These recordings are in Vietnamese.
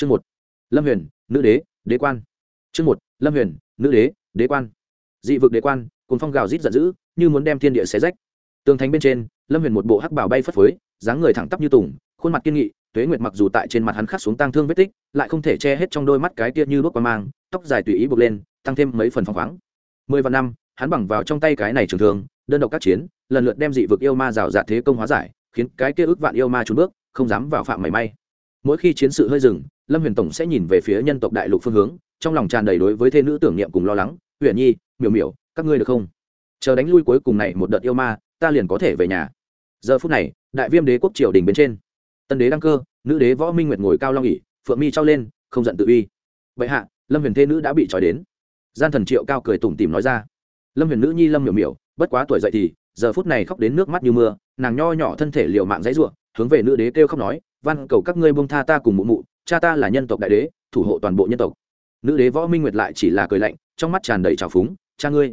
chương một, lâm huyền, nữ đế đế quan. Chương một, lâm huyền, nữ đế đế quan. Dị vực đế quan, cùng phong gào rít giận dữ, như muốn đem thiên địa xé rách. Tường thành bên trên, lâm huyền một bộ hắc bảo bay phất phới, dáng người thẳng tắp như tùng, khuôn mặt kiên nghị, tuế nguyệt mặc dù tại trên mặt hắn khắc xuống tang thương vết tích, lại không thể che hết trong đôi mắt cái tia như đuốc qua mang, tóc dài tùy ý buộc lên, tăng thêm mấy phần phăng khoáng. Mười vạn năm, hắn bằng vào trong tay cái này trường thường đơn độc các chiến, lần lượt đem dị vực yêu ma rào rạt thế công hóa giải, khiến cái kia ước vạn yêu ma trốn bước, không dám vào phạm mảy may. Mỗi khi chiến sự hơi dừng lâm huyền tổng sẽ nhìn về phía nhân tộc đại lục phương hướng, trong lòng tràn đầy đối với thê nữ tưởng niệm cùng lo lắng. Huyền nhi, miểu miểu, các ngươi được không? Chờ đánh lui cuối cùng này một đợt yêu ma, ta liền có thể về nhà. Giờ phút này, đại viêm đế quốc triều đình bên trên. Tân đế đăng cơ, nữ đế võ minh nguyệt ngồi cao long ỉ phượng mi trao lên, không giận tự uy. Vậy hạ, lâm huyền thê nữ đã bị trói đến. Gian thần triệu cao cười tủm tìm nói ra. Lâm huyền nữ nhi lâm miểu miểu, bất quá tuổi dậy thì, giờ phút này khóc đến nước mắt như mưa, nàng nho nhỏ thân thể liều mạng dãy ruộng hướng về nữ đế kêu khóc nói, văn cầu các ngươi bông tha ta cùng mụ mụ cha ta là nhân tộc đại đế, thủ hộ toàn bộ nhân tộc. Nữ đế võ minh nguyệt lại chỉ là cười lạnh, trong mắt tràn đầy trào phúng, cha ngươi,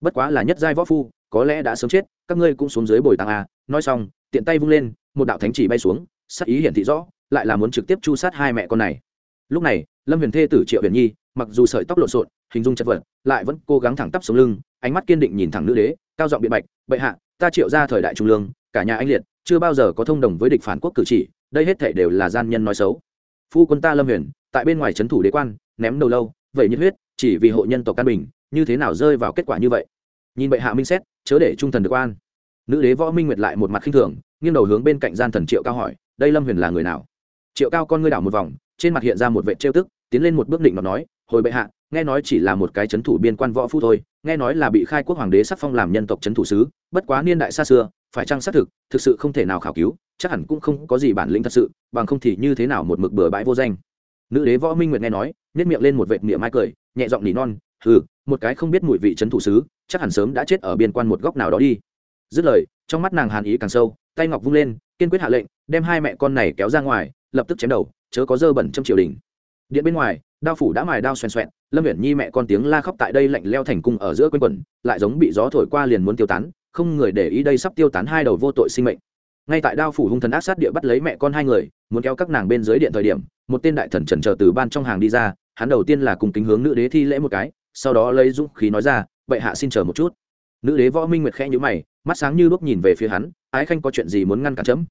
bất quá là nhất giai võ phu, có lẽ đã sớm chết, các ngươi cũng xuống dưới bồi tàng à? nói xong, tiện tay vung lên, một đạo thánh chỉ bay xuống, sắc ý hiển thị rõ, lại là muốn trực tiếp chu sát hai mẹ con này. Lúc này, lâm huyền thê tử triệu huyền nhi, mặc dù sợi tóc lộn xộn, hình dung chật vật, lại vẫn cố gắng thẳng tắp xuống lưng, ánh mắt kiên định nhìn thẳng nữ đế, cao giọng biện bạch, bệ hạ, ta triệu ra thời đại trung lương, cả nhà anh liệt, chưa bao giờ có thông đồng với địch phản quốc cử chỉ, đây hết thể đều là gian nhân nói xấu phu quân ta lâm huyền, tại bên ngoài trấn thủ đế quan, ném đầu lâu vậy nhiệt huyết, chỉ vì hộ nhân tộc căn bình, như thế nào rơi vào kết quả như vậy? Nhìn bệ hạ minh xét, chớ để trung thần được quan nữ đế võ minh nguyệt lại một mặt khinh thường, nghiêng đầu hướng bên cạnh gian thần triệu cao hỏi, đây lâm huyền là người nào? Triệu cao con ngươi đảo một vòng, trên mặt hiện ra một vệ trêu tức, tiến lên một bước định mà nói hồi bệ hạ, nghe nói chỉ là một cái chấn thủ biên quan võ phu thôi, nghe nói là bị khai quốc hoàng đế sắc phong làm nhân tộc chấn thủ sứ, bất quá niên đại xa xưa, phải chăng xác thực thực sự không thể nào khảo cứu, chắc hẳn cũng không có gì bản lĩnh thật sự, bằng không thì như thế nào một mực bừa bãi vô danh. Nữ đế võ minh nguyệt nghe nói nếp miệng lên một vệt miệng mai cười, nhẹ giọng nỉ non, hừ, một cái không biết mùi vị chấn thủ sứ, chắc hẳn sớm đã chết ở biên quan một góc nào đó đi. Dứt lời, trong mắt nàng hàn ý càng sâu, tay ngọc vung lên, kiên quyết hạ lệnh, đem hai mẹ con này kéo ra ngoài, lập tức chém đầu, chớ có dơ bẩn trong triều đình. Điện bên ngoài đao phủ đã mài đao xoèn xoẹn, lâm viễn nhi mẹ con tiếng la khóc tại đây lạnh leo thành cung ở giữa quanh quẩn, lại giống bị gió thổi qua liền muốn tiêu tán, không người để ý đây sắp tiêu tán hai đầu vô tội sinh mệnh. Ngay tại đao phủ hung thần ác sát địa bắt lấy mẹ con hai người, muốn kéo các nàng bên dưới điện thời điểm, một tên đại thần trần chờ từ ban trong hàng đi ra, hắn đầu tiên là cùng kính hướng nữ đế thi lễ một cái, sau đó lấy dũng khí nói ra, bệ hạ xin chờ một chút. Nữ đế võ minh nguyệt khẽ nhữ mày, mắt sáng như bước nhìn về phía hắn, ái khanh có chuyện gì muốn ngăn cản chấm?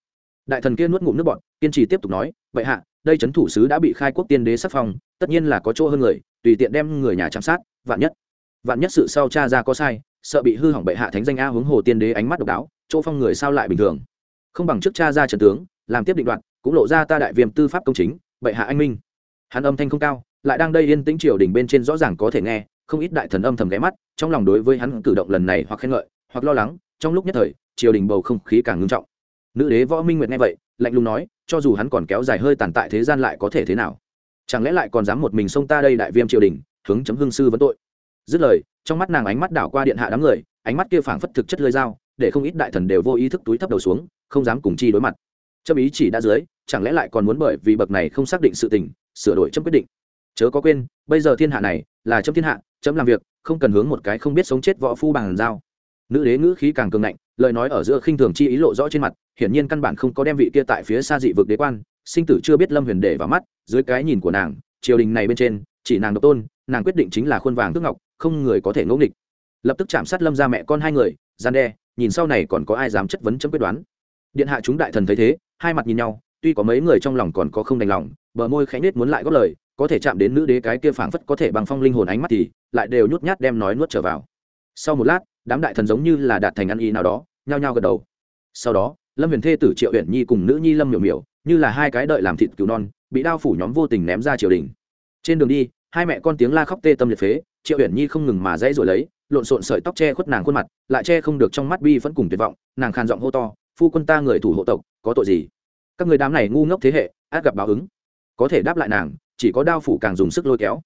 Đại thần kia nuốt ngụm nước bọn kiên trì tiếp tục nói, bệ hạ đây c thủ sứ đã bị khai quốc tiên đế sắc phong, tất nhiên là có chỗ hơn người, tùy tiện đem người nhà chăm sát, vạn nhất. Vạn nhất sự sau cha ra có sai, sợ bị hư hỏng bệ hạ thánh danh a hướng hồ tiên đế ánh mắt độc đáo, chỗ phong người sao lại bình thường? Không bằng trước cha ra trần tướng, làm tiếp định đoạn cũng lộ ra ta đại viêm tư pháp công chính, bệ hạ anh minh. Hắn âm thanh không cao, lại đang đây yên tĩnh triều đình bên trên rõ ràng có thể nghe, không ít đại thần âm thầm ghé mắt, trong lòng đối với hắn cử động lần này hoặc khen ngợi, hoặc lo lắng, trong lúc nhất thời, triều đình bầu không khí càng ngưng trọng nữ đế võ minh nguyệt nghe vậy, lạnh lùng nói, cho dù hắn còn kéo dài hơi tàn tại thế gian lại có thể thế nào? Chẳng lẽ lại còn dám một mình xông ta đây đại viêm triều đình, hướng chấm hương sư vấn tội? Dứt lời, trong mắt nàng ánh mắt đảo qua điện hạ đám người, ánh mắt kia phảng phất thực chất lơi dao, để không ít đại thần đều vô ý thức túi thấp đầu xuống, không dám cùng chi đối mặt. Chấm ý chỉ đã dưới, chẳng lẽ lại còn muốn bởi vì bậc này không xác định sự tình, sửa đổi chấm quyết định? Chớ có quên, bây giờ thiên hạ này là chấm thiên hạ, chấm làm việc, không cần hướng một cái không biết sống chết võ phu bằng dao nữ đế ngữ khí càng cường ngạnh, lời nói ở giữa khinh thường chi ý lộ rõ trên mặt, hiển nhiên căn bản không có đem vị kia tại phía xa dị vực đế quan, sinh tử chưa biết lâm huyền để vào mắt, dưới cái nhìn của nàng, triều đình này bên trên, chỉ nàng độc tôn, nàng quyết định chính là khuôn vàng tước ngọc, không người có thể ngẫu nghịch. Lập tức chạm sát lâm ra mẹ con hai người, gian đe, nhìn sau này còn có ai dám chất vấn chấm quyết đoán. Điện hạ chúng đại thần thấy thế, hai mặt nhìn nhau, tuy có mấy người trong lòng còn có không đành lòng, bờ môi khẽ nết muốn lại góp lời, có thể chạm đến nữ đế cái kia phảng phất có thể bằng phong linh hồn ánh mắt thì, lại đều nhút nhát đem nói nuốt trở vào. Sau một lát đám đại thần giống như là đạt thành ăn ý nào đó, nhao nhao gật đầu. Sau đó, lâm huyền thê tử triệu huyện nhi cùng nữ nhi lâm miểu miểu, như là hai cái đợi làm thịt cứu non, bị đao phủ nhóm vô tình ném ra triều đình. Trên đường đi, hai mẹ con tiếng la khóc tê tâm liệt phế, triệu huyện nhi không ngừng mà dãy rồi lấy, lộn xộn sợi tóc che khuất nàng khuôn mặt, lại che không được trong mắt bi vẫn cùng tuyệt vọng, nàng khàn giọng hô to, phu quân ta người thủ hộ tộc, có tội gì? Các người đám này ngu ngốc thế hệ, át gặp báo ứng. Có thể đáp lại nàng, chỉ có đao phủ càng dùng sức lôi kéo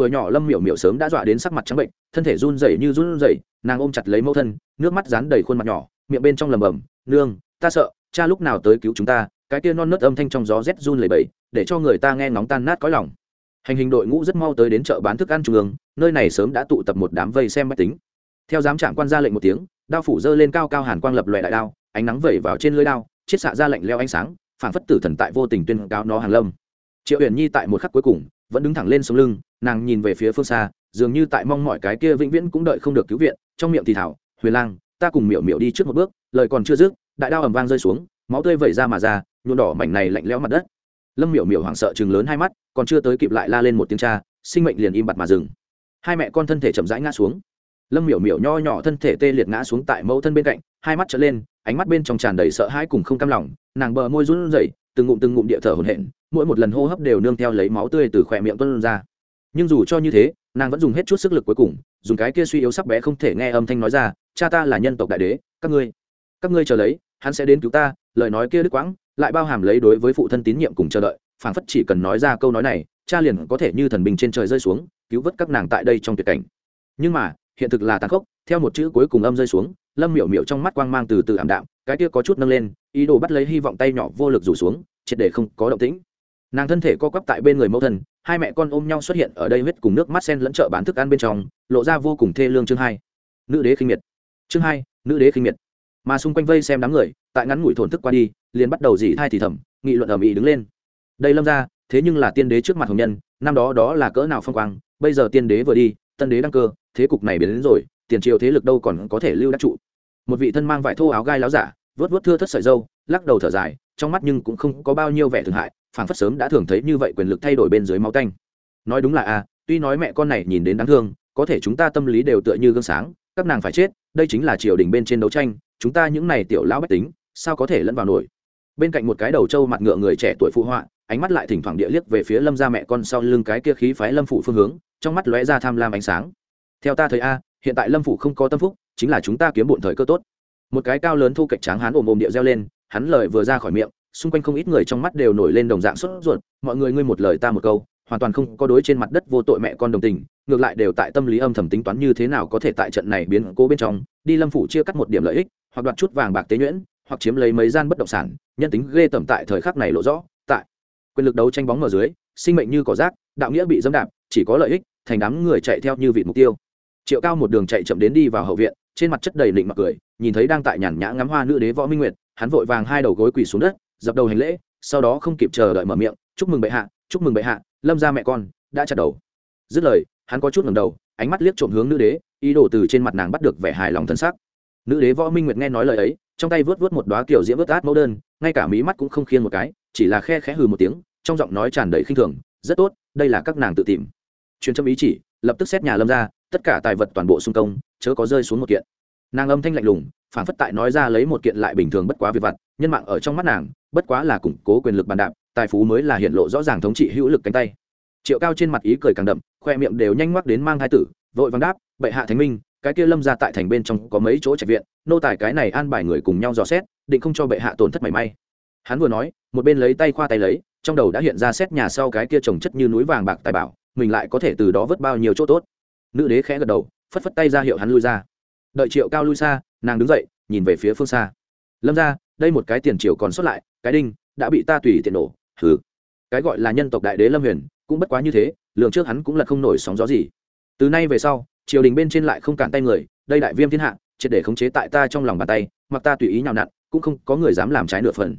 tuổi nhỏ lâm miểu miểu sớm đã dọa đến sắc mặt trắng bệnh, thân thể run rẩy như run rẩy, nàng ôm chặt lấy mẫu thân, nước mắt dán đầy khuôn mặt nhỏ, miệng bên trong lầm bầm, nương, ta sợ, cha lúc nào tới cứu chúng ta? Cái kia non nớt âm thanh trong gió rét run lẩy bẩy, để cho người ta nghe ngóng tan nát cõi lòng. Hành hình đội ngũ rất mau tới đến chợ bán thức ăn trung ương, nơi này sớm đã tụ tập một đám vây xem máy tính. Theo giám trạm quan ra lệnh một tiếng, đao phủ dơ lên cao cao hàn quang lập loại đại đao, ánh nắng vẩy vào trên lưới đao, chiết xạ ra lệnh leo ánh sáng, phảng phất tử thần tại vô tình tuyên cáo nó hàn lâm. Triệu huyền nhi tại một khắc cuối cùng vẫn đứng thẳng lên sống lưng, nàng nhìn về phía phương xa, dường như tại mong mọi cái kia vĩnh viễn cũng đợi không được cứu viện, trong miệng thì thảo, huyền lang, ta cùng miệu miệu đi trước một bước, lời còn chưa dứt, đại đao ầm vang rơi xuống, máu tươi vẩy ra mà ra, nhuộm đỏ mảnh này lạnh lẽo mặt đất. Lâm miệu miệu hoảng sợ chừng lớn hai mắt, còn chưa tới kịp lại la lên một tiếng cha, sinh mệnh liền im bặt mà dừng. Hai mẹ con thân thể chậm rãi ngã xuống. Lâm miểu miểu nho nhỏ thân thể tê liệt ngã xuống tại mẫu thân bên cạnh, hai mắt trở lên, ánh mắt bên trong tràn đầy sợ hãi cùng không cam lòng, nàng bờ môi run rẩy, từng ngụm từng ngụm địa thở hổn hển mỗi một lần hô hấp đều nương theo lấy máu tươi từ khỏe miệng tuân ra. Nhưng dù cho như thế, nàng vẫn dùng hết chút sức lực cuối cùng, dùng cái kia suy yếu sắc bé không thể nghe âm thanh nói ra, cha ta là nhân tộc đại đế, các ngươi các ngươi chờ lấy, hắn sẽ đến cứu ta, lời nói kia đứt quãng, lại bao hàm lấy đối với phụ thân tín nhiệm cùng chờ đợi, phảng phất chỉ cần nói ra câu nói này, cha liền có thể như thần bình trên trời rơi xuống, cứu vớt các nàng tại đây trong tuyệt cảnh. Nhưng mà, hiện thực là tàn khốc, theo một chữ cuối cùng âm rơi xuống, lâm miểu miểu trong mắt quang mang từ từ ảm đạm, cái kia có chút nâng lên, ý đồ bắt lấy hy vọng tay nhỏ vô lực rủ xuống, triệt để không có động tĩnh nàng thân thể co quắp tại bên người mẫu thân, hai mẹ con ôm nhau xuất hiện ở đây huyết cùng nước mắt sen lẫn chợ bán thức ăn bên trong, lộ ra vô cùng thê lương chương hai. Nữ đế khinh miệt. Chương hai, nữ đế khinh miệt. Mà xung quanh vây xem đám người, tại ngắn ngủi thổn thức qua đi, liền bắt đầu dỉ thai thì thầm, nghị luận ở mỹ đứng lên. Đây lâm ra thế nhưng là tiên đế trước mặt hồng nhân, năm đó đó là cỡ nào phong quang, bây giờ tiên đế vừa đi, tân đế đăng cơ, thế cục này biến đến rồi, tiền triều thế lực đâu còn có thể lưu đắc trụ. Một vị thân mang vải thô áo gai láo giả vớt vớt thưa thất sợi dâu, lắc đầu thở dài, trong mắt nhưng cũng không có bao nhiêu vẻ thương hại phảng phất sớm đã thường thấy như vậy quyền lực thay đổi bên dưới máu tanh. Nói đúng là a, tuy nói mẹ con này nhìn đến đáng thương, có thể chúng ta tâm lý đều tựa như gương sáng, các nàng phải chết, đây chính là triều đình bên trên đấu tranh, chúng ta những này tiểu lão bách tính, sao có thể lẫn vào nổi? Bên cạnh một cái đầu trâu mặt ngựa người trẻ tuổi phụ họa, ánh mắt lại thỉnh thoảng địa liếc về phía lâm gia mẹ con sau lưng cái kia khí phái lâm phủ phương hướng, trong mắt lóe ra tham lam ánh sáng. Theo ta thấy a, hiện tại lâm phủ không có tâm phúc, chính là chúng ta kiếm bộn thời cơ tốt. Một cái cao lớn thu cạnh tráng hắn ồm ồm địa reo lên, hắn lời vừa ra khỏi miệng xung quanh không ít người trong mắt đều nổi lên đồng dạng sốt ruột, mọi người, ngươi một lời ta một câu, hoàn toàn không có đối trên mặt đất vô tội mẹ con đồng tình, ngược lại đều tại tâm lý âm thầm tính toán như thế nào có thể tại trận này biến cố bên trong, đi lâm phủ chia cắt một điểm lợi ích, hoặc đoạt chút vàng bạc tế nhuyễn, hoặc chiếm lấy mấy gian bất động sản, nhân tính ghê tởm tại thời khắc này lộ rõ, tại quyền lực đấu tranh bóng ở dưới, sinh mệnh như cỏ rác, đạo nghĩa bị dâm đạp, chỉ có lợi ích, thành đám người chạy theo như vị mục tiêu. Triệu cao một đường chạy chậm đến đi vào hậu viện, trên mặt chất đầy định mặc cười, nhìn thấy đang tại nhàn nhã ngắm hoa nữ đế võ minh nguyệt, hắn vội vàng hai đầu gối quỳ xuống đất dập đầu hành lễ, sau đó không kịp chờ đợi mở miệng, chúc mừng bệ hạ, chúc mừng bệ hạ, lâm ra mẹ con, đã chặt đầu. Dứt lời, hắn có chút ngầm đầu, ánh mắt liếc trộm hướng nữ đế, ý đồ từ trên mặt nàng bắt được vẻ hài lòng thân xác. nữ đế võ minh nguyệt nghe nói lời ấy, trong tay vớt vớt một đoá kiểu diễm vớt át mẫu đơn, ngay cả mí mắt cũng không khiên một cái, chỉ là khe khẽ hừ một tiếng, trong giọng nói tràn đầy khinh thường, rất tốt, đây là các nàng tự tìm. Truyền châm ý chỉ, lập tức xét nhà lâm ra tất cả tài vật toàn bộ xung công, chớ có rơi xuống một kiện. Nàng âm thanh lạnh lùng phản phất tại nói ra lấy một kiện lại bình thường bất quá việc vặt, nhân mạng ở trong mắt nàng, bất quá là củng cố quyền lực bàn đạp, tài phú mới là hiện lộ rõ ràng thống trị hữu lực cánh tay. Triệu cao trên mặt ý cười càng đậm, khoe miệng đều nhanh ngoắc đến mang hai tử, vội vàng đáp, bệ hạ thánh minh, cái kia lâm ra tại thành bên trong có mấy chỗ trạch viện, nô tài cái này an bài người cùng nhau dò xét, định không cho bệ hạ tổn thất mảy may. Hắn vừa nói, một bên lấy tay khoa tay lấy, trong đầu đã hiện ra xét nhà sau cái kia trồng chất như núi vàng bạc tài bảo, mình lại có thể từ đó vớt bao nhiêu chỗ tốt. Nữ đế khẽ gật đầu, phất phất tay ra hiệu hắn lui ra. Đợi triệu cao lui xa nàng đứng dậy, nhìn về phía phương xa. Lâm ra đây một cái tiền triều còn sót lại, cái đinh đã bị ta tùy tiện nổ. Thử cái gọi là nhân tộc đại đế lâm huyền cũng bất quá như thế, lường trước hắn cũng là không nổi sóng gió gì. Từ nay về sau, triều đình bên trên lại không cản tay người, đây đại viêm thiên hạ, triệt để khống chế tại ta trong lòng bàn tay, mặc ta tùy ý nhào nặn, cũng không có người dám làm trái nửa phần.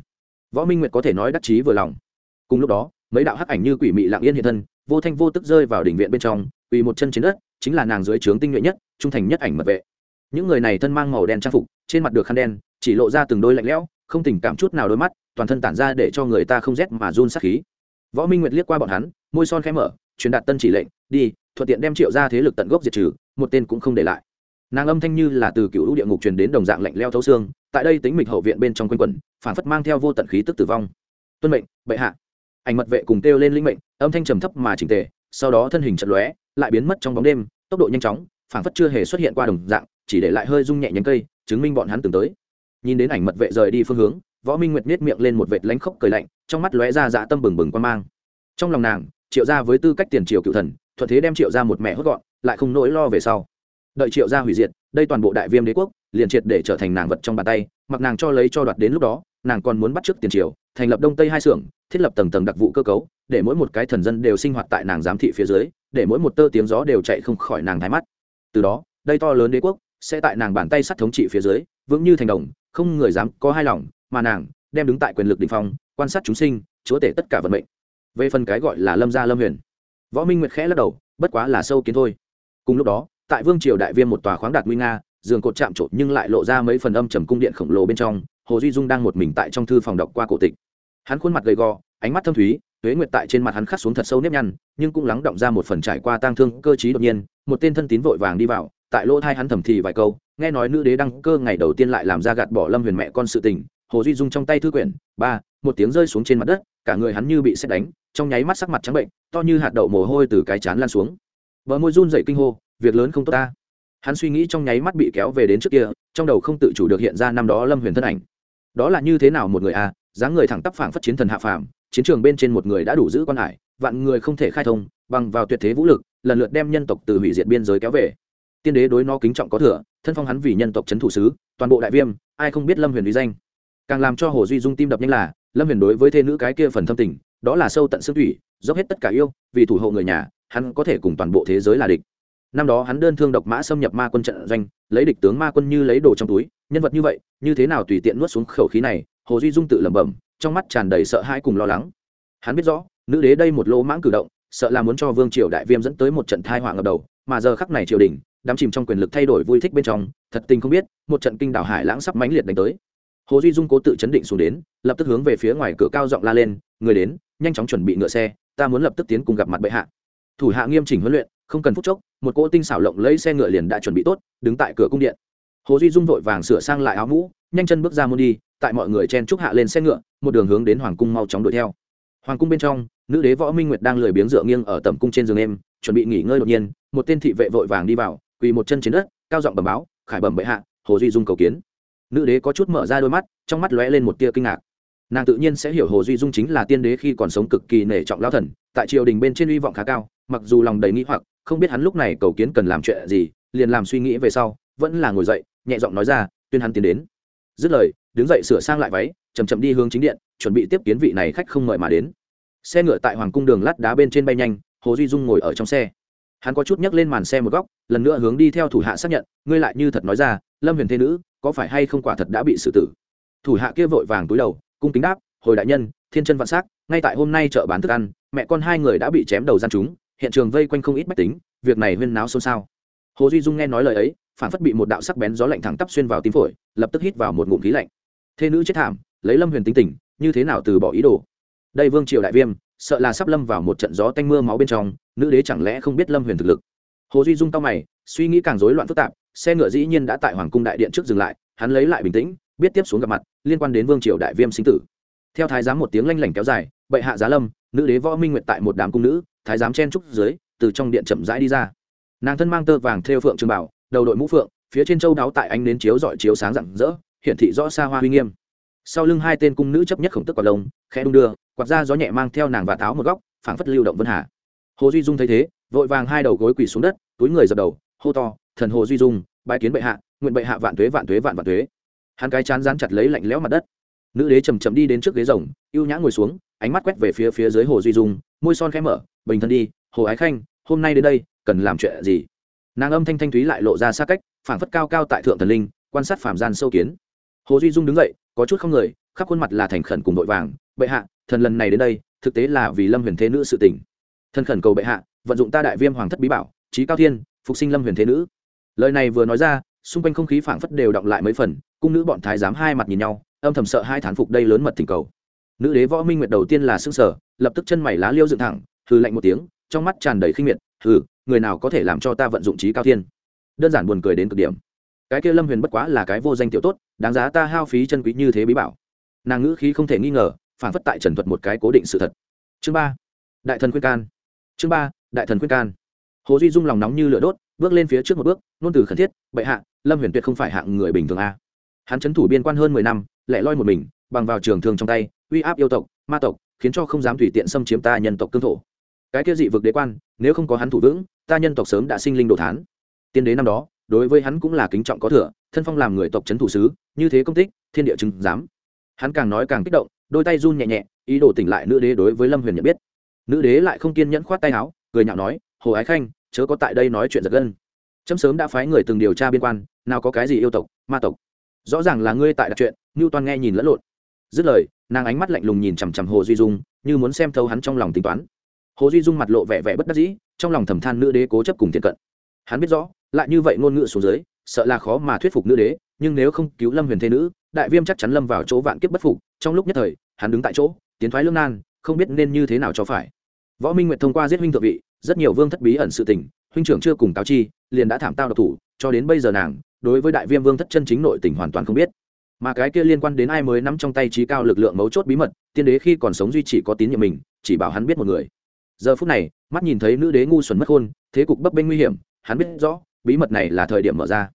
Võ minh nguyệt có thể nói đắc chí vừa lòng. Cùng lúc đó, mấy đạo hắc ảnh như quỷ mị lạng yên hiện thân, vô thanh vô tức rơi vào đỉnh viện bên trong, quỳ một chân trên đất, chính là nàng dưới trướng tinh nhuệ nhất, trung thành nhất ảnh mật vệ những người này thân mang màu đen trang phục, trên mặt được khăn đen, chỉ lộ ra từng đôi lạnh lẽo, không tình cảm chút nào đôi mắt, toàn thân tản ra để cho người ta không rét mà run sát khí. Võ minh nguyệt liếc qua bọn hắn, môi son khẽ mở, truyền đạt tân chỉ lệnh, đi, thuận tiện đem triệu ra thế lực tận gốc diệt trừ, một tên cũng không để lại. Nàng âm thanh như là từ cựu địa ngục truyền đến đồng dạng lạnh leo thấu xương, tại đây tính mịch hậu viện bên trong quanh quẩn, phản phất mang theo vô tận khí tức tử vong. Tuân mệnh, bệ hạ. Ảnh mật vệ cùng kêu lên linh mệnh, âm thanh trầm thấp mà chỉnh tề, sau đó thân hình chật lóe, lại biến mất trong bóng đêm, tốc độ nhanh chóng phảng phất chưa hề xuất hiện qua đồng dạng, chỉ để lại hơi rung nhẹ nhánh cây, chứng minh bọn hắn từng tới. Nhìn đến ảnh mật vệ rời đi phương hướng, võ minh nguyệt nết miệng lên một vệt lánh khốc cười lạnh, trong mắt lóe ra dạ tâm bừng bừng quan mang. Trong lòng nàng, triệu gia với tư cách tiền triều cựu thần, thuận thế đem triệu gia một mẹ hốt gọn, lại không nỗi lo về sau. Đợi triệu gia hủy diệt, đây toàn bộ đại viêm đế quốc, liền triệt để trở thành nàng vật trong bàn tay, mặc nàng cho lấy cho đoạt đến lúc đó, nàng còn muốn bắt trước tiền triều, thành lập đông tây hai xưởng, thiết lập tầng tầng đặc vụ cơ cấu, để mỗi một cái thần dân đều sinh hoạt tại nàng giám thị phía dưới, để mỗi một tơ tiếng gió đều chạy không khỏi nàng thái mắt từ đó, đây to lớn đế quốc sẽ tại nàng bàn tay sắt thống trị phía dưới, vững như thành đồng, không người dám có hai lòng, mà nàng đem đứng tại quyền lực đ ỉ n h phong, quan sát chúng sinh, chúa tể tất cả vận mệnh. Về phần cái gọi là lâm gia lâm huyền, võ minh nguyệt khẽ lắc đầu, bất quá là sâu kiến thôi. Cùng lúc đó, tại vương triều đại viêm một tòa khoáng đạt nguy nga, giường cột chạm trộn nhưng lại lộ ra mấy phần âm trầm cung điện khổng lồ bên trong, hồ duy dung đang một mình tại trong thư phòng đọc qua cổ tịch. Hắn khuôn mặt gầy gò, ánh mắt thâm thúy tuế nguyệt tại trên mặt hắn khắc xuống thật sâu nếp nhăn, nhưng cũng lắng động ra một phần trải qua tang thương cơ chí đột nhiên, một tên thân tín vội vàng đi vào, tại lỗ thai hắn thầm thì vài câu, nghe nói nữ đế đăng cơ ngày đầu tiên lại làm ra gạt bỏ lâm huyền mẹ con sự tình, hồ duy dung trong tay thư quyển, ba, một tiếng rơi xuống trên mặt đất, cả người hắn như bị xét đánh, trong nháy mắt sắc mặt trắng bệnh, to như hạt đậu mồ hôi từ cái chán lan xuống. Bờ môi run dậy kinh hô, việc lớn không tốt ta. Hắn suy nghĩ trong nháy mắt bị kéo về đến trước kia, trong đầu không tự chủ được hiện ra năm đó lâm huyền thân ảnh. Đó là như thế nào một người a dáng người thẳng tắp phảng phất chiến thần hạ phàm chiến trường bên trên một người đã đủ giữ quan hải, vạn người không thể khai thông, bằng vào tuyệt thế vũ lực, lần lượt đem nhân tộc từ hủy diệt biên giới kéo về. Tiên đế đối nó kính trọng có thừa, thân phong hắn vì nhân tộc c h ấ n thủ sứ, toàn bộ đại viêm, ai không biết lâm huyền uy danh. Càng làm cho hồ duy dung tim đập nhanh là, lâm huyền đối với thê nữ cái kia phần thâm tình, đó là sâu tận xương thủy, dốc hết tất cả yêu, vì thủ hộ người nhà, hắn có thể cùng toàn bộ thế giới là địch. Năm đó hắn đơn thương độc mã xâm nhập ma quân trận doanh, lấy địch tướng ma quân như lấy đồ trong túi, nhân vật như vậy, như thế nào tùy tiện nuốt xuống khẩu khí này, hồ duy dung tự lẩm bẩm trong mắt tràn đầy sợ hãi cùng lo lắng. Hắn biết rõ, nữ đế đây một lỗ mãng cử động, sợ là muốn cho vương triều đại viêm dẫn tới một trận thai họa ngập đầu, mà giờ khắc này triều đình đắm chìm trong quyền lực thay đổi vui thích bên trong, thật tình không biết, một trận kinh đảo hải lãng sắp mãnh liệt đánh tới. Hồ duy dung cố tự chấn định xuống đến, lập tức hướng về phía ngoài cửa cao giọng la lên, người đến, nhanh chóng chuẩn bị ngựa xe, ta muốn lập tức tiến cùng gặp mặt bệ hạ. Thủ hạ nghiêm chỉnh huấn luyện, không cần phút chốc, một cỗ tinh xảo lộng lấy xe ngựa liền đã chuẩn bị tốt, đứng tại cửa cung điện. Hồ duy dung vội vàng sửa sang lại áo mũ, nhanh chân bước ra môn đi, tại mọi người chen trúc hạ lên xe ngựa một đường hướng đến hoàng cung mau chóng đuổi theo. Hoàng cung bên trong, nữ đế võ minh nguyệt đang lười biếng dựa nghiêng ở tầm cung trên giường em, chuẩn bị nghỉ ngơi đột nhiên, một tên thị vệ vội vàng đi vào, quỳ một chân trên đất, cao giọng bẩm báo, khải bẩm bệ hạ, hồ duy dung cầu kiến. Nữ đế có chút mở ra đôi mắt, trong mắt lóe lên một tia kinh ngạc. Nàng tự nhiên sẽ hiểu hồ duy dung chính là tiên đế khi còn sống cực kỳ nể trọng lao thần, tại triều đình bên trên hy vọng khá cao, mặc dù lòng đầy nghĩ hoặc, không biết hắn lúc này cầu kiến cần làm chuyện gì, liền làm suy nghĩ về sau, vẫn là ngồi dậy, nhẹ giọng nói ra, tuyên hắn tiến đến. Dứt lời, đứng dậy sửa sang lại váy chầm chậm đi hướng chính điện, chuẩn bị tiếp kiến vị này khách không mời mà đến. Xe ngựa tại hoàng cung đường lát đá bên trên bay nhanh, hồ duy dung ngồi ở trong xe. Hắn có chút nhấc lên màn xe một góc, lần nữa hướng đi theo thủ hạ xác nhận, ngươi lại như thật nói ra, lâm huyền thế nữ, có phải hay không quả thật đã bị xử tử? Thủ hạ kia vội vàng túi đầu, cung kính đáp, hồi đại nhân, thiên chân vạn s á c ngay tại hôm nay chợ bán thức ăn, mẹ con hai người đã bị chém đầu gian chúng hiện trường vây quanh không ít bách tính, việc này huyên náo xôn xao. Hồ duy dung nghe nói lời ấy, phản phất bị một đạo sắc bén gió lạnh thẳng tắp xuyên vào tim phổi, lập tức hít vào một ngụm khí lạnh. Thế nữ chết thảm lấy lâm huyền tính tình, như thế nào từ bỏ ý đồ? Đây vương triều đại viêm, sợ là sắp lâm vào một trận gió tanh mưa máu bên trong, nữ đế chẳng lẽ không biết lâm huyền thực lực? Hồ duy dung cao mày, suy nghĩ càng rối loạn phức tạp, xe ngựa dĩ nhiên đã tại hoàng cung đại điện trước dừng lại, hắn lấy lại bình tĩnh, biết tiếp xuống gặp mặt, liên quan đến vương triều đại viêm sinh tử. Theo thái giám một tiếng lanh lảnh kéo dài, bệ hạ giá lâm, nữ đế võ minh nguyện tại một đám cung nữ, thái giám chen trúc dưới, từ trong điện chậm rãi đi ra. Nàng thân mang tơ vàng thêu phượng trường bảo, đầu đội mũ phượng, phía trên châu đáo tại ánh nến chiếu dọi chiếu sáng rạng rỡ, hiển thị rõ xa hoa uy nghiêm sau lưng hai tên cung nữ chấp nhất khổng tức quạt lông, khẽ đung đưa, quạt ra gió nhẹ mang theo nàng và tháo một góc, phảng phất lưu động vân hà. Hồ duy dung thấy thế, vội vàng hai đầu gối quỳ xuống đất, túi người dập đầu, hô to, thần hồ duy dung, bái kiến bệ hạ, nguyện bệ hạ vạn tuế vạn tuế vạn vạn tuế. Hắn cái chán dán chặt lấy lạnh lẽo mặt đất. Nữ đế chầm chậm đi đến trước ghế rồng, ưu nhã ngồi xuống, ánh mắt quét về phía phía dưới hồ duy dung, môi son khẽ mở, bình thân đi, hồ ái khanh, hôm nay đến đây, cần làm chuyện gì? Nàng âm thanh thanh thúy lại lộ ra xa cách, phảng phất cao cao tại thượng thần linh, quan sát phàm gian sâu kiến. Hồ duy dung đứng dậy có chút không người, khắp khuôn mặt là thành khẩn cùng vội vàng. Bệ hạ, thần lần này đến đây, thực tế là vì lâm huyền thế nữ sự tình. Thần khẩn cầu bệ hạ, vận dụng ta đại viêm hoàng thất bí bảo, trí cao thiên, phục sinh lâm huyền thế nữ. Lời này vừa nói ra, xung quanh không khí phảng phất đều động lại mấy phần, cung nữ bọn thái giám hai mặt nhìn nhau, âm thầm sợ hai thán phục đây lớn mật thỉnh cầu. Nữ đế võ minh nguyệt đầu tiên là xương sở lập tức chân mày lá liêu dựng thẳng, hừ lạnh một tiếng, trong mắt tràn đầy khinh miệt, hừ, người nào có thể làm cho ta vận dụng trí cao thiên? Đơn giản buồn cười đến cực điểm cái kia lâm huyền bất quá là cái vô danh tiểu tốt đáng giá ta hao phí chân quý như thế bí bảo nàng ngữ khí không thể nghi ngờ phản phất tại trần thuật một cái cố định sự thật chương ba đại thần khuyên can chương ba đại thần khuyên can hồ duy dung lòng nóng như lửa đốt bước lên phía trước một bước nôn từ khẩn thiết bệ hạ lâm huyền tuyệt không phải hạng người bình thường a hắn c h ấ n thủ biên quan hơn mười năm lẻ loi một mình bằng vào trường thương trong tay uy áp yêu tộc ma tộc khiến cho không dám tùy tiện xâm chiếm ta nhân tộc cương thổ cái kia dị vực đế quan nếu không có hắn thủ vững ta nhân tộc sớm đã sinh linh đồ thán tiên đế năm đó đối với hắn cũng là kính trọng có thừa, thân phong làm người tộc c h ấ n thủ sứ, như thế công tích, thiên địa chứng giám. Hắn càng nói càng kích động, đôi tay run nhẹ nhẹ, ý đồ tỉnh lại nữ đế đối với lâm huyền nhận biết. Nữ đế lại không kiên nhẫn khoát tay áo, cười nhạo nói, hồ ái khanh, chớ có tại đây nói chuyện giật gân. Chấm sớm đã phái người từng điều tra biên quan, nào có cái gì yêu tộc, ma tộc. Rõ ràng là ngươi tại đặt chuyện. Ngưu toàn nghe nhìn lẫn lộn. Dứt lời, nàng ánh mắt lạnh lùng nhìn chằm chằm hồ duy dung, như muốn xem thấu hắn trong lòng tính toán. Hồ duy dung mặt lộ vẻ vẻ bất đắc dĩ, trong lòng thầm than nữ đế cố chấp cùng thiện cận hắn biết rõ lại như vậy ngôn ngữ xuống dưới sợ là khó mà thuyết phục nữ đế nhưng nếu không cứu lâm huyền thế nữ đại viêm chắc chắn lâm vào chỗ vạn kiếp bất phục trong lúc nhất thời hắn đứng tại chỗ tiến thoái lương nan không biết nên như thế nào cho phải. Võ minh nguyệt thông qua giết huynh thượng vị rất nhiều vương thất bí ẩn sự tình huynh trưởng chưa cùng cáo chi liền đã thảm tao độc thủ cho đến bây giờ nàng đối với đại viêm vương thất chân chính nội tình hoàn toàn không biết. Mà cái kia liên quan đến ai mới nắm trong tay trí cao lực lượng mấu chốt bí mật tiên đế khi còn sống duy chỉ có tín nhiệm mình chỉ bảo hắn biết một người. Giờ phút này mắt nhìn thấy nữ đế ngu xuẩn mất hôn, thế cục bấp bênh nguy hiểm hắn biết rõ, bí mật này là thời điểm mở ra.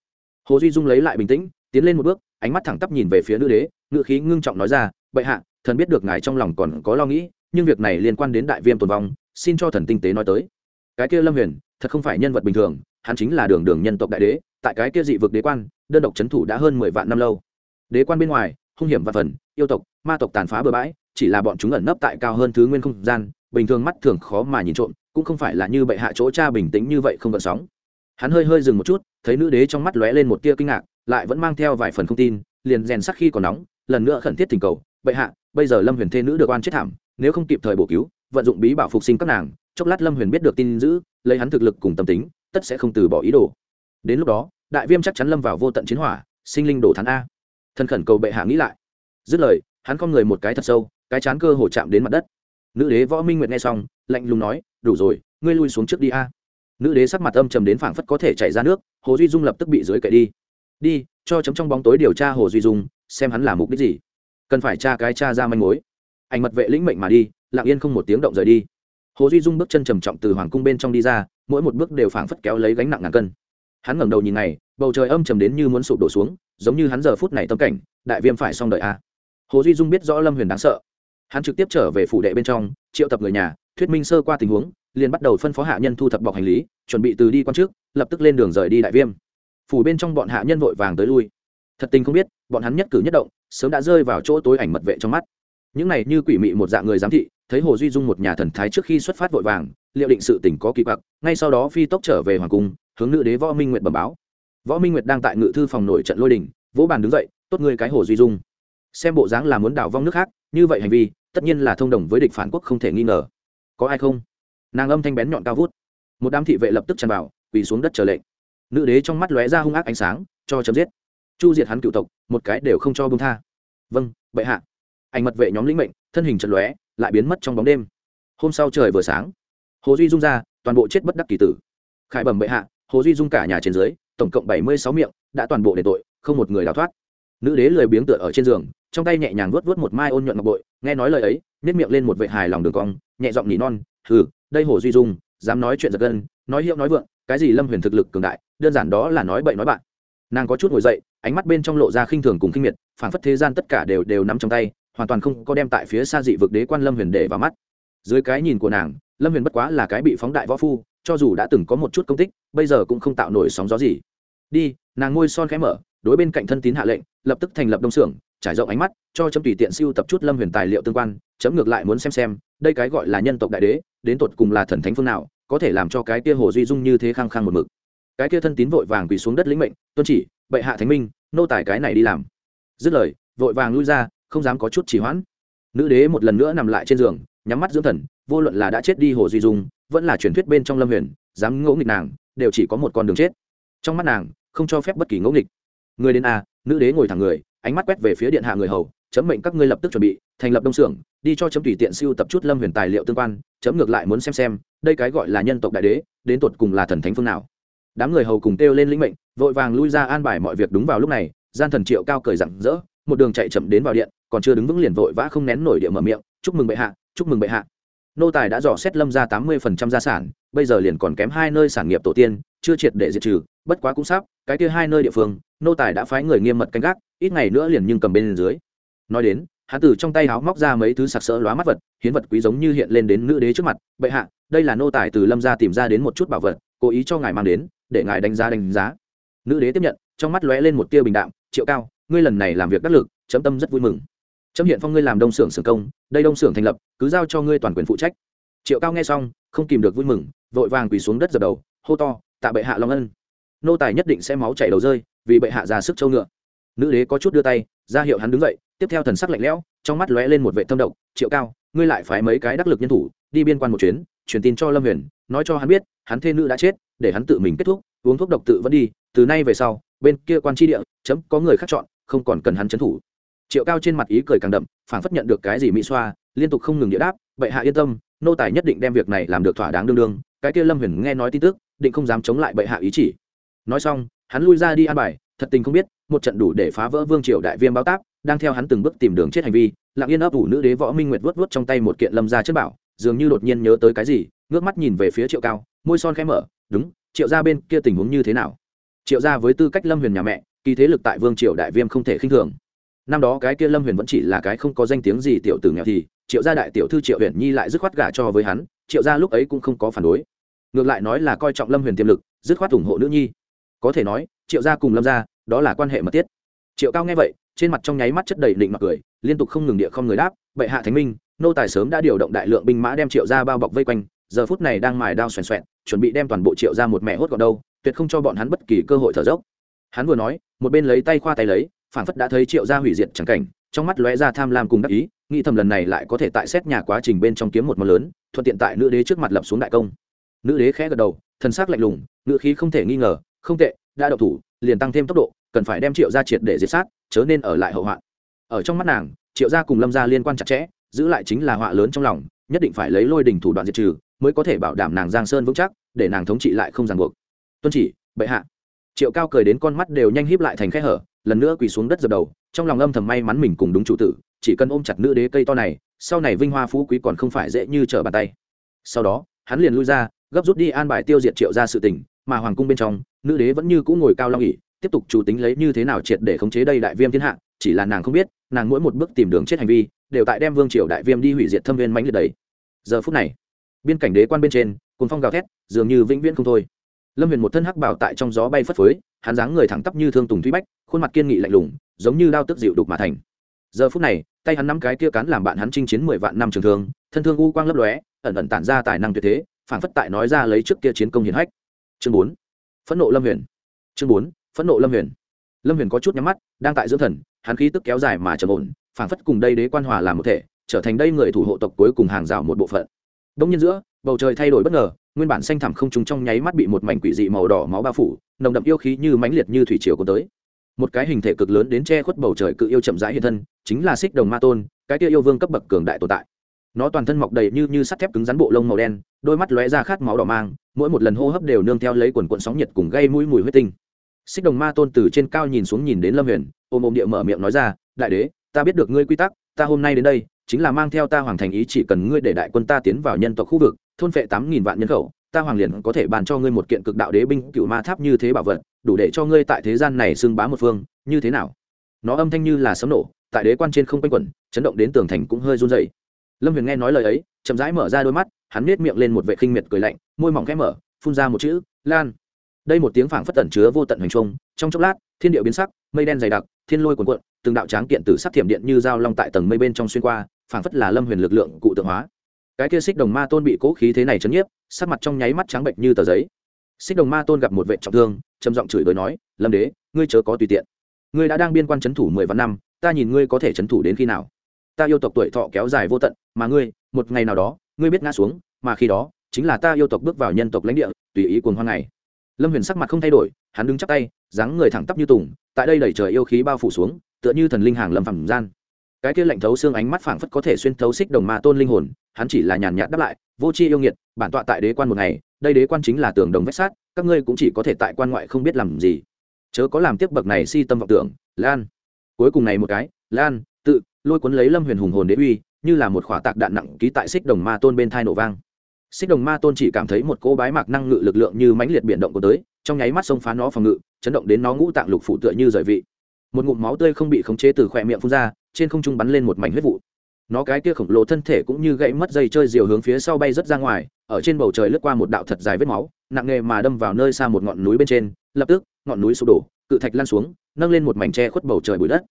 Hồ duy dung lấy lại bình tĩnh, tiến lên một bước, ánh mắt thẳng tắp nhìn về phía nữ đế ngự khí ngưng trọng nói ra, bệ hạ, thần biết được ngài trong lòng còn có lo nghĩ, nhưng việc này liên quan đến đại viêm tồn vong, xin cho thần tinh tế nói tới. Cái kia lâm huyền, thật không phải nhân vật bình thường, hắn chính là đường đường nhân tộc đại đế, tại cái kia dị vực đế quan, đơn độc c h ấ n thủ đã hơn mười vạn năm lâu. Đế quan bên ngoài, hung hiểm và phần, yêu tộc, ma tộc tàn phá bừa bãi, chỉ là bọn chúng ẩn nấp tại cao hơn thứ nguyên không gian, bình thường mắt thường khó mà nhìn trộm, cũng không phải là như bệ hạ chỗ cha bình tĩnh như vậy không gợn sóng hắn hơi hơi dừng một chút, thấy nữ đế trong mắt lóe lên một tia kinh ngạc, lại vẫn mang theo vài phần không tin, liền rèn sắc khi còn nóng, lần nữa khẩn thiết thỉnh cầu, bệ hạ, bây giờ lâm huyền thê nữ được oan chết thảm, nếu không kịp thời bổ cứu, vận dụng bí bảo phục sinh các nàng, chốc lát lâm huyền biết được tin giữ lấy hắn thực lực cùng tâm tính, tất sẽ không từ bỏ ý đồ. Đến lúc đó, đại viêm chắc chắn lâm vào vô tận chiến hỏa, sinh linh đổ thán a. Thân khẩn cầu bệ hạ nghĩ lại. Dứt lời, hắn con người một cái thật sâu, cái chán cơ hồ chạm đến mặt đất. Nữ đế võ minh nguyệt nghe xong, lạnh lùng nói, đủ rồi, ngươi lui xuống trước đi a nữ đế sắc mặt âm trầm đến phảng phất có thể chảy ra nước, hồ duy dung lập tức bị dưới cậy đi. Đi, cho chấm trong bóng tối điều tra hồ duy dung, xem hắn làm mục đích gì. Cần phải tra cái tra ra manh mối. Ảnh mật vệ lĩnh mệnh mà đi, lặng yên không một tiếng động rời đi. Hồ duy dung bước chân trầm trọng từ hoàng cung bên trong đi ra, mỗi một bước đều phảng phất kéo lấy gánh nặng ngàn cân. Hắn ngẩng đầu nhìn này bầu trời âm trầm đến như muốn sụp đổ xuống, giống như hắn giờ phút này tâm cảnh, đại viêm phải xong đợi a. Hồ duy dung biết rõ lâm huyền đáng sợ. Hắn trực tiếp trở về phủ đệ bên trong, triệu tập người nhà, thuyết minh sơ qua tình huống liền bắt đầu phân phó hạ nhân thu thập bọc hành lý, chuẩn bị từ đi quan trước, lập tức lên đường rời đi đại viêm. Phủ bên trong bọn hạ nhân vội vàng tới lui. Thật tình không biết, bọn hắn nhất cử nhất động, sớm đã rơi vào chỗ tối ảnh mật vệ trong mắt. Những này như quỷ mị một dạng người giám thị, thấy hồ duy dung một nhà thần thái trước khi xuất phát vội vàng, liệu định sự tỉnh có kỳ bạc ngay sau đó phi tốc trở về hoàng cung, hướng nữ đế võ minh nguyệt bẩm báo. Võ minh nguyệt đang tại ngự thư phòng nổi trận lôi đình, vỗ bàn đứng dậy, tốt người cái hồ duy dung. Xem bộ dáng là muốn đảo vong nước khác, như vậy hành vi, tất nhiên là thông đồng với địch phản quốc không thể nghi ngờ. Có ai không? Nàng âm thanh bén nhọn cao vút. Một đám thị vệ lập tức tràn vào, quỳ xuống đất chờ lệnh. Nữ đế trong mắt lóe ra hung ác ánh sáng, cho chấm giết. Chu diệt hắn cựu tộc, một cái đều không cho bông tha. Vâng bệ hạ. Ảnh mật vệ nhóm lĩnh mệnh, thân hình trận lóe, lại biến mất trong bóng đêm. Hôm sau trời vừa sáng, hồ duy dung ra, toàn bộ chết bất đắc kỳ tử. Khải bẩm bệ hạ, hồ duy dung cả nhà trên dưới, tổng cộng bảy mươi sáu miệng, đã toàn bộ để tội, không một người đào thoát. Nữ đế lười biếng tựa ở trên giường, trong tay nhẹ nhàng vuốt vuốt một mai ôn nhuận ngọc bội, nghe nói lời ấy nếp miệng lên một vệ hài lòng đường cong, nhẹ giọng nỉ non, hừ đây hồ duy dung, dám nói chuyện giật gân, nói hiệu nói vượng, cái gì lâm huyền thực lực cường đại, đơn giản đó là nói bậy nói bạn. Nàng có chút ngồi dậy, ánh mắt bên trong lộ ra khinh thường cùng khinh miệt phản phất thế gian tất cả đều đều nắm trong tay, hoàn toàn không có đem tại phía xa dị vực đế quan lâm huyền để vào mắt. Dưới cái nhìn của nàng, lâm huyền bất quá là cái bị phóng đại võ phu, cho dù đã từng có một chút công tích, bây giờ cũng không tạo nổi sóng gió gì. Đi, nàng ngôi son khẽ mở, đối bên cạnh thân tín hạ lệnh, lập tức thành lập đông xưởng, trải rộng ánh mắt, cho chấm tùy tiện siêu tập chút lâm huyền tài liệu tương quan, chấm ngược lại muốn xem xem, đây cái gọi là nhân tộc đại đế đến tột cùng là thần thánh phương nào, có thể làm cho cái kia hồ duy dung như thế khăng khăng một mực. Cái kia thân tín vội vàng quỳ xuống đất lĩnh mệnh, tuân chỉ, bệ hạ thánh minh, nô tài cái này đi làm. Dứt lời, vội vàng lui ra, không dám có chút chỉ hoãn. Nữ đế một lần nữa nằm lại trên giường, nhắm mắt dưỡng thần, vô luận là đã chết đi hồ duy dung, vẫn là truyền thuyết bên trong lâm huyền, dám ngỗ nghịch nàng, đều chỉ có một con đường chết. Trong mắt nàng, không cho phép bất kỳ ngỗ nghịch. Người đến a, nữ đế ngồi thẳng người, ánh mắt quét về phía điện hạ người hầu chấm mệnh các ngươi lập tức chuẩn bị, thành lập đông xưởng, đi cho chấm tùy tiện siêu tập chút lâm huyền tài liệu tương quan, chấm ngược lại muốn xem xem, đây cái gọi là nhân tộc đại đế, đến tột cùng là thần thánh phương nào. Đám người hầu cùng kêu lên lĩnh mệnh, vội vàng lui ra an bài mọi việc đúng vào lúc này, gian thần triệu cao cười rặng rỡ, một đường chạy chậm đến vào điện, còn chưa đứng vững liền vội vã không nén nổi địa mở miệng, chúc mừng bệ hạ, chúc mừng bệ hạ. Nô tài đã dò xét lâm ra tám mươi phần trăm gia sản, bây giờ liền còn kém hai nơi sản nghiệp tổ tiên, chưa triệt để diệt trừ, bất quá cũng sắp, cái kia hai nơi địa phương, nô tài đã phái người nghiêm mật canh gác, ít ngày nữa liền nhưng cầm bên dưới nói đến, hắn từ trong tay háo móc ra mấy thứ sặc sỡ lóa mắt vật, hiến vật quý giống như hiện lên đến nữ đế trước mặt. Bệ hạ, đây là nô tài từ lâm ra tìm ra đến một chút bảo vật, cố ý cho ngài mang đến, để ngài đánh giá đánh giá. Nữ đế tiếp nhận, trong mắt lóe lên một tia bình đạm, triệu cao, ngươi lần này làm việc đắc lực, chấm tâm rất vui mừng. Chấm hiện phong ngươi làm đông xưởng xưởng công, đây đông xưởng thành lập, cứ giao cho ngươi toàn quyền phụ trách. Triệu cao nghe xong, không kìm được vui mừng, vội vàng quỳ xuống đất dập đầu, hô to, tạ bệ hạ long ân. Nô tài nhất định sẽ máu chảy đầu rơi, vì bệ hạ ra sức châu ngựa. Nữ đế có chút đưa tay, ra hiệu hắn đứng dậy tiếp theo thần sắc lạnh lẽo, trong mắt lóe lên một vệ thâm độc, triệu cao, ngươi lại phái mấy cái đắc lực nhân thủ, đi biên quan một chuyến, truyền tin cho lâm huyền, nói cho hắn biết, hắn thê nữ đã chết, để hắn tự mình kết thúc, uống thuốc độc tự vẫn đi, từ nay về sau, bên kia quan tri địa, chấm có người khác chọn, không còn cần hắn trấn thủ. Triệu cao trên mặt ý cười càng đậm, phảng phất nhận được cái gì mỹ xoa, liên tục không ngừng địa đáp, bệ hạ yên tâm, nô tài nhất định đem việc này làm được thỏa đáng đương đương, cái kia lâm huyền nghe nói tin tức, định không dám chống lại bệ hạ ý chỉ. Nói xong, hắn lui ra đi an bài, thật tình không biết, một trận đủ để phá vỡ vương triều đại viêm báo táp đang theo hắn từng bước tìm đường chết hành vi, lặng yên ấp ủ nữ đế võ minh nguyệt vớt vớt trong tay một kiện lâm ra chất bảo, dường như đột nhiên nhớ tới cái gì, ngước mắt nhìn về phía triệu cao, môi son khẽ mở, đúng, triệu gia bên kia tình huống như thế nào? Triệu gia với tư cách lâm huyền nhà mẹ, kỳ thế lực tại vương triều đại viêm không thể khinh thường. Năm đó cái kia lâm huyền vẫn chỉ là cái không có danh tiếng gì tiểu tử nghèo thì, triệu gia đại tiểu thư triệu huyền nhi lại dứt khoát gả cho với hắn, triệu gia lúc ấy cũng không có phản đối. Ngược lại nói là coi trọng lâm huyền tiềm lực, dứt khoát ủng hộ nữ nhi. Có thể nói, triệu gia cùng lâm gia, đó là quan hệ mật thiết. Triệu cao nghe vậy trên mặt trong nháy mắt chất đầy định mặc cười, liên tục không ngừng địa không người đáp, bệ hạ thánh minh, nô tài sớm đã điều động đại lượng binh mã đem triệu gia bao bọc vây quanh, giờ phút này đang mài đao xoèn xoẹn, chuẩn bị đem toàn bộ triệu ra một mẹ hốt gọn đâu, tuyệt không cho bọn hắn bất kỳ cơ hội thở dốc. Hắn vừa nói, một bên lấy tay khoa tay lấy phản phất đã thấy triệu gia hủy diệt chẳng cảnh, trong mắt lóe ra tham lam cùng đắc ý, nghĩ thầm lần này lại có thể tại xét nhà quá trình bên trong kiếm một món lớn, thuận tiện tại nữ đế trước mặt lập xuống đại công. Nữ đế khẽ gật đầu thân xác lạnh lùng, ngữ khí không thể nghi ngờ, không tệ, đã đậu thủ, liền tăng thêm tốc độ, cần phải đem triệu gia triệt để diệt sát chớ nên ở lại hậu hoạn. Ở trong mắt nàng, triệu gia cùng lâm gia liên quan chặt chẽ, giữ lại chính là họa lớn trong lòng, nhất định phải lấy lôi đình thủ đoạn diệt trừ, mới có thể bảo đảm nàng giang sơn vững chắc, để nàng thống trị lại không ràng buộc. Tuân chỉ, bệ hạ. Triệu cao cười đến con mắt đều nhanh híp lại thành khe hở, lần nữa quỳ xuống đất dập đầu, trong lòng âm thầm may mắn mình cùng đúng chủ tử, chỉ cần ôm chặt nữ đế cây to này, sau này vinh hoa phú quý còn không phải dễ như trở bàn tay. Sau đó, hắn liền lui ra, gấp rút đi an bài tiêu diệt triệu ra sự tình, mà hoàng cung bên trong, nữ đế vẫn như cũ ngồi cao long ỉ tiếp tục chủ tính lấy như thế nào triệt để khống chế đây đại viêm thiên hạ, chỉ là nàng không biết, nàng mỗi một bước tìm đường chết hành vi, đều tại đem vương triều đại viêm đi hủy diệt thâm viên mãnh liệt đấy. Giờ phút này, biên cảnh đế quan bên trên cùng phong gào thét, dường như vĩnh viễn không thôi. Lâm huyền một thân hắc bảo tại trong gió bay phất phới, hắn dáng người thẳng tắp như thương tùng thúy bách, khuôn mặt kiên nghị lạnh lùng, giống như đao tức dịu đục mà thành. Giờ phút này, tay hắn nắm cái kia cán làm bạn hắn chinh chiến mười vạn năm trường thương, thân thương u quang lấp lóe, ẩn ẩn tản ra tài năng tuyệt thế phản phất tại nói ra lấy trước kia chiến công hiển hách. Chương bốn, phẫn nộ lâm huyền. Chương bốn phẫn nộ lâm huyền lâm huyền có chút nhắm mắt đang tại dưỡng thần hắn khí tức kéo dài mà trầm ổn phảng phất cùng đây đế quan hòa làm một thể trở thành đây người thủ hộ tộc cuối cùng hàng rào một bộ phận đông nhiên giữa bầu trời thay đổi bất ngờ nguyên bản xanh thẳm không trùng trong nháy mắt bị một mảnh quỷ dị màu đỏ máu bao phủ nồng đậm yêu khí như mãnh liệt như thủy triều có tới một cái hình thể cực lớn đến che khuất bầu trời cự yêu chậm rãi hiện thân chính là xích đồng ma tôn cái kia yêu vương cấp bậc cường đại tồn tại nó toàn thân mọc đầy như như sắt thép cứng rắn bộ lông màu đen đôi mắt lóe ra khát máu đỏ mang mỗi một lần hô hấp đều nương theo lấy quần cuộn sóng nhiệt cùng gây mũi mùi huyết tinh xích đồng ma tôn từ trên cao nhìn xuống nhìn đến lâm huyền, ôm ôm địa mở miệng nói ra, đại đế, ta biết được ngươi quy tắc, ta hôm nay đến đây, chính là mang theo ta hoàng thành ý chỉ cần ngươi để đại quân ta tiến vào nhân tộc khu vực, thôn phệ tám nghìn vạn nhân khẩu, ta hoàng liền có thể bàn cho ngươi một kiện cực đạo đế binh cựu ma tháp như thế bảo vật, đủ để cho ngươi tại thế gian này xưng bá một phương, như thế nào? Nó âm thanh như là sấm nổ, tại đế quan trên không quanh quẩn, chấn động đến tường thành cũng hơi run dày lâm huyền nghe nói lời ấy, chậm rãi mở ra đôi mắt, hắn nết miệng lên một vệ khinh miệt cười lạnh, môi mỏng khẽ mở, phun ra một chữ, lan đây một tiếng phảng phất tẩn chứa vô tận hành trung trong chốc lát, thiên địa biến sắc, mây đen dày đặc, thiên lôi cuồn cuộn, từng đạo tráng kiện từ sắc thiểm điện như dao long tại tầng mây bên trong xuyên qua, phảng phất là lâm huyền lực lượng cụ tượng hóa. Cái kia xích đồng ma tôn bị cố khí thế này chấn nhiếp, sắc mặt trong nháy mắt trắng bệnh như tờ giấy. Xích đồng ma tôn gặp một vệ trọng thương, trầm giọng chửi bới nói, lâm đế, ngươi chớ có tùy tiện. Ngươi đã đang biên quan c h ấ n thủ mười vạn năm, ta nhìn ngươi có thể c h ấ n thủ đến khi nào. Ta yêu tộc tuổi thọ kéo dài vô tận, mà ngươi, một ngày nào đó, ngươi biết ngã xuống, mà khi đó, chính là ta yêu tộc bước vào nhân tộc lãnh địa, tùy ý cuồng hoang này lâm huyền sắc mặt không thay đổi, hắn đứng chắc tay, dáng người thẳng tắp như tùng, tại đây đẩy trời yêu khí bao phủ xuống, tựa như thần linh hàng lâm phẳng gian. Cái kia lạnh thấu xương ánh mắt phảng phất có thể xuyên thấu xích đồng ma tôn linh hồn, hắn chỉ là nhàn nhạt đáp lại, vô c h i yêu nghiệt, bản tọa tại đế quan một ngày, đây đế quan chính là tường đồng vách sát các ngươi cũng chỉ có thể tại quan ngoại không biết làm gì. Chớ có làm tiếp bậc này si tâm vọng tưởng, lan. Cuối cùng này một cái, lan, tự, lôi cuốn lấy lâm huyền hùng hồn đế uy, như là một khỏa tạc đạn nặng ký tại xích đồng ma tôn bên thai nổ vang xích đồng ma tôn chỉ cảm thấy một cô bái mạc năng ngự lực lượng như mãnh liệt biển động của tới, trong nháy mắt xông phá nó phòng ngự, chấn động đến nó ngũ tạng lục phụ tựa như rời vị. Một ngụm máu tươi không bị khống chế từ khỏe miệng phun ra, trên không trung bắn lên một mảnh huyết vụ. Nó cái kia khổng lồ thân thể cũng như gãy mất dây chơi diều hướng phía sau bay rất ra ngoài, ở trên bầu trời lướt qua một đạo thật dài vết máu, nặng nề mà đâm vào nơi xa một ngọn núi bên trên, lập tức, ngọn núi sụp đổ, cự thạch lan xuống, nâng lên một mảnh tre khuất bầu trời bụi đất.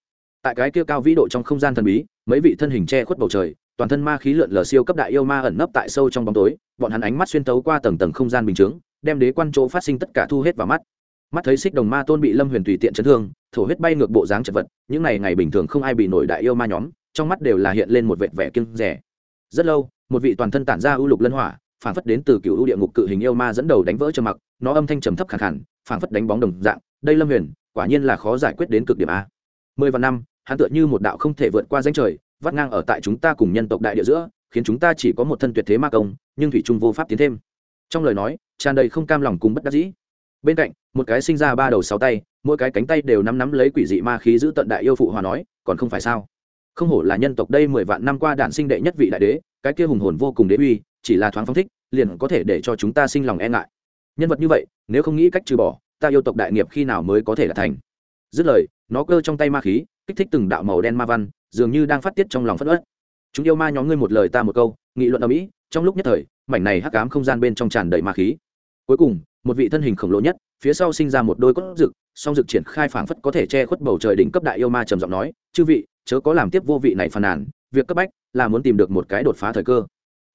Tại cái kia cao vĩ độ trong không gian thần bí, mấy vị thân hình tre khuất bầu trời toàn thân ma khí lượn lờ siêu cấp đại yêu ma ẩn nấp tại sâu trong bóng tối, bọn hắn ánh mắt xuyên tấu qua tầng tầng không gian bình chướng, đem đế quan chỗ phát sinh tất cả thu hết vào mắt. Mắt thấy xích đồng ma tôn bị lâm huyền tùy tiện chấn thương, thổ huyết bay ngược bộ dáng chật vật, những ngày ngày bình thường không ai bị nổi đại yêu ma nhóm, trong mắt đều là hiện lên một vệt vẻ kiêng rẻ rất lâu, một vị toàn thân tản ra ưu lục lân hỏa, phảng phất đến từ cựu ưu địa ngục cự hình yêu ma dẫn đầu đánh vỡ trầm mặc, nó âm thanh trầm thấp khẳng khẳng phảng phất đánh bóng đồng dạng, đây lâm huyền, quả nhiên là khó giải quyết đến cực điểm a. Mười vạn năm, hắn tựa như một đạo không thể vượt qua danh trời vắt ngang ở tại chúng ta cùng nhân tộc đại địa giữa, khiến chúng ta chỉ có một thân tuyệt thế ma công, nhưng thủy trung vô pháp tiến thêm. Trong lời nói, tràn đầy không cam lòng cùng bất đắc dĩ. Bên cạnh, một cái sinh ra ba đầu sáu tay, mỗi cái cánh tay đều nắm nắm lấy quỷ dị ma khí giữ tận đại yêu phụ hòa nói, còn không phải sao? Không hổ là nhân tộc đây mười vạn năm qua đản sinh đệ nhất vị đại đế, cái kia hùng hồn vô cùng đế uy, chỉ là thoáng phong thích, liền có thể để cho chúng ta sinh lòng e ngại. Nhân vật như vậy, nếu không nghĩ cách trừ bỏ, ta yêu tộc đại nghiệp khi nào mới có thể là thành? Dứt lời, nó cơ trong tay ma khí, kích thích từng đạo màu đen ma văn dường như đang phát tiết trong lòng phất ớt. Chúng yêu ma nhóm ngươi một lời ta một câu, nghị luận ở mỹ, trong lúc nhất thời, mảnh này hắc ám không gian bên trong tràn đầy ma khí. Cuối cùng, một vị thân hình khổng lồ nhất, phía sau sinh ra một đôi cốt rực, song rực triển khai phảng phất có thể che khuất bầu trời đỉnh cấp đại yêu ma trầm giọng nói, chư vị, chớ có làm tiếp vô vị này phàn nàn, việc cấp bách là muốn tìm được một cái đột phá thời cơ.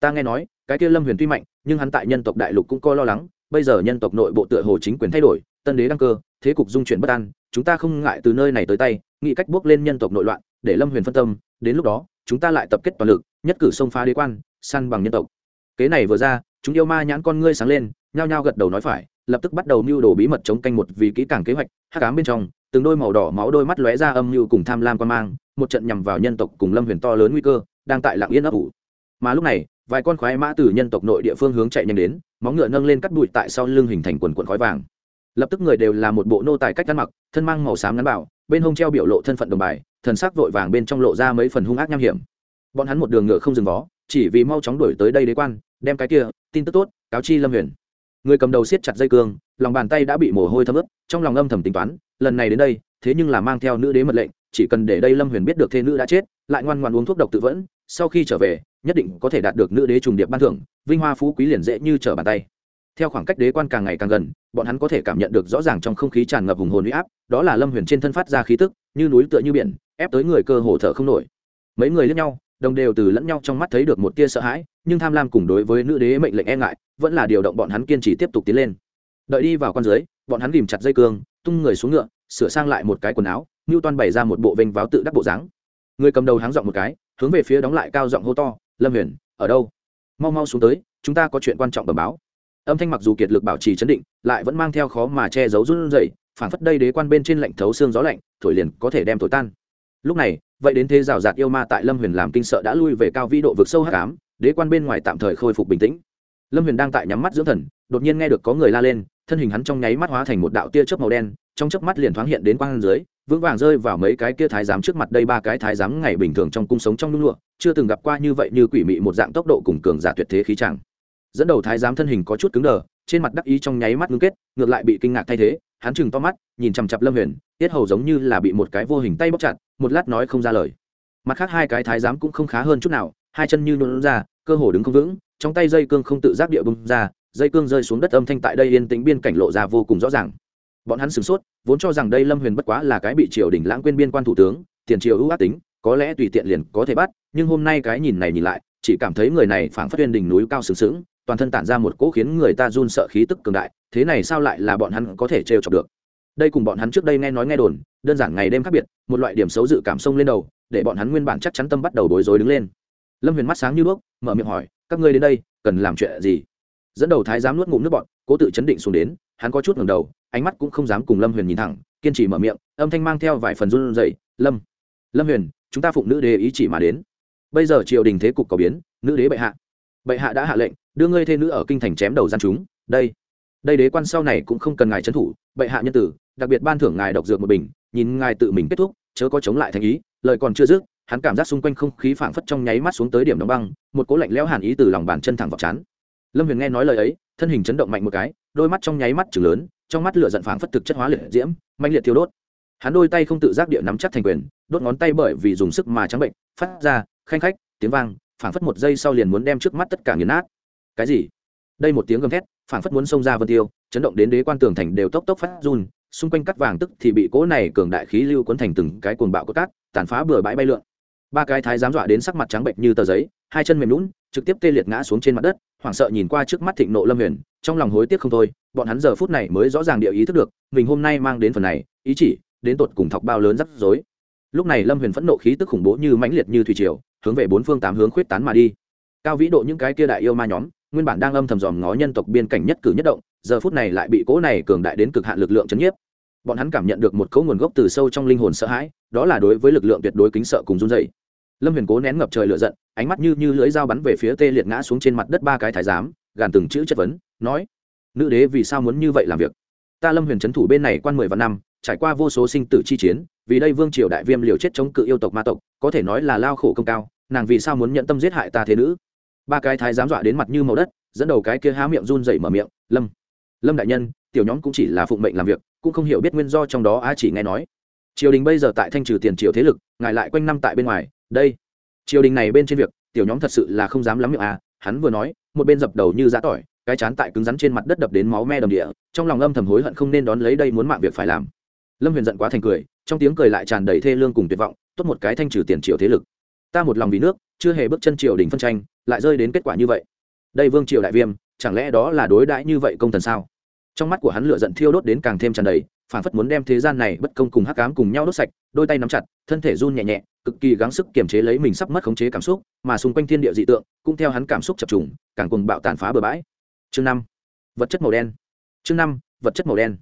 Ta nghe nói, cái kia lâm huyền tuy mạnh, nhưng hắn tại nhân tộc đại lục cũng coi lo lắng, bây giờ nhân tộc nội bộ tựa hồ chính quyền thay đổi, tân đế đăng cơ, thế cục dung chuyển bất an, chúng ta không ngại từ nơi này tới tay, nghĩ cách bước lên nhân tộc nội loạn để lâm huyền phân tâm, đến lúc đó, chúng ta lại tập kết toàn lực, nhất cử xông phá đế quan, săn bằng nhân tộc. Kế này vừa ra, chúng yêu ma nhãn con ngươi sáng lên, nhao nhao gật đầu nói phải, lập tức bắt đầu mưu đồ bí mật chống canh một vì kỹ càng kế hoạch, hắc ám bên trong, từng đôi màu đỏ máu đôi mắt lóe ra âm mưu cùng tham lam quan mang, một trận nhằm vào nhân tộc cùng lâm huyền to lớn nguy cơ, đang tại lạng yên ấp ủ. Mà lúc này, vài con khoái mã từ nhân tộc nội địa phương hướng chạy nhanh đến, móng ngựa nâng lên cắt bụi tại sau lưng hình thành quần quần khói vàng. Lập tức người đều là một bộ nô tài cách ăn mặc, thân mang màu xám ngắn bảo bên hông treo biểu lộ thân phận đồng bài, thần sắc vội vàng bên trong lộ ra mấy phần hung ác nham hiểm. Bọn hắn một đường ngựa không dừng vó, chỉ vì mau chóng đuổi tới đây đế quan, đem cái kia, tin tức tốt, cáo chi lâm huyền. Người cầm đầu siết chặt dây cương, lòng bàn tay đã bị mồ hôi thấm ướt, trong lòng âm thầm tính toán, lần này đến đây, thế nhưng là mang theo nữ đế mật lệnh, chỉ cần để đây lâm huyền biết được thê nữ đã chết, lại ngoan ngoan uống thuốc độc tự vẫn, sau khi trở về, nhất định có thể đạt được nữ đế trùng điệp ban thưởng, vinh hoa phú quý liền dễ như trở bàn tay theo khoảng cách đế quan càng ngày càng gần, bọn hắn có thể cảm nhận được rõ ràng trong không khí tràn ngập hùng hồn huy áp, đó là lâm huyền trên thân phát ra khí tức, như núi tựa như biển, ép tới người cơ hồ thở không nổi. Mấy người lẫn nhau, đồng đều từ lẫn nhau trong mắt thấy được một tia sợ hãi, nhưng tham lam cùng đối với nữ đế mệnh lệnh e ngại, vẫn là điều động bọn hắn kiên trì tiếp tục tiến lên. Đợi đi vào con dưới, bọn hắn ghìm chặt dây cương, tung người xuống ngựa, sửa sang lại một cái quần áo ngưu toan bày ra một bộ vênh váo tự đắc bộ dáng. Người cầm đầu háng giọng một cái, hướng về phía đóng lại cao giọng hô to, lâm huyền, ở đâu? Mau mau xuống tới, chúng ta có chuyện quan trọng bẩm báo âm thanh mặc dù kiệt lực bảo trì chấn định, lại vẫn mang theo khó mà che giấu run rẩy, phảng phất đây đế quan bên trên lạnh thấu xương gió lạnh, thổi liền có thể đem thổi tan. Lúc này, vậy đến thế rào rạt yêu ma tại lâm huyền làm kinh sợ đã lui về cao vĩ độ vực sâu hắc ám, đế quan bên ngoài tạm thời khôi phục bình tĩnh. Lâm huyền đang tại nhắm mắt dưỡng thần, đột nhiên nghe được có người la lên, thân hình hắn trong nháy mắt hóa thành một đạo tia chớp màu đen, trong chớp mắt liền thoáng hiện đến quang dưới, vững vàng rơi vào mấy cái kia thái giám trước mặt đây ba cái thái giám ngày bình thường trong cung sống trong nhung lụa, chưa từng gặp qua như vậy như quỷ mị một dạng tốc độ cùng cường giả tuyệt thế khí chẳng dẫn đầu thái giám thân hình có chút cứng đờ, trên mặt đắc ý trong nháy mắt ngưng kết, ngược lại bị kinh ngạc thay thế, hắn chừng to mắt, nhìn chằm chặp lâm huyền, tiết hầu giống như là bị một cái vô hình tay bóc chặt, một lát nói không ra lời. Mặt khác hai cái thái giám cũng không khá hơn chút nào, hai chân như nôn ra, cơ hồ đứng không vững, trong tay dây cương không tự giác địa bung ra, dây cương rơi xuống đất âm thanh tại đây yên tĩnh biên cảnh lộ ra vô cùng rõ ràng. Bọn hắn sửng sốt, vốn cho rằng đây lâm huyền bất quá là cái bị triều đình lãng quên biên quan thủ tướng, tiền triều ưu ác tính, có lẽ tùy tiện liền có thể bắt, nhưng hôm nay cái nhìn này nhìn lại, chỉ cảm thấy người này phảng phất uyên đỉnh núi cao sừng sững toàn thân tản ra một cỗ khiến người ta run sợ khí tức cường đại, thế này sao lại là bọn hắn có thể trêu chọc được? Đây cùng bọn hắn trước đây nghe nói nghe đồn, đơn giản ngày đêm khác biệt, một loại điểm xấu dự cảm sông lên đầu, để bọn hắn nguyên bản chắc chắn tâm bắt đầu bối rối đứng lên. Lâm huyền mắt sáng như đuốc, mở miệng hỏi, các ngươi đến đây, cần làm chuyện gì? Dẫn đầu thái giám nuốt ngụm nước bọn cố tự chấn định xuống đến, hắn có chút ngẩng đầu, ánh mắt cũng không dám cùng lâm huyền nhìn thẳng, kiên trì mở miệng, âm thanh mang theo vài phần run dậy lâm lâm huyền, chúng ta phụng nữ đế ý chỉ mà đến. Bây giờ triều đình thế cục có biến, nữ đế bệ hạ bệ hạ đã hạ lệnh, đưa ngươi thê nữ ở kinh thành chém đầu gian chúng. Đây đây đế quan sau này cũng không cần ngài trấn thủ, bệ hạ nhân tử, đặc biệt ban thưởng ngài độc dược một bình, nhìn ngài tự mình kết thúc, chớ có chống lại thành ý. Lời còn chưa dứt, hắn cảm giác xung quanh không khí phảng phất trong nháy mắt xuống tới điểm đóng băng, một cố lạnh lẽo hàn ý từ lòng bàn chân thẳng vào chán lâm huyền nghe nói lời ấy, thân hình chấn động mạnh một cái, đôi mắt trong nháy mắt chừng lớn, trong mắt lửa giận phảng phất thực chất hóa liệt diễm mạnh liệt thiêu đốt. Hắn đôi tay không tự giác địa nắm chắc thành quyền, đốt ngón tay bởi vì dùng sức mà trắng bệnh, phát ra, khanh khách, tiếng vang phảng phất một giây sau liền muốn đem trước mắt tất cả nghiền nát. Cái gì? Đây một tiếng gầm thét, phảng phất muốn xông ra vân tiêu, chấn động đến đế quan tường thành đều tốc tốc phát run, xung quanh cắt vàng tức thì bị cỗ này cường đại khí lưu cuốn thành từng cái cuồng bạo cốt cát, tàn phá bừa bãi bay lượn. Ba cái thái giám dọa đến sắc mặt trắng bệnh như tờ giấy, hai chân mềm lún trực tiếp tê liệt ngã xuống trên mặt đất, hoảng sợ nhìn qua trước mắt thịnh nộ lâm huyền, trong lòng hối tiếc không thôi, bọn hắn giờ phút này mới rõ ràng địa ý thức được, mình hôm nay mang đến phần này, ý chỉ, đến tột cùng thọc bao lớn rắc rối lúc này lâm huyền phẫn nộ khí tức khủng bố như mãnh liệt như thủy triều, hướng về bốn phương tám hướng khuyết tán mà đi. Cao vĩ độ những cái kia đại yêu ma nhóm, nguyên bản đang âm thầm dòm ngó nhân tộc biên cảnh nhất cử nhất động, giờ phút này lại bị cỗ này cường đại đến cực hạn lực lượng chấn nhiếp. Bọn hắn cảm nhận được một cỗ nguồn gốc từ sâu trong linh hồn sợ hãi, đó là đối với lực lượng tuyệt đối kính sợ cùng run dày lâm huyền cố nén ngập trời lửa giận, ánh mắt như như lưỡi dao bắn về phía tê liệt ngã xuống trên mặt đất ba cái thái giám, gàn từng chữ chất vấn, nói, nữ đế vì sao muốn như vậy làm việc? Ta lâm huyền trấn thủ bên này quan mười vạn năm trải qua vô số sinh tử chi chiến, vì đây vương triều đại viêm liều chết chống cự yêu tộc ma tộc, có thể nói là lao khổ công cao, nàng vì sao muốn nhận tâm giết hại ta thế nữ? Ba cái thái giám dọa đến mặt như màu đất, dẫn đầu cái kia há miệng run dậy mở miệng, lâm lâm đại nhân, tiểu nhóm cũng chỉ là phụng mệnh làm việc, cũng không hiểu biết nguyên do trong đó á chỉ nghe nói. Triều đình bây giờ tại thanh trừ tiền triều thế lực, ngài lại quanh năm tại bên ngoài, đây. Triều đình này bên trên việc, tiểu nhóm thật sự là không dám lắm miệng à hắn vừa nói, một bên dập đầu như giã tỏi, cái chán tại cứng rắn trên mặt đất đập đến máu me đầm địa, trong lòng âm thầm hối hận không nên đón lấy đây muốn mạng việc phải làm lâm huyền giận quá thành cười, trong tiếng cười lại tràn đầy thê lương cùng tuyệt vọng, tốt một cái thanh trừ tiền triều thế lực. Ta một lòng vì nước, chưa hề bước chân triều đình phân tranh, lại rơi đến kết quả như vậy. Đây vương triều đại viêm, chẳng lẽ đó là đối đãi như vậy công thần sao? Trong mắt của hắn lửa giận thiêu đốt đến càng thêm tràn đầy, phản phất muốn đem thế gian này bất công cùng hắc cám cùng nhau đốt sạch, đôi tay nắm chặt, thân thể run nhẹ nhẹ, cực kỳ gắng sức kiềm chế lấy mình sắp mất khống chế cảm xúc, mà xung quanh thiên địa dị tượng, cũng theo hắn cảm xúc chập trùng, càng cùng bạo tàn phá bừa bãi. Chương năm, vật chất màu đen. Chương năm, vật chất màu đen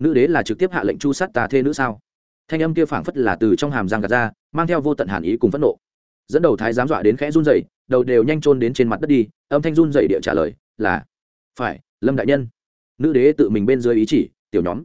nữ đế là trực tiếp hạ lệnh chu sát tà thê nữ sao? Thanh âm kia phảng phất là từ trong hàm giang gạt ra mang theo vô tận hàn ý cùng phẫn nộ. Dẫn đầu thái giám dọa đến khẽ run dậy đầu đều nhanh trôn đến trên mặt đất đi âm thanh run dậy địa trả lời là phải lâm đại nhân. Nữ đế tự mình bên dưới ý chỉ tiểu nhóm.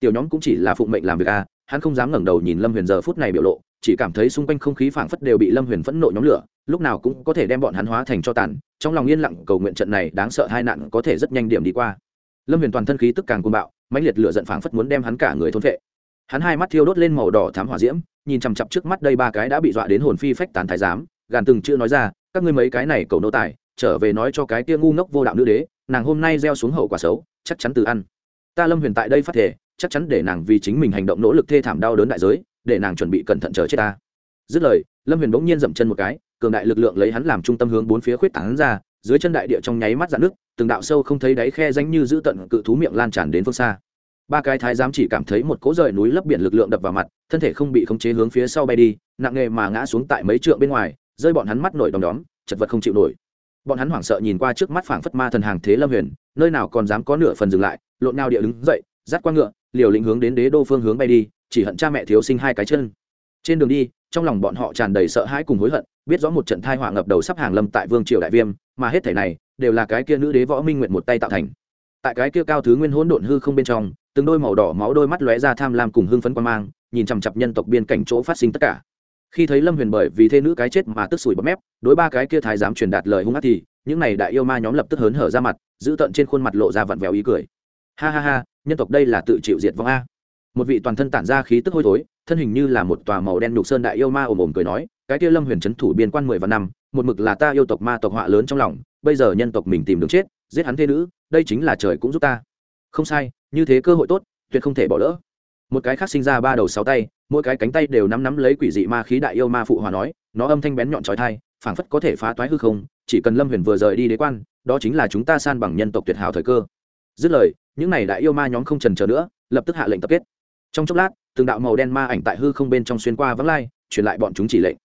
Tiểu nhóm cũng chỉ là phụng mệnh làm việc a à, hắn không dám ngẩng đầu nhìn lâm huyền giờ phút này biểu lộ chỉ cảm thấy xung quanh không khí phảng phất đều bị lâm huyền phẫn nộ nhóm lửa lúc nào cũng có thể đem bọn hắn hóa thành cho tàn trong lòng yên lặng cầu nguyện trận này đáng sợ hai nạn có thể rất nhanh điểm đi qua. Lâm huyền toàn thân khí tức càng côn bạo mãnh liệt lửa giận phảng phất muốn đem hắn cả người thôn vệ hắn hai mắt thiêu đốt lên màu đỏ thám hỏa diễm, nhìn chằm chặp trước mắt đây ba cái đã bị dọa đến hồn phi phách tán thái giám, gàn từng chữ nói ra, các ngươi mấy cái này cầu nô tài, trở về nói cho cái kia ngu ngốc vô đạo nữ đế, nàng hôm nay gieo xuống hậu quả xấu, chắc chắn từ ăn. Ta lâm huyền tại đây phát thể chắc chắn để nàng vì chính mình hành động nỗ lực thê thảm đau đớn đại giới, để nàng chuẩn bị cẩn thận chờ chết ta. Dứt lời, lâm huyền bỗng nhiên dậm chân một cái, cường đại lực lượng lấy hắn làm trung tâm hướng bốn phía khuyết tảng ra dưới chân đại địa trong nháy mắt dạn nước, từng đạo sâu không thấy đáy khe danh như giữ tận cự thú miệng lan tràn đến phương xa. Ba cái thái giám chỉ cảm thấy một cỗ rời núi lấp biển lực lượng đập vào mặt, thân thể không bị khống chế hướng phía sau bay đi, nặng nghề mà ngã xuống tại mấy trượng bên ngoài, rơi bọn hắn mắt nổi đom đóm, chật vật không chịu nổi. Bọn hắn hoảng sợ nhìn qua trước mắt phảng phất ma thần hàng thế lâm huyền, nơi nào còn dám có nửa phần dừng lại, lộn nào địa đứng dậy, dắt qua ngựa, liều lĩnh hướng đến đế đô phương hướng bay đi, chỉ hận cha mẹ thiếu sinh hai cái chân. Trên đường đi, trong lòng bọn họ tràn đầy sợ hãi cùng hối hận biết rõ một trận thai họa ngập đầu sắp hàng lâm tại vương triều đại viêm, mà hết thể này đều là cái kia nữ đế võ minh nguyện một tay tạo thành. Tại cái kia cao thứ nguyên hỗn độn hư không bên trong, từng đôi màu đỏ máu đôi mắt lóe ra tham lam cùng hưng phấn quan mang, nhìn chằm chặp nhân tộc biên cảnh chỗ phát sinh tất cả. Khi thấy lâm huyền bởi vì thê nữ cái chết mà tức sủi bọt mép, đối ba cái kia thái dám truyền đạt lời hung ác thì, những này đại yêu ma nhóm lập tức hớn hở ra mặt, giữ tận trên khuôn mặt lộ ra vặn vẹo ý cười. Ha ha ha, nhân tộc đây là tự chịu diệt vong a. Một vị toàn thân tản ra khí tức hôi thối, thân hình như là một tòa màu đen nhục sơn đại yêu ma ồm ồm cười nói cái kia lâm huyền trấn thủ biên quan mười vạn năm, một mực là ta yêu tộc ma tộc họa lớn trong lòng, bây giờ nhân tộc mình tìm đường chết, giết hắn thê nữ, đây chính là trời cũng giúp ta. Không sai, như thế cơ hội tốt, tuyệt không thể bỏ lỡ. Một cái khác sinh ra ba đầu sáu tay, mỗi cái cánh tay đều nắm nắm lấy quỷ dị ma khí đại yêu ma phụ hòa nói, nó âm thanh bén nhọn trói thai, phảng phất có thể phá toái hư không, chỉ cần lâm huyền vừa rời đi đế quan, đó chính là chúng ta san bằng nhân tộc tuyệt hảo thời cơ. Dứt lời, những này đại yêu ma nhóm không trần trờ nữa, lập tức hạ lệnh tập kết. Trong chốc lát, từng đạo màu đen ma ảnh tại hư không bên trong xuyên qua vắng lai, truyền lại bọn chúng chỉ lệnh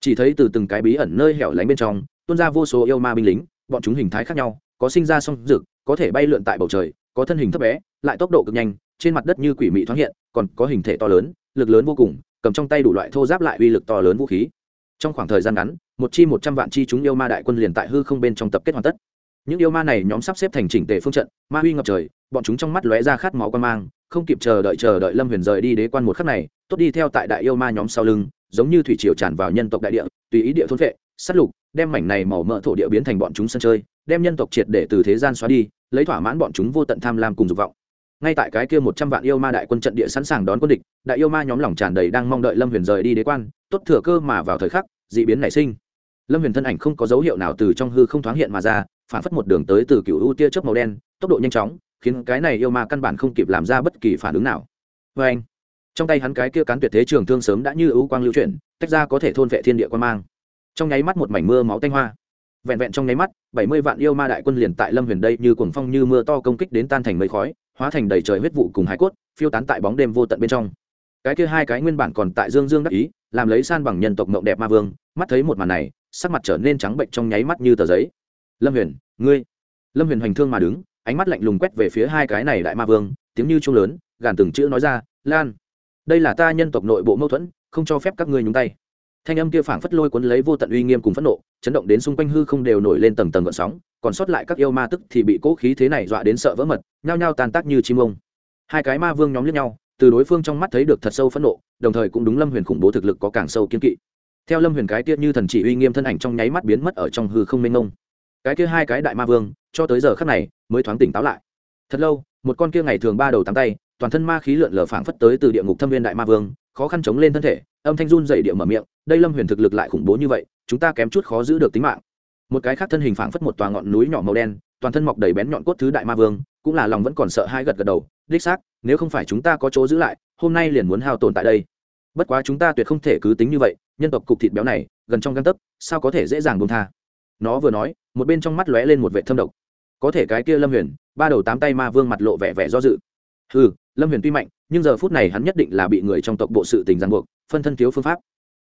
chỉ thấy từ từng cái bí ẩn nơi hẻo lánh bên trong, tuôn ra vô số yêu ma binh lính, bọn chúng hình thái khác nhau, có sinh ra song rực có thể bay lượn tại bầu trời, có thân hình thấp bé, lại tốc độ cực nhanh, trên mặt đất như quỷ mị thoáng hiện, còn có hình thể to lớn, lực lớn vô cùng, cầm trong tay đủ loại thô giáp lại uy lực to lớn vũ khí. Trong khoảng thời gian ngắn, một chi một trăm vạn chi chúng yêu ma đại quân liền tại hư không bên trong tập kết hoàn tất. Những yêu ma này nhóm sắp xếp thành chỉnh tề phương trận, ma huy ngập trời, bọn chúng trong mắt lóe ra khát máu quan mang, không kịp chờ đợi chờ đợi lâm huyền rời đi đế quan một khắc này, tốt đi theo tại đại yêu ma nhóm sau lưng giống như thủy triều tràn vào nhân tộc đại địa, tùy ý địa thôn vệ s á t lục, đem mảnh này màu mỡ thổ địa biến thành bọn chúng sân chơi, đem nhân tộc triệt để từ thế gian xóa đi, lấy thỏa mãn bọn chúng vô tận tham lam cùng dục vọng. Ngay tại cái kia một trăm vạn yêu ma đại quân trận địa sẵn sàng đón quân địch, đại yêu ma nhóm lòng tràn đầy đang mong đợi lâm huyền rời đi đế quan, tốt thừa cơ mà vào thời khắc d ị biến nảy sinh. Lâm huyền thân ảnh không có dấu hiệu nào từ trong hư không thoáng hiện mà ra, phản phất một đường tới từ cựu ưu tia chớp màu đen, tốc độ nhanh chóng, khiến cái này yêu ma căn bản không kịp làm ra bất kỳ phản ứng nào. Vê anh trong tay hắn cái kia cán tuyệt thế trường thương sớm đã như ưu quang lưu chuyển, tách ra có thể thôn vệ thiên địa quan mang. Trong nháy mắt một mảnh mưa máu tanh hoa. Vẹn vẹn trong nháy mắt, bảy mươi vạn yêu ma đại quân liền tại lâm huyền đây như cuồng phong như mưa to công kích đến tan thành mây khói, hóa thành đầy trời huyết vụ cùng hải cốt, phiêu tán tại bóng đêm vô tận bên trong. Cái kia hai cái nguyên bản còn tại dương dương đắc ý, làm lấy san bằng nhân tộc mộng đẹp ma vương, mắt thấy một màn này, sắc mặt trở nên trắng bệnh trong nháy mắt như tờ giấy. Lâm huyền, ngươi? Lâm huyền hoành thương mà đứng, ánh mắt lạnh lùng quét về phía hai cái này đại ma vương, tiếng như trung lớn, gàn từng chữ nói ra, lan đây là ta nhân tộc nội bộ mâu thuẫn, không cho phép các ngươi nhúng tay. Thanh âm kia phảng phất lôi cuốn lấy vô tận uy nghiêm cùng phẫn nộ, chấn động đến xung quanh hư không đều nổi lên tầng tầng gọn sóng, còn sót lại các yêu ma tức thì bị cỗ khí thế này dọa đến sợ vỡ mật, nhao nhao tàn tác như chim ông. Hai cái ma vương nhóm lẫn nhau, từ đối phương trong mắt thấy được thật sâu phẫn nộ, đồng thời cũng đúng lâm huyền khủng bố thực lực có càng sâu kiên kỵ. Theo lâm huyền cái kia như thần chỉ uy nghiêm thân ảnh trong nháy mắt biến mất ở trong hư không mênh mông. Cái kia hai cái đại ma vương, cho tới giờ khắc này, mới thoáng tỉnh táo lại. Thật lâu, một con kia ngày thường ba đầu tám tay toàn thân ma khí lượn lờ phảng phất tới từ địa ngục thâm viên đại ma vương, khó khăn chống lên thân thể, âm thanh run dày địa mở miệng, đây lâm huyền thực lực lại khủng bố như vậy, chúng ta kém chút khó giữ được tính mạng. Một cái khác thân hình phảng phất một tòa ngọn núi nhỏ màu đen, toàn thân mọc đầy bén nhọn cốt thứ đại ma vương, cũng là lòng vẫn còn sợ hai gật gật đầu, đích xác, nếu không phải chúng ta có chỗ giữ lại, hôm nay liền muốn hao tồn tại đây. Bất quá chúng ta tuyệt không thể cứ tính như vậy, nhân tộc cục thịt béo này, gần trong găng tấc, sao có thể dễ dàng buông tha? Nó vừa nói, một bên trong mắt lóe lên một vệ thâm độc. Có thể cái kia lâm huyền, ba đầu tám tay ma vương mặt lộ vẻ vẻ do dự ừ lâm huyền tuy mạnh, nhưng giờ phút này hắn nhất định là bị người trong tộc bộ sự tình giằng buộc, phân thân thiếu phương pháp.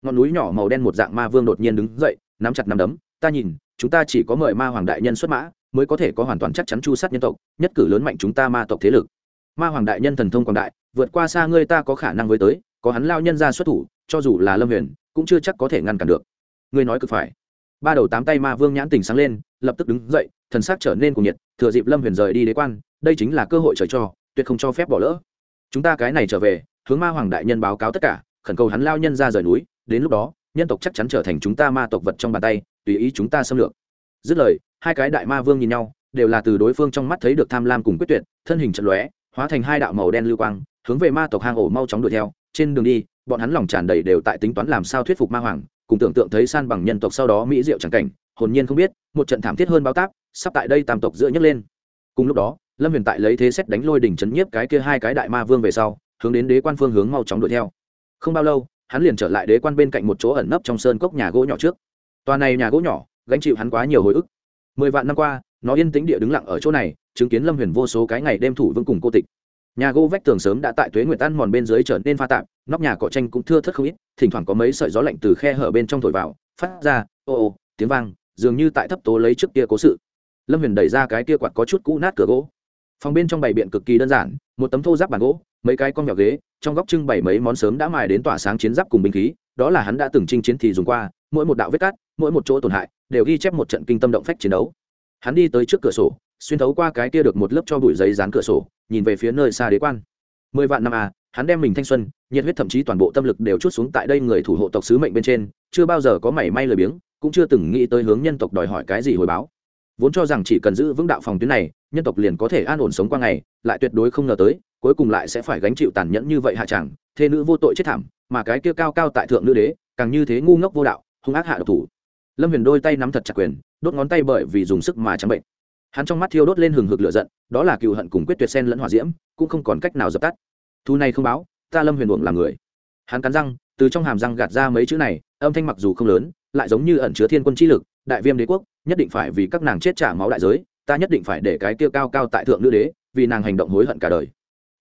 Ngọn núi nhỏ màu đen một dạng ma vương đột nhiên đứng dậy, nắm chặt nắm đấm, ta nhìn, chúng ta chỉ có mời ma hoàng đại nhân xuất mã, mới có thể có hoàn toàn chắc chắn chu sát nhân tộc, nhất cử lớn mạnh chúng ta ma tộc thế lực. Ma hoàng đại nhân thần thông quảng đại, vượt qua xa ngươi ta có khả năng với tới, có hắn lao nhân ra xuất thủ, cho dù là lâm huyền, cũng chưa chắc có thể ngăn cản được. Ngươi nói cực phải. Ba đầu tám tay ma vương nhãn tình sáng lên, lập tức đứng dậy, thần sắc trở nên cuồng nhiệt, thừa dịp lâm huyền rời đi đế quan, đây chính là cơ hội trời cho tuyệt không cho phép bỏ lỡ. Chúng ta cái này trở về, hướng ma hoàng đại nhân báo cáo tất cả, khẩn cầu hắn lao nhân ra rời núi, đến lúc đó, nhân tộc chắc chắn trở thành chúng ta ma tộc vật trong bàn tay, tùy ý chúng ta xâm lược. Dứt lời, hai cái đại ma vương nhìn nhau, đều là từ đối phương trong mắt thấy được tham lam cùng quyết tuyệt, thân hình trận lóe, hóa thành hai đạo màu đen lưu quang, hướng về ma tộc hang ổ mau chóng đuổi theo. Trên đường đi, bọn hắn lòng tràn đầy đều tại tính toán làm sao thuyết phục ma hoàng, cùng tưởng tượng thấy san bằng nhân tộc sau đó mỹ diệu chẳng cảnh, hồn nhiên không biết, một trận thảm thiết hơn báo táp, sắp tại đây tam tộc giữa nhấc lên. Cùng lúc đó lâm huyền tại lấy thế xét đánh lôi đỉnh chấn nhiếp cái kia hai cái đại ma vương về sau, hướng đến đế quan phương hướng mau chóng đuổi theo. Không bao lâu, hắn liền trở lại đế quan bên cạnh một chỗ ẩn nấp trong sơn cốc nhà gỗ nhỏ trước. Tòa này nhà gỗ nhỏ, gánh chịu hắn quá nhiều hồi ức. Mười vạn năm qua, nó yên tĩnh địa đứng lặng ở chỗ này, chứng kiến lâm huyền vô số cái ngày đêm thủ vương cùng cô tịch. Nhà gỗ vách tường sớm đã tại tuế nguyệt tan mòn bên dưới trở nên pha tạp, nóc nhà cọ tranh cũng thưa thất không ít, thỉnh thoảng có mấy sợi gió lạnh từ khe hở bên trong thổi vào, phát ra, ô ô, tiếng vang, dường như tại thấp tố lấy trước kia cố sự. Lâm huyền đẩy ra cái kia quạt có chút cũ nát cửa gỗ phòng bên trong bày biện cực kỳ đơn giản, một tấm thô giáp bàn gỗ, mấy cái con nhỏ ghế, trong góc trưng bày mấy món sớm đã mài đến tỏa sáng chiến giáp cùng binh khí, đó là hắn đã từng chinh chiến thì dùng qua, mỗi một đạo vết cát mỗi một chỗ tổn hại, đều ghi chép một trận kinh tâm động phách chiến đấu. Hắn đi tới trước cửa sổ, xuyên thấu qua cái kia được một lớp cho bụi giấy dán cửa sổ, nhìn về phía nơi xa đế quan. Mười vạn năm à hắn đem mình thanh xuân, nhiệt huyết thậm chí toàn bộ tâm lực đều chút xuống tại đây người thủ hộ tộc sứ mệnh bên trên, chưa bao giờ có mảy may lười biếng, cũng chưa từng nghĩ tới hướng nhân tộc đòi hỏi cái gì hồi báo vốn cho rằng chỉ cần giữ vững đạo phòng tuyến này, nhân tộc liền có thể an ổn sống qua ngày, lại tuyệt đối không ngờ tới, cuối cùng lại sẽ phải gánh chịu tàn nhẫn như vậy hạ chẳng, thê nữ vô tội chết thảm, mà cái kia cao cao tại thượng nữ đế, càng như thế ngu ngốc vô đạo, hung ác hạ độc thủ. Lâm huyền đôi tay nắm thật chặt quyền, đốt ngón tay bởi vì dùng sức mà trắng bệnh. Hắn trong mắt thiêu đốt lên hừng hực lửa giận, đó là cựu hận cùng quyết tuyệt sen lẫn hỏa diễm, cũng không còn cách nào dập tắt. Thu này không báo, ta lâm huyền uổng là người. Hắn cắn răng, từ trong hàm răng gạt ra mấy chữ này, âm thanh mặc dù không lớn, lại giống như ẩn chứa thiên quân chi lực đại viêm đế quốc, nhất định phải vì các nàng chết trả máu đại giới, ta nhất định phải để cái kia cao cao tại thượng nữ đế, vì nàng hành động hối hận cả đời.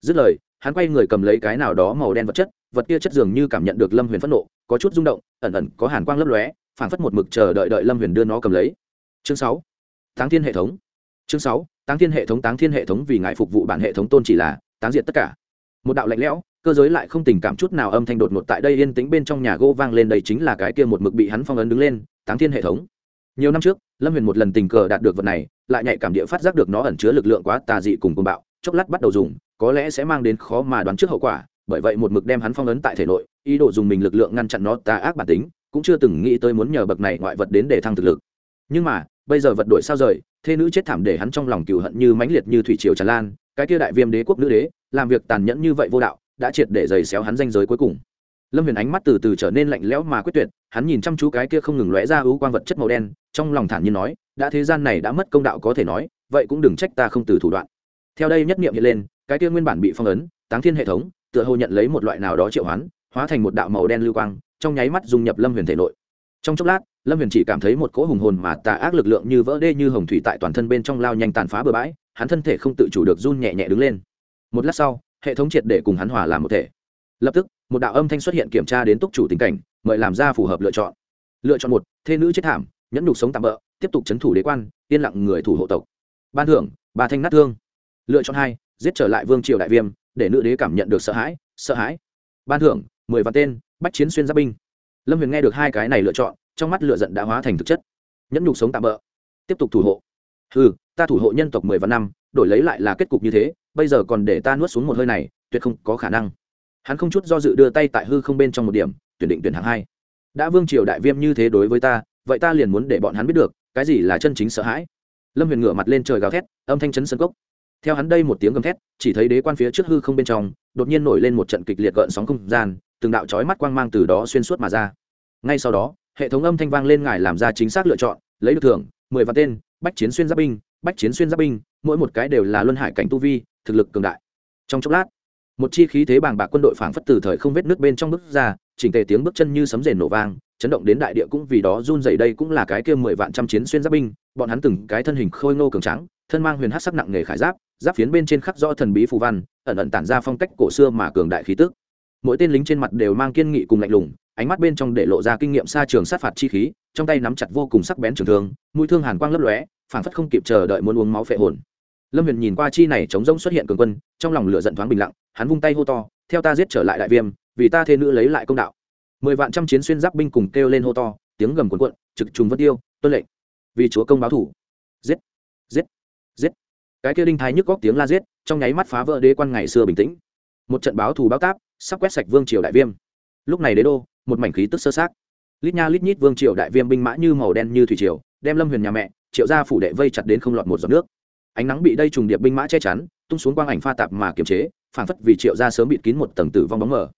Dứt lời, hắn quay người cầm lấy cái nào đó màu đen vật chất, vật kia chất dường như cảm nhận được lâm huyền phẫn nộ, có chút rung động, ẩn ẩn có hàn quang lấp lóe, phảng phất một mực chờ đợi đợi lâm huyền đưa nó cầm lấy. Chương sáu, táng thiên hệ thống. Chương sáu, táng thiên hệ thống, táng thiên hệ thống vì ngài phục vụ bản hệ thống tôn chỉ là táng diệt tất cả. Một đạo lạnh lẽo, cơ giới lại không tình cảm chút nào âm thanh đột ngột tại đây yên tĩnh bên trong nhà gỗ vang lên, đây chính là cái kia một mực bị hắn phong ấn đứng lên, táng thiên hệ thống nhiều năm trước, lâm huyền một lần tình cờ đạt được vật này, lại nhạy cảm địa phát giác được nó ẩn chứa lực lượng quá tà dị cùng côn bạo, chốc lát bắt đầu dùng, có lẽ sẽ mang đến khó mà đoán trước hậu quả, bởi vậy một mực đem hắn phong ấn tại thể nội, ý đồ dùng mình lực lượng ngăn chặn nó tà ác bản tính, cũng chưa từng nghĩ tới muốn nhờ bậc này ngoại vật đến để thăng thực lực. Nhưng mà, bây giờ vật đổi sao rời thế nữ chết thảm để hắn trong lòng cựu hận như mãnh liệt như thủy triều tràn lan, cái kia đại viêm đế quốc nữ đế, làm việc tàn nhẫn như vậy vô đạo, đã triệt để giày xéo hắn danh giới cuối cùng lâm huyền ánh mắt từ từ trở nên lạnh lẽo mà quyết tuyệt, hắn nhìn chăm chú cái kia không ngừng lóe ra ưu quan vật chất màu đen, trong lòng thản nhiên nói, đã thế gian này đã mất công đạo có thể nói, vậy cũng đừng trách ta không từ thủ đoạn. Theo đây nhất niệm hiện lên, cái kia nguyên bản bị phong ấn, táng thiên hệ thống, tựa hồ nhận lấy một loại nào đó triệu hoán, hóa thành một đạo màu đen lưu quang, trong nháy mắt dung nhập lâm huyền thể nội. Trong chốc lát, lâm huyền chỉ cảm thấy một cỗ hùng hồn mà tà ác lực lượng như vỡ đê như hồng thủy tại toàn thân bên trong lao nhanh tàn phá bừa bãi, hắn thân thể không tự chủ được run nhẹ nhẹ đứng lên. Một lát sau, hệ thống triệt để cùng hắn hòa làm một thể lập tức, một đạo âm thanh xuất hiện kiểm tra đến túc chủ tình cảnh, mời làm ra phù hợp lựa chọn. Lựa chọn một, thê nữ chết thảm, nhẫn nhục sống tạm bỡ tiếp tục chấn thủ đế quan, yên lặng người thủ hộ tộc. Ban thưởng, ba thanh nát thương. Lựa chọn hai, giết trở lại vương triều đại viêm, để nữ đế cảm nhận được sợ hãi sợ hãi. Ban thưởng, mười vạn tên, bách chiến xuyên giáp binh. Lâm huyền nghe được hai cái này lựa chọn, trong mắt lựa giận đã hóa thành thực chất. Nhẫn nhục sống tạm bỡ tiếp tục thủ hộ. Ừ ta thủ hộ nhân tộc mười vạn năm, đổi lấy lại là kết cục như thế, bây giờ còn để ta nuốt xuống một hơi này, tuyệt không có khả năng hắn không chút do dự đưa tay tại hư không bên trong một điểm, tuyển định tuyển hạng hai. Đã vương triều đại viêm như thế đối với ta, vậy ta liền muốn để bọn hắn biết được, cái gì là chân chính sợ hãi. Lâm huyền ngửa mặt lên trời gào thét, âm thanh chấn sân cốc. Theo hắn đây một tiếng gầm thét, chỉ thấy đế quan phía trước hư không bên trong, đột nhiên nổi lên một trận kịch liệt gợn sóng không gian, từng đạo chói mắt quang mang từ đó xuyên suốt mà ra. Ngay sau đó, hệ thống âm thanh vang lên ngài làm ra chính xác lựa chọn, lấy được thưởng, mười vạn tên, bách chiến xuyên giáp binh, bách chiến xuyên giáp binh, mỗi một cái đều là luân hải cảnh tu vi, thực lực cường đại. Trong chốc lát một chi khí thế bàng bạc quân đội phảng phất từ thời không vết nước bên trong bước ra, chỉnh tề tiếng bước chân như sấm rền nổ vang, chấn động đến đại địa cũng vì đó run dày đây cũng là cái kia mười vạn trăm chiến xuyên giáp binh, bọn hắn từng cái thân hình khôi ngô cường trắng thân mang huyền hát sắc nặng nghề khải giáp giáp phiến bên trên khắc rõ thần bí phù văn, ẩn ẩn tản ra phong cách cổ xưa mà cường đại khí tức. Mỗi tên lính trên mặt đều mang kiên nghị cùng lạnh lùng, ánh mắt bên trong để lộ ra kinh nghiệm xa trường sát phạt chi khí, trong tay nắm chặt vô cùng sắc bén trường thương, mũi thương hàn quang lấp lóe, phảng phất không kịp chờ đợi muốn uống máu phệ hồn lâm huyền nhìn qua chi này chống rông xuất hiện cường quân, trong lòng lửa giận thoáng bình lặng, hắn vung tay hô to, theo ta giết trở lại đại viêm, vì ta thê nữ lấy lại công đạo. Mười vạn trăm chiến xuyên giáp binh cùng kêu lên hô to, tiếng gầm cuồn cuộn, trực trùng vân tiêu, tuân lệnh. Vì chúa công báo thủ. Giết giết giết. Cái kia đinh thái nhức góc tiếng la giết, trong nháy mắt phá vỡ đế quan ngày xưa bình tĩnh. Một trận báo thù báo táp, sắp quét sạch vương triều đại viêm. Lúc này đế đô, một mảnh khí tức sơ sát lít nha lít nhít vương triều đại viêm binh mã như màu đen như thủy triều, đem lâm huyền nhà mẹ, triệu gia phủ đệ vây chặt đến không lọt một giọt nước ánh nắng bị đây trùng điệp binh mã che chắn, tung xuống quang ảnh pha tạp mà kiềm chế, phản phất vì triệu gia sớm bịt kín một tầng tử vong bóng mờ.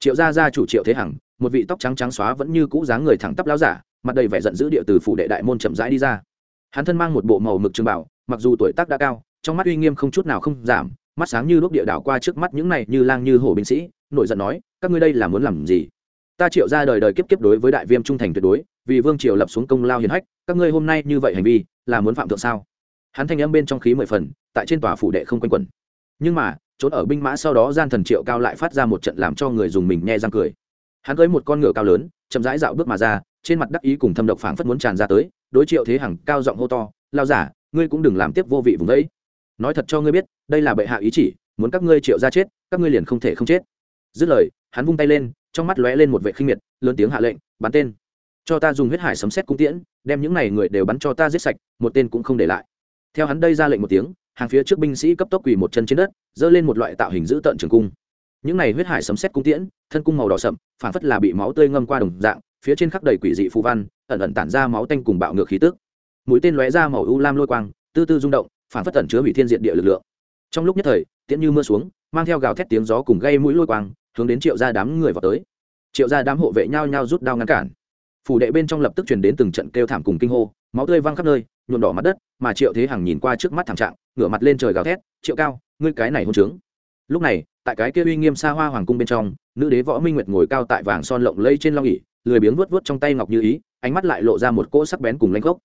Triệu gia gia chủ triệu thế hằng, một vị tóc trắng trắng xóa vẫn như cũ dáng người thẳng tắp láo giả, mặt đầy vẻ giận dữ địa từ phủ đệ đại môn chậm rãi đi ra. Hắn thân mang một bộ màu mực trường bảo, mặc dù tuổi tác đã cao, trong mắt uy nghiêm không chút nào không giảm, mắt sáng như đốt địa đảo qua trước mắt những này như lang như hổ binh sĩ, nổi giận nói, các ngươi đây là muốn làm gì? Ta triệu ra đời đời kiếp kiếp đối với đại viêm trung thành tuyệt đối, vì vương triều lập xuống công lao hiền hách, các ngươi hôm nay như vậy hành vi, là muốn phạm thượng sao? Hắn thanh âm bên trong khí mười phần, tại trên tòa phủ đệ không quanh quẩn. Nhưng mà, trốn ở binh mã sau đó gian thần triệu cao lại phát ra một trận làm cho người dùng mình nghe răng cười. Hắn cưới một con ngựa cao lớn, chậm rãi dạo bước mà ra, trên mặt đắc ý cùng thâm độc phảng phất muốn tràn ra tới, đối triệu thế hằng cao giọng hô to lao giả, ngươi cũng đừng làm tiếp vô vị vùng đấy. Nói thật cho ngươi biết, đây là bệ hạ ý chỉ, muốn các ngươi triệu ra chết, các ngươi liền không thể không chết. Dứt lời, hắn vung tay lên, trong mắt lóe lên một vệ khinh miệt, lớn tiếng hạ lệnh, bắn tên. Cho ta dùng huyết hải sấm xét cung tiễn, đem những này người đều bắn cho ta giết sạch, một tên cũng không để lại theo hắn đây ra lệnh một tiếng, hàng phía trước binh sĩ cấp tốc quỳ một chân trên đất, giơ lên một loại tạo hình dữ tợn trường cung. Những này huyết hải sấm xét cung tiễn, thân cung màu đỏ sậm phản phất là bị máu tươi ngâm qua đồng dạng, phía trên khắc đầy quỷ dị phù văn, ẩn ẩn tản ra máu tanh cùng bạo ngược khí tức. Mũi tên lóe ra màu u lam lôi quang, tư tư rung động phản phất ẩn chứa hủy thiên diện địa lực lượng. Trong lúc nhất thời, tiễn như mưa xuống, mang theo gào thét tiếng gió cùng gây mũi lôi quang, hướng đến triệu gia đám người vào tới. Triệu gia đám hộ vệ nhau nhau rút đao ngăn cản. Phủ đệ bên trong lập tức truyền đến từng trận kêu thảm cùng kinh hô, máu tươi văng khắp nơi, nhuộm đỏ mặt đất mà triệu thế hằng nhìn qua trước mắt thảm trạng, ngửa mặt lên trời gào thét, triệu cao, ngươi cái này hôn trướng. Lúc này, tại cái kia uy nghiêm xa hoa hoàng cung bên trong, nữ đế võ minh nguyệt ngồi cao tại vàng son lộng lây trên long ỉ lười biếng vuốt vuốt trong tay ngọc như ý, ánh mắt lại lộ ra một cỗ sắc bén cùng lanh gốc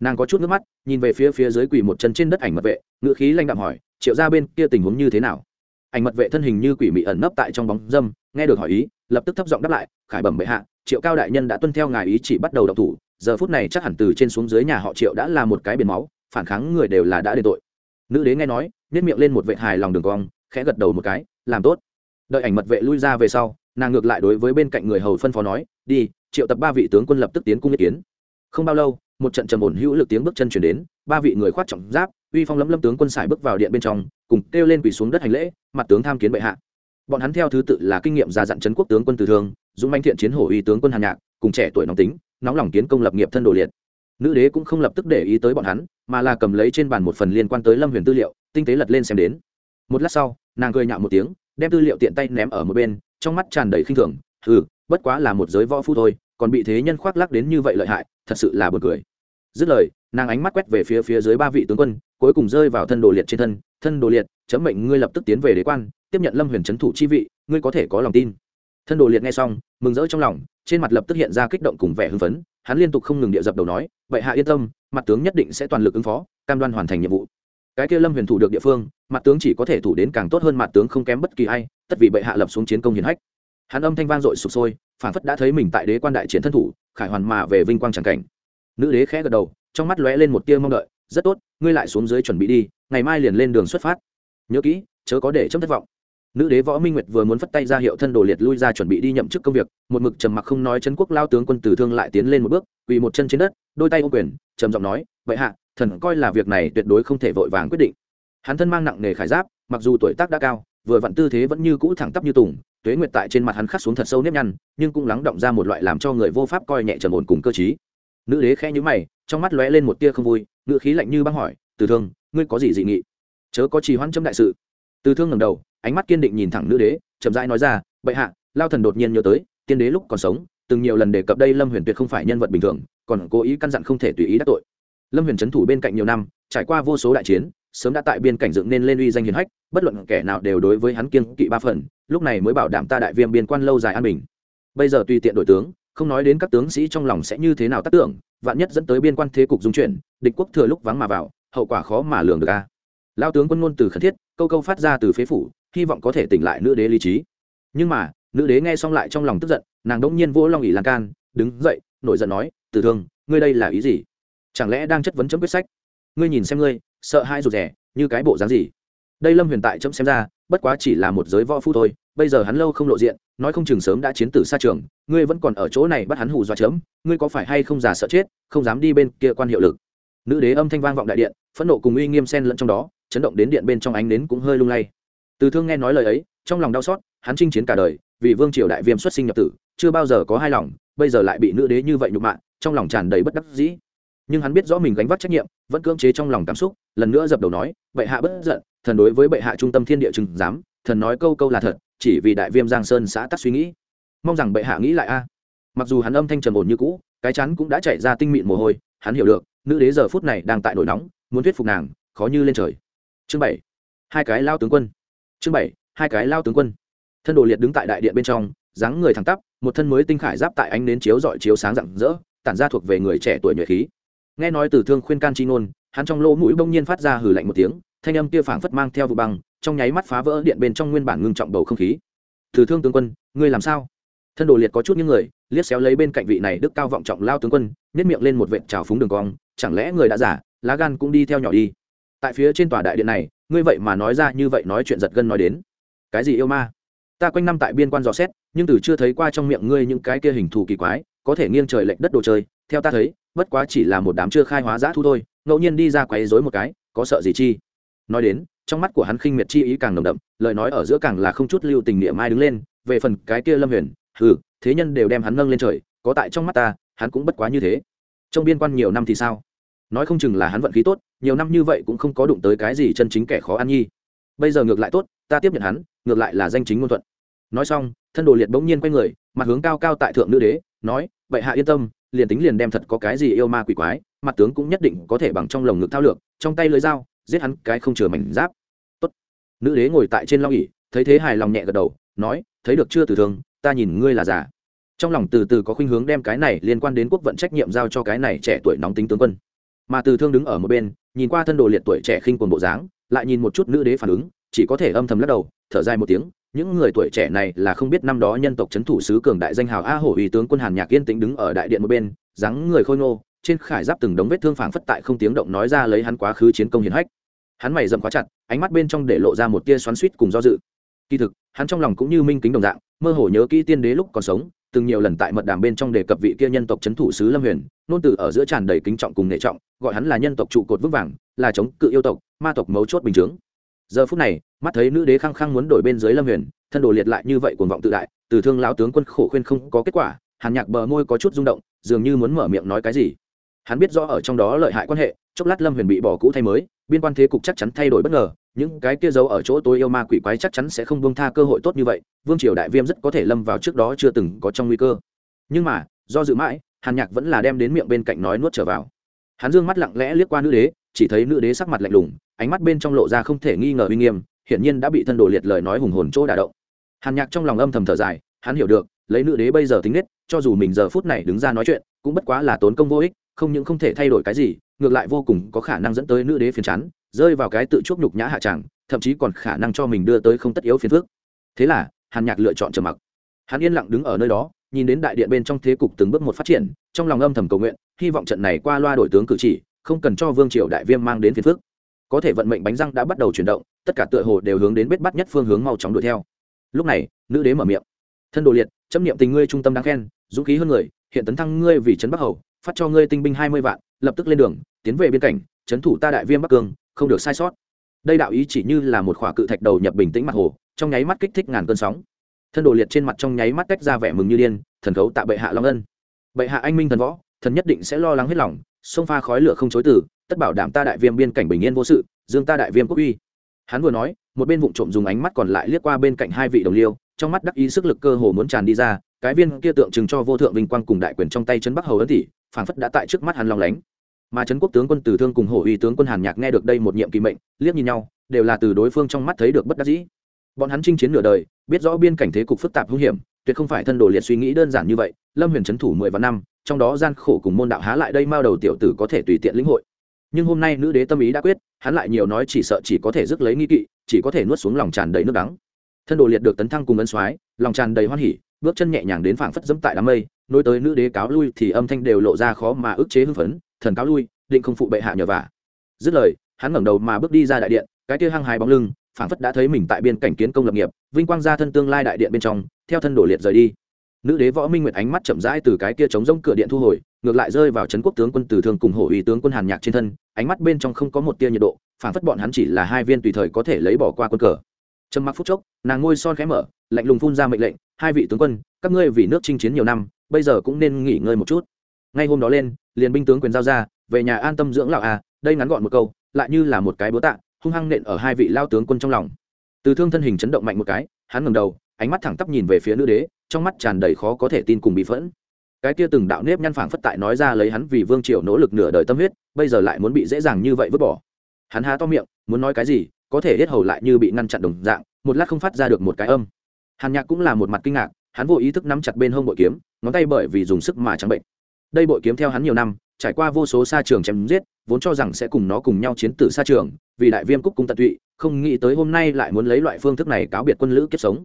nàng có chút nước mắt, nhìn về phía phía dưới quỳ một chân trên đất ảnh mật vệ ngự khí lanh đạm hỏi, triệu ra bên kia tình huống như thế nào? Ảnh mật vệ thân hình như quỷ mị ẩn nấp tại trong bóng dâm, nghe được hỏi ý, lập tức thấp giọng đáp lại, khải bẩm bệ hạ, triệu cao đại nhân đã tuân theo ngài ý chỉ bắt đầu đọc thủ, giờ phút này chắc hẳn từ trên xuống dưới nhà họ triệu đã là một cái biển máu phản kháng người đều là đã đền tội. Nữ đế nghe nói nhét miệng lên một vệ hài lòng đường cong, khẽ gật đầu một cái, làm tốt. Đợi ảnh mật vệ lui ra về sau, nàng ngược lại đối với bên cạnh người hầu phân phó nói, đi, triệu tập ba vị tướng quân lập tức tiến cung ý kiến. Không bao lâu, một trận trầm ổn hữu lực tiếng bước chân chuyển đến, ba vị người khoát trọng giáp, uy phong lấm lâm tướng quân xài bước vào điện bên trong, cùng kêu lên quỳ xuống đất hành lễ, mặt tướng tham kiến bệ hạ. Bọn hắn theo thứ tự là kinh nghiệm già dặn trấn quốc tướng quân từ thương, dũng manh thiện chiến hổ uy tướng quân hàn nhạc, cùng trẻ tuổi nóng tính, nóng lòng kiến công lập nghiệp thân đồ liệt nữ đế cũng không lập tức để ý tới bọn hắn, mà là cầm lấy trên bàn một phần liên quan tới lâm huyền tư liệu, tinh tế lật lên xem đến. Một lát sau, nàng cười nhạo một tiếng, đem tư liệu tiện tay ném ở một bên, trong mắt tràn đầy khinh thường ừ bất quá là một giới võ phu thôi, còn bị thế nhân khoác lắc đến như vậy lợi hại, thật sự là buồn cười. Dứt lời, nàng ánh mắt quét về phía phía dưới ba vị tướng quân, cuối cùng rơi vào thân đồ liệt trên thân thân đồ liệt, chấm mệnh ngươi lập tức tiến về đế quan, tiếp nhận lâm huyền trấn thủ chi vị, ngươi có thể có lòng tin. Thân đồ liệt nghe xong, mừng rỡ trong lòng, trên mặt lập tức hiện ra kích động cùng vẻ hưng phấn hắn liên tục không ngừng địa dập đầu nói, vậy hạ yên tâm, mặt tướng nhất định sẽ toàn lực ứng phó, cam đoan hoàn thành nhiệm vụ. Cái kia lâm huyền thủ được địa phương, mặt tướng chỉ có thể thủ đến càng tốt hơn mặt tướng không kém bất kỳ ai, tất vì bệ hạ lập xuống chiến công hiển hách. Hắn âm thanh vang dội sụp sôi phản phất đã thấy mình tại đế quan đại chiến thân thủ, khải hoàn mà về vinh quang tràng cảnh. Nữ đế khẽ gật đầu, trong mắt lóe lên một tia mong đợi, rất tốt, ngươi lại xuống dưới chuẩn bị đi, ngày mai liền lên đường xuất phát. Nhớ kỹ, chớ có để chấm thất vọng nữ đế võ minh nguyệt vừa muốn phất tay ra hiệu thân đồ liệt lui ra chuẩn bị đi nhậm chức công việc, một mực trầm mặc không nói trấn quốc lao tướng quân tử thương lại tiến lên một bước, quỳ một chân trên đất, đôi tay ô quyền, trầm giọng nói, vậy hạ, thần coi là việc này tuyệt đối không thể vội vàng quyết định. Hắn thân mang nặng nghề khải giáp, mặc dù tuổi tác đã cao, vừa vặn tư thế vẫn như cũ thẳng tắp như tùng, tuế nguyệt tại trên mặt hắn khắc xuống thật sâu nếp nhăn, nhưng cũng lắng động ra một loại làm cho người vô pháp coi nhẹ trầm ổn cùng cơ t nữ đế khẽ nhữ mày, trong mắt lóe lên một tia không vui ngựa khí lạnh như băng hỏi, từ thương, ngươi có gì dị nghị? Chớ có trì hoãn chấm đại sự từ thương ngẩng đầu, ánh mắt kiên định nhìn thẳng nữ đế, chậm rãi nói ra, bệ hạ, lao thần đột nhiên nhớ tới, tiên đế lúc còn sống, từng nhiều lần đề cập đây lâm huyền tuyệt không phải nhân vật bình thường, còn cố ý căn dặn không thể tùy ý đắc tội. Lâm huyền trấn thủ bên cạnh nhiều năm, trải qua vô số đại chiến, sớm đã tại biên cảnh dựng nên lên uy danh hiền hách, bất luận kẻ nào đều đối với hắn kiên kỵ ba phần, lúc này mới bảo đảm ta đại viêm biên quan lâu dài an bình. Bây giờ tùy tiện đổi tướng, không nói đến các tướng sĩ trong lòng sẽ như thế nào tác tưởng, vạn nhất dẫn tới biên quan thế cục dung chuyển, địch quốc thừa lúc vắng mà vào, hậu quả khó mà lường được a. Lao tướng quân ngôn từ khẩn thiết câu câu phát ra từ phế phủ, hy vọng có thể tỉnh lại nữ đế lý trí. Nhưng mà, nữ đế nghe xong lại trong lòng tức giận, nàng đỗng nhiên vỗ long ỉ lan can, đứng dậy, nổi giận nói từ thương, ngươi đây là ý gì? Chẳng lẽ đang chất vấn chấm quyết sách? Ngươi nhìn xem ngươi, sợ hai rụt rẻ như cái bộ dáng gì? Đây lâm huyền tại chấm xem ra, bất quá chỉ là một giới võ phu thôi, bây giờ hắn lâu không lộ diện, nói không chừng sớm đã chiến tử xa trường, ngươi vẫn còn ở chỗ này bắt hắn hù dọa chấm, ngươi có phải hay không già sợ chết, không dám đi bên kia quan hiệu lực? Nữ đế âm thanh vang vọng đại điện, phẫn nộ cùng uy nghiêm sen lẫn trong đó chấn động đến điện bên trong ánh nến cũng hơi lung lay. Từ thương nghe nói lời ấy, trong lòng đau xót, hắn chinh chiến cả đời, vì vương triều đại viêm xuất sinh nhập tử, chưa bao giờ có hai lòng, bây giờ lại bị nữ đế như vậy nhục mạ, trong lòng tràn đầy bất đắc dĩ. Nhưng hắn biết rõ mình gánh vác trách nhiệm, vẫn cưỡng chế trong lòng cảm xúc, lần nữa dập đầu nói, bệ hạ bất giận, thần đối với bệ hạ trung tâm thiên địa chừng dám, thần nói câu câu là thật, chỉ vì đại viêm giang sơn xã tắc suy nghĩ. Mong rằng bệ hạ nghĩ lại a. Mặc dù hắn âm thanh trầm ổn như cũ, cái chắn cũng đã chạy ra tinh mịn mồ hôi, hắn hiểu được, nữ đế giờ phút này đang tại nổi nóng, muốn thuyết phục nàng, khó như lên trời chương bảy, hai cái lao tướng quân. Chương bảy, hai cái lao tướng quân. Thân đồ liệt đứng tại đại điện bên trong, dáng người thẳng tắp, một thân mới tinh khải giáp tại ánh nến chiếu dọi chiếu sáng rạng rỡ, tản ra thuộc về người trẻ tuổi nhuệ khí. Nghe nói từ thương khuyên can chi ngôn, hắn trong lỗ mũi bỗng nhiên phát ra hừ lạnh một tiếng, thanh âm kia phảng phất mang theo vụ băng, trong nháy mắt phá vỡ điện bên trong nguyên bản ngưng trọng bầu không khí. Từ thương tướng quân, ngươi làm sao? Thân đồ liệt có chút những người, liếc xéo lấy bên cạnh vị này đức cao vọng trọng lao tướng quân nếp miệng lên một vệt trào phúng đường cong, chẳng lẽ người đã giả, lá gan cũng đi theo nhỏ đi? Tại phía trên tòa đại điện này, ngươi vậy mà nói ra như vậy nói chuyện giật gân nói đến. Cái gì yêu ma? Ta quanh năm tại biên quan dò xét, nhưng từ chưa thấy qua trong miệng ngươi những cái kia hình thù kỳ quái, có thể nghiêng trời lệch đất đồ chơi. Theo ta thấy, bất quá chỉ là một đám chưa khai hóa giã thu thôi, ngẫu nhiên đi ra quấy rối một cái, có sợ gì chi? Nói đến, trong mắt của hắn khinh miệt chi ý càng nồng đậm, lời nói ở giữa càng là không chút lưu tình niệm mai đứng lên. Về phần cái kia lâm huyền, hừ, thế nhân đều đem hắn nâng lên trời, có tại trong mắt ta, hắn cũng bất quá như thế. Trong biên quan nhiều năm thì sao? Nói không chừng là hắn vận khí tốt, nhiều năm như vậy cũng không có đụng tới cái gì chân chính kẻ khó ăn nhi. Bây giờ ngược lại tốt, ta tiếp nhận hắn, ngược lại là danh chính ngôn thuận. Nói xong, thân đồ liệt bỗng nhiên quay người, mặt hướng cao cao tại thượng nữ đế, nói, vậy hạ yên tâm, liền tính liền đem thật có cái gì yêu ma quỷ quái, mặt tướng cũng nhất định có thể bằng trong lồng ngực thao lược, trong tay lưới dao, giết hắn cái không chừa mảnh giáp. Tốt. Nữ đế ngồi tại trên long ỉ thấy thế hài lòng nhẹ gật đầu, nói, thấy được chưa từ thường ta nhìn ngươi là già. Trong lòng từ từ có khuynh hướng đem cái này liên quan đến quốc vận trách nhiệm giao cho cái này trẻ tuổi nóng tính tướng quân mà từ thương đứng ở một bên, nhìn qua thân đồ liệt tuổi trẻ khinh quần bộ dáng, lại nhìn một chút nữ đế phản ứng, chỉ có thể âm thầm lắc đầu, thở dài một tiếng, những người tuổi trẻ này là không biết năm đó nhân tộc c h ấ n thủ sứ cường đại danh hào a hổ ủy tướng quân hàn nhạc yên tĩnh đứng ở đại điện một bên, dáng người khôi ngô, trên khải giáp từng đống vết thương phảng phất tại không tiếng động nói ra lấy hắn quá khứ chiến công hiển hách. Hắn mày dầm quá chặt, ánh mắt bên trong để lộ ra một tia xoắn suýt cùng do dự. Kỳ thực, hắn trong lòng cũng như minh kính đồng dạng, mơ hồ nhớ kỹ tiên đế lúc còn sống từng nhiều lần tại mật đàm bên trong đề cập vị kia nhân tộc c h ấ n thủ sứ lâm huyền, nôn từ ở giữa tràn đầy kính trọng cùng nệ trọng, gọi hắn là nhân tộc trụ cột vững vàng, là chống cự yêu tộc, ma tộc mấu chốt bình chướng. Giờ phút này, mắt thấy nữ đế khăng khăng muốn đổi bên dưới lâm huyền, thân đồ liệt lại như vậy cuồng vọng tự đại, từ thương lão tướng quân khổ khuyên không có kết quả, hàn nhạc bờ môi có chút rung động, dường như muốn mở miệng nói cái gì. Hắn biết rõ ở trong đó lợi hại quan hệ chốc lát lâm huyền bị bỏ cũ thay mới, biên quan thế cục chắc chắn thay đổi bất ngờ, những cái kia giấu ở chỗ tối yêu ma quỷ quái chắc chắn sẽ không buông tha cơ hội tốt như vậy, vương triều đại viêm rất có thể lâm vào trước đó chưa từng có trong nguy cơ. Nhưng mà, do dự mãi, hàn nhạc vẫn là đem đến miệng bên cạnh nói nuốt trở vào. Hắn dương mắt lặng lẽ liếc qua nữ đế, chỉ thấy nữ đế sắc mặt lạnh lùng, ánh mắt bên trong lộ ra không thể nghi ngờ uy nghiêm, hiển nhiên đã bị thân đồ liệt lời nói hùng hồn chỗ đả động. Hàn nhạc trong lòng âm thầm thở dài, hắn hiểu được, lấy nữ đế bây giờ tính nết, cho dù mình giờ phút này đứng ra nói chuyện, cũng bất quá là tốn công vô ích, không những không thể thay đổi cái gì ngược lại vô cùng có khả năng dẫn tới nữ đế phiền chán, rơi vào cái tự chuốc nhục nhã hạ tràng, thậm chí còn khả năng cho mình đưa tới không tất yếu phiền phước thế là, hàn nhạc lựa chọn trầm mặc. Hắn yên lặng đứng ở nơi đó, nhìn đến đại điện bên trong thế cục từng bước một phát triển, trong lòng âm thầm cầu nguyện, hy vọng trận này qua loa đổi tướng cử chỉ, không cần cho vương triều đại viêm mang đến phiền phước có thể vận mệnh bánh răng đã bắt đầu chuyển động, tất cả tựa hồ đều hướng đến bết bắt nhất phương hướng mau chóng đuổi theo. Lúc này, nữ đế mở miệng. Thân đồ liệt, chấp niệm tình ngươi trung tâm đáng khen, dũng khí hơn người, hiện tấn thăng ngươi vì trấn bắc hầu, phát cho ngươi tinh binh hai mươi vạn lập tức lên đường, tiến về biên cảnh trấn thủ ta đại viêm bắc cương, không được sai sót. Đây đạo ý chỉ như là một khỏa cự thạch đầu nhập bình tĩnh mặt hồ, trong nháy mắt kích thích ngàn cơn sóng. Thân đồ liệt trên mặt trong nháy mắt tách ra vẻ mừng như điên, thần khấu tạ bệ hạ long ân. Bệ hạ anh minh thần võ, thần nhất định sẽ lo lắng hết lòng xông pha khói lửa không chối từ, tất bảo đảm ta đại viêm biên cảnh bình yên vô sự, dương ta đại viêm quốc uy. Hắn vừa nói, một bên vụng trộm dùng ánh mắt còn lại liếc qua bên cạnh hai vị đồng liêu, trong mắt đắc ý sức lực cơ hồ muốn tràn đi ra, cái viên kia tượng trưng cho vô thượng vinh quang cùng đại quyền trong tay trấn bắc hầu ấn tỷ, phảng phất đã tại trước mắt hắn long lánh mà trấn quốc tướng quân từ thương cùng hổ uy tướng quân hàn nhạc nghe được đây một nhiệm kỳ mệnh, liếc nhìn nhau, đều là từ đối phương trong mắt thấy được bất đắc dĩ. Bọn hắn chinh chiến nửa đời, biết rõ biên cảnh thế cục phức tạp hung hiểm, tuyệt không phải thân đồ liệt suy nghĩ đơn giản như vậy, lâm huyền trấn thủ mười vạn năm, trong đó gian khổ cùng môn đạo há lại đây mao đầu tiểu tử có thể tùy tiện lĩnh hội. Nhưng hôm nay nữ đế tâm ý đã quyết, hắn lại nhiều nói chỉ sợ chỉ có thể rước lấy nghi kỵ, chỉ có thể nuốt xuống lòng tràn đầy nước đắng. Thân đồ liệt được tấn thăng cùng ân soái, lòng tràn đầy hoan hỉ, bước chân nhẹ nhàng đến phảng phất dẫm tại đám mây, nối tới nữ đế cáo lui thì âm thanh đều lộ ra khó mà ức chế hưng phấn thần cáo lui, định không phụ bệ hạ nhờ vả. Dứt lời, hắn ngẩng đầu mà bước đi ra đại điện, cái kia hăng hái bóng lưng, phảng phất đã thấy mình tại biên cảnh kiến công lập nghiệp, vinh quang ra thân tương lai đại điện bên trong, theo thân đổ liệt rời đi. Nữ đế võ minh nguyệt ánh mắt chậm rãi từ cái kia chống rông cửa điện thu hồi, ngược lại rơi vào trấn quốc tướng quân từ thường cùng hổ ủy tướng quân hàn nhạc trên thân, ánh mắt bên trong không có một tia nhiệt độ, phảng phất bọn hắn chỉ là hai viên tùy thời có thể lấy bỏ qua quân cờ. Trầm mặc phút chốc, nàng ngôi son khẽ mở, lạnh lùng phun ra mệnh lệnh, hai vị tướng quân, các ngươi vì nước chinh chiến nhiều năm, bây giờ cũng nên nghỉ ngơi một chút ngay hôm đó lên, liền binh tướng quyền giao ra, về nhà an tâm dưỡng lão à đây ngắn gọn một câu, lại như là một cái búa tạ, hung hăng nện ở hai vị lao tướng quân trong lòng. Từ thương thân hình chấn động mạnh một cái, hắn ngẩng đầu, ánh mắt thẳng tắp nhìn về phía nữ đế, trong mắt tràn đầy khó có thể tin cùng bị phẫn. Cái kia từng đạo nếp nhăn phảng phất tại nói ra lấy hắn vì vương triều nỗ lực nửa đời tâm huyết, bây giờ lại muốn bị dễ dàng như vậy vứt bỏ. Hắn há to miệng, muốn nói cái gì, có thể hết hầu lại như bị ngăn chặn đồng dạng, một lát không phát ra được một cái âm. Hàn nhạc cũng là một mặt kinh ngạc, hắn vô ý thức nắm chặt bên hông bội kiếm, ngón tay bởi vì dùng sức mà trắng bệnh đây bội kiếm theo hắn nhiều năm, trải qua vô số xa trường chém giết, vốn cho rằng sẽ cùng nó cùng nhau chiến tử xa trường, vì đại viêm cúc cung tận tụy, không nghĩ tới hôm nay lại muốn lấy loại phương thức này cáo biệt quân lữ kiếp sống.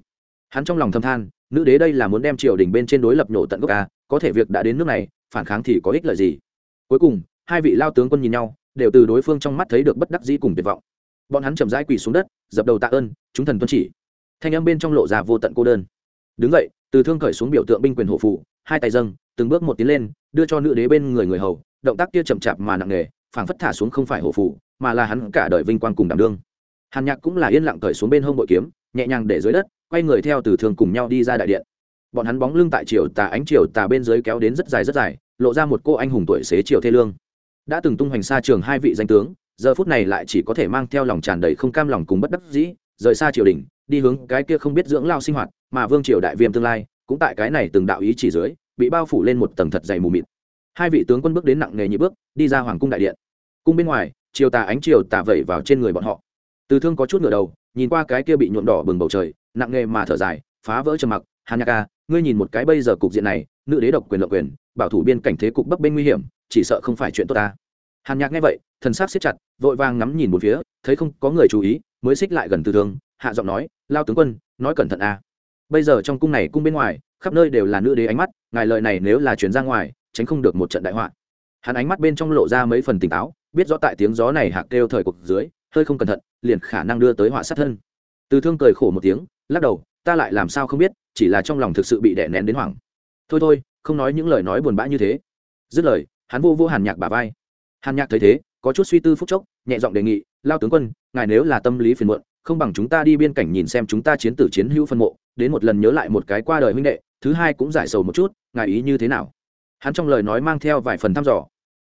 Hắn trong lòng thâm than, nữ đế đây là muốn đem triều đình bên trên đối lập nhổ tận gốc a có thể việc đã đến nước này, phản kháng thì có ích lợi gì? Cuối cùng, hai vị lao tướng quân nhìn nhau, đều từ đối phương trong mắt thấy được bất đắc dĩ cùng tuyệt vọng. Bọn hắn chậm rãi quỳ xuống đất, dập đầu tạ ơn, chúng thần tuân chỉ. Thanh âm bên trong lộ ra vô tận cô đơn. Đứng vậy từ thương khởi xuống biểu tượng binh quyền hộ phụ hai tay dâng, từng bước một tiến lên, đưa cho nữ đế bên người người hầu, động tác kia chậm chạp mà nặng nề, phảng phất thả xuống không phải hộ phụ mà là hắn cả đời vinh quang cùng đảm đương. Hàn nhạc cũng là yên lặng cởi xuống bên hông bội kiếm, nhẹ nhàng để dưới đất, quay người theo từ thương cùng nhau đi ra đại điện. Bọn hắn bóng lưng tại chiều tà ánh chiều tà bên dưới kéo đến rất dài rất dài, lộ ra một cô anh hùng tuổi xế chiều thê lương. Đã từng tung hoành xa trường hai vị danh tướng, giờ phút này lại chỉ có thể mang theo lòng tràn đầy không cam lòng cùng bất đắc dĩ, rời xa triều đình, đi hướng cái kia không biết dưỡng lao sinh hoạt mà vương triều đại viêm tương lai cũng tại cái này từng đạo ý chỉ dưới, bị bao phủ lên một tầng thật dày mù mịt. Hai vị tướng quân bước đến nặng nghề nhị bước, đi ra hoàng cung đại điện. Cung bên ngoài chiều tà ánh chiều tà vẩy vào trên người bọn họ. Từ thương có chút ngửa đầu, nhìn qua cái kia bị nhuộm đỏ bừng bầu trời, nặng nghề mà thở dài, phá vỡ trầm mặc, hàn nhạc ca ngươi nhìn một cái bây giờ cục diện này, nữ đế độc quyền lộc quyền, bảo thủ biên cảnh thế cục bấp bênh nguy hiểm, chỉ sợ không phải chuyện tốt ta. Hàn nhạc nghe vậy, thần sắc siết chặt, vội vàng ngắm nhìn một phía, thấy không có người chú ý, mới xích lại gần từ thương, hạ giọng nói, lao tướng quân, nói cẩn thận a bây giờ trong cung này cung bên ngoài, khắp nơi đều là nữ đế ánh mắt, ngài lợi này nếu là chuyển ra ngoài, tránh không được một trận đại họa. Hắn ánh mắt bên trong lộ ra mấy phần tỉnh táo, biết rõ tại tiếng gió này hạc kêu thời cuộc dưới, hơi không cẩn thận, liền khả năng đưa tới họa sát thân. Từ thương cười khổ một tiếng, lắc đầu, ta lại làm sao không biết, chỉ là trong lòng thực sự bị đè nén đến hoảng. Thôi thôi, không nói những lời nói buồn bã như thế. Dứt lời, hắn vô vô hàn nhạc bà vai. Hàn nhạc thấy thế, có chút suy tư phúc chốc, nhẹ giọng đề nghị, lao tướng quân, ngài nếu là tâm lý phiền muộn, không bằng chúng ta đi biên cảnh nhìn xem chúng ta chiến tử chiến hữu phân mộ đến một lần nhớ lại một cái qua đời huynh đệ, thứ hai cũng giải sầu một chút, ngài ý như thế nào? Hắn trong lời nói mang theo vài phần thăm dò.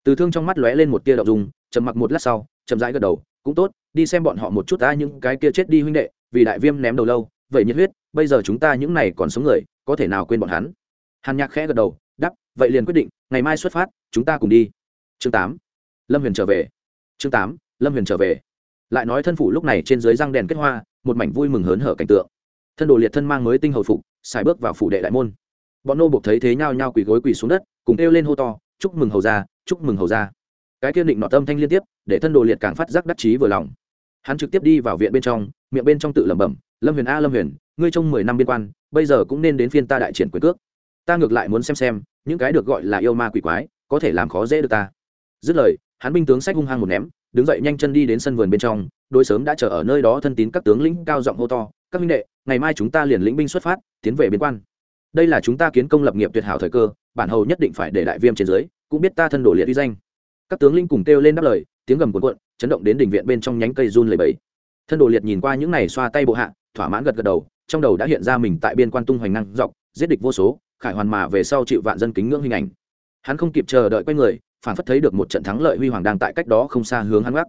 Từ thương trong mắt lóe lên một tia đậu dùng trầm mặc một lát sau, chậm rãi gật đầu, cũng tốt, đi xem bọn họ một chút ta những cái kia chết đi huynh đệ, vì đại viêm ném đầu lâu, vậy nhiệt huyết, bây giờ chúng ta những này còn sống người, có thể nào quên bọn hắn? Hàn nhạc khẽ gật đầu, đắp, vậy liền quyết định, ngày mai xuất phát, chúng ta cùng đi. Chương tám, lâm huyền trở về. Chương tám, lâm huyền trở về. Lại nói thân phủ lúc này trên dưới răng đèn kết hoa, một mảnh vui mừng hớn hở cảnh tượng thân đồ liệt thân mang mới tinh hầu phục, xài bước vào phủ đệ đại môn. Bọn nô buộc thấy thế nhao nhao quỳ gối quỳ xuống đất, cùng kêu lên hô to, chúc mừng hầu ra chúc mừng hầu ra cái kia định nọ tâm thanh liên tiếp, để thân đồ liệt càng phát giác đắc chí vừa lòng. Hắn trực tiếp đi vào viện bên trong, miệng bên trong tự lẩm bẩm, lâm huyền a, lâm huyền, ngươi trong mười năm biên quan, bây giờ cũng nên đến phiên ta đại triển quyền cước. Ta ngược lại muốn xem xem, những cái được gọi là yêu ma quỷ quái, có thể làm khó dễ được ta. Dứt lời, hắn binh tướng sách hung hăng một ném, đứng dậy nhanh chân đi đến sân vườn bên trong đôi sớm đã chờ ở nơi đó thân tín các tướng lĩnh cao giọng hô to, các minh đệ ngày mai chúng ta liền lĩnh binh xuất phát, tiến về biên quan. Đây là chúng ta kiến công lập nghiệp tuyệt hảo thời cơ, bản hầu nhất định phải để đại viêm trên dưới, cũng biết ta thân đổ liệt uy danh. Các tướng linh cùng kêu lên đáp lời, tiếng gầm cuồn cuộn, chấn động đến đình viện bên trong nhánh cây run lầy bẫy thân đồ liệt nhìn qua những này xoa tay bộ hạ, thỏa mãn gật gật đầu, trong đầu đã hiện ra mình tại biên quan tung hoành năng dọc, giết địch vô số, khải hoàn mà về sau chịu vạn dân kính ngưỡng hình ảnh. Hắn không kịp chờ đợi quay người, phản phất thấy được một trận thắng lợi huy hoàng đang tại cách đó không xa hướng hắn gác.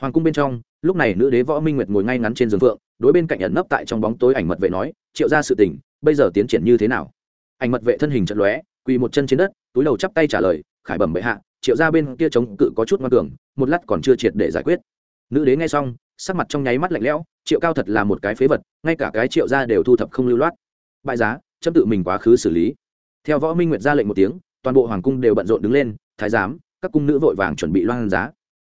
Hoàng cung bên trong, lúc này nữ đế võ minh nguyệt ngồi ngay ngắn trên giường phượng đối bên cạnh ẩn nấp tại trong bóng tối ảnh mật vệ nói, triệu ra sự tình, bây giờ tiến triển như thế nào? Ảnh mật vệ thân hình trận lóe, quỳ một chân trên đất, túi đầu chắp tay trả lời, khải bẩm bệ hạ, triệu ra bên kia chống cự có chút ngoan cường, một lát còn chưa triệt để giải quyết. Nữ đế nghe xong, sắc mặt trong nháy mắt lạnh lẽo, triệu cao thật là một cái phế vật, ngay cả cái triệu ra đều thu thập không lưu loát. Bại giá, chấm tự mình quá khứ xử lý. Theo võ minh nguyệt ra lệnh một tiếng, toàn bộ hoàng cung đều bận rộn đứng lên, thái giám, các cung nữ vội vàng chuẩn bị loan giá.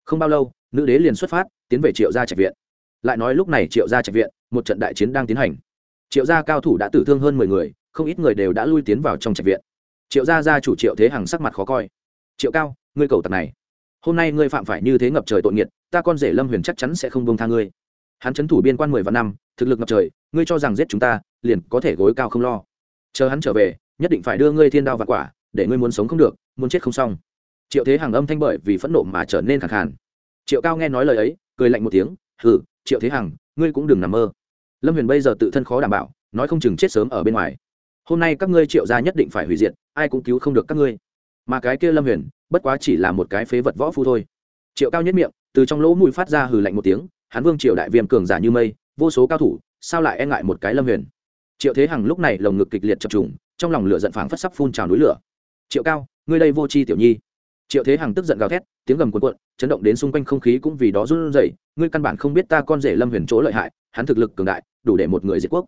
Không bao lâu, nữ đế liền xuất phát, tiến về triệu gia trạch viện lại nói lúc này triệu gia trạch viện, một trận đại chiến đang tiến hành. Triệu gia cao thủ đã tử thương hơn mười người, không ít người đều đã lui tiến vào trong trạch viện. Triệu gia gia chủ triệu thế hằng sắc mặt khó coi. Triệu cao, ngươi cầu tặc này. Hôm nay ngươi phạm phải như thế ngập trời tội nghiệt, ta con rể lâm huyền chắc chắn sẽ không bông tha ngươi. Hắn c thủ biên quan mười vạn năm, thực lực ngập trời, ngươi cho rằng giết chúng ta, liền có thể gối cao không lo. Chờ hắn trở về, nhất định phải đưa ngươi thiên đao và quả, để ngươi muốn sống không được, muốn chết không xong. Triệu thế hằng âm thanh bởi vì phẫn nộ mà trở nên khẳng khàn. Triệu cao nghe nói lời ấy, cười lạnh một tiếng, hừ triệu thế hằng, ngươi cũng đừng nằm mơ. Lâm huyền bây giờ tự thân khó đảm bảo, nói không chừng chết sớm ở bên ngoài. Hôm nay các ngươi triệu gia nhất định phải hủy diệt, ai cũng cứu không được các ngươi. Mà cái kia lâm huyền, bất quá chỉ là một cái phế vật võ phu thôi. Triệu cao nhất miệng, từ trong lỗ mũi phát ra hừ lạnh một tiếng Hán vương Triệu đại viêm cường giả như mây, vô số cao thủ, sao lại e ngại một cái lâm huyền? Triệu thế hằng lúc này lồng ngực kịch liệt chập trùng, trong lòng lửa giận phảng phất sắp phun trào núi lửa. Triệu cao, ngươi đây vô c h i tiểu nhi triệu thế hằng tức giận gào thét, tiếng gầm cuộn cuộn, chấn động đến xung quanh không khí cũng vì đó run rẩy. Ngươi căn bản không biết ta con rể lâm huyền chỗ lợi hại, hắn thực lực cường đại, đủ để một người diệt quốc.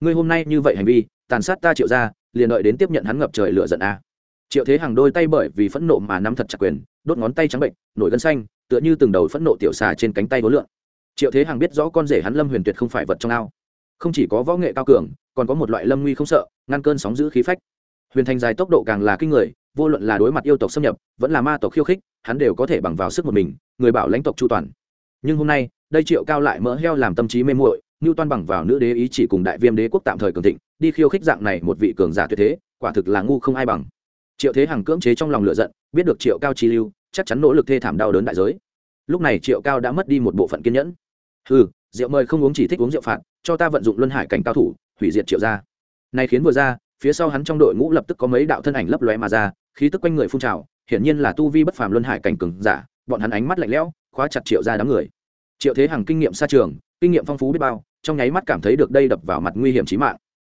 Ngươi hôm nay như vậy hành vi, tàn sát ta triệu ra liền đợi đến tiếp nhận hắn ngập trời lửa giận a. Triệu thế hằng đôi tay bởi vì phẫn nộ mà nắm thật chặt quyền, đốt ngón tay trắng bệnh, nổi gân xanh, tựa như từng đầu phẫn nộ tiểu xà trên cánh tay hối lượn. Triệu thế hằng biết rõ con rể hắn lâm huyền tuyệt không phải vật trong ao. Không chỉ có võ nghệ cao cường, còn có một loại lâm nguy không sợ, ngăn cơn sóng giữ khí phách. Huyền thành dài tốc độ càng là kinh người vô luận là đối mặt yêu tộc xâm nhập, vẫn là ma tộc khiêu khích, hắn đều có thể bằng vào sức một mình, người bảo lãnh tộc chu toàn. Nhưng hôm nay, đây triệu cao lại mỡ heo làm tâm trí mê muội như toan bằng vào nữ đế ý chỉ cùng đại viêm đế quốc tạm thời cường thịnh, đi khiêu khích dạng này một vị cường giả tuyệt thế, quả thực là ngu không ai bằng. Triệu thế hằng cưỡng chế trong lòng lựa giận, biết được triệu cao chi lưu, chắc chắn nỗ lực thê thảm đau đớn đại giới. Lúc này triệu cao đã mất đi một bộ phận kiên nhẫn. Ừ rượu mời không uống chỉ thích uống rượu phạt, cho ta vận dụng luân hải cảnh cao thủ, hủy diệt triệu gia. Này khiến vừa ra phía sau hắn trong đội ngũ lập tức có mấy đạo thân ảnh lấp lóe mà ra, khí tức quanh người phun trào, hiển nhiên là tu vi bất phàm luân hải cảnh cường giả, bọn hắn ánh mắt lạnh lẽo, khóa chặt triệu gia đám người. Triệu thế hằng kinh nghiệm xa trường, kinh nghiệm phong phú biết bao, trong nháy mắt cảm thấy được đây đập vào mặt nguy hiểm chí mạng.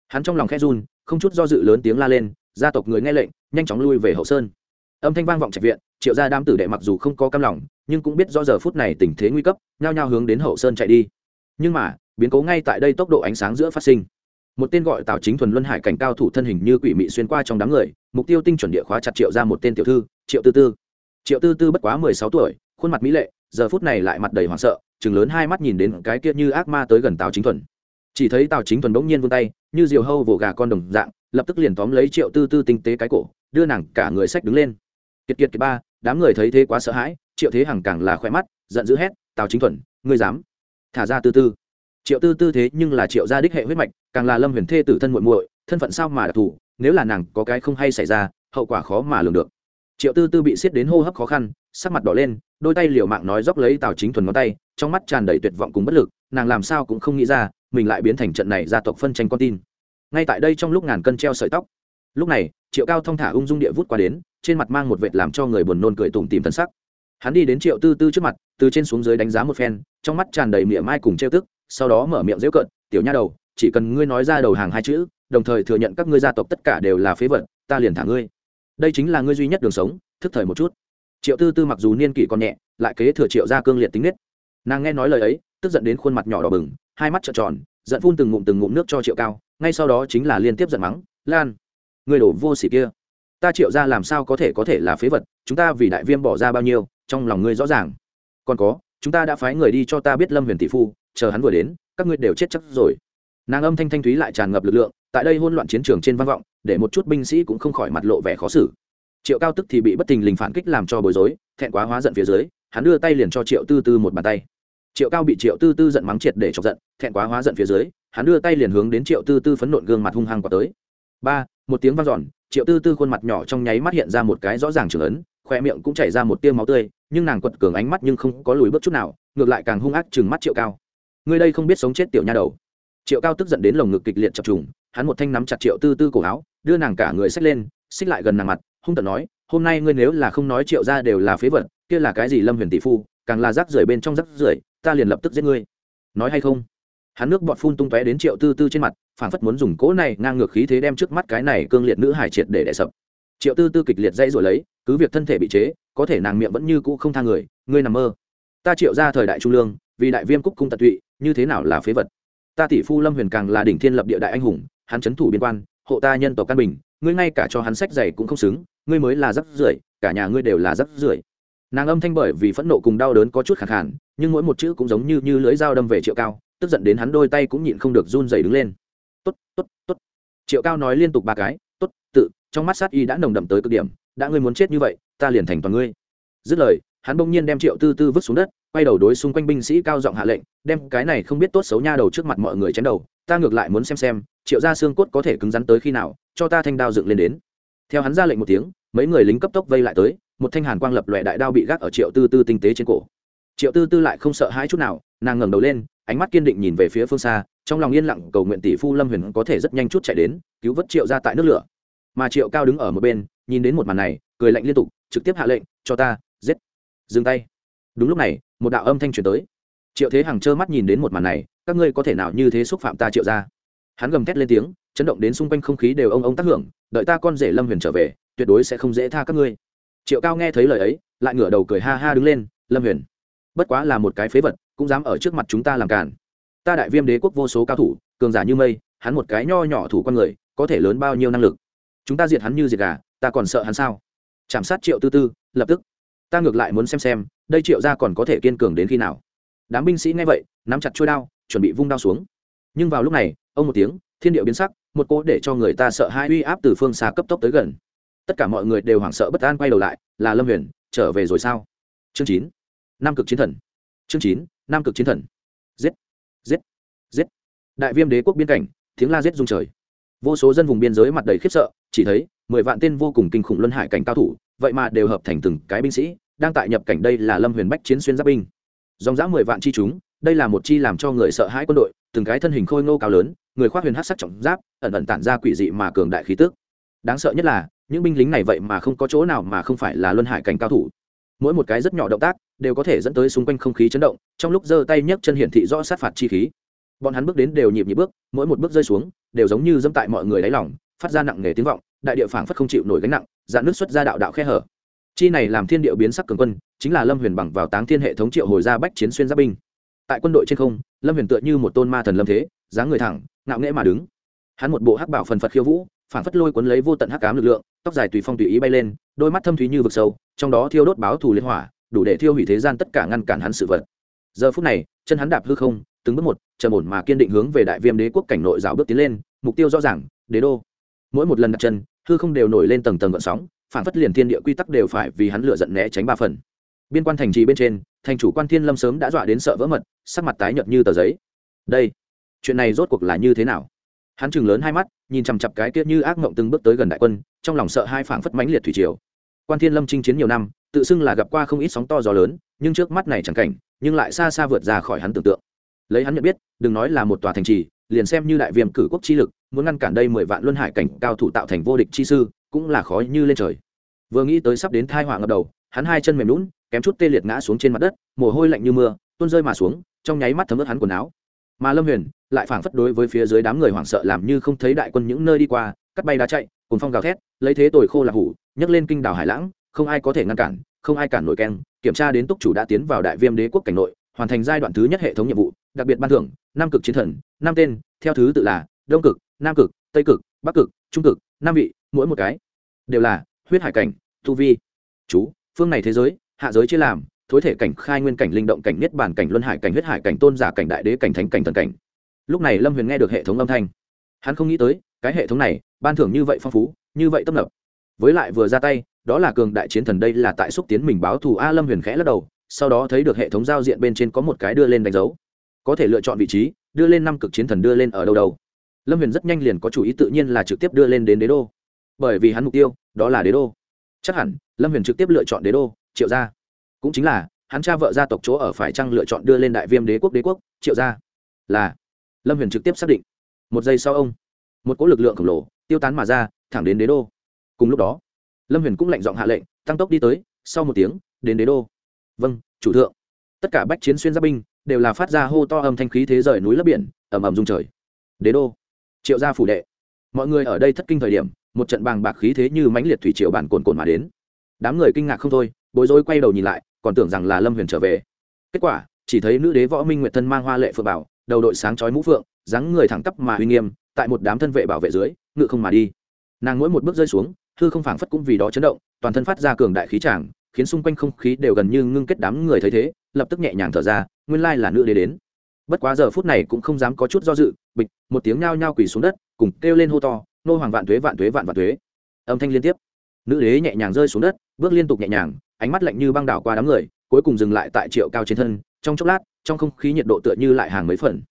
Hắn trong lòng khẽ run, không chút do dự lớn tiếng la lên, gia tộc người nghe lệnh, nhanh chóng lui về hậu sơn. Âm thanh vang vọng trạch viện, triệu gia đám tử đệ mặc dù không có cam lòng, nhưng cũng biết do giờ phút này tình thế nguy cấp, nhao nhao hướng đến hậu sơn chạy đi. Nhưng mà, biến cố ngay tại đây tốc độ ánh sáng giữa phát sinh một tên gọi tào chính thuần luân hải cảnh cao thủ thân hình như quỷ mị xuyên qua trong đám người, mục tiêu tinh chuẩn địa khóa chặt triệu ra một tên tiểu thư, triệu tư tư. Triệu tư tư bất quá mười sáu tuổi, khuôn mặt mỹ lệ, giờ phút này lại mặt đầy hoảng sợ chừng lớn hai mắt nhìn đến cái kia như ác ma tới gần tào chính thuần. Chỉ thấy tào chính thuần bỗng nhiên vươn tay, như diều hâu vồ gà con đồng dạng, lập tức liền tóm lấy triệu tư tư tinh tế cái cổ, đưa nàng cả người sách đứng lên. Kiệt kiệt kiệt ba, đám người thấy thế quá sợ hãi, triệu thế hằng càng là khoe mắt, giận dữ hét, tào chính thuần, ngươi dám? Thả ra tư tư triệu tư tư thế nhưng là triệu gia đích hệ huyết mạch, càng là lâm huyền thê tử thân muội muội, thân phận sao mà đặc thù, nếu là nàng có cái không hay xảy ra, hậu quả khó mà lường được. Triệu tư tư bị xiết đến hô hấp khó khăn, sắc mặt đỏ lên, đôi tay liều mạng nói dốc lấy tào chính thuần ngón tay, trong mắt tràn đầy tuyệt vọng cùng bất lực, nàng làm sao cũng không nghĩ ra, mình lại biến thành trận này gia tộc phân tranh con tin. Ngay tại đây trong lúc ngàn cân treo sợi tóc, lúc này, triệu cao thong thả ung dung địa vút qua đến, trên mặt mang một vệt làm cho người buồn nôn cười tủm tìm thân sắc. Hắn đi đến triệu tư tư trước mặt, từ trên xuống dưới đánh giá một phen, trong mắt tràn đầy mỉa mai cùng trêu tức sau đó mở miệng dễu cợt, tiểu nha đầu, chỉ cần ngươi nói ra đầu hàng hai chữ, đồng thời thừa nhận các ngươi gia tộc tất cả đều là phế vật, ta liền thả ngươi. Đây chính là ngươi duy nhất đường sống, thức thời một chút. Triệu tư tư mặc dù niên kỷ còn nhẹ, lại kế thừa triệu gia cương liệt tính nết. Nàng nghe nói lời ấy, tức giận đến khuôn mặt nhỏ đỏ bừng, hai mắt trợn tròn, giận phun từng ngụm từng ngụm nước cho triệu cao, ngay sau đó chính là liên tiếp giận mắng, lan người đổ vô sỉ kia. Ta triệu ra làm sao có thể có thể là phế vật, chúng ta vì đại viêm bỏ ra bao nhiêu, trong lòng ngươi rõ ràng. Còn có, chúng ta đã phái người đi cho ta biết lâm huyền tỷ phu chờ hắn vừa đến, các ngươi đều chết chắc rồi. Nàng âm thanh thanh thúy lại tràn ngập lực lượng, tại đây hôn loạn chiến trường trên văn vọng, để một chút binh sĩ cũng không khỏi mặt lộ vẻ khó xử. Triệu cao tức thì bị bất tình lình phản kích làm cho bối rối, thẹn quá hóa giận phía dưới, hắn đưa tay liền cho triệu tư tư một bàn tay. Triệu cao bị triệu tư tư giận mắng triệt để chọc giận, thẹn quá hóa giận phía dưới, hắn đưa tay liền hướng đến triệu tư tư phấn nộn gương mặt hung hăng quả tới. Ba, một tiếng vang dọn, triệu tư tư khuôn mặt nhỏ trong nháy mắt hiện ra một cái rõ ràng trưởng ấn, khoe miệng cũng chảy ra một tiêu máu tươi, nhưng nàng quật cường ánh mắt nhưng không có lùi bước chút nào, ngược lại càng hung ác chừng mắt triệu cao. Ngươi đây không biết sống chết tiểu nha đầu. Triệu cao tức giận đến lồng ngực kịch liệt chập trùng, hắn một thanh nắm chặt triệu tư tư cổ áo, đưa nàng cả người xách lên, xích lại gần nàng mặt, hung tận nói, hôm nay ngươi nếu là không nói triệu ra đều là phế vật, kia là cái gì lâm huyền tỷ phu, càng là rác rưởi bên trong rác rưởi, ta liền lập tức giết ngươi. Nói hay không? Hắn nước bọt phun tung tóe đến triệu tư tư trên mặt phản phất muốn dùng cỗ này ngang ngược khí thế đem trước mắt cái này cương liệt nữ hải triệt để đẻ sập. Triệu tư tư kịch liệt dây rồi lấy, cứ việc thân thể bị chế, có thể nàng miệng vẫn như cũ không tha người, ngươi nằm mơ. Ta triệu ra thời đại trung lương vì đại viêm cúc cung tận tụy như thế nào là phế vật? Ta tỷ phu lâm huyền càng là đỉnh thiên lập địa đại anh hùng hắn c thủ biên quan hộ ta nhân tộc căn bình ngươi ngay cả cho hắn sách giày cũng không xứng ngươi mới là rắc rưởi cả nhà ngươi đều là rắc rưởi. Nàng âm thanh bởi vì phẫn nộ cùng đau đớn có chút khẳng hẳn nhưng mỗi một chữ cũng giống như, như lưỡi dao đâm về triệu cao tức giận đến hắn đôi tay cũng nhịn không được run dày đứng lên. Tốt tốt tốt. Triệu cao nói liên tục ba cái tốt tự trong mắt sát y đã nồng đậm tới cực điểm đã ngươi muốn chết như vậy ta liền thành toàn ngươi. Dứt lời hắn bỗng nhiên đem triệu tư tư vứt xuống đất quay đầu đối xung quanh binh sĩ cao giọng hạ lệnh, đem cái này không biết tốt xấu nha đầu trước mặt mọi người chém đầu, ta ngược lại muốn xem xem, triệu ra xương cốt có thể cứng rắn tới khi nào, cho ta thanh đao dựng lên đến. Theo hắn ra lệnh một tiếng, mấy người lính cấp tốc vây lại tới, một thanh hàn quang lập lòe đại đao bị gác ở triệu tư tư tinh tế trên cổ. Triệu tư tư lại không sợ hãi chút nào, nàng ngẩng đầu lên, ánh mắt kiên định nhìn về phía phương xa, trong lòng yên lặng cầu nguyện tỷ phu lâm huyền có thể rất nhanh chút chạy đến, cứu vớt triệu ra tại nước lửa. Mà triệu cao đứng ở một bên, nhìn đến một màn này, cười lạnh liên tục, trực tiếp hạ lệnh, cho ta, giết. Dừng tay đúng lúc này, một đạo âm thanh truyền tới. Triệu thế hằng trơ mắt nhìn đến một màn này, các ngươi có thể nào như thế xúc phạm ta triệu ra hắn gầm thét lên tiếng, chấn động đến xung quanh không khí đều ông ông tác hưởng, đợi ta con rể lâm huyền trở về, tuyệt đối sẽ không dễ tha các ngươi. Triệu cao nghe thấy lời ấy, lại ngửa đầu cười ha ha đứng lên, lâm huyền, bất quá là một cái phế vật, cũng dám ở trước mặt chúng ta làm cản ta đại viêm đế quốc vô số cao thủ, cường giả như mây, hắn một cái nho nhỏ thủ con người, có thể lớn bao nhiêu năng lực? Chúng ta diệt hắn như diệt gà, ta còn sợ hắn sao? Chạm sát triệu tư tư, lập tức. Ta ngược lại muốn xem xem đây triệu ra còn có thể kiên cường đến khi nào? Đám binh sĩ nghe vậy, nắm chặt trôi đao, chuẩn bị vung đao xuống. Nhưng vào lúc này, ông một tiếng, thiên điệu biến sắc, một cỗ để cho người ta sợ hai uy áp từ phương xa cấp tốc tới gần. Tất cả mọi người đều hoảng sợ bất an quay đầu lại, là lâm huyền, trở về rồi sao? Chương chín, nam cực chiến thần. Chương chín, nam cực chiến thần. Giết giết giết. Đại viêm đế quốc biên cảnh, tiếng la giết rung trời. Vô số dân vùng biên giới mặt đầy khiếp sợ, chỉ thấy mười vạn tên vô cùng kinh khủng luân hải cảnh cao thủ, vậy mà đều hợp thành từng cái binh sĩ đang tại nhập cảnh đây là lâm huyền bách chiến xuyên giáp binh. Dòng dã mười vạn chi chúng, đây là một chi làm cho người sợ hãi quân đội, từng cái thân hình khôi ngô cao lớn, người khoác huyền hát sắc trọng giáp, ẩn ẩn tản ra quỷ dị mà cường đại khí tức. Đáng sợ nhất là, những binh lính này vậy mà không có chỗ nào mà không phải là luân hải cảnh cao thủ. Mỗi một cái rất nhỏ động tác, đều có thể dẫn tới xung quanh không khí chấn động, trong lúc giơ tay nhấc chân hiển thị rõ sát phạt chi khí. Bọn hắn bước đến đều nhịp nhịp bước, mỗi một bước rơi xuống, đều giống như dẫm tại mọi người đáy lòng, phát ra nặng nề tiếng vọng, đại địa phảng phất không chịu nổi gánh nặng, dạn nước xuất ra đạo đạo khe hở chi này làm thiên điệu biến sắc cường quân, chính là lâm huyền bằng vào táng thiên hệ thống triệu hồi ra bách chiến xuyên giáp binh. Tại quân đội trên không, lâm huyền tựa như một tôn ma thần lâm thế, dáng người thẳng, ngạo nghễ mà đứng. Hắn một bộ hắc bảo phần phật khiêu vũ phản phất lôi cuốn lấy vô tận hắc cám lực lượng, tóc dài tùy phong tùy ý bay lên, đôi mắt thâm thúy như vực sâu, trong đó thiêu đốt báo thù liên hỏa, đủ để thiêu hủy thế gian tất cả ngăn cản hắn sự vật. Giờ phút này, chân hắn đạp hư không, từng bước một, trầm ổn mà kiên định hướng về đại viêm đế quốc cảnh nội dạo bước tiến lên, mục tiêu rõ ràng, đế đô. Mỗi một lần đặt chân, hư không đều nổi lên tầng tầng gợn sóng phản phất liền thiên địa quy tắc đều phải vì hắn lựa giận né tránh ba phần. Biên quan thành trì bên trên, thành chủ quan thiên lâm sớm đã dọa đến sợ vỡ mật, sắc mặt tái nhợt như tờ giấy. Đây, chuyện này rốt cuộc là như thế nào? Hắn chừng lớn hai mắt, nhìn chằm chặp cái kia như ác mộng từng bước tới gần đại quân, trong lòng sợ hai phảng phất mãnh liệt thủy triều. Quan thiên lâm chinh chiến nhiều năm, tự xưng là gặp qua không ít sóng to gió lớn, nhưng trước mắt này chẳng cảnh, nhưng lại xa xa vượt ra khỏi hắn tưởng tượng. Lấy hắn nhận biết, đừng nói là một tòa thành trì, liền xem như đại viêm cử quốc chi lực, muốn ngăn cản đây mười vạn luân hải cảnh cao thủ tạo thành vô địch chi sư cũng là khó như lên trời. Vừa nghĩ tới sắp đến thai họa ngập đầu, hắn hai chân mềm lún kém chút tê liệt ngã xuống trên mặt đất, mồ hôi lạnh như mưa, tuôn rơi mà xuống, trong nháy mắt thấm ướt hắn quần áo. Mà lâm huyền lại phảng phất đối với phía dưới đám người hoảng sợ làm như không thấy đại quân những nơi đi qua, cắt bay đá chạy cùng phong gào thét, lấy thế tồi khô là hủ, nhấc lên kinh đảo hải lãng, không ai có thể ngăn cản, không ai cản nổi keng, kiểm tra đến túc chủ đã tiến vào đại viêm đế quốc cảnh nội, hoàn thành giai đoạn thứ nhất hệ thống nhiệm vụ, đặc biệt ban thưởng Nam cực chiến thần, năm tên, theo thứ tự là đông cực, nam cực, tây cực, bắc cực, trung cực, nam vị, mỗi một cái đều là huyết hải cảnh, tu vi. Chú, phương này thế giới, hạ giới chia làm, thối thể cảnh, khai nguyên cảnh, linh động cảnh, niết bàn cảnh, luân hải cảnh, huyết hải cảnh, tôn giả cảnh, đại đế cảnh, thánh cảnh, thần cảnh. Lúc này lâm huyền nghe được hệ thống âm thanh. Hắn không nghĩ tới, cái hệ thống này, ban thưởng như vậy phong phú, như vậy tấp nập. Với lại vừa ra tay, đó là cường đại chiến thần đây là tại xúc tiến mình báo thù a lâm huyền khẽ lắc đầu, sau đó thấy được hệ thống giao diện bên trên có một cái đưa lên đánh dấu. Có thể lựa chọn vị trí, đưa lên năm cực chiến thần đưa lên ở đâu đâu. Lâm huyền rất nhanh liền có chủ ý tự nhiên là trực tiếp đưa lên đến đế đô bởi vì hắn mục tiêu, đó là đế đô. Chắc hẳn, lâm huyền trực tiếp lựa chọn đế đô, triệu gia. Cũng chính là, hắn cha vợ gia tộc chỗ ở phải chăng lựa chọn đưa lên đại viêm đế quốc đế quốc, triệu gia? Là. Lâm huyền trực tiếp xác định. Một giây sau ông, một cỗ lực lượng khổng lồ tiêu tán mà ra, thẳng đến đế đô. Cùng lúc đó, lâm huyền cũng lệnh giọng hạ lệnh, tăng tốc đi tới, sau một tiếng, đến đế đô. Vâng chủ thượng. Tất cả bách chiến xuyên giáp binh đều là phát ra hô to âm thanh khí thế rời núi lấp biển ẩm ẩm dung trời. Đế đô. Triệu gia phủ đệ. Mọi người ở đây thất kinh thời điểm một trận bàng bạc khí thế như mãnh liệt thủy triều bản cồn cồn mà đến. Đám người kinh ngạc không thôi, bối rối quay đầu nhìn lại, còn tưởng rằng là lâm huyền trở về. Kết quả, chỉ thấy nữ đế võ minh nguyệt thân mang hoa lệ phượng bảo, đầu đội sáng chói mũ phượng, dáng người thẳng tắp mà uy nghiêm, tại một đám thân vệ bảo vệ dưới, ngự không mà đi. Nàng mỗi một bước rơi xuống, hư không phảng phất cũng vì đó chấn động, toàn thân phát ra cường đại khí tràng, khiến xung quanh không khí đều gần như ngưng kết đám người thấy thế, lập tức nhẹ nhàng thở ra, nguyên lai là nữ đế đến. Bất quá giờ phút này cũng không dám có chút do dự, bịch, một tiếng nhao nhao quỳ xuống đất, cùng kêu lên hô to nô hoàng vạn tuế vạn tuế vạn vạn tuế âm thanh liên tiếp. Nữ đế nhẹ nhàng rơi xuống đất, bước liên tục nhẹ nhàng, ánh mắt lạnh như băng đảo qua đám người, cuối cùng dừng lại tại triệu cao trên thân, trong chốc lát, trong không khí nhiệt độ tựa như lại hàng mấy phần.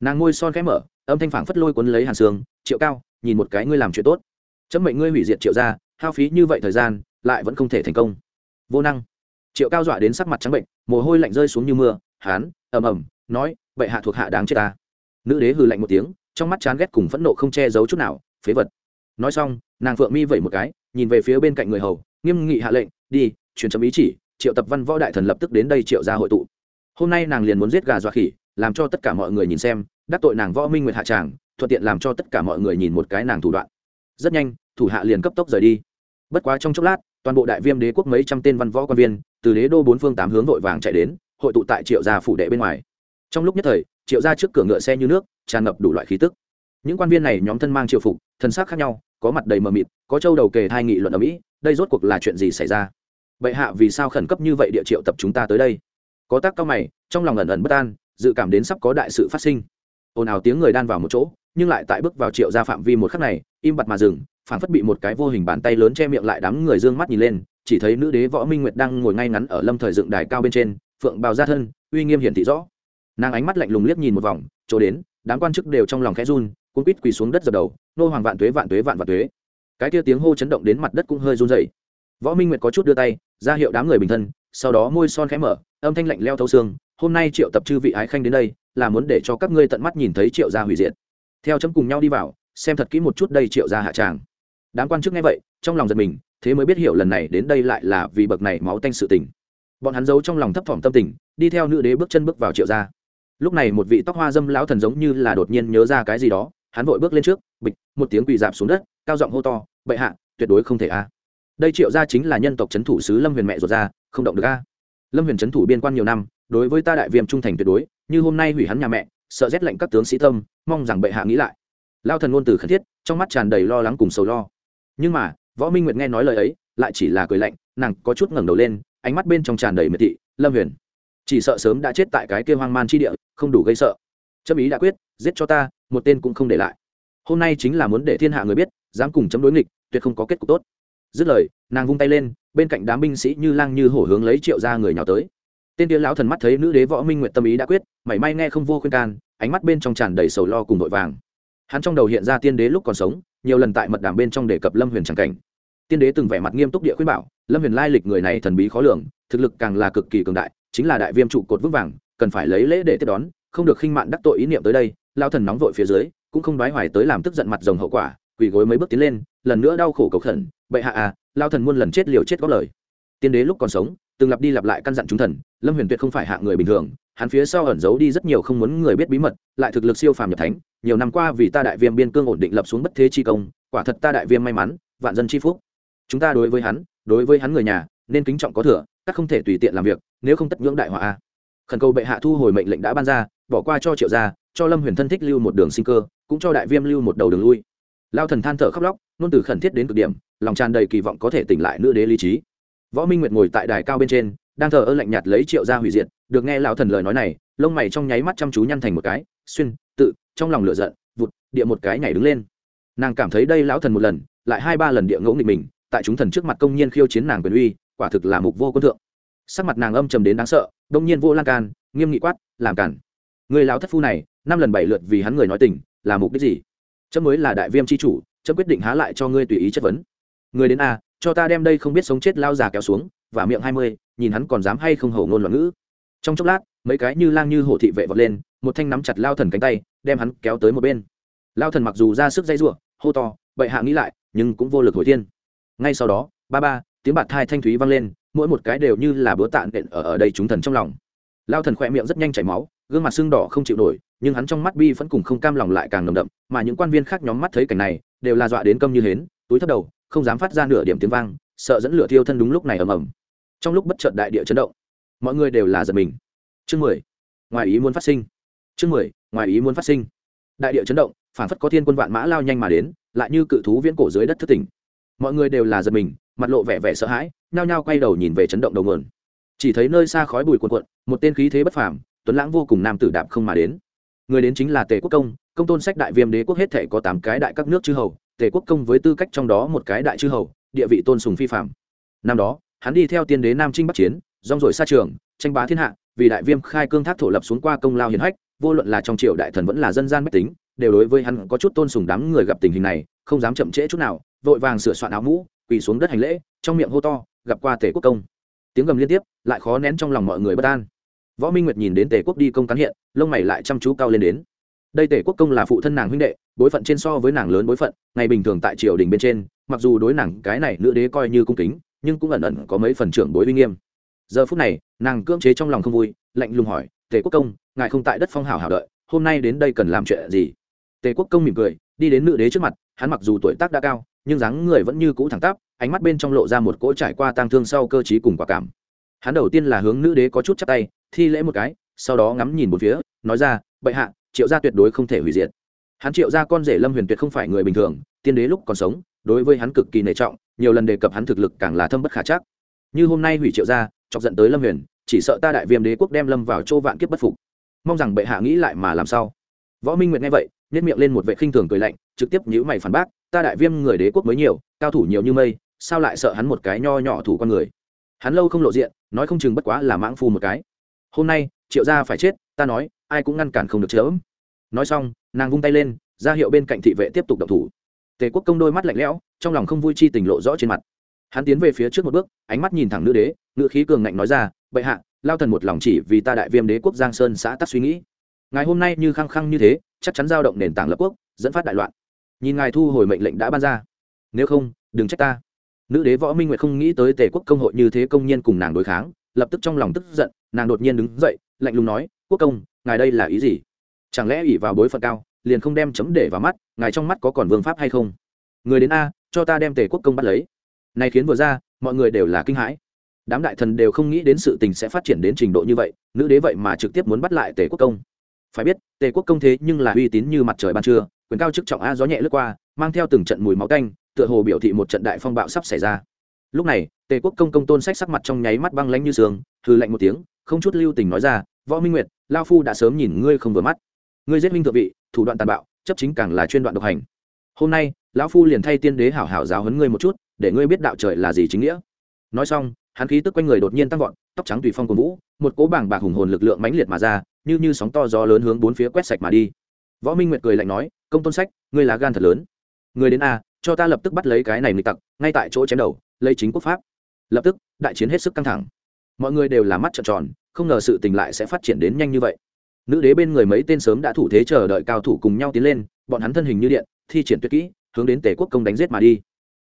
Nàng ngôi son khẽ mở, âm thanh phảng phất lôi cuốn lấy hàn xương, triệu cao, nhìn một cái ngươi làm chuyện tốt. Chấm mệnh ngươi hủy diệt triệu gia, hao phí như vậy thời gian, lại vẫn không thể thành công. Vô năng. Triệu cao dọa đến sắc mặt trắng bệnh, mồ hôi lạnh rơi xuống như mưa hán ầm ầm, nói vậy hạ thuộc hạ đáng chết ta. Nữ đế hừ lạnh một tiếng, trong mắt chán ghét cùng phẫn nộ không che giấu chút nào phế vật. Nói xong, nàng phượng mi vẩy một cái, nhìn về phía bên cạnh người hầu, nghiêm nghị hạ lệnh, đi, truyền chấm ý chỉ, triệu tập văn võ đại thần lập tức đến đây triệu ra hội tụ. Hôm nay nàng liền muốn giết gà dọa khỉ, làm cho tất cả mọi người nhìn xem, đắc tội nàng võ minh nguyệt hạ tràng, thuận tiện làm cho tất cả mọi người nhìn một cái nàng thủ đoạn. Rất nhanh, thủ hạ liền cấp tốc rời đi. Bất quá trong chốc lát, toàn bộ đại viêm đế quốc mấy trăm tên văn võ quan viên, từ đế đô bốn phương tám hướng vội vàng chạy đến, hội tụ tại triệu gia phủ đệ bên ngoài. Trong lúc nhất thời, triệu gia trước cửa ngựa xe như nước, tràn ngập đủ loại khí tức những quan viên này nhóm thân mang triều phục, thân xác khác nhau, có mặt đầy mờ mịt, có châu đầu kề hai nghị luận ở mỹ, đây rốt cuộc là chuyện gì xảy ra? Bệ hạ vì sao khẩn cấp như vậy địa triệu tập chúng ta tới đây? Có tác cao mày, trong lòng ẩn ẩn bất an, dự cảm đến sắp có đại sự phát sinh. Ồn ào tiếng người đan vào một chỗ, nhưng lại tại bước vào triệu ra phạm vi một khắc này, im bặt mà dừng phản phất bị một cái vô hình bàn tay lớn che miệng lại đám người dương mắt nhìn lên, chỉ thấy nữ đế võ minh nguyệt đang ngồi ngay ngắn ở lâm thời dựng đài cao bên trên, phượng bào ra thân, uy nghiêm hiển thị rõ. Nàng ánh mắt lạnh lùng liếc nhìn một vòng, chỗ đến, đám quan chức đều trong lòng khẽ run cung quýt quỳ xuống đất dập đầu, nô hoàng vạn tuế vạn tuế, vạn vạn tuế. Cái kia tiếng hô chấn động đến mặt đất cũng hơi run dậy võ minh nguyệt có chút đưa tay, ra hiệu đám người bình thân, sau đó môi son khẽ mở, âm thanh lạnh leo thâu xương, hôm nay triệu tập chư vị ái khanh đến đây, là muốn để cho các ngươi tận mắt nhìn thấy triệu gia hủy diệt. Theo chấm cùng nhau đi vào, xem thật kỹ một chút đây triệu gia hạ tràng. Đám quan chức nghe vậy, trong lòng giật mình, thế mới biết hiểu lần này đến đây lại là vì bậc này máu tanh sự tình. Bọn hắn giấu trong lòng thấp thỏm tâm tình, đi theo nữ đế bước chân bước vào triệu gia. Lúc này một vị tóc hoa dâm lão thần giống như là đột nhiên nhớ ra cái gì đó hắn vội bước lên trước, bịch, một tiếng quỳ dạp xuống đất, cao giọng hô to, bệ hạ, tuyệt đối không thể a. Đây triệu gia chính là nhân tộc c h ấ n thủ sứ lâm huyền mẹ ruột ra, không động được a. Lâm huyền c h ấ n thủ biên quan nhiều năm, đối với ta đại viêm trung thành tuyệt đối, như hôm nay hủy hắn nhà mẹ, sợ rét lệnh các tướng sĩ tâm, mong rằng bệ hạ nghĩ lại. Lao thần ngôn từ khẩn thiết, trong mắt tràn đầy lo lắng cùng sầu lo. Nhưng mà, võ minh nguyệt nghe nói lời ấy, lại chỉ là cười lạnh, nàng có chút ngẩng đầu lên, ánh mắt bên trong tràn đầy miệt thị, lâm huyền, chỉ sợ sớm đã chết tại cái kia hoang man chi địa, không đủ gây sợ. Chấp ý đã quyết, giết cho ta một tên cũng không để lại. Hôm nay chính là muốn để thiên hạ người biết, dám cùng chấm đối nghịch, tuyệt không có kết cục tốt. Dứt lời, nàng vung tay lên, bên cạnh đám binh sĩ như lang như hổ hướng lấy triệu ra người nhào tới. Tên tia lão thần mắt thấy nữ đế võ minh nguyện tâm ý đã quyết, mảy may nghe không vô khuyên can, ánh mắt bên trong tràn đầy sầu lo cùng vội vàng. Hắn trong đầu hiện ra tiên đế lúc còn sống, nhiều lần tại mật đàm bên trong đề cập lâm huyền tràng cảnh. Tiên đế từng vẻ mặt nghiêm túc địa khuyên bảo, lâm huyền lai lịch người này thần bí khó lường, thực lực càng là cực kỳ cường đại, chính là đại viêm trụ cột vững vàng, cần phải lấy lễ để tiếp đón, không được khinh mạn đắc tội ý niệm tới đây lao thần nóng vội phía dưới, cũng không đoái hoài tới làm tức giận mặt rồng hậu quả, quỳ gối mấy bước tiến lên, lần nữa đau khổ cầu khẩn, bệ hạ à lao thần muôn lần chết liều chết góp lời. Tiên đế lúc còn sống, từng lặp đi lặp lại căn dặn chúng thần, lâm huyền tuyệt không phải hạ người bình thường, hắn phía sau ẩn giấu đi rất nhiều không muốn người biết bí mật, lại thực lực siêu phàm nhập thánh, nhiều năm qua vì ta đại viêm biên cương ổn định lập xuống bất thế chi công, quả thật ta đại viêm may mắn, vạn dân chi phúc. Chúng ta đối với hắn, đối với hắn người nhà, nên kính trọng có thừa, các không thể tùy tiện làm việc, nếu không tất ngưỡng đại họa a. Khẩn cầu bệ hạ thu hồi mệnh lệnh đã ban ra bỏ qua cho triệu gia, cho lâm huyền thân thích lưu một đường sinh cơ, cũng cho đại viêm lưu một đầu đường lui. Lao thần than thở khóc lóc nôn từ khẩn thiết đến cực điểm, lòng tràn đầy kỳ vọng có thể tỉnh lại nữ đế lý trí. Võ minh nguyệt ngồi tại đài cao bên trên, đang thờ ơ lạnh nhạt lấy triệu gia hủy diệt, được nghe lão thần lời nói này, lông mày trong nháy mắt chăm chú nhăn thành một cái, xuyên, tự, trong lòng lửa giận, vụt, địa một cái nhảy đứng lên. Nàng cảm thấy đây lão thần một lần, lại hai ba lần địa ngẫu nghịch mình, tại chúng thần trước mặt công nhiên khiêu chiến nàng quyền uy, quả thực là mục vô quân thượng. Sắc mặt nàng âm trầm đến đáng sợ, đông nhiên vô lan can, nghiêm nghị quát, làm cản người lão thất phu này, năm lần bảy lượt vì hắn người nói tình, là mục đích gì? Chấm mới là đại viêm c h i chủ, chấm quyết định há lại cho ngươi tùy ý chất vấn. Người đến a, cho ta đem đây không biết sống chết lao già kéo xuống, và miệng hai mươi, nhìn hắn còn dám hay không hầu ngôn loạn ngữ. Trong chốc lát, mấy cái như lang như hổ thị vệ vọt lên, một thanh nắm chặt lao thần cánh tay, đem hắn kéo tới một bên. Lao thần mặc dù ra sức dây giụa, hô to bậy hạ nghĩ lại, nhưng cũng vô lực hồi thiên. Ngay sau đó, ba ba, tiếng bạt thai thanh thúy vang lên, mỗi một cái đều như là bữa tạ nện ở ở đây chúng thần trong lòng. Lao thần khỏe miệng rất nhanh chảy máu gương mặt sưng đỏ không chịu nổi, nhưng hắn trong mắt bi vẫn cùng không cam lòng lại càng nồng đậm, mà những quan viên khác nhóm mắt thấy cảnh này, đều là dọa đến câm như hến, túi thấp đầu, không dám phát ra nửa điểm tiếng vang, sợ dẫn lửa thiêu thân đúng lúc này ầm ầm. Trong lúc bất chợt đại địa chấn động, mọi người đều là giật mình. Chương mười, ngoài ý muốn phát sinh. Chương mười, ngoài ý muốn phát sinh. Đại địa chấn động phản phất có thiên quân vạn mã lao nhanh mà đến, lại như cự thú viễn cổ dưới đất thất tỉnh. Mọi người đều là giật mình, mặt lộ vẻ vẻ sợ hãi, nhao nhao quay đầu nhìn về chấn động đầu nguồn. Chỉ thấy nơi xa khói bụi cuồn cuộn, một tên khí thế bất phàm tuấn lãng vô cùng nam tử đạp không mà đến. Người đến chính là tề quốc công công tôn sách đại viêm đế quốc hết thể có tám cái đại các nước chư hầu, tề quốc công với tư cách trong đó một cái đại chư hầu, địa vị tôn sùng phi phạm năm đó, hắn đi theo tiên đế nam trinh bắc chiến, rong rổi xa trường, tranh bá thiên hạ, vì đại viêm khai cương thác thổ lập xuống qua công lao hiền hách, vô luận là trong triều đại thần vẫn là dân gian mách tính, đều đối với hắn có chút tôn sùng đám người gặp tình hình này, không dám chậm trễ chút nào, vội vàng sửa soạn áo mũ, quỳ xuống đất hành lễ, trong miệng hô to, gặp qua tề quốc công. Tiếng gầm liên tiếp, lại khó nén trong lòng mọi người bất an võ minh nguyệt nhìn đến tề quốc đi công cán hiện, lông mày lại chăm chú cao lên đến. Đây tề quốc công là phụ thân nàng huynh đệ, bối phận trên so với nàng lớn bối phận, ngày bình thường tại triều đình bên trên, mặc dù đối nàng cái này nữ đế coi như cung kính, nhưng cũng ẩn ẩn có mấy phần trưởng bối uy nghiêm. Giờ phút này, nàng cưỡng chế trong lòng không vui, lạnh lùng hỏi, tề quốc công, ngài không tại đất phong hào hào đợi, hôm nay đến đây cần làm chuyện gì? Tề quốc công mỉm cười, đi đến nữ đế trước mặt, hắn mặc dù tuổi tác đã cao, nhưng dáng người vẫn như cũ thẳng tắp, ánh mắt bên trong lộ ra một cỗ trải qua tang thương sau cơ t cùng quả cảm hắn đầu tiên là hướng nữ đế có chút chắc tay, thi lễ một cái, sau đó ngắm nhìn một phía, nói ra, bệ hạ, triệu gia tuyệt đối không thể hủy diệt. Hắn triệu gia con rể lâm huyền tuyệt không phải người bình thường, tiên đế lúc còn sống, đối với hắn cực kỳ nể trọng, nhiều lần đề cập hắn thực lực càng là thâm bất khả chắc. Như hôm nay hủy triệu gia, chọc giận tới lâm huyền, chỉ sợ ta đại viêm đế quốc đem lâm vào chỗ vạn kiếp bất phục. Mong rằng bệ hạ nghĩ lại mà làm sao. Võ minh nguyệt nghe vậy nhét miệng lên một vệ khinh thường cười lạnh, trực tiếp nhữ mày phản bác, ta đại viêm người đế quốc mới nhiều, cao thủ nhiều như mây, sao lại sợ hắn một cái nho nhỏ thủ con người? Hắn lâu không lộ diện, nói không chừng bất quá là mãng phu một cái. Hôm nay, triệu gia phải chết, ta nói, ai cũng ngăn cản không được chớm. Nói xong, nàng vung tay lên, ra hiệu bên cạnh thị vệ tiếp tục động thủ. Tề quốc công đôi mắt lạnh lẽo, trong lòng không vui chi tình lộ rõ trên mặt. Hắn tiến về phía trước một bước, ánh mắt nhìn thẳng nữ đế ngự khí cường ngạnh nói ra, bệ hạ, lao thần một lòng chỉ vì ta đại viêm đế quốc giang sơn xã tắc suy nghĩ. Ngài hôm nay như khăng khăng như thế, chắc chắn giao động nền tảng lập quốc, dẫn phát đại loạn. Nhìn ngài thu hồi mệnh lệnh đã ban ra. Nếu không, đừng trách ta nữ đế võ minh nguyệt không nghĩ tới tề quốc công hội như thế công nhiên cùng nàng đối kháng, lập tức trong lòng tức giận, nàng đột nhiên đứng dậy, lạnh lùng nói, quốc công, ngài đây là ý gì? Chẳng lẽ ỷ vào bối phận cao, liền không đem chấm để vào mắt, ngài trong mắt có còn vương pháp hay không? Người đến a, cho ta đem tề quốc công bắt lấy. Này khiến vừa ra, mọi người đều là kinh hãi. Đám đại thần đều không nghĩ đến sự tình sẽ phát triển đến trình độ như vậy, nữ đế vậy mà trực tiếp muốn bắt lại tề quốc công phải biết, tề quốc công thế nhưng là uy tín như mặt trời ban trưa, quyền cao chức trọng a gió nhẹ lướt qua, mang theo từng trận mùi máu canh tựa hồ biểu thị một trận đại phong bạo sắp xảy ra. Lúc này, tề quốc công công tôn sách sắc mặt trong nháy mắt băng lanh như sương thư lạnh một tiếng, không chút lưu tình nói ra, võ minh nguyệt, lao phu đã sớm nhìn ngươi không vừa mắt. Ngươi giết minh thượng vị, thủ đoạn tàn bạo, chấp chính càng là chuyên đoạn độc hành. Hôm nay, lão phu liền thay tiên đế hảo hảo giáo huấn ngươi một chút, để ngươi biết đạo trời là gì chính nghĩa. Nói xong hắn khí tức quanh người đột nhiên tăng vọt, tóc trắng tùy phong của vũ, một cỗ bảng bạc hùng hồn lực lượng mãnh liệt mà ra, như như sóng to gió lớn hướng bốn phía quét sạch mà đi. Võ minh nguyệt cười lạnh nói, công tôn sách, ngươi là gan thật lớn. Người đến a, cho ta lập tức bắt lấy cái này nghịch tặc, ngay tại chỗ chém đầu, lấy chính quốc pháp. Lập tức, đại chiến hết sức căng thẳng. Mọi người đều là mắt trợn tròn, không ngờ sự tình lại sẽ phát triển đến nhanh như vậy. Nữ đế bên người mấy tên sớm đã thủ thế chờ đợi cao thủ cùng nhau tiến lên, bọn hắn thân hình như điện, thi triển tuyệt kỹ, hướng đến tề quốc công đánh giết mà đi.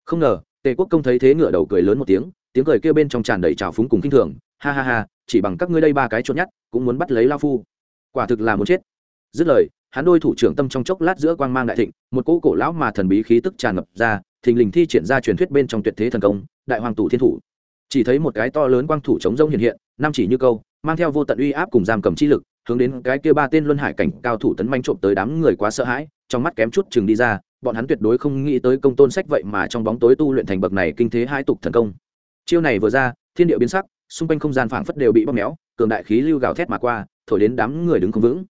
Không ngờ tề quốc công thấy thế ngửa đầu cười lớn một tiếng tiếng cười kêu bên trong tràn đầy trào phúng cùng kinh thường. Ha ha ha, chỉ bằng các ngươi đây ba cái chốt nhát cũng muốn bắt lấy lao phu. Quả thực là muốn chết. Dứt lời, hắn đôi thủ trưởng tâm trong chốc lát giữa quang mang đại thịnh, một cỗ cổ lão mà thần bí khí tức tràn ngập ra, thình lình thi triển ra truyền thuyết bên trong tuyệt thế thần công, đại hoàng tủ thiên thủ. Chỉ thấy một cái to lớn quang thủ chống rông hiện hiện nam chỉ như câu, mang theo vô tận uy áp cùng giam cầm chi lực, hướng đến cái kia ba tên luân hải cảnh cao thủ tấn manh trộm tới đám người quá sợ hãi trong mắt kém chút chừng đi ra, bọn hắn tuyệt đối không nghĩ tới công tôn sách vậy mà trong bóng tối tu luyện thành bậc này kinh thế hai tục thần công. Chiêu này vừa ra, thiên địa biến sắc, xung quanh không gian phảng phất đều bị bóp méo, cường đại khí lưu gào thét mà qua, thổi đến đám người đứng không vững.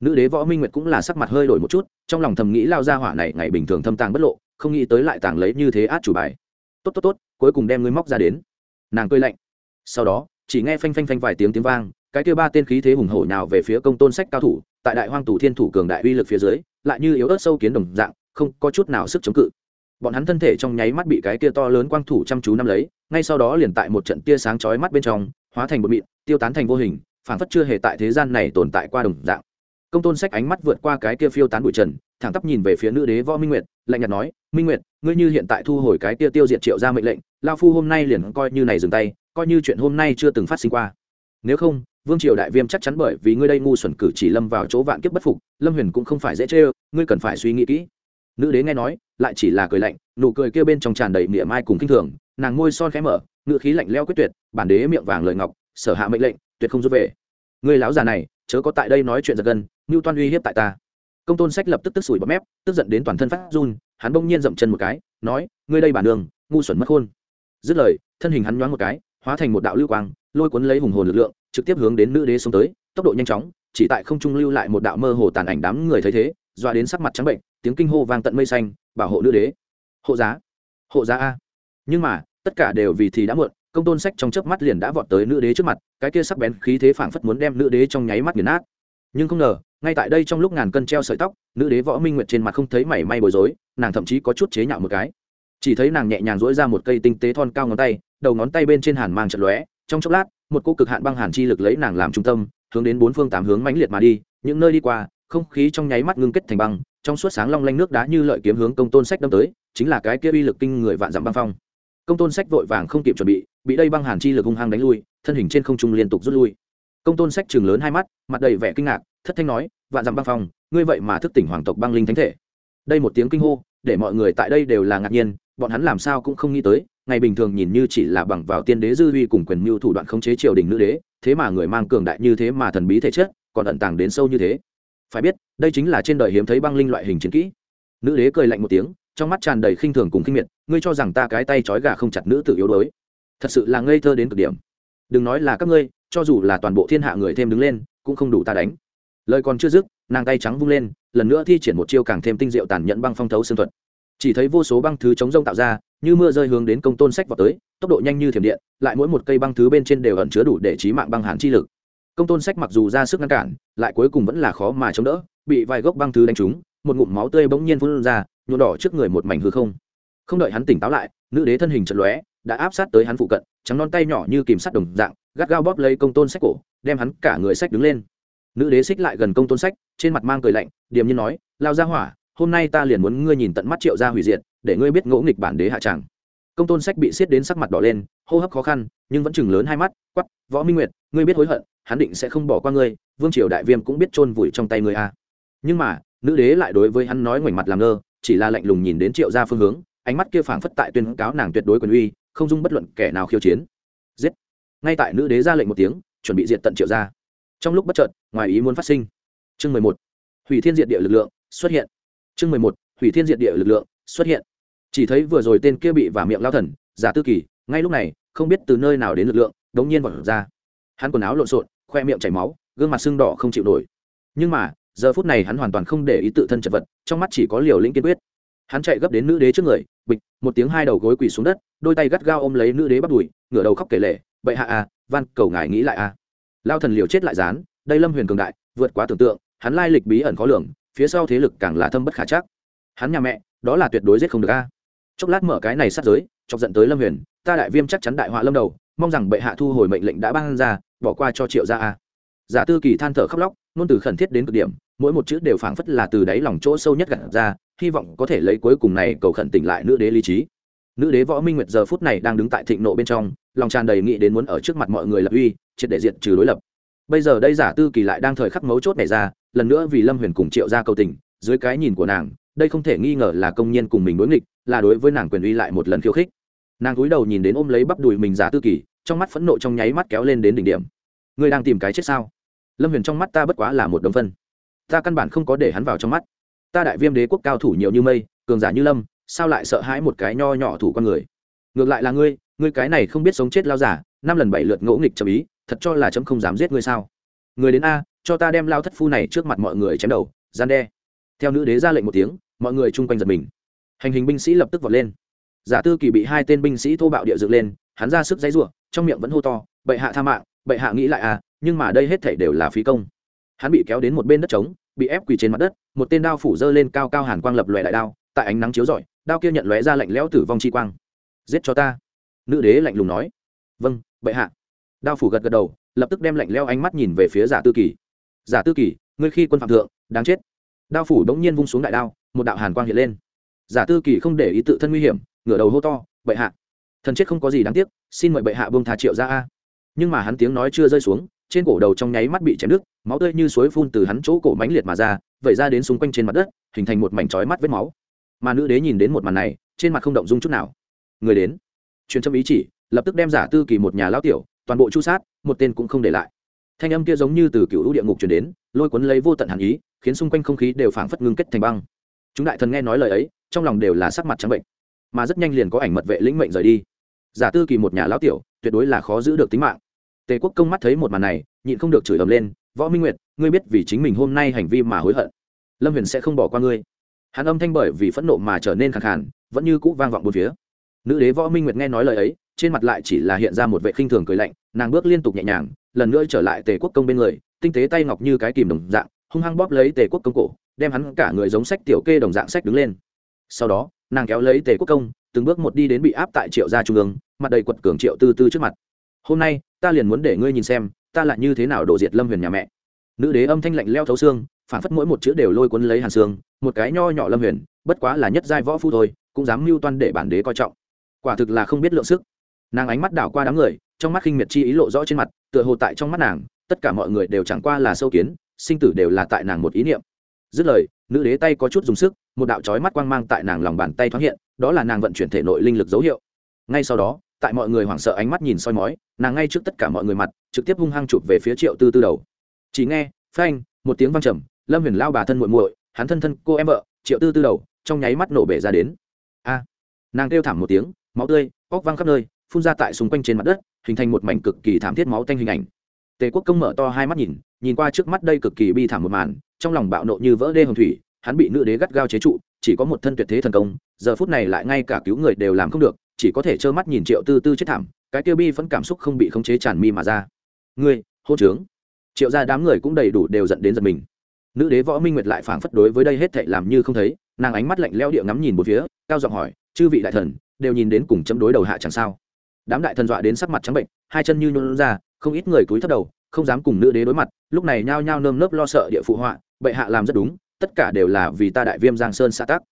Nữ đế võ minh nguyệt cũng là sắc mặt hơi đổi một chút, trong lòng thầm nghĩ lao ra hỏa này ngày bình thường thâm tàng bất lộ, không nghĩ tới lại tàng lấy như thế át chủ bài. Tốt tốt tốt, cuối cùng đem ngươi móc ra đến. Nàng cười lạnh. Sau đó, chỉ nghe phanh phanh phanh vài tiếng tiếng vang, cái kia ba tên khí thế hùng hổ nào về phía công tôn sách cao thủ, tại đại hoang tù thiên thủ cường đại uy lực phía dưới lại như yếu ớt sâu kiến đồng dạng, không có chút nào sức chống cự. Bọn hắn thân thể trong nháy mắt bị cái tia to lớn quang thủ chăm chú nắm lấy, ngay sau đó liền tại một trận tia sáng chói mắt bên trong, hóa thành một mịn, tiêu tán thành vô hình phản phất chưa hề tại thế gian này tồn tại qua đồng dạng. Công tôn sách ánh mắt vượt qua cái kia phiêu tán bụi trần, thẳng tắp nhìn về phía nữ đế võ minh nguyệt, lạnh nhạt nói, minh nguyệt, ngươi như hiện tại thu hồi cái kia tiêu diệt triệu ra mệnh lệnh lao phu hôm nay liền coi như này dừng tay, coi như chuyện hôm nay chưa từng phát sinh qua. Nếu không vương triều đại viêm chắc chắn bởi vì ngươi đây ngu xuẩn cử chỉ lâm vào chỗ vạn kiếp bất phục, lâm huyền cũng không phải dễ chê ngươi cần phải suy nghĩ kỹ. Nữ đế nghe nói, lại chỉ là cười lạnh, nụ cười kia bên trong tràn đầy miệng mai cùng kinh thường, nàng môi son khẽ mở, ngựa khí lạnh leo quyết tuyệt, bản đế miệng vàng lời ngọc, sở hạ mệnh lệnh, tuyệt không rút về. Người láo già này, chớ có tại đây nói chuyện giật gân ngưu toan uy hiếp tại ta. Công tôn sách lập tức tức sủi bọt mép, tức giận đến toàn thân phát run, hắn bỗng nhiên dậm chân một cái, nói, ngươi đây bản đường, ngu xuẩn mất khôn. Dứt lời, thân hình hắn nhoáng một cái, hóa thành một đạo lưu quang, lôi cuốn lấy hùng hồn lực lượng trực tiếp hướng đến nữ đế xuống tới, tốc độ nhanh chóng, chỉ tại không trung lưu lại một đạo mơ hồ tàn ảnh đám người thấy thế doa đến sắc mặt trắng bệnh, tiếng kinh hô vang tận mây xanh, bảo hộ nữ đế. Hộ giá hộ giá a. Nhưng mà, tất cả đều vì thì đã muộn, công tôn sách trong chớp mắt liền đã vọt tới nữ đế trước mặt, cái kia sắc bén khí thế phảng phất muốn đem nữ đế trong nháy mắt nghiền nát. Nhưng không ngờ, ngay tại đây trong lúc ngàn cân treo sợi tóc, nữ đế võ minh nguyệt trên mặt không thấy mảy may bối rối, nàng thậm chí có chút chế nhạo một cái. Chỉ thấy nàng nhẹ nhàng dỗi ra một cây tinh tế thon cao ngón tay, đầu ngón tay bên trên hàn mang trận lóe, trong chốc lát một cô cực hạn băng hàn chi lực lấy nàng làm trung tâm, hướng đến bốn phương tám hướng mãnh liệt mà đi, những nơi đi qua, không khí trong nháy mắt ngưng kết thành băng, trong suốt sáng long lanh nước đá như lợi kiếm hướng công tôn sách đâm tới, chính là cái kia uy lực kinh người vạn dặm băng phong. Công tôn sách vội vàng không kịp chuẩn bị bị đây băng hàn chi lực hung hăng đánh lui, thân hình trên không trung liên tục rút lui. Công tôn sách chừng lớn hai mắt, mặt đầy vẻ kinh ngạc, thất thanh nói, vạn dặm băng phong, ngươi vậy mà thức tỉnh hoàng tộc băng linh thánh thể. Đây một tiếng kinh hô, để mọi người tại đây đều là ngạc nhiên, bọn hắn làm sao cũng không nghĩ tới ngày bình thường nhìn như chỉ là bằng vào tiên đế dư uy cùng quyền mưu thủ đoạn khống chế triều đình nữ đế, thế mà người mang cường đại như thế mà thần bí thể chất, còn ẩn tàng đến sâu như thế. Phải biết, đây chính là trên đời hiếm thấy băng linh loại hình chiến kỹ. Nữ đế cười lạnh một tiếng, trong mắt tràn đầy khinh thường cùng khinh miệt, ngươi cho rằng ta cái tay trói gà không chặt nữ tự yếu đuối. Thật sự là ngây thơ đến cực điểm. Đừng nói là các ngươi, cho dù là toàn bộ thiên hạ người thêm đứng lên, cũng không đủ ta đánh. Lời còn chưa dứt, nàng tay trắng vung lên, lần nữa thi triển một chiêu càng thêm tinh diệu tàn nhẫn băng phong thấu xương thuật chỉ thấy vô số băng thứ chống rông tạo ra, như mưa rơi hướng đến công tôn sách vào tới, tốc độ nhanh như thiểm điện, lại mỗi một cây băng thứ bên trên đều ẩn chứa đủ để trí mạng băng hàn chi lực. Công tôn sách mặc dù ra sức ngăn cản, lại cuối cùng vẫn là khó mà chống đỡ, bị vài gốc băng thứ đánh trúng, một ngụm máu tươi bỗng nhiên phun ra, nhuộm đỏ trước người một mảnh hư không. Không đợi hắn tỉnh táo lại, nữ đế thân hình trận lóe, đã áp sát tới hắn phụ cận, trắng non tay nhỏ như kìm sắt đồng dạng, gắt gao bóp lấy công tôn sách cổ, đem hắn cả người sách đứng lên. Nữ đế xích lại gần công tôn sách, trên mặt mang cười lạnh, điềm nhiên nói, lao ra hỏa hôm nay ta liền muốn ngươi nhìn tận mắt triệu gia hủy diệt, để ngươi biết ngỗ nghịch bản đế hạ tràng. Công tôn sách bị xiết đến sắc mặt đỏ lên, hô hấp khó khăn, nhưng vẫn chừng lớn hai mắt quắp võ minh nguyệt, ngươi biết hối hận, hắn định sẽ không bỏ qua ngươi, vương triều đại viêm cũng biết chôn vùi trong tay ngươi a à. nhưng mà, nữ đế lại đối với hắn nói ngoảnh mặt làm ngơ, chỉ là lạnh lùng nhìn đến triệu gia phương hướng, ánh mắt kia phảng phất tại tuyên cáo nàng tuyệt đối quyền uy, không dung bất luận kẻ nào khiêu chiến. Giết! Ngay tại nữ đế ra lệnh một tiếng, chuẩn bị diện tận triệu gia. trong lúc bất chợt, ngoài ý muốn phát sinh. Chương mười một. Hủy thiên diệt địa lực lượng xuất hiện chương mười một, hủy thiên diệt địa lực lượng xuất hiện. Chỉ thấy vừa rồi tên kia bị và miệng lao thần, giả tư kỳ, ngay lúc này, không biết từ nơi nào đến lực lượng, đống nhiên vọt ra. Hắn quần áo lộn xộn, khoe miệng chảy máu, gương mặt sưng đỏ không chịu nổi. Nhưng mà, giờ phút này hắn hoàn toàn không để ý tự thân chật vật, trong mắt chỉ có liều lĩnh kiên quyết. Hắn chạy gấp đến nữ đế trước người, bịch, một tiếng hai đầu gối quỳ xuống đất, đôi tay gắt gao ôm lấy nữ đế bắt đùi, ngửa đầu khóc kể lệ bệ hạ à van cầu ngài nghĩ lại à. Lao thần liều chết lại dán, đây lâm huyền cường đại, vượt quá tưởng tượng, hắn lai lịch bí ẩn khó lường phía sau thế lực càng là thâm bất khả chắc. Hắn nhà mẹ, đó là tuyệt đối giết không được a. Chốc lát mở cái này sát giới, chọc giận tới lâm huyền, ta đại viêm chắc chắn đại họa lâm đầu, mong rằng bệ hạ thu hồi mệnh lệnh đã ban ra, bỏ qua cho triệu gia a. Giả tư kỳ than thở khóc lóc, ngôn từ khẩn thiết đến cực điểm, mỗi một chữ đều phảng phất là từ đáy lòng chỗ sâu nhất gặt ra, hy vọng có thể lấy cuối cùng này cầu khẩn tỉnh lại nữ đế lý trí. Nữ đế võ minh nguyệt giờ phút này đang đứng tại thịnh nộ bên trong, lòng tràn đầy nghĩ đến muốn ở trước mặt mọi người lập uy, triệt để diện trừ đối lập bây giờ đây giả tư kỳ lại đang thời khắc mấu chốt này ra, lần nữa vì lâm huyền cùng triệu ra cầu tình, dưới cái nhìn của nàng, đây không thể nghi ngờ là công nhân cùng mình đối nghịch, là đối với nàng quyền uy lại một lần khiêu khích. Nàng cúi đầu nhìn đến ôm lấy bắp đùi mình giả tư kỳ, trong mắt phẫn nộ trong nháy mắt kéo lên đến đỉnh điểm. Ngươi đang tìm cái chết sao? Lâm huyền trong mắt ta bất quá là một đống phân. Ta căn bản không có để hắn vào trong mắt. Ta đại viêm đế quốc cao thủ nhiều như mây, cường giả như lâm, sao lại sợ hãi một cái nho nhỏ thủ con người? Ngược lại là ngươi ngươi cái này không biết sống chết lao giả, năm lần bảy lượt ngỗ nghịch trợ ý thật cho là chấm không dám giết ngươi sao? Người đến a, cho ta đem lao thất phu này trước mặt mọi người chém đầu, gian đe. Theo nữ đế ra lệnh một tiếng, mọi người chung quanh giật mình. Hành hình binh sĩ lập tức vọt lên. Giả tư kỳ bị hai tên binh sĩ thô bạo địa dựng lên, hắn ra sức dãy ruộng trong miệng vẫn hô to, bệ hạ tha mạng, bệ hạ nghĩ lại à nhưng mà đây hết thể đều là phí công. Hắn bị kéo đến một bên đất trống, bị ép quỳ trên mặt đất, một tên đao phủ dơ lên cao cao hàn quang lập lòe đại đao, tại ánh nắng chiếu rọi, đao kia nhận lóe ra lạnh lẽo tử vong chi quang. Giết cho ta. Nữ đế lạnh lùng nói. Vâng bệ hạ đao phủ gật gật đầu, lập tức đem lạnh leo ánh mắt nhìn về phía giả tư kỳ. Giả tư kỳ, ngươi khi quân phạm thượng, đáng chết. Đao phủ đống nhiên vung xuống đại đao, một đạo hàn quang hiện lên. Giả tư kỳ không để ý tự thân nguy hiểm, ngửa đầu hô to, bệ hạ, thần chết không có gì đáng tiếc, xin mời bệ hạ buông thà triệu ra a. Nhưng mà hắn tiếng nói chưa rơi xuống, trên cổ đầu trong nháy mắt bị chém đứt, máu tươi như suối phun từ hắn chỗ cổ mánh liệt mà ra, vẩy ra đến xung quanh trên mặt đất, hình thành một mảnh trói mắt vết máu. Mà nữ đế nhìn đến một màn này, trên mặt không động dung chút nào. Người đến. Truyền trâm ý chỉ, lập tức đem giả tư kỳ một nhà lao tiểu toàn bộ chu sát, một tên cũng không để lại. Thanh âm kia giống như từ cựu địa ngục truyền đến, lôi cuốn lấy vô tận hàn ý, khiến xung quanh không khí đều phảng phất ngưng kết thành băng. Chúng đại thần nghe nói lời ấy, trong lòng đều là sắc mặt trắng bệnh, mà rất nhanh liền có ảnh mật vệ lĩnh mệnh rời đi. Giả tư kỳ một nhà lão tiểu, tuyệt đối là khó giữ được tính mạng. Tề quốc công mắt thấy một màn này, nhịn không được chửi ầm lên, võ minh nguyệt, ngươi biết vì chính mình hôm nay hành vi mà hối hận. Lâm huyền sẽ không bỏ qua ngươi. Hắn âm thanh bởi vì phẫn nộ mà trở nên khẳng khàn, vẫn như cũ vang vọng một phía. Nữ đế võ minh nguyệt nghe nói lời ấy trên mặt lại chỉ là hiện ra một vệ khinh thường cười lạnh, nàng bước liên tục nhẹ nhàng, lần nữa trở lại tề quốc công bên người, tinh tế tay ngọc như cái kìm đồng dạng, hung hăng bóp lấy tề quốc công cổ, đem hắn cả người giống sách tiểu kê đồng dạng sách đứng lên. Sau đó, nàng kéo lấy tề quốc công, từng bước một đi đến bị áp tại triệu gia trung ương, mặt đầy quật cường triệu tư tư trước mặt. Hôm nay, ta liền muốn để ngươi nhìn xem, ta lại như thế nào đổ diệt lâm huyền nhà mẹ. Nữ đế âm thanh lạnh leo thấu xương phản phất mỗi một chữ đều lôi cuốn lấy hàn xương, một cái nho nhỏ lâm huyền, bất quá là nhất giai võ phu thôi, cũng dám mưu toan để bản đế coi trọng. Quả thực là không biết lượng sức nàng ánh mắt đảo qua đám người, trong mắt khinh miệt chi ý lộ rõ trên mặt, tựa hồ tại trong mắt nàng, tất cả mọi người đều chẳng qua là sâu kiến, sinh tử đều là tại nàng một ý niệm. Dứt lời, nữ đế tay có chút dùng sức, một đạo trói mắt quang mang tại nàng lòng bàn tay thoáng hiện, đó là nàng vận chuyển thể nội linh lực dấu hiệu. Ngay sau đó, tại mọi người hoảng sợ ánh mắt nhìn soi mói, nàng ngay trước tất cả mọi người mặt, trực tiếp hung hăng chụp về phía triệu tư tư đầu. Chỉ nghe, phanh, một tiếng vang trầm, lâm huyền lao bà thân muội muội, hắn thân thân, cô em vợ, triệu tư tư đầu, trong nháy mắt nổ bể ra đến. A. Nàng kêu thảm một tiếng, máu tươi, óc văng khắp nơi phun ra tại xung quanh trên mặt đất, hình thành một mảnh cực kỳ thảm thiết máu tanh hình ảnh. Tề quốc công mở to hai mắt nhìn nhìn qua trước mắt đây cực kỳ bi thảm một màn, trong lòng bạo nộ như vỡ đê hồng thủy, hắn bị nữ đế gắt gao chế trụ, chỉ có một thân tuyệt thế thần công, giờ phút này lại ngay cả cứu người đều làm không được, chỉ có thể trơ mắt nhìn triệu tư tư chết thảm, cái tiêu bi vẫn cảm xúc không bị khống chế tràn mi mà ra. Ngươi hô trướng. Triệu ra đám người cũng đầy đủ đều dẫn đến giật mình. Nữ đế võ minh nguyệt lại phảng phất đối với đây hết thệ làm như không thấy, nàng ánh mắt lạnh leo địa ngắm nhìn một phía, cao giọng hỏi, chư vị đại thần, đều nhìn đến cùng chấm đối đầu hạ chẳng sao? Đám đại thần dọa đến sắc mặt trắng bệnh, hai chân như nhún ra, không ít người cúi thấp đầu, không dám cùng nữ đế đối mặt, lúc này nhao nhao nơm nớp lo sợ địa phụ họa, bệ hạ làm rất đúng, tất cả đều là vì ta đại viêm giang sơn xã tắc.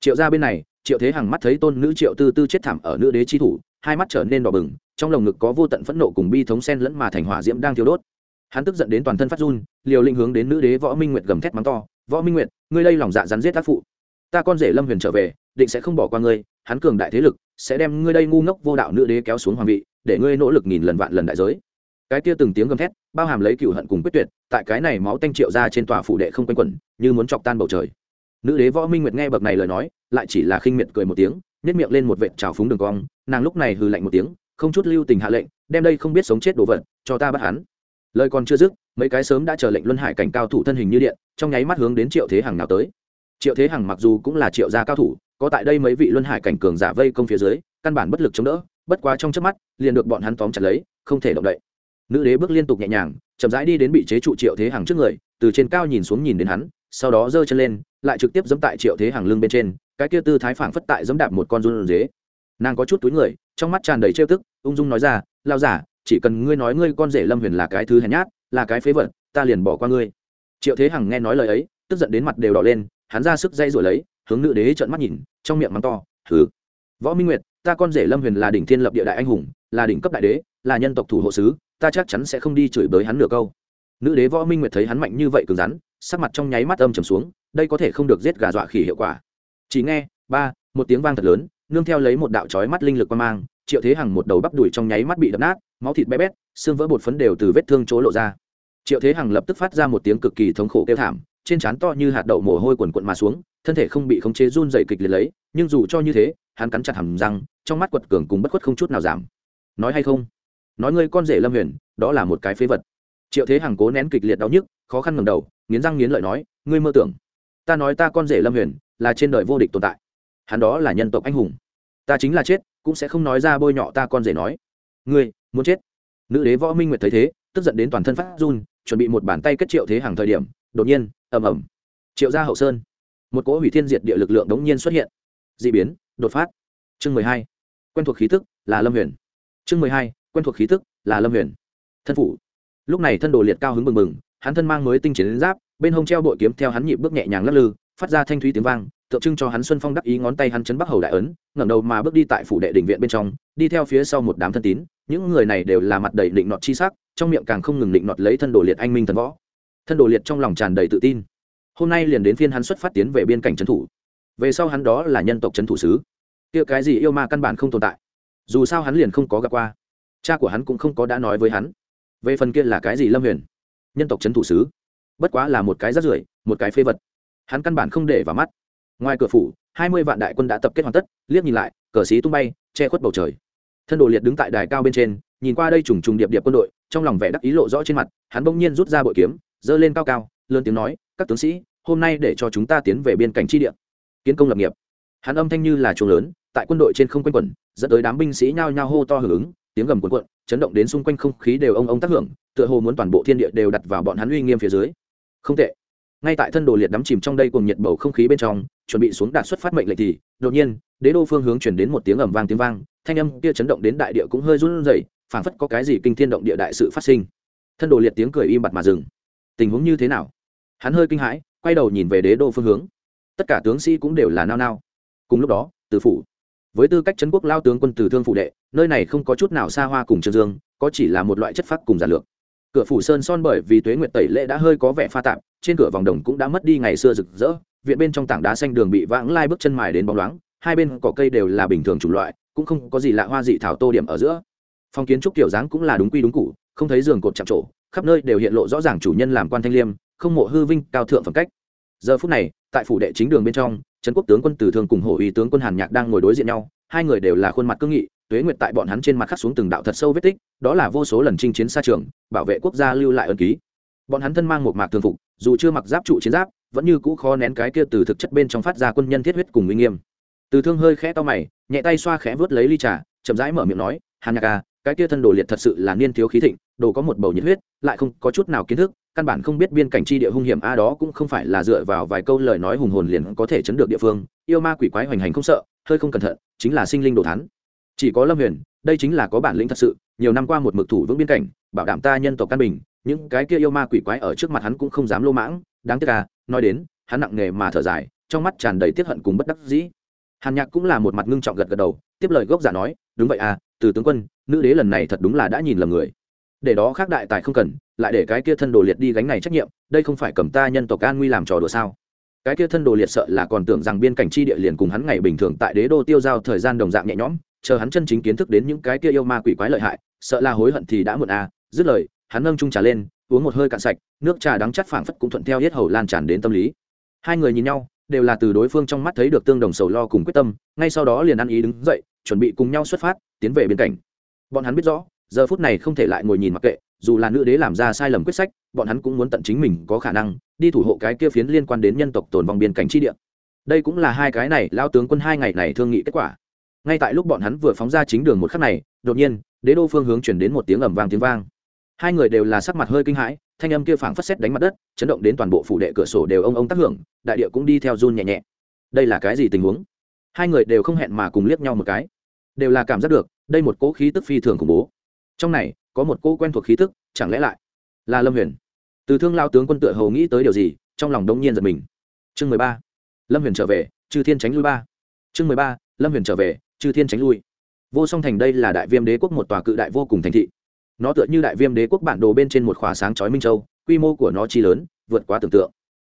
Triệu ra bên này, triệu thế hằng mắt thấy tôn nữ triệu tư tư chết thảm ở nữ đế chi thủ, hai mắt trở nên đỏ bừng, trong lồng ngực có vô tận phẫn nộ cùng bi thống sen lẫn mà thành hỏa diễm đang thiêu đốt. Hắn tức giận đến toàn thân phát run, liều linh hướng đến nữ đế võ minh nguyệt gầm thét mắng to, võ minh nguyệt, ngươi đây lòng dạ rắn giết tác phụ. Ta con rể lâm huyền trở về định sẽ không bỏ qua ngươi, hắn cường đại thế lực sẽ đem ngươi đây ngu ngốc vô đạo nữ đế kéo xuống hoàng vị, để ngươi nỗ lực nghìn lần vạn lần đại giới. Cái kia từng tiếng gầm thét, bao hàm lấy cựu hận cùng quyết tuyệt, tại cái này máu tanh triệu ra trên tòa phủ đệ không quanh quẩn, như muốn chọc tan bầu trời. Nữ đế võ minh nguyệt nghe bậc này lời nói, lại chỉ là khinh miệt cười một tiếng nhét miệng lên một vệt trào phúng đường cong, nàng lúc này hừ lạnh một tiếng, không chút lưu tình hạ lệnh, đem đây không biết sống chết đồ vật, cho ta bắt hắn. Lời còn chưa dứt, mấy cái sớm đã chờ lệnh luân hải cảnh cao thủ thân hình như điện, trong nháy mắt hướng đến triệu thế hàng nào tới triệu thế hằng mặc dù cũng là triệu gia cao thủ, có tại đây mấy vị luân hải cảnh cường giả vây công phía dưới, căn bản bất lực chống đỡ, bất quá trong chớp mắt, liền được bọn hắn tóm chặt lấy, không thể động đậy. Nữ đế bước liên tục nhẹ nhàng, chậm rãi đi đến bị chế trụ triệu thế hằng trước người, từ trên cao nhìn xuống nhìn đến hắn, sau đó giơ chân lên, lại trực tiếp dẫm tại triệu thế hằng lưng bên trên, cái kia tư thái phảng phất tại dẫm đạp một con run dế nàng có chút túi người, trong mắt tràn đầy trêu tức, ung dung nói ra lao giả, chỉ cần ngươi nói ngươi con rể lâm huyền là cái thứ hèn nhát, là cái phế vật, ta liền bỏ qua ngươi. Triệu thế hằng nghe nói lời ấy, tức giận đến mặt đều đỏ lên hắn ra sức dây rồi lấy, hướng nữ đế trợn mắt nhìn, trong miệng mắng to thử võ minh nguyệt, ta con rể lâm huyền là đỉnh thiên lập địa đại anh hùng, là đỉnh cấp đại đế, là nhân tộc thủ hộ sứ, ta chắc chắn sẽ không đi chửi bới hắn nửa câu. Nữ đế võ minh nguyệt thấy hắn mạnh như vậy cứng rắn, sắc mặt trong nháy mắt âm trầm xuống, đây có thể không được giết gà dọa khỉ hiệu quả. Chỉ nghe, ba, một tiếng vang thật lớn, nương theo lấy một đạo chói mắt linh lực quan mang, triệu thế hằng một đầu bắp đùi trong nháy mắt bị đập nát, máu thịt bé bét, xương vỡ bột phấn đều từ vết thương chỗ lộ ra. Triệu thế hằng lập tức phát ra một tiếng cực kỳ thống khổ kêu thảm trên trán to như hạt đậu mồ hôi quần quận mà xuống, thân thể không bị khống chế run dày kịch liệt lấy, nhưng dù cho như thế, hắn cắn chặt hầm răng, trong mắt quật cường cùng bất khuất không chút nào giảm. Nói hay không? Nói ngươi con rể lâm huyền, đó là một cái phế vật. Triệu thế hằng cố nén kịch liệt đau nhức, khó khăn ngầm đầu, nghiến răng nghiến lợi nói, ngươi mơ tưởng, ta nói ta con rể lâm huyền là trên đời vô địch tồn tại. Hắn đó là nhân tộc anh hùng. Ta chính là chết, cũng sẽ không nói ra bôi nhọ ta con rể nói. Ngươi, muốn chết? Nữ đế võ minh nguyệt thấy thế, tức giận đến toàn thân phát run, chuẩn bị một bàn tay kết triệu thế hàng thời điểm, đột nhiên ầm ầm. Triệu gia hậu sơn. Một cỗ hủy thiên diệt địa lực lượng đống nhiên xuất hiện. D ị biến, đột phát. Chương mười hai. Quen thuộc khí thức là lâm huyền. Chương mười hai, quen thuộc khí thức là lâm huyền. Thân phủ. Lúc này thân đồ liệt cao hứng mừng mừng hắn thân mang mới tinh chiến giáp, bên hông treo bội kiếm theo hắn nhịp bước nhẹ nhàng lắc lư, phát ra thanh thúy tiếng vang, tượng trưng cho hắn xuân phong đắc ý ngón tay hắn chấn bắc hầu đại ấn, ngẩng đầu mà bước đi tại phủ đệ đình viện bên trong, đi theo phía sau một đám thân tín, những người này đều là mặt đầy định nọt chi sắc, trong miệng càng không ngừng định nọt lấy thân đồ liệt anh minh thần võ thân đồ liệt trong lòng tràn đầy tự tin. Hôm nay liền đến phiên hắn xuất phát tiến về biên cảnh trấn thủ. Về sau hắn đó là nhân tộc trấn thủ sứ. Kia cái gì yêu ma căn bản không tồn tại. Dù sao hắn liền không có gặp qua. Cha của hắn cũng không có đã nói với hắn. Về phần kia là cái gì lâm huyền? Nhân tộc trấn thủ sứ. Bất quá là một cái rắt rưởi, một cái phế vật. Hắn căn bản không để vào mắt. Ngoài cửa phủ, hai mươi vạn đại quân đã tập kết hoàn tất, liếc nhìn lại, cờ xí tung bay, che khuất bầu trời. Thân đồ liệt đứng tại đài cao bên trên nhìn qua đây trùng trùng điệp điệp quân đội, trong lòng vẻ đắc ý lộ rõ trên mặt, hắn bỗng nhiên rút ra bội kiếm, giơ lên cao cao, lớn tiếng nói, các tướng sĩ, hôm nay để cho chúng ta tiến về biên cảnh chi địa. Kiến công lập nghiệp. Hắn âm thanh như là chuồng lớn, tại quân đội trên không quanh quẩn, dẫn tới đám binh sĩ nhao nhao hô to hưởng ứng, tiếng gầm cuộn cuộn, chấn động đến xung quanh không khí đều ông ông tác hưởng, tựa hồ muốn toàn bộ thiên địa đều đặt vào bọn hắn uy nghiêm phía dưới. Không tệ. Ngay tại thân đồ liệt đắm chìm trong đây cùng nhiệt bầu không khí bên trong, chuẩn bị xuống đạt xuất phát mệnh lệnh thì, đột nhiên, đế đô phương hướng chuyển đến một tiếng ầm vang tiếng vang, thanh âm kia chấn động đến đại địa cũng hơi run rẩy phảng phất có cái gì kinh thiên động địa đại sự phát sinh. Thân đồ liệt tiếng cười im bặt mà dừng. Tình huống như thế nào? Hắn hơi kinh hãi, quay đầu nhìn về đế đô phương hướng. Tất cả tướng sĩ cũng đều là nao nao. Cùng lúc đó, từ phủ. Với tư cách trấn quốc lao tướng quân từ thương phụ đệ, nơi này không có chút nào xa hoa cùng trương dương, có chỉ là một loại chất phát cùng giản lược. Cửa phủ sơn son bởi vì tuế nguyệt tẩy lệ đã hơi có vẻ pha tạp, trên cửa vòng đồng cũng đã mất đi ngày xưa rực rỡ, viện bên trong tảng đá xanh đường bị vãng lai bước chân mài đến bóng loáng, hai bên cỏ cây đều là bình thường chủng loại, cũng không có gì lạ hoa dị thảo tô điểm ở giữa phong kiến trúc kiểu dáng cũng là đúng quy đúng cụ, không thấy giường cột chạm trổ, khắp nơi đều hiện lộ rõ ràng chủ nhân làm quan thanh liêm, không mộ hư vinh, cao thượng phẩm cách. Giờ phút này, tại phủ đệ chính đường bên trong, trấn quốc tướng quân tử thương cùng hổ uy tướng quân hàn nhạc đang ngồi đối diện nhau, hai người đều là khuôn mặt cương nghị, tuế nguyệt tại bọn hắn trên mặt khắc xuống từng đạo thật sâu vết tích, đó là vô số lần chinh chiến xa trường, bảo vệ quốc gia lưu lại ân ký. Bọn hắn thân mang một mạc thường phục, dù chưa mặc giáp trụ chiến giáp, vẫn như cũ khó nén cái kia từ thực chất bên trong phát ra quân nhân thiết huyết cùng uy nghiêm. Từ thương hơi khẽ to mày, nhẹ tay xoa khẽ vớt lấy ly trà, chậm rãi mở miệng nói, hàn nhạc à cái kia thân đồ liệt thật sự là niên thiếu khí thịnh, đồ có một bầu nhiệt huyết, lại không có chút nào kiến thức, căn bản không biết biên cảnh chi địa hung hiểm, a đó cũng không phải là dựa vào vài câu lời nói hùng hồn liền có thể chấn được địa phương. Yêu ma quỷ quái hoành hành không sợ, hơi không cẩn thận, chính là sinh linh đồ thắn chỉ có lâm huyền, đây chính là có bản lĩnh thật sự, nhiều năm qua một mực thủ vững biên cảnh, bảo đảm ta nhân tộc căn bình, những cái kia yêu ma quỷ quái ở trước mặt hắn cũng không dám lô mãng, đáng tiếc à nói đến, hắn nặng nghề mà thở dài, trong mắt tràn đầy tiết hận cùng bất đắc dĩ. Hàn nhạc cũng là một mặt ngưng trọng gật gật đầu, tiếp lời gốc giả nói, đúng vậy à từ tướng quân nữ đế lần này thật đúng là đã nhìn lầm người. Để đó khác đại tài không cần, lại để cái kia thân đồ liệt đi gánh này trách nhiệm, đây không phải cầm ta nhân tộc an nguy làm trò đùa sao? Cái kia thân đồ liệt sợ là còn tưởng rằng biên cảnh chi địa liền cùng hắn ngày bình thường tại đế đô tiêu giao thời gian đồng dạng nhẹ nhõm, chờ hắn chân chính kiến thức đến những cái kia yêu ma quỷ quái lợi hại, sợ là hối hận thì đã muộn à. Dứt lời, hắn nâng trung trà lên, uống một hơi cạn sạch, nước trà đắng chắt phảng phất cũng thuận theo hết hầu lan tràn đến tâm lý. Hai người nhìn nhau, đều là từ đối phương trong mắt thấy được tương đồng sầu lo cùng quyết tâm, ngay sau đó liền ăn ý đứng dậy, chuẩn bị cùng nhau xuất phát, tiến về biên cảnh bọn hắn biết rõ, giờ phút này không thể lại ngồi nhìn mặc kệ, dù là nữ đế làm ra sai lầm quyết sách, bọn hắn cũng muốn tận chính mình có khả năng đi thủ hộ cái kia phiến liên quan đến nhân tộc tồn vong biên cảnh chi địa. Đây cũng là hai cái này lao tướng quân hai ngày này thương nghị kết quả. Ngay tại lúc bọn hắn vừa phóng ra chính đường một khắc này, đột nhiên, đế đô phương hướng chuyển đến một tiếng ẩm vang tiếng vang. Hai người đều là sắc mặt hơi kinh hãi, thanh âm kia phảng phất xét đánh mặt đất, chấn động đến toàn bộ phủ đệ cửa sổ đều ông ông tác hưởng, đại địa cũng đi theo run nhẹ nhẹ. Đây là cái gì tình huống? Hai người đều không hẹn mà cùng liếc nhau một cái. Đều là cảm giác được đây một cỗ khí tức phi thường khủng bố. Trong này, có một cỗ quen thuộc khí tức, chẳng lẽ lại là lâm huyền? Từ thương lao tướng quân tựa hầu nghĩ tới điều gì, trong lòng đống nhiên giật mình. Chương mười ba. Lâm huyền trở về, chư thiên tránh lui ba. Chương mười ba. Lâm huyền trở về, chư thiên tránh lui. Vô song thành đây là đại viêm đế quốc một tòa cự đại vô cùng thành thị. Nó tựa như đại viêm đế quốc bản đồ bên trên một khóa sáng chói minh châu, quy mô của nó chi lớn, vượt quá tưởng tượng.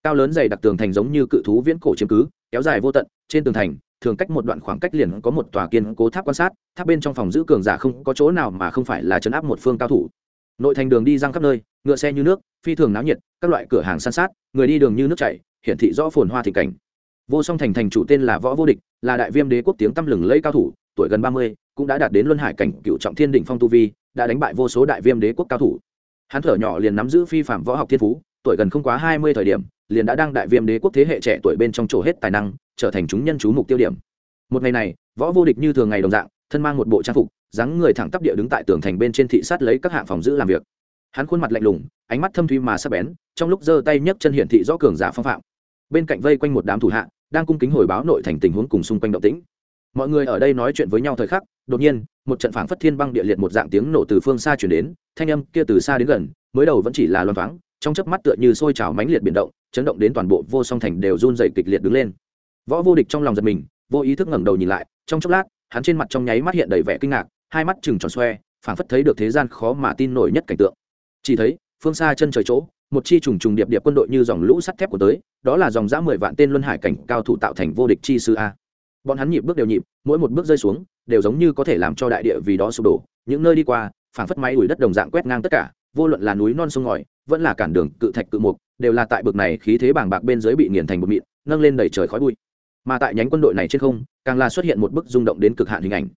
Cao lớn dày đặc tường thành giống như cự thú viễn cổ chiếm cứ, kéo dài vô tận, trên tường thành thường cách một đoạn khoảng cách liền có một tòa kiên cố tháp quan sát, tháp bên trong phòng giữ cường giả không có chỗ nào mà không phải là chấn áp một phương cao thủ. Nội thành đường đi răng khắp nơi, ngựa xe như nước, phi thường náo nhiệt, các loại cửa hàng san sát, người đi đường như nước chảy, hiển thị rõ phồn hoa thị cảnh. Vô song thành thành chủ tên là võ vô địch, là đại viêm đế quốc tiếng tăm lừng lẫy cao thủ, tuổi gần ba mươi, cũng đã đạt đến luân hải cảnh cựu trọng thiên đỉnh phong tu vi, đã đánh bại vô số đại viêm đế quốc cao thủ. Hắn thở nhỏ liền nắm giữ phi phạm võ học thiên phú, tuổi gần không quá hai mươi thời điểm, liền đã đăng đại viêm đế quốc thế hệ trẻ tuổi bên trong chỗ hết tài năng trở thành chúng nhân chú mục tiêu điểm. Một ngày này, võ vô địch như thường ngày đồng dạng, thân mang một bộ trang phục, dáng người thẳng tắp địa đứng tại tường thành bên trên thị sát lấy các hạng phòng giữ làm việc. Hắn khuôn mặt lạnh lùng, ánh mắt thâm thuy mà sắc bén, trong lúc giơ tay nhấc chân hiển thị rõ cường giả phong phạm. Bên cạnh vây quanh một đám thủ hạ, đang cung kính hồi báo nội thành tình huống cùng xung quanh động tĩnh. Mọi người ở đây nói chuyện với nhau thời khắc, đột nhiên, một trận phảng phất thiên băng địa liệt một dạng tiếng nổ từ phương xa chuyển đến, thanh âm kia từ xa đến gần, mới đầu vẫn chỉ là loan thoáng, trong chớp mắt tựa như sôi trào mãnh liệt biển động, chấn động đến toàn bộ vô song thành đều run dày kịch liệt đứng lên võ vô địch trong lòng giật mình, vô ý thức ngẩng đầu nhìn lại, trong chốc lát, hắn trên mặt trong nháy mắt hiện đầy vẻ kinh ngạc, hai mắt chừng tròn xoe, phảng phất thấy được thế gian khó mà tin nổi nhất cảnh tượng. Chỉ thấy, phương xa chân trời chỗ, một chi trùng trùng điệp điệp quân đội như dòng lũ sắt thép của tới, đó là dòng dã mười vạn tên luân hải cảnh cao thủ tạo thành vô địch chi sư a. Bọn hắn nhịp bước đều nhịp, mỗi một bước rơi xuống, đều giống như có thể làm cho đại địa vì đó sụp đổ. Những nơi đi qua, phảng phất máy đuổi đất đồng dạng quét ngang tất cả, vô luận là núi non sông ngòi, vẫn là cản đường, cự thạch, cự mục, đều là tại bực này khí thế bàng bạc bên dưới bị nghiền thành một mịn, nâng lên đầy trời khói bụi mà tại nhánh quân đội này trên không, càng là xuất hiện một bức rung động đến cực hạn hình ảnh.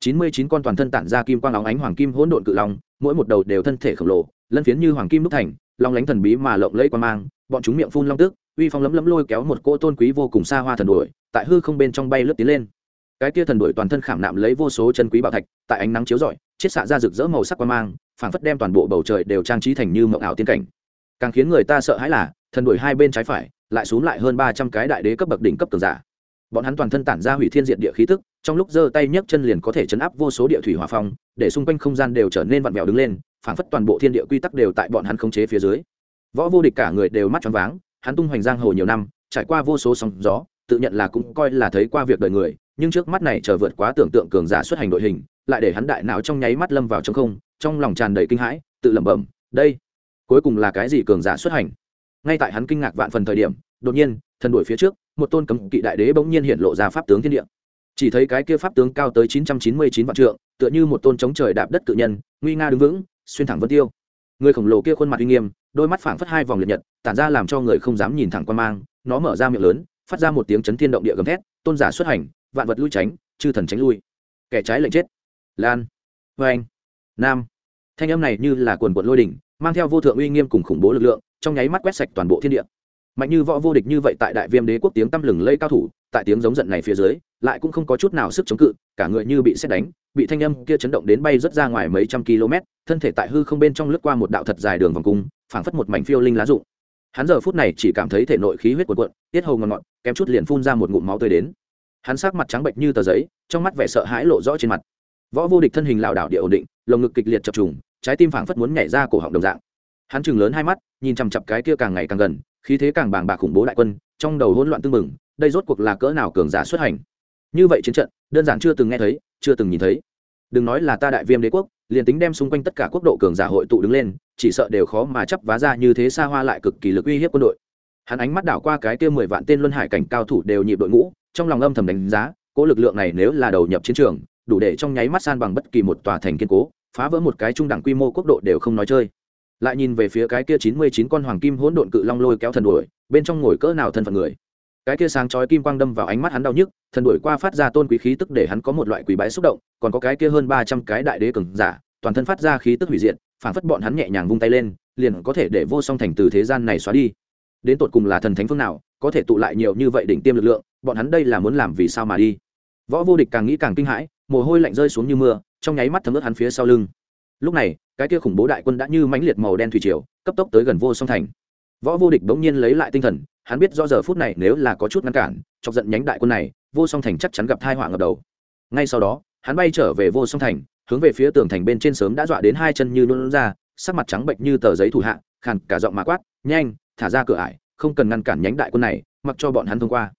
Chín mươi chín con toàn thân tản ra kim quang óng ánh hoàng kim hỗn độn cự long, mỗi một đầu đều thân thể khổng lồ, lân phiến như hoàng kim đúc thành, long lánh thần bí mà lộng lẫy quan mang, bọn chúng miệng phun long tức, uy phong lấm lấm lôi kéo một cỗ tôn quý vô cùng xa hoa thần đuổi, tại hư không bên trong bay lướt tiến lên. Cái kia thần đuổi toàn thân khảm nạm lấy vô số chân quý bảo thạch, tại ánh nắng chiếu rọi, chiết xạ ra rực rỡ màu sắc quan mang, phảng phất đem toàn bộ bầu trời đều trang trí thành như mộng ảo tiên cảnh. Càng khiến người ta sợ hãi là, thần đuổi hai bên trái phải, lại xuống lại hơn ba trăm cái đại đế cấp bậc đỉnh cấp cường giả bọn hắn toàn thân tản ra hủy thiên diện địa khí tức, trong lúc giơ tay nhấc chân liền có thể chấn áp vô số địa thủy hỏa phong, để xung quanh không gian đều trở nên vặn vẹo đứng lên, phảng phất toàn bộ thiên địa quy tắc đều tại bọn hắn khống chế phía dưới. Võ vô địch cả người đều mắt tròn váng, hắn tung hoành giang hồ nhiều năm, trải qua vô số sóng gió, tự nhận là cũng coi là thấy qua việc đời người, nhưng trước mắt này chờ vượt quá tưởng tượng cường giả xuất hành đội hình, lại để hắn đại não trong nháy mắt lâm vào trong không, trong lòng tràn đầy kinh hãi, tự lẩm bẩm, đây, cuối cùng là cái gì cường giả xuất hành? Ngay tại hắn kinh ngạc vạn phần thời điểm đột nhiên, thần đuổi phía trước, một tôn cấm kỵ đại đế bỗng nhiên hiện lộ ra pháp tướng thiên địa. Chỉ thấy cái kia pháp tướng cao tới chín trăm chín mươi chín vạn trượng, tựa như một tôn chống trời đạp đất cự nhân, nguy nga đứng vững, xuyên thẳng vân tiêu. Người khổng lồ kia khuôn mặt uy nghiêm, đôi mắt phảng phất hai vòng liệt nhật, tản ra làm cho người không dám nhìn thẳng qua mang, nó mở ra miệng lớn, phát ra một tiếng chấn thiên động địa gầm thét, tôn giả xuất hành, vạn vật lui tránh, chư thần tránh lui. Kẻ trái lệnh chết. Lan. Vê anh nam. Thanh âm này như là quần quận lôi đỉnh, mang theo vô thượng uy nghiêm cùng khủng bố lực lượng, trong nháy mắt quét sạch toàn bộ thiên địa mạnh như võ vô địch như vậy tại đại viêm đế quốc tiếng tăm lừng lây cao thủ, tại tiếng giống giận này phía dưới, lại cũng không có chút nào sức chống cự, cả người như bị xét đánh, bị thanh âm kia chấn động đến bay rất ra ngoài mấy trăm km, thân thể tại hư không bên trong lướt qua một đạo thật dài đường vòng cung, phảng phất một mảnh phiêu linh lá rụng. Hắn giờ phút này chỉ cảm thấy thể nội khí huyết cuộn cuộn, tiết hầu ngọn ngọn, kém chút liền phun ra một ngụm máu tươi đến. Hắn sắc mặt trắng bệnh như tờ giấy, trong mắt vẻ sợ hãi lộ rõ trên mặt. Võ vô địch thân hình lảo đảo địa ổn định, lồng ngực kịch liệt chập trùng, trái tim phảng phất muốn nhảy ra cổ họng đồng dạng hắn chừng lớn hai mắt, nhìn chằm chặp cái kia càng ngày càng gần, khí thế càng bàng bạc khủng bố đại quân, trong đầu hỗn loạn tưng bừng, đây rốt cuộc là cỡ nào cường giả xuất hành. Như vậy chiến trận, đơn giản chưa từng nghe thấy, chưa từng nhìn thấy. Đừng nói là ta đại viêm đế quốc, liền tính đem xung quanh tất cả quốc độ cường giả hội tụ đứng lên, chỉ sợ đều khó mà chấp vá ra như thế xa hoa lại cực kỳ lực uy hiếp quân đội. Hắn ánh mắt đảo qua cái kia mười vạn tên luân hải cảnh cao thủ đều nhịp đội ngũ, trong lòng âm thầm đánh giá cỗ lực lượng này nếu là đầu nhập chiến trường, đủ để trong nháy mắt san bằng bất kỳ một tòa thành kiên cố, phá vỡ một cái trung đẳng quy mô quốc độ đều không nói chơi lại nhìn về phía cái kia chín mươi chín con hoàng kim hỗn độn cự long lôi kéo thần đuổi, bên trong ngồi cỡ nào thân phận người. Cái kia sáng chói kim quang đâm vào ánh mắt hắn đau nhức, thần đuổi qua phát ra tôn quý khí tức để hắn có một loại quý bái xúc động, còn có cái kia hơn ba trăm cái đại đế cường giả, toàn thân phát ra khí tức hủy diệt phản phất bọn hắn nhẹ nhàng vung tay lên, liền có thể để vô song thành từ thế gian này xóa đi. Đến tột cùng là thần thánh phương nào, có thể tụ lại nhiều như vậy đỉnh tiêm lực lượng, bọn hắn đây là muốn làm vì sao mà đi? Võ vô địch càng nghĩ càng kinh hãi, mồ hôi lạnh rơi xuống như mưa, trong nháy mắt thấm ướt hắn phía sau lưng. Lúc này cái kia khủng bố đại quân đã như mãnh liệt màu đen thủy triều, cấp tốc tới gần vô song thành. Võ vô địch bỗng nhiên lấy lại tinh thần, hắn biết do giờ phút này nếu là có chút ngăn cản, chọc giận nhánh đại quân này, vô song thành chắc chắn gặp thai họa ngập đầu. Ngay sau đó, hắn bay trở về vô song thành, hướng về phía tường thành bên trên sớm đã dọa đến hai chân như luôn ra, sắc mặt trắng bệnh như tờ giấy thủ hạ, khàn cả giọng mà quát, nhanh, thả ra cửa ải, không cần ngăn cản nhánh đại quân này, mặc cho bọn hắn thông qua.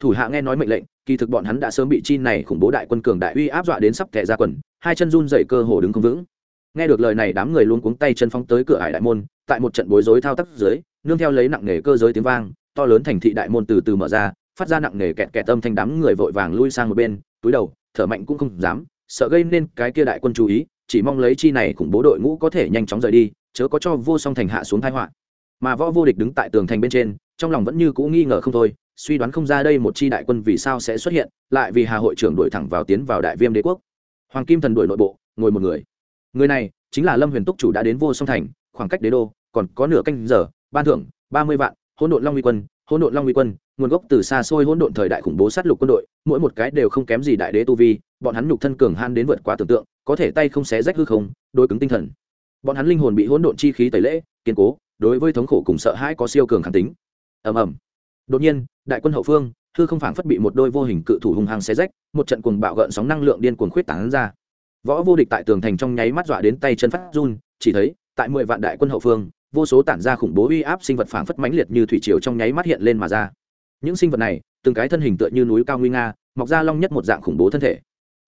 Thủ hạ nghe nói mệnh lệnh, kỳ thực bọn hắn đã sớm bị chi này khủng bố đại quân cường đại uy áp dọa đến sắp kẻ ra quần, hai chân run dậy cơ hồ đứng không vững nghe được lời này, đám người luôn cuống tay chân phóng tới cửa hải đại môn, tại một trận bối rối thao tác dưới, nương theo lấy nặng nghề cơ giới tiếng vang, to lớn thành thị đại môn từ từ mở ra, phát ra nặng nghề kẹt kẹt âm thanh, đám người vội vàng lui sang một bên, túi đầu, thở mạnh cũng không dám, sợ gây nên cái kia đại quân chú ý, chỉ mong lấy chi này khủng bố đội ngũ có thể nhanh chóng rời đi, chớ có cho vô song thành hạ xuống thái họa. Mà võ vô địch đứng tại tường thành bên trên, trong lòng vẫn như cũ nghi ngờ không thôi, suy đoán không ra đây một chi đại quân vì sao sẽ xuất hiện, lại vì hà hội trưởng đuổi thẳng vào tiến vào đại viêm đế quốc. Hoàng kim thần đuổi nội bộ, ngồi một người người này chính là lâm huyền túc chủ đã đến vô song thành, khoảng cách đế đô còn có nửa canh giờ, ban thưởng ba mươi vạn, hỗn độn long uy quân, hỗn độn long uy quân, nguồn gốc từ xa xôi hỗn độn thời đại khủng bố sát lục quân đội, mỗi một cái đều không kém gì đại đế tu vi, bọn hắn nhục thân cường han đến vượt quá tưởng tượng, có thể tay không xé rách hư không đôi cứng tinh thần. Bọn hắn linh hồn bị hỗn độn chi khí tẩy lễ, kiên cố, đối với thống khổ cùng sợ hãi có siêu cường kháng tính. Ầm ầm. Đột nhiên, đại quân hậu phương, hư không phảng phất bị một đôi vô hình cự thủ hung hăng xé rách, một trận cuồng bạo gợn sóng năng lượng điên cuồng khuyết tán ra võ vô địch tại tường thành trong nháy mắt dọa đến tay chân phát run, chỉ thấy, tại mười vạn đại quân hậu phương, vô số tản ra khủng bố uy áp sinh vật phảng phất mãnh liệt như thủy triều trong nháy mắt hiện lên mà ra. Những sinh vật này, từng cái thân hình tựa như núi cao nguy nga, mọc ra long nhất một dạng khủng bố thân thể.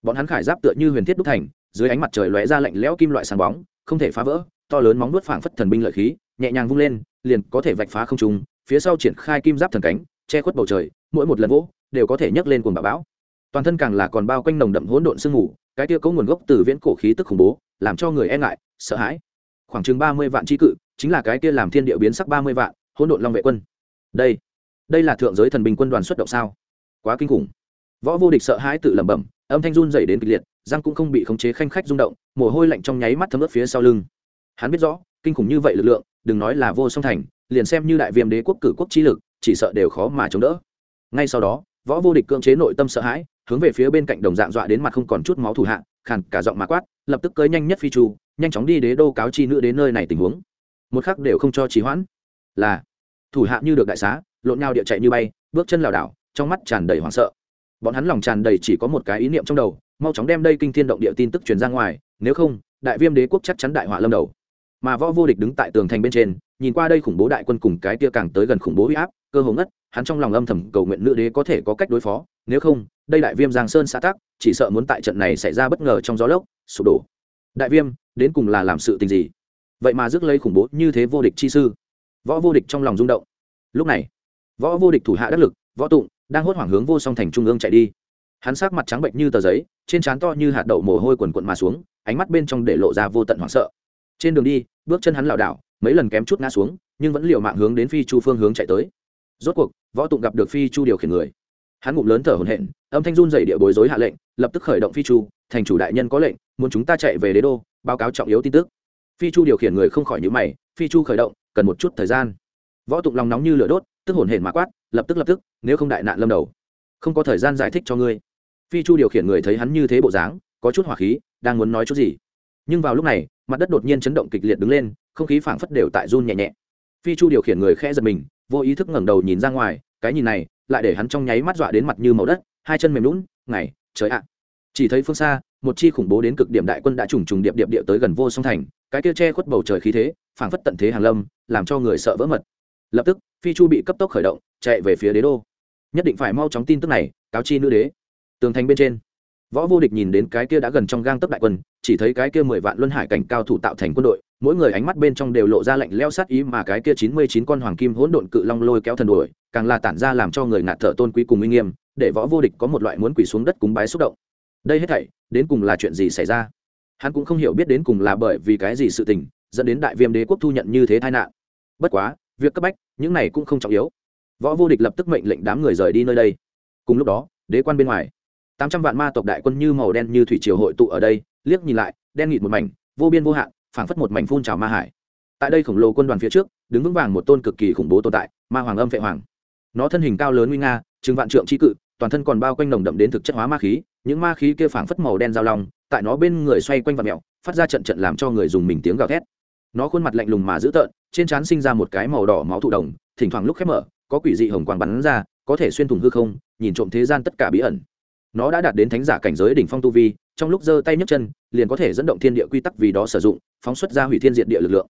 Bọn hắn khải giáp tựa như huyền thiết đúc thành, dưới ánh mặt trời lóe ra lạnh lẽo kim loại sáng bóng, không thể phá vỡ, to lớn móng nuốt phảng phất thần binh lợi khí, nhẹ nhàng vung lên, liền có thể vạch phá không trung, phía sau triển khai kim giáp thần cánh, che khuất bầu trời, mỗi một lần vỗ, đều có thể nhấc lên cuồng bạo bão toàn thân càng là còn bao quanh nồng đậm hỗn độn sương mù, cái kia có nguồn gốc từ viễn cổ khí tức khủng bố, làm cho người e ngại, sợ hãi. Khoảng chừng ba mươi vạn tri cự, chính là cái kia làm thiên địa biến sắc ba mươi vạn, hỗn độn long vệ quân. Đây đây là thượng giới thần binh quân đoàn xuất động sao? Quá kinh khủng. Võ vô địch sợ hãi tự lẩm bẩm, âm thanh run dày đến kịch liệt, răng cũng không bị khống chế khanh khách rung động, mồ hôi lạnh trong nháy mắt thấm ướt phía sau lưng. Hắn biết rõ, kinh khủng như vậy lực lượng, đừng nói là vô song thành, liền xem như đại viêm đế quốc cử quốc chi lực, chỉ sợ đều khó mà chống đỡ. Ngay sau đó, võ vô địch cưỡng chế nội tâm sợ hãi hướng về phía bên cạnh đồng dạng dọa đến mặt không còn chút máu thủ hạ, khàn cả giọng mà quát, lập tức cưới nhanh nhất phi chu nhanh chóng đi đế đô cáo chi nữ đến nơi này tình huống. Một khắc đều không cho trì hoãn. Là, thủ hạ như được đại xá, lộn nhau địa chạy như bay, bước chân lảo đảo, trong mắt tràn đầy hoảng sợ. Bọn hắn lòng tràn đầy chỉ có một cái ý niệm trong đầu, mau chóng đem đây kinh thiên động địa tin tức truyền ra ngoài, nếu không, đại viêm đế quốc chắc chắn đại họa lâm đầu. Mà võ vô địch đứng tại tường thành bên trên, nhìn qua đây khủng bố đại quân cùng cái kia càng tới gần khủng bố huy áp, cơ hồ ngất, hắn trong lòng âm thầm cầu nguyện nữ đế có thể có cách đối phó nếu không, đây đại viêm giang sơn xã tắc, chỉ sợ muốn tại trận này xảy ra bất ngờ trong gió lốc, sụp đổ. Đại viêm, đến cùng là làm sự tình gì? Vậy mà rước lấy khủng bố như thế vô địch chi sư. Võ vô địch trong lòng rung động. Lúc này, võ vô địch thủ hạ đắc lực, võ tụng, đang hốt hoảng hướng vô song thành trung ương chạy đi. Hắn sắc mặt trắng bệnh như tờ giấy, trên trán to như hạt đậu mồ hôi quần quận mà xuống, ánh mắt bên trong để lộ ra vô tận hoảng sợ. Trên đường đi, bước chân hắn lảo đảo, mấy lần kém chút ngã xuống, nhưng vẫn liều mạng hướng đến phi chu phương hướng chạy tới. Rốt cuộc, võ tụng gặp được phi chu điều khiển người hắn ngụm lớn thở hổn hển, âm thanh run dày địa bối rối hạ lệnh, lập tức khởi động phi chu, thành chủ đại nhân có lệnh, muốn chúng ta chạy về đế đô, báo cáo trọng yếu tin tức. Phi chu điều khiển người không khỏi nhữ mày, phi chu khởi động, cần một chút thời gian. Võ tụng lòng nóng như lửa đốt, tức hổn hển mã quát, lập tức lập tức, nếu không đại nạn lâm đầu. Không có thời gian giải thích cho ngươi. Phi chu điều khiển người thấy hắn như thế bộ dáng, có chút hỏa khí, đang muốn nói chút gì. Nhưng vào lúc này, mặt đất đột nhiên chấn động kịch liệt đứng lên, không khí phảng phất đều tại run nhẹ nhẹ. Phi chu điều khiển người khẽ giật mình, vô ý thức ngẩng đầu nhìn ra ngoài, cái nhìn này lại để hắn trong nháy mắt dọa đến mặt như màu đất, hai chân mềm lún ngày trời ạ. Chỉ thấy phương xa, một chi khủng bố đến cực điểm đại quân đã trùng trùng điệp điệp điệp tới gần vô song thành, cái kia che khuất bầu trời khí thế, phảng phất tận thế hàng lâm, làm cho người sợ vỡ mật. Lập tức, phi chu bị cấp tốc khởi động, chạy về phía đế đô. Nhất định phải mau chóng tin tức này, cáo chi nữ đế. Tường thành bên trên, võ vô địch nhìn đến cái kia đã gần trong gang tấc đại quân, chỉ thấy cái kia mười vạn luân hải cảnh cao thủ tạo thành quân đội mỗi người ánh mắt bên trong đều lộ ra lạnh leo sát ý mà cái kia chín mươi chín con hoàng kim hỗn độn cự long lôi kéo thần đuổi, càng là tản ra làm cho người ngạt thở tôn quý cùng uy nghiêm, để võ vô địch có một loại muốn quỳ xuống đất cúng bái xúc động. Đây hết thảy, đến cùng là chuyện gì xảy ra? Hắn cũng không hiểu biết đến cùng là bởi vì cái gì sự tình, dẫn đến đại viêm đế quốc thu nhận như thế tai nạn. Bất quá, việc cấp bách, những này cũng không trọng yếu. Võ vô địch lập tức mệnh lệnh đám người rời đi nơi đây. Cùng lúc đó, đế quan bên ngoài, tám trăm vạn ma tộc đại quân như màu đen như thủy triều hội tụ ở đây, liếc nhìn lại, đen nghịt một mảnh, vô biên vô hạn phảng phất một mảnh phun trào ma hải. Tại đây khổng lồ quân đoàn phía trước, đứng vững vàng một tôn cực kỳ khủng bố tồn tại, ma hoàng âm vệ hoàng. Nó thân hình cao lớn nguy nga chừng vạn trượng chi cự, toàn thân còn bao quanh nồng đậm đến thực chất hóa ma khí, những ma khí kia phảng phất màu đen giao long, tại nó bên người xoay quanh và mẹo, phát ra trận trận làm cho người dùng mình tiếng gào thét. Nó khuôn mặt lạnh lùng mà dữ tợn, trên trán sinh ra một cái màu đỏ máu thụ đồng, thỉnh thoảng lúc khép mở, có quỷ dị hồng quang bắn ra, có thể xuyên thủng hư không, nhìn trộm thế gian tất cả bí ẩn nó đã đạt đến thánh giả cảnh giới đỉnh phong tu vi, trong lúc giơ tay nhấc chân, liền có thể dẫn động thiên địa quy tắc vì đó sử dụng, phóng xuất ra hủy thiên diện địa lực lượng.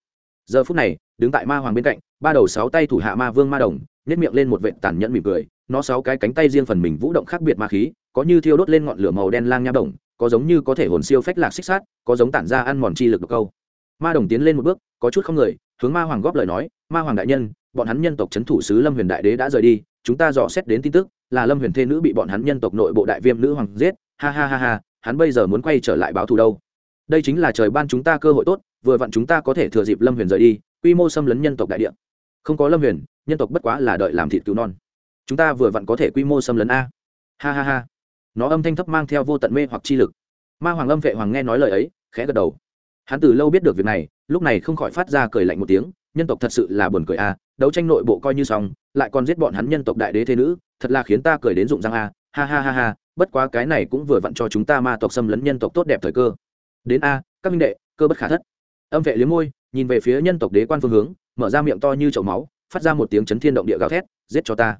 Giờ phút này, đứng tại ma hoàng bên cạnh, ba đầu sáu tay thủ hạ ma vương ma đồng nhét miệng lên một vệ tàn nhẫn mỉm cười, nó sáu cái cánh tay riêng phần mình vũ động khác biệt ma khí, có như thiêu đốt lên ngọn lửa màu đen lang nha đồng, có giống như có thể hồn siêu phách lạc xích sát, có giống tản ra ăn mòn chi lực độc câu. Ma đồng tiến lên một bước, có chút không người, hướng ma hoàng góp lời nói, ma hoàng đại nhân, bọn hắn nhân tộc c h ấ n thủ sứ lâm huyền đại đế đã rời đi, chúng ta dò xét đến tin tức là lâm huyền thê nữ bị bọn hắn nhân tộc nội bộ đại viêm nữ hoàng giết. Ha ha ha ha, hắn bây giờ muốn quay trở lại báo thù đâu? Đây chính là trời ban chúng ta cơ hội tốt, vừa vặn chúng ta có thể thừa dịp lâm huyền rời đi, quy mô xâm lấn nhân tộc đại địa. Không có lâm huyền, nhân tộc bất quá là đợi làm thịt cứu non. Chúng ta vừa vặn có thể quy mô xâm lấn a. Ha ha ha. Nó âm thanh thấp mang theo vô tận mê hoặc chi lực. Ma hoàng âm vệ hoàng nghe nói lời ấy, khẽ gật đầu. Hắn từ lâu biết được việc này, lúc này không khỏi phát ra cười lạnh một tiếng, nhân tộc thật sự là buồn cười a, đấu tranh nội bộ coi như xong, lại còn giết bọn hắn nhân tộc đại đế thế nữ thật là khiến ta cười đến rụng răng a. Ha ha ha ha, bất quá cái này cũng vừa vặn cho chúng ta ma tộc xâm lấn nhân tộc tốt đẹp thời cơ. Đến a, các minh đệ, cơ bất khả thất. Âm vệ liếm môi, nhìn về phía nhân tộc đế quan phương hướng, mở ra miệng to như chậu máu, phát ra một tiếng chấn thiên động địa gào thét, giết cho ta.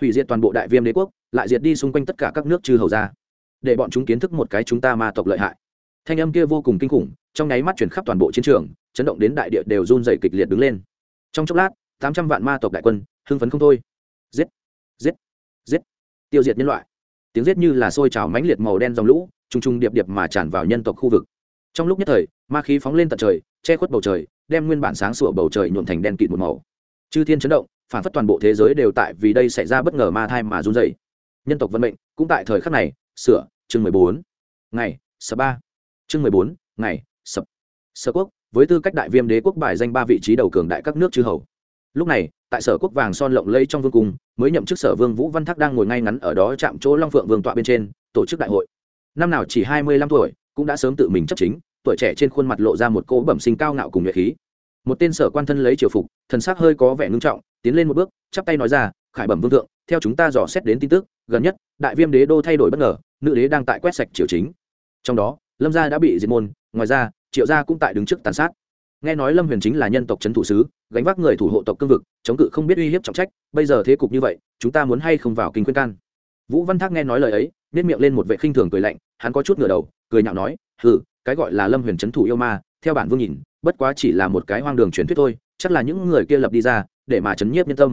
Hủy diệt toàn bộ đại viêm đế quốc, lại diệt đi xung quanh tất cả các nước chư hầu ra để bọn chúng kiến thức một cái chúng ta ma tộc lợi hại. Thanh âm kia vô cùng kinh khủng, trong nháy mắt chuyển khắp toàn bộ chiến trường, chấn động đến đại địa đều run dày kịch liệt đứng lên. Trong chốc lát, tám trăm vạn ma tộc đại quân, hưng phấn không thôi. Giết giết giết tiêu diệt nhân loại. Tiếng giết như là sôi trào mãnh liệt màu đen dòng lũ, trùng trùng điệp điệp mà tràn vào nhân tộc khu vực. Trong lúc nhất thời, ma khí phóng lên tận trời, che khuất bầu trời, đem nguyên bản sáng sủa bầu trời nhuộm thành đen kịt một màu. Chư thiên chấn động, phản phất toàn bộ thế giới đều tại vì đây xảy ra bất ngờ ma thai mà run dày nhân tộc vận mệnh, cũng tại thời khắc này, sửa, chương mười bốn. Ngày, sập ba. Chương mười bốn, ngày, sập. Sở quốc, với tư cách đại viêm đế quốc bài danh ba vị trí đầu cường đại các nước chư hầu. Lúc này tại sở quốc vàng son lộng lây trong vương cung, mới nhậm chức sở vương vũ văn thác đang ngồi ngay ngắn ở đó chạm chỗ long phượng vương tọa bên trên, tổ chức đại hội. Năm nào chỉ hai mươi lăm tuổi, cũng đã sớm tự mình chấp chính, tuổi trẻ trên khuôn mặt lộ ra một cỗ bẩm sinh cao ngạo cùng nhuệ khí. Một tên sở quan thân lấy triều phục, thần sắc hơi có vẻ ngưng trọng, tiến lên một bước, chắp tay nói ra, khải bẩm vương thượng, theo chúng ta dò xét đến tin tức, gần nhất, đại viêm đế đô thay đổi bất ngờ, nữ đế đang tại quét sạch triều chính. Trong đó, lâm gia đã bị diệt môn, ngoài ra, triệu gia cũng tại đứng trước tàn sát nghe nói lâm huyền chính là nhân tộc c h ấ n thủ sứ, gánh vác người thủ hộ tộc cương vực, chống cự không biết uy hiếp trọng trách, bây giờ thế cục như vậy, chúng ta muốn hay không vào kinh khuyên can? Vũ văn thác nghe nói lời ấy nếp miệng lên một vệ khinh thường cười lạnh, hắn có chút ngửa đầu, cười nhạo nói, hừ, cái gọi là lâm huyền c h ấ n thủ yêu ma, theo bản vương nhìn, bất quá chỉ là một cái hoang đường truyền thuyết thôi, chắc là những người kia lập đi ra, để mà chấn nhiếp nhân tâm.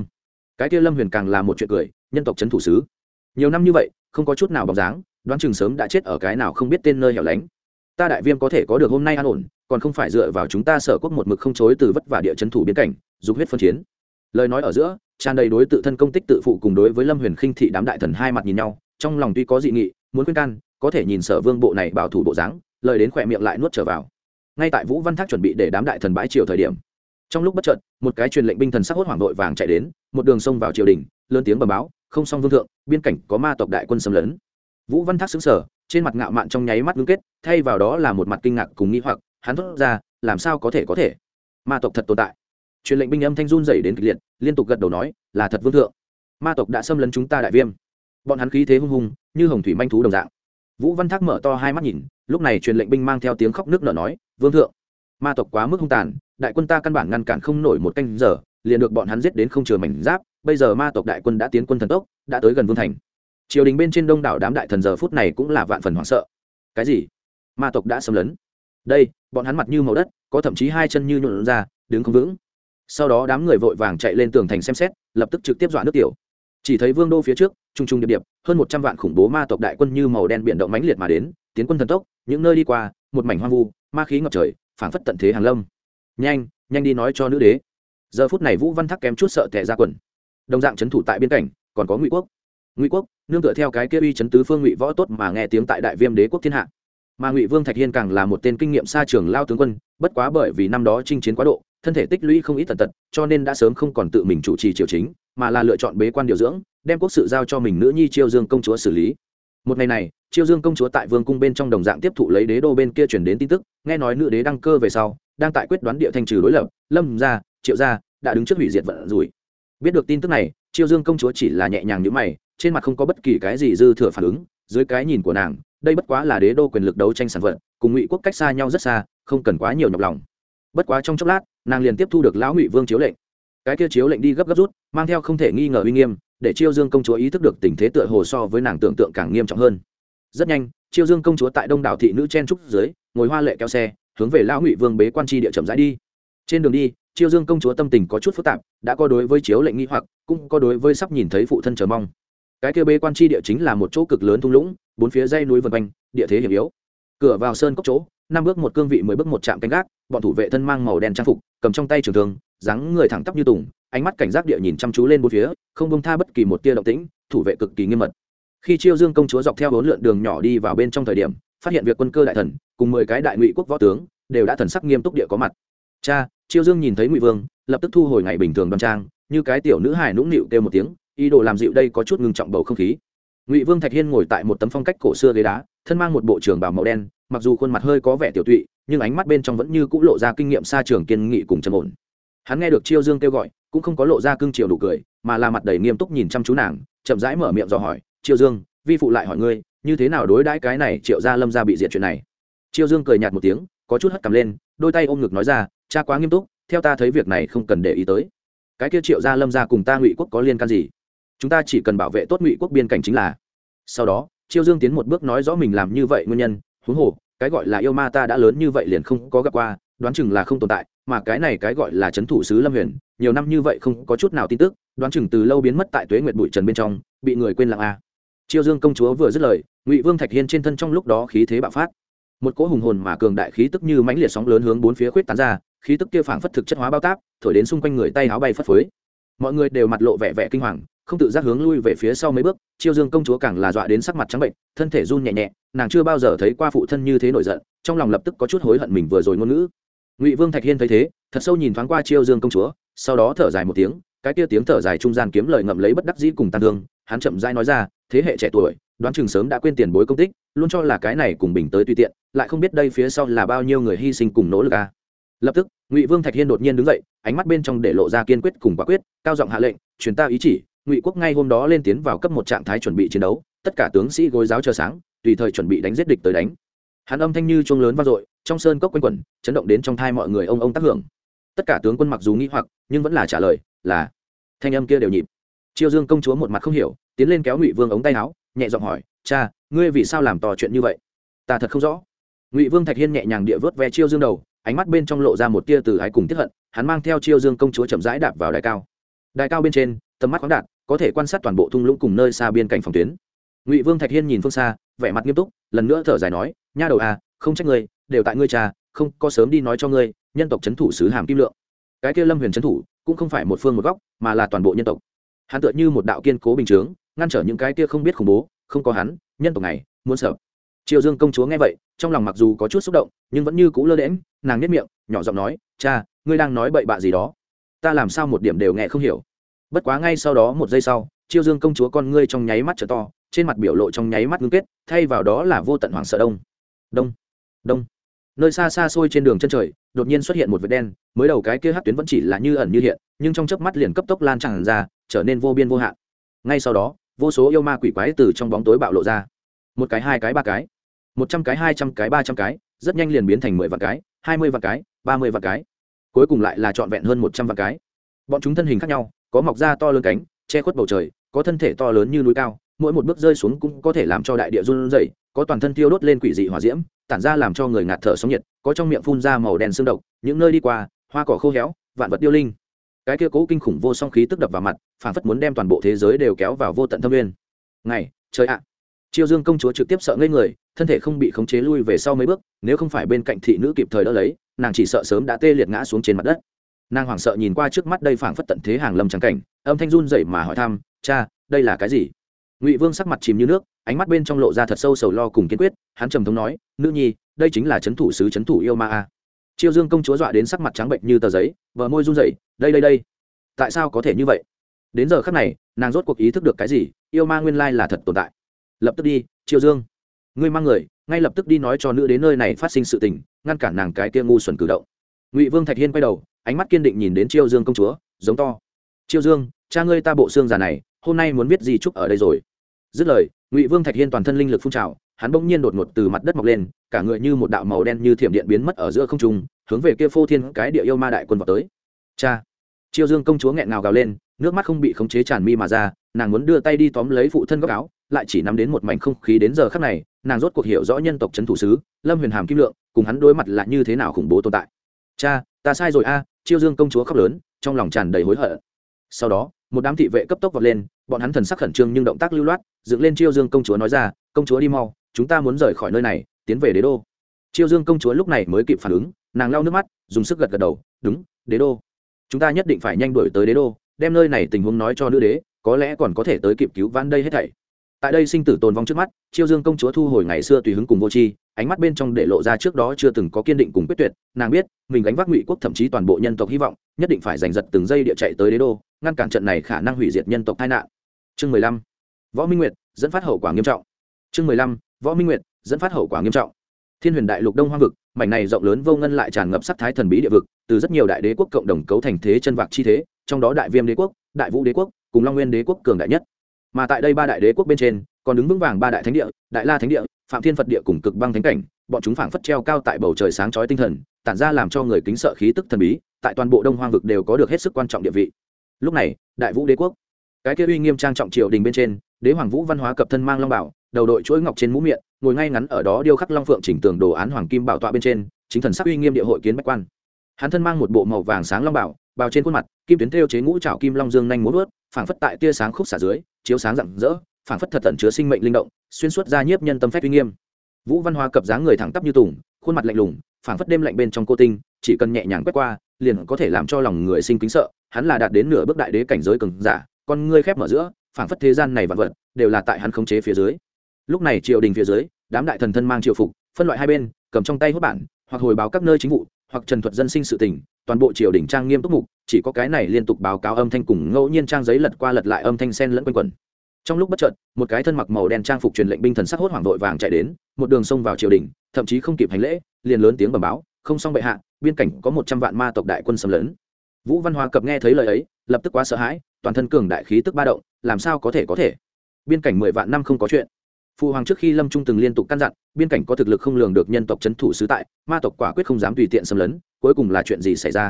Cái kia lâm huyền càng là một chuyện cười, nhân tộc c h ấ n thủ sứ. Nhiều năm như vậy, không có chút nào bóng dáng, đoán chừng sớm đã chết ở cái nào không biết tên nơi hẻo lánh. Ta đại viêm có thể có được hôm nay an ổn còn không phải dựa vào chúng ta sở quốc một mực không chối từ vất vả địa chấn thủ biến cảnh, dục huyết phân chiến. Lời nói ở giữa, tràn đầy đối tự thân công tích tự phụ cùng đối với lâm huyền khinh thị đám đại thần hai mặt nhìn nhau, trong lòng tuy có dị nghị, muốn khuyên can, có thể nhìn sở vương bộ này bảo thủ bộ dáng, lời đến khỏe miệng lại nuốt trở vào. Ngay tại vũ văn thác chuẩn bị để đám đại thần bãi triều thời điểm, trong lúc bất chợt, một cái truyền lệnh binh thần sắc hốt hoảng vội vàng chạy đến, một đường sông vào triều đình, lớn tiếng bầm báo, không xong vương thượng, biên cảnh có ma tộc đại quân xâm lấn. Vũ văn thác xứng sở trên mặt ngạo mạn trong nháy mắt ngưng kết, thay vào đó là một mặt kinh ngạc cùng nghĩ hoặc hắn thốt ra, làm sao có thể có thể? Ma tộc thật tồn tại. Truyền lệnh binh âm thanh run dày đến kịch liệt, liên tục gật đầu nói, là thật vương thượng. Ma tộc đã xâm lấn chúng ta đại viêm. Bọn hắn khí thế hung hùng, như hồng thủy manh thú đồng dạng. Vũ văn thác mở to hai mắt nhìn, lúc này truyền lệnh binh mang theo tiếng khóc nước nở nói, vương thượng, ma tộc quá mức hung tàn, đại quân ta căn bản ngăn cản không nổi một canh giờ, liền được bọn hắn giết đến không chừa mảnh giáp, bây giờ ma tộc đại quân đã tiến quân thần tốc, đã tới gần vương thành. Triều đình bên trên đông đảo đám đại thần giờ phút này cũng là vạn phần hoảng sợ. Cái gì? Ma tộc đã xâm lấn? Đây, bọn hắn mặt như màu đất, có thậm chí hai chân như nhuộn ra, đứng không vững. Sau đó đám người vội vàng chạy lên tường thành xem xét, lập tức trực tiếp dọa nước tiểu. Chỉ thấy vương đô phía trước t r u n g t r u n g điệp điệp, hơn một trăm vạn khủng bố ma tộc đại quân như màu đen biển động mãnh liệt mà đến, tiến quân thần tốc, những nơi đi qua, một mảnh hoang vu, ma khí ngập trời, phảng phất tận thế hàng lâm. Nhanh nhanh đi nói cho nữ đế. Giờ phút này vũ văn thắc kém chút sợ tệ ra quần. Đồng dạng c h ấ n thủ tại biên cảnh, còn có ngụy quốc. Ngụy quốc, nương tựa theo cái kia uy chấn tứ phương ngụy võ tốt mà nghe tiếng tại đại viêm đế quốc thiên hạ mà ngụy vương thạch hiên càng là một tên kinh nghiệm xa trường lao tướng quân, bất quá bởi vì năm đó chinh chiến quá độ, thân thể tích lũy không ít tần tật, cho nên đã sớm không còn tự mình chủ trì triều chính, mà là lựa chọn bế quan điều dưỡng, đem quốc sự giao cho mình nữ nhi chiêu dương công chúa xử lý. Một ngày này, chiêu dương công chúa tại vương cung bên trong đồng dạng tiếp thụ lấy đế đô bên kia chuyển đến tin tức, nghe nói nữ đế đăng cơ về sau, đang tại quyết đoán địa thanh trừ đối lập, lâm gia, triệu gia đã đứng trước hủy diệt vận rủi. Biết được tin tức này, chiêu dương công chúa chỉ là nhẹ nhàng như mày, trên mặt không có bất kỳ cái gì dư thừa phản ứng, dưới cái nhìn của nàng đây bất quá là đế đô quyền lực đấu tranh sản vật, cùng ngụy quốc cách xa nhau rất xa, không cần quá nhiều nhọc lòng. Bất quá trong chốc lát, nàng liền tiếp thu được lão ngụy vương chiếu lệnh. Cái kia chiếu lệnh đi gấp gấp rút, mang theo không thể nghi ngờ uy nghiêm, để chiêu dương công chúa ý thức được tình thế tựa hồ so với nàng tưởng tượng càng nghiêm trọng hơn. Rất nhanh, chiêu dương công chúa tại đông đảo thị nữ chen trúc dưới, ngồi hoa lệ kéo xe, hướng về lão ngụy vương bế quan tri địa chậm rãi đi. Trên đường đi, chiêu dương công chúa tâm tình có chút phức tạp, đã có đối với chiếu lệnh nghi hoặc, cũng có đối với sắp nhìn thấy phụ thân chờ mong cái kia bế quan tri địa chính là một chỗ cực lớn thung lũng, bốn phía dây núi vân quanh, địa thế hiểm yếu. Cửa vào sơn cốc chỗ, năm bước một cương vị, mười bước một trạm canh gác, bọn thủ vệ thân mang màu đen trang phục, cầm trong tay trường thương, dáng người thẳng tắp như tùng, ánh mắt cảnh giác địa nhìn chăm chú lên bốn phía, không bông tha bất kỳ một tia động tĩnh, thủ vệ cực kỳ nghiêm mật. Khi chiêu dương công chúa dọc theo bốn lượn đường nhỏ đi vào bên trong thời điểm, phát hiện việc quân cơ đại thần, cùng mười cái đại ngụy quốc võ tướng, đều đã thần sắc nghiêm túc địa có mặt. Cha, chiêu dương nhìn thấy ngụy vương, lập tức thu hồi ngày bình thường đoan trang, như cái tiểu nữ hài nũng nịu kêu một tiếng ý đồ làm dịu đây có chút ngưng trọng bầu không khí. Ngụy vương thạch hiên ngồi tại một tấm phong cách cổ xưa ghế đá, thân mang một bộ trường bào màu đen, mặc dù khuôn mặt hơi có vẻ tiểu tụy, nhưng ánh mắt bên trong vẫn như c ũ lộ ra kinh nghiệm xa trường kiên nghị cùng trầm ổn. Hắn nghe được chiêu dương kêu gọi, cũng không có lộ ra cưng chiều đủ cười, mà là mặt đầy nghiêm túc nhìn chăm chú nàng, chậm rãi mở miệng dò hỏi, chiêu dương, vi phụ lại hỏi ngươi, như thế nào đối đãi cái này triệu gia lâm ra bị diệt chuyện này? Chiêu dương cười nhạt một tiếng, có chút hất cầm lên, đôi tay ôm ngực nói ra, cha quá nghiêm túc, theo ta thấy việc này không cần để ý tới. Cái kia triệu gia lâm ra cùng ta ngụy quốc có liên can gì? Chúng ta chỉ cần bảo vệ tốt ngụy quốc biên cảnh chính là sau đó chiêu dương tiến một bước nói rõ mình làm như vậy nguyên nhân huống hồ cái gọi là yêu ma ta đã lớn như vậy liền không có gặp qua đoán chừng là không tồn tại mà cái này cái gọi là c h ấ n thủ sứ lâm huyền nhiều năm như vậy không có chút nào tin tức đoán chừng từ lâu biến mất tại tuế nguyệt bụi trần bên trong bị người quên lặng a chiêu dương công chúa vừa dứt lời ngụy vương thạch hiên trên thân trong lúc đó khí thế bạo phát một cỗ hùng hồn mà cường đại khí tức như mãnh liệt sóng lớn hướng bốn phía khuyết tán ra khí tức kia phảng phất thực chất hóa bao táp thổi đến xung quanh người tay áo bay phất phới mọi người đều mặt lộ vẻ vẻ kinh hoàng không tự giác hướng lui về phía sau mấy bước, chiêu dương công chúa càng là dọa đến sắc mặt trắng bệnh, thân thể run nhẹ nhẹ, nàng chưa bao giờ thấy qua phụ thân như thế nổi giận, trong lòng lập tức có chút hối hận mình vừa rồi ngôn ngữ ngụy vương thạch hiên thấy thế, thật sâu nhìn thoáng qua chiêu dương công chúa, sau đó thở dài một tiếng, cái kia tiếng thở dài trung gian kiếm lời ngậm lấy bất đắc dĩ cùng tàn thương, hắn chậm rãi nói ra, thế hệ trẻ tuổi, đoán chừng sớm đã quên tiền bối công tích, luôn cho là cái này cùng bình tới tùy tiện, lại không biết đây phía sau là bao nhiêu người hy sinh cùng nỗ lực à. lập tức, ngụy vương thạch hiên đột nhiên đứng dậy, ánh mắt bên trong để lộ ra kiên quyết cùng quả quyết, cao giọng hạ lệnh, truyền ta ý chỉ ngụy quốc ngay hôm đó lên tiến vào cấp một trạng thái chuẩn bị chiến đấu, tất cả tướng sĩ gối giáo chờ sáng, tùy thời chuẩn bị đánh giết địch tới đánh. Hắn âm thanh như chuông lớn vang dội, trong sơn cốc quanh quẩn, chấn động đến trong thai mọi người ông ông tác hưởng. Tất cả tướng quân mặc dù nghĩ hoặc, nhưng vẫn là trả lời, là, thanh âm kia đều nhịp. Triều dương công chúa một mặt không hiểu, tiến lên kéo ngụy vương ống tay áo, nhẹ giọng hỏi, cha, ngươi vì sao làm tò chuyện như vậy? Ta thật không rõ. Ngụy vương thạch hiên nhẹ nhàng địa vớt ve chiêu dương đầu, ánh mắt bên trong lộ ra một tia từ ái cùng tiếp hận, hắn mang theo chiêu dương công chúa chậm rãi đạp vào đài cao. Đài cao bên trên, tầm mắt khoáng đạt có thể quan sát toàn bộ thung lũng cùng nơi xa biên cảnh phòng tuyến. Ngụy vương thạch hiên nhìn phương xa, vẻ mặt nghiêm túc, lần nữa thở dài nói, nha đầu à không trách ngươi, đều tại ngươi cha, không có sớm đi nói cho ngươi, nhân tộc c h ấ n thủ sứ hàm kim lượng. Cái kia lâm huyền c h ấ n thủ, cũng không phải một phương một góc, mà là toàn bộ nhân tộc. Hắn tựa như một đạo kiên cố bình chướng, ngăn trở những cái kia không biết khủng bố, không có hắn, nhân tộc này, muốn sợ. Triệu dương công chúa nghe vậy, trong lòng mặc dù có chút xúc động, nhưng vẫn như cũ lơ đễm nàng nếp miệng, nhỏ giọng nói, cha, ngươi đang nói bậy bạ gì đó? Ta làm sao một điểm đều nghe không hiểu? Bất quá ngay sau đó một giây sau, chiêu dương công chúa con ngươi trong nháy mắt trở to, trên mặt biểu lộ trong nháy mắt ngưng kết, thay vào đó là vô tận hoảng sợ đông. Đông đông. Nơi xa xa xôi trên đường chân trời, đột nhiên xuất hiện một vệt đen, mới đầu cái kia hát tuyến vẫn chỉ là như ẩn như hiện, nhưng trong chớp mắt liền cấp tốc lan tràn ra, trở nên vô biên vô hạn. Ngay sau đó, vô số yêu ma quỷ quái từ trong bóng tối bạo lộ ra. Một cái, hai cái, ba cái. Một trăm cái, hai trăm cái, ba trăm cái, rất nhanh liền biến thành mười vạn cái, hai mươi vạn cái, ba mươi vạn cái. Cuối cùng lại là trọn vẹn hơn một trăm vạn cái. Bọn chúng thân hình khác nhau có mọc ra to lớn cánh, che khuất bầu trời, có thân thể to lớn như núi cao, mỗi một bước rơi xuống cũng có thể làm cho đại địa run rẩy, có toàn thân tiêu đốt lên quỷ dị hỏa diễm, tản ra làm cho người ngạt thở sóng nhiệt, có trong miệng phun ra màu đen xương độc, những nơi đi qua, hoa cỏ khô héo, vạn vật điêu linh. Cái kia cố kinh khủng vô song khí tức đập vào mặt phản phất muốn đem toàn bộ thế giới đều kéo vào vô tận thâm nguyên. Ngày, trời ạ. À. chiêu dương công chúa trực tiếp sợ ngây người, thân thể không bị khống chế lui về sau mấy bước, nếu không phải bên cạnh thị nữ kịp thời đỡ lấy, nàng chỉ sợ sớm đã tê liệt ngã xuống trên mặt đất nàng hoảng sợ nhìn qua trước mắt đây phảng phất tận thế hàng lâm trắng cảnh, âm thanh run dậy mà hỏi thăm, cha, đây là cái gì? Ngụy vương sắc mặt chìm như nước, ánh mắt bên trong lộ ra thật sâu sầu lo cùng kiên quyết, hắn trầm thống nói, nữ nhi, đây chính là c h ấ n thủ sứ c h ấ n thủ yêu ma a. Chiêu dương công chúa dọa đến sắc mặt trắng bệnh như tờ giấy vợ môi run dậy đây đây đây, tại sao có thể như vậy? Đến giờ khắc này, nàng rốt cuộc ý thức được cái gì, yêu ma nguyên lai là thật tồn tại. Lập tức đi, chiêu dương. Ngươi mang người, ngay lập tức đi nói cho nữ đến nơi này phát sinh sự tình, ngăn cản nàng cái kia ngu xuẩn cử động. Ngụy vương thạch hiên quay đầu ánh mắt kiên định nhìn đến chiêu dương công chúa, giống to. Chiêu dương, cha ngươi ta bộ xương già này, hôm nay muốn biết gì chúc ở đây rồi? Dứt lời, ngụy vương thạch hiên toàn thân linh lực phun trào, hắn bỗng nhiên đột ngột từ mặt đất mọc lên, cả người như một đạo màu đen như thiểm điện biến mất ở giữa không trung, hướng về kia phô thiên cái địa yêu ma đại quân vào tới. Cha! Chiêu dương công chúa nghẹn ngào gào lên, nước mắt không bị khống chế tràn mi mà ra, nàng muốn đưa tay đi tóm lấy phụ thân góc áo, lại chỉ nắm đến một mảnh không khí đến giờ khắc này, nàng rốt cuộc hiểu rõ nhân tộc trấn thủ sứ, lâm huyền hàm kim lượng, cùng hắn đối mặt là như thế nào khủng bố tồn tại. Cha, ta sai rồi a chiêu dương công chúa khóc lớn, trong lòng tràn đầy hối hận. Sau đó, một đám thị vệ cấp tốc vọt lên, bọn hắn thần sắc khẩn trương nhưng động tác lưu loát, dựng lên chiêu dương công chúa nói ra, công chúa đi mau, chúng ta muốn rời khỏi nơi này, tiến về đế đô. Chiêu dương công chúa lúc này mới kịp phản ứng, nàng lau nước mắt, dùng sức gật gật đầu, đúng, đế đô. Chúng ta nhất định phải nhanh đuổi tới đế đô, đem nơi này tình huống nói cho nữ đế, có lẽ còn có thể tới kịp cứu vãn đây hết thảy tại đây sinh tử tồn vong trước mắt, chiêu dương công chúa thu hồi ngày xưa tùy hứng cùng vô tri, ánh mắt bên trong để lộ ra trước đó chưa từng có kiên định cùng quyết tuyệt, nàng biết, mình gánh vác ngụy quốc thậm chí toàn bộ nhân tộc hy vọng, nhất định phải giành giật từng giây địa chạy tới đế đô, ngăn cản trận này khả năng hủy diệt nhân tộc tai nạn. Chương mười lăm, võ minh nguyệt, dẫn phát hậu quả nghiêm trọng. Chương mười lăm, võ minh nguyệt, dẫn phát hậu quả nghiêm trọng. Thiên huyền đại lục đông hoang vực, mảnh này rộng lớn vô ngân lại tràn ngập sắc thái thần bí địa vực, từ rất nhiều đại đế quốc cộng đồng cấu thành thế chân vạc chi thế, trong đó đại viêm đế quốc, đại vũ đế quốc, cùng long nguyên đế quốc cường đại nhất mà tại đây ba đại đế quốc bên trên, còn đứng vững vàng ba đại thánh địa, đại la thánh địa, phạm thiên phật địa cùng cực băng thánh cảnh, bọn chúng phảng phất treo cao tại bầu trời sáng chói tinh thần, tản ra làm cho người kính sợ khí tức thần bí, tại toàn bộ đông hoang vực đều có được hết sức quan trọng địa vị. Lúc này, đại vũ đế quốc, cái kia uy nghiêm trang trọng triều đình bên trên, đế hoàng vũ văn hóa cập thân mang long bảo, đầu đội chuỗi ngọc trên mũ miệng, ngồi ngay ngắn ở đó điêu khắc long phượng chỉnh tường đồ án hoàng kim bảo tọa bên trên, chính thần sắc uy nghiêm địa hội kiến bách quan. Hắn thân mang một bộ màu vàng sáng long bảo, bào trên khuôn mặt, kim tuyến thêu chế ngũ trảo kim long dương nhanh muốn vớt phảng phất tại tia sáng khúc xả dưới, chiếu sáng rạng rỡ, phảng phất thật tẩn chứa sinh mệnh linh động, xuyên suốt ra nhiếp nhân tâm phép uy nghiêm. Vũ văn hóa cập dáng người thẳng tắp như tùng, khuôn mặt lạnh lùng, phảng phất đêm lạnh bên trong cô tinh, chỉ cần nhẹ nhàng quét qua, liền có thể làm cho lòng người sinh kính sợ, hắn là đạt đến nửa bước đại đế cảnh giới cường giả, con ngươi khép mở giữa, phảng phất thế gian này vạn vật, đều là tại hắn khống chế phía dưới. Lúc này triều đình phía dưới, đám đại thần thân mang triều phục, phân loại hai bên, cầm trong tay hốt bản, hoặc hồi báo các nơi chính vụ, hoặc trần thuật dân sinh sự tình, toàn bộ triều đình trang nghiêm túc mục chỉ có cái này liên tục báo cáo âm thanh cùng ngẫu nhiên trang giấy lật qua lật lại âm thanh sen lẫn quanh quẩn. Trong lúc bất chợt, một cái thân mặc màu đen trang phục truyền lệnh binh thần sắc hốt hoảng vội vàng chạy đến, một đường xông vào triều đình, thậm chí không kịp hành lễ, liền lớn tiếng bẩm báo, không xong bệ hạ, biên cảnh có một trăm vạn ma tộc đại quân xâm lấn. Vũ văn hóa cập nghe thấy lời ấy, lập tức quá sợ hãi, toàn thân cường đại khí tức ba động, làm sao có thể có thể? Biên cảnh mười vạn năm không có chuyện. Phụ hoàng trước khi lâm trung từng liên tục căn dặn, biên cảnh có thực lực không lường được nhân tộc c h ấ n thủ sứ tại, ma tộc quả quyết không dám tùy tiện xâm lấn, cuối cùng là chuyện gì xảy ra?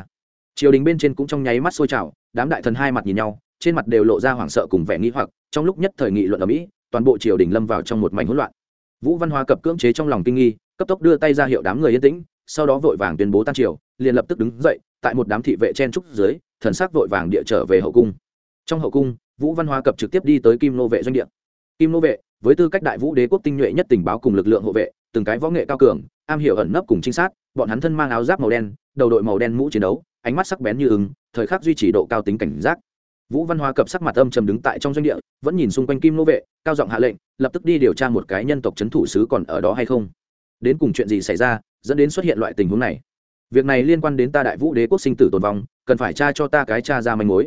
Triều đình bên trên cũng trong nháy mắt sôi trào, đám đại thần hai mặt nhìn nhau, trên mặt đều lộ ra hoảng sợ cùng vẻ nghĩ hoặc, trong lúc nhất thời nghị luận ở mỹ, toàn bộ triều đình lâm vào trong một mảnh hỗn loạn. Vũ văn hóa cập cưỡng chế trong lòng kinh nghi, cấp tốc đưa tay ra hiệu đám người yên tĩnh, sau đó vội vàng tuyên bố tan triều, liền lập tức đứng dậy, tại một đám thị vệ chen trúc dưới, thần sắc vội vàng địa trở về hậu cung. Trong hậu cung, vũ văn hóa cập trực tiếp đi tới kim nô vệ doanh địa. Kim nô vệ, với tư cách đại vũ đế quốc tinh nhuệ nhất tình báo cùng lực lượng hộ vệ, từng cái võ nghệ cao cường, am hiểu ẩn nấp cùng trinh sát, bọn hắn thân mang áo giáp màu đen, đầu đội màu đen mũ chiến đấu ánh mắt sắc bén như ứng thời khắc duy trì độ cao tính cảnh giác. Vũ văn Hoa cập sắc mặt âm trầm đứng tại trong doanh địa, vẫn nhìn xung quanh kim nô vệ, cao giọng hạ lệnh, lập tức đi điều tra một cái nhân tộc c h ấ n thủ sứ còn ở đó hay không. Đến cùng chuyện gì xảy ra, dẫn đến xuất hiện loại tình huống này? Việc này liên quan đến ta đại vũ đế quốc sinh tử tồn vong, cần phải tra cho ta cái cha ra manh mối.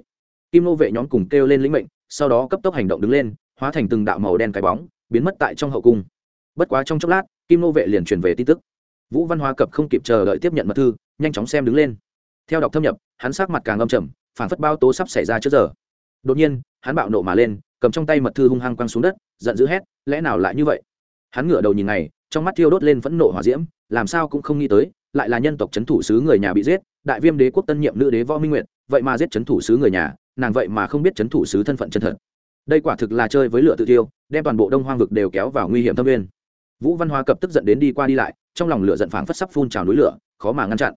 Kim nô vệ nhóm cùng kêu lên lĩnh mệnh, sau đó cấp tốc hành động đứng lên, hóa thành từng đạo màu đen cái bóng, biến mất tại trong hậu cung. Bất quá trong chốc lát, kim nô vệ liền truyền về tin tức. Vũ văn Hoa cập không kịp chờ đợi tiếp nhận mật thư, nhanh chóng xem đứng lên theo đọc thâm nhập, hắn sắc mặt càng âm trầm phản phất bao tố sắp xảy ra trước giờ. Đột nhiên, hắn bạo nộ mà lên, cầm trong tay mật thư hung hăng quăng xuống đất, giận dữ hét, lẽ nào lại như vậy? Hắn ngửa đầu nhìn này trong mắt thiêu đốt lên phẫn nộ hỏa diễm, làm sao cũng không nghĩ tới, lại là nhân tộc c h ấ n thủ sứ người nhà bị giết, đại viêm đế quốc tân nhiệm nữ đế võ minh nguyệt, vậy mà giết c h ấ n thủ sứ người nhà, nàng vậy mà không biết c h ấ n thủ sứ thân phận chân thật. Đây quả thực là chơi với lửa tự tiêu đem toàn bộ đông hoang vực đều kéo vào nguy hiểm thâm viên vũ văn Hoa cập tức giận đến đi qua đi lại, trong lòng lửa giận phảng phất sắp phun trào núi lửa, khó mà ngăn chặn.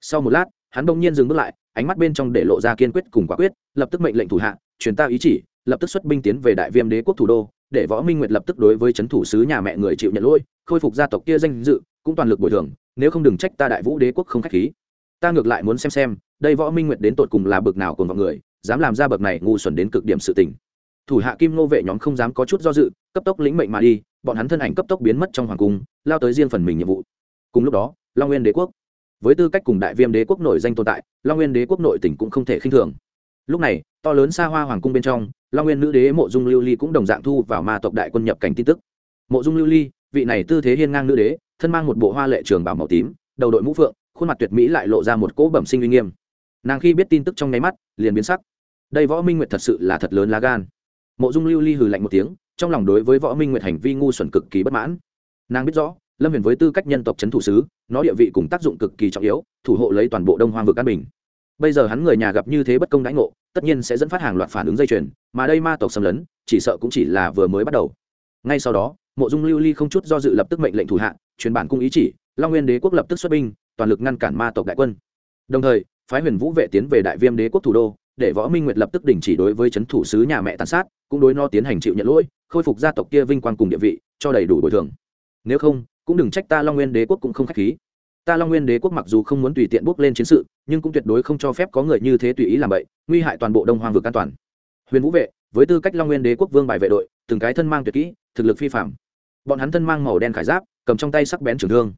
Sau một lát hắn bỗng nhiên dừng bước lại, ánh mắt bên trong để lộ ra kiên quyết cùng quả quyết, lập tức mệnh lệnh thủ hạ, truyền ta ý chỉ, lập tức xuất binh tiến về đại viêm đế quốc thủ đô, để võ minh nguyệt lập tức đối với c h ấ n thủ sứ nhà mẹ người chịu nhận lỗi, khôi phục gia tộc kia danh dự, cũng toàn lực bồi thường, nếu không đừng trách ta đại vũ đế quốc không k h á c h khí. Ta ngược lại muốn xem xem, đây võ minh nguyệt đến tột cùng là bực nào cùng vào người, dám làm ra bậc này ngu xuẩn đến cực điểm sự tình. Thủ hạ kim nô vệ nhóm không dám có chút do dự, cấp tốc lĩnh mệnh mà đi, bọn hắn thân ảnh cấp tốc biến mất trong hoàng cung, lao tới riêng phần mình nhiệm vụ. Cùng lúc đó, long nguyên đế quốc với tư cách cùng đại viêm đế quốc nổi danh tồn tại, long nguyên đế quốc nội tỉnh cũng không thể khinh thường. Lúc này, to lớn xa hoa hoàng cung bên trong, long nguyên nữ đế mộ dung lưu ly cũng đồng dạng thu vào ma tộc đại quân nhập cảnh tin tức. Mộ dung lưu ly, vị này tư thế hiên ngang nữ đế, thân mang một bộ hoa lệ trường bảo màu tím, đầu đội mũ phượng, khuôn mặt tuyệt mỹ lại lộ ra một cỗ bẩm sinh uy nghiêm. Nàng khi biết tin tức trong nháy mắt, liền biến sắc. Đây võ minh nguyệt thật sự là thật lớn lá gan. Mộ dung lưu ly hừ lạnh một tiếng, trong lòng đối với võ minh nguyệt hành vi ngu xuẩn cực kỳ bất mãn. Nàng biết rõ lâm huyền với tư cách nhân tộc c h ấ n thủ sứ, nó địa vị cùng tác dụng cực kỳ trọng yếu, thủ hộ lấy toàn bộ đông hoang vực an bình. Bây giờ hắn người nhà gặp như thế bất công đãi ngộ, tất nhiên sẽ dẫn phát hàng loạt phản ứng dây chuyền, mà đây ma tộc xâm lấn, chỉ sợ cũng chỉ là vừa mới bắt đầu. Ngay sau đó, mộ dung lưu ly không chút do dự lập tức mệnh lệnh thủ hạ, truyền bản cung ý chỉ, long nguyên đế quốc lập tức xuất binh, toàn lực ngăn cản ma tộc đại quân. Đồng thời, phái huyền vũ vệ tiến về đại viêm đế quốc thủ đô, để võ minh nguyệt lập tức đình chỉ đối với c h ấ n thủ sứ nhà mẹ tàn sát, cũng đối no tiến hành chịu nhận lỗi, khôi phục gia tộc kia vinh quang cùng địa vị, cho đầy đủ bồi thường nếu không, cũng đừng trách ta long nguyên đế quốc cũng không k h á c h khí. Ta long nguyên đế quốc mặc dù không muốn tùy tiện bước lên chiến sự, nhưng cũng tuyệt đối không cho phép có người như thế tùy ý làm vậy nguy hại toàn bộ đông hoàng vực an toàn. Huyền vũ vệ, với tư cách long nguyên đế quốc vương bài vệ đội, từng cái thân mang tuyệt kỹ, thực lực phi phạm bọn hắn thân mang màu đen khải giáp, cầm trong tay sắc bén trường thương.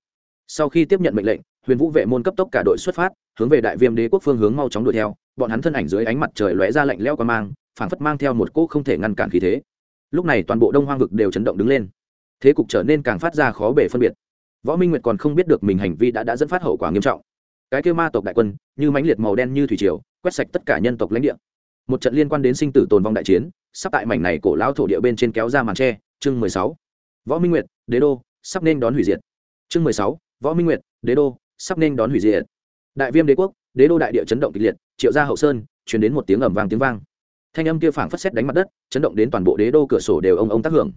Sau khi tiếp nhận mệnh lệnh, huyền vũ vệ môn cấp tốc cả đội xuất phát, hướng về đại viêm đế quốc phương hướng mau chóng đuổi theo. Bọn hắn thân ảnh dưới ánh mặt trời lóe ra lạnh leo qua mang, phảng phất mang theo một cỗ không thể ngăn cản khí thế. Lúc này toàn bộ đông hoang vực đều chấn động đứng lên thế cục trở nên càng phát ra khó bể phân biệt. Võ minh nguyệt còn không biết được mình hành vi đã đã dẫn phát hậu quả nghiêm trọng. Cái kêu ma tộc đại quân, như mãnh liệt màu đen như thủy triều, quét sạch tất cả nhân tộc lãnh địa. Một trận liên quan đến sinh tử tồn vong đại chiến, sắp tại mảnh này cổ lao thổ địa bên trên kéo ra màn tre, chương mười sáu. Võ minh nguyệt, đế đô, sắp nên đón hủy diệt. Chương mười sáu, võ minh nguyệt, đế đô, sắp nên đón hủy diệt. Đại viêm đế quốc, đế đô đại địa chấn động kịch liệt, triệu gia hậu sơn chuyển đến một tiếng ẩm vang tiếng vang. Thanh âm kia phảng phất xét đánh mặt đất, chấn động đến toàn bộ đế đô cửa sổ đều ông ông tác hưởng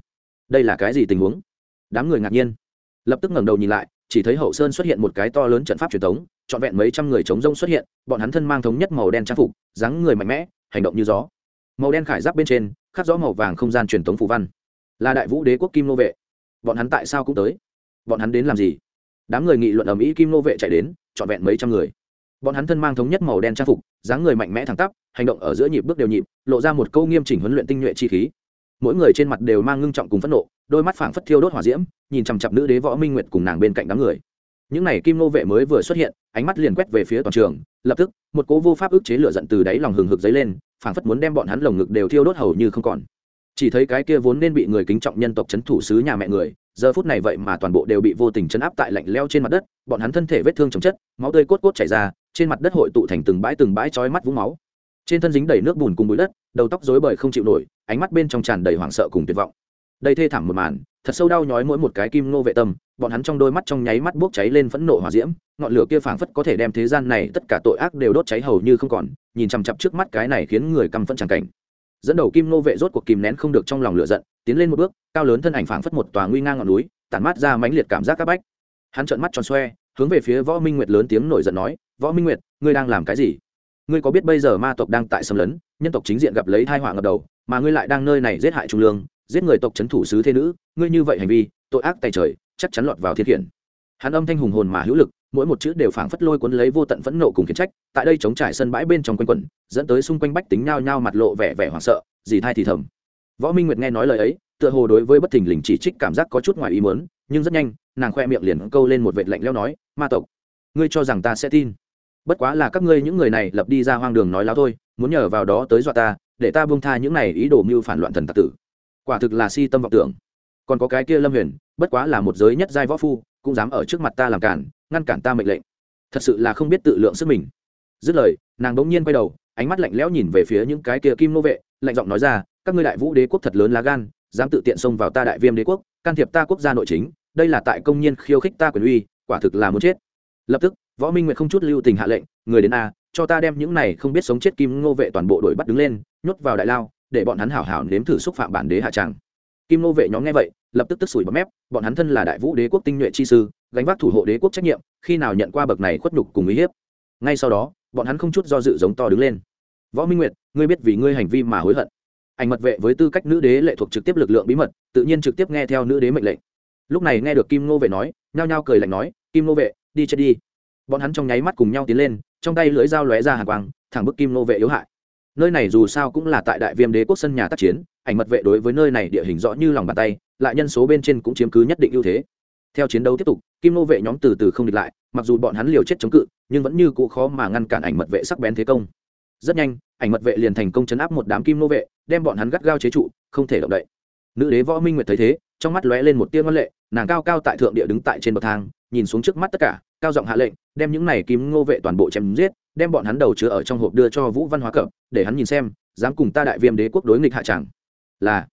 đây là cái gì tình huống? Đám người ngạc nhiên. Lập tức ngẩng đầu nhìn lại, chỉ thấy hậu sơn xuất hiện một cái to lớn trận pháp truyền thống, trọn vẹn mấy trăm người chống rông xuất hiện, bọn hắn thân mang thống nhất màu đen trang phục, dáng người mạnh mẽ, hành động như gió. Màu đen khải giáp bên trên, khắc rõ màu vàng không gian truyền thống phù văn. Là đại vũ đế quốc kim nô vệ. Bọn hắn tại sao cũng tới? Bọn hắn đến làm gì? Đám người nghị luận ở mỹ kim nô vệ chạy đến, trọn vẹn mấy trăm người. Bọn hắn thân mang thống nhất màu đen trang phục, dáng người mạnh mẽ thẳng tắp, hành động ở giữa nhịp bước đều nhịp, lộ ra một câu nghiêm chỉnh huấn luyện tinh nhuệ chi khí mỗi người trên mặt đều mang ngưng trọng cùng phẫn nộ, đôi mắt phảng phất thiêu đốt hỏa diễm, nhìn chằm chặp nữ đế võ minh nguyệt cùng nàng bên cạnh đám người. Những n à y kim nô vệ mới vừa xuất hiện, ánh mắt liền quét về phía toàn trường, lập tức, một cố vô pháp ức chế lửa giận từ đáy lòng hừng hực dấy lên, phảng phất muốn đem bọn hắn lồng ngực đều thiêu đốt hầu như không còn. Chỉ thấy cái kia vốn nên bị người kính trọng nhân tộc c h ấ n thủ sứ nhà mẹ người, giờ phút này vậy mà toàn bộ đều bị vô tình chấn áp tại lạnh leo trên mặt đất, bọn hắn thân thể vết thương chồng chất, máu tươi cốt cốt chảy ra, trên mặt đất hội tụ thành từng bãi từng bãi trói mắt vũng máu trên thân dính đầy nước bùn cùng bụi đất, đầu tóc rối bời không chịu nổi, ánh mắt bên trong tràn đầy hoảng sợ cùng tuyệt vọng. Đây thê thảm một màn, thật sâu đau nhói mỗi một cái kim ngô vệ tâm, bọn hắn trong đôi mắt trong nháy mắt bốc cháy lên phẫn nộ hỏa diễm, ngọn lửa kia phảng phất có thể đem thế gian này tất cả tội ác đều đốt cháy hầu như không còn, nhìn chằm chặp trước mắt cái này khiến người căm phẫn tràn cảnh. Dẫn đầu kim ngô vệ rốt cuộc kìm nén không được trong lòng lửa giận, tiến lên một bước, cao lớn thân ảnh phảng phất một tòa nguy ngang ngọn núi, tản mát ra mãnh liệt cảm giác các bách. Hắn trợn mắt tròn xoe, hướng về phía võ minh nguyệt lớn tiếng nổi giận nói, võ minh nguyệt, ngươi đang làm cái gì? Ngươi có biết bây giờ ma tộc đang tại xâm lấn, nhân tộc chính diện gặp lấy thai họa ngập đầu, mà ngươi lại đang nơi này giết hại trung lương, giết người tộc c h ấ n thủ sứ thế nữ, ngươi như vậy hành vi, tội ác tay trời, chắc chắn lọt vào thiên khiển. Hắn âm thanh hùng hồn mà hữu lực, mỗi một chữ đều phảng phất lôi cuốn lấy vô tận phẫn nộ cùng khiến trách, tại đây chống trải sân bãi bên trong quanh quẩn, dẫn tới xung quanh bách tính nhao nhao mặt lộ vẻ vẻ hoảng sợ, dì thai thì thầm. Võ minh nguyệt nghe nói lời ấy, tựa hồ đối với bất thình lình chỉ trích cảm giác có chút ngoài ý muốn, nhưng rất nhanh, nàng khoe miệng liền câu lên một vệt lạnh leo nói, ma tộc, ngươi cho rằng ta sẽ tin? Bất quá là các ngươi những người này lập đi ra hoang đường nói láo thôi, muốn nhờ vào đó tới dọa ta, để ta buông tha những này ý đồ mưu phản loạn thần tặc tử. Quả thực là si tâm vọng tưởng. Còn có cái kia lâm huyền, bất quá là một giới nhất giai võ phu, cũng dám ở trước mặt ta làm cản, ngăn cản ta mệnh lệnh. Thật sự là không biết tự lượng sức mình. Dứt lời, nàng bỗng nhiên quay đầu, ánh mắt lạnh lẽo nhìn về phía những cái kia kim nô vệ, lạnh giọng nói ra, các ngươi đại vũ đế quốc thật lớn lá gan, dám tự tiện xông vào ta đại viêm đế quốc, can thiệp ta quốc gia nội chính, đây là tại công nhiên khiêu khích ta quyền uy, quả thực là muốn chết. Lập tức võ minh nguyệt không chút lưu tình hạ lệnh, người đến a, cho ta đem những này không biết sống chết kim ngô vệ toàn bộ đội bắt đứng lên, nhốt vào đại lao, để bọn hắn hảo hảo nếm thử xúc phạm bản đế hạ tràng kim Ngô vệ nhóm nghe vậy, lập tức tức sủi bọt mép, bọn hắn thân là đại vũ đế quốc tinh nhuệ chi sư, gánh vác thủ hộ đế quốc trách nhiệm, khi nào nhận qua bậc này khuất nhục cùng uy hiếp. Ngay sau đó, bọn hắn không chút do dự giống to đứng lên. Võ minh nguyệt, ngươi biết vì ngươi hành vi mà hối hận. Ảnh mật vệ với tư cách nữ đế lệ thuộc trực tiếp lực lượng bí mật, tự nhiên trực tiếp nghe theo nữ đế mệnh lệnh. Lúc này nghe được kim Ngô vệ nói, nhao nhao cười lạnh nói, kim Ngô vệ, đi chết đi bọn hắn trong nháy mắt cùng nhau tiến lên, trong tay lưỡi dao lóe ra hàng quang, thẳng bức kim nô vệ yếu hại. Nơi này dù sao cũng là tại đại viêm đế quốc sân nhà tác chiến, ảnh mật vệ đối với nơi này địa hình rõ như lòng bàn tay, lại nhân số bên trên cũng chiếm cứ nhất định ưu thế. Theo chiến đấu tiếp tục, kim nô vệ nhóm từ từ không địch lại, mặc dù bọn hắn liều chết chống cự, nhưng vẫn như cũ khó mà ngăn cản ảnh mật vệ sắc bén thế công. Rất nhanh, ảnh mật vệ liền thành công chấn áp một đám kim nô vệ, đem bọn hắn gắt gao chế trụ, không thể động đậy. Nữ đế võ minh nguyệt thấy thế, trong mắt lóe lên một tia ngân lệ, nàng cao cao tại thượng địa đứng tại trên bậc thang nhìn xuống trước mắt tất cả, cao giọng hạ lệnh, đem những này kim ngô vệ toàn bộ chém giết, đem bọn hắn đầu chứa ở trong hộp đưa cho vũ văn hóa cập để hắn nhìn xem, dám cùng ta đại viêm đế quốc đối nghịch hạ tràng là,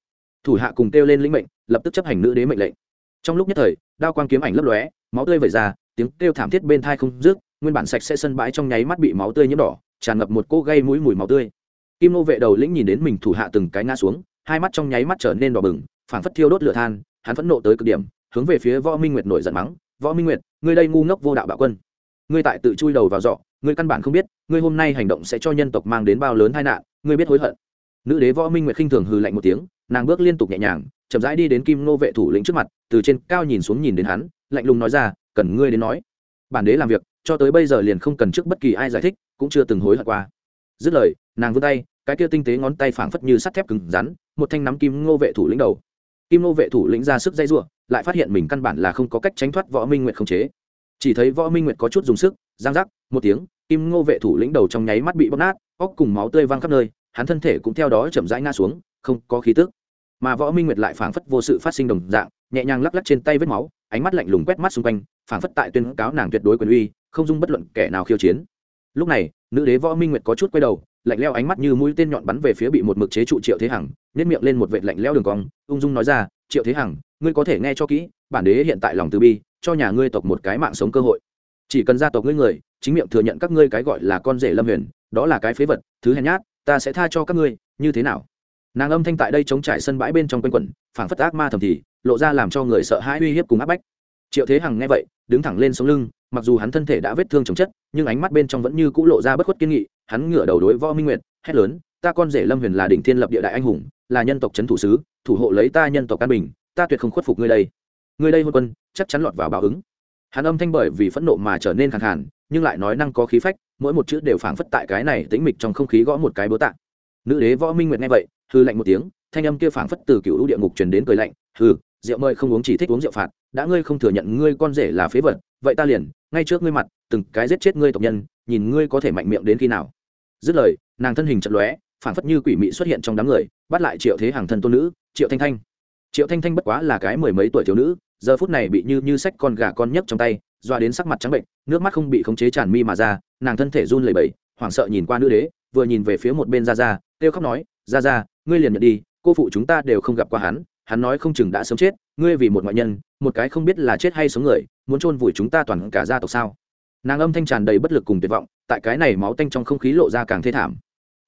thủ hạ cùng kêu lên lĩnh mệnh, lập tức chấp hành nữ đế mệnh lệnh. Trong lúc nhất thời, đao quang kiếm ảnh lấp lóe, máu tươi vẩy ra, tiếng kêu thảm thiết bên thai không rước nguyên bản sạch sẽ sân bãi trong nháy mắt bị máu tươi nhiễm đỏ, tràn ngập một cô gây mũi mùi máu tươi. Kim nô vệ đầu lĩnh nhìn đến mình thủ hạ từng cái ngã xuống, hai mắt trong nháy mắt trở nên đỏ bừng, phảng phất thiêu đốt lửa than, hắn phẫn nộ tới cực điểm, hướng về phía võ minh nguyệt nổi giận mắng võ minh nguyệt, ngươi đây ngu ngốc vô đạo bạo quân. Ngươi tại tự chui đầu vào dọ ngươi căn bản không biết, ngươi hôm nay hành động sẽ cho nhân tộc mang đến bao lớn tai nạn, ngươi biết hối hận. Nữ đế võ minh nguyệt khinh thường hừ lạnh một tiếng, nàng bước liên tục nhẹ nhàng, chậm rãi đi đến kim nô vệ thủ lĩnh trước mặt, từ trên cao nhìn xuống nhìn đến hắn, lạnh lùng nói ra, cần ngươi đến nói. Bản đế làm việc, cho tới bây giờ liền không cần trước bất kỳ ai giải thích, cũng chưa từng hối hận qua. Dứt lời, nàng vươn tay, cái kia tinh tế ngón tay phảng phất như sắt thép cứng rắn, một thanh nắm kim ngô vệ thủ lĩnh đầu. Kim nô vệ thủ lĩnh ra sức dây r lại phát hiện mình căn bản là không có cách tránh thoát võ minh nguyệt không chế. Chỉ thấy võ minh nguyệt có chút dùng sức, giang giác, một tiếng, kim ngô vệ thủ lĩnh đầu trong nháy mắt bị bóp nát óc cùng máu tươi văng khắp nơi, hắn thân thể cũng theo đó chậm rãi ngã xuống, không có khí tức. Mà võ minh nguyệt lại phảng phất vô sự phát sinh đồng dạng, nhẹ nhàng lắc lắc trên tay vết máu, ánh mắt lạnh lùng quét mắt xung quanh, phảng phất tại tuyên cáo nàng tuyệt đối quyền uy, không dung bất luận kẻ nào khiêu chiến. Lúc này, nữ đế võ minh nguyệt có chút quay đầu, lạnh leo ánh mắt như mũi tên nhọn bắn về phía bị một mực chế trụ triệu thế hằng nhét miệng lên một vệt lạnh leo đường cong, ung dung nói ra triệu thế hằng, ngươi có thể nghe cho kỹ, bản đế hiện tại lòng từ bi, cho nhà ngươi tộc một cái mạng sống cơ hội. Chỉ cần gia tộc ngươi người, chính miệng thừa nhận các ngươi cái gọi là con rể lâm huyền, đó là cái phế vật, thứ hèn nhát, ta sẽ tha cho các ngươi, như thế nào? Nàng âm thanh tại đây chống trải sân bãi bên trong quanh quẩn, phảng phất ác ma thầm thì, lộ ra làm cho người sợ hãi uy hiếp cùng áp bách. Triệu thế hằng nghe vậy, đứng thẳng lên sống lưng, mặc dù hắn thân thể đã vết thương chồng chất, nhưng ánh mắt bên trong vẫn như cũ lộ ra bất khuất kiên nghị, hắn ngửa đầu đối võ minh nguyệt, hét lớn ta con rể lâm huyền là đỉnh thiên lập địa đại anh hùng là nhân tộc c h ấ n thủ sứ thủ hộ lấy ta nhân tộc an bình ta tuyệt không khuất phục ngươi đây. Ngươi đây hôn quân chắc chắn lọt vào báo ứng. Hắn âm thanh bởi vì phẫn nộ mà trở nên khẳng hẳn, nhưng lại nói năng có khí phách mỗi một chữ đều phảng phất tại cái này tĩnh mịch trong không khí gõ một cái bố tạ. Nữ đế võ minh nguyệt nghe vậy hư lạnh một tiếng thanh âm kia phảng phất từ cựu địa ngục truyền đến cười lạnh hừ rượu mời không uống chỉ thích uống rượu phạt đã ngươi không thừa nhận ngươi con rể là phế vật vậy ta liền ngay trước ngươi mặt từng cái giết chết ngươi tộc nhân nhìn ngươi có thể mạnh miệng đến khi nào. Dứt lời nàng thân hình chật lóe phản phất như quỷ mị xuất hiện trong đám người, bắt lại triệu thế hàng thân tôn nữ, triệu thanh thanh. Triệu thanh thanh bất quá là cái mười mấy tuổi thiếu nữ, giờ phút này bị như như sách con gà con nhấc trong tay, doa đến sắc mặt trắng bệnh, nước mắt không bị khống chế tràn mi mà ra, nàng thân thể run lẩy bẩy, hoảng sợ nhìn qua nữ đế, vừa nhìn về phía một bên ra ra kêu khóc nói ra ra ngươi liền nhận đi, cô phụ chúng ta đều không gặp qua hắn hắn nói không chừng đã sớm chết, ngươi vì một ngoại nhân, một cái không biết là chết hay sống người, muốn chôn vùi chúng ta toàn cả gia tộc sao? Nàng âm thanh tràn đầy bất lực cùng tuyệt vọng, tại cái này máu tanh trong không khí lộ ra càng thê thảm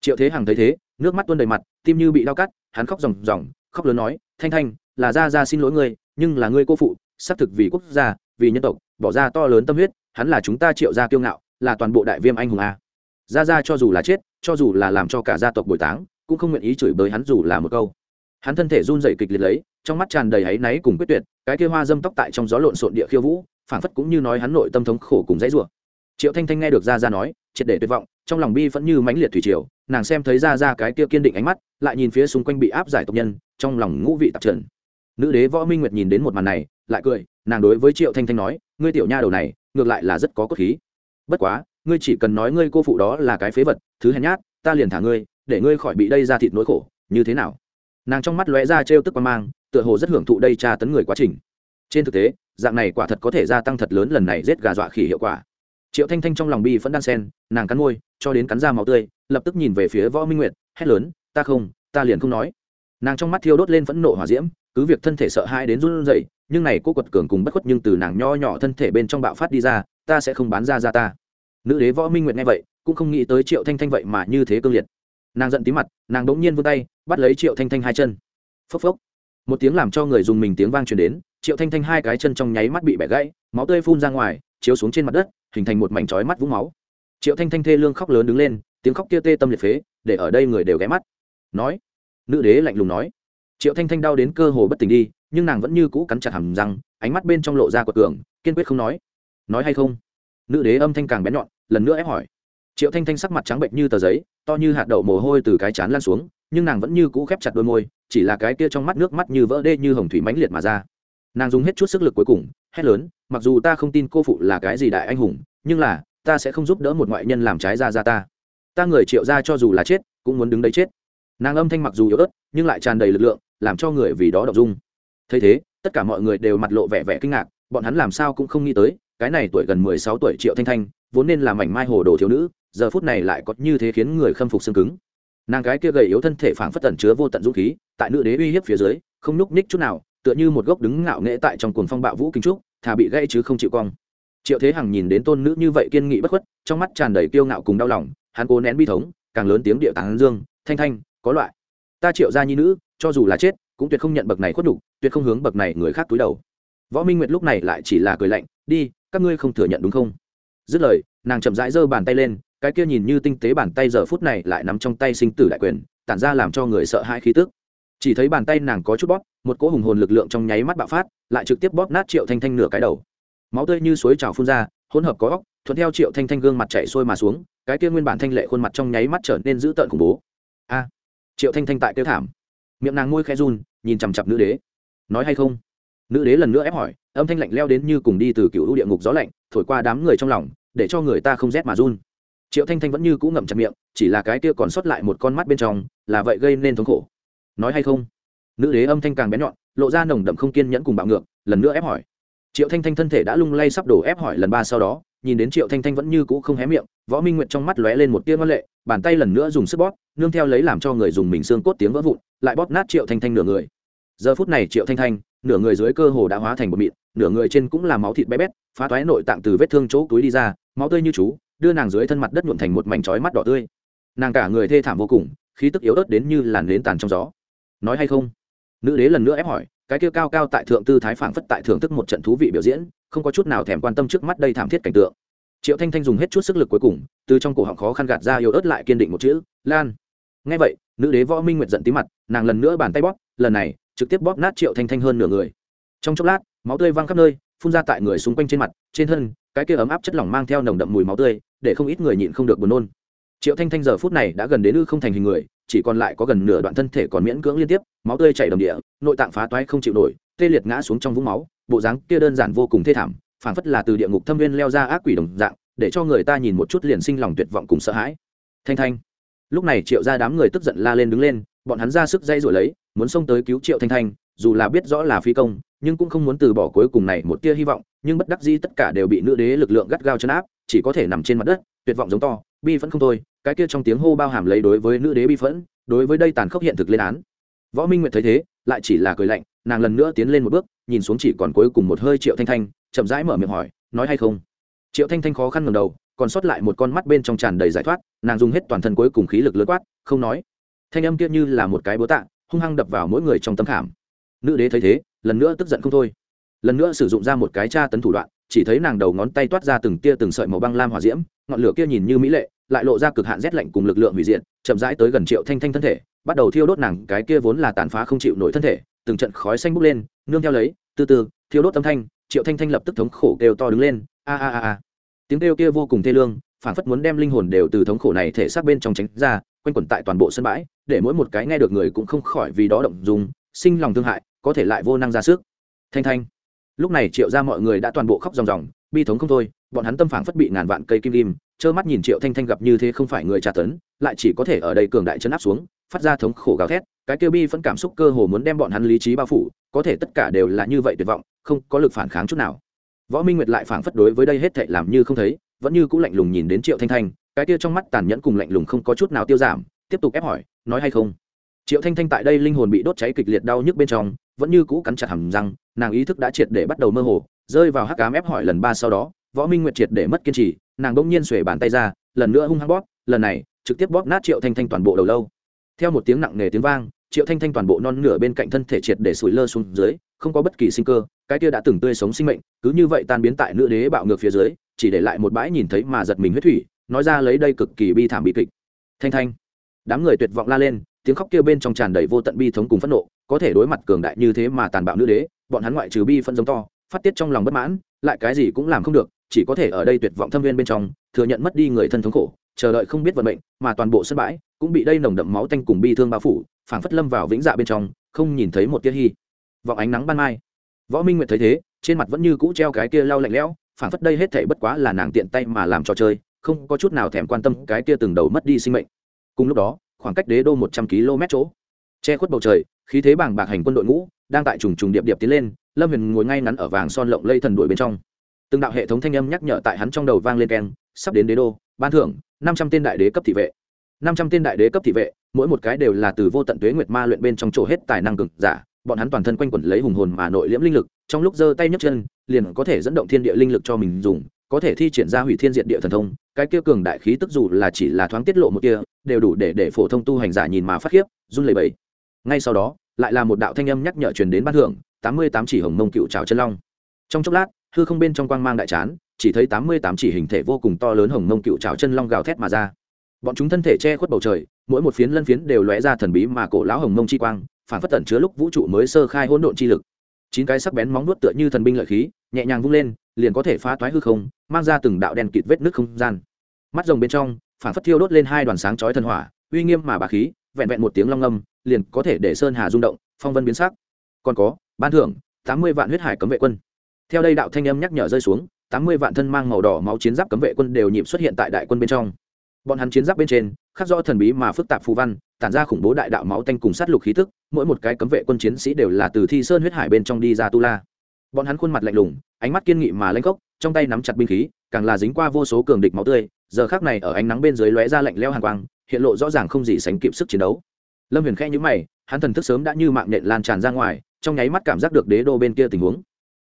triệu thế hằng thấy thế, nước mắt tuôn đầy mặt, tim như bị đau cắt, hắn khóc ròng ròng, khóc lớn nói, thanh thanh, là ra ra xin lỗi ngươi, nhưng là ngươi cô phụ, xác thực vì quốc gia, vì nhân tộc, bỏ ra to lớn tâm huyết, hắn là chúng ta triệu gia kiêu ngạo, là toàn bộ đại viêm anh hùng a. Ra ra cho dù là chết, cho dù là làm cho cả gia tộc bồi táng, cũng không nguyện ý chửi bới hắn dù là một câu. Hắn thân thể run rẩy kịch liệt lấy, trong mắt tràn đầy áy náy cùng quyết tuyệt, cái kia hoa dâm tóc tại trong gió lộn xộn địa khiêu vũ, phảng phất cũng như nói hắn nội tâm thống khổ cùng dãy rủa. Triệu thanh thanh nghe được ra ra nói, triệt để tuyệt vọng trong lòng bi vẫn như mãnh liệt thủy triều, nàng xem thấy ra ra cái kia kiên định ánh mắt, lại nhìn phía xung quanh bị áp giải tộc nhân, trong lòng ngũ vị tạp trần. Nữ đế võ minh nguyệt nhìn đến một màn này, lại cười, nàng đối với triệu thanh thanh nói, ngươi tiểu nha đầu này, ngược lại là rất có cốt khí. Bất quá, ngươi chỉ cần nói ngươi cô phụ đó là cái phế vật, thứ hèn nhát, ta liền thả ngươi, để ngươi khỏi bị đây ra thịt nỗi khổ, như thế nào? Nàng trong mắt lóe ra trêu tức qua mang, tựa hồ rất hưởng thụ đây tra tấn người quá trình. Trên thực tế, dạng này quả thật có thể gia tăng thật lớn lần này giết gà dọa khỉ hiệu quả triệu thanh thanh trong lòng bi vẫn đan sen, nàng cắn môi, cho đến cắn ra máu tươi, lập tức nhìn về phía võ minh nguyệt, hét lớn, ta không, ta liền không nói. Nàng trong mắt thiêu đốt lên phẫn nộ hỏa diễm, cứ việc thân thể sợ hãi đến run rẩy, nhưng này cô quật cường cùng bất khuất nhưng từ nàng nho nhỏ thân thể bên trong bạo phát đi ra, ta sẽ không bán ra ra ta. Nữ đế võ minh nguyệt nghe vậy, cũng không nghĩ tới triệu thanh thanh vậy mà như thế cương liệt. Nàng giận tí mặt, nàng đ ỗ n g nhiên vươn tay, bắt lấy triệu thanh thanh hai chân. Phốc phốc. Một tiếng làm cho người dùng mình tiếng vang truyền đến, triệu thanh thanh hai cái chân trong nháy mắt bị bẻ gãy, máu tươi phun ra ngoài chiếu xuống trên mặt đất, hình thành một mảnh trói mắt vũng máu. Triệu thanh thanh thê lương khóc lớn đứng lên, tiếng khóc kia tê tâm liệt phế, để ở đây người đều ghé mắt. Nói, nữ đế lạnh lùng nói. Triệu thanh thanh đau đến cơ hồ bất tỉnh đi, nhưng nàng vẫn như cũ cắn chặt hầm răng, ánh mắt bên trong lộ ra quật cường, kiên quyết không nói. Nói hay không? Nữ đế âm thanh càng bén nhọn, lần nữa ép hỏi. Triệu thanh thanh sắc mặt trắng bệnh như tờ giấy, to như hạt đậu mồ hôi từ cái chán lan xuống, nhưng nàng vẫn như cũ khép chặt đôi môi, chỉ là cái kia trong mắt nước mắt như vỡ đê như hồng thủy mãnh liệt mà ra. Nàng dùng hết chút sức lực cuối cùng hét lớn, mặc dù ta không tin cô phụ là cái gì đại anh hùng, nhưng là, ta sẽ không giúp đỡ một ngoại nhân làm trái ra ra ta. Ta người triệu ra cho dù là chết, cũng muốn đứng đấy chết. Nàng âm thanh mặc dù yếu ớt, nhưng lại tràn đầy lực lượng, làm cho người vì đó đọc dung. Thấy thế, tất cả mọi người đều mặt lộ vẻ vẻ kinh ngạc, bọn hắn làm sao cũng không nghĩ tới, cái này tuổi gần mười sáu tuổi triệu thanh thanh, vốn nên là mảnh mai hồ đồ thiếu nữ, giờ phút này lại có như thế khiến người khâm phục xương cứng. Nàng gái kia gầy yếu thân thể phảng phất tẩn chứa vô tận dũng khí, tại nữ đế uy hiếp phía dưới, không nhúc ních chút nào, tựa như một gốc đứng ngạo nghễ tại trong cuồng phong bạo vũ kinh trúc thà bị gãy chứ không chịu cong. Triệu thế hằng nhìn đến tôn nữ như vậy kiên nghị bất khuất trong mắt tràn đầy kiêu ngạo cùng đau lòng hắn cố nén bi thống càng lớn tiếng địa tán dương thanh thanh có loại. Ta triệu gia nhi nữ cho dù là chết cũng tuyệt không nhận bậc này khuất đủ, tuyệt không hướng bậc này người khác túi đầu. Võ minh nguyệt lúc này lại chỉ là cười lạnh đi các ngươi không thừa nhận đúng không? Dứt lời nàng chậm rãi giơ bàn tay lên cái kia nhìn như tinh tế bàn tay giờ phút này lại nắm trong tay sinh tử đại quyền tản ra làm cho người sợ hãi khí tức. Chỉ thấy bàn tay nàng có chút bóp một cỗ hùng hồn lực lượng trong nháy mắt bạo phát, lại trực tiếp bóp nát triệu thanh thanh nửa cái đầu. Máu tươi như suối trào phun ra, hỗn hợp có óc, thuận theo triệu thanh thanh gương mặt chảy sôi mà xuống, cái kia nguyên bản thanh lệ khuôn mặt trong nháy mắt trở nên dữ tợn khủng bố. A! Triệu thanh thanh tại kêu thảm. Miệng nàng môi khe run, nhìn chằm chặp nữ đế. Nói hay không? Nữ đế lần nữa ép hỏi, âm thanh lạnh leo đến như cùng đi từ cựu ưu địa ngục gió lạnh, thổi qua đám người trong lòng, để cho người ta không rét mà run. Triệu thanh thanh vẫn như cũ ngậm chặt miệng, chỉ là cái kia còn sót lại một con mắt bên trong, là vậy gây nên thống khổ. Nói hay không? Nữ đế âm thanh càng bén nhọn, lộ ra nồng đậm không kiên nhẫn cùng bạo ngược, lần nữa ép hỏi. Triệu thanh thanh thân thể đã lung lay sắp đổ ép hỏi lần ba sau đó, nhìn đến triệu thanh thanh vẫn như cũ không hé miệng, võ minh nguyệt trong mắt lóe lên một tia ngân lệ, bàn tay lần nữa dùng sức bóp, nương theo lấy làm cho người dùng mình xương cốt tiếng vỡ vụn, lại bóp nát triệu thanh thanh nửa người. Giờ phút này triệu thanh thanh, nửa người dưới cơ hồ đã hóa thành một mịn, nửa người trên cũng là máu thịt bé bét, phá toái nội tạng từ vết thương chỗ túi đi ra, máu tươi như chú, đưa nàng dưới thân mặt đất nhuộn thành một mảnh trói mắt đỏ tươi. Nàng cả người thê thảm vô cùng, khí tức yếu ớt đến như làn nến tàn trong gió. Nói hay không? Nữ đế lần nữa ép hỏi, cái kia cao cao tại thượng tư thái phảng phất tại thưởng thức một trận thú vị biểu diễn, không có chút nào thèm quan tâm trước mắt đây thảm thiết cảnh tượng. Triệu thanh thanh dùng hết chút sức lực cuối cùng, từ trong cổ họng khó khăn gạt ra yếu ớt lại kiên định một chữ, lan. Ngay vậy, nữ đế võ minh nguyệt giận tí mặt, nàng lần nữa bàn tay bóp, lần này, trực tiếp bóp nát triệu thanh thanh hơn nửa người. Trong chốc lát, máu tươi văng khắp nơi, phun ra tại người xung quanh trên mặt, trên thân, cái kia ấm áp chất lỏng mang theo nồng đậm mùi máu tươi, để không ít người nhịn không được buồn nôn. Triệu thanh thanh giờ phút này đã gần đến ư không thành hình người chỉ còn lại có gần nửa đoạn thân thể còn miễn cưỡng liên tiếp, máu tươi chảy đầm địa, nội tạng phá toái không chịu nổi, tê liệt ngã xuống trong vũng máu, bộ dáng kia đơn giản vô cùng thê thảm, phảng phất là từ địa ngục thâm viên leo ra ác quỷ đồng dạng, để cho người ta nhìn một chút liền sinh lòng tuyệt vọng cùng sợ hãi. Thanh thanh. Lúc này triệu ra đám người tức giận la lên đứng lên, bọn hắn ra sức dây rồi lấy, muốn xông tới cứu triệu thanh thanh, dù là biết rõ là phi công, nhưng cũng không muốn từ bỏ cuối cùng này một tia hy vọng, nhưng bất đắc dĩ tất cả đều bị nữ đế lực lượng gắt gao chấn áp, chỉ có thể nằm trên mặt đất, tuyệt vọng giống to, bi vẫn không thôi cái kia trong tiếng hô bao hàm lấy đối với nữ đế bi phẫn, đối với đây tàn khốc hiện thực lên án. Võ minh nguyệt thấy thế, lại chỉ là cười lạnh, nàng lần nữa tiến lên một bước, nhìn xuống chỉ còn cuối cùng một hơi triệu thanh thanh, chậm rãi mở miệng hỏi, nói hay không? Triệu thanh thanh khó khăn ngầm đầu, còn sót lại một con mắt bên trong tràn đầy giải thoát, nàng dùng hết toàn thân cuối cùng khí lực lớn quát, không nói. Thanh âm kia như là một cái búa tạ, hung hăng đập vào mỗi người trong tâm khảm. Nữ đế thấy thế, lần nữa tức giận không thôi. Lần nữa sử dụng ra một cái tra tấn thủ đoạn, chỉ thấy nàng đầu ngón tay toát ra từng tia từng sợi màu băng lam hỏa diễm, ngọn lửa kia nhìn như mỹ lệ lại lộ ra cực hạn rét lạnh cùng lực lượng hủy diệt, chậm rãi tới gần triệu thanh thanh thân thể, bắt đầu thiêu đốt nàng, cái kia vốn là tàn phá không chịu nổi thân thể, từng trận khói xanh bốc lên, nương theo lấy, từ từ, thiêu đốt âm thanh, triệu thanh thanh lập tức thống khổ kêu to đứng lên, a a a a. Tiếng kêu kia vô cùng thê lương phản phất muốn đem linh hồn đều từ thống khổ này thể xác bên trong tránh ra, quanh quẩn tại toàn bộ sân bãi, để mỗi một cái nghe được người cũng không khỏi vì đó động dùng sinh lòng thương hại, có thể lại vô năng ra sức. Thanh thanh. Lúc này triệu ra mọi người đã toàn bộ khóc ròng ròng, bi thống không thôi bọn hắn tâm phản phất bị ngàn vạn cây kim kim trơ mắt nhìn triệu thanh thanh gặp như thế không phải người tra tấn, lại chỉ có thể ở đây cường đại chấn áp xuống, phát ra thống khổ gào thét, cái kêu bi vẫn cảm xúc cơ hồ muốn đem bọn hắn lý trí bao phủ, có thể tất cả đều là như vậy tuyệt vọng, không có lực phản kháng chút nào. Võ minh nguyệt lại phảng phất đối với đây hết thệ làm như không thấy, vẫn như cũng lạnh lùng nhìn đến triệu thanh thanh, cái kia trong mắt tàn nhẫn cùng lạnh lùng không có chút nào tiêu giảm, tiếp tục ép hỏi, nói hay không? Triệu thanh thanh tại đây linh hồn bị đốt cháy kịch liệt đau nhức bên trong, vẫn như cũ cắn chặt hầm răng, nàng ý thức đã triệt để bắt đầu mơ hồ, rơi vào hắc cám ép hỏi lần ba sau đó võ minh nguyệt triệt để mất kiên trì, nàng bỗng nhiên xuể bàn tay ra, lần nữa hung hăng bóp, lần này, trực tiếp bóp nát triệu thanh thanh toàn bộ đầu lâu. Theo một tiếng nặng nề tiếng vang, triệu thanh thanh toàn bộ non nửa bên cạnh thân thể triệt để sủi lơ xuống dưới, không có bất kỳ sinh cơ, cái kia đã từng tươi sống sinh mệnh, cứ như vậy tan biến tại nữ đế bạo ngược phía dưới, chỉ để lại một bãi nhìn thấy mà giật mình huyết thủy, nói ra lấy đây cực kỳ bi thảm bi kịch. Thanh thanh, đám người tuyệt vọng la lên, tiếng khóc kia bên trong tràn đầy vô tận bi thống cùng phẫn nộ, có thể đối mặt cường đại như thế mà tàn bạo nữ đế, bọn hắn ngoại trừ bi phân giống to, phát tiết trong lòng bất mãn, lại cái gì cũng làm không được chỉ có thể ở đây tuyệt vọng thâm viên bên trong, thừa nhận mất đi người thân thống khổ, chờ đợi không biết vận mệnh, mà toàn bộ sân bãi cũng bị đây nồng đậm máu tanh cùng bi thương bao phủ, phảng phất lâm vào vĩnh dạ bên trong, không nhìn thấy một tia hy. Vọng ánh nắng ban mai. Võ minh nguyệt thấy thế, trên mặt vẫn như cũ treo cái kia lau lạnh lẽo, phảng phất đây hết thảy bất quá là nàng tiện tay mà làm trò chơi, không có chút nào thèm quan tâm cái kia từng đầu mất đi sinh mệnh. Cùng lúc đó, khoảng cách đế đô một trăm km chỗ, che khuất bầu trời, khí thế bảng bạc hành quân đội ngũ, đang tại trùng trùng điệp điệp tiến lên, lâm huyền ngồi ngay ngắn ở vàng son lộng lây thần đuổi bên trong từng đạo hệ thống thanh âm nhắc nhở tại hắn trong đầu vang lên keng, sắp đến đế đô, ban thưởng, năm trăm tên đại đế cấp thị vệ. Năm trăm tên đại đế cấp thị vệ, mỗi một cái đều là từ vô tận tuế nguyệt ma luyện bên trong chỗ hết tài năng cực giả, bọn hắn toàn thân quanh quẩn lấy hùng hồn mà nội liễm linh lực, trong lúc giơ tay nhấc chân, liền có thể dẫn động thiên địa linh lực cho mình dùng, có thể thi triển ra hủy thiên diện địa thần thông, cái kia cường đại khí tức dù là chỉ là thoáng tiết lộ một kia, đều đủ để để phổ thông tu hành giả nhìn mà phát khiếp, run lẩy bẩy. Ngay sau đó, lại là một đạo thanh âm nhắc nhở truyền đến ban thưởng, tám mươi tám chỉ hồng mông cựu trào chân long. Trong chốc lát hư không bên trong quang mang đại chán, chỉ thấy tám mươi tám chỉ hình thể vô cùng to lớn hồng mông cựu trào chân long gào thét mà ra. Bọn chúng thân thể che khuất bầu trời, mỗi một phiến lân phiến đều lóe ra thần bí mà cổ lão hồng mông chi quang, phản phất tẩn chứa lúc vũ trụ mới sơ khai hỗn độn chi lực. Chín cái sắc bén móng nuốt tựa như thần binh lợi khí, nhẹ nhàng vung lên, liền có thể phá toái hư không, mang ra từng đạo đen kịt vết nước không gian. Mắt rồng bên trong, phản phất thiêu đốt lên hai đoàn sáng chói thần hỏa, uy nghiêm mà bà khí, vẹn vẹn một tiếng long âm, liền có thể để sơn hà rung động, phong vân biến sắc. Còn có, ban thưởng, tám mươi vạn huyết hải cấm vệ quân theo đây đạo thanh âm nhắc nhở rơi xuống, tám mươi vạn thân mang màu đỏ máu chiến giáp cấm vệ quân đều nhịp xuất hiện tại đại quân bên trong. Bọn hắn chiến giáp bên trên, khắc rõ thần bí mà phức tạp phù văn, tản ra khủng bố đại đạo máu tanh cùng sát lục khí tức, mỗi một cái cấm vệ quân chiến sĩ đều là từ thi sơn huyết hải bên trong đi ra tu la. Bọn hắn khuôn mặt lạnh lùng, ánh mắt kiên nghị mà lanh cốc trong tay nắm chặt binh khí, càng là dính qua vô số cường địch máu tươi, giờ khác này ở ánh nắng bên dưới lóe ra lạnh leo hàng quang, hiện lộ rõ ràng không gì sánh kịp sức chiến đấu. Lâm huyền khẽ nhữ mày, hắn thần thức sớm đã như mạng nện lan tràn ra ngoài, trong nháy mắt cảm giác được đế đô bên kia tình huống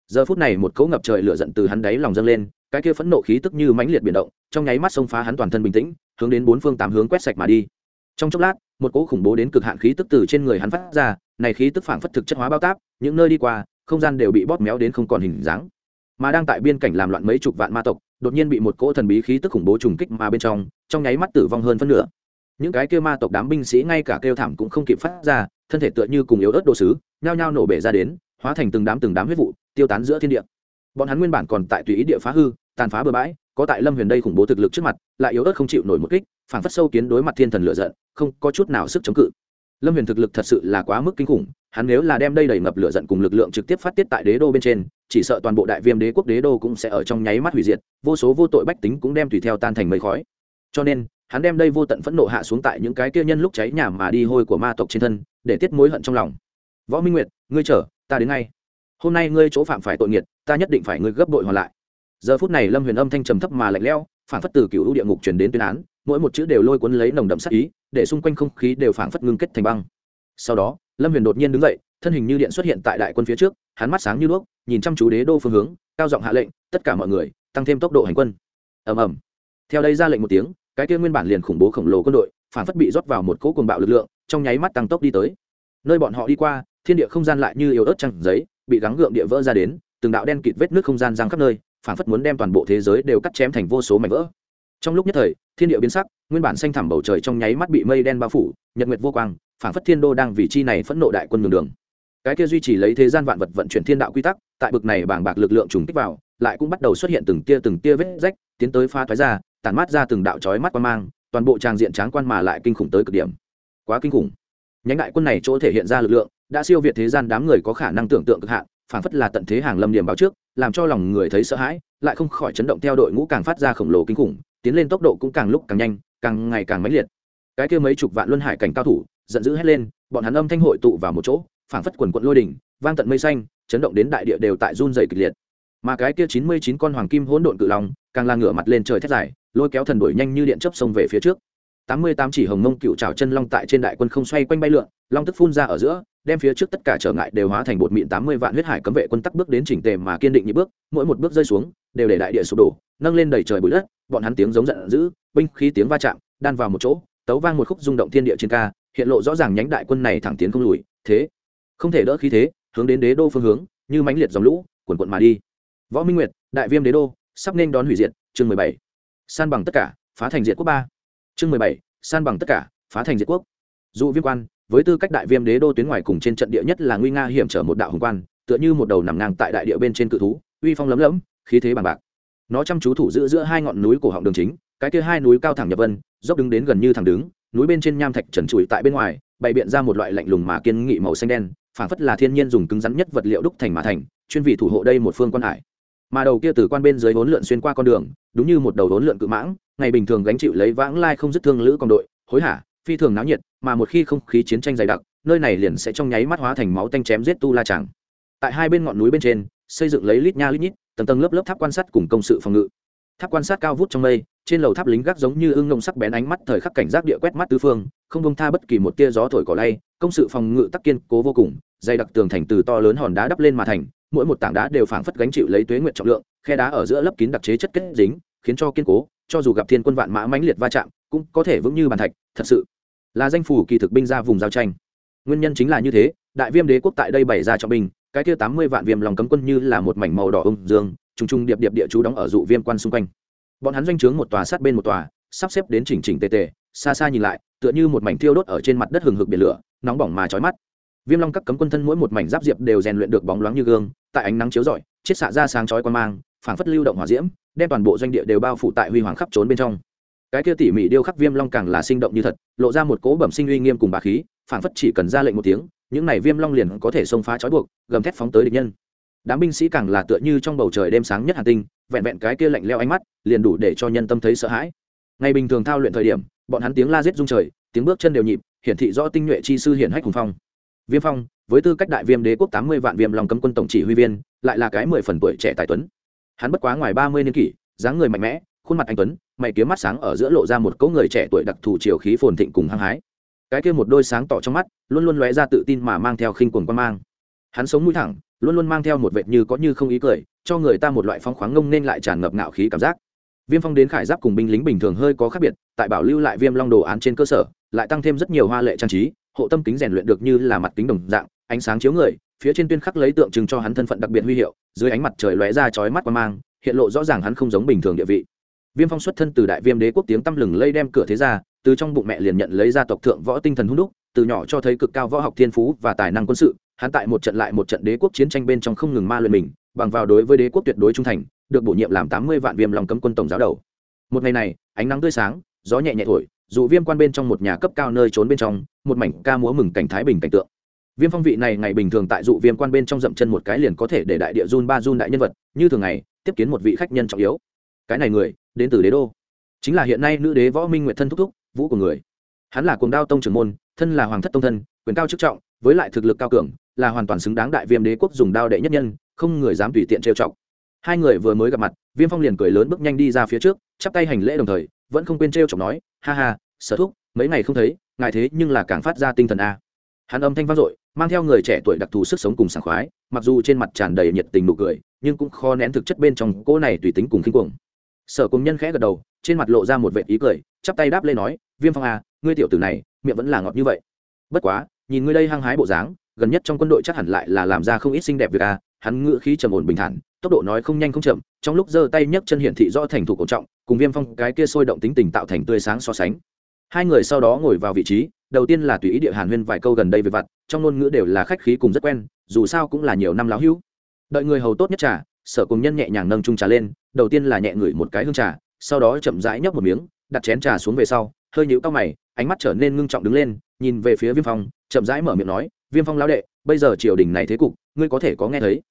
giờ phút này một cấu ngập trời lửa giận từ hắn đáy lòng dâng lên, cái kia phẫn nộ khí tức như mãnh liệt biển động, trong nháy mắt xông phá hắn toàn thân bình tĩnh, hướng đến bốn phương tám hướng quét sạch mà đi. Trong chốc lát, một cỗ khủng bố đến cực hạn khí tức từ trên người hắn phát ra, này khí tức phảng phất thực chất hóa bao táp, những nơi đi qua, không gian đều bị bóp méo đến không còn hình dáng. Mà đang tại biên cảnh làm loạn mấy chục vạn ma tộc, đột nhiên bị một cỗ thần bí khí tức khủng bố trùng kích mà bên trong trong nháy mắt tử vong hơn phân nửa. Những cái kia ma tộc đám binh sĩ ngay cả kêu thảm cũng không kịp phát ra, thân thể tựa như cùng yếu ớt đồ sứ, nhao nhao nổ bể ra đến hóa thành từng đám từng đám huyết vụ, tiêu tán giữa thiên địa. Bọn hắn nguyên bản còn tại tùy ý địa phá hư, tàn phá bừa bãi, có tại lâm huyền đây khủng bố thực lực trước mặt, lại yếu ớt không chịu nổi một kích phản phất sâu kiến đối mặt thiên thần lựa giận, không có chút nào sức chống cự. Lâm huyền thực lực thật sự là quá mức kinh khủng, hắn nếu là đem đây đầy ngập lửa giận cùng lực lượng trực tiếp phát tiết tại đế đô bên trên, chỉ sợ toàn bộ đại viêm đế quốc đế đô cũng sẽ ở trong nháy mắt hủy diệt, vô số vô tội bách tính cũng đem tùy theo tan thành mây khói. Cho nên, hắn đem đây vô tận phẫn nộ hạ xuống tại những cái kia nhân lúc cháy nhà mà đi hôi của ma tộc trên thân, để tiết mối hận trong lòng. Võ minh nguyệt, ngươi chờ ta đến ngay. Hôm nay ngươi chỗ phạm phải tội nghiệt, ta nhất định phải ngươi gấp đội hoàn lại. Giờ phút này lâm huyền âm thanh trầm thấp mà lạnh lẽo phản phất từ cựu địa ngục truyền đến tuyên án, mỗi một chữ đều lôi cuốn lấy nồng đậm sắc ý, để xung quanh không khí đều phản phất ngưng kết thành băng. Sau đó, lâm huyền đột nhiên đứng dậy, thân hình như điện xuất hiện tại đại quân phía trước, hắn mắt sáng như đuốc, nhìn chăm chú đế đô phương hướng, cao giọng hạ lệnh, tất cả mọi người, tăng thêm tốc độ hành quân. Ầm ầm. Theo đây ra lệnh một tiếng, cái kia nguyên bản liền khủng bố khổng lồ quân đội phản phất bị rót vào một cỗ cuồng bạo lực lượng, trong nháy mắt tăng tốc đi tới. Nơi bọn họ đi qua thiên địa không gian lại như yếu ớt trăng giấy, bị gắng gượng địa vỡ ra đến, từng đạo đen kịt vết nước không gian giang khắp nơi phản phất muốn đem toàn bộ thế giới đều cắt chém thành vô số mảnh vỡ. Trong lúc nhất thời, thiên địa biến sắc, nguyên bản xanh thẳm bầu trời trong nháy mắt bị mây đen bao phủ, nhật nguyệt vô quang phản phất thiên đô đang vì chi này phẫn nộ đại quân đường đường. Cái kia duy trì lấy thế gian vạn vật vận chuyển thiên đạo quy tắc, tại bực này bảng bạc lực lượng trùng kích vào, lại cũng bắt đầu xuất hiện từng tia từng tia vết rách, tiến tới pha thoái ra tàn mát ra từng đạo chói mắt quan mang, toàn bộ tràng diện tráng quan mà lại kinh khủng tới cực điểm. Quá kinh khủng. Nhánh đại quân này chỗ thể hiện ra lực lượng đã siêu việt thế gian đám người có khả năng tưởng tượng cực hạn phản phất là tận thế hàng lâm điểm báo trước, làm cho lòng người thấy sợ hãi, lại không khỏi chấn động theo đội ngũ càng phát ra khổng lồ kinh khủng, tiến lên tốc độ cũng càng lúc càng nhanh, càng ngày càng mãnh liệt. Cái kia mấy chục vạn luân hải cảnh cao thủ, giận dữ hét lên, bọn hắn âm thanh hội tụ vào một chỗ, phảng phất quần quận lôi đỉnh, vang tận mây xanh, chấn động đến đại địa đều tại run dày kịch liệt. Mà cái kia chín mươi chín con hoàng kim hỗn độn cự long, càng la ngửa mặt lên trời thét dài, lôi kéo thần đuổi nhanh như điện chớp sông về phía trước. Tám mươi tám chỉ hồng mông cựu trào chân long tại trên đại quân không xoay quanh bay lượn, long tức phun ra ở giữa đem phía trước tất cả trở ngại đều hóa thành bột mịn tám mươi vạn huyết hải cấm vệ quân tắc bước đến chỉnh tề mà kiên định như bước, mỗi một bước rơi xuống, đều để đại địa sụp đổ, nâng lên đầy trời bụi đất, bọn hắn tiếng giống giận dữ, binh khí tiếng va chạm, đan vào một chỗ, tấu vang một khúc rung động thiên địa trên ca, hiện lộ rõ ràng nhánh đại quân này thẳng tiến không lùi, thế, không thể đỡ khí thế, hướng đến đế đô phương hướng, như mãnh liệt dòng lũ, cuồn cuộn mà đi. Võ minh nguyệt, đại viêm đế đô, sắp nên đón hủy diệt, chương mười bảy. San bằng tất cả, phá thành diệt quốc ba. Chương mười bảy, san bằng tất cả, phá thành diệt quốc. Dụ viêm quan với tư cách đại viêm đế đô tuyến ngoài cùng trên trận địa nhất là nguy nga hiểm trở một đạo hùng quan, tựa như một đầu nằm ngang tại đại địa bên trên cự thú, uy phong lấm lấm, khí thế bằng bạc. Nó chăm chú thủ giữ giữa hai ngọn núi cổ họng đường chính, cái kia hai núi cao thẳng nhập vân, dốc đứng đến gần như thẳng đứng, núi bên trên nham thạch trần trụi tại bên ngoài, bày biện ra một loại lạnh lùng mà kiên nghị màu xanh đen, phảng phất là thiên nhiên dùng cứng rắn nhất vật liệu đúc thành mà thành, chuyên vị thủ hộ đây một phương quan hải. Mà đầu kia từ quan bên dưới vốn lượn xuyên qua con đường, đúng như một đầu vốn lượn cự mãng, ngày bình thường gánh chịu lấy vãng lai không dứt thương lữ con đội, hối hả, phi thường náo nhiệt mà một khi không khí chiến tranh dày đặc, nơi này liền sẽ trong nháy mắt hóa thành máu tanh chém giết tu la tràng tại hai bên ngọn núi bên trên, xây dựng lấy lít nha lít nhít, tầng tầng lớp lớp tháp quan sát cùng công sự phòng ngự. Tháp quan sát cao vút trong mây, trên lầu tháp lính gác giống như ưng ngông sắc bén ánh mắt thời khắc cảnh giác địa quét mắt tứ phương, không bông tha bất kỳ một tia gió thổi cỏ lay, công sự phòng ngự tắc kiên cố vô cùng, dày đặc tường thành từ to lớn hòn đá đắp lên mà thành, mỗi một tảng đá đều phảng phất gánh chịu lấy tuế nguyện trọng lượng, khe đá ở giữa lấp kín đặc chế chất kết dính, khiến cho kiên cố, cho dù gặp thiên quân vạn mã mãnh liệt va chạm, cũng có thể vững như bàn thạch, thật sự là danh phủ kỳ thực binh ra vùng giao tranh. Nguyên nhân chính là như thế, đại viêm đế quốc tại đây bày ra trọng binh, cái kia tám mươi vạn viêm lòng cấm quân như là một mảnh màu đỏ ung dương, trùng trùng điệp điệp địa chú đóng ở dụ viêm quan xung quanh. Bọn hắn doanh trướng một tòa sát bên một tòa, sắp xếp đến chỉnh chỉnh tề tề, xa xa nhìn lại, tựa như một mảnh thiêu đốt ở trên mặt đất hừng hực biển lửa, nóng bỏng mà chói mắt. Viêm long các cấm quân thân mỗi một mảnh giáp diệp đều rèn luyện được bóng loáng như gương, tại ánh nắng chiếu rọi, chiết xạ ra sáng chói quan mang, phảng phất lưu động hỏa diễm, đem toàn bộ doanh địa đều bao phủ tại huy hoàng khắp trốn bên trong cái kia tỉ mỉ điêu khắc viêm long càng là sinh động như thật, lộ ra một cố bẩm sinh uy nghiêm cùng bà khí, phảng phất chỉ cần ra lệnh một tiếng, những này viêm long liền có thể xông phá trói buộc, gầm thét phóng tới địch nhân. Đám binh sĩ càng là tựa như trong bầu trời đêm sáng nhất hàn tinh, vẹn vẹn cái kia lạnh leo ánh mắt, liền đủ để cho nhân tâm thấy sợ hãi. Ngày bình thường thao luyện thời điểm, bọn hắn tiếng la giết rung trời, tiếng bước chân đều nhịp, hiển thị rõ tinh nhuệ chi sư hiển hách hùng phong. Viêm phong, với tư cách đại viêm đế quốc tám mươi vạn viêm lòng cấm quân tổng chỉ huy viên, lại là cái mười phần tuổi trẻ tài tuấn. Hắn bất quá ngoài ba mươi niên kỷ, dáng người mạnh mẽ, khuôn mặt anh tuấn mày kiếm mắt sáng ở giữa lộ ra một cỗ người trẻ tuổi đặc thù chiều khí phồn thịnh cùng hăng hái. Cái kia một đôi sáng tỏ trong mắt, luôn luôn lóe ra tự tin mà mang theo khinh quần quan mang. Hắn sống mũi thẳng, luôn luôn mang theo một vệt như có như không ý cười, cho người ta một loại phong khoáng ngông nên lại tràn ngập ngạo khí cảm giác. Viêm phong đến khải giáp cùng binh lính bình thường hơi có khác biệt, tại bảo lưu lại viêm long đồ án trên cơ sở, lại tăng thêm rất nhiều hoa lệ trang trí, hộ tâm kính rèn luyện được như là mặt kính đồng dạng, ánh sáng chiếu người, phía trên tuyên khắc lấy tượng trưng cho hắn thân phận đặc biệt huy hiệu, dưới ánh mặt trời lóe ra chói mắt qua mang, hiện lộ rõ ràng hắn không giống bình thường địa vị viêm phong xuất thân từ đại viêm đế quốc tiếng tăm lừng lây đem cửa thế ra, từ trong bụng mẹ liền nhận lấy gia tộc thượng võ tinh thần hung đúc, từ nhỏ cho thấy cực cao võ học thiên phú và tài năng quân sự, hắn tại một trận lại một trận đế quốc chiến tranh bên trong không ngừng ma luyện mình, bằng vào đối với đế quốc tuyệt đối trung thành, được bổ nhiệm làm tám mươi vạn viêm lòng cấm quân tổng giáo đầu. Một ngày này, ánh nắng tươi sáng, gió nhẹ nhẹ thổi, dù viêm quan bên trong một nhà cấp cao nơi trốn bên trong, một mảnh ca múa mừng cảnh thái bình cảnh tượng. Viêm phong vị này ngày bình thường tại dụ viêm quan bên trong dậm chân một cái liền có thể để đại địa run ba run đại nhân vật, như thường ngày, tiếp kiến một vị khách nhân trọng yếu. Cái này người đến từ đế đô. Chính là hiện nay nữ đế võ minh nguyệt thân thúc thúc, vũ của người. Hắn là cuồng đao tông trưởng môn, thân là hoàng thất tông thân, quyền cao chức trọng, với lại thực lực cao cường, là hoàn toàn xứng đáng đại viêm đế quốc dùng đao đệ nhất nhân, không người dám tùy tiện trêu chọc. Hai người vừa mới gặp mặt, viêm phong liền cười lớn bước nhanh đi ra phía trước, chắp tay hành lễ đồng thời, vẫn không quên trêu chọc nói, ha ha, sở thúc, mấy ngày không thấy, ngài thế nhưng là càng phát ra tinh thần a. Hắn âm thanh vang dội, mang theo người trẻ tuổi đặc thù sức sống cùng sảng khoái, mặc dù trên mặt tràn đầy nhiệt tình nụ cười, nhưng cũng khó nén thực chất bên trong cô này tùy tính cùng khinh cuồng sở cùng nhân khẽ gật đầu trên mặt lộ ra một vệ ý cười chắp tay đáp lên nói viêm phong à, ngươi tiểu tử này miệng vẫn là ngọt như vậy bất quá nhìn ngươi đây hăng hái bộ dáng gần nhất trong quân đội chắc hẳn lại là làm ra không ít xinh đẹp việc à? hắn ngựa khí trầm ổn bình thản tốc độ nói không nhanh không chậm trong lúc giơ tay nhấc chân hiển thị rõ thành thủ cổ trọng cùng viêm phong cái kia sôi động tính tình tạo thành tươi sáng so sánh hai người sau đó ngồi vào vị trí đầu tiên là tùy ý địa hàn huyên vài câu gần đây về vặt trong ngôn ngữ đều là khách khí cùng rất quen dù sao cũng là nhiều năm láo hữu đợi người hầu tốt nhất trả sở cùng nhân nhẹ nhàng nâng trung trà lên, đầu tiên là nhẹ ngửi một cái hương trà, sau đó chậm rãi nhấp một miếng, đặt chén trà xuống về sau, hơi nhũ cao mày, ánh mắt trở nên ngưng trọng đứng lên, nhìn về phía viêm phong, chậm rãi mở miệng nói, viêm phong lão đệ, bây giờ triều đình này thế cục, ngươi có thể có nghe thấy?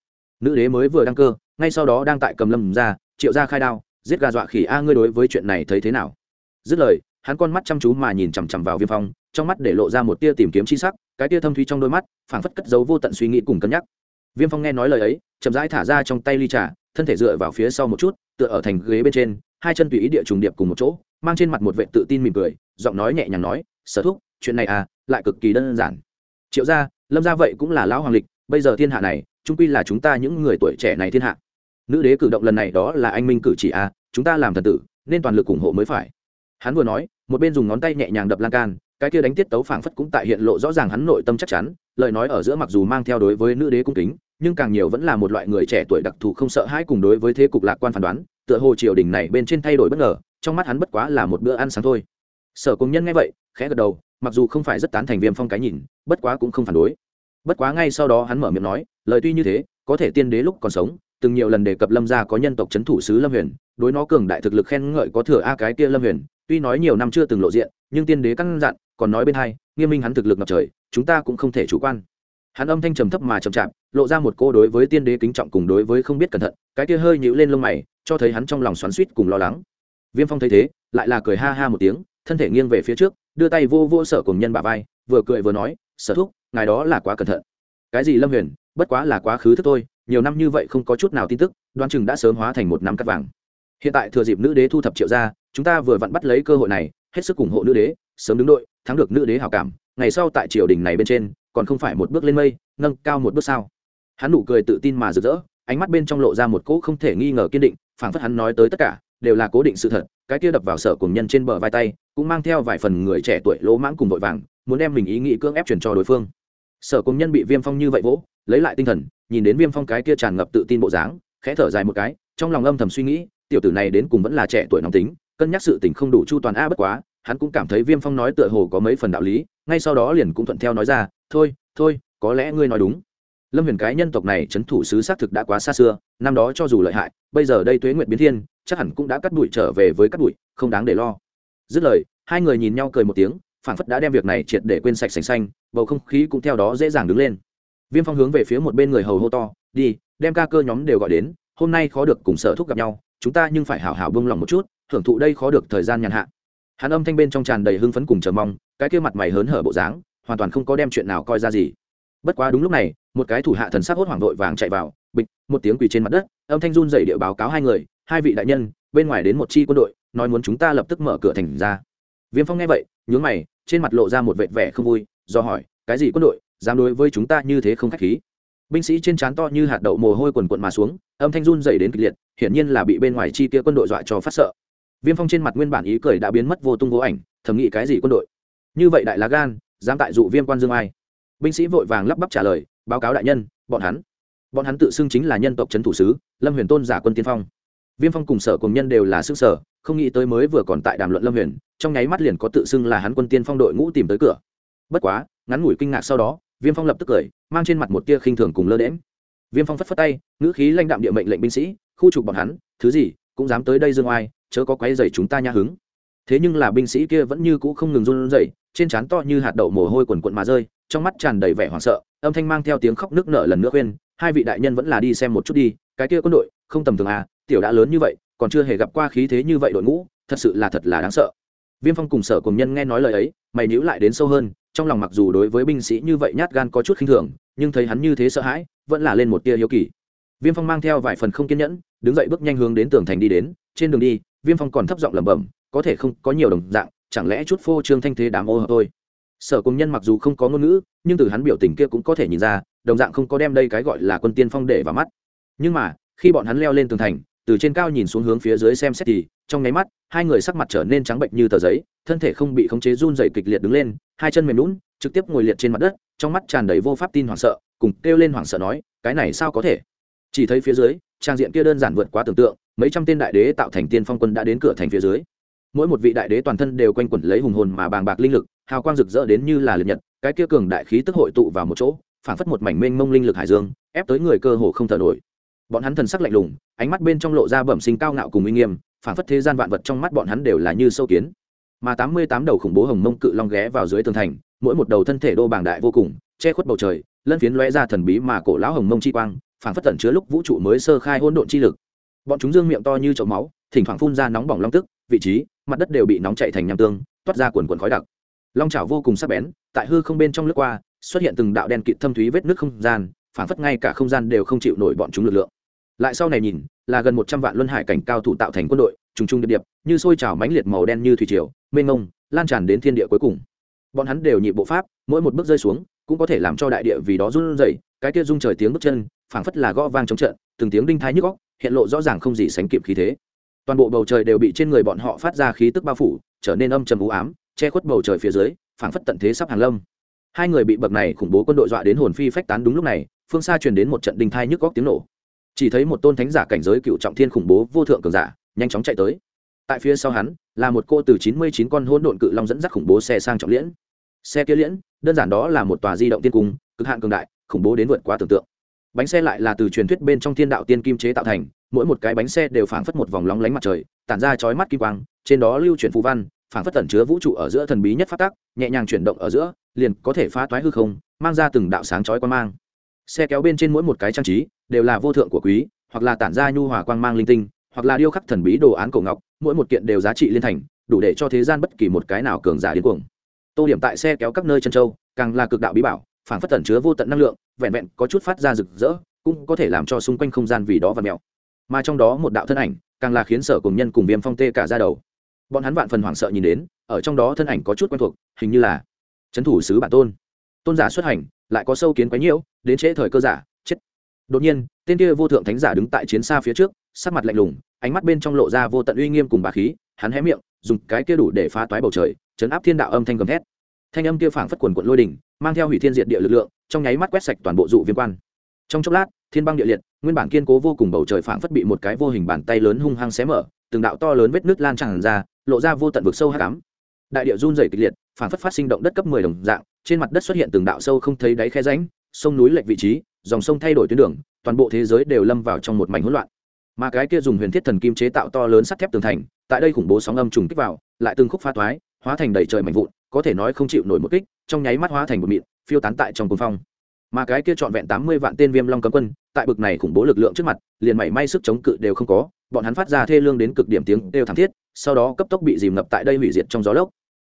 Nữ đế mới vừa đăng cơ, ngay sau đó đang tại cầm lâm ra, triệu ra khai đao, giết gà dọa khỉ a, ngươi đối với chuyện này thấy thế nào? Dứt lời, hắn con mắt chăm chú mà nhìn chằm chằm vào viêm phong, trong mắt để lộ ra một tia tìm kiếm chi sắc, cái tia thâm thuy trong đôi mắt, phảng phất cất giấu vô tận suy nghĩ cùng cân nhắc viêm phong nghe nói lời ấy, chậm rãi thả ra trong tay ly trà, thân thể dựa vào phía sau một chút, tựa ở thành ghế bên trên, hai chân tùy ý địa trùng điệp cùng một chỗ, mang trên mặt một vệ tự tin mỉm cười, giọng nói nhẹ nhàng nói, sở thúc, chuyện này à lại cực kỳ đơn giản. Triệu gia, lâm gia vậy cũng là lão hoàng lịch, bây giờ thiên hạ này trung quy là chúng ta những người tuổi trẻ này thiên hạ. Nữ đế cử động lần này đó là anh minh cử chỉ à chúng ta làm thần tử, nên toàn lực ủng hộ mới phải. Hắn vừa nói, một bên dùng ngón tay nhẹ nhàng đập lan can, cái kia đánh tiết tấu phảng phất cũng tại hiện lộ rõ ràng hắn nội tâm chắc chắn lời nói ở giữa mặc dù mang theo đối với nữ đế cung kính, nhưng càng nhiều vẫn là một loại người trẻ tuổi đặc thù không sợ hãi cùng đối với thế cục lạc quan phán đoán, tựa hồ triều đình này bên trên thay đổi bất ngờ, trong mắt hắn bất quá là một bữa ăn sáng thôi. Sở công nhân nghe vậy, khẽ gật đầu, mặc dù không phải rất tán thành viêm phong cái nhìn, bất quá cũng không phản đối. Bất quá ngay sau đó hắn mở miệng nói, lời tuy như thế, có thể tiên đế lúc còn sống, từng nhiều lần đề cập lâm gia có nhân tộc c h ấ n thủ sứ lâm huyền, đối nó cường đại thực lực khen ngợi có thừa a cái kia lâm huyền, tuy nói nhiều năm chưa từng lộ diện, nhưng tiên đế căn dặn, còn nói bên hai nghiêm minh hắn thực lực ngập trời, chúng ta cũng không thể chủ quan. Hắn âm thanh trầm thấp mà chậm chạp, lộ ra một cô đối với tiên đế kính trọng cùng đối với không biết cẩn thận, cái kia hơi nhịu lên lông mày, cho thấy hắn trong lòng xoắn suýt cùng lo lắng. Viêm phong thấy thế, lại là cười ha ha một tiếng, thân thể nghiêng về phía trước, đưa tay vô vô sở cùng nhân bà vai, vừa cười vừa nói sở thúc, ngài đó là quá cẩn thận. Cái gì lâm huyền, bất quá là quá khứ thức thôi, nhiều năm như vậy không có chút nào tin tức đoan chừng đã sớm hóa thành một năm cắt vàng. Hiện tại thừa dịp nữ đế thu thập triệu ra chúng ta vừa vặn bắt lấy cơ hội này, hết sức ủng hộ nữ đế, sớm đứng đội thắng được nữ đế hảo cảm, ngày sau tại triều đình này bên trên, còn không phải một bước lên mây, nâng cao một bước sao? Hắn nụ cười tự tin mà rực rỡ, ánh mắt bên trong lộ ra một cỗ không thể nghi ngờ kiên định, phảng phất hắn nói tới tất cả, đều là cố định sự thật, cái kia đập vào sở cùng nhân trên bờ vai tay, cũng mang theo vài phần người trẻ tuổi lỗ mãng cùng vội vàng, muốn đem mình ý nghĩ cưỡng ép truyền cho đối phương. Sở cùng nhân bị viêm phong như vậy vỗ, lấy lại tinh thần, nhìn đến viêm phong cái kia tràn ngập tự tin bộ dáng, khẽ thở dài một cái, trong lòng âm thầm suy nghĩ, tiểu tử này đến cùng vẫn là trẻ tuổi nóng tính, cân nhắc sự tình không đủ chu toàn a bất quá hắn cũng cảm thấy viêm phong nói tựa hồ có mấy phần đạo lý, ngay sau đó liền cũng thuận theo nói ra, thôi thôi, có lẽ ngươi nói đúng. Lâm huyền cái nhân tộc này c h ấ n thủ sứ xác thực đã quá xa xưa, năm đó cho dù lợi hại, bây giờ đây tuế nguyện biến thiên, chắc hẳn cũng đã cắt bụi trở về với cắt bụi, không đáng để lo. Dứt lời, hai người nhìn nhau cười một tiếng phản phất đã đem việc này triệt để quên sạch sành xanh, bầu không khí cũng theo đó dễ dàng đứng lên. Viêm phong hướng về phía một bên người hầu hô to, đi, đem ca cơ nhóm đều gọi đến, hôm nay khó được cùng sở thúc gặp nhau, chúng ta nhưng phải hảo hảo bông lòng một chút, hưởng thụ đây khó được thời gian nhàn hạ hắn âm thanh bên trong tràn đầy hưng phấn cùng chờ mong, cái kia mặt mày hớn hở bộ dáng, hoàn toàn không có đem chuyện nào coi ra gì. Bất quá đúng lúc này, một cái thủ hạ thần sắc hốt hoảng vội vàng chạy vào, bịch, một tiếng quỳ trên mặt đất, âm thanh run dày địa báo cáo hai người, hai vị đại nhân, bên ngoài đến một chi quân đội, nói muốn chúng ta lập tức mở cửa thành ra. Viêm phong nghe vậy, nhướng mày, trên mặt lộ ra một vệt vẻ không vui, do hỏi, cái gì quân đội, dám đối với chúng ta như thế không khách khí? Binh sĩ trên trán to như hạt đậu mồ hôi quần quận mà xuống, âm thanh run dày đến kịch liệt, hiển nhiên là bị bên ngoài chi kia quân đội dọa cho phát sợ viêm phong trên mặt nguyên bản ý cười đã biến mất vô tung vô ảnh, thầm nghĩ cái gì quân đội? Như vậy đại lá gan, dám tại dụ viêm quan dương ai? Binh sĩ vội vàng lắp bắp trả lời, báo cáo đại nhân, bọn hắn. Bọn hắn tự xưng chính là nhân tộc trấn thủ sứ, lâm huyền tôn giả quân tiên phong. Viêm phong cùng sở cùng nhân đều là xưng sở, không nghĩ tới mới vừa còn tại đàm luận lâm huyền, trong nháy mắt liền có tự xưng là hắn quân tiên phong đội ngũ tìm tới cửa. Bất quá, ngắn ngủi kinh ngạc sau đó, viêm phong lập tức cười, mang trên mặt một tia khinh thường cùng lơ đễm viêm phong phất phất tay, ngữ khí lãnh đạm địa mệnh lệnh binh sĩ, khu trục bọn hắn, thứ gì, cũng dám tới đây dương oai chớ có quấy rầy chúng ta nha hứng. Thế nhưng là binh sĩ kia vẫn như cũ không ngừng run rẩy, trên trán to như hạt đậu mồ hôi quần quận mà rơi, trong mắt tràn đầy vẻ hoảng sợ, âm thanh mang theo tiếng khóc nước nở lần nữa khuyên, hai vị đại nhân vẫn là đi xem một chút đi, cái kia quân đội, không tầm thường à tiểu đã lớn như vậy, còn chưa hề gặp qua khí thế như vậy đội ngũ, thật sự là thật là đáng sợ. Viêm phong cùng sở cùng nhân nghe nói lời ấy, mày nhíu lại đến sâu hơn, trong lòng mặc dù đối với binh sĩ như vậy nhát gan có chút khinh thường, nhưng thấy hắn như thế sợ hãi, vẫn là lên một tia hiếu kỳ. Viêm phong mang theo vài phần không kiên nhẫn, đứng dậy bước nhanh hướng đến tường thành đi đến, trên đường đi viêm phong còn thấp giọng lẩm bẩm, có thể không, có nhiều đồng dạng, chẳng lẽ chút phô trương thanh thế đám ô hợp thôi? Sở cùng nhân mặc dù không có ngôn ngữ, nhưng từ hắn biểu tình kia cũng có thể nhìn ra, đồng dạng không có đem đây cái gọi là quân tiên phong để vào mắt. Nhưng mà, khi bọn hắn leo lên tường thành, từ trên cao nhìn xuống hướng phía dưới xem xét thì, trong nháy mắt, hai người sắc mặt trở nên trắng bệnh như tờ giấy, thân thể không bị khống chế run dày kịch liệt đứng lên, hai chân mềm lún trực tiếp ngồi liệt trên mặt đất, trong mắt tràn đầy vô pháp tin hoảng sợ, cùng kêu lên hoảng sợ nói, cái này sao có thể? Chỉ thấy phía dưới trang diện kia đơn giản vượt quá tưởng tượng, mấy trăm tên đại đế tạo thành tiên phong quân đã đến cửa thành phía dưới. Mỗi một vị đại đế toàn thân đều quanh quẩn lấy hùng hồn mà bàng bạc linh lực, hào quang rực rỡ đến như là liệt nhật, cái kia cường đại khí tức hội tụ vào một chỗ, phản phất một mảnh mênh mông linh lực hải dương, ép tới người cơ hồ không thở nổi. Bọn hắn thần sắc lạnh lùng, ánh mắt bên trong lộ ra bẩm sinh cao ngạo cùng uy nghiêm, phản phất thế gian vạn vật trong mắt bọn hắn đều là như sâu kiến. Mà tám mươi tám đầu khủng bố hồng mông cự long ghé vào dưới tường thành, mỗi một đầu thân thể đô bàng đại vô cùng, che khuất bầu trời, lân phiến lóe ra thần bí mà cổ lão hồng mông chi quang phảng phất tẩn chứa lúc vũ trụ mới sơ khai hỗn độn chi lực. Bọn chúng dương miệng to như chậu máu, thỉnh thoảng phun ra nóng bỏng long tức, vị trí, mặt đất đều bị nóng chạy thành nham tương, toát ra quần quần khói đặc. Long chảo vô cùng sắc bén, tại hư không bên trong lướt qua, xuất hiện từng đạo đen kịt thâm thúy vết nước không gian, phảng phất ngay cả không gian đều không chịu nổi bọn chúng lực lượng. Lại sau này nhìn, là gần một trăm vạn luân hải cảnh cao thủ tạo thành quân đội, trùng trùng điệp điệp, như sôi trào mãnh liệt màu đen như thủy triều, mênh mông, lan tràn đến thiên địa cuối cùng. Bọn hắn đều nhịp bộ pháp, mỗi một bước rơi xuống, cũng có thể làm cho đại địa vì đó run rẩy, cái kia rung trời tiếng bước chân phảng phất là gõ vang chống trận, từng tiếng đinh thái nhức góc hiện lộ rõ ràng không gì sánh kịp khí thế. Toàn bộ bầu trời đều bị trên người bọn họ phát ra khí tức bao phủ, trở nên âm trầm u ám, che khuất bầu trời phía dưới, phảng phất tận thế sắp hàng lâm. Hai người bị bậc này khủng bố quân đội dọa đến hồn phi phách tán đúng lúc này, phương xa truyền đến một trận đinh thai nhức góc tiếng nổ. Chỉ thấy một tôn thánh giả cảnh giới cựu trọng thiên khủng bố vô thượng cường giả, nhanh chóng chạy tới. Tại phía sau hắn, là một cô từ chín mươi chín con hỗn độn cự long dẫn dắt khủng bố xe sang trọng liễn. Xe kia liễn, đơn giản đó là một tòa di động tiên cung, cực hạn cường đại, khủng bố đến vượt quá tưởng tượng bánh xe lại là từ truyền thuyết bên trong thiên đạo tiên kim chế tạo thành, mỗi một cái bánh xe đều phảng phất một vòng lóng lánh mặt trời, tản ra chói mắt kim quang, trên đó lưu chuyển phù văn, phảng phất tẩn chứa vũ trụ ở giữa thần bí nhất phát tác nhẹ nhàng chuyển động ở giữa, liền có thể phá toái hư không, mang ra từng đạo sáng chói quan mang. Xe kéo bên trên mỗi một cái trang trí, đều là vô thượng của quý, hoặc là tản ra nhu hòa quang mang linh tinh, hoặc là điêu khắc thần bí đồ án cổ ngọc, mỗi một kiện đều giá trị liên thành, đủ để cho thế gian bất kỳ một cái nào cường giả đến cuồng. Tô điểm tại xe kéo các nơi chân châu, càng là cực đạo bí bảo phảng phất tẩn chứa vô tận năng lượng, vẹn vẹn có chút phát ra rực rỡ, cũng có thể làm cho xung quanh không gian vì đó và mèo. Mà trong đó một đạo thân ảnh, càng là khiến sở cùng nhân cùng viêm phong tê cả ra đầu. Bọn hắn vạn phần hoảng sợ nhìn đến, ở trong đó thân ảnh có chút quen thuộc, hình như là trấn thủ sứ bản tôn. Tôn giả xuất hành, lại có sâu kiến quấy nhiễu, đến trễ thời cơ giả, chết. Đột nhiên, tên kia vô thượng thánh giả đứng tại chiến xa phía trước, sắc mặt lạnh lùng, ánh mắt bên trong lộ ra vô tận uy nghiêm cùng bà khí, hắn hé miệng, dùng cái kia đủ để phá toái bầu trời, chấn áp thiên đạo âm thanh gầm thét thanh âm kia phảng phất quần quận lôi đỉnh, mang theo hủy thiên diệt địa lực lượng, trong nháy mắt quét sạch toàn bộ dụ viêm quan. Trong chốc lát, thiên băng địa liệt, nguyên bản kiên cố vô cùng bầu trời phảng phất bị một cái vô hình bàn tay lớn hung hăng xé mở, từng đạo to lớn vết nước lan tràn ra, lộ ra vô tận vực sâu hắc ám. Đại địa run rẩy kịch liệt, phảng phất phát sinh động đất cấp mười đồng dạng, trên mặt đất xuất hiện từng đạo sâu không thấy đáy khe rãnh, sông núi lệch vị trí, dòng sông thay đổi tuyến đường, toàn bộ thế giới đều lâm vào trong một mảnh hỗn loạn. Mà cái kia dùng huyền thiết thần kim chế tạo to lớn sắt thép tường thành, tại đây khủng bố sóng âm trùng kích vào, lại từng khúc phá toái hóa thành đầy trời mảnh vụn có thể nói không chịu nổi một kích, trong nháy mắt hóa thành một mịn, phiêu tán tại trong cuồng phong. Mà cái kia trọn vẹn tám mươi vạn tên viêm long cấm quân, tại bực này khủng bố lực lượng trước mặt, liền mảy may sức chống cự đều không có, bọn hắn phát ra thê lương đến cực điểm tiếng đều thảm thiết, sau đó cấp tốc bị dìm ngập tại đây hủy diệt trong gió lốc.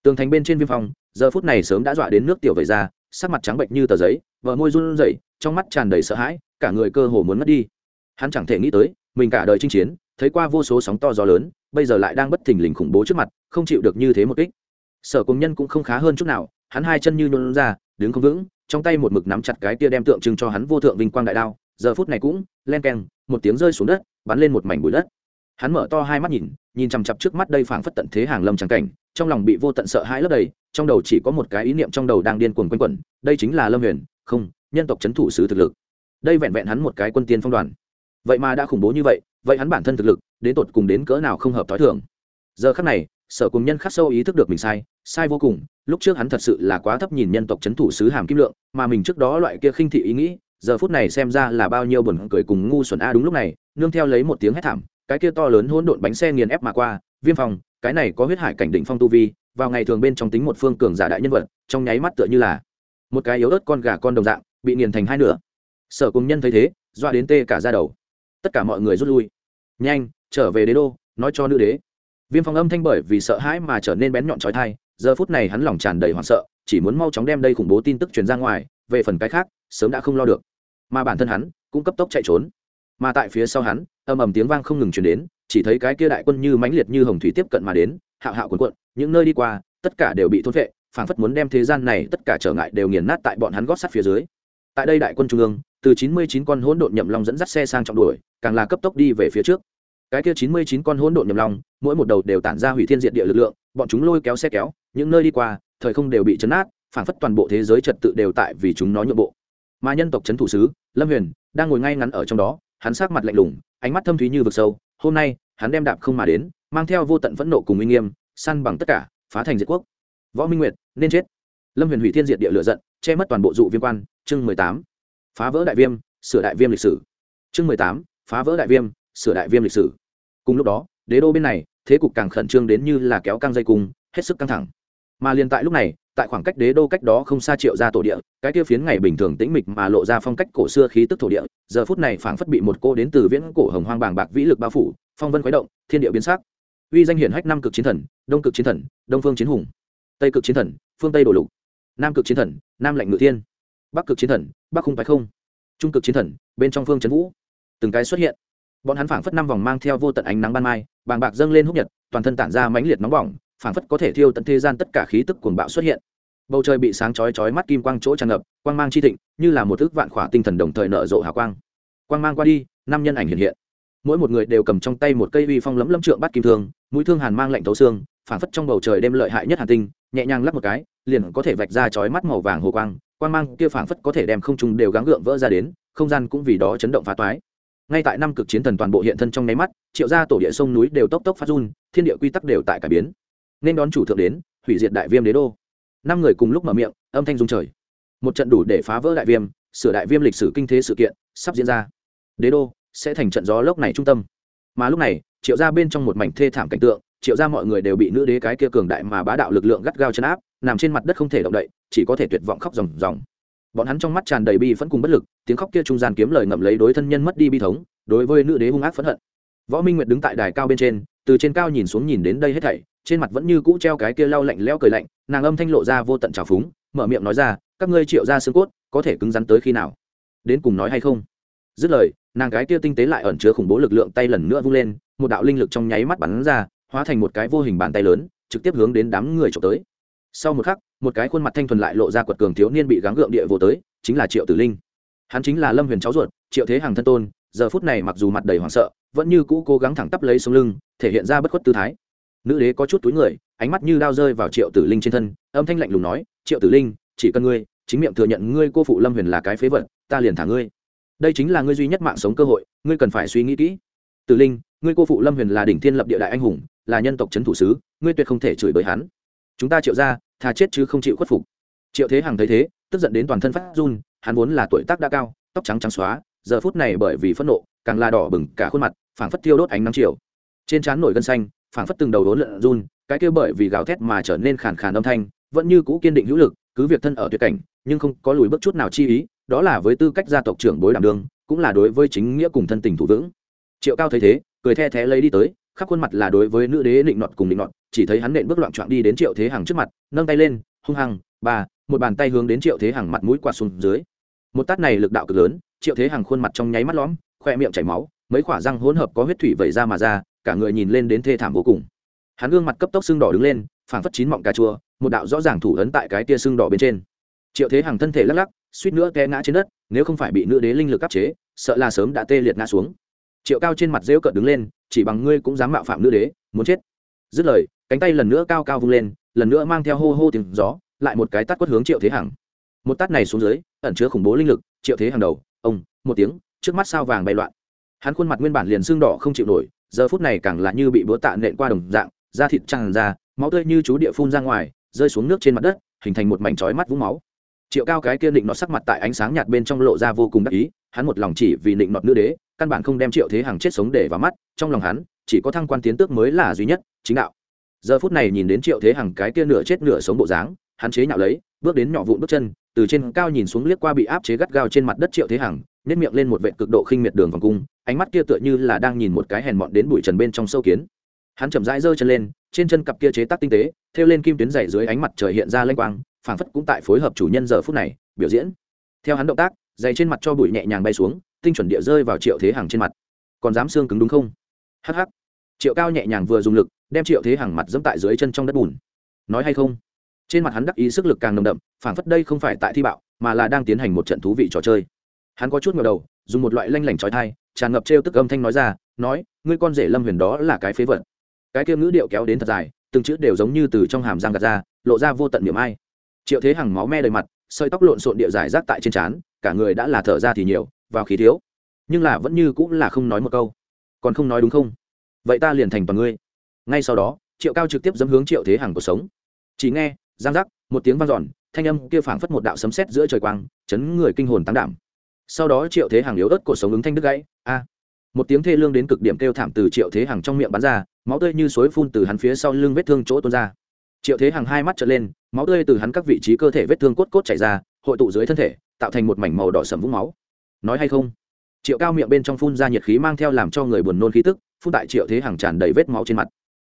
Tường thành bên trên viêm phong giờ phút này sớm đã dọa đến nước tiểu vẩy ra, sắc mặt trắng bệnh như tờ giấy vợ môi run rẩy, trong mắt tràn đầy sợ hãi, cả người cơ hồ muốn mất đi. Hắn chẳng thể nghĩ tới, mình cả đời chinh chiến, thấy qua vô số sóng to gió lớn, bây giờ lại đang bất thình lình khủng bố trước mặt, không chịu được như thế một kích sở công nhân cũng không khá hơn chút nào, hắn hai chân như nôn ra, đứng không vững, trong tay một mực nắm chặt cái tia đem tượng trưng cho hắn vô thượng vinh quang đại đao, giờ phút này cũng, len keng, một tiếng rơi xuống đất, bắn lên một mảnh bụi đất. Hắn mở to hai mắt nhìn nhìn chằm chặp trước mắt đây phảng phất tận thế hàng lâm trắng cảnh, trong lòng bị vô tận sợ hãi lấp đầy, trong đầu chỉ có một cái ý niệm trong đầu đang điên cuồng quanh quẩn, đây chính là lâm huyền, không, nhân tộc c h ấ n thủ sứ thực lực. Đây vẹn vẹn hắn một cái quân tiên phong đoàn. Vậy mà đã khủng bố như vậy vậy hắn bản thân thực lực, đến tột cùng đến cỡ nào không hợp t h ó i thường. Giờ khắc này, sở cùng nhân khắc sâu ý thức được mình sai sai vô cùng, lúc trước hắn thật sự là quá thấp nhìn nhân tộc c h ấ n thủ sứ hàm kim lượng, mà mình trước đó loại kia khinh thị ý nghĩ, giờ phút này xem ra là bao nhiêu buồn cười cùng ngu xuẩn a. Đúng lúc này, nương theo lấy một tiếng hét thảm, cái kia to lớn hỗn độn bánh xe nghiền ép mà qua, viêm phòng, cái này có huyết hải cảnh định phong tu vi, vào ngày thường bên trong tính một phương cường giả đại nhân vật, trong nháy mắt tựa như là một cái yếu ớt con gà con đồng dạng, bị nghiền thành hai nửa. Sở cùng nhân thấy thế, doa đến tê cả ra đầu. Tất cả mọi người rút lui. Nhanh, trở về đế đô, nói cho nữ đế. Viêm phong âm thanh bởi vì sợ hãi mà trở nên bén nhọn trói thai giờ phút này hắn lòng tràn đầy hoảng sợ, chỉ muốn mau chóng đem đây khủng bố tin tức truyền ra ngoài, về phần cái khác, sớm đã không lo được. Mà bản thân hắn, cũng cấp tốc chạy trốn. Mà tại phía sau hắn ầm ầm tiếng vang không ngừng chuyển đến, chỉ thấy cái kia đại quân như mãnh liệt như hồng thủy tiếp cận mà đến, hạo hạo cuốn cuộn, những nơi đi qua, tất cả đều bị thôn vệ phảng phất muốn đem thế gian này tất cả trở ngại đều nghiền nát tại bọn hắn gót sắt phía dưới. Tại đây đại quân trung ương, từ chín mươi chín con hỗn độn nhậm long dẫn dắt xe sang trọng đuổi, càng là cấp tốc đi về phía trước cái kia chín mươi chín con hỗn độn nhầm long mỗi một đầu đều tản ra hủy thiên diệt địa lực lượng, bọn chúng lôi kéo xe kéo, những nơi đi qua, thời không đều bị chấn át, phảng phất toàn bộ thế giới trật tự đều tại vì chúng nó nhượng bộ. Mà nhân tộc chấn thủ sứ, lâm huyền, đang ngồi ngay ngắn ở trong đó, hắn sát mặt lạnh lùng, ánh mắt thâm thúy như vực sâu, hôm nay, hắn đem đạp không mà đến, mang theo vô tận phẫn nộ cùng uy nghiêm, săn bằng tất cả, phá thành diệt quốc. Võ minh nguyệt, nên chết. Lâm huyền hủy thiên diệt địa lựa giận, che mất toàn bộ dụ viêm quan, chương mười tám. Phá vỡ đại viêm, sửa đại viêm lịch sử. Chương mười tám, phá vỡ đại viêm sửa đại viêm lịch sử. Cùng lúc đó, đế đô bên này, thế cục càng khẩn trương đến như là kéo căng dây cung, hết sức căng thẳng. Mà liền tại lúc này, tại khoảng cách đế đô cách đó không xa triệu ra tổ địa, cái kia phiến ngày bình thường tĩnh mịch mà lộ ra phong cách cổ xưa khí tức thổ địa, giờ phút này phảng phất bị một cô đến từ viễn cổ hồng hoang bàng bạc vĩ lực bao phủ, phong vân khuấy động, thiên địa biến sắc. Uy danh hiển hách năm cực chiến thần, đông cực chiến thần, đông phương chiến hùng. Tây cực chiến thần, phương tây đổ lục. Nam cực chiến thần, nam lạnh ngự thiên. Bắc cực chiến thần, bắc khung phái không. Trung cực chiến thần, bên trong phương trấn vũ. Từng cái xuất hiện bọn hắn phảng phất năm vòng mang theo vô tận ánh nắng ban mai, bàng bạc dâng lên húc nhật, toàn thân tản ra mãnh liệt nóng bỏng, phảng phất có thể thiêu tận thế gian tất cả khí tức cuồng bạo xuất hiện. Bầu trời bị sáng chói chói mắt kim quang chỗ tràn ngập, quang mang chi thịnh, như là một thức vạn khỏa tinh thần đồng thời nở rộ hào quang. Quang mang qua đi, năm nhân ảnh hiện hiện. Mỗi một người đều cầm trong tay một cây uy phong lấm lấm trượng bắt kim thương, mũi thương hàn mang lạnh thấu xương, phảng phất trong bầu trời đêm lợi hại nhất hàn tinh, nhẹ nhàng lắp một cái, liền có thể vạch ra chói mắt màu vàng hồ quang quang mang kia phảng phất có thể đem không trung đều gắng gượng vỡ ra đến, không gian cũng vì đó chấn động phá toái ngay tại năm cực chiến thần toàn bộ hiện thân trong nháy mắt, triệu gia tổ địa sông núi đều tốc tốc phát run, thiên địa quy tắc đều tại cải biến. Nên đón chủ thượng đến, hủy diệt đại viêm đế đô. Năm người cùng lúc mở miệng, âm thanh dung trời. Một trận đủ để phá vỡ đại viêm, sửa đại viêm lịch sử kinh thế sự kiện sắp diễn ra. Đế đô sẽ thành trận gió lốc này trung tâm. Mà lúc này, triệu ra bên trong một mảnh thê thảm cảnh tượng, triệu ra mọi người đều bị nữ đế cái kia cường đại mà bá đạo lực lượng gắt gao chấn áp, nằm trên mặt đất không thể động đậy, chỉ có thể tuyệt vọng khóc ròng ròng bọn hắn trong mắt tràn đầy bi vẫn cùng bất lực, tiếng khóc kia trung gian kiếm lời ngậm lấy đối thân nhân mất đi bi thống, đối với nữ đế hung ác phẫn hận. Võ minh nguyệt đứng tại đài cao bên trên, từ trên cao nhìn xuống nhìn đến đây hết thảy, trên mặt vẫn như cũ treo cái kia lau lạnh leo cười lạnh, nàng âm thanh lộ ra vô tận trào phúng, mở miệng nói ra, các ngươi triệu ra xương cốt, có thể cứng rắn tới khi nào? Đến cùng nói hay không? Dứt lời, nàng cái kia tinh tế lại ẩn chứa khủng bố lực lượng tay lần nữa vung lên, một đạo linh lực trong nháy mắt bắn ra, hóa thành một cái vô hình bàn tay lớn, trực tiếp hướng đến đám người trộm tới. Sau một khắc một cái khuôn mặt thanh thuần lại lộ ra quật cường thiếu niên bị gắng gượng địa vô tới, chính là triệu tử linh. Hắn chính là lâm huyền cháu ruột, triệu thế hàng thân tôn, giờ phút này mặc dù mặt đầy hoảng sợ, vẫn như cũ cố gắng thẳng tắp lấy sống lưng, thể hiện ra bất khuất tư thái. Nữ đế có chút túi người, ánh mắt như đao rơi vào triệu tử linh trên thân, âm thanh lạnh lùng nói, triệu tử linh, chỉ cần ngươi, chính miệng thừa nhận ngươi cô phụ lâm huyền là cái phế vật, ta liền thả ngươi. Đây chính là ngươi duy nhất mạng sống cơ hội, ngươi cần phải suy nghĩ kỹ. Tử linh, ngươi cô phụ lâm huyền là đỉnh thiên lập địa đại anh hùng, là nhân tộc c h ấ n thủ sứ, ngươi tuyệt không thể chửi bới hắn. Chúng ta triệu ra thà chết chứ không chịu khuất phục. Triệu thế hằng thấy thế, tức giận đến toàn thân phát run, hắn vốn là tuổi tác đã cao, tóc trắng trắng xóa, giờ phút này bởi vì phẫn nộ, càng la đỏ bừng cả khuôn mặt, phảng phất tiêu đốt ánh nắng chiều. Trên trán nổi gân xanh, phảng phất từng đầu đốn lợn run, cái kia bởi vì gào thét mà trở nên khàn khàn âm thanh, vẫn như cũ kiên định hữu lực, cứ việc thân ở tuyệt cảnh, nhưng không có lùi bước chút nào chi ý, đó là với tư cách gia tộc trưởng bối đảm đương, cũng là đối với chính nghĩa cùng thân tình thủ vững. Triệu cao thấy thế, cười the thé lấy đi tới, khắp khuôn mặt là đối với nữ đế định nọt cùng định nọt chỉ thấy hắn nện bước loạn trọn đi đến triệu thế hằng trước mặt, nâng tay lên, hung hăng, ba, một bàn tay hướng đến triệu thế hằng mặt mũi quạt xuống dưới. Một tát này lực đạo cực lớn, triệu thế hằng khuôn mặt trong nháy mắt lõm, khoe miệng chảy máu, mấy khỏa răng hỗn hợp có huyết thủy vẩy ra mà ra, cả người nhìn lên đến thê thảm vô cùng. Hắn gương mặt cấp tốc sưng đỏ đứng lên, phảng phất chín mọng cà chua, một đạo rõ ràng thủ ấn tại cái tia sưng đỏ bên trên. Triệu thế hằng thân thể lắc lắc, suýt nữa té ngã trên đất, nếu không phải bị nữ đế linh lực áp chế, sợ là sớm đã tê liệt ngã xuống. Triệu cao trên mặt rêu cợt đứng lên, chỉ bằng ngươi cũng dám mạo phạm nữ đế, muốn chết. Dứt lời cánh tay lần nữa cao cao vung lên, lần nữa mang theo hô hô tiếng gió, lại một cái tắt quất hướng triệu thế hằng. Một tắt này xuống dưới, ẩn chứa khủng bố linh lực, triệu thế hàng đầu, ông, một tiếng, trước mắt sao vàng bay loạn. Hắn khuôn mặt nguyên bản liền xương đỏ không chịu nổi, giờ phút này càng là như bị búa tạ nện qua đồng dạng, da thịt tràn ra, máu tươi như chú địa phun ra ngoài, rơi xuống nước trên mặt đất, hình thành một mảnh trói mắt vũng máu. Triệu cao cái kia định nọt sắc mặt tại ánh sáng nhạt bên trong lộ ra vô cùng đắc ý, hắn một lòng chỉ vì định nọt nữ đế, căn bản không đem triệu thế hàng chết sống để vào mắt, trong lòng hắn, chỉ có thăng quan tiến tước mới là duy nhất, chính đạo giờ phút này nhìn đến triệu thế hằng cái kia nửa chết nửa sống bộ dáng, hắn chế nhạo lấy, bước đến nhỏ vụn bước chân, từ trên cao nhìn xuống liếc qua bị áp chế gắt gao trên mặt đất triệu thế hằng nếp miệng lên một vệ cực độ khinh miệt đường vòng cung, ánh mắt kia tựa như là đang nhìn một cái hèn mọn đến bụi trần bên trong sâu kiến. Hắn chậm rãi giơ chân lên, trên chân cặp kia chế tác tinh tế, thêu lên kim tuyến dày dưới ánh mặt trời hiện ra lênh quang, phảng phất cũng tại phối hợp chủ nhân giờ phút này, biểu diễn. Theo hắn động tác, dày trên mặt cho bụi nhẹ nhàng bay xuống, tinh chuẩn địa rơi vào triệu thế hằng trên mặt. Còn dám xương cứng đúng không? Hắc hắc triệu cao nhẹ nhàng vừa dùng lực, đem triệu thế hằng mặt dẫm tại dưới chân trong đất bùn. Nói hay không? Trên mặt hắn đắc ý sức lực càng nồng đậm, phảng phất đây không phải tại thi bạo, mà là đang tiến hành một trận thú vị trò chơi. Hắn có chút ngờ đầu, dùng một loại lanh lảnh trói thai tràn ngập trêu tức âm thanh nói ra, nói, ngươi con rể lâm huyền đó là cái phế vật. Cái kia ngữ điệu kéo đến thật dài, từng chữ đều giống như từ trong hàm răng gạt ra, lộ ra vô tận niệm ai. Triệu thế hằng máu me đầy mặt, sợi tóc lộn xộn địa dài rác tại trên trán, cả người đã là thở ra thì nhiều, vào khí thiếu. Nhưng là vẫn như cũng là không nói một câu. Còn không nói đúng không? Vậy ta liền thành toàn ngươi. Ngay sau đó, triệu cao trực tiếp dẫm hướng triệu thế hằng cuộc sống. Chỉ nghe, giang giác, một tiếng vang dọn, thanh âm kia phảng phất một đạo sấm sét giữa trời quang, chấn người kinh hồn tăng đảm. Sau đó triệu thế hàng yếu ớt cuộc sống ứng thanh đứt gãy, a. Một tiếng thê lương đến cực điểm kêu thảm từ triệu thế hàng trong miệng bắn ra, máu tươi như suối phun từ hắn phía sau lưng vết thương chỗ tuôn ra. Triệu thế hàng hai mắt trợn lên, máu tươi từ hắn các vị trí cơ thể vết thương cốt cốt chảy ra, hội tụ dưới thân thể, tạo thành một mảnh màu đỏ sầm vũng máu. Nói hay không? Triệu cao miệng bên trong phun ra nhiệt khí mang theo làm cho người buồn nôn khí tức phun tại triệu thế hàng tràn đầy vết máu trên mặt.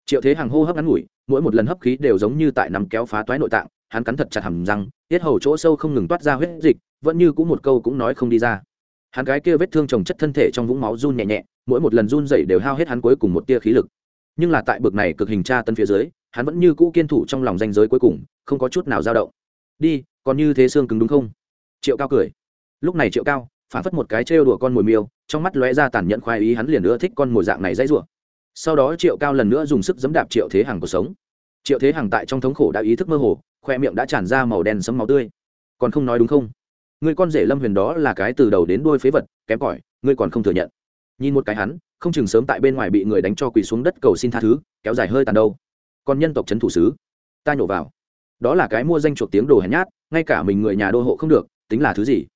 Triệu thế hàng hô hấp ngắn ngủi, mỗi một lần hấp khí đều giống như tại nằm kéo phá toái nội tạng, hắn cắn thật chặt hầm răng, tiết hầu chỗ sâu không ngừng toát ra huyết dịch, vẫn như cũng một câu cũng nói không đi ra. Hắn cái kia vết thương trồng chất thân thể trong vũng máu run nhẹ nhẹ, mỗi một lần run dậy đều hao hết hắn cuối cùng một tia khí lực. Nhưng là tại bực này cực hình tra tân phía dưới, hắn vẫn như cũ kiên thủ trong lòng danh giới cuối cùng, không có chút nào dao động. Đi, còn như thế xương cứng đúng không? Triệu cao cười. Lúc này triệu cao phản phất một cái trêu đùa con mồi miêu trong mắt lóe ra tàn nhẫn khoái ý, hắn liền nữa thích con mồi dạng này dãy rủa. Sau đó triệu cao lần nữa dùng sức giẫm đạp triệu thế hàng cuộc sống. Triệu thế hàng tại trong thống khổ đã ý thức mơ hồ, khoe miệng đã tràn ra màu đen sẫm máu tươi. Còn không nói đúng không? Người con rể lâm huyền đó là cái từ đầu đến đuôi phế vật, kém cỏi ngươi còn không thừa nhận. Nhìn một cái hắn, không chừng sớm tại bên ngoài bị người đánh cho quỳ xuống đất cầu xin tha thứ, kéo dài hơi tàn đâu. Còn nhân tộc trấn thủ sứ, ta nhổ vào. Đó là cái mua danh chuộc tiếng đồ hèn nhát, ngay cả mình người nhà đô hộ không được, tính là thứ gì?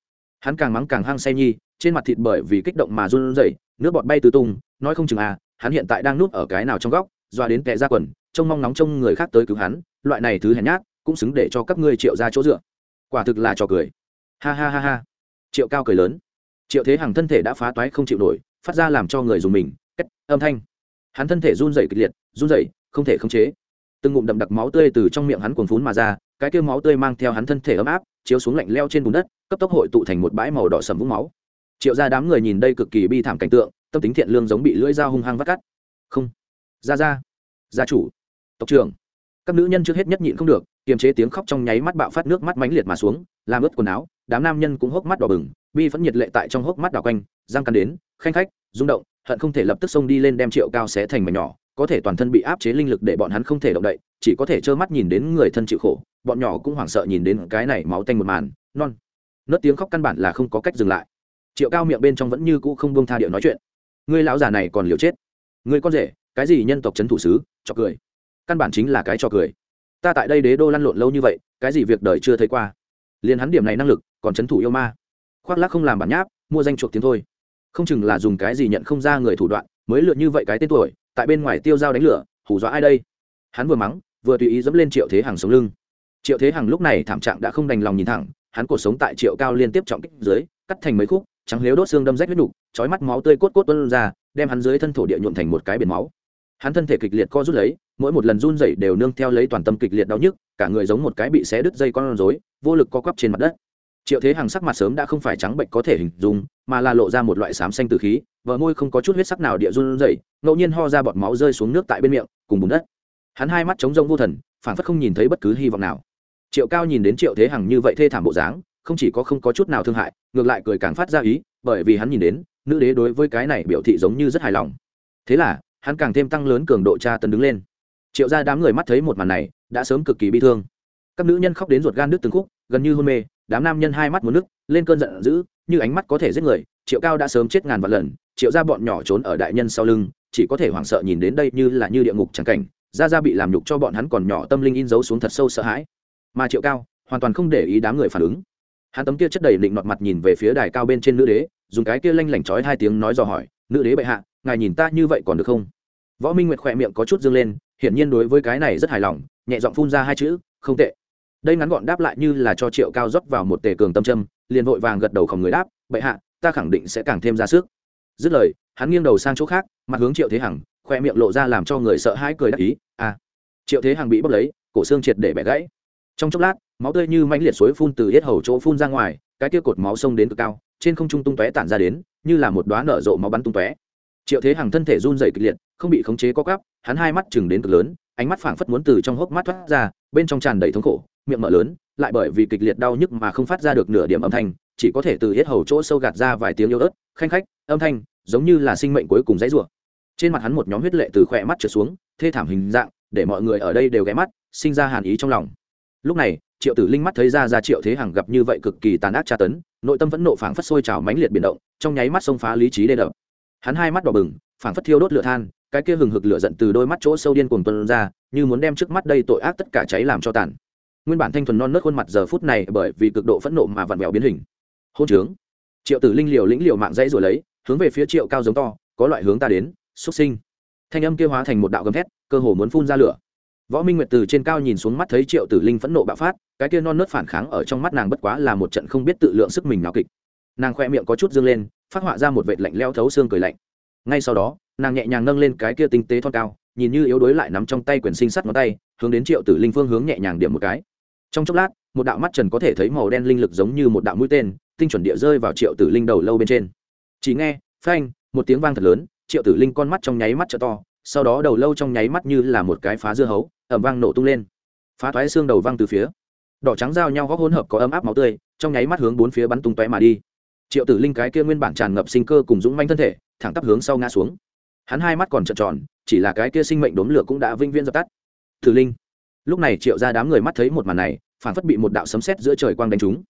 Hắn càng mắng càng hăng say nhi trên mặt thịt bởi vì kích động mà run rẩy, nước bọt bay tứ tung, nói không chừng à hắn hiện tại đang núp ở cái nào trong góc, doa đến kẻ ra quần, trông mong nóng trông người khác tới cứu hắn, loại này thứ hèn nhát, cũng xứng để cho các ngươi triệu ra chỗ dựa. Quả thực là trò cười. Ha ha ha ha. Triệu cao cười lớn. Triệu thế hằng thân thể đã phá toái không chịu nổi, phát ra làm cho người dùng mình cách âm thanh. Hắn thân thể run rẩy kịch liệt, run rẩy, không thể khống chế. Từng ngụm đậm đặc máu tươi từ trong miệng hắn cuồn phún mà ra, cái kia máu tươi mang theo hắn thân thể ấm áp, chiếu xuống lạnh leo trên bùn đất, cấp tốc hội tụ thành một bãi màu đỏ sầm vũng máu triệu ra đám người nhìn đây cực kỳ bi thảm cảnh tượng, tâm tính thiện lương giống bị lưỡi dao hung hăng vắt cắt. Không. Ra ra gia chủ. Tộc trưởng. Các nữ nhân trước hết nhất nhịn không được, kiềm chế tiếng khóc trong nháy mắt bạo phát nước mắt mãnh liệt mà xuống, làm ướt quần áo, đám nam nhân cũng hốc mắt đỏ bừng, bi vẫn nhiệt lệ tại trong hốc mắt đỏ quanh, răng cắn đến, khanh khách, rung động, hận không thể lập tức xông đi lên đem triệu cao xé thành mảnh nhỏ, có thể toàn thân bị áp chế linh lực để bọn hắn không thể động đậy, chỉ có thể trơ mắt nhìn đến người thân chịu khổ, bọn nhỏ cũng hoảng sợ nhìn đến cái này máu tanh một màn, non. Nớt tiếng khóc căn bản là không có cách dừng lại triệu cao miệng bên trong vẫn như cũ không buông tha điệu nói chuyện. Ngươi lão già này còn liều chết. Ngươi con rể, cái gì nhân tộc c h ấ n thủ sứ, cho cười. Căn bản chính là cái trò cười. Ta tại đây đế đô lăn lộn lâu như vậy, cái gì việc đời chưa thấy qua. Liền hắn điểm này năng lực, còn c h ấ n thủ yêu ma. Khoác lác không làm bản nháp, mua danh chuộc tiếng thôi. Không chừng là dùng cái gì nhận không ra người thủ đoạn, mới lượn như vậy cái tên tuổi, tại bên ngoài tiêu dao đánh lửa hủ dọa ai đây? Hắn vừa mắng, vừa tùy ý dẫm lên triệu thế hàng sống lưng. Triệu thế hằng lúc này thảm trạng đã không đành lòng nhìn thẳng, hắn cuộc sống tại triệu cao liên tiếp trọng kích dưới, cắt thành mấy khúc trắng liếu đốt xương đâm rách huyết nhục chói mắt máu tươi cốt cốt tuôn ra, đem hắn dưới thân thổ địa nhuộm thành một cái biển máu. Hắn thân thể kịch liệt co rút lấy, mỗi một lần run rẩy đều nương theo lấy toàn tâm kịch liệt đau nhức, cả người giống một cái bị xé đứt dây con rối, vô lực co quắp trên mặt đất. Triệu thế hằng sắc mặt sớm đã không phải trắng bệnh có thể hình dung, mà là lộ ra một loại xám xanh từ khí vợ môi không có chút huyết sắc nào địa run rẩy, ngẫu nhiên ho ra bọt máu rơi xuống nước tại bên miệng, cùng bùn đất. Hắn hai mắt trống rông vô thần phản phất không nhìn thấy bất cứ hy vọng nào. Triệu cao nhìn đến triệu thế hằng như vậy thê thảm bộ dáng không chỉ có không có chút nào thương hại, ngược lại cười càng phát ra ý, bởi vì hắn nhìn đến, nữ đế đối với cái này biểu thị giống như rất hài lòng. Thế là, hắn càng thêm tăng lớn cường độ tra tấn đứng lên. Triệu ra đám người mắt thấy một màn này, đã sớm cực kỳ bi thương. Các nữ nhân khóc đến ruột gan đứt từng khúc, gần như hôn mê, đám nam nhân hai mắt một nước lên cơn giận dữ, như ánh mắt có thể giết người, triệu cao đã sớm chết ngàn vạn lần, triệu ra bọn nhỏ trốn ở đại nhân sau lưng, chỉ có thể hoảng sợ nhìn đến đây như là như địa ngục chẳng cảnh ra ra bị làm nhục cho bọn hắn còn nhỏ tâm linh in dấu xuống thật sâu sợ hãi. Mà triệu cao, hoàn toàn không để ý đám người phản ứng hắn tấm kia chất đầy định nọt mặt nhìn về phía đài cao bên trên nữ đế, dùng cái kia lanh lảnh trói hai tiếng nói dò hỏi, nữ đế bệ hạ, ngài nhìn ta như vậy còn được không? Võ minh nguyệt khỏe miệng có chút dương lên, hiển nhiên đối với cái này rất hài lòng, nhẹ giọng phun ra hai chữ, không tệ. Đây ngắn gọn đáp lại như là cho triệu cao dốc vào một tề cường tâm châm, liền vội vàng gật đầu khổng người đáp, bệ hạ, ta khẳng định sẽ càng thêm ra sức. Dứt lời, hắn nghiêng đầu sang chỗ khác, mặt hướng triệu thế hằng khoe miệng lộ ra làm cho người sợ hãi cười đắc ý à. Triệu thế hằng bị bốc lấy, cổ xương triệt để bẻ gãy. Trong chốc lát máu tươi như mãnh liệt suối phun từ hết hầu chỗ phun ra ngoài, cái kia cột máu sông đến cực cao, trên không trung tung tóe tản ra đến, như là một đoá nở rộ máu bắn tung tóe. Triệu thế hằng thân thể run dày kịch liệt, không bị khống chế co cắp hắn hai mắt chừng đến cực lớn, ánh mắt phảng phất muốn từ trong hốc mắt thoát ra, bên trong tràn đầy thống khổ, miệng mở lớn, lại bởi vì kịch liệt đau nhức mà không phát ra được nửa điểm âm thanh, chỉ có thể từ hết hầu chỗ sâu gạt ra vài tiếng yếu ớt, khanh khách, âm thanh, giống như là sinh mệnh cuối cùng dãy rủa. Trên mặt hắn một nhóm huyết lệ từ khỏe mắt trượt xuống, thê thảm hình dạng, để mọi người ở đây đều ghé mắt, sinh ra hàn ý trong lòng. Lúc này triệu tử linh mắt thấy ra ra triệu thế hằng gặp như vậy cực kỳ tàn ác tra tấn, nội tâm vẫn nộ phảng phất sôi trào mãnh liệt biển động, trong nháy mắt xông phá lý trí đê đập. Hắn hai mắt đỏ bừng, phảng phất thiêu đốt lửa than, cái kia hừng hực lửa giận từ đôi mắt chỗ sâu điên cuồng tuân ra, như muốn đem trước mắt đây tội ác tất cả cháy làm cho tàn. Nguyên bản thanh thuần non nớt khuôn mặt giờ phút này bởi vì cực độ phẫn nộ mà vặn vẹo biến hình. Hôn trướng. Triệu tử linh liều lĩnh liều mạng dãy rồi lấy, hướng về phía triệu cao giống to, có loại hướng ta đến, xuất sinh. Thanh âm kia hóa thành một đạo gầm thét, cơ hồ muốn phun ra lửa võ minh nguyệt từ trên cao nhìn xuống mắt thấy triệu tử linh phẫn nộ bạo phát, cái kia non nớt phản kháng ở trong mắt nàng bất quá là một trận không biết tự lượng sức mình nào kịch. Nàng khoe miệng có chút dương lên, phát họa ra một vệt lạnh leo thấu xương cười lạnh. Ngay sau đó, nàng nhẹ nhàng nâng lên cái kia tinh tế thon cao, nhìn như yếu đuối lại nắm trong tay quyển sinh sắt ngón tay, hướng đến triệu tử linh phương hướng nhẹ nhàng điểm một cái. Trong chốc lát, một đạo mắt trần có thể thấy màu đen linh lực giống như một đạo mũi tên, tinh chuẩn địa rơi vào triệu tử linh đầu lâu bên trên. Chỉ nghe, phanh, một tiếng vang thật lớn, triệu tử linh con mắt trong nháy mắt t to sau đó đầu lâu trong nháy mắt như là một cái phá dưa hấu ẩm vang nổ tung lên. Phá toái xương đầu văng từ phía. Đỏ trắng giao nhau góc hỗn hợp có ấm áp máu tươi, trong nháy mắt hướng bốn phía bắn tung tóe mà đi. Triệu tử linh cái kia nguyên bản tràn ngập sinh cơ cùng dũng manh thân thể, thẳng tắp hướng sau ngã xuống. Hắn hai mắt còn trợn tròn, chỉ là cái kia sinh mệnh đốm lửa cũng đã vinh viên dập tắt. Tử linh. Lúc này triệu ra đám người mắt thấy một màn này, phản phất bị một đạo sấm sét giữa trời quang đánh trúng.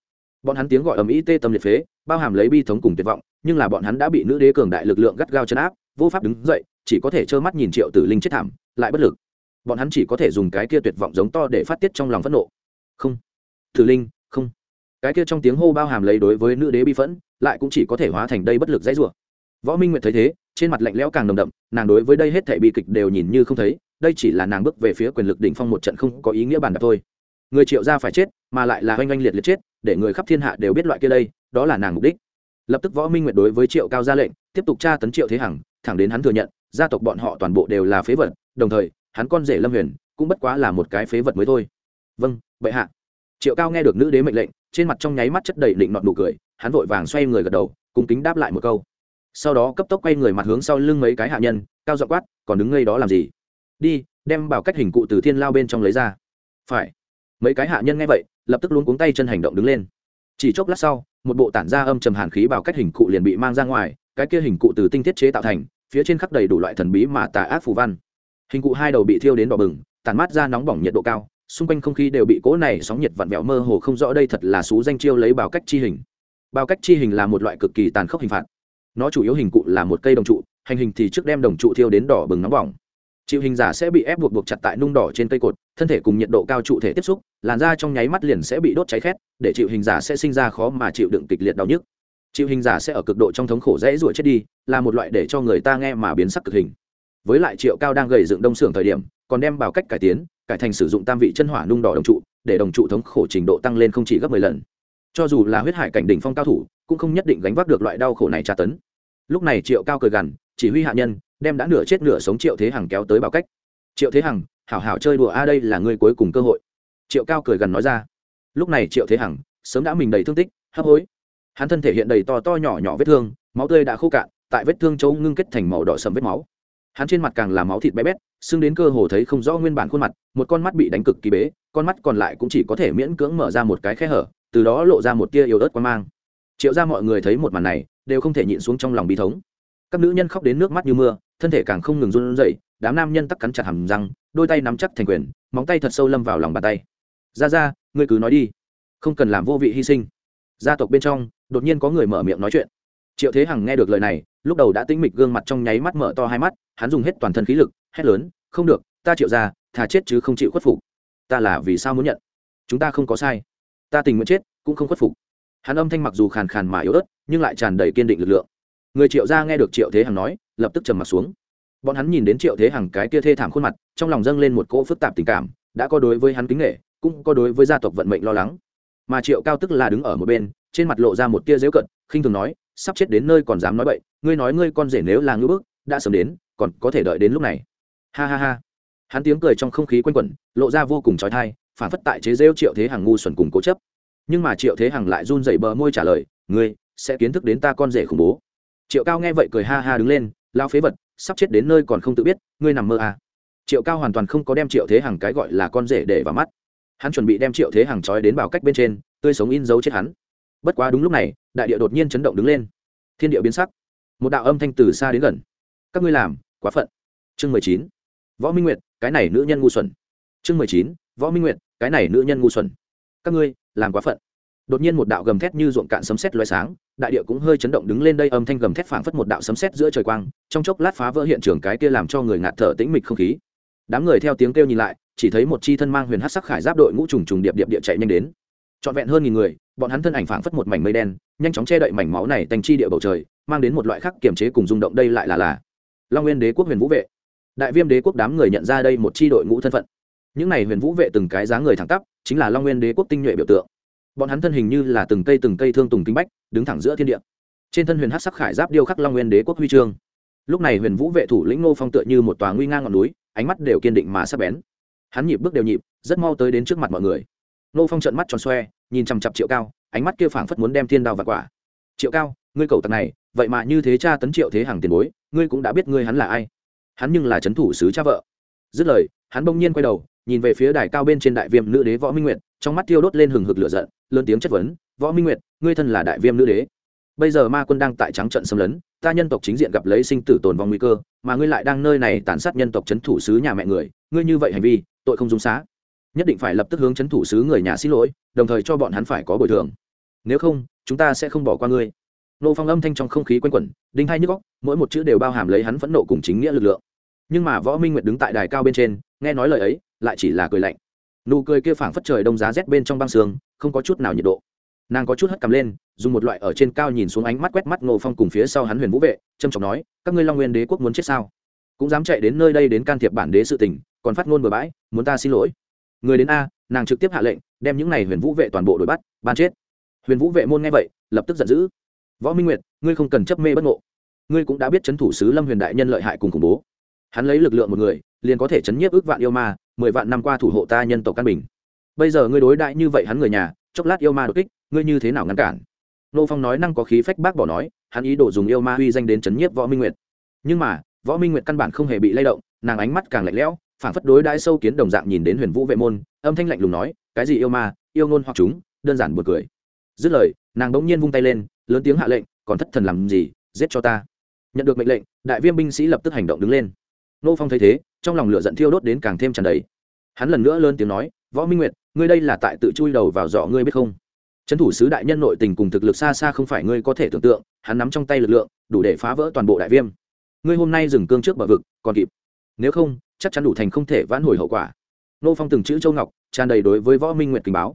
Bọn hắn tiếng gọi ầm ĩ tê tâm liệt phế, bao hàm lấy bi thống cùng tuyệt vọng, nhưng là bọn hắn đã bị nữ đế cường đại lực lượng gắt gao chấn áp, vô pháp đứng dậy chỉ có thể trơ mắt nhìn triệu tử linh chết thảm, lại bất lực. Bọn hắn chỉ có thể dùng cái kia tuyệt vọng giống to để phát tiết trong lòng phẫn nộ. Không. Tử linh, không. Cái kia trong tiếng hô bao hàm lấy đối với nữ đế bi phẫn, lại cũng chỉ có thể hóa thành đây bất lực dãy rủa. Võ minh nguyệt thấy thế, trên mặt lạnh lẽo càng nồng đậm, nàng đối với đây hết thể bi kịch đều nhìn như không thấy, đây chỉ là nàng bước về phía quyền lực đỉnh phong một trận không có ý nghĩa bàn đạp thôi. Người triệu gia phải chết, mà lại là oanh oanh liệt liệt chết, để người khắp thiên hạ đều biết loại kia đây, đó là nàng mục đích. Lập tức võ minh nguyệt đối với triệu cao ra lệnh, tiếp tục tra tấn triệu thế hằng, thẳng đến hắn thừa nhận gia tộc bọn họ toàn bộ đều là phế vật, đồng thời, hắn con rể lâm huyền cũng bất quá là một cái phế vật mới thôi. Vâng bệ hạ. Triệu cao nghe được nữ đế mệnh lệnh, trên mặt trong nháy mắt chất đầy định nọt nụ cười, hắn vội vàng xoay người gật đầu cùng kính đáp lại một câu. Sau đó cấp tốc quay người mặt hướng sau lưng mấy cái hạ nhân, cao dọ quát, còn đứng ngây đó làm gì? Đi, đem bảo cách hình cụ từ thiên lao bên trong lấy ra. Phải. Mấy cái hạ nhân nghe vậy, lập tức luôn cuống tay chân hành động đứng lên. Chỉ chốc lát sau, một bộ tản ra âm trầm hàn khí bảo cách hình cụ liền bị mang ra ngoài, cái kia hình cụ từ tinh thiết chế tạo thành phía trên khắc đầy đủ loại thần bí mà tà ác phù văn. Hình cụ hai đầu bị thiêu đến đỏ bừng tàn mát ra nóng bỏng nhiệt độ cao, xung quanh không khí đều bị cỗ này sóng nhiệt vặn vẹo mơ hồ không rõ đây thật là xú danh chiêu lấy bảo cách chi hình. Bảo cách chi hình là một loại cực kỳ tàn khốc hình phạt. Nó chủ yếu hình cụ là một cây đồng trụ, hành hình thì trước đem đồng trụ thiêu đến đỏ bừng nóng bỏng. Chịu hình giả sẽ bị ép buộc buộc chặt tại nung đỏ trên cây cột, thân thể cùng nhiệt độ cao trụ thể tiếp xúc, làn da trong nháy mắt liền sẽ bị đốt cháy khét, để chịu hình giả sẽ sinh ra khó mà chịu đựng kịch liệt đau nhức chịu hình giả sẽ ở cực độ trong thống khổ dễ ruổi chết đi, là một loại để cho người ta nghe mà biến sắc cực hình. Với lại triệu cao đang gầy dựng đông xưởng thời điểm, còn đem bảo cách cải tiến, cải thành sử dụng tam vị chân hỏa nung đỏ đồng trụ, để đồng trụ thống khổ trình độ tăng lên không chỉ gấp mười lần. Cho dù là huyết hải cảnh đỉnh phong cao thủ, cũng không nhất định gánh vác được loại đau khổ này tra tấn. Lúc này triệu cao cười gằn, chỉ huy hạ nhân, đem đã nửa chết nửa sống triệu thế hằng kéo tới bảo cách. Triệu thế hằng, hảo hảo chơi đùa a, đây là ngươi cuối cùng cơ hội. Triệu cao cười gần nói ra. Lúc này triệu thế hằng, sớm đã mình đầy thương tích, hấp hối hắn thân thể hiện đầy to to nhỏ nhỏ vết thương, máu tươi đã khô cạn, tại vết thương chỗ ngưng kết thành màu đỏ sầm vết máu. Hắn trên mặt càng là máu thịt bé bét xưng đến cơ hồ thấy không rõ nguyên bản khuôn mặt, một con mắt bị đánh cực kỳ bế, con mắt còn lại cũng chỉ có thể miễn cưỡng mở ra một cái khe hở, từ đó lộ ra một tia yếu ớt quan mang. Triệu ra mọi người thấy một màn này, đều không thể nhịn xuống trong lòng bi thống. Các nữ nhân khóc đến nước mắt như mưa, thân thể càng không ngừng run rẩy, đám nam nhân tắc cắn chặt hàm răng, đôi tay nắm chắc thành quyền, móng tay thật sâu lâm vào lòng bàn tay. Ra ra ngươi cứ nói đi, không cần làm vô vị hy sinh gia tộc bên trong, đột nhiên có người mở miệng nói chuyện. Triệu thế hằng nghe được lời này, lúc đầu đã tĩnh mịch gương mặt trong nháy mắt mở to hai mắt, hắn dùng hết toàn thân khí lực, hét lớn, không được, ta triệu ra thà chết chứ không chịu khuất phục. Ta là vì sao muốn nhận? Chúng ta không có sai. Ta tình nguyện chết, cũng không khuất phục. Hắn âm thanh mặc dù khàn khàn mà yếu ớt, nhưng lại tràn đầy kiên định lực lượng. Người triệu gia nghe được triệu thế hằng nói, lập tức trầm m ặ t xuống. Bọn hắn nhìn đến triệu thế hằng cái kia thê thảm khuôn mặt, trong lòng dâng lên một cỗ phức tạp tình cảm, đã có đối với hắn kính nghệ cũng có đối với gia tộc vận mệnh lo lắng mà triệu cao tức là đứng ở một bên, trên mặt lộ ra một tia dễu cận khinh thường nói, sắp chết đến nơi còn dám nói bậy, ngươi nói ngươi con rể nếu là ngưỡng bức, đã sớm đến, còn có thể đợi đến lúc này. Ha ha ha. Hắn tiếng cười trong không khí quanh quẩn, lộ ra vô cùng trói thai, phản phất tại chế rêu triệu thế hằng ngu xuẩn cùng cố chấp. Nhưng mà triệu thế hằng lại run dậy bờ môi trả lời, ngươi sẽ kiến thức đến ta con rể khủng bố. Triệu cao nghe vậy cười ha ha đứng lên lao phế vật, sắp chết đến nơi còn không tự biết, ngươi nằm mơ à. triệu cao hoàn toàn không có đem triệu thế hằng cái gọi là con rể để vào mắt hắn chuẩn bị đem triệu thế hàng trói đến bảo cách bên trên, tươi sống in dấu chết hắn. Bất quá đúng lúc này, đại địa đột nhiên chấn động đứng lên. Thiên địa biến sắc. Một đạo âm thanh từ xa đến gần. Các ngươi làm, quá phận. Chương mười chín. Võ minh nguyệt, cái này nữ nhân ngu xuẩn. Chương mười chín. Võ minh nguyệt, cái này nữ nhân ngu xuẩn. Các ngươi, làm quá phận. Đột nhiên một đạo gầm thét như ruộng cạn sấm sét loé sáng, đại địa cũng hơi chấn động đứng lên đây âm thanh gầm thét phảng phất một đạo sấm sét giữa trời quang, trong chốc lát phá vỡ hiện trường cái kia làm cho người ngạt thở tĩnh mịch không khí. Đám người theo tiếng kêu nhìn lại chỉ thấy một chi thân mang huyền hắc sắc khải giáp đội ngũ trùng trùng điệp điệp địa chạy nhanh đến. Trọn vẹn hơn nghìn người, bọn hắn thân ảnh phảng phất một mảnh mây đen, nhanh chóng che đậy mảnh máu này thành chi địa bầu trời, mang đến một loại khắc kiềm chế cùng rung động đây lại là là long nguyên đế quốc huyền vũ vệ. Đại viêm đế quốc đám người nhận ra đây một chi đội ngũ thân phận. Những này huyền vũ vệ từng cái dáng người thẳng tắp, chính là long nguyên đế quốc tinh nhuệ biểu tượng. Bọn hắn thân hình như là từng cây từng cây thương tùng kinh bách, đứng thẳng giữa thiên địa. Trên thân huyền hát sắc khải giáp điêu khắc long nguyên đế quốc huy chương. Lúc này huyền vũ vệ thủ lĩnh ngô phong tựa như một tòa nguy ngang ngọn núi, ánh mắt đều kiên định mà sắp bén hắn nhịp bước đều nhịp, rất mau tới đến trước mặt mọi người. Nô phong trận mắt tròn xoe, nhìn chằm chặp triệu cao, ánh mắt kia phảng phất muốn đem thiên đao và quả. Triệu cao, ngươi cầu tặc này, vậy mà như thế cha tấn triệu thế hàng tiền bối, ngươi cũng đã biết ngươi hắn là ai. Hắn nhưng là c h ấ n thủ sứ cha vợ. Dứt lời, hắn bỗng nhiên quay đầu, nhìn về phía đài cao bên trên đại viêm nữ đế võ minh nguyệt, trong mắt tiêu đốt lên hừng hực lửa giận, lớn tiếng chất vấn, võ minh nguyệt, ngươi thân là đại viêm nữ đế. Bây giờ ma quân đang tại trắng trận xâm lấn, ta nhân tộc chính diện gặp lấy sinh tử tồn vong nguy cơ, mà ngươi lại đang nơi này tàn sát nhân tộc c h ấ n thủ sứ nhà mẹ người, ngươi như vậy hành vi tội không dung xá. Nhất định phải lập tức hướng c h ấ n thủ sứ người nhà xin lỗi, đồng thời cho bọn hắn phải có bồi thường. Nếu không, chúng ta sẽ không bỏ qua ngươi. Nô phong âm thanh trong không khí quanh quẩn, đinh hay nhức góc mỗi một chữ đều bao hàm lấy hắn phẫn nộ cùng chính nghĩa lực lượng. Nhưng mà võ minh nguyệt đứng tại đài cao bên trên, nghe nói lời ấy, lại chỉ là cười lạnh. Nụ cười kia phảng phất trời đông giá rét bên trong băng sương, không có chút nào nhiệt độ. Nàng có chút hất cầm lên, dùng một loại ở trên cao nhìn xuống ánh mắt quét mắt nô phong cùng phía sau hắn huyền vũ vệ trâm trọng nói, các ngươi long nguyên đế quốc muốn chết sao? Cũng dám chạy đến nơi đây đến can thiệp bản đế sự tình, còn phát ngôn bừa bãi, muốn ta xin lỗi. Người đến a, nàng trực tiếp hạ lệnh, đem những này huyền vũ vệ toàn bộ đuổi bắt, ban chết. Huyền vũ vệ môn nghe vậy, lập tức giận dữ. Võ minh nguyệt, ngươi không cần chấp mê bất ngộ. Ngươi cũng đã biết chấn thủ sứ lâm huyền đại nhân lợi hại cùng khủng bố. Hắn lấy lực lượng một người, liền có thể chấn nhiếp ước vạn yêu ma, mười vạn năm qua thủ hộ ta nhân tộc căn bình. Bây giờ ngươi đối đại như vậy hắn người nhà, chốc lát yêu ma đột kích, ngươi như thế nào ngăn cản? Nô phong nói năng có khí phách bác bỏ nói, hắn ý đồ dùng yêu ma uy danh đến chấn nhiếp võ minh nguyệt. Nhưng mà võ minh nguyệt căn bản không hề bị lay động, nàng ánh mắt càng lạnh lẽo phản phất đối đãi sâu kiến đồng dạng nhìn đến huyền vũ vệ môn, âm thanh lạnh lùng nói, cái gì yêu ma, yêu ngôn hoặc chúng? Đơn giản buồn cười. Dứt lời, nàng bỗng nhiên vung tay lên, lớn tiếng hạ lệnh, còn thất thần làm gì, giết cho ta. Nhận được mệnh lệnh, đại viên binh sĩ lập tức hành động đứng lên. Nô phong thấy thế, trong lòng lửa giận thiêu đốt đến càng thêm tràn đầy. Hắn lần nữa lớn tiếng nói, võ minh nguyệt, ngươi đây là tại tự chui đầu vào giỏ ngươi biết không? Trấn thủ sứ đại nhân nội tình cùng thực lực xa xa không phải ngươi có thể tưởng tượng, hắn nắm trong tay lực lượng, đủ để phá vỡ toàn bộ đại viêm ngươi hôm nay dừng cương trước bờ vực, còn kịp. Nếu không, chắc chắn đủ thành không thể vãn hồi hậu quả. Nô phong từng chữ châu ngọc, tràn đầy đối với võ minh nguyệt tình báo.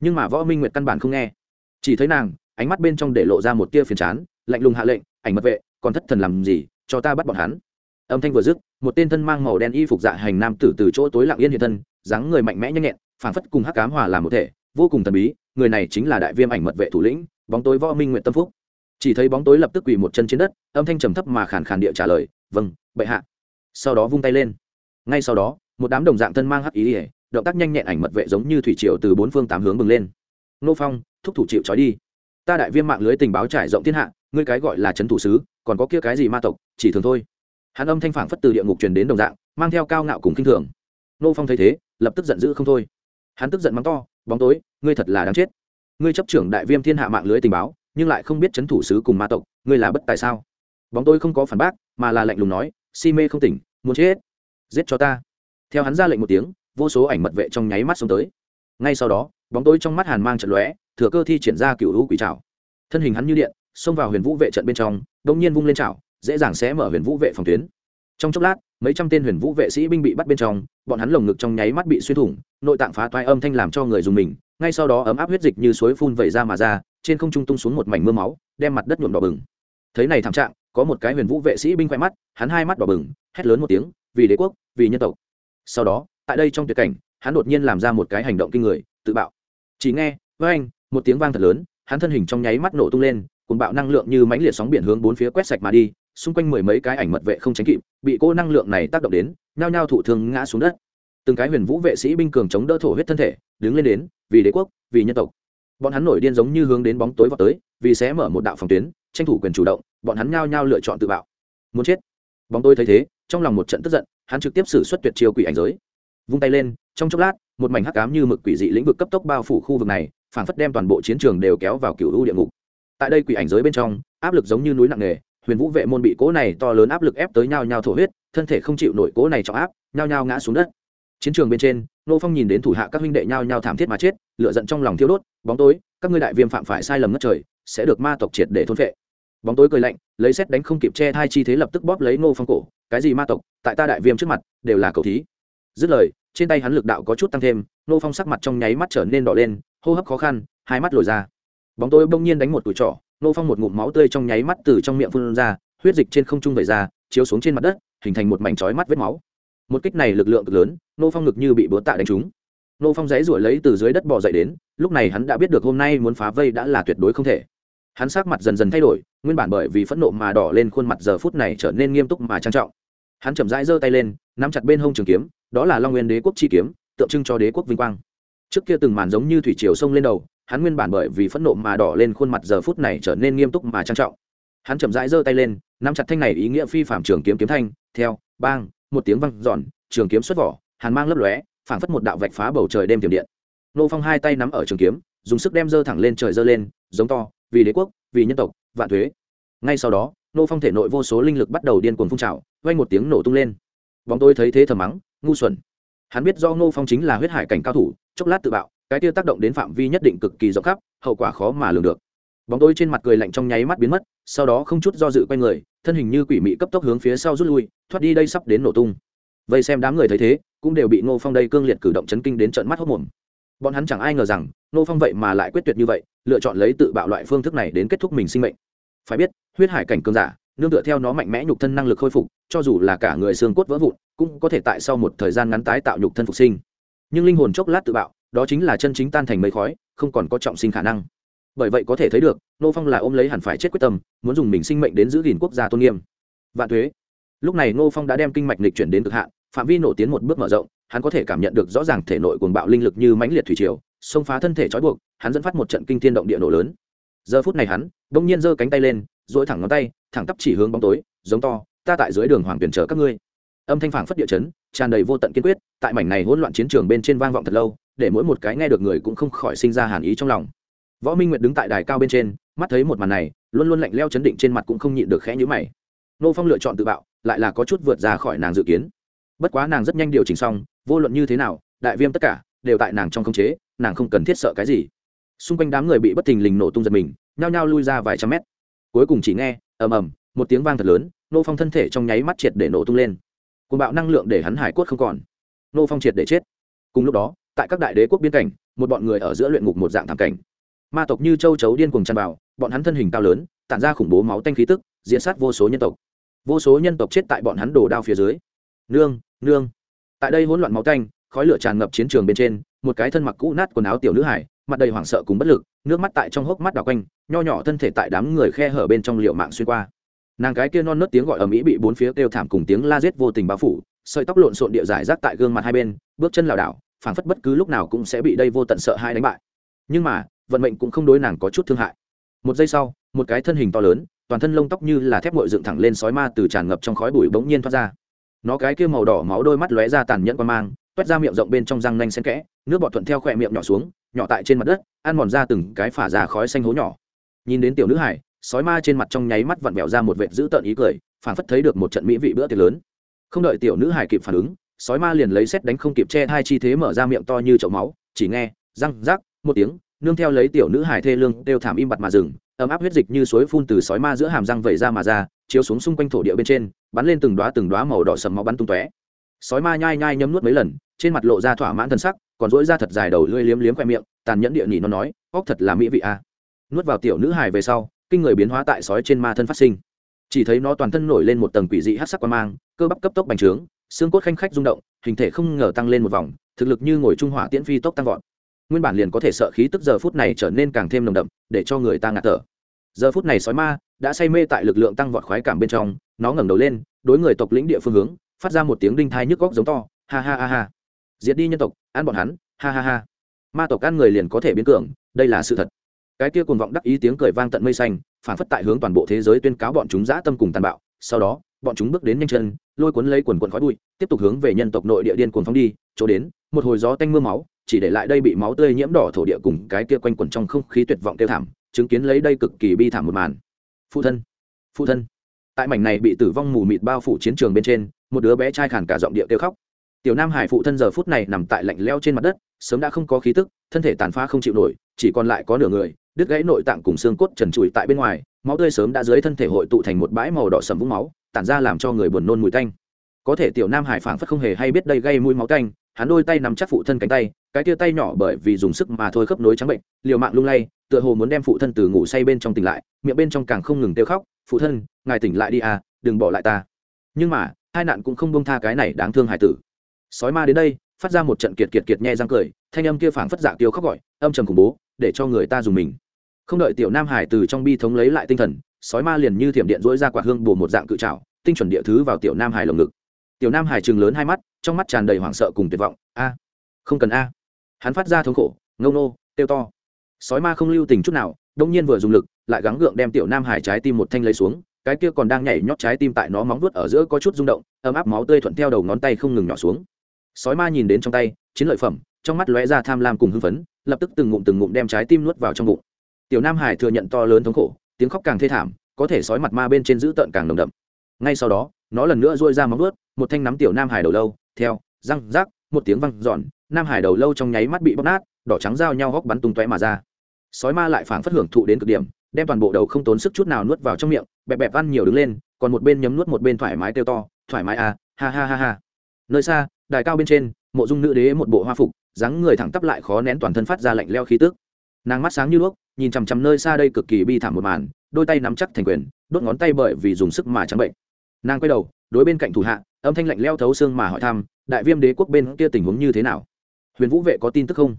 Nhưng mà võ minh nguyệt căn bản không nghe. Chỉ thấy nàng, ánh mắt bên trong để lộ ra một tia phiền chán, lạnh lùng hạ lệnh, ảnh mật vệ, còn thất thần làm gì, cho ta bắt bọn hắn. Âm thanh vừa dứt, một tên thân mang màu đen y phục dạ hành nam tử từ chỗ tối lặng yên hiện thân, dáng người mạnh mẽ nhanh nhẹn phản phất cùng hắc cám hòa làm một thể, vô cùng thần bí, người này chính là đại viêm ảnh mật vệ thủ lĩnh, bóng tối võ minh nguyện tâm phúc chỉ thấy bóng tối lập tức quỳ một chân trên đất, âm thanh trầm thấp mà khàn khàn địa trả lời vâng bệ hạ. Sau đó vung tay lên. Ngay sau đó, một đám đồng dạng thân mang hắc ý ỉa động tác nhanh nhẹn ảnh mật vệ giống như thủy triều từ bốn phương tám hướng bừng lên. Nô phong, thúc thủ chịu trói đi. Ta đại viêm mạng lưới tình báo trải rộng thiên hạ, ngươi cái gọi là trấn thủ sứ, còn có kia cái gì ma tộc, chỉ thường thôi. Hắn âm thanh phản phất từ địa ngục truyền đến đồng dạng, mang theo cao ngạo cùng kinh thường. Nô phong thấy thế, lập tức giận dữ không thôi. Hắn tức giận mắng to, bóng tối, ngươi thật là đáng chết. Ngươi chấp trưởng đại viêm thiên hạ mạng lưới tình báo nhưng lại không biết c h ấ n thủ sứ cùng ma tộc, ngươi là bất tài sao? Bóng tôi không có phản bác, mà là lạnh lùng nói, si mê không tỉnh, muốn chết. Giết cho ta. Theo hắn ra lệnh một tiếng, vô số ảnh mật vệ trong nháy mắt xông tới. Ngay sau đó, bóng tôi trong mắt hàn mang trận lóe, thừa cơ thi triển ra cựu hữu quỷ trào thân hình hắn như điện, xông vào huyền vũ vệ trận bên trong đ ỗ n g nhiên vung lên trào dễ dàng sẽ mở huyền vũ vệ phòng tuyến. Trong chốc lát, mấy trăm tên huyền vũ vệ sĩ binh bị bắt bên trong, bọn hắn lồng ngực trong nháy mắt bị xuyên thủng, nội tạng phá toai âm thanh làm cho người dùng mình, ngay sau đó ấm áp huyết dịch như suối phun vẩy ra mà ra trên không trung tung xuống một mảnh mưa máu, đem mặt đất nhuộm đỏ bừng. Thấy này thảm trạng, có một cái huyền vũ vệ sĩ binh khoe mắt, hắn hai mắt đỏ bừng, hét lớn một tiếng, vì đế quốc, vì nhân tộc. Sau đó, tại đây trong tuyệt cảnh, hắn đột nhiên làm ra một cái hành động kinh người, tự bạo. Chỉ nghe với anh một tiếng vang thật lớn, hắn thân hình trong nháy mắt nổ tung lên cùng bạo năng lượng như mãnh liệt sóng biển hướng bốn phía quét sạch mà đi, xung quanh mười mấy cái ảnh mật vệ không tránh kịp, bị cô năng lượng này tác động đến, nhao nhao thụ thương ngã xuống đất. Từng cái huyền vũ vệ sĩ binh cường chống đỡ thổ huyết thân thể, đứng lên đến, vì đế quốc, vì nhân tộc bọn hắn nổi điên giống như hướng đến bóng tối vào tới, vì sẽ mở một đạo phòng tuyến, tranh thủ quyền chủ động, bọn hắn nhao nhao lựa chọn tự bạo. Muốn chết. Bóng tôi thấy thế, trong lòng một trận tức giận, hắn trực tiếp xử suất tuyệt chiêu quỷ ảnh giới. Vung tay lên, trong chốc lát, một mảnh hắc cám như mực quỷ dị lĩnh vực cấp tốc bao phủ khu vực này, phản phất đem toàn bộ chiến trường đều kéo vào cựu u địa ngục. Tại đây quỷ ảnh giới bên trong, áp lực giống như núi nặng nề, huyền vũ vệ môn bị cố này to lớn áp lực ép tới nhao nhao thổ huyết, thân thể không chịu nổi cố này trọng áp, nhao nhao ngã xuống đất. Chiến trường bên trên nô phong nhìn đến thủ hạ các huynh đệ nhao nhao thảm thiết mà chết lựa giận trong lòng thiêu đốt, bóng tối, các ngươi đại viêm phạm phải sai lầm ngất trời, sẽ được ma tộc triệt để thôn phệ. Bóng tối cười lạnh, lấy xét đánh không kịp che thai chi thế lập tức bóp lấy nô phong cổ, cái gì ma tộc, tại ta đại viêm trước mặt, đều là cầu thí. Dứt lời, trên tay hắn lực đạo có chút tăng thêm, nô phong sắc mặt trong nháy mắt trở nên đỏ lên, hô hấp khó khăn, hai mắt lồi ra. Bóng tối bỗng nhiên đánh một tủi trỏ nô phong một ngụm máu tươi trong nháy mắt từ trong miệng phun ra, huyết dịch trên không trung vẩy ra, chiếu xuống trên mặt đất, hình thành một mảnh chói mắt vết máu một kích này lực lượng cực lớn, nô phong ngực như bị búa tạ đánh trúng. Nô phong giấy ruổi lấy từ dưới đất bỏ dậy đến, lúc này hắn đã biết được hôm nay muốn phá vây đã là tuyệt đối không thể. Hắn sắc mặt dần dần thay đổi, nguyên bản bởi vì phẫn nộ mà đỏ lên khuôn mặt giờ phút này trở nên nghiêm túc mà trang trọng. Hắn chậm rãi giơ tay lên, nắm chặt bên hông trường kiếm, đó là long nguyên đế quốc chi kiếm, tượng trưng cho đế quốc vinh quang. Trước kia từng màn giống như thủy triều sông lên đầu, hắn nguyên bản bởi vì phẫn nộ mà đỏ lên khuôn mặt giờ phút này trở nên nghiêm túc mà trang trọng. Hắn chậm rãi giơ tay lên, nắm chặt thanh này ý nghĩa phi phạm trường kiếm kiếm thanh, theo, bang một tiếng văng giòn trường kiếm xuất vỏ, hàn mang lấp lóe, phảng phất một đạo vạch phá bầu trời đêm tiềm điện. Nô phong hai tay nắm ở trường kiếm, dùng sức đem dơ thẳng lên trời dơ lên, giống to, vì đế quốc, vì nhân tộc, vạn thuế. Ngay sau đó, nô phong thể nội vô số linh lực bắt đầu điên cuồng phun trào vay một tiếng nổ tung lên. Bóng tôi thấy thế thầm mắng, ngu xuẩn. Hắn biết do nô phong chính là huyết hải cảnh cao thủ, chốc lát tự bạo, cái tiêu tác động đến phạm vi nhất định cực kỳ rộng khắp, hậu quả khó mà lường được. Bóng tôi trên mặt cười lạnh trong nháy mắt biến mất, sau đó không chút do dự quay người thân hình như quỷ mị cấp tốc hướng phía sau rút lui, thoát đi đây sắp đến nổ tung. Vây xem đám người thấy thế, cũng đều bị ngô phong đây cương liệt cử động chấn kinh đến trận mắt hốc mồm bọn hắn chẳng ai ngờ rằng, ngô phong vậy mà lại quyết tuyệt như vậy, lựa chọn lấy tự bạo loại phương thức này đến kết thúc mình sinh mệnh. Phải biết, huyết hải cảnh cương giả, nương tựa theo nó mạnh mẽ nhục thân năng lực khôi phục, cho dù là cả người xương cốt vỡ vụn, cũng có thể tại sau một thời gian ngắn tái tạo nhục thân phục sinh. Nhưng linh hồn chốc lát tự bạo, đó chính là chân chính tan thành mây khói, không còn có trọng sinh khả năng bởi vậy có thể thấy được, nô phong là ôm lấy hẳn phải chết quyết tâm, muốn dùng mình sinh mệnh đến giữ gìn quốc gia tôn nghiêm. Vạn thuế lúc này ngô phong đã đem kinh mạch lịch chuyển đến cực hạn, phạm vi nổ tiến một bước mở rộng, hắn có thể cảm nhận được rõ ràng thể nội cuồng bạo linh lực như mãnh liệt thủy triều, xông phá thân thể trói buộc, hắn dẫn phát một trận kinh thiên động địa nổ lớn. Giờ phút này hắn, bỗng nhiên giơ cánh tay lên dỗi thẳng ngón tay, thẳng tắp chỉ hướng bóng tối, giống to, ta tại dưới đường hoàng tuyển chờ các ngươi. Âm thanh phảng phất địa chấn, tràn đầy vô tận kiên quyết, tại mảnh này hỗn loạn chiến trường bên trên vang vọng thật lâu, để mỗi một cái nghe được người cũng không khỏi sinh ra hàn ý trong lòng võ minh nguyệt đứng tại đài cao bên trên, mắt thấy một màn này, luôn luôn lạnh leo chấn định trên mặt cũng không nhịn được khẽ nhíu mày. Nô phong lựa chọn tự bạo, lại là có chút vượt ra khỏi nàng dự kiến. Bất quá nàng rất nhanh điều chỉnh xong, vô luận như thế nào, đại viêm tất cả đều tại nàng trong khống chế, nàng không cần thiết sợ cái gì. Xung quanh đám người bị bất thình lình nổ tung giật mình, nhao nhao lui ra vài trăm mét. Cuối cùng chỉ nghe, ầm ầm, một tiếng vang thật lớn, nô phong thân thể trong nháy mắt triệt để nổ tung lên. Cùng bạo năng lượng để hắn hải quất không còn. Nô phong triệt để chết. Cùng lúc đó, tại các đại đế quốc biên cảnh, một bọn người ở giữa luyện ngục một dạng thảm cảnh ma tộc như châu chấu điên cuồng tràn vào, bọn hắn thân hình cao lớn, tản ra khủng bố máu tanh khí tức diễn sát vô số nhân tộc. Vô số nhân tộc chết tại bọn hắn đổ đao phía dưới. Nương nương. Tại đây hỗn loạn máu tanh, khói lửa tràn ngập chiến trường bên trên, một cái thân mặc cũ nát quần áo tiểu nữ hải, mặt đầy hoảng sợ cùng bất lực, nước mắt tại trong hốc mắt đào quanh, nho nhỏ thân thể tại đám người khe hở bên trong liệu mạng xuyên qua. Nàng cái kia non nớt tiếng gọi ở mỹ bị bốn phía kêu thảm cùng tiếng la giết vô tình bao phủ, sợi tóc lộn xộn địa giải rác tại gương mặt hai bên, bước chân lảo đảo, phảng phất bất cứ lúc nào cũng sẽ bị đây vô tận sợ hai đánh bại. Nhưng mà vận mệnh cũng không đối nàng có chút thương hại. Một giây sau, một cái thân hình to lớn, toàn thân lông tóc như là thép ngội dựng thẳng lên sói ma từ tràn ngập trong khói bụi bỗng nhiên thoát ra. Nó cái kia màu đỏ máu đôi mắt lóe ra tàn nhẫn qua mang, toét ra miệng rộng bên trong răng nanh xen kẽ, nước bọt thuận theo khỏe miệng nhỏ xuống, nhỏ tại trên mặt đất, ăn mòn ra từng cái phả ra khói xanh hố nhỏ. Nhìn đến tiểu nữ hải, sói ma trên mặt trong nháy mắt vặn vẹo ra một vệt dữ tợn ý cười phảng phất thấy được một trận mỹ vị bữa tiệc lớn. Không đợi tiểu nữ hải kịp phản ứng, sói ma liền lấy xét đánh không kịp che hai chi thế mở ra miệng to như chậu máu, chỉ nghe răng rác một tiếng nương theo lấy tiểu nữ hải thê lương đều thảm im bặt mà dừng, ấm áp huyết dịch như suối phun từ sói ma giữa hàm răng vẩy ra mà ra, chiếu xuống xung quanh thổ địa bên trên, bắn lên từng đoá từng đoá màu đỏ sầm máu bắn tung tóe. Sói ma nhai nhai nhấm nuốt mấy lần, trên mặt lộ ra thỏa mãn thân sắc, còn dỗi ra thật dài đầu lưỡi liếm liếm khoe miệng, tàn nhẫn địa nhỉ nó nói óc thật là mỹ vị a. À. nuốt vào tiểu nữ hài về sau, kinh người biến hóa tại sói trên ma thân phát sinh. Chỉ thấy nó toàn thân nổi lên một tầng quỷ dị hát sắc qua mang, cơ bắp cấp tốc bành trướng, xương cốt khanh khách rung động, hình thể không ngờ tăng lên một vòng, thực lực như ngồi trung hỏa tiễn phi tốc tăng vọt nguyên bản liền có thể sợ khí tức giờ phút này trở nên càng thêm nồng đậm, để cho người ta ngạt thở. Giờ phút này sói ma đã say mê tại lực lượng tăng vọt khoái cảm bên trong, nó ngẩng đầu lên, đối người tộc lĩnh địa phương hướng, phát ra một tiếng đinh thai nhức góc giống to, ha ha ha ha. Diệt đi nhân tộc, ăn bọn hắn, ha ha ha. Ma tộc ăn người liền có thể biến cường, đây là sự thật. Cái kia cuồng vọng đắc ý tiếng cười vang tận mây xanh, phản phất tại hướng toàn bộ thế giới tuyên cáo bọn chúng dã tâm cùng tàn bạo. Sau đó, bọn chúng bước đến nhanh chân, lôi cuốn lấy quần quần khói bụi, tiếp tục hướng về nhân tộc nội địa điên cuồng phóng đi, chỗ đến, một hồi gió tanh mưa máu chỉ để lại đây bị máu tươi nhiễm đỏ thổ địa cùng cái kia quanh quẩn trong không khí tuyệt vọng kêu thảm, chứng kiến lấy đây cực kỳ bi thảm một màn. Phụ thân phụ thân. Tại mảnh này bị tử vong mù mịt bao phủ chiến trường bên trên, một đứa bé trai khản cả giọng địa kêu khóc. Tiểu nam hải phụ thân giờ phút này nằm tại lạnh leo trên mặt đất, sớm đã không có khí tức, thân thể tàn phá không chịu nổi, chỉ còn lại có nửa người, đứt gãy nội tạng cùng xương cốt trần trụi tại bên ngoài, máu tươi sớm đã dưới thân thể hội tụ thành một bãi màu đỏ sầm vũng máu, tản ra làm cho người buồn nôn mùi tanh. Có thể tiểu nam hải phảng phất không hề hay biết đây gây mũi máu tanh hắn đôi tay nắm chắc phụ thân cánh tay, cái tia tay nhỏ bởi vì dùng sức mà thôi khớp nối trắng bệnh, liều mạng lung lay, tựa hồ muốn đem phụ thân từ ngủ say bên trong tỉnh lại, miệng bên trong càng không ngừng kêu khóc, phụ thân, ngài tỉnh lại đi à đừng bỏ lại ta. Nhưng mà, hai nạn cũng không bông tha cái này đáng thương hải tử. Sói ma đến đây, phát ra một trận kiệt kiệt kiệt nhẹ răng cười, thanh âm kia phảng phất dạ tiêu khóc gọi, âm trầm khủng bố, để cho người ta dùng mình. Không đợi tiểu nam hải từ trong bi thống lấy lại tinh thần, sói ma liền như thiểm điện rỗi ra quạt hương bù một dạng cự trào tinh chuẩn địa thứ vào tiểu nam hải lồng ngực. Tiểu nam hải chừng lớn hai mắt trong mắt tràn đầy hoảng sợ cùng tuyệt vọng. A, không cần a. Hắn phát ra thống khổ, ngâu nô tiêu to. Sói ma không lưu tình chút nào, đông nhiên vừa dùng lực, lại gắng gượng đem tiểu nam hải trái tim một thanh lấy xuống, cái kia còn đang nhảy nhót trái tim tại nó móng vuốt ở giữa có chút rung động, ấm áp máu tươi thuận theo đầu ngón tay không ngừng nhỏ xuống. Sói ma nhìn đến trong tay, chiến lợi phẩm, trong mắt lóe ra tham lam cùng hưng phấn, lập tức từng ngụm từng ngụm đem trái tim nuốt vào trong bụng. Tiểu nam hải thừa nhận to lớn thống khổ, tiếng khóc càng thê thảm, có thể sói mặt ma bên trên giữ tợn càng nồng đậm. Ngay sau đó, nó lần nữa dôi ra móng vuốt, một thanh nắm tiểu nam hải đầu lâu theo, răng rác, một tiếng văng giòn nam hải đầu lâu trong nháy mắt bị bóp nát, đỏ trắng giao nhau góc bắn tung tóe mà ra. Sói ma lại phảng phất hưởng thụ đến cực điểm, đem toàn bộ đầu không tốn sức chút nào nuốt vào trong miệng, bẹp bẹp ăn nhiều đứng lên, còn một bên nhấm nuốt một bên thoải mái kêu to, thoải mái à ha ha ha ha. Nơi xa, đài cao bên trên, mộ dung nữ đế một bộ hoa phục, dáng người thẳng tắp lại khó nén toàn thân phát ra lạnh leo khí tức. Nàng mắt sáng như đuốc, nhìn chằm chằm nơi xa đây cực kỳ bi thảm một màn, đôi tay nắm chắc thành quyền, đốt ngón tay bởi vì dùng sức mà trắng bệnh. Nàng quay đầu, đối bên cạnh thủ hạ âm thanh lạnh leo thấu xương mà hỏi thăm, đại viêm đế quốc bên kia tình huống như thế nào? Huyền vũ vệ có tin tức không?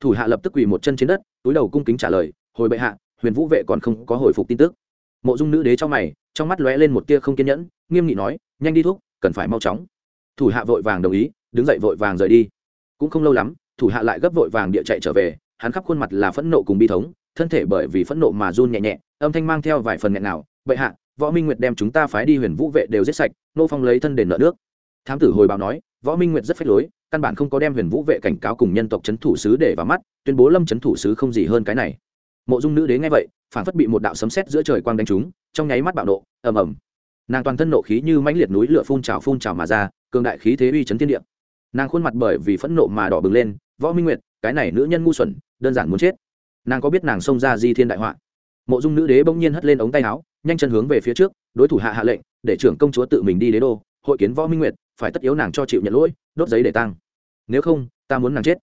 Thủ hạ lập tức quỳ một chân trên đất, túi đầu cung kính trả lời, hồi bệ hạ, huyền vũ vệ còn không có hồi phục tin tức. Mộ dung nữ đế trong mày, trong mắt lóe lên một tia không kiên nhẫn, nghiêm nghị nói, nhanh đi thuốc cần phải mau chóng. Thủ hạ vội vàng đồng ý, đứng dậy vội vàng rời đi. Cũng không lâu lắm, thủ hạ lại gấp vội vàng địa chạy trở về, hắn khắp khuôn mặt là phẫn nộ cùng bi thống, thân thể bởi vì phẫn nộ mà run nhẹ nhẹ, âm thanh mang theo vài phần nghẹn nào bệ hạ võ minh nguyệt đem chúng ta phái đi huyền vũ vệ đều giết sạch, nô phong lấy thân đền nợ nước. Thám tử hồi báo nói, võ minh nguyệt rất phách lối, căn bản không có đem huyền vũ vệ cảnh cáo cùng nhân tộc c h ấ n thủ sứ để vào mắt, tuyên bố lâm c h ấ n thủ sứ không gì hơn cái này. Mộ dung nữ đế nghe vậy phản phất bị một đạo sấm sét giữa trời quang đánh trúng, trong nháy mắt bạo nộ, ầm ầm. Nàng toàn thân nộ khí như mãnh liệt núi lửa phun trào phun trào mà ra, cường đại khí thế uy chấn thiên địa. Nàng khuôn mặt bởi vì phẫn nộ mà đỏ bừng lên, võ minh nguyệt, cái này nữ nhân ngu xuẩn, đơn giản muốn chết. Nàng có biết nàng xông ra di thiên đại họa? Mộ dung nữ đế bỗng nhiên hất lên ống tay áo nhanh chân hướng về phía trước, đối thủ hạ hạ lệnh, để trưởng công chúa tự mình đi đế đô, hội kiến võ minh nguyệt, phải tất yếu nàng cho chịu nhận lỗi, đốt giấy để tăng nếu không, ta muốn nàng chết.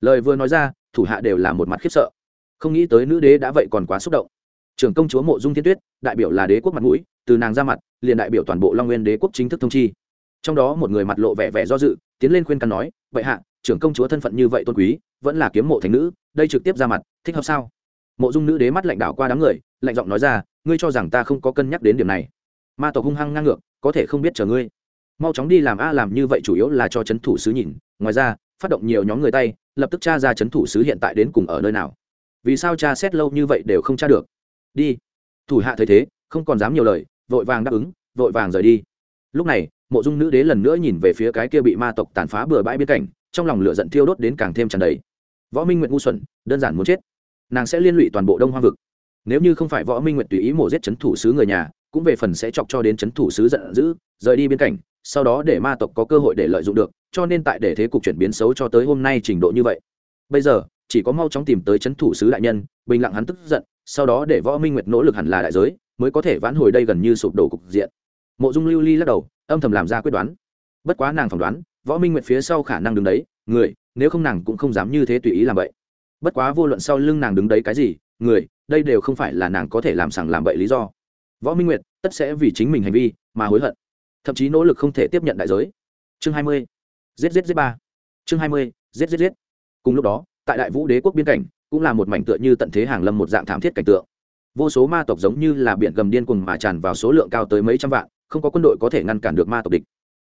Lời vừa nói ra, thủ hạ đều là một mặt khiếp sợ. Không nghĩ tới nữ đế đã vậy còn quá xúc động. Trưởng công chúa mộ dung thiên tuyết, đại biểu là đế quốc mặt mũi, từ nàng ra mặt, liền đại biểu toàn bộ long nguyên đế quốc chính thức thông chi. Trong đó một người mặt lộ vẻ vẻ do dự, tiến lên khuyên can nói, vậy hạ, trưởng công chúa thân phận như vậy tôn quý, vẫn là kiếm mộ thành nữ, đây trực tiếp ra mặt, thích hợp sao? Mộ dung nữ đế mắt lạnh đảo qua đám người, lạnh giọng nói ra ngươi cho rằng ta không có cân nhắc đến điểm này. Ma tộc hung hăng ngang ngược, có thể không biết chờ ngươi. Mau chóng đi làm a làm như vậy chủ yếu là cho c h ấ n thủ sứ nhìn. Ngoài ra, phát động nhiều nhóm người tay, lập tức tra ra c h ấ n thủ sứ hiện tại đến cùng ở nơi nào. Vì sao cha xét lâu như vậy đều không tra được? Đi. Thủ hạ thấy thế, không còn dám nhiều lời, vội vàng đáp ứng, vội vàng rời đi. Lúc này, mộ dung nữ đế lần nữa nhìn về phía cái kia bị ma tộc tàn phá bừa bãi biên cảnh trong lòng lửa giận thiêu đốt đến càng thêm tràn đầy. Võ minh nguyện ngu xuẩn, đơn giản muốn chết. Nàng sẽ liên lụy toàn bộ đông hoa vực nếu như không phải võ minh nguyệt tùy ý mổ giết chấn thủ sứ người nhà, cũng về phần sẽ chọc cho đến chấn thủ sứ giận dữ, rời đi biên cảnh, sau đó để ma tộc có cơ hội để lợi dụng được, cho nên tại để thế cục chuyển biến xấu cho tới hôm nay trình độ như vậy. Bây giờ, chỉ có mau chóng tìm tới chấn thủ sứ đại nhân, bình lặng hắn tức giận, sau đó để võ minh nguyệt nỗ lực hẳn là đại giới, mới có thể vãn hồi đây gần như sụp đổ cục diện. Mộ dung lưu ly lắc đầu, âm thầm làm ra quyết đoán. Bất quá nàng phỏng đoán, võ minh nguyệt phía sau khả năng đứng đấy, người, nếu không nàng cũng không dám như thế tùy ý làm vậy. Bất quá vô luận sau lưng nàng đứng đấy cái gì người, đây đều không phải là nàng có thể làm sằng làm bậy lý do. Võ minh nguyệt, tất sẽ vì chính mình hành vi mà hối hận, thậm chí nỗ lực không thể tiếp nhận đại giới. Chương hai mươi, giết giết giết ba. Chương hai mươi, giết giết giết. Cùng lúc đó, tại đại vũ đế quốc biên cảnh, cũng là một mảnh tựa như tận thế hàng lâm một dạng thảm thiết cảnh tượng. Vô số ma tộc giống như là biển gầm điên cuồng mà tràn vào số lượng cao tới mấy trăm vạn, không có quân đội có thể ngăn cản được ma tộc địch.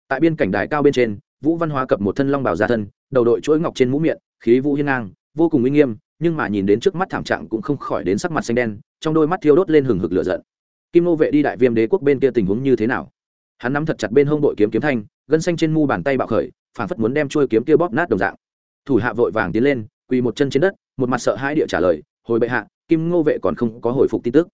Tại biên cảnh đài cao bên trên, vũ văn hóa cập một thân long Bảo gia thân, đầu đội chuỗi ngọc trên mũ miệng, khí vũ hiên ngang, vô cùng uy nghiêm nhưng mà nhìn đến trước mắt thảm trạng cũng không khỏi đến sắc mặt xanh đen, trong đôi mắt thiêu đốt lên hừng hực lửa giận. Kim nô vệ đi đại viêm đế quốc bên kia tình huống như thế nào? Hắn nắm thật chặt bên hông bội kiếm kiếm thanh, gân xanh trên mu bàn tay bạo khởi, phản phất muốn đem trôi kiếm kia bóp nát đồng dạng. Thủ hạ vội vàng tiến lên, quỳ một chân trên đất, một mặt sợ hãi địa trả lời, hồi bệ hạ, kim ngô vệ còn không có hồi phục tin tức.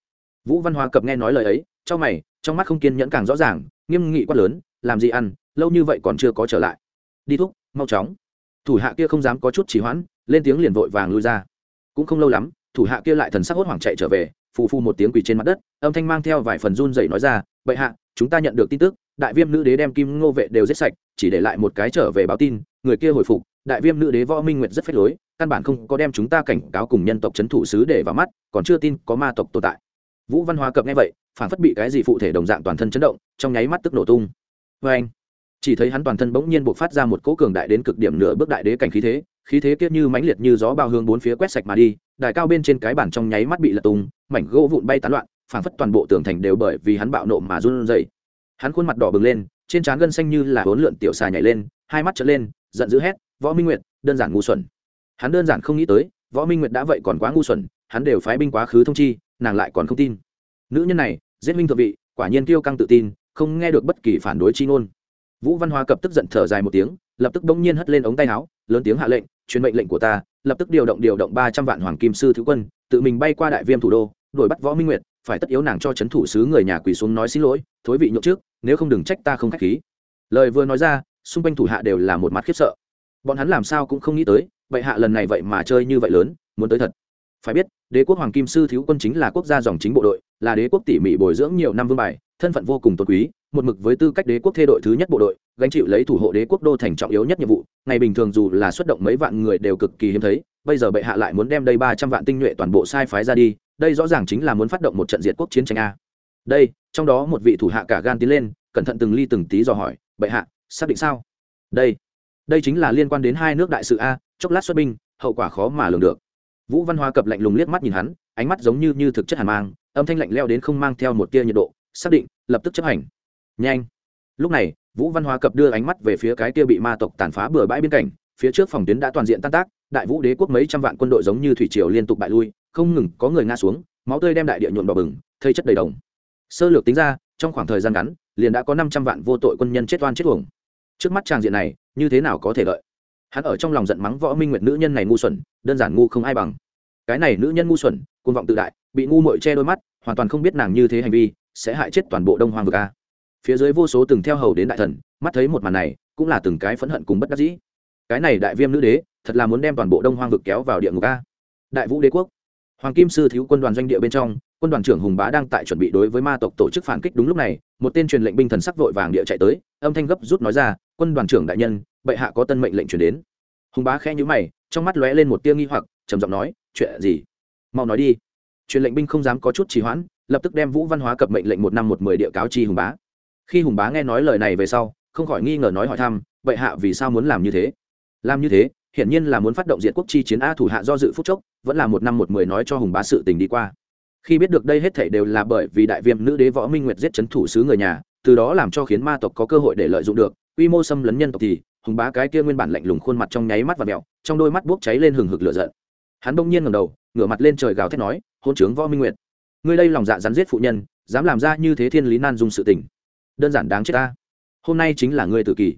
Vũ văn Hoa cập nghe nói lời ấy, trong mày, trong mắt không kiên nhẫn càng rõ ràng, nghiêm nghị quát lớn, làm gì ăn, lâu như vậy còn chưa có trở lại. Đi thúc, mau chóng. Thủ hạ kia không dám có chút trì hoãn, lên tiếng liền vội vàng lui ra cũng không lâu lắm, thủ hạ kia lại thần sắc hốt hoảng chạy trở về, phù phù một tiếng quỳ trên mặt đất, âm thanh mang theo vài phần run dậy nói ra vậy hạ, chúng ta nhận được tin tức, đại viêm nữ đế đem kim ngô vệ đều giết sạch, chỉ để lại một cái trở về báo tin, người kia hồi phục, đại viêm nữ đế võ minh nguyệt rất phết lối, căn bản không có đem chúng ta cảnh cáo cùng nhân tộc c h ấ n thủ sứ để vào mắt, còn chưa tin có ma tộc tồn tại. Vũ văn hóa cập nghe vậy phản phất bị cái gì phụ thể đồng dạng toàn thân chấn động, trong nháy mắt tức nổ tung. Vê anh chỉ thấy hắn toàn thân bỗng nhiên buộc phát ra một cỗ cường đại đến cực điểm nửa bước đại đế cảnh khí thế khí thế kiết như mãnh liệt như gió bao hương bốn phía quét sạch mà đi đại cao bên trên cái bản trong nháy mắt bị lật tung, mảnh gỗ vụn bay tán loạn, phảng phất toàn bộ tường thành đều bởi vì hắn bạo nộ mà run rẩy. Hắn khuôn mặt đỏ bừng lên, trên trán gân xanh như là hỗn lượn tiểu xà nhảy lên, hai mắt trở lên, giận dữ hét, võ minh nguyệt, đơn giản ngu xuẩn. Hắn đơn giản không nghĩ tới, võ minh nguyệt đã vậy còn quá ngu xuẩn, hắn đều phái binh quá khứ thông chi, nàng lại còn không tin. Nữ nhân này, giết minh thượng vị, quả nhiên kiêu căng tự tin, không nghe được bất kỳ phản đối chi ngôn. Vũ văn Hoa cập tức giận thở dài một tiếng lập tức bỗng nhiên hất lên ống tay áo, lớn tiếng hạ lệnh, truyền mệnh lệnh của ta, lập tức điều động điều động ba trăm vạn hoàng kim sư thứ quân, tự mình bay qua đại viêm thủ đô, đuổi bắt võ minh nguyệt, phải tất yếu nàng cho c h ấ n thủ sứ người nhà quỳ xuống nói xin lỗi, thối vị nhậu trước, nếu không đừng trách ta không k h á c h khí. Lời vừa nói ra, xung quanh thủ hạ đều là một mặt khiếp sợ. Bọn hắn làm sao cũng không nghĩ tới, vậy hạ lần này vậy mà chơi như vậy lớn, muốn tới thật. Phải biết, đế quốc hoàng kim sư thiếu quân chính là quốc gia dòng chính bộ đội, là đế quốc tỉ mỉ bồi dưỡng nhiều năm vương bài, thân phận vô cùng tôn quý một mực với tư cách đế quốc thê đội thứ nhất bộ đội, gánh chịu lấy thủ hộ đế quốc đô thành trọng yếu nhất nhiệm vụ. Ngày bình thường dù là xuất động mấy vạn người đều cực kỳ hiếm thấy, bây giờ bệ hạ lại muốn đem đây ba trăm vạn tinh nhuệ toàn bộ sai phái ra đi, đây rõ ràng chính là muốn phát động một trận diệt quốc chiến tranh a. Đây, trong đó một vị thủ hạ cả gan tiến lên, cẩn thận từng ly từng tí dò hỏi, bệ hạ, xác định sao? Đây đây chính là liên quan đến hai nước đại sự a, chốc lát xuất binh, hậu quả khó mà lường được. Vũ văn hoa cập lạnh lùng liếc mắt nhìn hắn, ánh mắt giống như như thực chất hàn mang, âm thanh lạnh leo đến không mang theo một tia nhiệt độ, xác định, lập tức chấp hành nhanh. Lúc này, vũ văn hoa cập đưa ánh mắt về phía cái kia bị ma tộc tàn phá bừa bãi biên cảnh, phía trước phòng tuyến đã toàn diện tan tác, đại vũ đế quốc mấy trăm vạn quân đội giống như thủy triều liên tục bại lui, không ngừng có người ngã xuống, máu tươi đem đại địa nhuộn đỏ bừng, thây chất đầy đồng. Sơ lược tính ra, trong khoảng thời gian ngắn, liền đã có năm trăm vạn vô tội quân nhân chết oan chết uổng. Trước mắt tràng diện này, như thế nào có thể lợi hắn ở trong lòng giận mắng võ minh nguyệt nữ nhân này ngu xuẩn, đơn giản ngu không ai bằng. Cái này nữ nhân ngu xuẩn côn vọng tự đại, bị ngu mội che đôi mắt, hoàn toàn không biết nàng như thế hành vi, sẽ hại chết toàn bộ đông hoàng vực a phía dưới vô số từng theo hầu đến đại thần, mắt thấy một màn này, cũng là từng cái phẫn hận cùng bất đắc dĩ. Cái này đại viêm nữ đế, thật là muốn đem toàn bộ đông hoang vực kéo vào địa ngục a. Đại vũ đế quốc. Hoàng kim sư thiếu quân đoàn doanh địa bên trong, quân đoàn trưởng hùng bá đang tại chuẩn bị đối với ma tộc tổ chức phản kích đúng lúc này, một tên truyền lệnh binh thần sắc vội vàng địa chạy tới, âm thanh gấp rút nói ra, quân đoàn trưởng đại nhân, bệ hạ có tân mệnh lệnh truyền đến. Hùng bá khẽ nhíu mày, trong mắt lóe lên một tia nghi hoặc, trầm giọng nói, chuyện gì? Mau nói đi. Truyền lệnh binh không dám có chút trì hoãn, lập tức đem vũ văn hóa cập mệnh lệnh một năm một mười địa cáo chi hùng bá khi hùng bá nghe nói lời này về sau, không khỏi nghi ngờ nói hỏi thăm vậy hạ vì sao muốn làm như thế? Làm như thế? Hiển nhiên là muốn phát động diện quốc chi chiến a thủ hạ do dự phúc chốc, vẫn là một năm một mười nói cho hùng bá sự tình đi qua. Khi biết được đây hết thảy đều là bởi vì đại viêm nữ đế võ minh nguyệt giết chấn thủ sứ người nhà, từ đó làm cho khiến ma tộc có cơ hội để lợi dụng được, quy mô xâm lấn nhân tộc thì, hùng bá cái kia nguyên bản lạnh lùng khuôn mặt trong nháy mắt và mẹo trong đôi mắt bốc cháy lên hừng hực lửa giận. Hắn bỗng nhiên ngẩng đầu, ngửa mặt lên trời gào thét nói, hôn trướng võ minh nguyệt, ngươi đây lòng dạ rắn giết phụ nhân, dám làm ra như thế thiên lý nan dung sự tình đơn giản đáng chết ta. Hôm nay chính là ngươi tự kỷ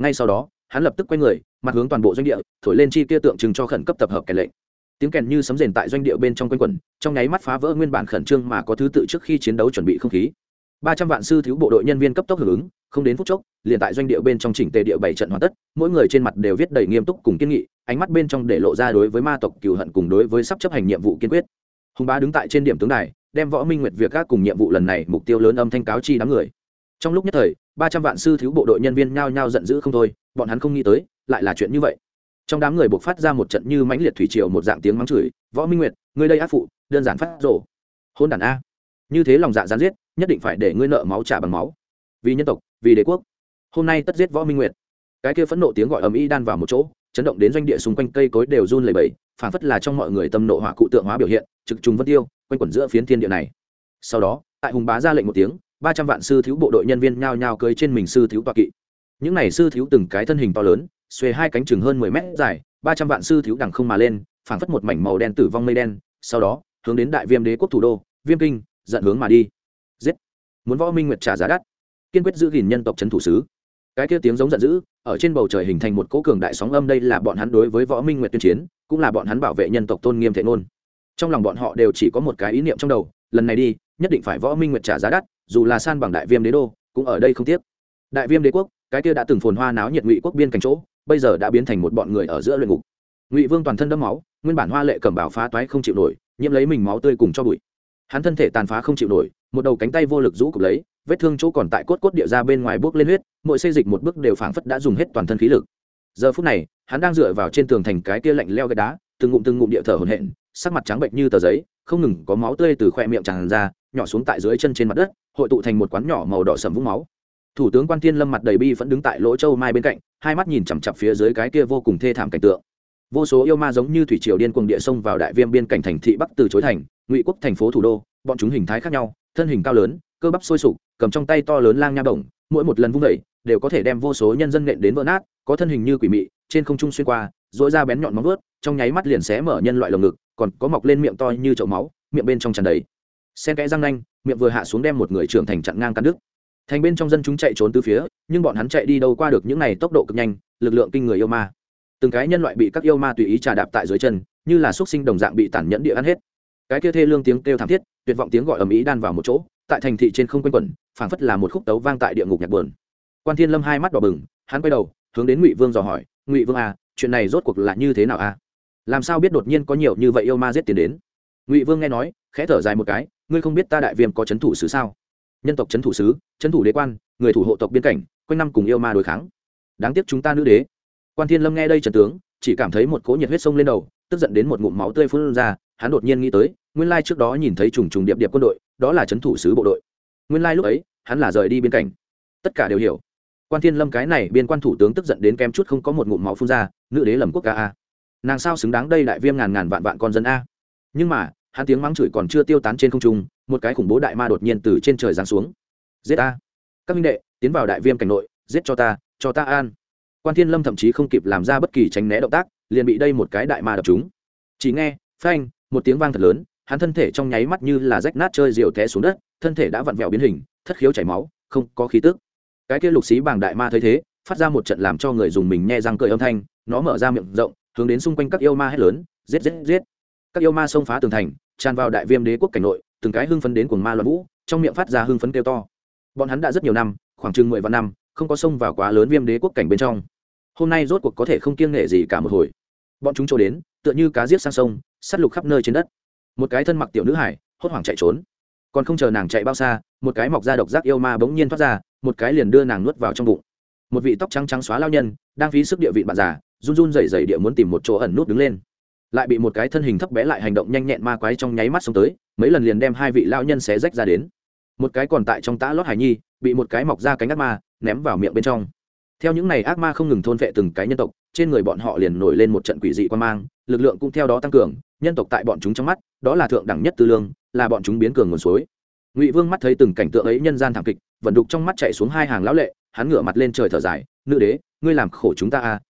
ngay sau đó, hắn lập tức quay người, mặt hướng toàn bộ doanh địa, thổi lên chi kia tượng trưng cho khẩn cấp tập hợp kèn lệnh. Tiếng kèn như sấm rền tại doanh địa bên trong quanh quẩn, trong nháy mắt phá vỡ nguyên bản khẩn trương mà có thứ tự trước khi chiến đấu chuẩn bị không khí. Ba trăm vạn sư thiếu bộ đội nhân viên cấp tốc hưởng ứng, không đến phút chốc, liền tại doanh địa bên trong chỉnh tề địa bảy trận hoàn tất, mỗi người trên mặt đều viết đầy nghiêm túc cùng kiên nghị, ánh mắt bên trong để lộ ra đối với ma tộc cừu hận cùng đối với sắp chấp hành nhiệm vụ kiên quyết. Hùng bá đứng tại trên điểm tướng này đem võ minh nguyệt việc các cùng nhiệm vụ lần này mục tiêu lớn âm thanh cáo chi đám người trong lúc nhất thời, ba trăm vạn sư thiếu bộ đội nhân viên nhao nhao giận dữ không thôi, bọn hắn không nghĩ tới, lại là chuyện như vậy. Trong đám người buộc phát ra một trận như mãnh liệt thủy triều một dạng tiếng mắng chửi, võ minh nguyệt, ngươi đây ác phụ, đơn giản phát rổ hôn đản a. Như thế lòng dạ gián giết, nhất định phải để ngươi nợ máu trả bằng máu. Vì nhân tộc, vì đế quốc. Hôm nay tất giết võ minh nguyệt. Cái kia phẫn nộ tiếng gọi ầm ĩ đan vào một chỗ, chấn động đến doanh địa xung quanh cây cối đều run lẩy bẩy phản phất là trong mọi người tâm nộ hỏa cụ tượng hóa biểu hiện, trực trùng vân tiêu, quanh quẩn giữa phiến thiên địa này. Sau đó, tại hùng bá ra lệnh một tiếng ba trăm vạn sư thiếu bộ đội nhân viên nhao nhao cưới trên mình sư thiếu toa kỵ. Những này sư thiếu từng cái thân hình to lớn, xuề hai cánh chừng hơn mười mét dài, ba trăm vạn sư thiếu đằng không mà lên, phảng phất một mảnh màu đen tử vong mây đen, sau đó, hướng đến đại viêm đế quốc thủ đô, viêm kinh, dẫn hướng mà đi. Giết! Muốn võ minh nguyệt trả giá đắt. Kiên quyết giữ gìn nhân tộc trấn thủ sứ. Cái kia tiếng giống giận dữ, ở trên bầu trời hình thành một cỗ cường đại sóng âm đây là bọn hắn đối với võ minh nguyệt tuyên chiến, cũng là bọn hắn bảo vệ nhân tộc tôn nghiêm thể ngôn. Trong lòng bọn họ đều chỉ có một cái ý niệm trong đầu, lần này đi, nhất định phải võ minh nguyệt trả giá đắt dù là san bằng đại viêm đế đô, cũng ở đây không tiếc. Đại viêm đế quốc, cái kia đã từng phồn hoa náo nhiệt ngụy quốc biên cảnh chỗ, bây giờ đã biến thành một bọn người ở giữa luyện ngục. Ngụy vương toàn thân đẫm máu, nguyên bản hoa lệ cầm bảo phá toái không chịu nổi, nhiễm lấy mình máu tươi cùng cho bụi. Hắn thân thể tàn phá không chịu nổi, một đầu cánh tay vô lực rũ cục lấy, vết thương chỗ còn tại cốt cốt địa ra bên ngoài bước lên huyết, mỗi xây dịch một bước đều phảng phất đã dùng hết toàn thân khí lực. Giờ phút này, hắn đang dựa vào trên tường thành cái kia lạnh leo gạch đá, từng ngụm từng ngụm địa thở hổn hển, sắc mặt trắng bệnh như tờ giấy không ngừng có máu tươi từ khoe miệng tràn ra, nhỏ xuống tại dưới chân trên mặt đất, hội tụ thành một quán nhỏ màu đỏ sầm vũng máu. Thủ tướng quan thiên lâm mặt đầy bi vẫn đứng tại lỗ châu mai bên cạnh, hai mắt nhìn chằm chặp phía dưới cái kia vô cùng thê thảm cảnh tượng. Vô số yêu ma giống như thủy triều điên cuồng địa sông vào đại viêm biên cảnh thành thị bắc từ chối thành, ngụy quốc thành phố thủ đô, bọn chúng hình thái khác nhau, thân hình cao lớn, cơ bắp sôi sục, cầm trong tay to lớn lang nha bổng, mỗi một lần vung đẩy đều có thể đem vô số nhân dân nện đến vỡ nát, có thân hình như quỷ mị, trên không trung xuyên qua dỗi ra bén nhọn móng vớt trong nháy mắt liền xé mở nhân loại lồng ngực còn có mọc lên miệng to như chậu máu, miệng bên trong tràn đầy. Sen kẽ răng nanh, miệng vừa hạ xuống đem một người trưởng thành chặn ngang cắn đứt. Thành bên trong dân chúng chạy trốn từ phía, nhưng bọn hắn chạy đi đâu qua được những này tốc độ cực nhanh, lực lượng kinh người yêu ma. Từng cái nhân loại bị các yêu ma tùy ý trà đạp tại dưới chân, như là xúc sinh đồng dạng bị tản nhẫn địa ăn hết. Cái kia thê lương tiếng kêu thảm thiết, tuyệt vọng tiếng gọi ầm ĩ đan vào một chỗ, tại thành thị trên không quanh quẩn, phảng phất là một khúc tấu vang tại địa ngục nhạc buồn. Quan thiên lâm hai mắt đỏ bừng, hắn quay đầu, hướng đến ngụy vương dò hỏi, ngụy vương à chuyện này rốt cuộc là như thế nào à? Làm sao biết đột nhiên có nhiều như vậy yêu ma giết tiền đến? Ngụy vương nghe nói, khẽ thở dài một cái, ngươi không biết ta đại viêm có c h ấ n thủ sứ sao? Nhân tộc c h ấ n thủ sứ c h ấ n thủ đế quan, người thủ hộ tộc biên cảnh, quanh năm cùng yêu ma đối kháng. Đáng tiếc chúng ta nữ đế. Quan thiên lâm nghe đây trần tướng, chỉ cảm thấy một cỗ nhiệt huyết sông lên đầu, tức giận đến một ngụm máu tươi phun ra, hắn đột nhiên nghĩ tới, nguyên lai trước đó nhìn thấy trùng trùng điệp điệp quân đội, đó là c h ấ n thủ sứ bộ đội. Nguyên lai lúc ấy, hắn là rời đi biên cảnh. Tất cả đều hiểu. Quan thiên lâm cái này biên quan thủ tướng tức giận đến kém chút không có một ngụm máu phun ra, nữ đế lầm quốc ca a nàng sao xứng đáng đây đại viêm ngàn ngàn vạn vạn con dân a? Nhưng mà, hắn tiếng mắng chửi còn chưa tiêu tán trên không trung, một cái khủng bố đại ma đột nhiên từ trên trời giáng xuống. Giết ta! Các minh đệ, tiến vào đại viêm cảnh nội, giết cho ta cho ta an. Quan thiên lâm thậm chí không kịp làm ra bất kỳ tránh né động tác, liền bị đây một cái đại ma đập chúng chỉ nghe, phanh, một tiếng vang thật lớn, hắn thân thể trong nháy mắt như là rách nát chơi diều té xuống đất, thân thể đã vặn vẹo biến hình, thất khiếu chảy máu, không có khí tức. Cái kia lục xí bảng đại ma thấy thế, phát ra một trận làm cho người dùng mình nghe răng cười âm thanh, nó mở ra miệng rộng hướng đến xung quanh các yêu ma hết lớn, giết giết giết. Các yêu ma xông phá tường thành, tràn vào đại viêm đế quốc cảnh nội, từng cái hưng phấn đến cuồng ma loạn vũ, trong miệng phát ra hưng phấn kêu to. Bọn hắn đã rất nhiều năm, khoảng chừng mười vạn năm, không có xông vào quá lớn viêm đế quốc cảnh bên trong. Hôm nay rốt cuộc có thể không kiêng nghệ gì cả một hồi. Bọn chúng trôi đến, tựa như cá giết sang sông sắt lục khắp nơi trên đất. Một cái thân mặc tiểu nữ hải, hốt hoảng chạy trốn. Còn không chờ nàng chạy bao xa, một cái mọc da độc giác yêu ma bỗng nhiên thoát ra, một cái liền đưa nàng nuốt vào trong bụng. Một vị tóc trắng trắng xóa lao nhân, đang phí sức địa vị bạn già run run rẩy rẩy địa muốn tìm một chỗ ẩn nút đứng lên. Lại bị một cái thân hình thấp bé lại hành động nhanh nhẹn ma quái trong nháy mắt xông tới, mấy lần liền đem hai vị lao nhân xé rách ra đến. Một cái còn tại trong tã lót hải nhi, bị một cái mọc ra cánh ác ma ném vào miệng bên trong. Theo những này ác ma không ngừng thôn vệ từng cái nhân tộc, trên người bọn họ liền nổi lên một trận quỷ dị quan mang, lực lượng cũng theo đó tăng cường, nhân tộc tại bọn chúng trong mắt, đó là thượng đẳng nhất tư lương, là bọn chúng biến cường nguồn suối. Ngụy vương mắt thấy từng cảnh tượng ấy nhân gian thảm kịch, vận đục trong mắt chạy xuống hai hàng lão lệ, hắn ngửa mặt lên trời thở dài, nữ đế, ngươi làm khổ chúng ta à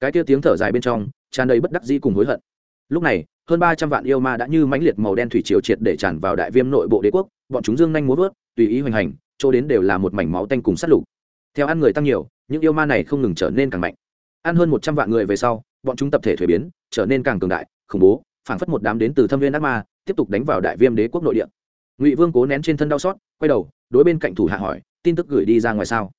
cái kia tiếng thở dài bên trong, tràn đầy bất đắc dĩ cùng hối hận. Lúc này, hơn ba trăm vạn yêu ma đã như mãnh liệt màu đen thủy triều triệt để tràn vào đại viêm nội bộ đế quốc, bọn chúng dương nhanh múa vớt, tùy ý hoành hành, chỗ đến đều là một mảnh máu tanh cùng sát lục. Theo ăn người tăng nhiều, những yêu ma này không ngừng trở nên càng mạnh. Ăn hơn một trăm vạn người về sau, bọn chúng tập thể thuế biến, trở nên càng cường đại, khủng bố, phảng phất một đám đến từ thâm viên ác ma, tiếp tục đánh vào đại viêm đế quốc nội địa. Ngụy vương cố nén trên thân đau xót, quay đầu, đối bên cạnh thủ hạ hỏi, tin tức gửi đi ra ngoài sao?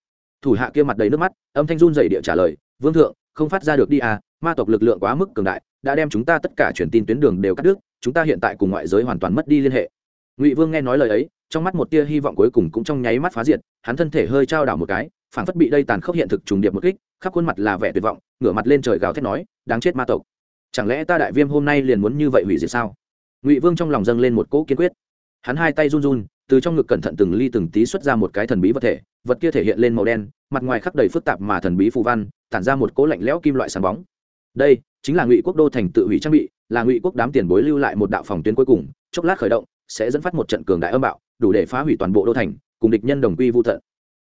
Thủ hạ kia mặt đầy nước mắt, âm thanh run dày địa trả lời, vương thượng không phát ra được đi à ma tộc lực lượng quá mức cường đại, đã đem chúng ta tất cả truyền tin tuyến đường đều cắt đứt, chúng ta hiện tại cùng ngoại giới hoàn toàn mất đi liên hệ. Ngụy vương nghe nói lời ấy, trong mắt một tia hy vọng cuối cùng cũng trong nháy mắt phá diệt, hắn thân thể hơi trao đảo một cái phản phất bị đây tàn khốc hiện thực trùng điệp một kích, khắp khuôn mặt là vẻ tuyệt vọng, ngửa mặt lên trời gào thét nói, đáng chết ma tộc, chẳng lẽ ta đại viêm hôm nay liền muốn như vậy hủy diệt sao? Ngụy vương trong lòng dâng lên một cỗ kiên quyết. Hắn hai tay run run, từ trong ngực cẩn thận từng ly từng tí xuất ra một cái thần bí vật thể, vật kia thể hiện lên màu đen, mặt ngoài khắc đầy phức tạp mà thần bí phù văn tản ra một cỗ lạnh lẽo kim loại sáng bóng đây chính là ngụy quốc đô thành tự hủy trang bị, là ngụy quốc đám tiền bối lưu lại một đạo phòng tuyến cuối cùng, chốc lát khởi động, sẽ dẫn phát một trận cường đại âm bạo, đủ để phá hủy toàn bộ đô thành, cùng địch nhân đồng quy vô tận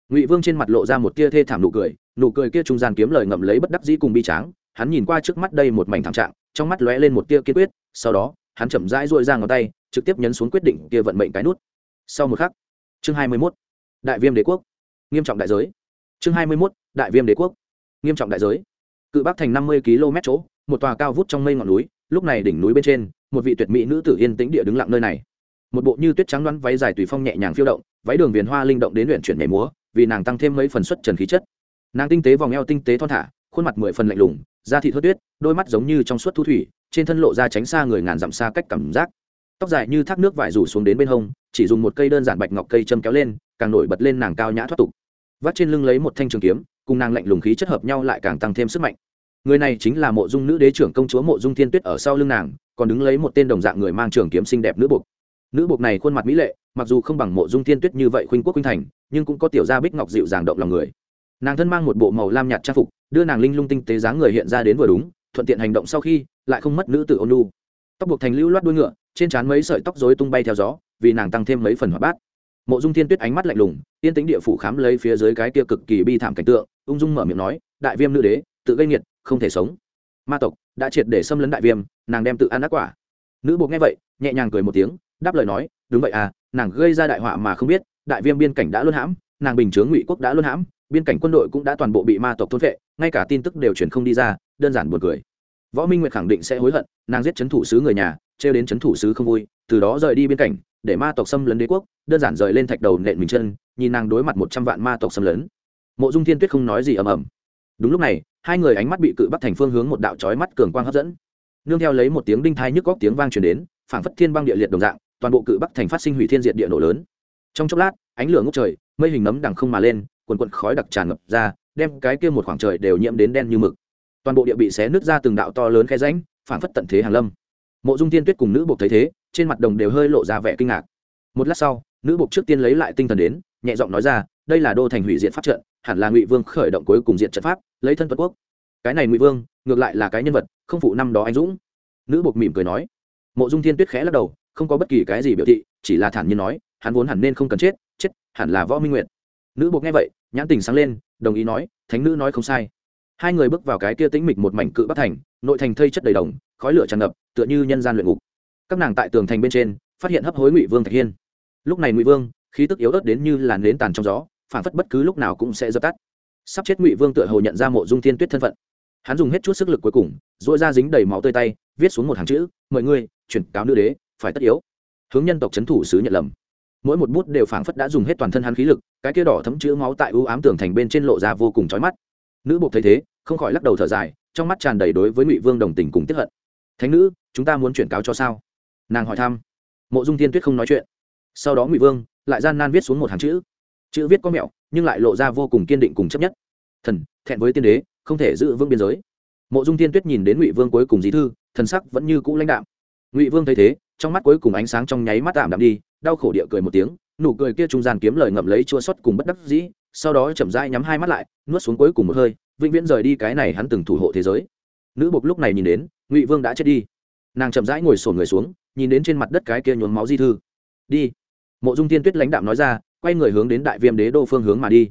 ngụy vương trên mặt lộ ra một tia thê thảm nụ cười nụ cười kia trung gian kiếm lời ngậm lấy bất đắc dĩ cùng bi tráng, hắn nhìn qua trước mắt đây một mảnh thảm trạng, trong mắt lóe lên một tia kiên quyết, sau đó, hắn chậm rãi duỗi ra ngón tay, trực tiếp nhấn xuống quyết định kia vận mệnh cái nút sau một khắc, chương hai mươi 21. đại viêm đế quốc, nghiêm trọng đại giới chương hai mươi 21. đại viêm đế quốc nghiêm trọng đại giới. Cự bắc thành năm mươi km chỗ, một tòa cao vút trong mây ngọn núi, lúc này đỉnh núi bên trên, một vị tuyệt mỹ nữ tử yên tĩnh địa đứng lặng nơi này. Một bộ như tuyết trắng đoán váy dài tùy phong nhẹ nhàng phiêu động, váy đường viền hoa linh động đến luyện chuyển nhảy múa, vì nàng tăng thêm mấy phần xuất trần khí chất. Nàng tinh tế vòng eo tinh tế thon thả, khuôn mặt mười phần lạnh lùng, da thị thớt tuyết, đôi mắt giống như trong suốt thu thủy, trên thân lộ ra tránh xa người ngàn dặm xa cách cảm giác. Tóc dài như thác nước vải rủ xuống đến bên hông, chỉ dùng một cây đơn giản bạch ngọc cây châm kéo lên, càng nổi bật lên nàng cao nhã thoát tục. Vắt trên lưng lấy một thanh trường kiếm cùng nàng lạnh lùng khí chất hợp nhau lại càng tăng thêm sức mạnh. Người này chính là mộ dung nữ đế trưởng công chúa mộ dung thiên tuyết ở sau lưng nàng, còn đứng lấy một tên đồng dạng người mang trường kiếm xinh đẹp nữ buộc. Nữ buộc này khuôn mặt mỹ lệ, mặc dù không bằng mộ dung thiên tuyết như vậy khuynh quốc khuynh thành, nhưng cũng có tiểu gia bích ngọc dịu dàng động lòng người. Nàng thân mang một bộ màu lam nhạt trang phục, đưa nàng linh lung tinh tế dáng người hiện ra đến vừa đúng, thuận tiện hành động sau khi, lại không mất nữ tử ôn lu tóc buộc thành lưu loát đuôi ngựa, trên trán mấy sợi tóc rối tung bay theo gió, vì nàng tăng thêm mấy phần hoạt bát mộ dung thiên tuyết ánh mắt lạnh lùng, yên tĩnh địa phủ khám lấy phía dưới cái kia cực kỳ bi thảm cảnh tượng, ung dung mở miệng nói, đại viêm nữ đế, tự gây nghiệt, không thể sống. Ma tộc, đã triệt để xâm lấn đại viêm, nàng đem tự ăn ác quả. Nữ buộc nghe vậy, nhẹ nhàng cười một tiếng, đáp lời nói, đúng vậy à nàng gây ra đại họa mà không biết, đại viêm biên cảnh đã luân hãm, nàng bình chướng ngụy quốc đã luân hãm, biên cảnh quân đội cũng đã toàn bộ bị ma tộc thôn vệ ngay cả tin tức đều truyền không đi ra, đơn giản buồn cười. Võ minh nguyệt khẳng định sẽ hối hận, nàng giết chấn thủ sứ người nhà, trêu đến chấn thủ sứ không vui, từ đó rời đi biên cảnh để ma tộc xâm lấn đế quốc, đơn giản rời lên thạch đầu nện mình chân, nhìn nàng đối mặt một trăm vạn ma tộc xâm lấn. Mộ dung thiên tuyết không nói gì ầm ầm. Đúng lúc này, hai người ánh mắt bị cự bắt thành phương hướng một đạo chói mắt cường quang hấp dẫn. Nương theo lấy một tiếng đinh thai nhức góc tiếng vang truyền đến, phảng phất thiên băng địa liệt đồng dạng, toàn bộ cự bắc thành phát sinh hủy thiên diệt địa nổ lớn. Trong chốc lát, ánh lửa ngốc trời, mây hình nấm đằng không mà lên quần quần khói đặc tràn ngập ra, đem cái kia một khoảng trời đều nhiễm đến đen như mực. Toàn bộ địa bị xé nứt ra từng đạo to lớn khe rãnh, phảng phất tận thế hàng lâm. Mộ dung tiên tuyết cùng nữ buộc thấy thế trên mặt đồng đều hơi lộ ra vẻ kinh ngạc. Một lát sau, nữ bục trước tiên lấy lại tinh thần đến, nhẹ giọng nói ra, đây là đô thành hủy diệt pháp trận, hẳn là ngụy vương khởi động cuối cùng diện trận pháp, lấy thân tuật quốc. Cái này ngụy vương, ngược lại là cái nhân vật, không phụ năm đó anh dũng. Nữ bục mỉm cười nói. Mộ dung thiên tuyết khẽ lắc đầu, không có bất kỳ cái gì biểu thị, chỉ là thản nhiên nói, hắn vốn hẳn nên không cần chết chết, hẳn là võ minh nguyệt. Nữ bục nghe vậy, nhãn tình sáng lên, đồng ý nói, thánh nữ nói không sai. Hai người bước vào cái kia tĩnh mịch một mảnh cự bắc thành, nội thành thây chất đầy đồng, khói lửa tràn ngập, tựa như nhân gian luyện ngục các nàng tại tường thành bên trên, phát hiện hấp hối ngụy vương thạch hiên. Lúc này ngụy vương, khí tức yếu ớt đến như làn nến tàn trong gió, phản phất bất cứ lúc nào cũng sẽ dập tắt. Sắp chết ngụy vương tựa hồ nhận ra mộ dung thiên tuyết thân phận. Hắn dùng hết chút sức lực cuối cùng dội ra dính đầy máu tơi tay, viết xuống một hàng chữ, mời ngươi, chuyển cáo nữ đế, phải tất yếu. Hướng nhân tộc c h ấ n thủ sứ nhận lầm. Mỗi một bút đều phảng phất đã dùng hết toàn thân hắn khí lực, cái kia đỏ thấm chữ máu tại ưu ám tường thành bên trên lộ ra vô cùng trói mắt. Nữ buộc thấy thế, không khỏi lắc đầu thở dài, trong mắt tràn đầy đối với ngụy vương đồng tình cùng tiếp hận. Thánh nữ, chúng ta muốn chuyển cáo cho sao? Nàng hỏi thăm. Mộ dung tiên tuyết không nói chuyện. Sau đó ngụy vương lại gian nan viết xuống một hàng chữ. Chữ viết có mẹo, nhưng lại lộ ra vô cùng kiên định cùng chấp nhất. Thần, thẹn với tiên đế, không thể giữ vững biên giới. Mộ dung tiên tuyết nhìn đến ngụy vương cuối cùng dí thư, thần sắc vẫn như cũ lãnh đạm. Ngụy vương thấy thế, trong mắt cuối cùng ánh sáng trong nháy mắt tạm đạm đi, đau khổ địa cười một tiếng, nụ cười kia trung gian kiếm lời ngậm lấy chua xót cùng bất đắc dĩ, sau đó chậm rãi nhắm hai mắt lại, nuốt xuống cuối cùng một hơi, vĩnh viễn rời đi cái này hắn từng thủ hộ thế giới. Nữ bộc lúc này nhìn đến, ngụy vương đã chết đi nàng chậm rãi ngồi sổn người xuống, nhìn đến trên mặt đất cái kia nhuốm máu di thư. Đi. Mộ dung tiên tuyết lãnh đạm nói ra, quay người hướng đến đại viêm đế đô phương hướng mà đi.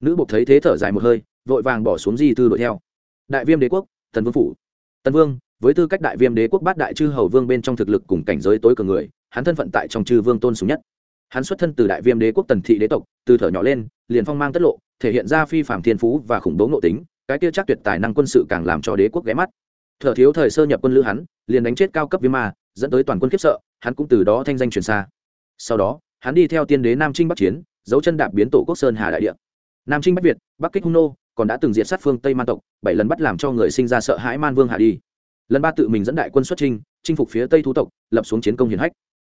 Nữ bộc thấy thế thở dài một hơi, vội vàng bỏ xuống di thư đuổi theo. Đại viêm đế quốc tần vương phủ. Tần vương, với tư cách đại viêm đế quốc bát đại chư hầu vương bên trong thực lực cùng cảnh giới tối cường người, hắn thân phận tại trong chư vương tôn sùng nhất. Hắn xuất thân từ đại viêm đế quốc tần thị đế tộc, từ thở nhỏ lên, liền phong mang tất lộ, thể hiện ra phi phạm thiên phú và khủng bố nội tính, cái kia chắc tuyệt tài năng quân sự càng làm cho đế quốc ghé mắt thở thiếu thời sơ nhập quân lữ hắn, liền đánh chết cao cấp viêm ma, dẫn tới toàn quân khiếp sợ, hắn cũng từ đó thanh danh truyền xa. Sau đó, hắn đi theo tiên đế nam trinh bắc chiến, dấu chân đạp biến tổ quốc sơn hà đại địa. Nam trinh bắc việt, bắc kích hung nô, còn đã từng diệt sát phương tây man tộc, bảy lần bắt làm cho người sinh ra sợ hãi man vương hạ đi. Lần ba tự mình dẫn đại quân xuất trinh chinh phục phía tây thú tộc, lập xuống chiến công hiển hách.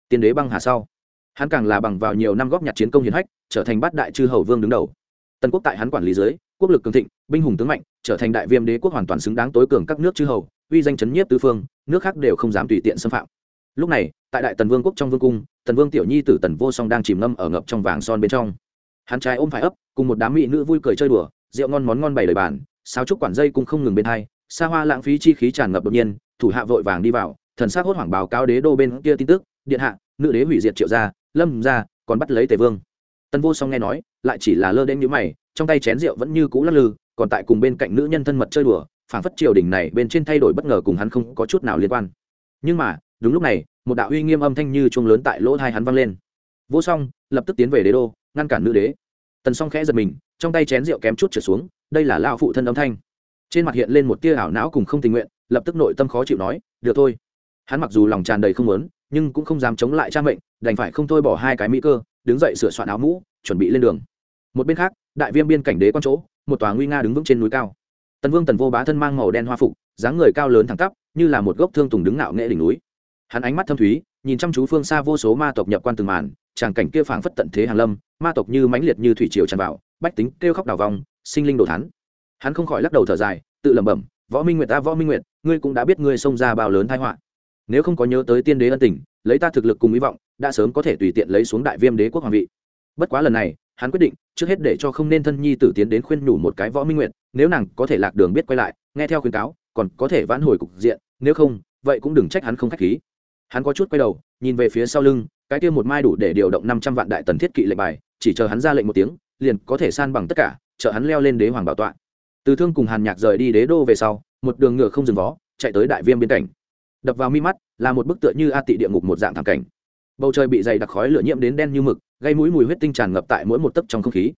Tiên đế băng hà sau. Hắn càng là bằng vào nhiều năm góp nhặt chiến công hiển hách, trở thành bát đại chư hầu vương đứng đầu. Tần quốc tại hắn quản lý dưới, quốc lực cường thịnh, binh hùng tướng mạnh, trở thành đại viêm đế quốc hoàn toàn xứng đáng tối cường các nước chư hầu uy danh chấn nhiếp tứ phương, nước khác đều không dám tùy tiện xâm phạm. Lúc này, tại đại tần vương quốc trong vương cung, tần vương tiểu nhi tử tần vô song đang chìm ngâm ở ngập trong vàng son bên trong. Hắn trai ôm phải ấp, cùng một đám mỹ nữ vui cười chơi đùa, rượu ngon món ngon bày lời bàn sao trúc quản dây cũng không ngừng bên hai, xa hoa lãng phí chi khí tràn ngập đột nhiên, thủ hạ vội vàng đi vào, thần sắc hốt hoảng báo cáo đế đô bên kia tin tức, điện hạ, nữ đế hủy diệt triệu gia, lâm gia, còn bắt lấy tề vương. Tần vô song nghe nói, lại chỉ là lơ đen nhíu mày, trong tay chén rượu vẫn như cũ lắc lư, còn tại cùng bên cạnh nữ nhân thân mật chơi đùa phảng phất triều đình này bên trên thay đổi bất ngờ cùng hắn không có chút nào liên quan. Nhưng mà, đúng lúc này, một đạo uy nghiêm âm thanh như chuông lớn tại lỗ tai hắn vang lên. Vô song, lập tức tiến về đế đô, ngăn cản nữ đế. Tần song khẽ giật mình, trong tay chén rượu kém chút trở xuống, đây là lao phụ thân âm thanh. Trên mặt hiện lên một tia ảo não cùng không tình nguyện, lập tức nội tâm khó chịu nói, được thôi. Hắn mặc dù lòng tràn đầy không muốn, nhưng cũng không dám chống lại cha mệnh, đành phải không thôi bỏ hai cái mỹ cơ, đứng dậy sửa soạn áo mũ, chuẩn bị lên đường. Một bên khác, đại viêm biên cảnh đế quan chỗ, một tòa nguy nga đứng vững trên núi cao tần vương tần vô bá thân mang màu đen hoa phục, dáng người cao lớn thẳng tắp, như là một gốc thương tùng đứng ngạo nghệ đỉnh núi. Hắn ánh mắt thâm thúy, nhìn chăm chú phương xa vô số ma tộc nhập quan từng màn, tràng cảnh kia phảng phất tận thế hàng lâm, ma tộc như mãnh liệt như thủy triều tràn vào, bách tính kêu khóc đào vòng, sinh linh đồ thắn hắn không khỏi lắc đầu thở dài, tự lẩm bẩm, võ minh nguyệt ta võ minh nguyệt, ngươi cũng đã biết ngươi xông ra bao lớn thái họa. Nếu không có nhớ tới tiên đế ân tình, lấy ta thực lực cùng hy vọng, đã sớm có thể tùy tiện lấy xuống đại viêm đế quốc hoàng vị. Bất quá lần này hắn quyết định, trước hết để cho không nên thân nhi tử tiến đến khuyên nhủ một cái võ minh nguyệt, nếu nàng có thể lạc đường biết quay lại, nghe theo khuyên cáo, còn có thể vãn hồi cục diện, nếu không, vậy cũng đừng trách hắn không khách khí. Hắn có chút quay đầu, nhìn về phía sau lưng, cái kia một mai đủ để điều động năm trăm vạn đại tần thiết kỵ lệnh bài, chỉ chờ hắn ra lệnh một tiếng, liền có thể san bằng tất cả, chờ hắn leo lên đế hoàng bảo tọa. Từ thương cùng hàn nhạc rời đi đế đô về sau, một đường ngựa không dừng vó, chạy tới đại viêm biên cảnh. Đập vào mi mắt, là một bức tượng như a tị địa ngục một dạng thảm cảnh. Bầu trời bị dày đặc khói lửa nhiễm đến đen như mực gây mũi mùi huyết tinh tràn ngập tại mỗi một tấc trong không khí.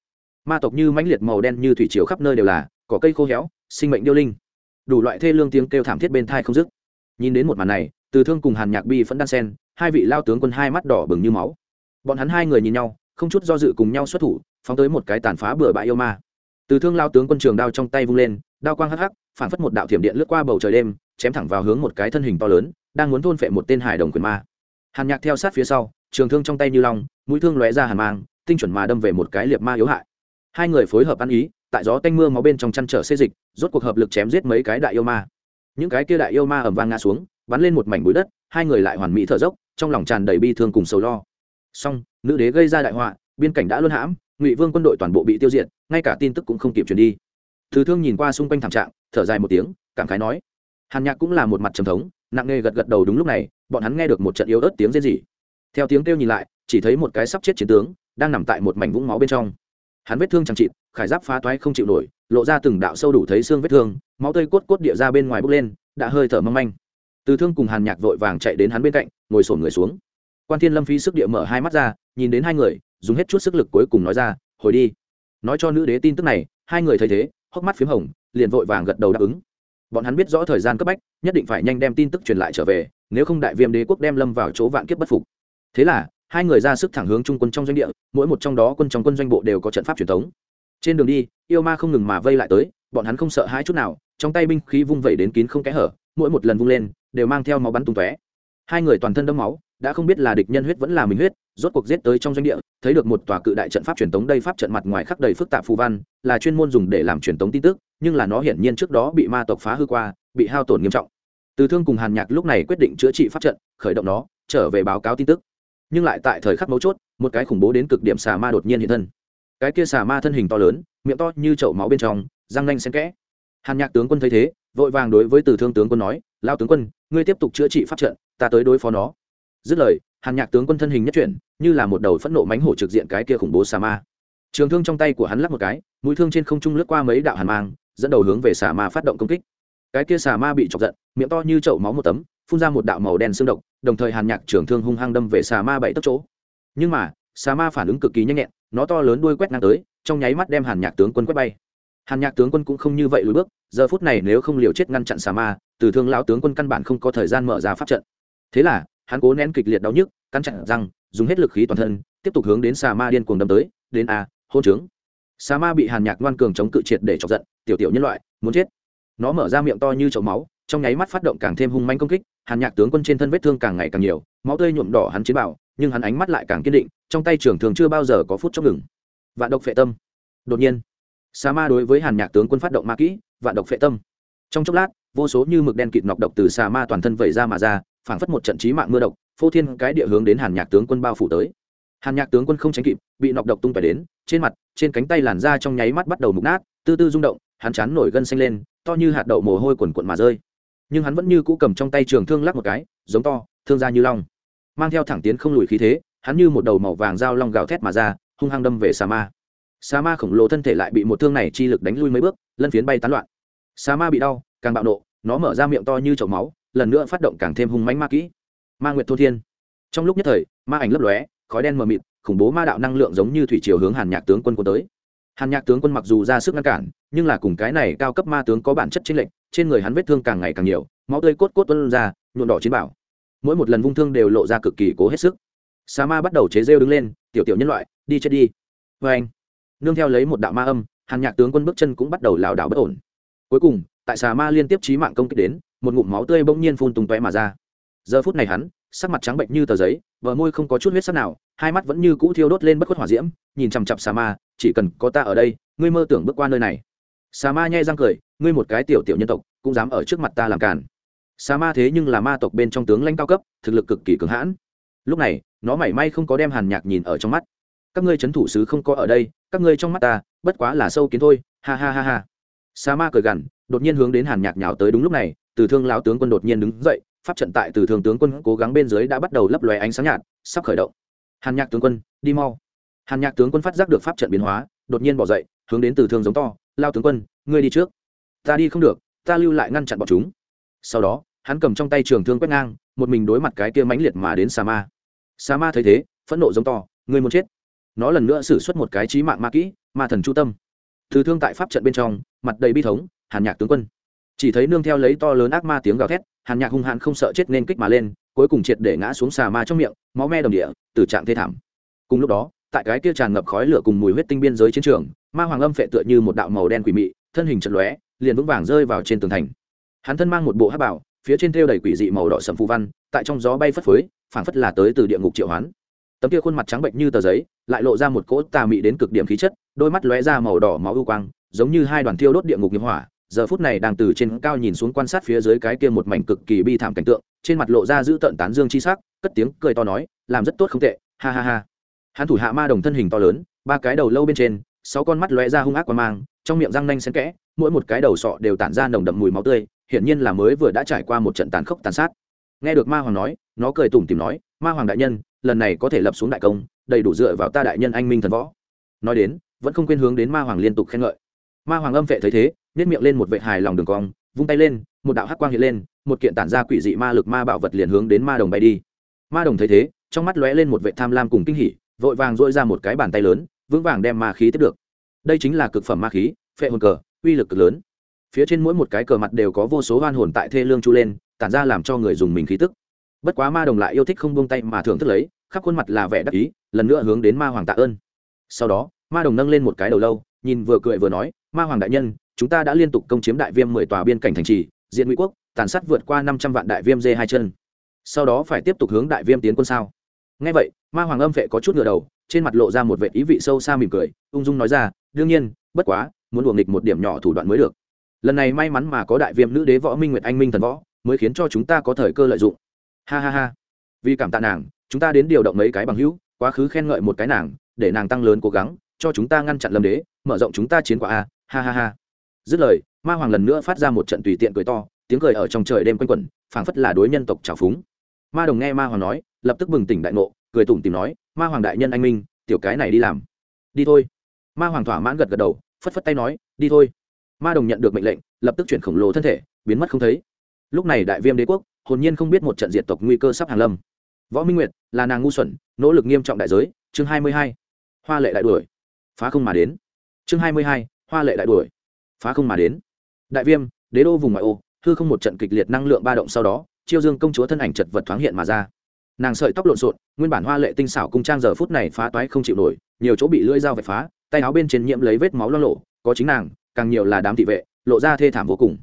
Ma tộc như mãnh liệt màu đen như thủy chiều khắp nơi đều là cỏ cây khô héo, sinh mệnh điêu linh. Đủ loại thê lương tiếng kêu thảm thiết bên thai không dứt. Nhìn đến một màn này, từ thương cùng hàn nhạc bi vẫn đan sen hai vị lao tướng quân hai mắt đỏ bừng như máu. Bọn hắn hai người nhìn nhau, không chút do dự cùng nhau xuất thủ, phóng tới một cái tàn phá bừa bãi yêu ma. Từ thương lao tướng quân trường đao trong tay vung lên, đao quang hắc hắc, phản phất một đạo thiểm điện lướt qua bầu trời đêm, chém thẳng vào hướng một cái thân hình to lớn, đang muốn thôn phệ một tên hải đồng quyền ma. Hàn nhạc theo sát phía sau, trường thương trong tay như long mũi thương lóe ra hàn mang, tinh chuẩn mà đâm về một cái liệt ma yếu hại. Hai người phối hợp ăn ý, tại gió tanh mưa máu bên trong chăn trở xê dịch, rốt cuộc hợp lực chém giết mấy cái đại yêu ma. Những cái kia đại yêu ma ẩm vang ngã xuống, bắn lên một mảnh bụi đất, hai người lại hoàn mỹ thở dốc, trong lòng tràn đầy bi thương cùng sầu lo. Song nữ đế gây ra đại họa, biên cảnh đã luân hãm, ngụy vương quân đội toàn bộ bị tiêu diệt, ngay cả tin tức cũng không kịp truyền đi. Thứ thương nhìn qua xung quanh thảm trạng, thở dài một tiếng, cảm khái nói, hàn nhạc cũng là một mặt trầm thống, nặng nề gật gật đầu đúng lúc này, bọn hắn nghe được một trận yếu ớt tiếng rên rỉ. Theo tiếng kêu nhìn lại chỉ thấy một cái sắp chết chiến tướng, đang nằm tại một mảnh vũng máu bên trong. Hắn vết thương chẳng chịt, khải giáp phá toái không chịu nổi, lộ ra từng đạo sâu đủ thấy xương vết thương, máu tươi cốt cốt địa ra bên ngoài bốc lên, đã hơi thở mâm anh từ thương cùng hàn nhạc vội vàng chạy đến hắn bên cạnh, ngồi sổn người xuống. Quan thiên lâm phi sức địa mở hai mắt ra, nhìn đến hai người, dùng hết chút sức lực cuối cùng nói ra, hồi đi. Nói cho nữ đế tin tức này, hai người thấy thế, hốc mắt p h í m hồng, liền vội vàng gật đầu đáp ứng. Bọn hắn biết rõ thời gian cấp bách, nhất định phải nhanh đem tin tức truyền lại trở về, nếu không đại viêm đế quốc đem lâm vào chỗ vạn kiếp bất phục. Thế là hai người ra sức thẳng hướng trung quân trong doanh địa, mỗi một trong đó quân trong quân doanh bộ đều có trận pháp truyền thống. Trên đường đi, yêu ma không ngừng mà vây lại tới, bọn hắn không sợ hãi chút nào, trong tay binh khí vung vẩy đến kín không kẽ hở, mỗi một lần vung lên, đều mang theo máu bắn tung tóe. Hai người toàn thân đẫm máu, đã không biết là địch nhân huyết vẫn là mình huyết, rốt cuộc giết tới trong doanh địa, thấy được một tòa cự đại trận pháp truyền thống đây pháp trận mặt ngoài khắc đầy phức tạp phù văn, là chuyên môn dùng để làm truyền thống tin tức, nhưng là nó hiển nhiên trước đó bị ma tộc phá hư qua, bị hao tổn nghiêm trọng. Từ thương cùng hàn nhạc lúc này quyết định chữa trị pháp trận, khởi động nó, trở về báo cáo tin tức nhưng lại tại thời khắc mấu chốt, một cái khủng bố đến cực điểm xà ma đột nhiên hiện thân. Cái kia xà ma thân hình to lớn, miệng to như chậu máu bên trong, răng nanh xen kẽ. Hàn nhạc tướng quân thấy thế, vội vàng đối với từ thương tướng quân nói lao tướng quân, ngươi tiếp tục chữa trị pháp trận, ta tới đối phó nó. Dứt lời, hàn nhạc tướng quân thân hình nhất chuyển, như là một đầu phẫn nộ mánh hổ trực diện cái kia khủng bố xà ma. Trường thương trong tay của hắn lắp một cái, mũi thương trên không trung lướt qua mấy đạo hàn mang, dẫn đầu hướng về xà ma phát động công kích cái kia xà ma bị chọc giận, miệng to như chậu máu một tấm, phun ra một đạo màu đen xương độc, đồng thời hàn nhạc trưởng thương hung hăng đâm về xà ma bảy tấc chỗ. Nhưng mà, xà ma phản ứng cực kỳ nhanh nhẹn, nó to lớn đuôi quét ngang tới, trong nháy mắt đem hàn nhạc tướng quân quét bay. Hàn nhạc tướng quân cũng không như vậy lùi bước, giờ phút này nếu không liều chết ngăn chặn xà ma, từ thương lão tướng quân căn bản không có thời gian mở ra pháp trận. Thế là, hắn cố nén kịch liệt đau nhức căn chặn răng, dùng hết lực khí toàn thân, tiếp tục hướng đến xà ma điên cuồng đâm tới, đến a, hôn trướng. Xà ma bị hàn nhạc ngoan cường chống cự triệt để chọc giận, tiểu tiểu nhân loại, muốn chết nó mở ra miệng to như chậu máu, trong nháy mắt phát động càng thêm hung manh công kích, hàn nhạc tướng quân trên thân vết thương càng ngày càng nhiều, máu tươi nhuộm đỏ hắn chiến bảo nhưng hắn ánh mắt lại càng kiên định, trong tay trưởng thường chưa bao giờ có phút chốc ngừng. Vạn độc phệ tâm. Đột nhiên, sa ma đối với hàn nhạc tướng quân phát động ma kỹ, vạn độc phệ tâm. Trong chốc lát, vô số như mực đen kịt nọc độc từ sa ma toàn thân vẩy ra mà ra, phảng phất một trận trí mạng mưa độc, phô thiên cái địa hướng đến hàn nhạc tướng quân bao phủ tới. Hàn nhạc tướng quân không tránh kịp, bị nọc độc tung phải đến, trên mặt, trên cánh tay làn da trong nháy mắt bắt đầu mục nát, tư tư rung động, hắn chán nổi gân xanh lên to như hạt đậu mồ hôi quần quận mà rơi. Nhưng hắn vẫn như cũ cầm trong tay trường thương lắc một cái, giống to, thương ra như long. Mang theo thẳng tiến không lùi khí thế, hắn như một đầu màu vàng dao long gào thét mà ra, hung hăng đâm về sa ma. Sa ma khổng lồ thân thể lại bị một thương này chi lực đánh lui mấy bước, lân phiến bay tán loạn. Sa ma bị đau, càng bạo nộ, nó mở ra miệng to như chậu máu, lần nữa phát động càng thêm hung mánh ma kỹ. Ma nguyệt thô thiên. Trong lúc nhất thời, ma ảnh lấp lóe, khói đen mờ mịt, khủng bố ma đạo năng lượng giống như thủy chiều hướng hàn nhạc tướng quân quân tới hàn nhạc tướng quân mặc dù ra sức ngăn cản, nhưng là cùng cái này cao cấp ma tướng có bản chất trên lệnh trên người hắn vết thương càng ngày càng nhiều, máu tươi cốt cốt tuân ra nhuộn đỏ chiến bảo. Mỗi một lần vung thương đều lộ ra cực kỳ cố hết sức. Sa ma bắt đầu chế rêu đứng lên, tiểu tiểu nhân loại, đi chết đi. Vê anh, nương theo lấy một đạo ma âm, hàn nhạc tướng quân bước chân cũng bắt đầu lảo đảo bất ổn. Cuối cùng, tại xà ma liên tiếp trí mạng công kích đến, một ngụm máu tươi bỗng nhiên phun tung tóe mà ra. Giờ phút này hắn sắc mặt trắng bệnh như tờ giấy vợ môi không có chút huyết sắc nào, hai mắt vẫn như cũ thiêu đốt lên bất khuất hỏa diễm, nhìn chằm chặp xà ma, chỉ cần có ta ở đây, ngươi mơ tưởng bước qua nơi này. Xà ma nhai răng cười, ngươi một cái tiểu tiểu nhân tộc, cũng dám ở trước mặt ta làm cản xà ma thế nhưng là ma tộc bên trong tướng lãnh cao cấp, thực lực cực kỳ cường hãn. Lúc này, nó mảy may không có đem hàn nhạc nhìn ở trong mắt. Các ngươi c h ấ n thủ sứ không có ở đây, các ngươi trong mắt ta, bất quá là sâu kiến thôi, ha ha ha ha. Sa ma cười gằn, đột nhiên hướng đến hàn nhạc nhào tới đúng lúc này, từ thương lão tướng quân đột nhiên đứng dậy pháp trận tại từ thương tướng quân cố gắng bên dưới đã bắt đầu lấp lóe ánh sáng nhạt, sắp khởi động. Hàn nhạc tướng quân, đi mau. Hàn nhạc tướng quân phát giác được pháp trận biến hóa, đột nhiên bỏ dậy, hướng đến từ thương giống to, lao tướng quân, ngươi đi trước. Ta đi không được, ta lưu lại ngăn chặn bọn chúng. Sau đó, hắn cầm trong tay trường thương quét ngang, một mình đối mặt cái kia mãnh liệt mà đến sa ma. Sa ma thấy thế, phẫn nộ giống to người muốn chết? Nó lần nữa xử suất một cái trí mạng ma kỹ, ma thần chu tâm. Từ thương tại pháp trận bên trong, mặt đầy bi thống, hàn nhạc tướng quân. Chỉ thấy nương theo lấy to lớn ác ma tiếng gào thét hàn nhạc hung hãn không sợ chết nên kích mà lên, cuối cùng triệt để ngã xuống xà ma trong miệng, máu me đồng địa từ trạng thê thảm. Cùng lúc đó, tại cái kia tràn ngập khói lửa cùng mùi huyết tinh biên giới chiến trường, ma hoàng âm phệ tựa như một đạo màu đen quỷ mị, thân hình chật lóe, liền vững vàng rơi vào trên tường thành. Hắn thân mang một bộ hát bảo, phía trên thêu đầy quỷ dị màu đỏ sầm phù văn, tại trong gió bay phất phới, phảng phất là tới từ địa ngục triệu hoán. Tấm kia khuôn mặt trắng bệnh như tờ giấy, lại lộ ra một cỗ tà mị đến cực điểm khí chất, đôi mắt lóe ra màu đỏ máu ưu quang, giống như hai đoàn thiêu đốt địa ngục nghiệp hỏa giờ phút này đang từ trên cao nhìn xuống quan sát phía dưới cái kia một mảnh cực kỳ bi thảm cảnh tượng, trên mặt lộ ra giữ tận tán dương chi sắc, cất tiếng cười to nói, làm rất tốt không tệ, ha ha ha. Hắn thủ hạ ma đồng thân hình to lớn, ba cái đầu lâu bên trên, sáu con mắt lóe ra hung ác qua mang, trong miệng răng nanh xen kẽ, mỗi một cái đầu sọ đều tản ra nồng đậm mùi máu tươi, hiển nhiên là mới vừa đã trải qua một trận tàn khốc tàn sát. Nghe được ma hoàng nói, nó cười tủm tìm nói, ma hoàng đại nhân, lần này có thể lập xuống đại công, đầy đủ dựa vào ta đại nhân anh minh thần võ. Nói đến, vẫn không quên hướng đến ma hoàng liên tục khen ngợi ma hoàng âm vệ thấy thế nhét miệng lên một vệ hài lòng đường cong, vung tay lên, một đạo hắc quang hiện lên, một kiện tản ra quỷ dị ma lực ma bảo vật liền hướng đến ma đồng bay đi. Ma đồng thấy thế, trong mắt lóe lên một vệ tham lam cùng kinh hỉ, vội vàng dội ra một cái bàn tay lớn, vững vàng đem ma khí tiếp được. Đây chính là cực phẩm ma khí, phệ hồn cờ, uy lực cực lớn. Phía trên mỗi một cái cờ mặt đều có vô số hoan hồn tại thê lương chu lên, tản ra làm cho người dùng mình khí tức. Bất quá ma đồng lại yêu thích không buông tay mà thưởng thức lấy, khắp khuôn mặt là vẻ đắc ý, lần nữa hướng đến ma hoàng tạ ơn. Sau đó, ma đồng nâng lên một cái đầu lâu, nhìn vừa cười vừa nói ma hoàng đại nhân, chúng ta đã liên tục công chiếm đại viêm mười tòa biên cảnh thành trì, diện ngụy quốc, tàn sát vượt qua năm trăm vạn đại viêm dê hai chân. Sau đó phải tiếp tục hướng đại viêm tiến quân sao? Ngay vậy, ma hoàng âm vệ có chút ngựa đầu, trên mặt lộ ra một vệ ý vị sâu xa mỉm cười, ung dung nói ra, đương nhiên, bất quá, muốn luồng nghịch một điểm nhỏ thủ đoạn mới được. Lần này may mắn mà có đại viêm nữ đế võ minh nguyệt anh minh thần võ, mới khiến cho chúng ta có thời cơ lợi dụng. Ha ha ha. Vì cảm tạ nàng, chúng ta đến điều động mấy cái bằng hữu, quá khứ khen ngợi một cái nàng, để nàng tăng lớn cố gắng cho chúng ta ngăn chặn lâm đế, mở rộng chúng ta chiến quả a, ha ha ha. Dứt lời, ma hoàng lần nữa phát ra một trận tùy tiện cười to, tiếng cười ở trong trời đêm quanh quẩn, phảng phất là đối nhân tộc trào phúng. Ma đồng nghe ma hoàng nói, lập tức bừng tỉnh đại ngộ, cười tủm tìm nói, ma hoàng đại nhân anh minh, tiểu cái này đi làm. Đi thôi. Ma hoàng thỏa mãn gật gật đầu, phất phất tay nói, đi thôi. Ma đồng nhận được mệnh lệnh, lập tức chuyển khổng lồ thân thể, biến mất không thấy. Lúc này đại viêm đế quốc, hồn nhiên không biết một trận diệt tộc nguy cơ sắp hàng lâm. Võ minh nguyệt là nàng ngu xuẩn, nỗ lực nghiêm trọng đại giới, chương hai mươi hai. Hoa lệ đại đuổi phá không mà đến. Chương hai mươi hai, hoa lệ đại đuổi. Phá không mà đến. Đại viêm, đế đô vùng ngoại ô, hư không một trận kịch liệt năng lượng ba động sau đó, chiêu dương công chúa thân ảnh chật vật thoáng hiện mà ra. Nàng sợi tóc lộn xộn, nguyên bản hoa lệ tinh xảo cung trang giờ phút này phá toái không chịu nổi, nhiều chỗ bị lưỡi dao vạch phá, tay áo bên trên nhiễm lấy vết máu lo lộ, có chính nàng, càng nhiều là đám thị vệ, lộ ra thê thảm vô cùng.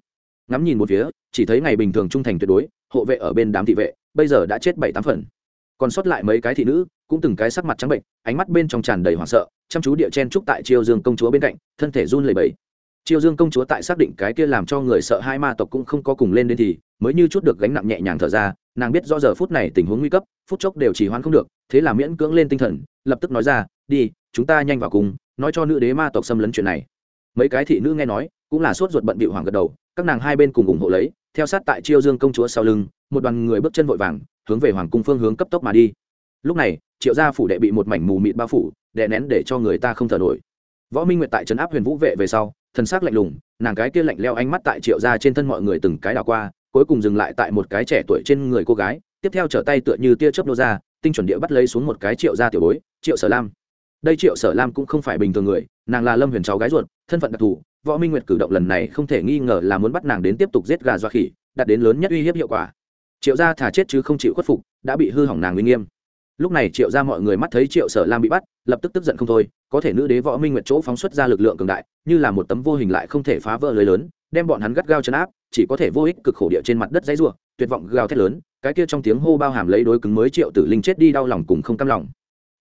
Ngắm nhìn một phía, chỉ thấy ngày bình thường trung thành tuyệt đối, hộ vệ ở bên đám thị vệ, bây giờ đã chết bảy tám phần còn sót lại mấy cái thị nữ, cũng từng cái sắc mặt trắng bệnh, ánh mắt bên trong tràn đầy hoảng sợ, chăm chú địa chen trúc tại chiêu dương công chúa bên cạnh, thân thể run lẩy bẩy. Chiêu dương công chúa tại xác định cái kia làm cho người sợ hai ma tộc cũng không có cùng lên đến thì, mới như chút được gánh nặng nhẹ nhàng thở ra, nàng biết do giờ phút này tình huống nguy cấp, phút chốc đều chỉ hoãn không được, thế là miễn cưỡng lên tinh thần, lập tức nói ra, đi, chúng ta nhanh vào cùng, nói cho nữ đế ma tộc xâm lấn chuyện này. Mấy cái thị nữ nghe nói, cũng là sốt ruột bận bịu hoàng gật đầu, các nàng hai bên cùng ủng hộ lấy, theo sát tại chiêu dương công chúa sau lưng, một đoàn người bước chân vội vàng hướng về hoàng cung phương hướng cấp tốc mà đi. Lúc này, triệu gia phủ đệ bị một mảnh mù mịt bao phủ, đè nén để cho người ta không thở nổi. Võ minh nguyệt tại trấn áp huyền vũ vệ về sau, thần sắc lạnh lùng, nàng cái kia lạnh leo ánh mắt tại triệu gia trên thân mọi người từng cái đào qua, cuối cùng dừng lại tại một cái trẻ tuổi trên người cô gái, tiếp theo trở tay tựa như tia chớp nô ra, tinh chuẩn địa bắt lấy xuống một cái triệu gia tiểu bối, triệu sở lam. Đây triệu sở lam cũng không phải bình thường người, nàng là lâm huyền cháu gái ruột, thân phận đặc thù, võ minh nguyệt cử động lần này không thể nghi ngờ là muốn bắt nàng đến tiếp tục giết gà doa khỉ, đạt đến lớn nhất uy hiếp hiệu quả triệu gia thả chết chứ không chịu khuất phục, đã bị hư hỏng nàng uy nghiêm. Lúc này triệu gia mọi người mắt thấy triệu sở lam bị bắt, lập tức tức giận không thôi, có thể nữ đế võ minh nguyệt chỗ phóng xuất ra lực lượng cường đại, như là một tấm vô hình lại không thể phá vỡ lưới lớn, đem bọn hắn gắt gao chấn áp, chỉ có thể vô ích cực khổ địa trên mặt đất dãy rủa, tuyệt vọng gào thét lớn, cái kia trong tiếng hô bao hàm lấy đối cứng mới triệu tử linh chết đi đau lòng cùng không cam lòng.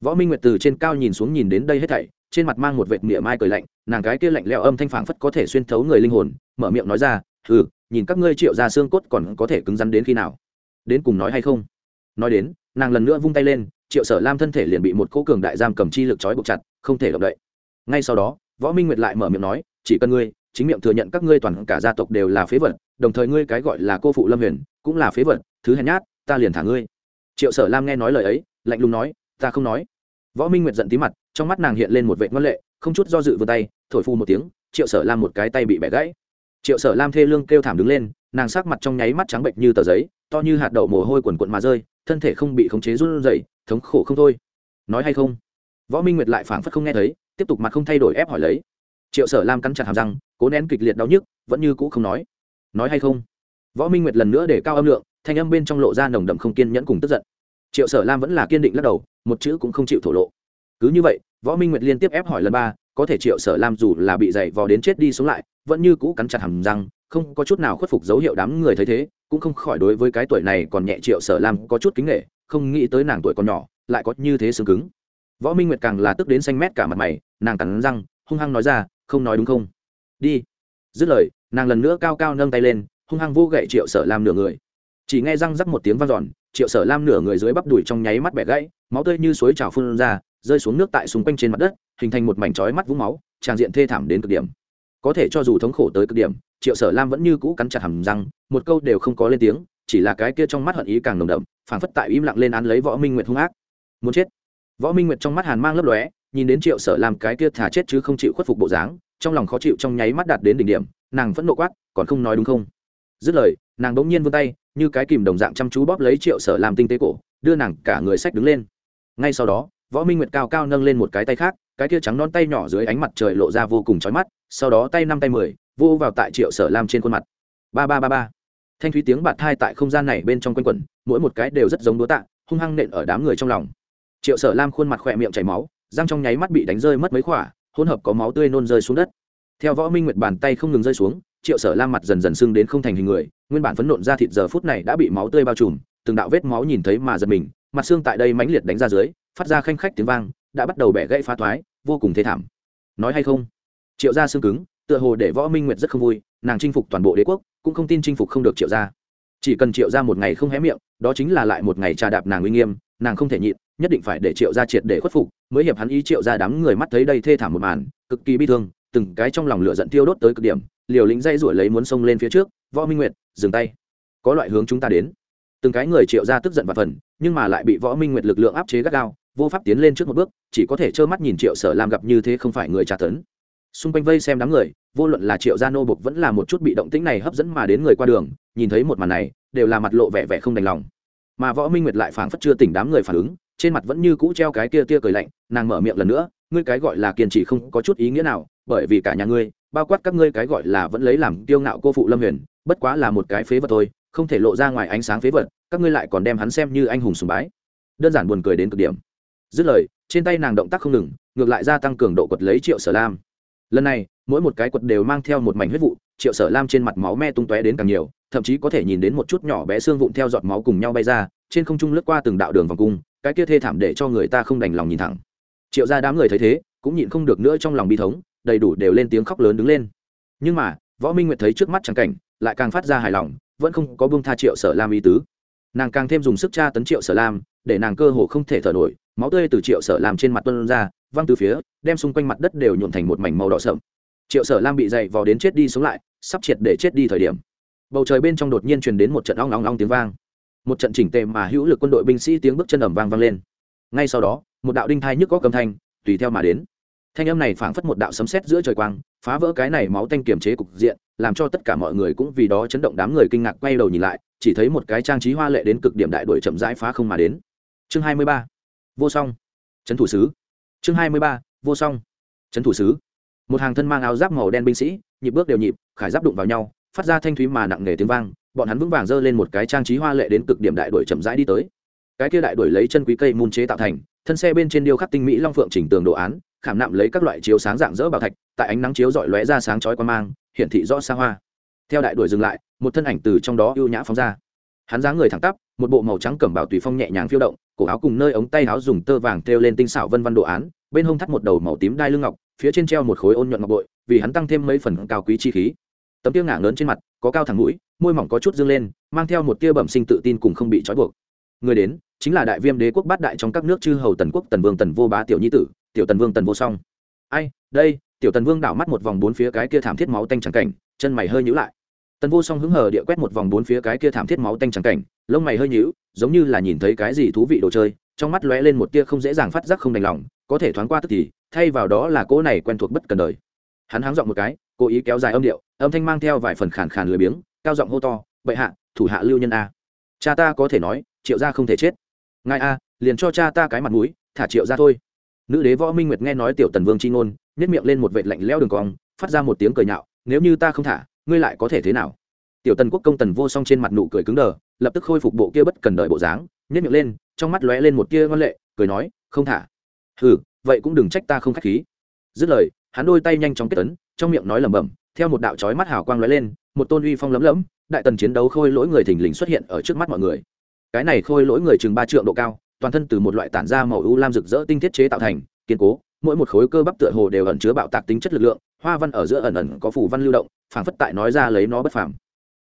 Võ minh nguyệt từ trên cao nhìn xuống nhìn đến đây hết thảy, trên mặt mang một vệt mỉa mai cười lạnh, nàng cái kia lạnh lẽo âm thanh phảng phất có thể xuyên thấu người linh hồn, mở miệng nói ra ừ nhìn các ngươi triệu ra xương cốt còn có thể cứng rắn đến khi nào? Đến cùng nói hay không? Nói đến, nàng lần nữa vung tay lên, triệu sở lam thân thể liền bị một cỗ cường đại giam cầm chi lực trói buộc chặt, không thể động đậy. Ngay sau đó, võ minh nguyệt lại mở miệng nói, chỉ cần ngươi, chính miệng thừa nhận các ngươi toàn cả gia tộc đều là phế vật, đồng thời ngươi cái gọi là cô phụ lâm huyền, cũng là phế vật, thứ hèn nhát, ta liền thả ngươi. Triệu sở lam nghe nói lời ấy, lạnh lùng nói, ta không nói. Võ minh nguyệt giận tí mặt, trong mắt nàng hiện lên một vệ ngân lệ, không chút do dự vươn tay, thổi phu một tiếng, triệu sở lam một cái tay bị bẻ gãy. Triệu sở lam thê lương kêu thảm đứng lên, nàng sắc mặt trong nháy mắt trắng bệnh như tờ giấy to như hạt đậu mồ hôi quần quận mà rơi, thân thể không bị khống chế run rẩy, thống khổ không thôi. Nói hay không? Võ minh nguyệt lại phảng phất không nghe thấy, tiếp tục mặt không thay đổi ép hỏi lấy. Triệu sở lam cắn chặt hàm răng, cố nén kịch liệt đau nhức, vẫn như cũ không nói. Nói hay không? Võ minh nguyệt lần nữa để cao âm lượng, thanh âm bên trong lộ ra nồng đậm không kiên nhẫn cùng tức giận. Triệu sở lam vẫn là kiên định lắc đầu, một chữ cũng không chịu thổ lộ. Cứ như vậy, võ minh nguyệt liên tiếp ép hỏi lần ba, có thể triệu sở lam dù là bị dày vò đến chết đi sống lại, vẫn như cũ cắn chặt hàm răng, không có chút nào khuất phục dấu hiệu đám người thấy thế cũng không khỏi đối với cái tuổi này còn nhẹ triệu sở lam có chút kính nghệ, không nghĩ tới nàng tuổi còn nhỏ, lại có như thế xương cứng. Võ minh nguyệt càng là tức đến xanh mét cả mặt mày, nàng cắn răng, hung hăng nói ra, không nói đúng không? Đi. Dứt lời, nàng lần nữa cao cao nâng tay lên, hung hăng vô gậy triệu sở lam nửa người. Chỉ nghe răng rắc một tiếng vang giòn triệu sở lam nửa người dưới bắp đùi trong nháy mắt bẻ gãy, máu tươi như suối trào phun ra, rơi xuống nước tại xung quanh trên mặt đất, hình thành một mảnh trói mắt vũng máu, tràn diện thê thảm đến cực điểm. Có thể cho dù thống khổ tới cực điểm triệu sở lam vẫn như cũ cắn chặt hầm răng, một câu đều không có lên tiếng, chỉ là cái kia trong mắt hận ý càng nồng đậm, phảng phất tại im lặng lên án lấy võ minh nguyệt hung ác. Muốn chết. Võ minh nguyệt trong mắt hàn mang lấp lóe, nhìn đến triệu sở làm cái kia thả chết chứ không chịu khuất phục bộ dáng, trong lòng khó chịu trong nháy mắt đạt đến đỉnh điểm, nàng vẫn nộ quát, còn không nói đúng không? Dứt lời, nàng bỗng nhiên vươn tay, như cái kìm đồng dạng chăm chú bóp lấy triệu sở làm tinh tế cổ, đưa nàng cả người sách đứng lên. Ngay sau đó, võ minh nguyệt cao cao nâng lên một cái tay khác, cái kia trắng non tay nhỏ dưới ánh mặt trời lộ ra vô cùng chói mắt sau đó tay năm tay mười, vô vào tại triệu sở lam trên khuôn mặt. Ba ba ba ba. Thanh thúy tiếng bạt thai tại không gian này bên trong quanh quẩn, mỗi một cái đều rất giống đúa tạ, hung hăng nện ở đám người trong lòng. Triệu sở lam khuôn mặt khỏe miệng chảy máu, răng trong nháy mắt bị đánh rơi mất mấy khỏa, hỗn hợp có máu tươi nôn rơi xuống đất. Theo võ minh nguyệt bàn tay không ngừng rơi xuống, triệu sở lam mặt dần dần sưng đến không thành hình người, nguyên bản phấn nộn ra thịt giờ phút này đã bị máu tươi bao trùm, từng đạo vết máu nhìn thấy mà giật mình, mặt xương tại đây mãnh liệt đánh ra dưới, phát ra khanh khách tiếng vang, đã bắt đầu bẻ gãy phá thoái, vô cùng thê thảm. Nói hay không? Triệu gia xương cứng, tựa hồ để võ minh nguyệt rất không vui, nàng chinh phục toàn bộ đế quốc, cũng không tin chinh phục không được triệu gia. Chỉ cần triệu gia một ngày không hé miệng, đó chính là lại một ngày trà đạp nàng uy nghiêm, nàng không thể nhịn, nhất định phải để triệu gia triệt để khuất phục, mới hiệp hắn ý triệu gia đám người mắt thấy đây thê thảm một màn, cực kỳ bi thương, từng cái trong lòng lửa giận tiêu đốt tới cực điểm, liều lĩnh dây rủi lấy muốn xông lên phía trước, võ minh nguyệt, dừng tay. Có loại hướng chúng ta đến. Từng cái người triệu gia tức giận và phần, nhưng mà lại bị võ minh nguyệt lực lượng áp chế gắt gao, vô pháp tiến lên trước một bước, chỉ có thể trơ mắt nhìn triệu sở làm gặp như thế không phải người trả tấn xung quanh vây xem đám người, vô luận là triệu gia nô bục vẫn là một chút bị động tĩnh này hấp dẫn mà đến người qua đường, nhìn thấy một màn này, đều là mặt lộ vẻ vẻ không đành lòng. Mà võ minh nguyệt lại phảng phất chưa tỉnh đám người phản ứng, trên mặt vẫn như cũ treo cái kia tia cười lạnh, nàng mở miệng lần nữa, ngươi cái gọi là kiên trì không có chút ý nghĩa nào, bởi vì cả nhà ngươi, bao quát các ngươi cái gọi là vẫn lấy làm kiêu ngạo cô phụ lâm huyền, bất quá là một cái phế vật thôi, không thể lộ ra ngoài ánh sáng phế vật, các ngươi lại còn đem hắn xem như anh hùng sùng bái. Đơn giản buồn cười đến cực điểm. Dứt lời, trên tay nàng động tác không ngừng, ngược lại gia tăng cường độ quật lấy triệu sở lam lần này, mỗi một cái quật đều mang theo một mảnh huyết vụ, triệu sở lam trên mặt máu me tung tóe đến càng nhiều, thậm chí có thể nhìn đến một chút nhỏ bé xương vụn theo giọt máu cùng nhau bay ra, trên không trung lướt qua từng đạo đường vòng cung, cái kia thê thảm để cho người ta không đành lòng nhìn thẳng. Triệu ra đám người thấy thế, cũng nhịn không được nữa trong lòng bi thống, đầy đủ đều lên tiếng khóc lớn đứng lên. Nhưng mà, võ minh nguyệt thấy trước mắt trắng cảnh, lại càng phát ra hài lòng, vẫn không có buông tha triệu sở lam ý tứ. Nàng càng thêm dùng sức tra tấn triệu sở lam, để nàng cơ hồ không thể thở nổi, máu tươi từ triệu sở lam trên mặt tuân ra văng từ phía, đem xung quanh mặt đất đều nhuộn thành một mảnh màu đỏ sợm triệu sở lam bị dày vò đến chết đi sống lại, sắp triệt để chết đi thời điểm. Bầu trời bên trong đột nhiên truyền đến một trận ong ong ong tiếng vang. Một trận chỉnh tề mà hữu lực quân đội binh sĩ tiếng bước chân ẩm vang vang lên. Ngay sau đó, một đạo đinh thai nhức có cầm thanh, tùy theo mà đến. Thanh âm này phảng phất một đạo sấm sét giữa trời quang, phá vỡ cái này máu tanh kiềm chế cục diện, làm cho tất cả mọi người cũng vì đó chấn động đám người kinh ngạc quay đầu nhìn lại, chỉ thấy một cái trang trí hoa lệ đến cực điểm đại đội chậm rãi phá không mà đến. Chương hai mươi ba. Vô song. Trấn thủ sứ chương hai mươi ba, vô song. Trấn thủ sứ. Một hàng thân mang áo giáp màu đen binh sĩ, nhịp bước đều nhịp, khải giáp đụng vào nhau, phát ra thanh thúy mà nặng nề tiếng vang, bọn hắn vững vàng giơ lên một cái trang trí hoa lệ đến cực điểm đại đuổi chậm rãi đi tới. Cái kia đại đuổi lấy chân quý cây môn chế tạo thành, thân xe bên trên điêu khắc tinh mỹ long phượng chỉnh tường đồ án, khảm nạm lấy các loại chiếu sáng dạng dỡ bảo thạch, tại ánh nắng chiếu dọi lóe ra sáng chói quan mang, hiển thị rõ xa hoa. Theo đại đuổi dừng lại, một thân ảnh từ trong đó ưu nhã phóng ra. Hắn dáng người thẳng tắp, một bộ màu trắng cẩm bảo tùy phong nhẹ nhàng phiêu động cổ áo cùng nơi ống tay áo dùng tơ vàng treo lên tinh xảo vân văn đồ án, bên hông thắt một đầu màu tím đai lưng ngọc, phía trên treo một khối ôn nhuận ngọc bội, vì hắn tăng thêm mấy phần cao quý chi khí. Tấm tiêu ngả lớn trên mặt, có cao thẳng mũi, môi mỏng có chút dương lên, mang theo một tia bẩm sinh tự tin cùng không bị trói buộc. Người đến, chính là đại viêm đế quốc bát đại trong các nước chư hầu tần quốc tần vương tần vô bá tiểu nhi tử, tiểu tần vương tần vô song. Ai, đây, tiểu tần vương đảo mắt một vòng bốn phía cái kia thảm thiết máu tanh chẳng cảnh, chân mày hơi nhíu lại tần vô song hứng hờ địa quét một vòng bốn phía cái kia thảm thiết máu tanh trắng cảnh, lông mày hơi nhíu, giống như là nhìn thấy cái gì thú vị đồ chơi, trong mắt lóe lên một tia không dễ dàng phát giác không đành lòng, có thể thoáng qua tức thì, thay vào đó là cỗ này quen thuộc bất cần đời. Hắn háng giọng một cái, cố ý kéo dài âm điệu, âm thanh mang theo vài phần khàn khàn lười biếng, cao giọng hô to, bệ hạ, thủ hạ lưu nhân a. Cha ta có thể nói, triệu gia không thể chết. Ngài a, liền cho cha ta cái mặt mũi, thả triệu ra thôi. Nữ đế võ minh nguyệt nghe nói tiểu tần vương chi ngôn nhét miệng lên một vệt lạnh leo đường cong, phát ra một tiếng cười nhạo, nếu như ta không thả ngươi lại có thể thế nào? Tiểu tần quốc công tần vô song trên mặt nụ cười cứng đờ, lập tức khôi phục bộ kia bất cần đợi bộ dáng nhét miệng lên, trong mắt lóe lên một tia ngân lệ, cười nói, không thả. Hừ, vậy cũng đừng trách ta không khách khí. Dứt lời, hắn đôi tay nhanh chóng kết tấn trong miệng nói lẩm bẩm, theo một đạo chói mắt hào quang lóe lên, một tôn uy phong lấm lẫm đại tần chiến đấu khôi lỗi người thình lình xuất hiện ở trước mắt mọi người. Cái này khôi lỗi người chừng ba trượng độ cao, toàn thân từ một loại tản ra màu u lam rực rỡ tinh thiết chế tạo thành, kiên cố, mỗi một khối cơ bắp tựa hồ đều ẩn chứa bạo tạc tính chất lực lượng hoa văn ở giữa ẩn ẩn có phủ văn lưu động, phảng phất tại nói ra lấy nó bất phàm.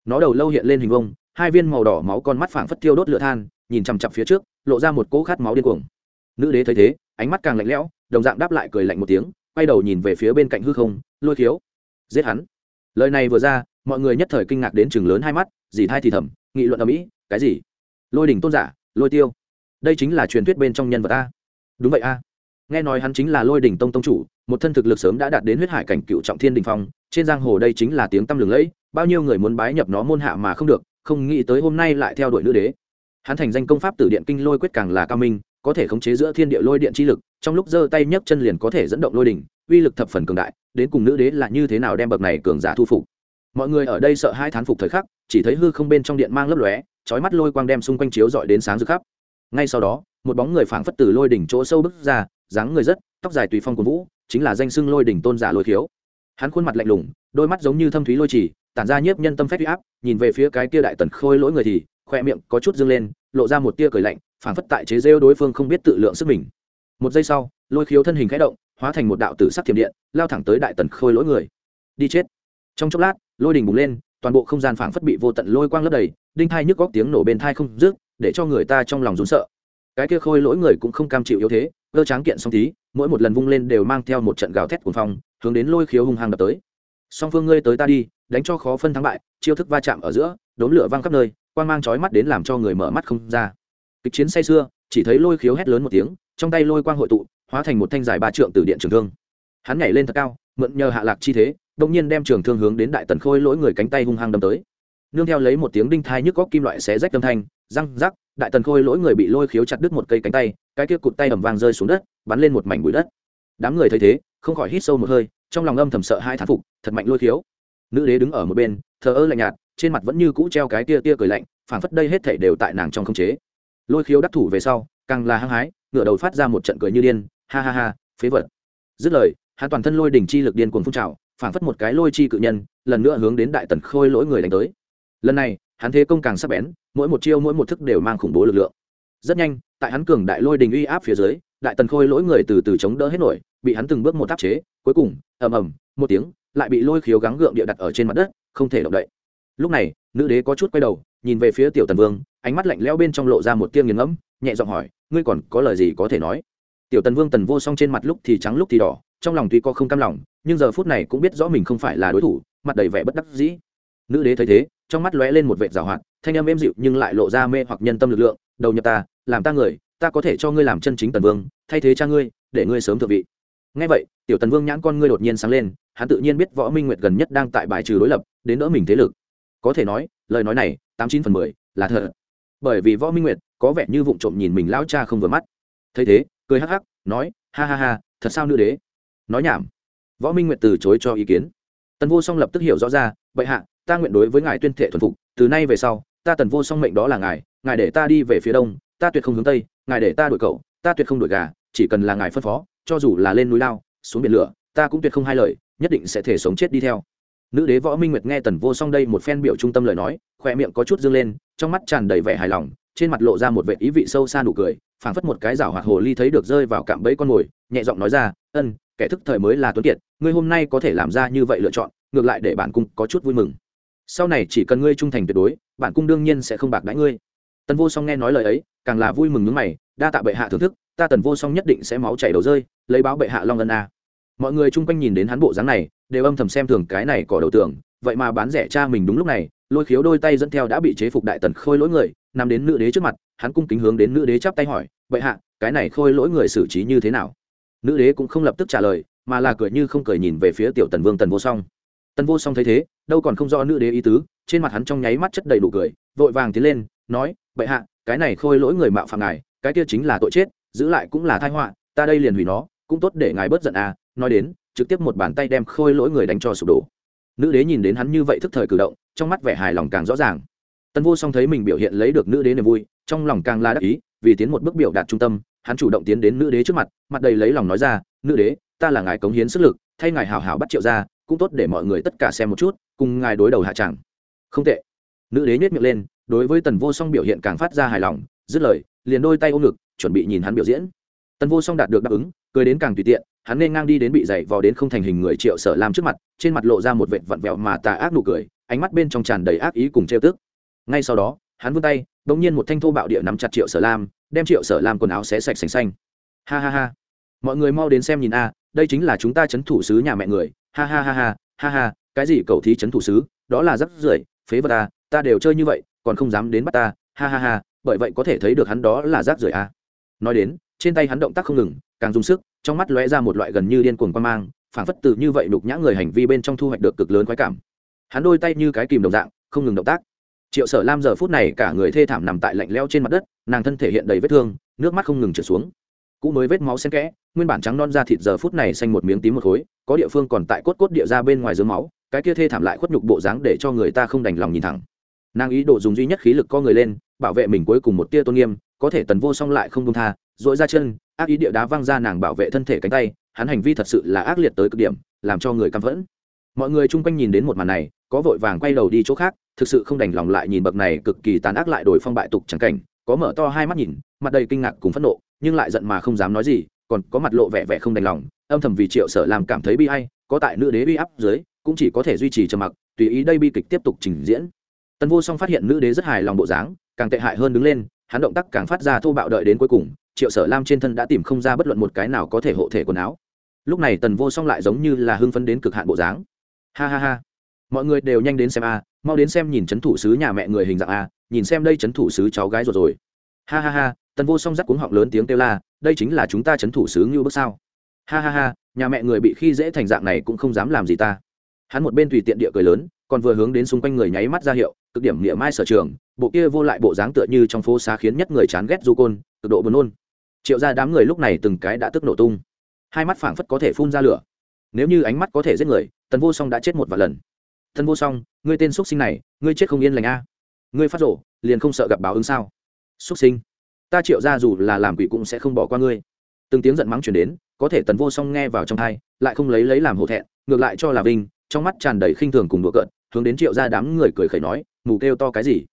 Nó đầu lâu hiện lên hình vông hai viên màu đỏ máu con mắt phảng phất tiêu đốt lửa than, nhìn chằm chặp phía trước, lộ ra một cỗ khát máu điên cuồng. Nữ đế thấy thế, ánh mắt càng lạnh lẽo, đồng dạng đáp lại cười lạnh một tiếng, quay đầu nhìn về phía bên cạnh hư không, lôi khiếu. Giết hắn. Lời này vừa ra, mọi người nhất thời kinh ngạc đến chừng lớn hai mắt, dì thai thì thầm, nghị luận ở mỹ cái gì? Lôi đỉnh tôn giả, lôi tiêu. Đây chính là truyền thuyết bên trong nhân vật a. Đúng vậy a nghe nói hắn chính là lôi đỉnh tông tông chủ, một thân thực lực sớm đã đạt đến huyết hải cảnh cựu trọng thiên đình phong, trên giang hồ đây chính là tiếng tăm lừng lẫy, bao nhiêu người muốn bái nhập nó môn hạ mà không được, không nghĩ tới hôm nay lại theo đuổi nữ đế. Hắn thành danh công pháp từ điện kinh lôi quyết càng là cao minh, có thể khống chế giữa thiên địa lôi điện chi lực, trong lúc giơ tay nhấc chân liền có thể dẫn động lôi đỉnh, uy lực thập phần cường đại, đến cùng nữ đế là như thế nào đem bậc này cường giả thu phục. Mọi người ở đây sợ hai thán phục thời khắc, chỉ thấy hư không bên trong điện mang lấp lóe trói mắt lôi quang đem xung quanh chiếu dọi đến sáng rực khắp. Ngay sau đó, một bóng người phảng phất từ lôi đỉnh chỗ sâu bước ra dáng người rất, tóc dài tùy phong của vũ, chính là danh xưng lôi đỉnh tôn giả lôi thiếu hắn khuôn mặt lạnh lùng, đôi mắt giống như thâm thúy lôi trì, tản ra nhiếp nhân tâm phép huy áp, nhìn về phía cái kia đại tần khôi lỗi người thì, khoe miệng có chút dâng lên, lộ ra một tia cười lạnh phản phất tại chế rêu đối phương không biết tự lượng sức mình. Một giây sau, lôi khiếu thân hình khẽ động, hóa thành một đạo tử sắc thiểm điện, lao thẳng tới đại tần khôi lỗi người. Đi chết. Trong chốc lát, lôi đình bùng lên, toàn bộ không gian phảng phất bị vô tận lôi quang lấp đầy, đinh thai nhức góc tiếng nổ bên thai không rước để cho người ta trong lòng rốn sợ. Cái kia khôi lỗi người cũng không cam chịu yếu thế cơ tráng kiện song tí, mỗi một lần vung lên đều mang theo một trận gào thét cuồng phong, hướng đến lôi khiếu hung hăng đập tới. Song phương ngươi tới ta đi, đánh cho khó phân thắng bại, chiêu thức va chạm ở giữa đốn lửa văng khắp nơi, quang mang chói mắt đến làm cho người mở mắt không ra. Kịch chiến say xưa chỉ thấy lôi khiếu hét lớn một tiếng, trong tay lôi quang hội tụ, hóa thành một thanh dài ba trượng từ điện trường thương. Hắn nhảy lên thật cao, mượn nhờ hạ lạc chi thế đông nhiên đem trường thương hướng đến đại tần khôi lỗi người cánh tay hung hăng đâm tới. Nương theo lấy một tiếng đinh thai nhức góc kim loại xé rách âm thanh, răng rắc đại tần khôi lỗi người bị lôi khiếu chặt đứt một cây cánh tay, cái kia cụt tay ẩm vang rơi xuống đất, bắn lên một mảnh bụi đất. Đám người thấy thế, không khỏi hít sâu một hơi, trong lòng âm thầm sợ hai thán phục, thật mạnh lôi khiếu. Nữ đế đứng ở một bên, thờ ơ lạnh nhạt, trên mặt vẫn như cũ treo cái tia tia cười lạnh, phảng phất đây hết thể đều tại nàng trong không chế. Lôi khiếu đắc thủ về sau, càng là hăng hái, ngửa đầu phát ra một trận cười như điên, ha ha ha, phế vật. Dứt lời, hắn toàn thân lôi đỉnh chi lực điên cuồng phun trào, phảng phất một cái lôi chi cự nhân, lần nữa hướng đến đại tần khôi lỗi người đánh tới. Lần này hắn thế công càng sắc bén, mỗi một chiêu mỗi một thức đều mang khủng bố lực lượng. Rất nhanh, tại hắn cường đại lôi đình uy áp phía dưới, đại tần khôi lỗi người từ từ chống đỡ hết nổi, bị hắn từng bước một áp chế, cuối cùng, ầm ầm, một tiếng, lại bị lôi khiếu gắng gượng địa đặt ở trên mặt đất, không thể động đậy. Lúc này, nữ đế có chút quay đầu, nhìn về phía tiểu tần vương, ánh mắt lạnh lẽo bên trong lộ ra một tia nghiền ngẫm, nhẹ giọng hỏi, ngươi còn có lời gì có thể nói? Tiểu tần vương tần vô song trên mặt lúc thì trắng lúc thì đỏ, trong lòng tuy có không cam lòng, nhưng giờ phút này cũng biết rõ mình không phải là đối thủ, mặt đầy vẻ bất đắc dĩ. Nữ đế thấy thế trong mắt lóe lên một vệt giảo hoạt, thanh âm êm dịu nhưng lại lộ ra mê hoặc nhân tâm lực lượng, đầu nhập ta, làm ta người, ta có thể cho ngươi làm chân chính tần vương, thay thế cha ngươi, để ngươi sớm thượng vị. Nghe vậy, tiểu tần vương nhãn con ngươi đột nhiên sáng lên, hắn tự nhiên biết võ minh nguyệt gần nhất đang tại bài trừ đối lập, đến đỡ mình thế lực. Có thể nói, lời nói này, tám chín phần mười, là thật. Bởi vì võ minh nguyệt có vẻ như vụng trộm nhìn mình lão cha không vừa mắt. Thấy thế, cười hắc hắc, nói, ha ha ha, thật sao nữ đế? Nói nhảm. Võ minh nguyệt từ chối cho ý kiến. Tần vô song lập tức hiểu rõ ra vậy hạ ta nguyện đối với ngài tuyên thệ thuần phục, từ nay về sau, ta tần vô song mệnh đó là ngài ngài để ta đi về phía đông, ta tuyệt không hướng tây, ngài để ta đuổi cậu, ta tuyệt không đuổi gà, chỉ cần là ngài phân phó, cho dù là lên núi lao, xuống biển lửa, ta cũng tuyệt không hai lời, nhất định sẽ thể sống chết đi theo. Nữ đế võ minh nguyệt nghe tần vô song đây một phen biểu trung tâm lời nói khoe miệng có chút dương lên, trong mắt tràn đầy vẻ hài lòng, trên mặt lộ ra một vệ ý vị sâu xa nụ cười, phảng phất một cái rảo hoạt hồ ly thấy được rơi vào cạm bẫy con mồi, nhẹ giọng nói ra, ân, kẻ thức thời mới là tuấn kiệt, ngươi hôm nay có thể làm ra như vậy lựa chọn, ngược lại để bản cung có chút vui mừng sau này chỉ cần ngươi trung thành tuyệt đối, bản cung đương nhiên sẽ không bạc đãi ngươi. Tần vô song nghe nói lời ấy, càng là vui mừng nước mày, đa tạ bệ hạ thưởng thức, ta tần vô song nhất định sẽ máu chảy đầu rơi, lấy báo bệ hạ long ân a. Mọi người chung quanh nhìn đến hắn bộ dáng này, đều âm thầm xem thường cái này cỏ đầu tưởng vậy mà bán rẻ cha mình đúng lúc này, lôi khiếu đôi tay dẫn theo đã bị chế phục đại tần khôi lỗi người, nằm đến nữ đế trước mặt, hắn cung kính hướng đến nữ đế chắp tay hỏi, bệ hạ, cái này khôi lỗi người xử trí như thế nào? Nữ đế cũng không lập tức trả lời, mà là cười như không cười nhìn về phía tiểu tần vương tần vô song. Tân vô song thấy thế, đâu còn không do nữ đế ý tứ, trên mặt hắn trong nháy mắt chất đầy đủ cười, vội vàng tiến lên, nói, bệ hạ, cái này khôi lỗi người mạo phạm ngài, cái kia chính là tội chết, giữ lại cũng là thai họa, ta đây liền hủy nó, cũng tốt để ngài bớt giận à nói đến, trực tiếp một bàn tay đem khôi lỗi người đánh cho sụp đổ. Nữ đế nhìn đến hắn như vậy thức thời cử động, trong mắt vẻ hài lòng càng rõ ràng. Tân vô song thấy mình biểu hiện lấy được nữ đế niềm vui, trong lòng càng la đắc ý, vì tiến một bước biểu đạt trung tâm, hắn chủ động tiến đến nữ đế trước mặt mặt đầy lấy lòng nói ra, nữ đế, ta là ngài cống hiến sức lực, thay ngài hào hào bắt triệu ra cũng tốt để mọi người tất cả xem một chút, cùng ngài đối đầu hạ tràng không tệ. Nữ đế nhếch miệng lên, đối với tần vô song biểu hiện càng phát ra hài lòng, dứt lời, liền đôi tay ôm ngực, chuẩn bị nhìn hắn biểu diễn. Tần vô song đạt được đáp ứng, cười đến càng tùy tiện, hắn nên ngang đi đến bị dày vò đến không thành hình người triệu sở lam trước mặt, trên mặt lộ ra một vệt vặn vẹo mà tà ác nụ cười, ánh mắt bên trong tràn đầy ác ý cùng trêu tức. Ngay sau đó, hắn vươn tay đ ỗ n g nhiên một thanh thô bạo địa nắm chặt triệu sở lam, đem triệu sở lam quần áo xé sạch sành xanh. Ha ha ha. Mọi người mau đến xem nhìn a đây chính là chúng ta chấn thủ sứ nhà mẹ người. Ha ha ha ha ha ha, cái gì cầu thí chấn thủ sứ? Đó là rắc rưởi, phế vật ta ta đều chơi như vậy, còn không dám đến bắt ta. Ha ha ha, bởi vậy có thể thấy được hắn đó là rác rưởi a nói đến, trên tay hắn động tác không ngừng, càng dùng sức, trong mắt lóe ra một loại gần như điên cuồng quan mang phản phất từ như vậy đục nhã người hành vi bên trong thu hoạch được cực lớn khoái cảm. Hắn đôi tay như cái kìm đồng dạng, không ngừng động tác. Triệu sở lam giờ phút này cả người thê thảm nằm tại lạnh leo trên mặt đất, nàng thân thể hiện đầy vết thương, nước mắt không ngừng trượt xuống cũ mới vết máu xen kẽ, nguyên bản trắng non da thịt giờ phút này xanh một miếng tím một khối, có địa phương còn tại cốt cốt địa ra bên ngoài dưới máu, cái kia thê thảm lại khuất nhục bộ dáng để cho người ta không đành lòng nhìn thẳng. Nàng ý đồ dùng duy nhất khí lực co người lên, bảo vệ mình cuối cùng một tia tôn nghiêm, có thể tần vô song lại không buông tha dội ra chân, ác ý địa đá văng ra nàng bảo vệ thân thể cánh tay, hắn hành vi thật sự là ác liệt tới cực điểm, làm cho người căm phẫn. Mọi người chung quanh nhìn đến một màn này, có vội vàng quay đầu đi chỗ khác, thực sự không đành lòng lại nhìn bậc này cực kỳ tàn ác lại đổi phong bại tục chẳng cảnh, có mở to hai mắt nhìn, mặt đầy kinh ngạc cùng phẫn nộ nhưng lại giận mà không dám nói gì, còn có mặt lộ vẻ vẻ không đành lòng, âm thầm vì triệu sở làm cảm thấy bi hay có tại nữ đế bi áp dưới, cũng chỉ có thể duy trì trầm mặc, tùy ý đây bi kịch tiếp tục trình diễn. Tần vô song phát hiện nữ đế rất hài lòng bộ dáng, càng tệ hại hơn đứng lên, hắn động tác càng phát ra thô bạo đợi đến cuối cùng, triệu sở lam trên thân đã tìm không ra bất luận một cái nào có thể hộ thể quần áo. Lúc này tần vô song lại giống như là hưng phấn đến cực hạn bộ dáng. Ha ha ha. Mọi người đều nhanh đến xem a, mau đến xem nhìn c h ấ n thủ sứ nhà mẹ người hình dạng a, nhìn xem đây c h ấ n thủ sứ cháu gái rồi rồi. Ha ha ha tần vô song rắc cuống họng lớn tiếng kêu la, đây chính là chúng ta c h ấ n thủ sứ như bước sao? Ha ha ha, nhà mẹ người bị khi dễ thành dạng này cũng không dám làm gì ta. Hắn một bên tùy tiện địa cười lớn, còn vừa hướng đến xung quanh người nháy mắt ra hiệu, cực điểm địa mai sở trường, bộ kia vô lại bộ dáng tựa như trong phố xá khiến nhất người chán ghét du côn, cực độ buồn nôn. Triệu ra đám người lúc này từng cái đã tức nổ tung. Hai mắt phảng phất có thể phun ra lửa. Nếu như ánh mắt có thể giết người, tần vô song đã chết một vài lần. Tần vô song, ngươi tên x sinh này, ngươi chết không yên lành a. Ngươi phát rổ liền không sợ gặp báo ứng sao? X sinh ta triệu ra dù là làm quỷ cũng sẽ không bỏ qua ngươi. Từng tiếng giận mắng chuyển đến, có thể tần vô song nghe vào trong thai lại không lấy lấy làm hổ thẹn, ngược lại cho là vinh, trong mắt tràn đầy khinh thường cùng đùa cợt, hướng đến triệu ra đám người cười khẩy nói, mù kêu to cái gì?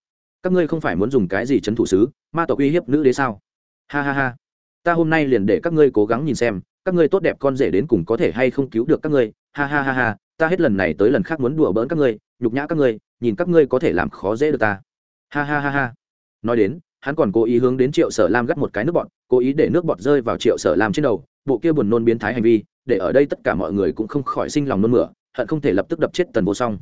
Các ngươi không phải muốn dùng cái gì c h ấ n thủ sứ, ma tộc uy hiếp nữ đế sao? Ha ha ha, ta hôm nay liền để các ngươi cố gắng nhìn xem, các ngươi tốt đẹp con rể đến cùng có thể hay không cứu được các ngươi. Ha ha ha ha, ta hết lần này tới lần khác muốn đùa bỡn các ngươi, nhục nhã các ngươi, nhìn các ngươi có thể làm khó dễ được ta. Ha ha ha ha. Nói đến hắn còn cố ý hướng đến triệu sở lam gắt một cái nước bọt cố ý để nước bọt rơi vào triệu sở lam trên đầu bộ kia buồn nôn biến thái hành vi để ở đây tất cả mọi người cũng không khỏi sinh lòng nôn mửa hận không thể lập tức đập chết tần vô song.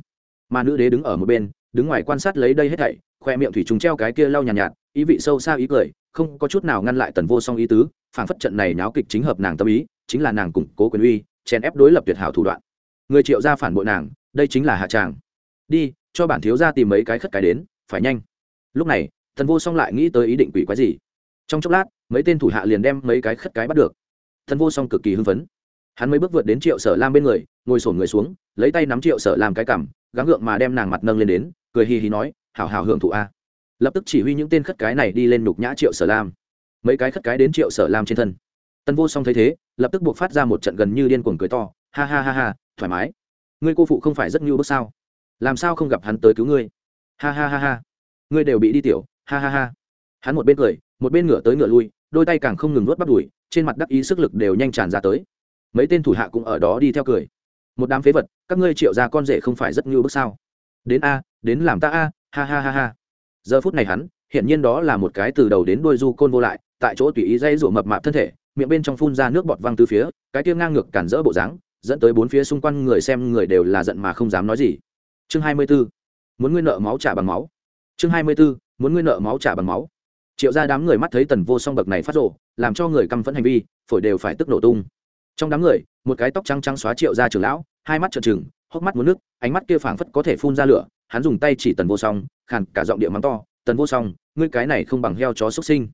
Mà nữ đế đứng ở một bên đứng ngoài quan sát lấy đây hết thảy khoe miệng thủy trùng treo cái kia lau nhàn nhạt, nhạt ý vị sâu xa ý cười không có chút nào ngăn lại tần vô song ý tứ phản phất trận này náo kịch chính hợp nàng tâm ý chính là nàng củng cố quyền uy chèn ép đối lập tuyệt hảo thủ đoạn. Người triệu ra phản bội nàng đây chính là hạ tràng. Đi cho bản thiếu ra tìm mấy cái khất cái đến phải nhanh. Lúc này thần vô song lại nghĩ tới ý định quỷ quái gì? Trong chốc lát, mấy tên thủ hạ liền đem mấy cái khất cái bắt được. Thần vô song cực kỳ hưng phấn. Hắn mới bước vượt đến triệu sở lam bên người, ngồi sổn người xuống, lấy tay nắm triệu sở làm cái cảm gắng gượng mà đem nàng mặt nâng lên đến, cười hì hì nói, hảo hảo hưởng thụ a. Lập tức chỉ huy những tên khất cái này đi lên nhục nhã triệu sở lam. Mấy cái khất cái đến triệu sở lam trên thân. Tân vô song thấy thế, lập tức buộc phát ra một trận gần như điên cuồng cười to, ha ha ha ha, thoải mái. Ngươi cô phụ không phải rất nhu bước sao? Làm sao không gặp hắn tới cứu ngươi? Ha ha ha ha. Ngươi đều bị đi tiểu ha ha ha. Hắn một bên cười, một bên ngửa tới ngửa lui, đôi tay càng không ngừng nuốt bắt đùi, trên mặt đắc ý sức lực đều nhanh tràn ra tới. Mấy tên thủ hạ cũng ở đó đi theo cười. Một đám phế vật, các ngươi triệu ra con rể không phải rất ngưu bước sao? Đến a, đến làm ta a, ha ha ha ha. Giờ phút này hắn hiện nhiên đó là một cái từ đầu đến đuôi du côn vô lại, tại chỗ tùy ý dây rủa mập mạp thân thể, miệng bên trong phun ra nước bọt văng từ phía, cái kia ngang ngược cản rỡ bộ dáng, dẫn tới bốn phía xung quanh người xem người đều là giận mà không dám nói gì. Chương hai mươi 24. muốn ngươi nợ máu trả bằng máu. Chương hai mươi 24 muốn ngươi nợ máu trả bằng máu. Triệu ra đám người mắt thấy tần vô song bậc này phát rộ làm cho người căm phẫn hành vi, phổi đều phải tức nổ tung. Trong đám người, một cái tóc trắng trắng xóa triệu ra trường lão, hai mắt trợn trừng, hốc mắt muốn nước, ánh mắt kia phảng phất có thể phun ra lửa, hắn dùng tay chỉ tần vô song, khàn cả giọng địa mắng to, tần vô song, ngươi cái này không bằng heo chó xuất sinh.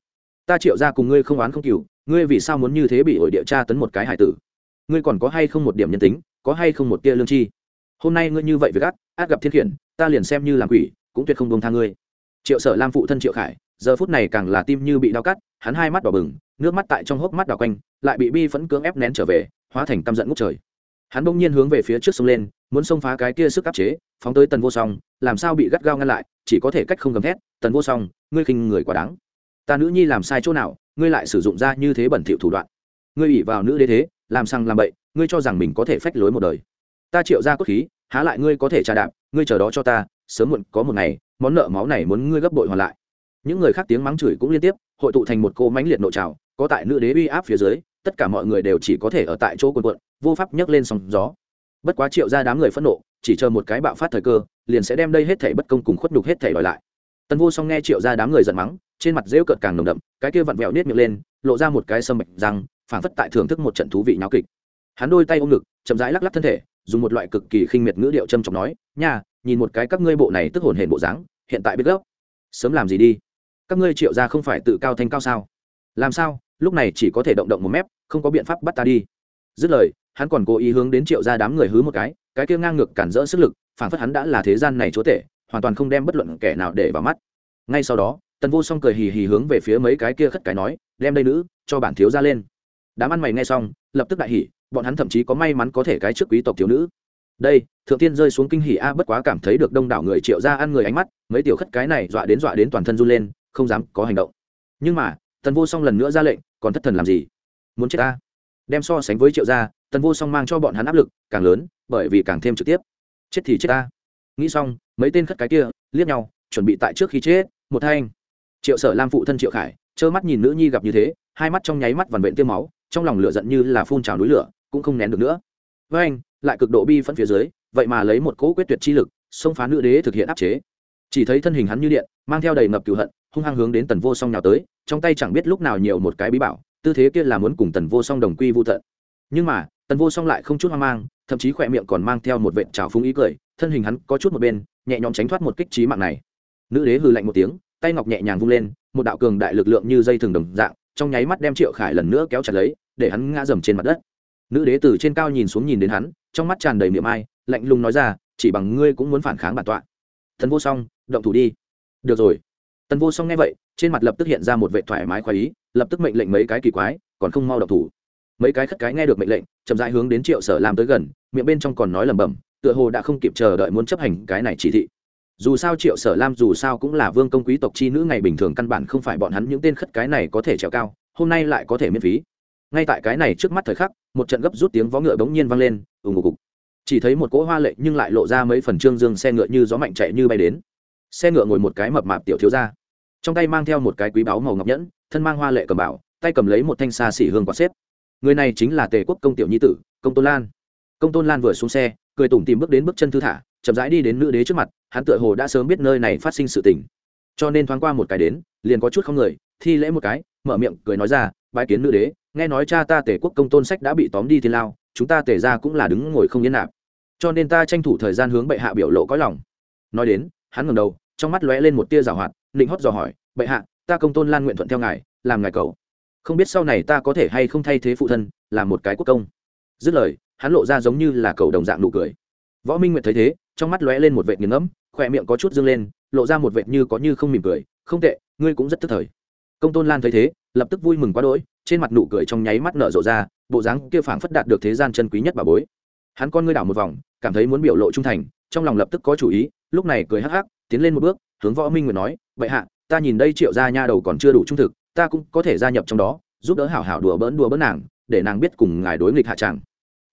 Ta triệu ra cùng ngươi không oán không cừu, ngươi vì sao muốn như thế bị ổi địa tra tấn một cái hải tử? Ngươi còn có hay không một điểm nhân tính, có hay không một tia lương chi hôm nay ngươi như vậy với gắt, át gặp thiên khiển, ta liền xem như làm quỷ, cũng tuyệt không buông tha ngươi triệu sở lam phụ thân triệu khải, giờ phút này càng là tim như bị đau cắt, hắn hai mắt đỏ bừng, nước mắt tại trong hốc mắt đỏ quanh, lại bị bi phẫn cưỡng ép nén trở về, hóa thành căm giận ngút trời. Hắn bỗng nhiên hướng về phía trước sông lên, muốn xông phá cái kia sức áp chế, phóng tới tần vô song, làm sao bị gắt gao ngăn lại, chỉ có thể cách không gầm thét, tần vô song, ngươi khinh người quá đáng. Ta nữ nhi làm sai chỗ nào, ngươi lại sử dụng ra như thế bẩn thỉu thủ đoạn. Ngươi ủy vào nữ đế thế, làm sang làm bậy, ngươi cho rằng mình có thể phách lối một đời. Ta triệu ra cốt khí, há lại ngươi có thể trà đạp, ngươi chờ đó cho ta sớm muộn có một ngày, món nợ máu này muốn ngươi gấp bội hoàn lại. Những người khác tiếng mắng chửi cũng liên tiếp, hội tụ thành một cô mánh liệt nội trào, có tại nữ đế uy áp phía dưới, tất cả mọi người đều chỉ có thể ở tại chỗ quần quận vô pháp nhấc lên sóng gió. Bất quá triệu ra đám người phẫn nộ, chỉ chờ một cái bạo phát thời cơ, liền sẽ đem đây hết thảy bất công cùng khuất nhục hết thảy đòi lại. Tần vô song nghe triệu ra đám người giận mắng, trên mặt rêu cợt càng nồng đậm, cái kia vặn vẹo nết miệng lên, lộ ra một cái sâm mạch răng, phảng phất tại thưởng thức một trận thú vị nháo kịch. Hắn đôi tay ôm ngực, chậm rãi lắc lắc thân thể, dùng một loại cực kỳ khinh miệt ngữ điệu châm trọng nói, nha nhìn một cái các ngươi bộ này tức hồn hển bộ dáng, hiện tại biết gốc. Sớm làm gì đi? Các ngươi triệu ra không phải tự cao thanh cao sao? Làm sao? Lúc này chỉ có thể động động một mép, không có biện pháp bắt ta đi. Dứt lời, hắn còn cố ý hướng đến triệu ra đám người hứ một cái cái kia ngang ngược cản rỡ sức lực phản phất hắn đã là thế gian này chúa tể, hoàn toàn không đem bất luận kẻ nào để vào mắt. Ngay sau đó, tần vô song cười hì hì hướng về phía mấy cái kia khất cái nói, đem đây nữ, cho bản thiếu ra lên. Đám ăn mày nghe xong, lập tức đại hỉ, bọn hắn thậm chí có may mắn có thể cái trước quý tộc thiếu nữ đây, thượng tiên rơi xuống kinh hỉ a, bất quá cảm thấy được đông đảo người triệu ra ăn người ánh mắt, mấy tiểu khất cái này dọa đến dọa đến toàn thân run lên, không dám có hành động. Nhưng mà, tần vô song lần nữa ra lệnh, còn thất thần làm gì? Muốn chết ta? Đem so sánh với triệu gia, tần vô song mang cho bọn hắn áp lực càng lớn, bởi vì càng thêm trực tiếp. Chết thì chết ta. Nghĩ xong, mấy tên khất cái kia liếc nhau, chuẩn bị tại trước khi chết, một thanh. Triệu sở lam phụ thân triệu khải, trơ mắt nhìn nữ nhi gặp như thế, hai mắt trong nháy mắt vằn vện tiêu máu, trong lòng lửa giận như là phun trào núi lửa, cũng không nén được nữa. Với anh lại cực độ bi phẫn phía dưới, vậy mà lấy một cỗ quyết tuyệt chi lực, xông phá nữ đế thực hiện áp chế. Chỉ thấy thân hình hắn như điện, mang theo đầy ngập cựu hận, hung hăng hướng đến tần vô song nào tới, trong tay chẳng biết lúc nào nhiều một cái bí bảo, tư thế kia là muốn cùng tần vô song đồng quy vô tận. Nhưng mà, tần vô song lại không chút hoang mang, thậm chí khỏe miệng còn mang theo một vệ trào phúng ý cười, thân hình hắn có chút một bên, nhẹ nhõm tránh thoát một kích trí mạng này. Nữ đế hừ lạnh một tiếng, tay ngọc nhẹ nhàng vung lên, một đạo cường đại lực lượng như dây thừng đồng dạng, trong nháy mắt đem triệu khải lần nữa kéo chặt lấy, để hắn ngã dầm trên mặt đất nữ đế từ trên cao nhìn xuống nhìn đến hắn, trong mắt tràn đầy miệng ai, lạnh lùng nói ra, chỉ bằng ngươi cũng muốn phản kháng bản tọa. Thần vô song, động thủ đi. Được rồi. Tần vô song nghe vậy, trên mặt lập tức hiện ra một vệ thoải mái khoái ý, lập tức mệnh lệnh mấy cái kỳ quái, còn không mau động thủ. Mấy cái khất cái nghe được mệnh lệnh, chậm rãi hướng đến triệu sở làm tới gần, miệng bên trong còn nói lẩm bẩm, tựa hồ đã không kịp chờ đợi muốn chấp hành cái này chỉ thị. Dù sao triệu sở lam dù sao cũng là vương công quý tộc chi nữ ngày bình thường căn bản không phải bọn hắn những tên khất cái này có thể trèo cao, hôm nay lại có thể miễn phí ngay tại cái này trước mắt thời khắc, một trận gấp rút tiếng vó ngựa bỗng nhiên vang lên ùng ục chỉ thấy một cỗ hoa lệ nhưng lại lộ ra mấy phần trương dương xe ngựa như gió mạnh chạy như bay đến. Xe ngựa ngồi một cái mập mạp tiểu thiếu ra trong tay mang theo một cái quý báu màu ngọc nhẫn, thân mang hoa lệ cầm bảo, tay cầm lấy một thanh xa xỉ hương quạt xếp. Người này chính là tề quốc công tiểu nhi tử, công tôn lan. Công tôn lan vừa xuống xe, cười tủm tìm bước đến bước chân thư thả, chậm rãi đi đến nữ đế trước mặt, hắn tựa hồ đã sớm biết nơi này phát sinh sự tình. Cho nên thoáng qua một cái đến, liền có chút không người, thi lễ một cái, mở miệng cười nói ra, bái kiến nữ đế nghe nói cha ta tề quốc công tôn sách đã bị tóm đi thiên lao, chúng ta tề ra cũng là đứng ngồi không yên nạp. Cho nên ta tranh thủ thời gian hướng bệ hạ biểu lộ có lòng. Nói đến, hắn ngầm đầu, trong mắt lóe lên một tia rào hoạt định hót dò hỏi, bệ hạ, ta công tôn lan nguyện thuận theo ngài, làm ngài cầu. Không biết sau này ta có thể hay không thay thế phụ thân, làm một cái quốc công. Dứt lời, hắn lộ ra giống như là cầu đồng dạng nụ cười. Võ minh nguyện thấy thế, trong mắt lóe lên một vệt nghiền ngẫm, khỏe miệng có chút dâng lên, lộ ra một vệt như có như không mỉm cười, không tệ, ngươi cũng rất tức thời. Công tôn lan thấy thế, lập tức vui mừng quá đỗi trên mặt nụ cười trong nháy mắt nở rộ ra, bộ dáng kia phảng phất đạt được thế gian chân quý nhất bà bối. Hắn con ngươi đảo một vòng, cảm thấy muốn biểu lộ trung thành, trong lòng lập tức có chủ ý, lúc này cười hắc hắc, tiến lên một bước, hướng võ minh nguyệt nói vậy hạ, ta nhìn đây triệu gia nha đầu còn chưa đủ trung thực, ta cũng có thể gia nhập trong đó, giúp đỡ hảo hảo đùa bỡn đùa bỡn nàng, để nàng biết cùng ngài đối nghịch hạ tràng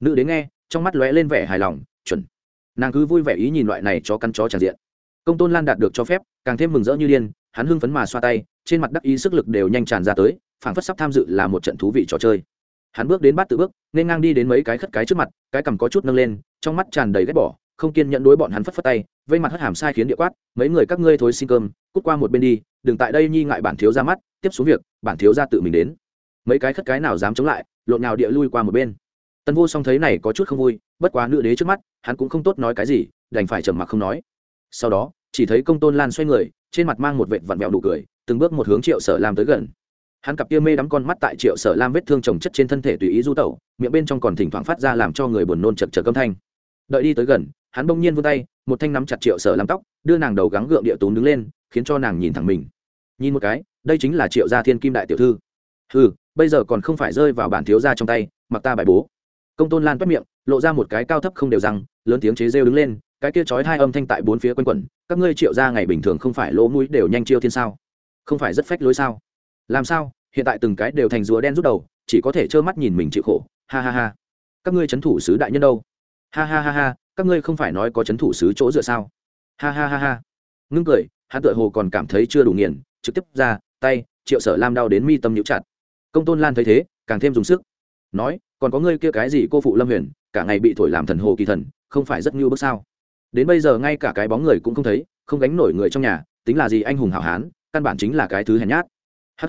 nữ đến nghe, trong mắt lóe lên vẻ hài lòng, chuẩn. Nàng cứ vui vẻ ý nhìn loại này cho căn chó tràn diện. Công tôn lan đạt được cho phép, càng thêm mừng rỡ như điên, hắn hưng phấn mà xoa tay, trên mặt đắc ý sức lực đều nhanh tràn ra tới phảng phất sắp tham dự là một trận thú vị trò chơi. Hắn bước đến bát tự bước, nên ngang đi đến mấy cái khất cái trước mặt, cái cằm có chút nâng lên, trong mắt tràn đầy ghét bỏ, không kiên nhẫn đối bọn hắn phất phất tay, vây mặt hất hàm sai khiến địa quát, mấy người các ngươi thối xin cơm, cút qua một bên đi, đừng tại đây nhi ngại bản thiếu ra mắt, tiếp xuống việc, bản thiếu ra tự mình đến. Mấy cái khất cái nào dám chống lại, lộn nào địa lui qua một bên. Tân vô song thấy này có chút không vui, bất quá nữ đế trước mắt, hắn cũng không tốt nói cái gì, đành phải trầm mặc không nói. Sau đó, chỉ thấy công tôn lan xoay người, trên mặt mang một vệt vặn vẹo đủ cười, từng bước một hướng triệu sở lam tới gần hắn cặp kia mê đắm con mắt tại triệu sở lam vết thương trồng chất trên thân thể tùy ý du tẩu, miệng bên trong còn thỉnh thoảng phát ra làm cho người buồn nôn chật chật âm thanh. Đợi đi tới gần, hắn bỗng nhiên vươn tay, một thanh nắm chặt triệu sở lam tóc, đưa nàng đầu gắng gượng địa tốn đứng lên, khiến cho nàng nhìn thẳng mình. Nhìn một cái, đây chính là triệu gia thiên kim đại tiểu thư. Ừ bây giờ còn không phải rơi vào bản thiếu gia trong tay, mặc ta bài bố. Công tôn lan toét miệng, lộ ra một cái cao thấp không đều răng, lớn tiếng chế rêu đứng lên, cái kia chói hai âm thanh tại bốn phía quanh quẩn, các ngươi triệu gia ngày bình thường không phải lỗ mũi đều nhanh chiêu thiên sao? Không phải rất phách lối sao? Làm sao? Hiện tại từng cái đều thành rùa đen rút đầu, chỉ có thể trơ mắt nhìn mình chịu khổ. Ha ha ha. Các ngươi c h ấ n thủ sứ đại nhân đâu? Ha ha ha ha, các ngươi không phải nói có c h ấ n thủ sứ chỗ dựa sao? Ha ha ha ha. Ngưng cười, hắn tựa hồ còn cảm thấy chưa đủ nghiền, trực tiếp ra, tay, triệu sở lam đau đến mi tâm nhũ chặt. Công tôn lan thấy thế, càng thêm dùng sức. Nói, còn có ngươi kia cái gì cô phụ lâm huyền, cả ngày bị thổi làm thần hồ kỳ thần, không phải rất ngưu bước sao? Đến bây giờ ngay cả cái bóng người cũng không thấy, không gánh nổi người trong nhà, tính là gì anh hùng hảo hán, căn bản chính là cái thứ hèn nhát hh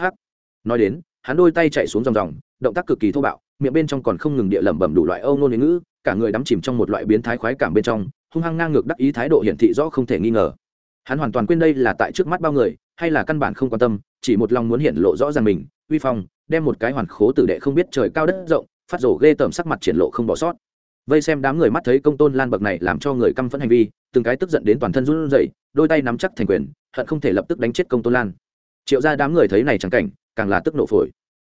nói đến, hắn đôi tay chạy xuống dòng dòng, động tác cực kỳ thô bạo, miệng bên trong còn không ngừng địa lẩm bẩm đủ loại âu nôn đến ngữ, cả người đắm chìm trong một loại biến thái khoái cảm bên trong, hung hăng ngang ngược đắc ý thái độ hiển thị rõ không thể nghi ngờ. Hắn hoàn toàn quên đây là tại trước mắt bao người, hay là căn bản không quan tâm, chỉ một lòng muốn hiện lộ rõ ràng mình, uy phong, đem một cái hoàn khố tử đệ không biết trời cao đất rộng, phát rổ ghê tởm sắc mặt triển lộ không bỏ sót. Vây xem đám người mắt thấy công tôn lan bậc này làm cho người căm phẫn hành vi, từng cái tức giận đến toàn thân run rẩy, đôi tay nắm chắc thành quyền, hận không thể lập tức đánh chết công tôn lan triệu ra đám người thấy này chẳng cảnh càng là tức nộ phổi.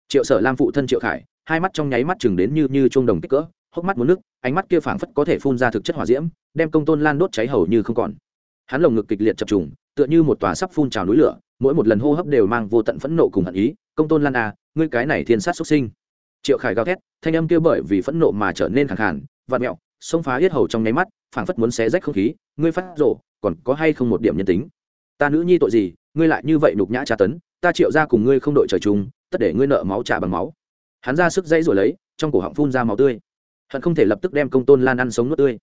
Triệu sở lam phụ thân triệu khải hai mắt trong nháy mắt chừng đến như như chuông đồng kích cỡ hốc mắt muốn nước ánh mắt kia phảng phất có thể phun ra thực chất hỏa diễm đem công tôn lan đốt cháy hầu như không còn. Hắn lồng ngực kịch liệt chập trùng tựa như một tòa sắp phun trào núi lửa mỗi một lần hô hấp đều mang vô tận phẫn nộ cùng hận ý công tôn lan à ngươi cái này thiên sát xuất sinh. Triệu khải gào thét thanh âm kia bởi vì phẫn nộ mà trở nên khẳng hẳn, vạt mẹo xông phá yết hầu trong nháy mắt phảng phất muốn xé rách không khí ngươi phát rộ còn có hay không một điểm nhân tính? Ta nữ nhi tội gì ngươi lại như vậy nhục nhã tra tấn, ta triệu ra cùng ngươi không đội trời chung, tất để ngươi nợ máu trả bằng máu. Hắn ra sức dãy rồi lấy, trong cổ họng phun ra máu tươi. Hận không thể lập tức đem công tôn lan ăn sống nước tươi.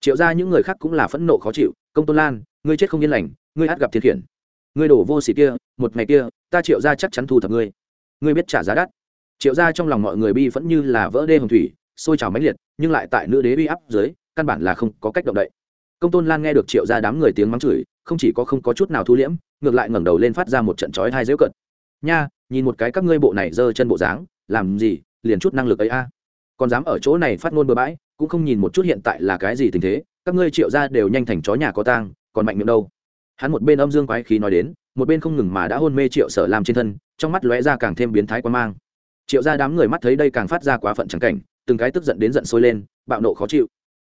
Triệu ra những người khác cũng là phẫn nộ khó chịu, công tôn lan, ngươi chết không yên lành, ngươi át gặp Thiên khiển. Ngươi đổ vô xỉ kia, một ngày kia, ta triệu ra chắc chắn thu thập ngươi. Ngươi biết trả giá đắt. Triệu ra trong lòng mọi người bi vẫn như là vỡ đê hồng thủy, sôi trào mãnh liệt, nhưng lại tại nữ đế uy áp dưới, căn bản là không có cách động đậy. Công tôn lan nghe được triệu ra đám người tiếng mắng chửi, không chỉ có không có chút nào thu liễm ngược lại ngẩng đầu lên phát ra một trận chói hai dễu cận nha, nhìn một cái các ngươi bộ này giơ chân bộ dáng, làm gì, liền chút năng lực ấy a. Còn dám ở chỗ này phát ngôn bừa bãi, cũng không nhìn một chút hiện tại là cái gì tình thế, các ngươi triệu ra đều nhanh thành chó nhà có tang, còn mạnh miệng đâu. Hắn một bên âm dương quái khí nói đến, một bên không ngừng mà đã hôn mê triệu sở làm trên thân, trong mắt lóe ra càng thêm biến thái quan mang. Triệu ra đám người mắt thấy đây càng phát ra quá phận trắng cảnh, từng cái tức giận đến giận sôi lên, bạo nộ khó chịu.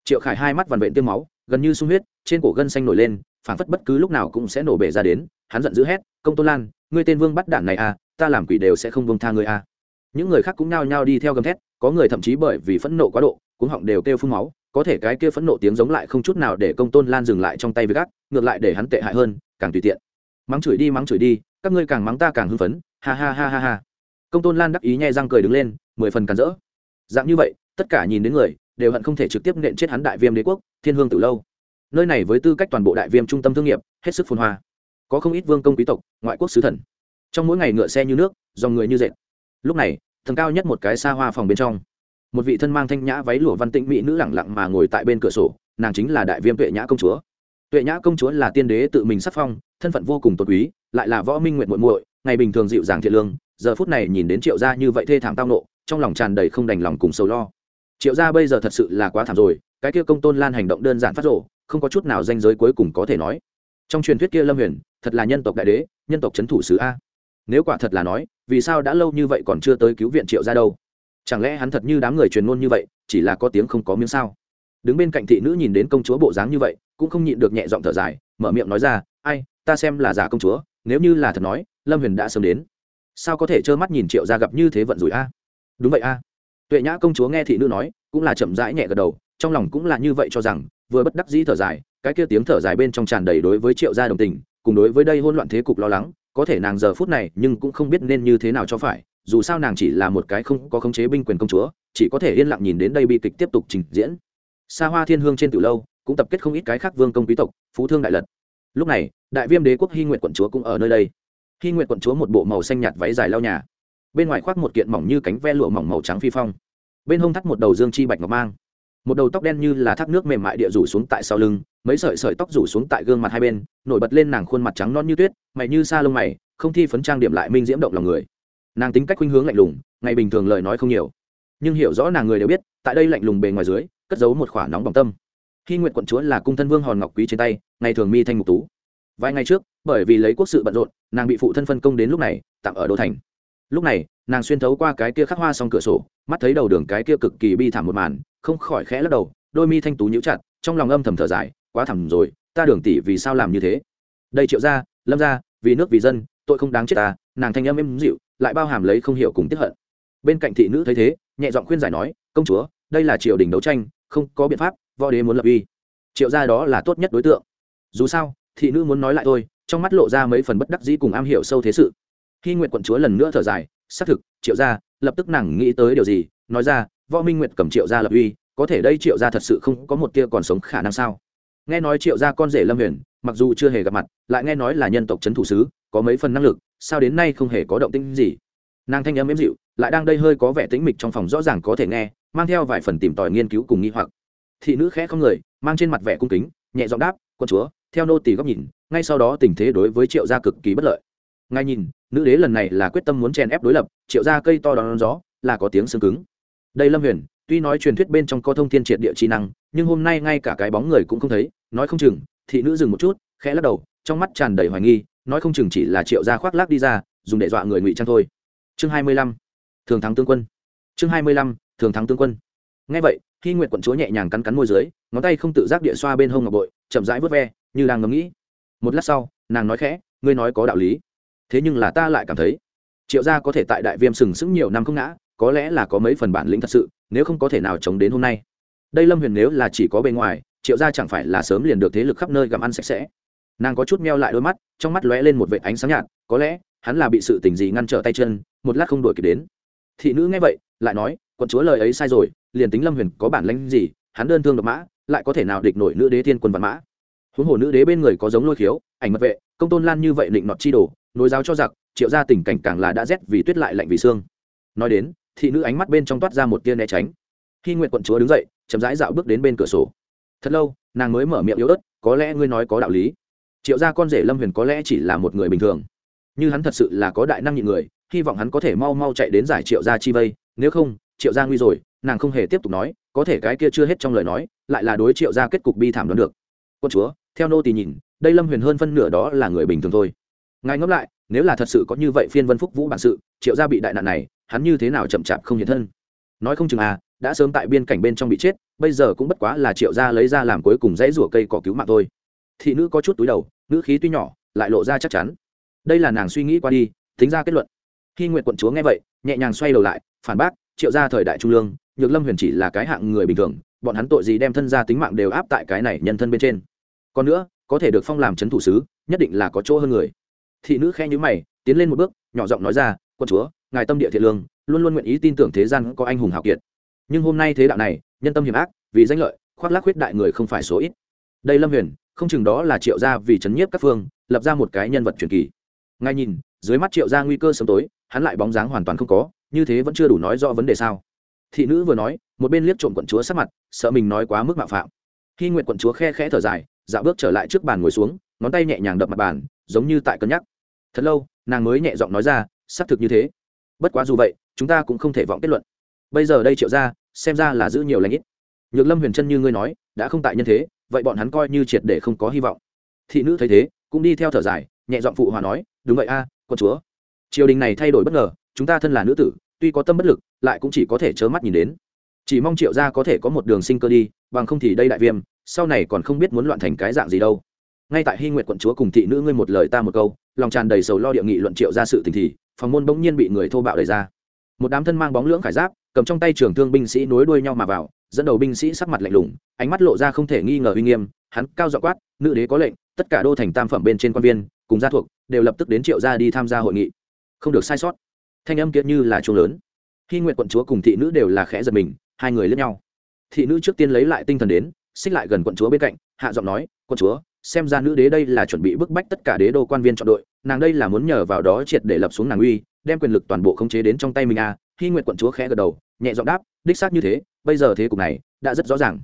Triệu khải hai mắt vằn vện tiêm máu gần như sung huyết, trên cổ gân xanh nổi lên phản phất bất cứ lúc nào cũng sẽ nổ bể ra đến, hắn giận dữ hét, công tôn lan, ngươi tên vương bắt đản này à ta làm quỷ đều sẽ không vương tha ngươi à. Những người khác cũng nhao nhao đi theo gầm thét, có người thậm chí bởi vì phẫn nộ quá độ cũng họng đều kêu phun máu, có thể cái kia phẫn nộ tiếng giống lại không chút nào để công tôn lan dừng lại trong tay với gác, ngược lại để hắn tệ hại hơn, càng tùy tiện. Mắng chửi đi, mắng chửi đi, các ngươi càng mắng ta càng hưng phấn, ha ha ha ha ha. Công tôn lan đắc ý nhai răng cười đứng lên, mười phần càn rỡ. Dạng như vậy, tất cả nhìn đến người, đều hận không thể trực tiếp nện chết hắn đại viêm đế quốc thiên hương từ lâu. Nơi này với tư cách toàn bộ đại viêm trung tâm thương nghiệp, hết sức phồn hoa. Có không ít vương công quý tộc, ngoại quốc sứ thần. Trong mỗi ngày ngựa xe như nước, dòng người như dệt. Lúc này, thần cao nhất một cái xa hoa phòng bên trong. Một vị thân mang thanh nhã váy lụa văn tĩnh mỹ nữ lẳng lặng mà ngồi tại bên cửa sổ, nàng chính là đại viêm tuệ nhã công chúa. Tuệ nhã công chúa là tiên đế tự mình sắc phong, thân phận vô cùng tột quý, lại là võ minh nguyện muội muội, ngày bình thường dịu dàng thiện lương, giờ phút này nhìn đến triệu gia như vậy thê thảm tao nộ, trong lòng tràn đầy không đành lòng cùng sầu lo. Triệu gia bây giờ thật sự là quá thảm rồi cái kia công tôn lan hành động đơn giản phát rộ, không có chút nào danh giới cuối cùng có thể nói. Trong truyền thuyết kia lâm huyền, thật là nhân tộc đại đế, nhân tộc c h ấ n thủ sứ a. Nếu quả thật là nói, vì sao đã lâu như vậy còn chưa tới cứu viện triệu ra đâu? Chẳng lẽ hắn thật như đám người truyền ngôn như vậy, chỉ là có tiếng không có miếng sao? Đứng bên cạnh thị nữ nhìn đến công chúa bộ dáng như vậy, cũng không nhịn được nhẹ giọng thở dài, mở miệng nói ra, ai, ta xem là giả công chúa, nếu như là thật nói, lâm huyền đã sớm đến. Sao có thể trơ mắt nhìn triệu ra gặp như thế vận rủi a? Đúng vậy a. Tuệ nhã công chúa nghe thị nữ nói, cũng là chậm rãi nhẹ gật đầu trong lòng cũng là như vậy cho rằng, vừa bất đắc dĩ thở dài, cái kia tiếng thở dài bên trong tràn đầy đối với triệu gia đồng tình, cùng đối với đây hỗn loạn thế cục lo lắng, có thể nàng giờ phút này nhưng cũng không biết nên như thế nào cho phải, dù sao nàng chỉ là một cái không có khống chế binh quyền công chúa, chỉ có thể yên lặng nhìn đến đây bi kịch tiếp tục trình diễn. Xa hoa thiên hương trên từ lâu, cũng tập kết không ít cái khác vương công quý tộc, phú thương đại lật. Lúc này, đại viêm đế quốc hy nguyện quận chúa cũng ở nơi đây. Hy nguyện quận chúa một bộ màu xanh nhạt váy dài lao nhà. Bên ngoài khoác một kiện mỏng như cánh ve lụa mỏng màu trắng phi phong. Bên hông thắt một đầu dương chi bạch ngọc mang một đầu tóc đen như là thác nước mềm mại địa rủ xuống tại sau lưng, mấy sợi sợi tóc rủ xuống tại gương mặt hai bên, nổi bật lên nàng khuôn mặt trắng non như tuyết, mày như sa lông mày, không thi phấn trang điểm lại minh diễm động lòng người. Nàng tính cách khuynh hướng lạnh lùng, ngày bình thường lời nói không nhiều. Nhưng hiểu rõ nàng người đều biết, tại đây lạnh lùng bề ngoài dưới, cất giấu một khỏa nóng bỏng tâm. Khi nguyện quận chúa là cung thân vương hòn ngọc quý trên tay, ngày thường mi thanh mục tú. Vài ngày trước, bởi vì lấy quốc sự bận rộn, nàng bị phụ thân phân công đến lúc này, tạm ở đô thành lúc này nàng xuyên thấu qua cái kia khắc hoa xong cửa sổ mắt thấy đầu đường cái kia cực kỳ bi thảm một màn không khỏi khẽ lắc đầu đôi mi thanh tú nhíu chặt trong lòng âm thầm thở dài quá thảm rồi ta đường tỷ vì sao làm như thế? Đây triệu gia, lâm gia, vì nước vì dân tội không đáng chết ta nàng thanh âm êm dịu lại bao hàm lấy không hiểu cùng tiếp hận. Bên cạnh thị nữ thấy thế nhẹ giọng khuyên giải nói công chúa đây là triều đình đấu tranh không có biện pháp võ đế muốn lập uy. Triệu gia đó là tốt nhất đối tượng. Dù sao thị nữ muốn nói lại thôi trong mắt lộ ra mấy phần bất đắc dĩ cùng am hiểu sâu thế sự khi nguyện quận chúa lần nữa thở dài, xác thực, triệu gia, lập tức nàng nghĩ tới điều gì, nói ra, võ minh nguyệt cầm triệu gia lập uy, có thể đây triệu gia thật sự không có một tia còn sống khả năng sao? Nghe nói triệu gia con rể lâm huyền, mặc dù chưa hề gặp mặt, lại nghe nói là nhân tộc c thủ sứ, có mấy phần năng lực, sao đến nay không hề có động tĩnh gì. Nàng thanh âm êm dịu, lại đang đây hơi có vẻ tĩnh mịch trong phòng rõ ràng có thể nghe, mang theo vài phần tìm tòi nghiên cứu cùng nghi hoặc. Thị nữ khẽ không người, mang trên mặt vẻ cung kính, nhẹ giọng đáp quân chúa, theo nô tỳ góc nhìn, ngay sau đó tình thế đối với triệu gia cực kỳ bất lợi. Ngay nhìn nữ đế lần này là quyết tâm muốn chèn ép đối lập, triệu ra cây to đón gió, là có tiếng xương cứng. Đây lâm huyền, tuy nói truyền thuyết bên trong có thông thiên triệt địa trí năng, nhưng hôm nay ngay cả cái bóng người cũng không thấy, nói không chừng, thị nữ dừng một chút, khẽ lắc đầu, trong mắt tràn đầy hoài nghi, nói không chừng chỉ là triệu gia khoác lác đi ra, dùng để dọa người ngụy trang thôi. Chương hai mươi lăm, thường thắng tướng quân. Chương hai mươi lăm, thường thắng tướng quân. Ngay vậy khi nguyện quận chúa nhẹ nhàng cắn cắn môi dưới, ngón tay không tự giác địa xoa bên hông ngọc bội, chậm rãi vớt ve, như đang ngẫm nghĩ. Một lát sau, nàng nói khẽ, ngươi nói có đạo lý thế nhưng là ta lại cảm thấy, triệu gia có thể tại đại viêm sừng sững nhiều năm không ngã, có lẽ là có mấy phần bản lĩnh thật sự, nếu không có thể nào chống đến hôm nay. Đây lâm huyền nếu là chỉ có bề ngoài, triệu gia chẳng phải là sớm liền được thế lực khắp nơi gặm ăn sạch sẽ. Nàng có chút meo lại đôi mắt, trong mắt lóe lên một vệ ánh sáng nhạt, có lẽ, hắn là bị sự tình gì ngăn trở tay chân, một lát không đổi kịp đến. Thị nữ nghe vậy, lại nói, quận chúa lời ấy sai rồi, liền tính lâm huyền có bản lãnh gì, hắn đơn thương độc mã, lại có thể nào địch nổi nữ đế thiên quân văn mã? Huống hồ nữ đế bên người có giống lôi khiếu, ảnh mật vệ, công tôn lan như vậy định nọt chi đồ nối giáo cho giặc, triệu ra tình cảnh càng là đã rét vì tuyết lại lạnh vì xương. Nói đến, thị nữ ánh mắt bên trong toát ra một tia né tránh. Khi nguyện quận chúa đứng dậy, chậm rãi dạo bước đến bên cửa sổ. Thật lâu, nàng mới mở miệng yếu ớt, có lẽ ngươi nói có đạo lý. Triệu gia con rể lâm huyền có lẽ chỉ là một người bình thường. Nhưng hắn thật sự là có đại năng nhị người, hy vọng hắn có thể mau mau chạy đến giải triệu gia chi vây. Nếu không, triệu gia nguy rồi, nàng không hề tiếp tục nói, có thể cái kia chưa hết trong lời nói, lại là đối triệu gia kết cục bi thảm đoán được. Quân chúa, theo nô tỳ nhìn, đây lâm huyền hơn phân nửa đó là người bình thường thôi ngài ngẫm lại, nếu là thật sự có như vậy phiên vân phúc vũ bản sự, triệu gia bị đại nạn này, hắn như thế nào chậm chạp không hiện thân? Nói không chừng à đã sớm tại biên cảnh bên trong bị chết, bây giờ cũng bất quá là triệu gia lấy ra làm cuối cùng dãy rủa cây cỏ cứu mạng thôi. Thị nữ có chút túi đầu nữ khí tuy nhỏ, lại lộ ra chắc chắn. Đây là nàng suy nghĩ qua đi, tính ra kết luận. Khi nguyện quận chúa nghe vậy, nhẹ nhàng xoay đầu lại, phản bác, triệu gia thời đại trung lương, nhược lâm huyền chỉ là cái hạng người bình thường, bọn hắn tội gì đem thân ra tính mạng đều áp tại cái này nhân thân bên trên? Còn nữa, có thể được phong làm c h ấ n thủ sứ, nhất định là có chỗ hơn người thị nữ khe nhữ mày, tiến lên một bước, nhỏ giọng nói ra, quân chúa, ngài tâm địa thiện lương, luôn luôn nguyện ý tin tưởng thế gian có anh hùng hào kiệt. Nhưng hôm nay thế đạo này, nhân tâm hiểm ác, vì danh lợi, khoác lác khuyết đại người không phải số ít. Đây lâm huyền, không chừng đó là triệu gia vì chấn nhiếp các phương, lập ra một cái nhân vật truyền kỳ. Ngay nhìn, dưới mắt triệu gia nguy cơ sớm tối, hắn lại bóng dáng hoàn toàn không có, như thế vẫn chưa đủ nói rõ vấn đề sao. Thị nữ vừa nói, một bên liếc trộm quận chúa sắc mặt, sợ mình nói quá mức mạo phạm. Khi nguyện quận chúa khe khẽ thở dài, dạo bước trở lại trước bàn ngồi xuống, ngón tay nhẹ nhàng đập mặt bàn, giống như tại cân nhắc thật lâu nàng mới nhẹ giọng nói ra xác thực như thế. Bất quá dù vậy chúng ta cũng không thể vọng kết luận. Bây giờ đây triệu ra xem ra là giữ nhiều lãnh ít. Nhược lâm huyền chân như ngươi nói đã không tại nhân thế vậy bọn hắn coi như triệt để không có hy vọng. Thị nữ thấy thế cũng đi theo thở dài nhẹ giọng phụ hòa nói đúng vậy a à, con chúa. Triều đình này thay đổi bất ngờ chúng ta thân là nữ tử tuy có tâm bất lực lại cũng chỉ có thể trơ mắt nhìn đến. Chỉ mong triệu gia có thể có một đường sinh cơ đi bằng không thì đây đại viêm sau này còn không biết muốn loạn thành cái dạng gì đâu. Ngay tại hy nguyện quận chúa cùng thị nữ ngươi một lời ta một câu lòng tràn đầy sầu lo địa nghị luận triệu ra sự tình thì, phòng môn bỗng nhiên bị người thô bạo đẩy ra. Một đám thân mang bóng lưỡng khải giáp, cầm trong tay trường thương binh sĩ nối đuôi nhau mà vào, dẫn đầu binh sĩ sắc mặt lạnh lùng, ánh mắt lộ ra không thể nghi ngờ uy nghiêm, hắn cao dọ quát, nữ đế có lệnh, tất cả đô thành tam phẩm bên trên quan viên, cùng gia thuộc, đều lập tức đến triệu gia đi tham gia hội nghị. Không được sai sót. Thanh âm kiệt như là chuông lớn. Khi nguyện quận chúa cùng thị nữ đều là khẽ giật mình, hai người lẫn nhau. Thị nữ trước tiên lấy lại tinh thần đến, xích lại gần quận chúa bên cạnh, hạ giọng nói, quận chúa xem ra nữ đế đây là chuẩn bị bức bách tất cả đế đô quan viên chọn đội, nàng đây là muốn nhờ vào đó triệt để lập xuống nàng uy, đem quyền lực toàn bộ khống chế đến trong tay mình à khi nguyện quận chúa khẽ gật đầu, nhẹ giọng đáp, đích xác như thế, bây giờ thế cục này đã rất rõ ràng.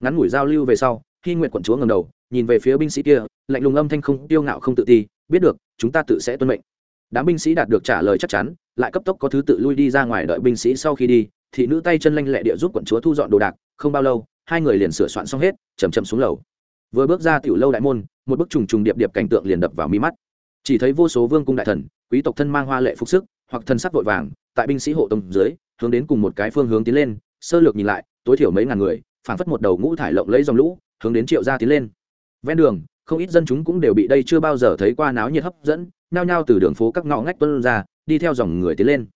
Ngắn ngủi giao lưu về sau khi nguyện quận chúa ngầm đầu, nhìn về phía binh sĩ kia, lạnh lùng âm thanh không tiêu ngạo không tự ti, biết được, chúng ta tự sẽ tuân mệnh. Đám binh sĩ đạt được trả lời chắc chắn, lại cấp tốc có thứ tự lui đi ra ngoài đợi binh sĩ sau khi đi, thị nữ tay chân lanh lẹ địa giúp quận chúa thu dọn đồ đạc, không bao lâu, hai người liền sửa soạn xong hết chầm chậm xuống lầu vừa bước ra tiểu lâu đại môn một bức trùng trùng điệp điệp cảnh tượng liền đập vào mi mắt. Chỉ thấy vô số vương cung đại thần quý tộc thân mang hoa lệ phục sức hoặc thân sắc vội vàng tại binh sĩ hộ tông dưới hướng đến cùng một cái phương hướng tiến lên sơ lược nhìn lại tối thiểu mấy ngàn người phảng phất một đầu ngũ thải lộng lấy dòng lũ hướng đến triệu gia tiến lên. Ven đường không ít dân chúng cũng đều bị đây chưa bao giờ thấy qua náo nhiệt hấp dẫn nhao nhao từ đường phố các ngõ ngách tuân ra đi theo dòng người tiến lên.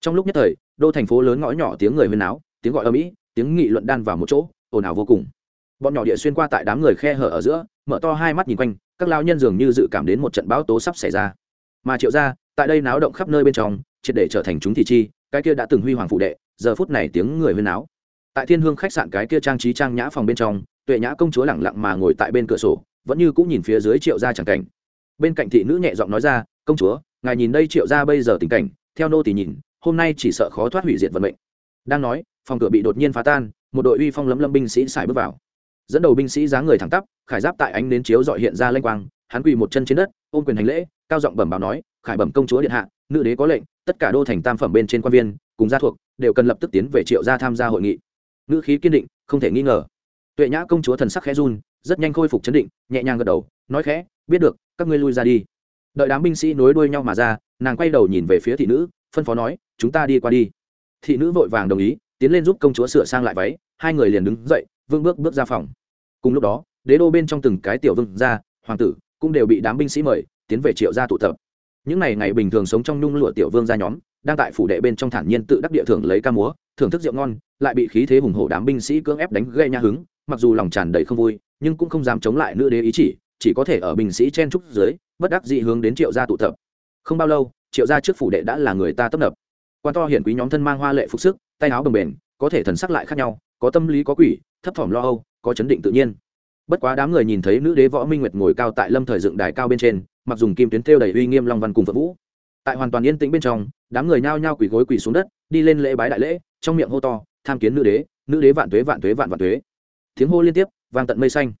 Trong lúc nhất thời đô thành phố lớn ngõ nhỏ tiếng người huyên náo tiếng gọi âm ỉ, tiếng nghị luận đan vào một chỗ ồn ào vô cùng bọn nhỏ địa xuyên qua tại đám người khe hở ở giữa, mở to hai mắt nhìn quanh, các lao nhân dường như dự cảm đến một trận bão tố sắp xảy ra. Mà triệu ra tại đây náo động khắp nơi bên trong, triệt để trở thành chúng thị chi, cái kia đã từng huy hoàng phụ đệ, giờ phút này tiếng người huyên náo. Tại thiên hương khách sạn cái kia trang trí trang nhã phòng bên trong, tuệ nhã công chúa lẳng lặng mà ngồi tại bên cửa sổ, vẫn như cũng nhìn phía dưới triệu gia chẳng cảnh. Bên cạnh thị nữ nhẹ giọng nói ra, công chúa, ngài nhìn đây triệu gia bây giờ tình cảnh, theo nô thì nhìn, hôm nay chỉ sợ khó thoát hủy diệt vận mệnh. Đang nói, phòng cửa bị đột nhiên phá tan, một đội uy phong lấm lâm binh sĩ xài bước vào dẫn đầu binh sĩ dáng người thẳng tắp, khải giáp tại ánh nến chiếu dọi hiện ra lanh quang, hắn quỳ một chân trên đất, ôm quyền hành lễ, cao giọng bẩm báo nói, khải bẩm công chúa điện hạ, nữ đế có lệnh, tất cả đô thành tam phẩm bên trên quan viên, cùng gia thuộc, đều cần lập tức tiến về triệu gia tham gia hội nghị. Nữ khí kiên định, không thể nghi ngờ. Tuệ nhã công chúa thần sắc khẽ run, rất nhanh khôi phục chấn định, nhẹ nhàng gật đầu, nói khẽ, biết được, các ngươi lui ra đi. Đợi đám binh sĩ nối đuôi nhau mà ra, nàng quay đầu nhìn về phía thị nữ, phân phó nói, chúng ta đi qua đi. Thị nữ vội vàng đồng ý, tiến lên giúp công chúa sửa sang lại váy, hai người liền đứng dậy vương bước bước ra phòng cùng lúc đó, đế đô bên trong từng cái tiểu vương gia, hoàng tử cũng đều bị đám binh sĩ mời, tiến về triệu gia tụ tập. Những ngày ngày bình thường sống trong nhung lụa tiểu vương gia nhóm, đang tại phủ đệ bên trong thản nhiên tự đắc địa thưởng lấy ca múa, thưởng thức rượu ngon, lại bị khí thế hùng hổ đám binh sĩ cưỡng ép đánh gây nha hứng, mặc dù lòng tràn đầy không vui, nhưng cũng không dám chống lại nữ đế ý chỉ chỉ có thể ở binh sĩ chen trúc dưới, bất đắc dị hướng đến triệu gia tụ tập. Không bao lâu, triệu gia trước phủ đệ đã là người ta tấp nập. Quan to hiển quý nhóm thân mang hoa lệ phục sức, tay áo đồng bền có thể thần sắc lại khác nhau, có tâm lý có quỷ, thấp thỏm lo âu có chấn định tự nhiên. Bất quá đám người nhìn thấy nữ đế võ minh nguyệt ngồi cao tại lâm thời dựng đài cao bên trên, mặc dùng kim tuyến thêu đầy uy nghiêm long văn cùng vợ vũ. Tại hoàn toàn yên tĩnh bên trong, đám người nhao nhao quỳ gối quỳ xuống đất, đi lên lễ bái đại lễ, trong miệng hô to, tham kiến nữ đế nữ đế vạn tuế vạn tuế, vạn vạn tuế. Tiếng hô liên tiếp, vang tận mây xanh.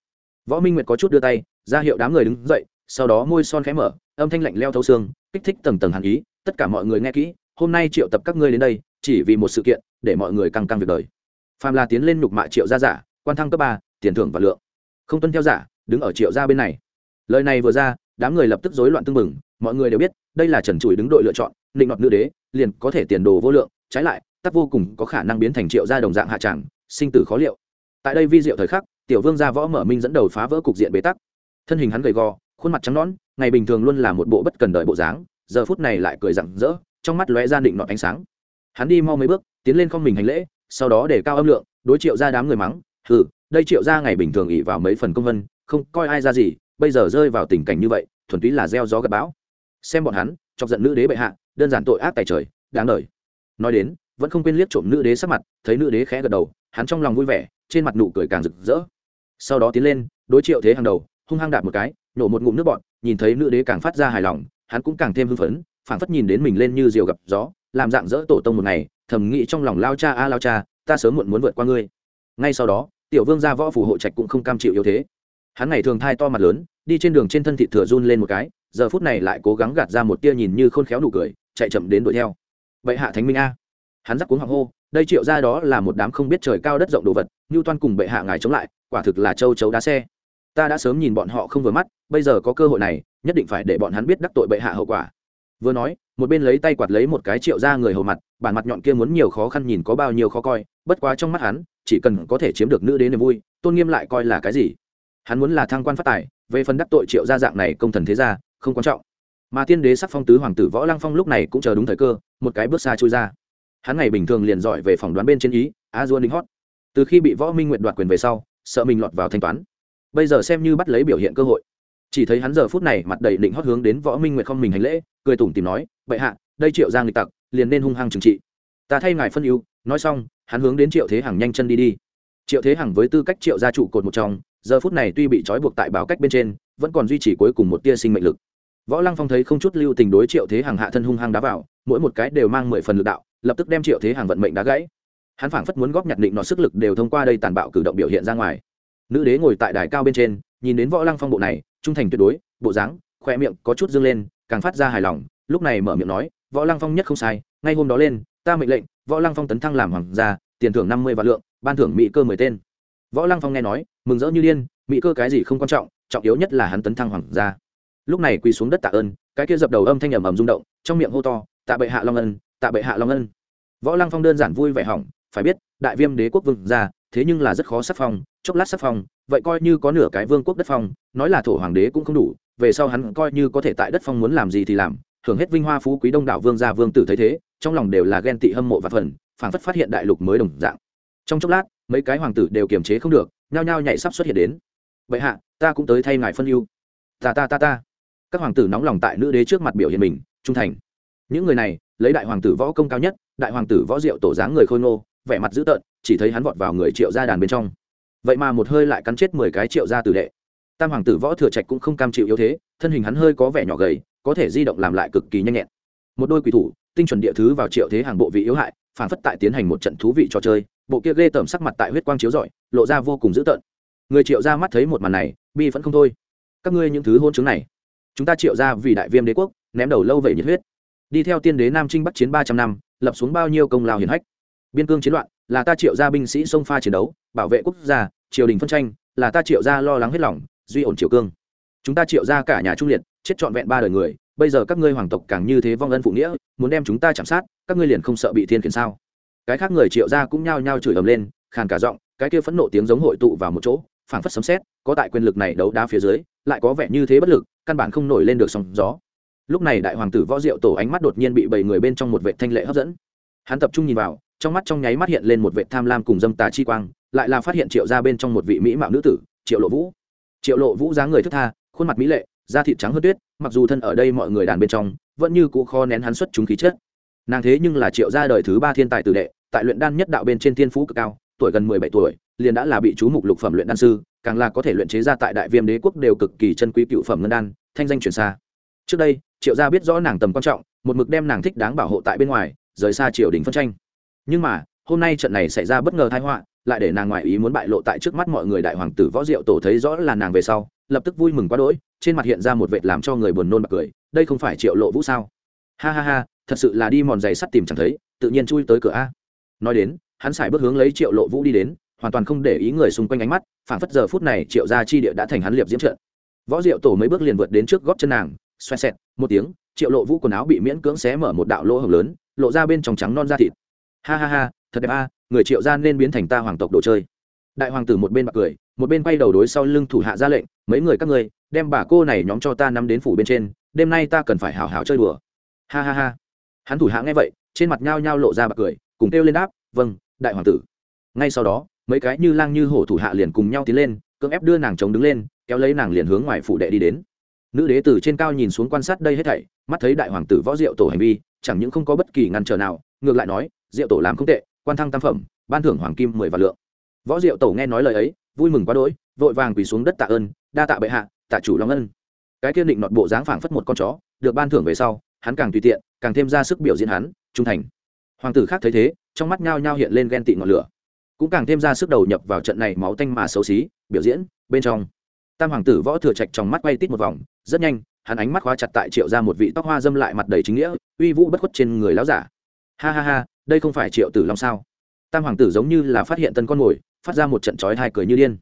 Võ minh nguyệt có chút đưa tay, ra hiệu đám người đứng dậy, sau đó môi son khẽ mở, âm thanh lạnh leo thấu xương, kích thích tầng tầng hàn ý, tất cả mọi người nghe kỹ, hôm nay triệu tập các ngươi đến đây, chỉ vì một sự kiện, để mọi người căng căng việc đời. Phàm là tiến lên nhục mạ triệu gia giả quan thăng cấp ba, tiền thưởng và lượng. Không tuân theo giả, đứng ở triệu gia bên này. Lời này vừa ra, đám người lập tức rối loạn tưng bừng. Mọi người đều biết, đây là trần trụi đứng đội lựa chọn định đoạt nữ đế, liền có thể tiền đồ vô lượng. Trái lại, tắc vô cùng có khả năng biến thành triệu gia đồng dạng hạ tràng, sinh tử khó liệu. Tại đây vi diệu thời khắc, tiểu vương gia võ mở minh dẫn đầu phá vỡ cục diện bế tắc. Thân hình hắn gầy gò, khuôn mặt trắng nõn, ngày bình thường luôn là một bộ bất cần đợi bộ dáng, giờ phút này lại cười rặng rỡ, trong mắt lóe ra định nọt ánh sáng. Hắn đi mau mấy bước, tiến lên không mình hành lễ, sau đó để cao âm lượng, đối triệu ra đám người mắng ừ đây triệu ra ngày bình thường ỉ vào mấy phần công vân, không coi ai ra gì, bây giờ rơi vào tình cảnh như vậy, thuần túy là gieo gió gặp bão. Xem bọn hắn, chọc giận nữ đế bệ hạ, đơn giản tội ác tài trời, đáng đời. Nói đến, vẫn không quên liếc trộm nữ đế sắc mặt, thấy nữ đế khẽ gật đầu, hắn trong lòng vui vẻ, trên mặt nụ cười càng rực rỡ. Sau đó tiến lên, đối triệu thế hàng đầu, hung hăng đạp một cái nổ một ngụm nước bọn nhìn thấy nữ đế càng phát ra hài lòng, hắn cũng càng thêm hưng phấn, phảng phất nhìn đến mình lên như diều gặp gió, làm dạng dỡ tổ tông một ngày, thầm nghĩ trong lòng lao cha a à, lao cha, ta sớm muộn muốn vượt qua ngươi. Ngay sau đó tiểu vương gia võ phủ hộ trạch cũng không cam chịu yếu thế. Hắn ngày thường thai to mặt lớn, đi trên đường trên thân thị thừa run lên một cái, giờ phút này lại cố gắng gạt ra một tia nhìn như khôn khéo nụ cười, chạy chậm đến đuổi theo. Bệ hạ thánh minh a. Hắn giắc cuống hoàng hô, đây triệu ra đó là một đám không biết trời cao đất rộng đồ vật như toan cùng bệ hạ ngài chống lại, quả thực là châu chấu đá xe. Ta đã sớm nhìn bọn họ không vừa mắt, bây giờ có cơ hội này, nhất định phải để bọn hắn biết đắc tội bệ hạ hậu quả. Vừa nói một bên lấy tay quạt lấy một cái triệu ra người hầu mặt, bản mặt nhọn kia muốn nhiều khó khăn nhìn có bao nhiêu khó coi, bất quá trong mắt hắn, chỉ cần có thể chiếm được nữ đế niềm vui, tôn nghiêm lại coi là cái gì. Hắn muốn là thăng quan phát tài, về phần đắc tội triệu gia dạng này công thần thế gia, không quan trọng. Mà tiên đế sắc phong tứ hoàng tử võ lăng phong lúc này cũng chờ đúng thời cơ, một cái bước xa trôi ra. Hắn ngày bình thường liền giỏi về phỏng đoán bên trên ý, a dua đính hót. Từ khi bị võ minh nguyện đoạt quyền về sau, sợ mình lọt vào thanh toán. Bây giờ xem như bắt lấy biểu hiện cơ hội chỉ thấy hắn giờ phút này mặt đầy định hót hướng đến võ minh nguyệt không mình hành lễ, cười tủm tìm nói, bệ hạ, đây triệu giang lịch tặc, liền nên hung hăng trừng trị. Ta thay ngài phân ưu, nói xong, hắn hướng đến triệu thế hằng nhanh chân đi đi. Triệu thế hằng với tư cách triệu gia trụ cột một trong, giờ phút này tuy bị trói buộc tại báo cách bên trên, vẫn còn duy trì cuối cùng một tia sinh mệnh lực. Võ lăng phong thấy không chút lưu tình đối triệu thế hằng hạ thân hung hăng đá vào, mỗi một cái đều mang mười phần lực đạo, lập tức đem triệu thế hằng vận mệnh đá gãy. Hắn phảng phất muốn góp nhặt định nọ sức lực đều thông qua đây tàn bạo cử động biểu hiện ra ngoài. Nữ đế ngồi tại đài cao bên trên, nhìn đến võ lăng phong bộ này trung thành tuyệt đối, bộ dáng khoe miệng có chút dương lên, càng phát ra hài lòng, lúc này mở miệng nói, võ lăng phong nhất không sai, ngay hôm đó lên, ta mệnh lệnh, võ lăng phong tấn thăng làm hoàng gia, tiền thưởng năm mươi vạn lượng, ban thưởng mỹ cơ mười tên. Võ lăng phong nghe nói, mừng rỡ như điên, mỹ cơ cái gì không quan trọng trọng yếu nhất là hắn tấn thăng hoàng gia. Lúc này quỳ xuống đất tạ ơn, cái kia dập đầu âm thanh ầm ầm rung động, trong miệng hô to, tạ bệ hạ long ân, tạ bệ hạ long ân. Võ lăng phong đơn giản vui vẻ hỏng, phải biết, đại viêm đế quốc vương gia, thế nhưng là rất khó sắc phong, chốc lát sắc phong vậy coi như có nửa cái vương quốc đất phong, nói là thổ hoàng đế cũng không đủ, về sau hắn coi như có thể tại đất phong muốn làm gì thì làm hưởng hết vinh hoa phú quý đông đảo vương gia vương tử thấy thế, trong lòng đều là ghen tị hâm mộ và phần phảng phất phát hiện đại lục mới đồng dạng. Trong chốc lát, mấy cái hoàng tử đều kiềm chế không được, nhao nhao nhảy sắp xuất hiện đến. Vậy hạ, ta cũng tới thay ngài phân ưu. Ta ta ta ta. Các hoàng tử nóng lòng tại nữ đế trước mặt biểu hiện mình, trung thành. Những người này, lấy đại hoàng tử võ công cao nhất, đại hoàng tử võ diệu tổ dáng người khôi ngô, vẻ mặt dữ tợn, chỉ thấy hắn vọt vào người triệu gia đàn bên trong vậy mà một hơi lại cắn chết mười cái triệu gia tử đệ. Tam hoàng tử võ thừa trạch cũng không cam chịu yếu thế, thân hình hắn hơi có vẻ nhỏ gầy, có thể di động làm lại cực kỳ nhanh nhẹn. Một đôi quỷ thủ, tinh chuẩn địa thứ vào triệu thế hàng bộ vị yếu hại, phản phất tại tiến hành một trận thú vị trò chơi, bộ kia ghê tởm sắc mặt tại huyết quang chiếu rọi, lộ ra vô cùng dữ tợn. Người triệu ra mắt thấy một màn này, bi vẫn không thôi. Các ngươi những thứ hôn chứng này, chúng ta triệu ra vì đại viêm đế quốc, ném đầu lâu vậy nhiệt huyết. Đi theo tiên đế nam trinh bắc chiến ba trăm năm, lập xuống bao nhiêu công lao hiển hách. Biên cương chiến loạn, là ta triệu gia binh sĩ sông pha chiến đấu, bảo vệ quốc gia triều đình phân tranh, là ta triệu gia lo lắng hết lòng, duy ổn triều cương. Chúng ta triệu gia cả nhà trung liệt, chết trọn vẹn ba đời người, bây giờ các ngươi hoàng tộc càng như thế vong ân phụ nghĩa, muốn đem chúng ta chạm sát, các ngươi liền không sợ bị thiên khiển sao? Cái khác người triệu gia cũng nhao nhao chửi ầm lên, khàn cả giọng, cái kia phẫn nộ tiếng giống hội tụ vào một chỗ, phảng phất sấm xét có tại quyền lực này đấu đá phía dưới, lại có vẻ như thế bất lực, căn bản không nổi lên được sóng gió. Lúc này đại hoàng tử võ diệu tổ ánh mắt đột nhiên bị bảy người bên trong một vệ thanh lệ hấp dẫn. Hắn tập trung nhìn vào, trong mắt trong nháy mắt hiện lên một vệ tham lam cùng dâm tà chi quang lại là phát hiện triệu ra bên trong một vị mỹ mạo nữ tử, triệu lộ vũ. Triệu lộ vũ dáng người thức tha, khuôn mặt mỹ lệ, da thịt trắng hơn tuyết, mặc dù thân ở đây mọi người đàn bên trong, vẫn như cũ kho nén hắn xuất chúng khí chất. Nàng thế nhưng là triệu ra đời thứ ba thiên tài tử đệ, tại luyện đan nhất đạo bên trên thiên phú cực cao, tuổi gần mười bảy tuổi, liền đã là bị chú mục lục phẩm luyện đan sư, càng là có thể luyện chế ra tại đại viêm đế quốc đều cực kỳ chân quý cựu phẩm ngân đan, thanh danh truyền xa. Trước đây, triệu gia biết rõ nàng tầm quan trọng, một mực đem nàng thích đáng bảo hộ tại bên ngoài, rời xa triều đình phân tranh. Nhưng mà, hôm nay trận này xảy ra bất ngờ thái họa lại để nàng ngoại ý muốn bại lộ tại trước mắt mọi người đại hoàng tử võ diệu tổ thấy rõ là nàng về sau, lập tức vui mừng quá đỗi, trên mặt hiện ra một vệt làm cho người buồn nôn bật cười, đây không phải triệu lộ vũ sao? Ha ha ha, thật sự là đi mòn giày sắt tìm chẳng thấy, tự nhiên chui tới cửa a. Nói đến, hắn xài bước hướng lấy triệu lộ vũ đi đến, hoàn toàn không để ý người xung quanh ánh mắt phản phất giờ phút này triệu gia chi địa đã thành hắn liệp diễm trận. Võ diệu tổ mấy bước liền vượt đến trước góp chân nàng, xoẹt xẹt, một tiếng, triệu lộ vũ quần áo bị miễn cưỡng xé mở một đạo lỗ hồng lớn, lộ ra bên trong trắng non da thịt. Ha ha ha, thật đẹp a người triệu gia nên biến thành ta hoàng tộc đồ chơi. Đại hoàng tử một bên bạc cười, một bên quay đầu đối sau lưng thủ hạ ra lệnh, mấy người các ngươi, đem bà cô này nhóm cho ta nắm đến phủ bên trên, đêm nay ta cần phải hào hào chơi đùa. Ha ha ha. Hắn thủ hạ nghe vậy, trên mặt nhao nhao lộ ra bạc cười, cùng kêu lên đáp vâng đại hoàng tử. Ngay sau đó, mấy cái như lang như hổ thủ hạ liền cùng nhau tiến lên, cưỡng ép đưa nàng chống đứng lên, kéo lấy nàng liền hướng ngoài phủ đệ đi đến. Nữ đế từ trên cao nhìn xuống quan sát đây hết thảy, mắt thấy đại hoàng tử võ diệu tổ hành vi, chẳng những không có bất kỳ ngăn trở nào, ngược lại nói, diệu tổ làm không tệ quan thăng tam phẩm, ban thưởng hoàng kim mười vạn lượng. Võ diệu tổ nghe nói lời ấy, vui mừng quá đỗi, vội vàng quỳ xuống đất tạ ơn, đa tạ bệ hạ, tạ chủ long ân. Cái kiên định nọt bộ dáng phảng phất một con chó, được ban thưởng về sau, hắn càng tùy tiện, càng thêm ra sức biểu diễn hắn, trung thành. Hoàng tử khác thấy thế, trong mắt nhao nhao hiện lên ghen tị ngọn lửa. Cũng càng thêm ra sức đầu nhập vào trận này máu tanh mà xấu xí, biểu diễn, bên trong. Tam hoàng tử võ thừa trạch trong mắt quay tít một vòng, rất nhanh, hắn ánh mắt khóa chặt tại triệu ra một vị tóc hoa dâm lại mặt đầy chính nghĩa, uy vũ bất khuất trên người láo giả. Ha ha ha đây không phải triệu tử long sao? Tam hoàng tử giống như là phát hiện tân con mồi, phát ra một trận trói hai cười như điên.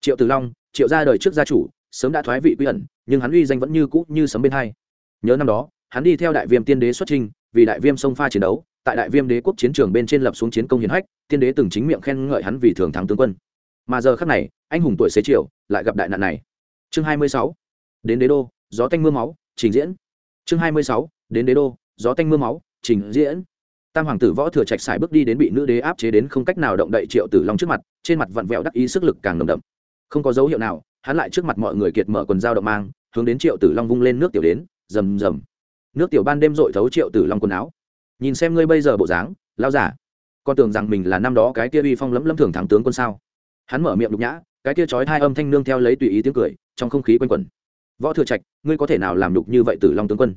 Triệu tử long, triệu ra đời trước gia chủ, sớm đã thoái vị quy ẩn, nhưng hắn uy danh vẫn như cũ như sấm bên hai. Nhớ năm đó, hắn đi theo đại viêm tiên đế xuất trình, vì đại viêm sông pha chiến đấu, tại đại viêm đế quốc chiến trường bên trên lập xuống chiến công hiến hách, tiên đế từng chính miệng khen ngợi hắn vì thường thắng tướng quân. Mà giờ khắc này, anh hùng tuổi xế chiều, lại gặp đại nạn này. Chương hai mươi sáu, đến đế đô, gió tanh mưa máu, trình diễn. Chương hai mươi sáu, đến đế đô, gió tanh mưa máu, trình diễn tam hoàng tử võ thừa trạch xài bước đi đến bị nữ đế áp chế đến không cách nào động đậy triệu tử long trước mặt, trên mặt vặn vẹo đắc ý sức lực càng nồng đậm. Không có dấu hiệu nào, hắn lại trước mặt mọi người kiệt mở quần dao động mang, hướng đến triệu tử long vung lên nước tiểu đến, rầm rầm. Nước tiểu ban đêm dội thấu triệu tử long quần áo. Nhìn xem ngươi bây giờ bộ dáng lao giả, con tưởng rằng mình là năm đó cái kia uy phong lẫm lẫm thường thắng tướng quân sao? Hắn mở miệng nhục nhã, cái kia trói hai âm thanh nương theo lấy tùy ý tiếng cười, trong không khí quanh quẩn. Võ thừa trạch, ngươi có thể nào làm nhục như vậy tử long tướng quân?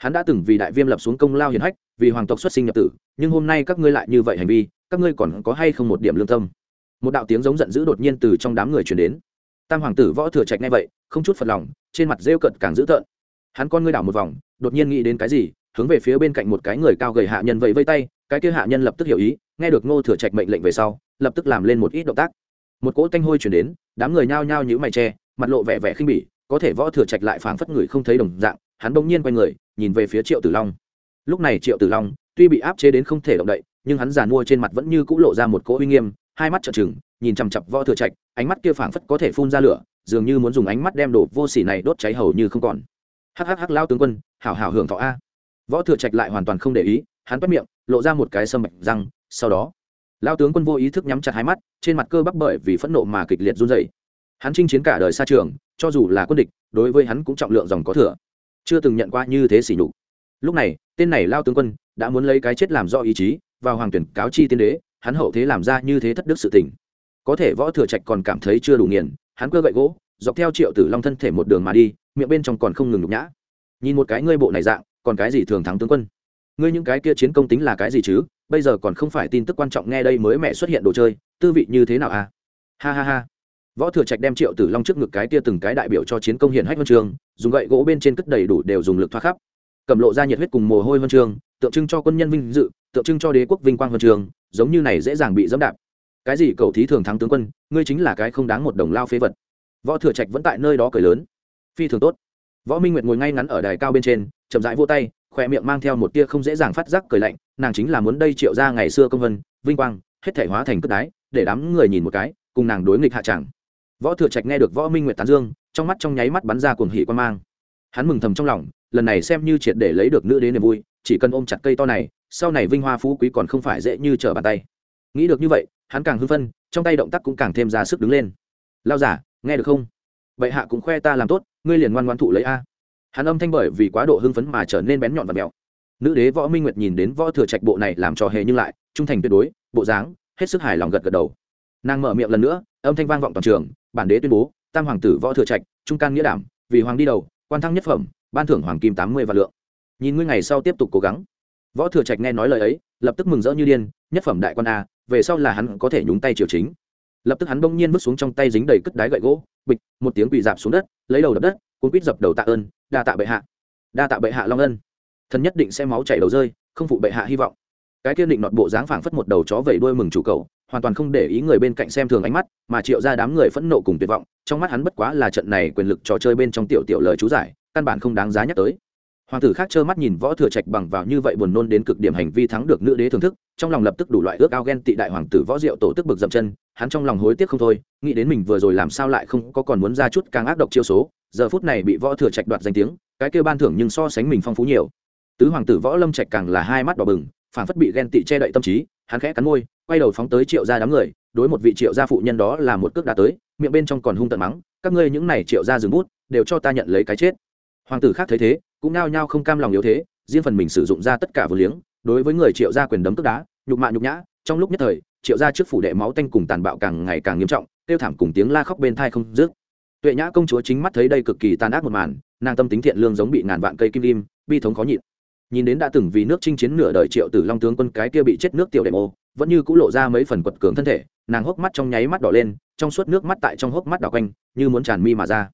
Hắn đã từng vì đại viêm lập xuống công lao hiền hách, vì hoàng tộc xuất sinh nhập tử, nhưng hôm nay các ngươi lại như vậy hành vi, các ngươi còn có hay không một điểm lương tâm? Một đạo tiếng giống giận dữ đột nhiên từ trong đám người chuyển đến. Tam hoàng tử võ thừa trạch nghe vậy, không chút phật lòng, trên mặt rêu cận càng dữ tợn. Hắn con ngươi đảo một vòng, đột nhiên nghĩ đến cái gì, hướng về phía bên cạnh một cái người cao gầy hạ nhân vẫy vây tay, cái kia hạ nhân lập tức hiểu ý, nghe được ngô thừa trạch mệnh lệnh về sau, lập tức làm lên một ít động tác. Một cỗ tanh hôi chuyển đến, đám người nhao nhao nhữ mày tre mặt lộ vẻ vẻ khinh bỉ, có thể võ thừa trạch lại phảng phất người không thấy đồng dạng, hắn bỗng nhiên quay người nhìn về phía triệu tử long. Lúc này triệu tử long tuy bị áp chế đến không thể động đậy, nhưng hắn giàn mua trên mặt vẫn như c ũ lộ ra một cỗ uy nghiêm, hai mắt trợn trừng, nhìn chằm chặp võ thừa trạch, ánh mắt kia phảng phất có thể phun ra lửa, dường như muốn dùng ánh mắt đem đổ vô xỉ này đốt cháy hầu như không còn. Hắc hắc hắc, lao tướng quân, hảo hảo hưởng thọ a. Võ thừa trạch lại hoàn toàn không để ý, hắn bắt miệng, lộ ra một cái sâm mạch răng, sau đó, lao tướng quân vô ý thức nhắm chặt hai mắt, trên mặt cơ bắp bởi vì phẫn nộ mà kịch liệt run dày hắn chinh chiến cả đời xa trường, cho dù là quân địch, đối với hắn cũng trọng lượng dòng có thừa chưa từng nhận qua như thế xỉ nhục. Lúc này, tên này lao tướng quân đã muốn lấy cái chết làm do ý chí, vào hoàng tuyển cáo chi tiên đế, hắn hậu thế làm ra như thế thất đức sự tình. Có thể võ thừa trạch còn cảm thấy chưa đủ nghiền, hắn cơ gậy gỗ, dọc theo triệu tử long thân thể một đường mà đi, miệng bên trong còn không ngừng nhục nhã. Nhìn một cái ngươi bộ này dạng, còn cái gì thường thắng tướng quân? Ngươi những cái kia chiến công tính là cái gì chứ? Bây giờ còn không phải tin tức quan trọng nghe đây mới mẹ xuất hiện đồ chơi, tư vị như thế nào à? Ha ha ha võ thừa trạch đem triệu tử long trước ngực cái kia từng cái đại biểu cho chiến công hiển hách huân trường dùng gậy gỗ bên trên cất đầy đủ đều dùng lực thoát khắp. Cầm lộ ra nhiệt huyết cùng mồ hôi huân trường tượng trưng cho quân nhân vinh dự, tượng trưng cho đế quốc vinh quang huân trường giống như này dễ dàng bị dẫm đạp. Cái gì cầu thí thường thắng tướng quân, ngươi chính là cái không đáng một đồng lao phế vật. Võ thừa trạch vẫn tại nơi đó cười lớn. Phi thường tốt. Võ minh nguyệt ngồi ngay ngắn ở đài cao bên trên, chậm rãi vô tay khoe miệng mang theo một tia không dễ dàng phát giác cười lạnh, nàng chính là muốn đây triệu ra ngày xưa công vân, vinh quang, hết thể hóa thành cất đái, để đám người nhìn một cái, cùng nàng đối nghịch hạ chẳng võ thừa trạch nghe được võ minh nguyệt tán dương, trong mắt trong nháy mắt bắn ra cuồng hỉ quan mang. Hắn mừng thầm trong lòng, lần này xem như triệt để lấy được nữ đế niềm vui, chỉ cần ôm chặt cây to này, sau này vinh hoa phú quý còn không phải dễ như trở bàn tay. Nghĩ được như vậy, hắn càng hưng phân trong tay động tác cũng càng thêm ra sức đứng lên. Lao giả, nghe được không? Bệ hạ cũng khoe ta làm tốt, ngươi liền ngoan ngoan thụ lấy a. Hắn âm thanh bởi vì quá độ hưng phấn mà trở nên bén nhọn và mèo nữ đế võ minh nguyệt nhìn đến võ thừa trạch bộ này làm trò hề nhưng lại, trung thành tuyệt đối, bộ dáng, hết sức hài lòng gật gật đầu. Nàng mở miệng lần nữa, âm thanh vang vọng toàn trường bản đế tuyên bố, tam hoàng tử võ thừa trạch, trung can nghĩa đảm, vì hoàng đi đầu, quan thăng nhất phẩm, ban thưởng hoàng kim tám mươi vạn lượng. Nhìn ngươi ngày sau tiếp tục cố gắng. Võ thừa trạch nghe nói lời ấy, lập tức mừng rỡ như điên, nhất phẩm đại quan a, về sau là hắn có thể nhúng tay triều chính. Lập tức hắn bỗng nhiên vứt xuống trong tay dính đầy cất đái gậy gỗ, bịch, một tiếng quỳ dạp xuống đất, lấy đầu đập đất, cuốn quýt dập đầu tạ ơn, đa tạ bệ hạ. Đa tạ bệ hạ long ân. Thần nhất định sẽ máu chảy đầu rơi, không phụ bệ hạ hy vọng. Cái kia định nọt bộ dáng phảng phất một đầu chó vẩy đuôi mừng chủ cầu hoàn toàn không để ý người bên cạnh xem thường ánh mắt, mà triệu ra đám người phẫn nộ cùng tuyệt vọng, trong mắt hắn bất quá là trận này quyền lực trò chơi bên trong tiểu tiểu lời chú giải, căn bản không đáng giá nhắc tới. Hoàng tử khác trơ mắt nhìn võ thừa trạch bằng vào như vậy buồn nôn đến cực điểm hành vi thắng được nữ đế thưởng thức, trong lòng lập tức đủ loại ước ao ghen tị đại hoàng tử võ diệu tổ tức bực dậm chân, hắn trong lòng hối tiếc không thôi, nghĩ đến mình vừa rồi làm sao lại không có còn muốn ra chút càng ác độc chiêu số, giờ phút này bị võ thừa trạch đoạt danh tiếng, cái kêu ban thưởng nhưng so sánh mình phong phú nhiều. Tứ hoàng tử võ lâm trạch càng là hai mắt đỏ bừng phản phất bị ghen tị che đậy tâm trí, hắn khẽ cắn môi quay đầu phóng tới triệu gia đám người, đối một vị triệu gia phụ nhân đó là một cước đã tới, miệng bên trong còn hung tận mắng, các ngươi những này triệu gia dừng bút, đều cho ta nhận lấy cái chết. Hoàng tử khác thấy thế, cũng nao nhao không cam lòng yếu thế, riêng phần mình sử dụng ra tất cả vừa liếng, đối với người triệu gia quyền đấm tức đá, nhục mạ nhục nhã, trong lúc nhất thời, triệu gia trước phủ đệ máu tanh cùng tàn bạo càng ngày càng nghiêm trọng tiêu thảm cùng tiếng la khóc bên thai không dứt. Tuệ nhã công chúa chính mắt thấy đây cực kỳ tàn ác một màn, nàng tâm tính thiện lương giống bị ngàn vạn cây kim kim bi thống khó nhịn. Nhìn đến đã từng vì nước chinh chiến nửa đời triệu tử long tướng quân cái kia bị chết nước tiểu đệm ô vẫn như cũng lộ ra mấy phần quật cường thân thể, nàng hốc mắt trong nháy mắt đỏ lên, trong suốt nước mắt tại trong hốc mắt đỏ quanh, như muốn tràn mi mà ra.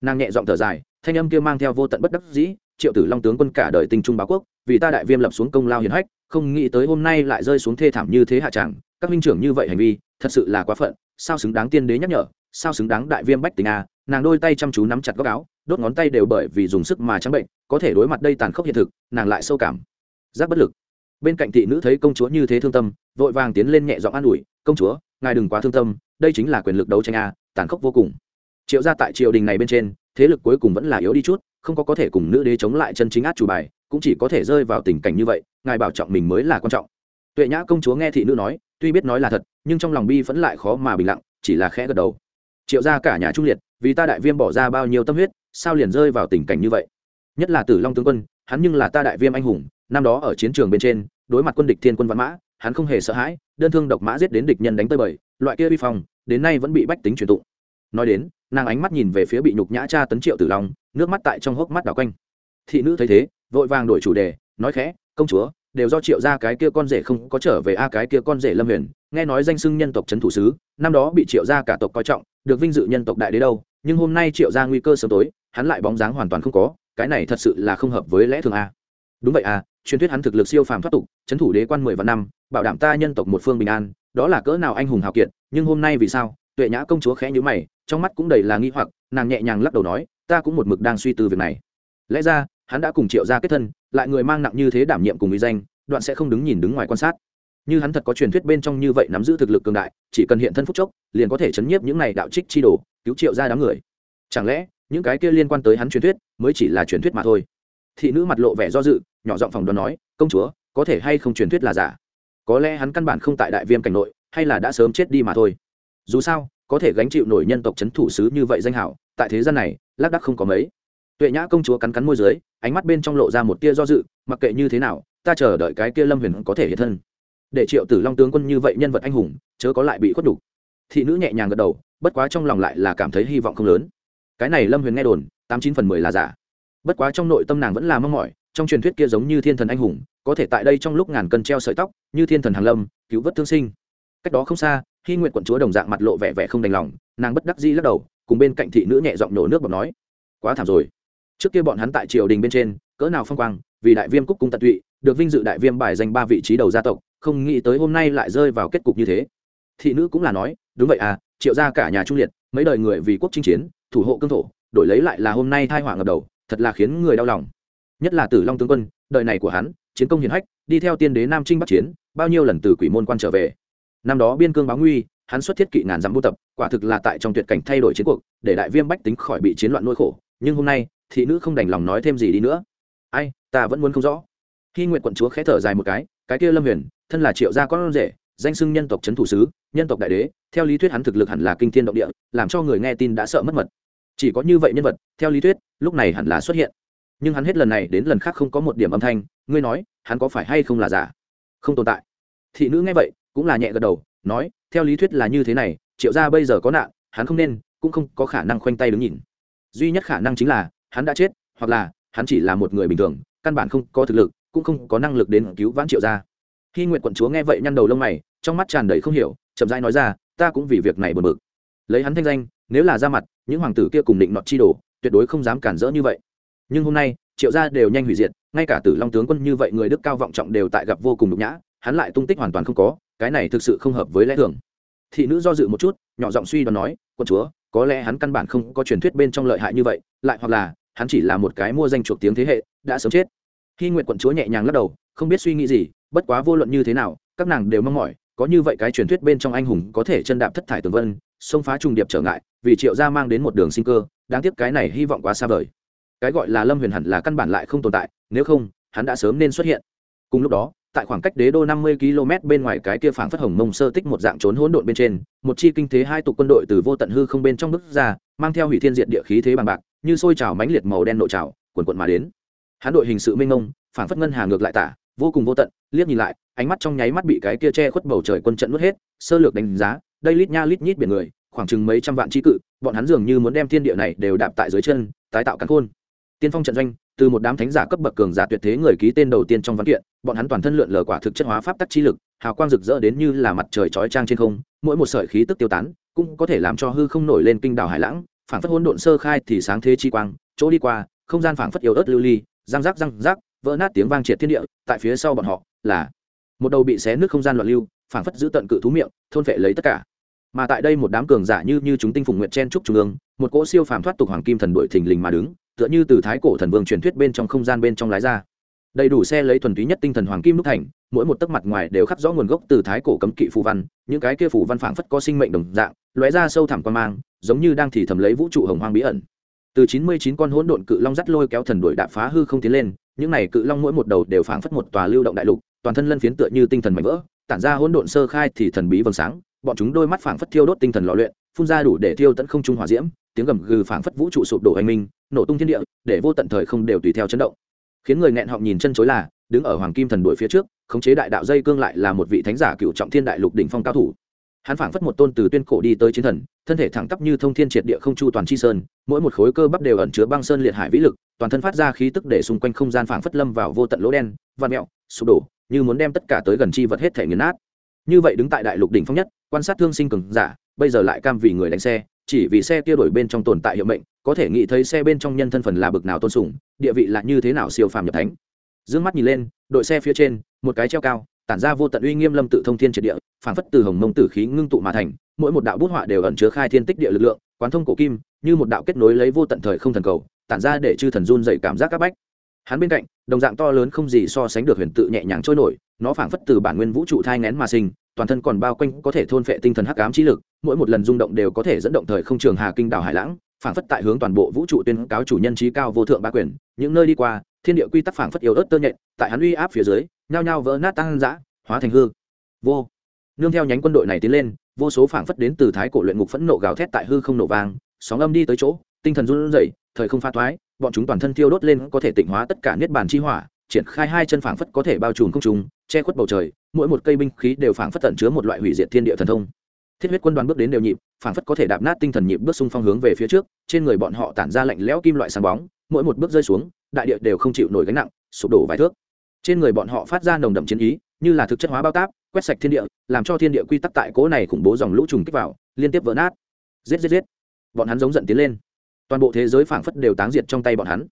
Nàng nhẹ giọng thở dài, thanh âm kia mang theo vô tận bất đắc dĩ, triệu tử long tướng quân cả đời tinh trung báo quốc, vì ta đại viêm lập xuống công lao hiền hách, không nghĩ tới hôm nay lại rơi xuống thê thảm như thế hạ tràng các minh trưởng như vậy hành vi, thật sự là quá phận, sao xứng đáng tiên đế nhắc nhở, sao xứng đáng đại viêm bách tình a? Nàng đôi tay chăm chú nắm chặt góc áo, đốt ngón tay đều bởi vì dùng sức mà trắng bệnh, có thể đối mặt đây tàn khốc hiện thực, nàng lại sâu cảm. Giác bất lực bên cạnh thị nữ thấy công chúa như thế thương tâm, vội vàng tiến lên nhẹ giọng an ủi, công chúa, ngài đừng quá thương tâm, đây chính là quyền lực đấu tranh a, tàn khốc vô cùng. Triệu ra tại triều đình này bên trên, thế lực cuối cùng vẫn là yếu đi chút, không có có thể cùng nữ đế chống lại chân chính át chủ bài, cũng chỉ có thể rơi vào tình cảnh như vậy, ngài bảo trọng mình mới là quan trọng. Tuệ nhã công chúa nghe thị nữ nói, tuy biết nói là thật, nhưng trong lòng bi vẫn lại khó mà bình lặng, chỉ là khẽ gật đầu. Triệu ra cả nhà trung liệt, vì ta đại viêm bỏ ra bao nhiêu tâm huyết, sao liền rơi vào tình cảnh như vậy? Nhất là tử long tướng quân hắn nhưng là ta đại viêm anh hùng, năm đó ở chiến trường bên trên, đối mặt quân địch thiên quân văn mã, hắn không hề sợ hãi, đơn thương độc mã giết đến địch nhân đánh tơi bời, loại kia vi phong, đến nay vẫn bị bách tính truyền tụng. Nói đến, nàng ánh mắt nhìn về phía bị nhục nhã cha tấn triệu tử long, nước mắt tại trong hốc mắt đảo quanh. Thị nữ thấy thế, vội vàng đổi chủ đề, nói khẽ, công chúa, đều do triệu ra cái kia con rể không có trở về a, cái kia con rể lâm huyền, nghe nói danh xưng nhân tộc trấn thủ sứ, năm đó bị triệu ra cả tộc coi trọng, được vinh dự nhân tộc đại đế đâu, nhưng hôm nay triệu ra nguy cơ sớm tối, hắn lại bóng dáng hoàn toàn không có cái này thật sự là không hợp với lẽ thường a. Đúng vậy à truyền thuyết hắn thực lực siêu phàm thoát tục trấn thủ đế quan mười vạn năm, bảo đảm ta nhân tộc một phương bình an, đó là cỡ nào anh hùng hào kiệt, nhưng hôm nay vì sao, tuệ nhã công chúa khẽ nhữ mày, trong mắt cũng đầy là nghi hoặc, nàng nhẹ nhàng lắc đầu nói, ta cũng một mực đang suy tư việc này. Lẽ ra, hắn đã cùng triệu ra kết thân, lại người mang nặng như thế đảm nhiệm cùng uy danh, đoạn sẽ không đứng nhìn đứng ngoài quan sát. Như hắn thật có truyền thuyết bên trong như vậy nắm giữ thực lực cường đại, chỉ cần hiện thân phúc chốc, liền có thể chấn nhiếp những này đạo trích chi đồ, cứu triệu ra đám người. Chẳng lẽ những cái kia liên quan tới hắn truyền thuyết, mới chỉ là truyền thuyết mà thôi. Thị nữ mặt lộ vẻ do dự, nhỏ giọng phòng đoán nói, công chúa, có thể hay không truyền thuyết là giả? Có lẽ hắn căn bản không tại đại viêm cảnh nội, hay là đã sớm chết đi mà thôi. Dù sao, có thể gánh chịu nổi nhân tộc c h ấ n thủ sứ như vậy danh hảo, tại thế gian này, lác đắc không có mấy. Tuệ nhã công chúa cắn cắn môi dưới, ánh mắt bên trong lộ ra một tia do dự, mặc kệ như thế nào, ta chờ đợi cái kia lâm huyền có thể hiện thân. Để triệu tử long tướng quân như vậy nhân vật anh hùng, chớ có lại bị khuất đục thị nữ nhẹ nhàng gật đầu, bất quá trong lòng lại là cảm thấy hy vọng không lớn cái này lâm huyền nghe đồn, tám chín phần mười là giả. Bất quá trong nội tâm nàng vẫn là mong mỏi, trong truyền thuyết kia giống như thiên thần anh hùng, có thể tại đây trong lúc ngàn cân treo sợi tóc, như thiên thần hàng lâm, cứu vớt thương sinh. Cách đó không xa khi nguyện quận chúa đồng dạng mặt lộ vẻ vẻ không đành lòng, nàng bất đắc dĩ lắc đầu, cùng bên cạnh thị nữ nhẹ giọng nổ nước bọc nói, quá thảm rồi. Trước kia bọn hắn tại triều đình bên trên, cỡ nào phong quang, vì đại viêm cúc cung tận tụy, được vinh dự đại viêm bài danh ba vị trí đầu gia tộc, không nghĩ tới hôm nay lại rơi vào kết cục như thế. Thị nữ cũng là nói, đúng vậy à triệu ra cả nhà trung liệt, mấy đời người vì quốc chinh chiến thủ hộ cương thổ, đổi lấy lại là hôm nay thai họa ngập đầu, thật là khiến người đau lòng. Nhất là tử long tướng quân, đời này của hắn, chiến công hiển hách, đi theo tiên đế nam trinh bắc chiến, bao nhiêu lần từ quỷ môn quan trở về. Năm đó biên cương báo nguy, hắn xuất thiết kỵ ngàn dặm buôn tập, quả thực là tại trong tuyệt cảnh thay đổi chiến cuộc, để đại viêm bách tính khỏi bị chiến loạn nuôi khổ, nhưng hôm nay, thị nữ không đành lòng nói thêm gì đi nữa. Ai, ta vẫn muốn không rõ. Khi nguyện quận chúa khẽ thở dài một cái cái kia lâm huyền, thân là triệu gia con rể, danh xưng nhân tộc trấn thủ sứ, nhân tộc đại đế, theo lý thuyết hắn thực lực hẳn là kinh thiên động địa, làm cho người nghe tin đã sợ mất mật chỉ có như vậy nhân vật, theo lý thuyết, lúc này hẳn là xuất hiện. Nhưng hắn hết lần này đến lần khác không có một điểm âm thanh, ngươi nói, hắn có phải hay không là giả? Không tồn tại. Thị nữ nghe vậy, cũng là nhẹ gật đầu, nói, theo lý thuyết là như thế này, triệu gia bây giờ có nạn, hắn không nên, cũng không có khả năng khoanh tay đứng nhìn. Duy nhất khả năng chính là, hắn đã chết, hoặc là, hắn chỉ là một người bình thường, căn bản không có thực lực, cũng không có năng lực đến cứu vãn triệu gia. Khi nguyện quận chúa nghe vậy nhăn đầu lông mày, trong mắt tràn đầy không hiểu, chậm rãi nói ra, ta cũng vì việc này buồn bực. Lấy hắn thanh danh, nếu là ra mặt những hoàng tử kia cùng định nọt chi đồ, tuyệt đối không dám cản rỡ như vậy. Nhưng hôm nay, triệu gia đều nhanh hủy diệt, ngay cả tử long tướng quân như vậy người đức cao vọng trọng đều tại gặp vô cùng nhục nhã, hắn lại tung tích hoàn toàn không có, cái này thực sự không hợp với lẽ thường. Thị nữ do dự một chút, nhỏ giọng suy đoán nói, quân chúa, có lẽ hắn căn bản không có truyền thuyết bên trong lợi hại như vậy, lại hoặc là, hắn chỉ là một cái mua danh chuộc tiếng thế hệ, đã sớm chết. Khi nguyện quận chúa nhẹ nhàng lắc đầu, không biết suy nghĩ gì, bất quá vô luận như thế nào, các nàng đều mong mỏi, có như vậy cái truyền thuyết bên trong anh hùng có thể chân đạp thất thải tường vân, xông phá trùng điệp trở ngại vì triệu gia mang đến một đường sinh cơ, đáng tiếc cái này hy vọng quá xa vời. Cái gọi là lâm huyền hẳn là căn bản lại không tồn tại, nếu không, hắn đã sớm nên xuất hiện. Cùng lúc đó, tại khoảng cách đế đô năm mươi km bên ngoài cái kia phảng phất hồng mông sơ tích một dạng trốn hỗn độn bên trên, một chi kinh thế hai tục quân đội từ vô tận hư không bên trong bước ra, mang theo hủy thiên diệt địa khí thế bằng bạc, như sôi trào mãnh liệt màu đen nội trào quần quận mà đến. Hắn đội hình sự minh ngông phảng phất ngân hà ngược lại tả, vô cùng vô tận, liếc nhìn lại, ánh mắt trong nháy mắt bị cái kia che khuất bầu trời quân trận nuốt hết, sơ lược đánh giá, đây lít nha lít nhít biển người khoảng chừng mấy trăm vạn trí cự, bọn hắn dường như muốn đem thiên địa này đều đạp tại dưới chân, tái tạo cắn khôn. Tiên phong trận doanh, từ một đám thánh giả cấp bậc cường giả tuyệt thế người ký tên đầu tiên trong văn kiện, bọn hắn toàn thân lượn lờ quả thực chất hóa pháp tắc chi lực, hào quang rực rỡ đến như là mặt trời chói trang trên không, mỗi một sợi khí tức tiêu tán, cũng có thể làm cho hư không nổi lên kinh đảo hải lãng, phảng phất hỗn độn sơ khai thì sáng thế chi quang, chỗ đi qua, không gian phảng phất yếu ớt lưu ly, răng rắc răng rắc, vỡ nát tiếng vang triệt thiên địa, tại phía sau bọn họ là một đầu bị xé nước không gian loạn lưu, phảng phất giữ tận cự thú miệng, thôn vệ lấy tất cả mà tại đây một đám cường giả như như chúng tinh phùng nguyện chen trúc trung ương, một cỗ siêu phàm thoát tục hoàng kim thần đội thình lình mà đứng, tựa như từ thái cổ thần vương truyền thuyết bên trong không gian bên trong lái ra. Đầy đủ xe lấy thuần túy nhất tinh thần hoàng kim đúc thành, mỗi một tấc mặt ngoài đều khắc rõ nguồn gốc từ thái cổ cấm kỵ phù văn, những cái kia phù văn phảng phất có sinh mệnh đồng dạng, lóe ra sâu thẳm quan mang, giống như đang thì thầm lấy vũ trụ hồng hoang bí ẩn. Từ chín mươi chín con hỗn độn cự long dắt lôi kéo thần đuổi đạp phá hư không tiến lên, những này cự long mỗi một đầu đều phảng phất một tòa lưu động đại lục, toàn thân lân phiến tựa như tinh thần mạnh vỡ, tản ra hỗn độn sơ khai thì thần bí vầng sáng bọn chúng đôi mắt phảng phất thiêu đốt tinh thần lò luyện, phun ra đủ để thiêu tận không trung hỏa diễm, tiếng gầm gừ phảng phất vũ trụ sụp đổ hành minh, nổ tung thiên địa, để vô tận thời không đều tùy theo chấn động. Khiến người nghẹn họng nhìn chân chối là, đứng ở hoàng kim thần đuổi phía trước, khống chế đại đạo dây cương lại là một vị thánh giả cựu trọng thiên đại lục đỉnh phong cao thủ. Hắn phảng phất một tôn từ tuyên cổ đi tới chiến thần, thân thể thẳng tắp như thông thiên triệt địa không chu toàn chi sơn, mỗi một khối cơ bắp đều ẩn chứa băng sơn liệt hải vĩ lực, toàn thân phát ra khí tức để xung quanh không gian phảng phất lâm vào vô tận lỗ đen vạn mẹo, sụp đổ, như muốn đem tất cả tới gần chi vật hết thể nghiền nát như vậy đứng tại đại lục đỉnh phong nhất, quan sát thương sinh cường giả, bây giờ lại cam vì người đánh xe, chỉ vì xe kia đổi bên trong tồn tại hiệu mệnh, có thể nghĩ thấy xe bên trong nhân thân phần là bực nào tôn sùng, địa vị là như thế nào siêu phàm nhập thánh. Dương mắt nhìn lên, đội xe phía trên, một cái treo cao, tản ra vô tận uy nghiêm lâm tự thông thiên triệt địa, phảng phất từ hồng mông tử khí ngưng tụ mà thành, mỗi một đạo bút họa đều ẩn chứa khai thiên tích địa lực lượng, quán thông cổ kim, như một đạo kết nối lấy vô tận thời không thần cầu, tản ra để chư thần run dậy cảm giác các bách. Hắn bên cạnh, đồng dạng to lớn không gì so sánh được huyền tự nhẹ nhàng trôi nổi nó phảng phất từ bản nguyên vũ trụ thai ngén mà sinh, toàn thân còn bao quanh có thể thôn phệ tinh thần hắc ám trí lực, mỗi một lần rung động đều có thể dẫn động thời không trường hà kinh đảo hải lãng, phảng phất tại hướng toàn bộ vũ trụ tuyên cáo chủ nhân trí cao vô thượng ba quyền, những nơi đi qua, thiên địa quy tắc phảng phất yếu ớt tơ nhện, tại hắn uy áp phía dưới, nhao nhao vỡ nát tăng dã hóa thành hư. Vô. Nương theo nhánh quân đội này tiến lên, vô số phảng phất đến từ thái cổ luyện ngục phẫn nộ gào thét tại hư không nổ vang, sóng âm đi tới chỗ, tinh thần run rẩy, thời không pha thoái, bọn chúng toàn thân thiêu đốt lên có thể tịnh hóa tất cả niết bàn chi hỏa triển khai hai chân phảng phất có thể bao trùm không trùng che khuất bầu trời, mỗi một cây binh khí đều phảng phất tận chứa một loại hủy diệt thiên địa thần thông. Thiết huyết quân đoàn bước đến đều nhịp, phảng phất có thể đạp nát tinh thần nhịp bước xung phong hướng về phía trước, trên người bọn họ tản ra lạnh lẽo kim loại sáng bóng, mỗi một bước rơi xuống, đại địa đều không chịu nổi gánh nặng, sụp đổ vài thước. Trên người bọn họ phát ra nồng đậm chiến ý, như là thực chất hóa bao táp, quét sạch thiên địa, làm cho thiên địa quy tắc tại cố này khủng bố dòng lũ trùng kích vào, liên tiếp vỡ nát. Giết giết giết. Bọn hắn giống giận tiến lên. Toàn bộ thế giới phảng phất đều táng diệt trong tay bọn hắn.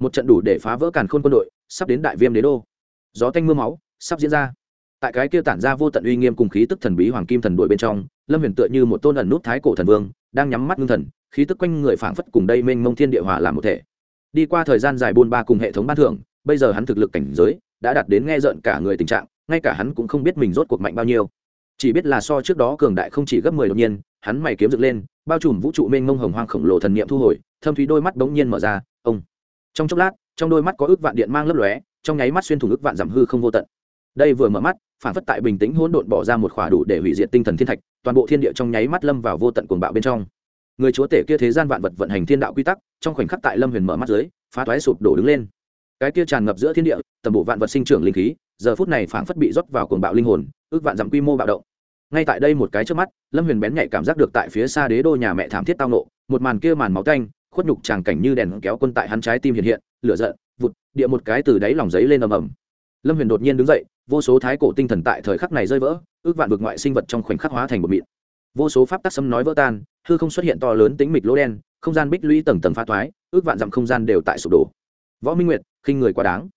Một trận đủ để phá vỡ càn khôn quân đội sắp đến đại viêm đế đô. Gió tanh mưa máu, sắp diễn ra. Tại cái kia tản ra vô tận uy nghiêm cùng khí tức thần bí hoàng kim thần đội bên trong, lâm huyền tựa như một tôn ẩn nút thái cổ thần vương, đang nhắm mắt ngưng thần, khí tức quanh người phảng phất cùng đây mênh mông thiên địa hòa làm một thể. Đi qua thời gian dài buôn ba cùng hệ thống ban thưởng, bây giờ hắn thực lực cảnh giới đã đạt đến nghe rợn cả người tình trạng, ngay cả hắn cũng không biết mình rốt cuộc mạnh bao nhiêu. Chỉ biết là so trước đó cường đại không chỉ gấp mười đột nhiên, hắn mày kiếm dựng lên, bao trùm vũ trụ mênh mông hồng hoang khổng lồ thần niệm thu hồi, thâm thúy đôi mắt bỗng nhiên mở ra, ông. Trong chốc lát trong đôi mắt có ước vạn điện mang lấp lóe, trong nháy mắt xuyên thủng ước vạn giảm hư không vô tận. Đây vừa mở mắt, phản phất tại bình tĩnh hỗn độn bỏ ra một khỏa đủ để hủy diệt tinh thần thiên thạch, toàn bộ thiên địa trong nháy mắt lâm vào vô tận cuồng bạo bên trong. Người chúa tể kia thế gian vạn vật vận hành thiên đạo quy tắc, trong khoảnh khắc tại lâm huyền mở mắt dưới, phá toái sụp đổ đứng lên. Cái kia tràn ngập giữa thiên địa, tầm bộ vạn vật sinh trưởng linh khí, giờ phút này phảng phất bị rót vào cuồng bạo linh hồn, ước vạn dặm quy mô bạo động. Ngay tại đây một cái trước mắt, lâm huyền bén nhạy cảm giác được tại phía xa đế đô nhà mẹ thảm thiết tao nộ, một màn kia màn máu tanh, khuất nhục tràng cảnh như đèn kéo quân tại hắn trái tim hiện hiện lửa giận, vụt, địa một cái từ đáy lòng giấy lên ầm ầm. Lâm huyền đột nhiên đứng dậy, vô số thái cổ tinh thần tại thời khắc này rơi vỡ, ước vạn vực ngoại sinh vật trong khoảnh khắc hóa thành một mịn. Vô số pháp tắc sấm nói vỡ tan, hư không xuất hiện to lớn tính mịch lỗ đen, không gian bích lũy tầng tầng pha thoái, ước vạn dặm không gian đều tại sụp đổ. Võ minh nguyệt, khinh người quá đáng.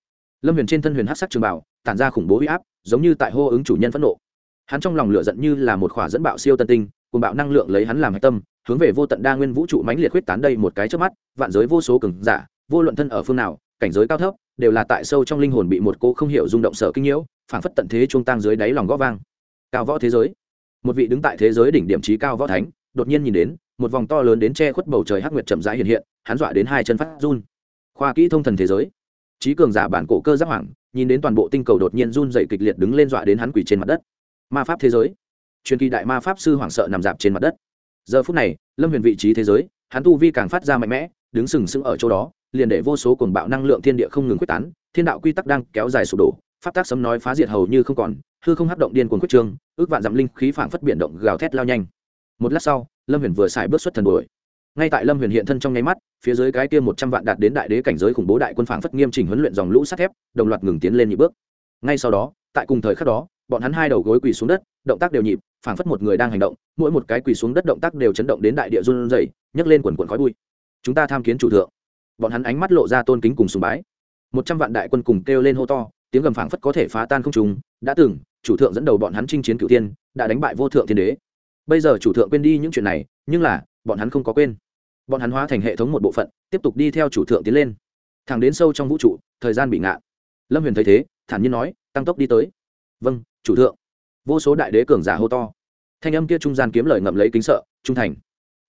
Lâm huyền trên thân huyền hát sắc trường bảo tản ra khủng bố huy áp, giống như tại hô ứng chủ nhân phẫn nộ. Hắn trong lòng lửa giận như là một khỏa dẫn bạo siêu tân tinh cùng bạo năng lượng lấy hắn làm hạch tâm, hướng về vô tận đa nguyên vũ trụ mãnh liệt huyết tán đây một cái trước mắt, vạn giới vô số cường giả vô luận thân ở phương nào, cảnh giới cao thấp, đều là tại sâu trong linh hồn bị một cô không hiểu rung động sợ kinh nhiễu phảng phất tận thế trung tăng dưới đáy lòng gõ vang. Cao võ thế giới. Một vị đứng tại thế giới đỉnh điểm trí cao võ thánh, đột nhiên nhìn đến, một vòng to lớn đến che khuất bầu trời hắc nguyệt chậm rãi hiện hiện, hắn dọa đến hai chân phát run. Khoa kỹ thông thần thế giới. Trí cường giả bản cổ cơ giáp hoàng, nhìn đến toàn bộ tinh cầu đột nhiên run dày kịch liệt đứng lên dọa đến hắn quỷ trên mặt đất. Ma pháp thế giới. Truyền kỳ đại ma pháp sư hoảng sợ nằm dạp trên mặt đất. Giờ phút này, lâm huyền vị trí thế giới, hắn tu vi càng phát ra mạnh mẽ, đứng sừng sững ở chỗ đó liền để vô số cuồng bạo năng lượng thiên địa không ngừng quyết tán, thiên đạo quy tắc đang kéo dài sụp đổ, pháp tác sấm nói phá diệt hầu như không còn, hư không hấp động điên cuồng quyết trương ước vạn dặm linh khí phảng phất biển động gào thét lao nhanh. Một lát sau, lâm huyền vừa xài bước xuất thần đuổi. Ngay tại lâm huyền hiện thân trong nháy mắt, phía dưới cái kia một trăm vạn đạt đến đại đế cảnh giới khủng bố đại quân phảng phất nghiêm chỉnh huấn luyện dòng lũ sắt thép, đồng loạt ngừng tiến lên nhị bước. Ngay sau đó, tại cùng thời khắc đó, bọn hắn hai đầu gối quỳ xuống đất, động tác đều nhịp, phảng phất một người đang hành động, mỗi một cái quỳ xuống đất động tác đều chấn động đến đại địa run rẩy, nhấc lên quần quần khói bụi. Chúng ta tham kiến chủ thượng bọn hắn ánh mắt lộ ra tôn kính cùng sùng bái. Một trăm vạn đại quân cùng kêu lên hô to, tiếng gầm phảng phất có thể phá tan không trùng đã từng, chủ thượng dẫn đầu bọn hắn chinh chiến cửu tiên đã đánh bại vô thượng thiên đế. Bây giờ chủ thượng quên đi những chuyện này, nhưng là, bọn hắn không có quên. Bọn hắn hóa thành hệ thống một bộ phận, tiếp tục đi theo chủ thượng tiến lên. Thẳng đến sâu trong vũ trụ, thời gian bị ngạn lâm huyền thấy thế, thản nhiên nói, tăng tốc đi tới. Vâng chủ thượng. Vô số đại đế cường giả hô to. Thanh âm kia trung gian kiếm lời ngậm lấy kính sợ, trung thành.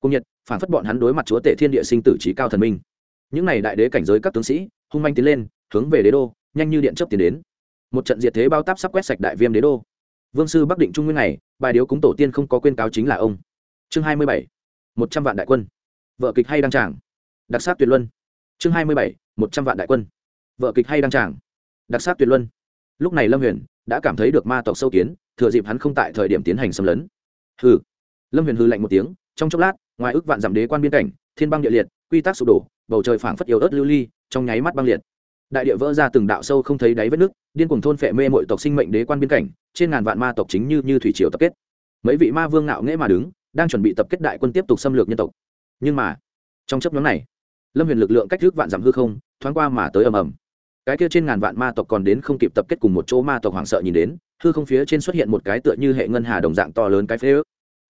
Cung nhật phản phất bọn hắn đối mặt chúa tể thiên địa sinh tử trí cao thần minh những n à y đại đế cảnh giới các tướng sĩ, hung manh tiến lên, hướng về đế đô, nhanh như điện chấp tiến đến. Một trận diệt thế bao táp sắp quét sạch đại viêm đế đô. Vương sư bắc định trung nguyên này, bài điếu cúng tổ tiên không có quên cáo chính là ông. Chương hai mươi bảy, một trăm vạn đại quân. Vợ kịch hay đăng tràng. Đặc sắc tuyệt luân. Chương hai mươi bảy, một trăm vạn đại quân. Vợ kịch hay đăng tràng. Đặc sắc tuyệt luân. Lúc này lâm huyền đã cảm thấy được ma tộc sâu kiến, thừa dịp hắn không tại thời điểm tiến hành xâm lấn. Hừ. Lâm huyền hư lạnh một tiếng, trong chốc lát, ngoài ước vạn dặm đế quan biên cảnh, thiên băng địa liệt quy tắc sụp đổ, bầu trời phảng phất yếu ớt lưu ly, trong nháy mắt băng liệt. Đại địa vỡ ra từng đạo sâu không thấy đáy vết nước, điên cuồng thôn phệ mê mọi tộc sinh mệnh đế quan biên cảnh, trên ngàn vạn ma tộc chính như như thủy triều tập kết. Mấy vị ma vương ngạo nghễ mà đứng, đang chuẩn bị tập kết đại quân tiếp tục xâm lược nhân tộc. Nhưng mà, trong chấp nhóm này, lâm huyền lực lượng cách thức vạn dặm hư không, thoáng qua mà tới ầm ầm. Cái kia trên ngàn vạn ma tộc còn đến không kịp tập kết cùng một chỗ ma tộc hoảng sợ nhìn đến, hư không phía trên xuất hiện một cái tựa như hệ ngân hà đồng dạng to lớn cái phế ước.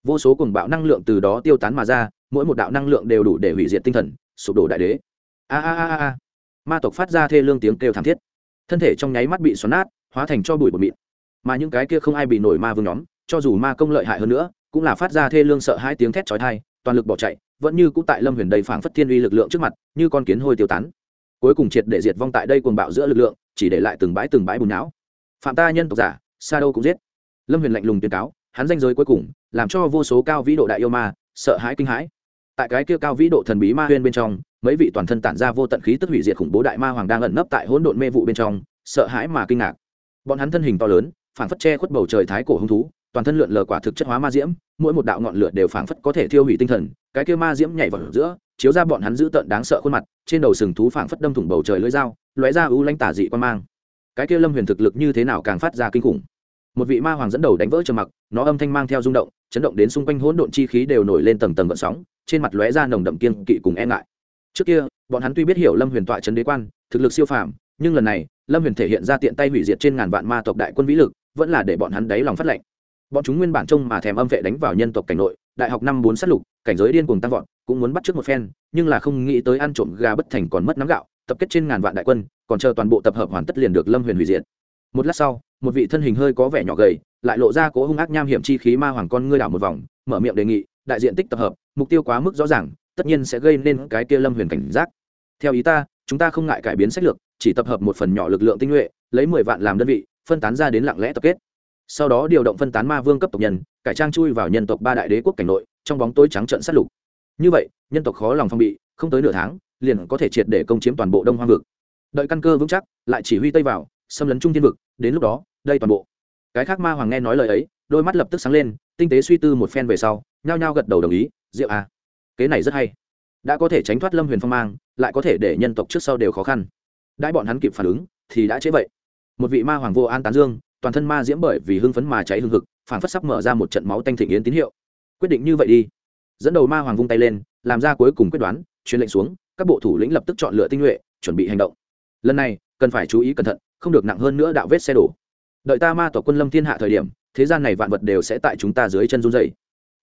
Vô số cùng bạo năng lượng từ đó tiêu tán mà ra mỗi một đạo năng lượng đều đủ để hủy diệt tinh thần, sụp đổ đại đế. A a a a. Ma tộc phát ra thê lương tiếng kêu thảm thiết. Thân thể trong nháy mắt bị xoắn nát, hóa thành cho bụi bột mịn. Mà những cái kia không ai bị nổi ma vương nhóm, cho dù ma công lợi hại hơn nữa, cũng là phát ra thê lương sợ hai tiếng thét chói tai, toàn lực bỏ chạy, vẫn như cũ tại lâm huyền đầy phảng phất thiên uy lực lượng trước mặt, như con kiến hôi tiêu tán. Cuối cùng triệt để diệt vong tại đây cuồng bạo giữa lực lượng, chỉ để lại từng bãi từng bãi bùn não. Phạm ta nhân tộc giả, sa đâu cũng giết. Lâm huyền lạnh lùng tuyên cáo, hắn danh giới cuối cùng, làm cho vô số cao vĩ độ đại yêu ma, sợ hãi kinh hãi tại cái kia cao vĩ độ thần bí ma huyên bên trong, mấy vị toàn thân tản ra vô tận khí tức hủy diệt khủng bố đại ma hoàng đang ẩn nấp tại hỗn độn mê vụ bên trong, sợ hãi mà kinh ngạc. Bọn hắn thân hình to lớn, phảng phất che khuất bầu trời thái cổ hung thú, toàn thân lượn lờ quả thực chất hóa ma diễm, mỗi một đạo ngọn lửa đều phảng phất có thể thiêu hủy tinh thần, cái kia ma diễm nhảy vào giữa, chiếu ra bọn hắn dữ tợn đáng sợ khuôn mặt, trên đầu sừng thú phảng phất đâm thủng bầu trời lưỡi dao, lóe ra ưu lãnh tả dị quan mang. Cái kia lâm huyền thực lực như thế nào càng phát ra kinh khủng. Một vị ma hoàng dẫn đầu đánh vỡ trầm mặc, nó âm thanh mang theo rung động, chấn động đến xung quanh hỗn độn chi khí đều nổi lên tầng tầng gợn sóng trên mặt lóe ra nồng đậm kiên kỵ cùng e ngại. Trước kia, bọn hắn tuy biết hiểu lâm huyền tọa trấn đế quan, thực lực siêu phàm, nhưng lần này, lâm huyền thể hiện ra tiện tay hủy diệt trên ngàn vạn ma tộc đại quân vĩ lực, vẫn là để bọn hắn đáy lòng phát lệnh. Bọn chúng nguyên bản trông mà thèm âm vệ đánh vào nhân tộc cảnh nội, đại học năm bốn sát lục, cảnh giới điên cuồng tăng vọt, cũng muốn bắt trước một phen, nhưng là không nghĩ tới ăn trộm gà bất thành còn mất nắm gạo, tập kết trên ngàn vạn đại quân, còn chờ toàn bộ tập hợp hoàn tất liền được lâm huyền hủy diệt. Một lát sau, một vị thân hình hơi có vẻ nhỏ gầy, lại lộ ra cố hung ác nham hiểm chi khí ma hoàng con ngươi đảo một vòng, mở miệng đề nghị đại diện tích tập hợp, mục tiêu quá mức rõ ràng, tất nhiên sẽ gây nên cái kia lâm huyền cảnh giác. Theo ý ta, chúng ta không ngại cải biến sách lược, chỉ tập hợp một phần nhỏ lực lượng tinh nhuệ, lấy mười vạn làm đơn vị, phân tán ra đến lặng lẽ tập kết. Sau đó điều động phân tán ma vương cấp tộc nhân, cải trang chui vào nhân tộc ba đại đế quốc cảnh nội, trong bóng tối trắng trận sát lục. Như vậy, nhân tộc khó lòng phong bị, không tới nửa tháng, liền có thể triệt để công chiếm toàn bộ đông hoang vực. Đợi căn cơ vững chắc, lại chỉ huy tây vào, xâm lấn trung thiên vực, đến lúc đó, đây toàn bộ. Cái khác ma hoàng nghe nói lời ấy, đôi mắt lập tức sáng lên tinh tế suy tư một phen về sau, nhao nhao gật đầu đồng ý, diệu à kế này rất hay. Đã có thể tránh thoát lâm huyền phong mang, lại có thể để nhân tộc trước sau đều khó khăn. Đãi bọn hắn kịp phản ứng, thì đã chế vậy. Một vị ma hoàng vô an tán dương, toàn thân ma diễm bởi vì hưng phấn mà cháy hương hực phản phất sắp mở ra một trận máu tanh thịnh yến tín hiệu. Quyết định như vậy đi. Dẫn đầu ma hoàng vung tay lên, làm ra cuối cùng quyết đoán, truyền lệnh xuống, các bộ thủ lĩnh lập tức chọn lựa tinh nhuệ, chuẩn bị hành động. Lần này, cần phải chú ý cẩn thận, không được nặng hơn nữa đạo vết xe đổ. Đợi ta ma tổ quân lâm thiên hạ thời điểm thế gian này vạn vật đều sẽ tại chúng ta dưới chân run dày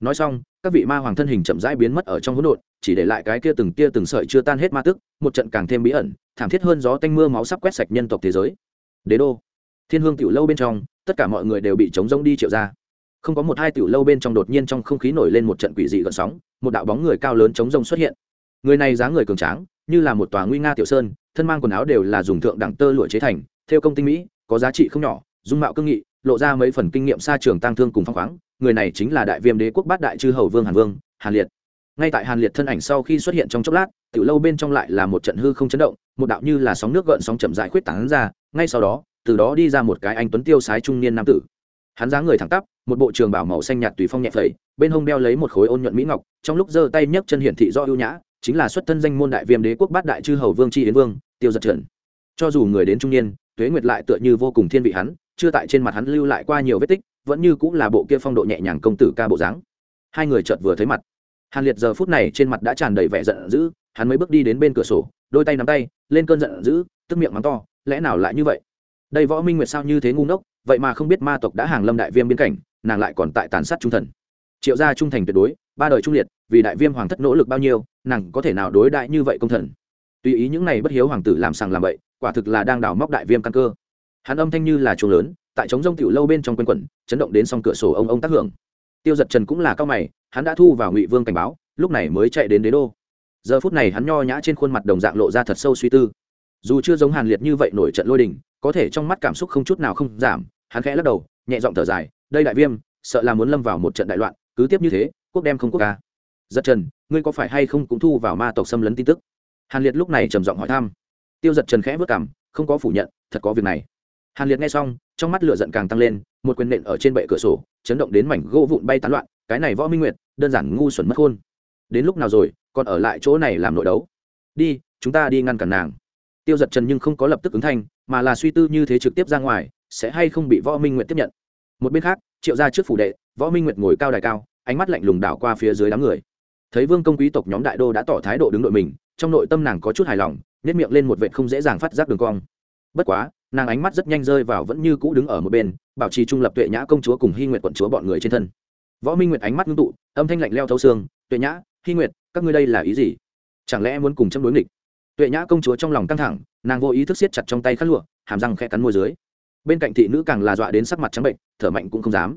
nói xong, các vị ma hoàng thân hình chậm rãi biến mất ở trong hỗn độn, chỉ để lại cái kia từng kia từng sợi chưa tan hết ma tức, một trận càng thêm bí ẩn, thảm thiết hơn gió tanh mưa máu sắp quét sạch nhân tộc thế giới. Đế đô, thiên hương tiểu lâu bên trong, tất cả mọi người đều bị chống rông đi triệu ra. Không có một hai tiểu lâu bên trong đột nhiên trong không khí nổi lên một trận quỷ dị gợn sóng, một đạo bóng người cao lớn chống rông xuất hiện. Người này dáng người cường tráng, như là một tòa nguy nga tiểu sơn, thân mang quần áo đều là dùng thượng đẳng tơ lụa chế thành, theo công tinh mỹ, có giá trị không nhỏ, dung mạo cương nghị lộ ra mấy phần kinh nghiệm xa trường tăng thương cùng phong khoáng, người này chính là đại viêm đế quốc bát đại chư hầu vương hàn vương, hàn liệt. Ngay tại hàn liệt thân ảnh sau khi xuất hiện trong chốc lát, tiểu lâu bên trong lại là một trận hư không chấn động, một đạo như là sóng nước gợn sóng chậm dại khuyết tán ra, ngay sau đó, từ đó đi ra một cái anh tuấn tiêu sái trung niên nam tử. Hắn dáng người thẳng tắp, một bộ trường bảo màu xanh nhạt tùy phong nhẹ phẩy, bên hông đeo lấy một khối ôn nhuận mỹ ngọc, trong lúc giơ tay nhấc chân hiển thị do ưu nhã, chính là xuất thân danh môn đại viêm đế quốc bát đại chư hầu vương tri yến vương, tiêu giật trần. Cho dù người đến trung niên, tuế nguyệt lại tựa như vô cùng thiên vị hắn chưa tại trên mặt hắn lưu lại qua nhiều vết tích, vẫn như cũng là bộ kia phong độ nhẹ nhàng công tử ca bộ dáng. Hai người chợt vừa thấy mặt. Hàn liệt giờ phút này trên mặt đã tràn đầy vẻ giận dữ, hắn mới bước đi đến bên cửa sổ, đôi tay nắm tay, lên cơn giận dữ, tức miệng mắng to, lẽ nào lại như vậy? Đây võ minh nguyệt sao như thế ngu ngốc, vậy mà không biết ma tộc đã hàng lâm đại viêm biên cảnh, nàng lại còn tại tàn sát trung thần. Triệu gia trung thành tuyệt đối, ba đời trung liệt, vì đại viêm hoàng thất nỗ lực bao nhiêu, nàng có thể nào đối đại như vậy công thần? Tùy ý những này bất hiếu hoàng tử làm sàng làm bậy, quả thực là đang đào móc đại viêm căn cơ hắn âm thanh như là chuông lớn, tại trống rông tiểu lâu bên trong quanh quẩn, chấn động đến song cửa sổ ông ông tác hưởng. Tiêu giật trần cũng là cao mày, hắn đã thu vào ngụy vương cảnh báo, lúc này mới chạy đến đế đô. Giờ phút này hắn nho nhã trên khuôn mặt đồng dạng lộ ra thật sâu suy tư. Dù chưa giống hàn liệt như vậy nổi trận lôi đình, có thể trong mắt cảm xúc không chút nào không giảm, hắn khẽ lắc đầu, nhẹ giọng thở dài, đây đại viêm, sợ là muốn lâm vào một trận đại loạn, cứ tiếp như thế, quốc đem không quốc ca. Giật trần, ngươi có phải hay không cũng thu vào ma tộc xâm lấn tin tức? Hàn liệt lúc này trầm giọng hỏi thăm. Tiêu giật trần khẽ vất cảm, không có phủ nhận, thật có việc này hàn liệt nghe xong, trong mắt lửa giận càng tăng lên, một quyền nện ở trên bệ cửa sổ, chấn động đến mảnh gỗ vụn bay tán loạn, cái này võ minh nguyệt, đơn giản ngu xuẩn mất khôn. Đến lúc nào rồi, còn ở lại chỗ này làm nội đấu? Đi, chúng ta đi ngăn cản nàng. Tiêu giật trần nhưng không có lập tức ứng thanh, mà là suy tư như thế trực tiếp ra ngoài, sẽ hay không bị võ minh nguyệt tiếp nhận. Một bên khác, triệu ra trước phủ đệ, võ minh nguyệt ngồi cao đài cao, ánh mắt lạnh lùng đảo qua phía dưới đám người. Thấy vương công quý tộc nhóm đại đô đã tỏ thái độ đứng đội mình, trong nội tâm nàng có chút hài lòng nhét miệng lên một vệ không dễ dàng phát giác đường cong. Bất quá nàng ánh mắt rất nhanh rơi vào vẫn như cũ đứng ở một bên, bảo trì trung lập tuệ nhã công chúa cùng hy nguyệt quận chúa bọn người trên thân. Võ minh nguyệt ánh mắt ngưng tụ, âm thanh lạnh leo thấu xương, tuệ nhã hy nguyệt, các ngươi đây là ý gì? Chẳng lẽ muốn cùng châm đối nghịch? Tuệ nhã công chúa trong lòng căng thẳng, nàng vô ý thức siết chặt trong tay khăn lụa, hàm răng khe cắn môi dưới. Bên cạnh thị nữ càng là dọa đến sắc mặt trắng bệnh, thở mạnh cũng không dám.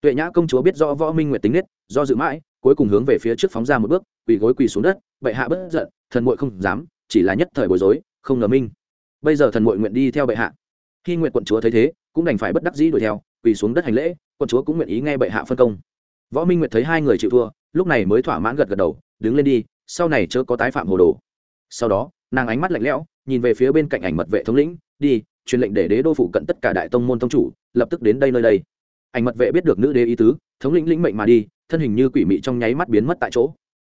Tuệ nhã công chúa biết rõ võ minh nguyệt tính nết, do dự mãi, cuối cùng hướng về phía trước phóng ra một bước, quỳ gối quỳ xuống đất, bệ hạ bất giận, thần muội không dám, chỉ là nhất thời bối rối, không ngờ minh bây giờ thần mội nguyện đi theo bệ hạ. Khi nguyện quận chúa thấy thế, cũng đành phải bất đắc dĩ đuổi theo, quỳ xuống đất hành lễ, quận chúa cũng nguyện ý nghe bệ hạ phân công. Võ minh nguyệt thấy hai người chịu thua, lúc này mới thỏa mãn gật gật đầu, đứng lên đi, sau này chớ có tái phạm hồ đồ. Sau đó, nàng ánh mắt lạnh lẽo, nhìn về phía bên cạnh ảnh mật vệ thống lĩnh, đi, truyền lệnh để đế đô phụ cận tất cả đại tông môn tông chủ, lập tức đến đây nơi đây. Ảnh mật vệ biết được nữ đế ý tứ, thống lĩnh lĩnh mệnh mà đi, thân hình như quỷ mị trong nháy mắt biến mất tại chỗ.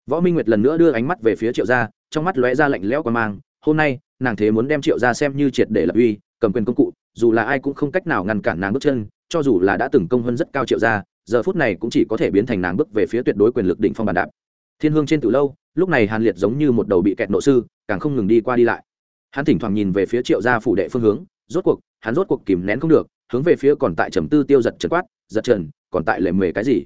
Võ minh nguyệt lần nữa đưa ánh mắt về phía triệu gia, trong mắt lóe ra lạnh lẽo qua mang, hôm nay nàng thế muốn đem triệu gia xem như triệt để lập uy, cầm quyền công cụ, dù là ai cũng không cách nào ngăn cản nàng bước chân, cho dù là đã từng công hơn rất cao triệu gia giờ phút này cũng chỉ có thể biến thành nàng bước về phía tuyệt đối quyền lực đỉnh phong bàn đạp. Thiên hương trên từ lâu, lúc này hàn liệt giống như một đầu bị kẹt nộ sư, càng không ngừng đi qua đi lại. Hắn thỉnh thoảng nhìn về phía triệu gia phủ đệ phương hướng, rốt cuộc, hắn rốt cuộc kìm nén không được, hướng về phía còn tại trầm tư tiêu giật trần quát, giật trần, còn tại lệ mề cái gì?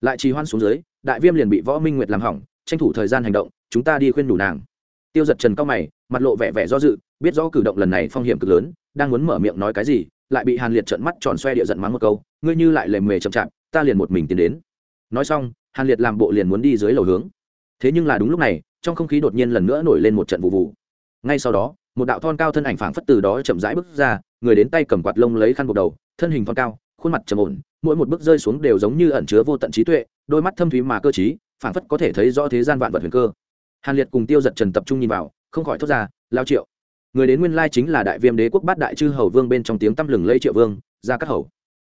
Lại trì hoan xuống dưới, đại viêm liền bị võ minh nguyệt làm hỏng, tranh thủ thời gian hành động, chúng ta đi khuyên đủ nàng tiêu giật trần cao mày, mặt lộ vẻ vẻ do dự, biết rõ cử động lần này phong hiểm cực lớn, đang muốn mở miệng nói cái gì, lại bị hàn liệt trợn mắt tròn xoe địa giận mắng một câu, ngươi như lại lề mề chậm chạp, ta liền một mình tiến đến. Nói xong, hàn liệt làm bộ liền muốn đi dưới lầu hướng. Thế nhưng là đúng lúc này, trong không khí đột nhiên lần nữa nổi lên một trận vụ vụ. Ngay sau đó, một đạo thon cao thân ảnh phảng phất từ đó chậm rãi bước ra, người đến tay cầm quạt lông lấy khăn buộc đầu, thân hình thon cao, khuôn mặt trầm ổn, mỗi một bước rơi xuống đều giống như ẩn chứa vô tận trí tuệ, đôi mắt thâm thúy mà cơ trí, phảng phất có thể thấy rõ thế gian vạn vật huyền cơ hàn liệt cùng tiêu giật trần tập trung nhìn vào, không khỏi thốt ra, lao triệu, người đến nguyên lai chính là đại viêm đế quốc bát đại chư hầu vương bên trong tiếng tăm lừng lây triệu vương, gia cát hầu.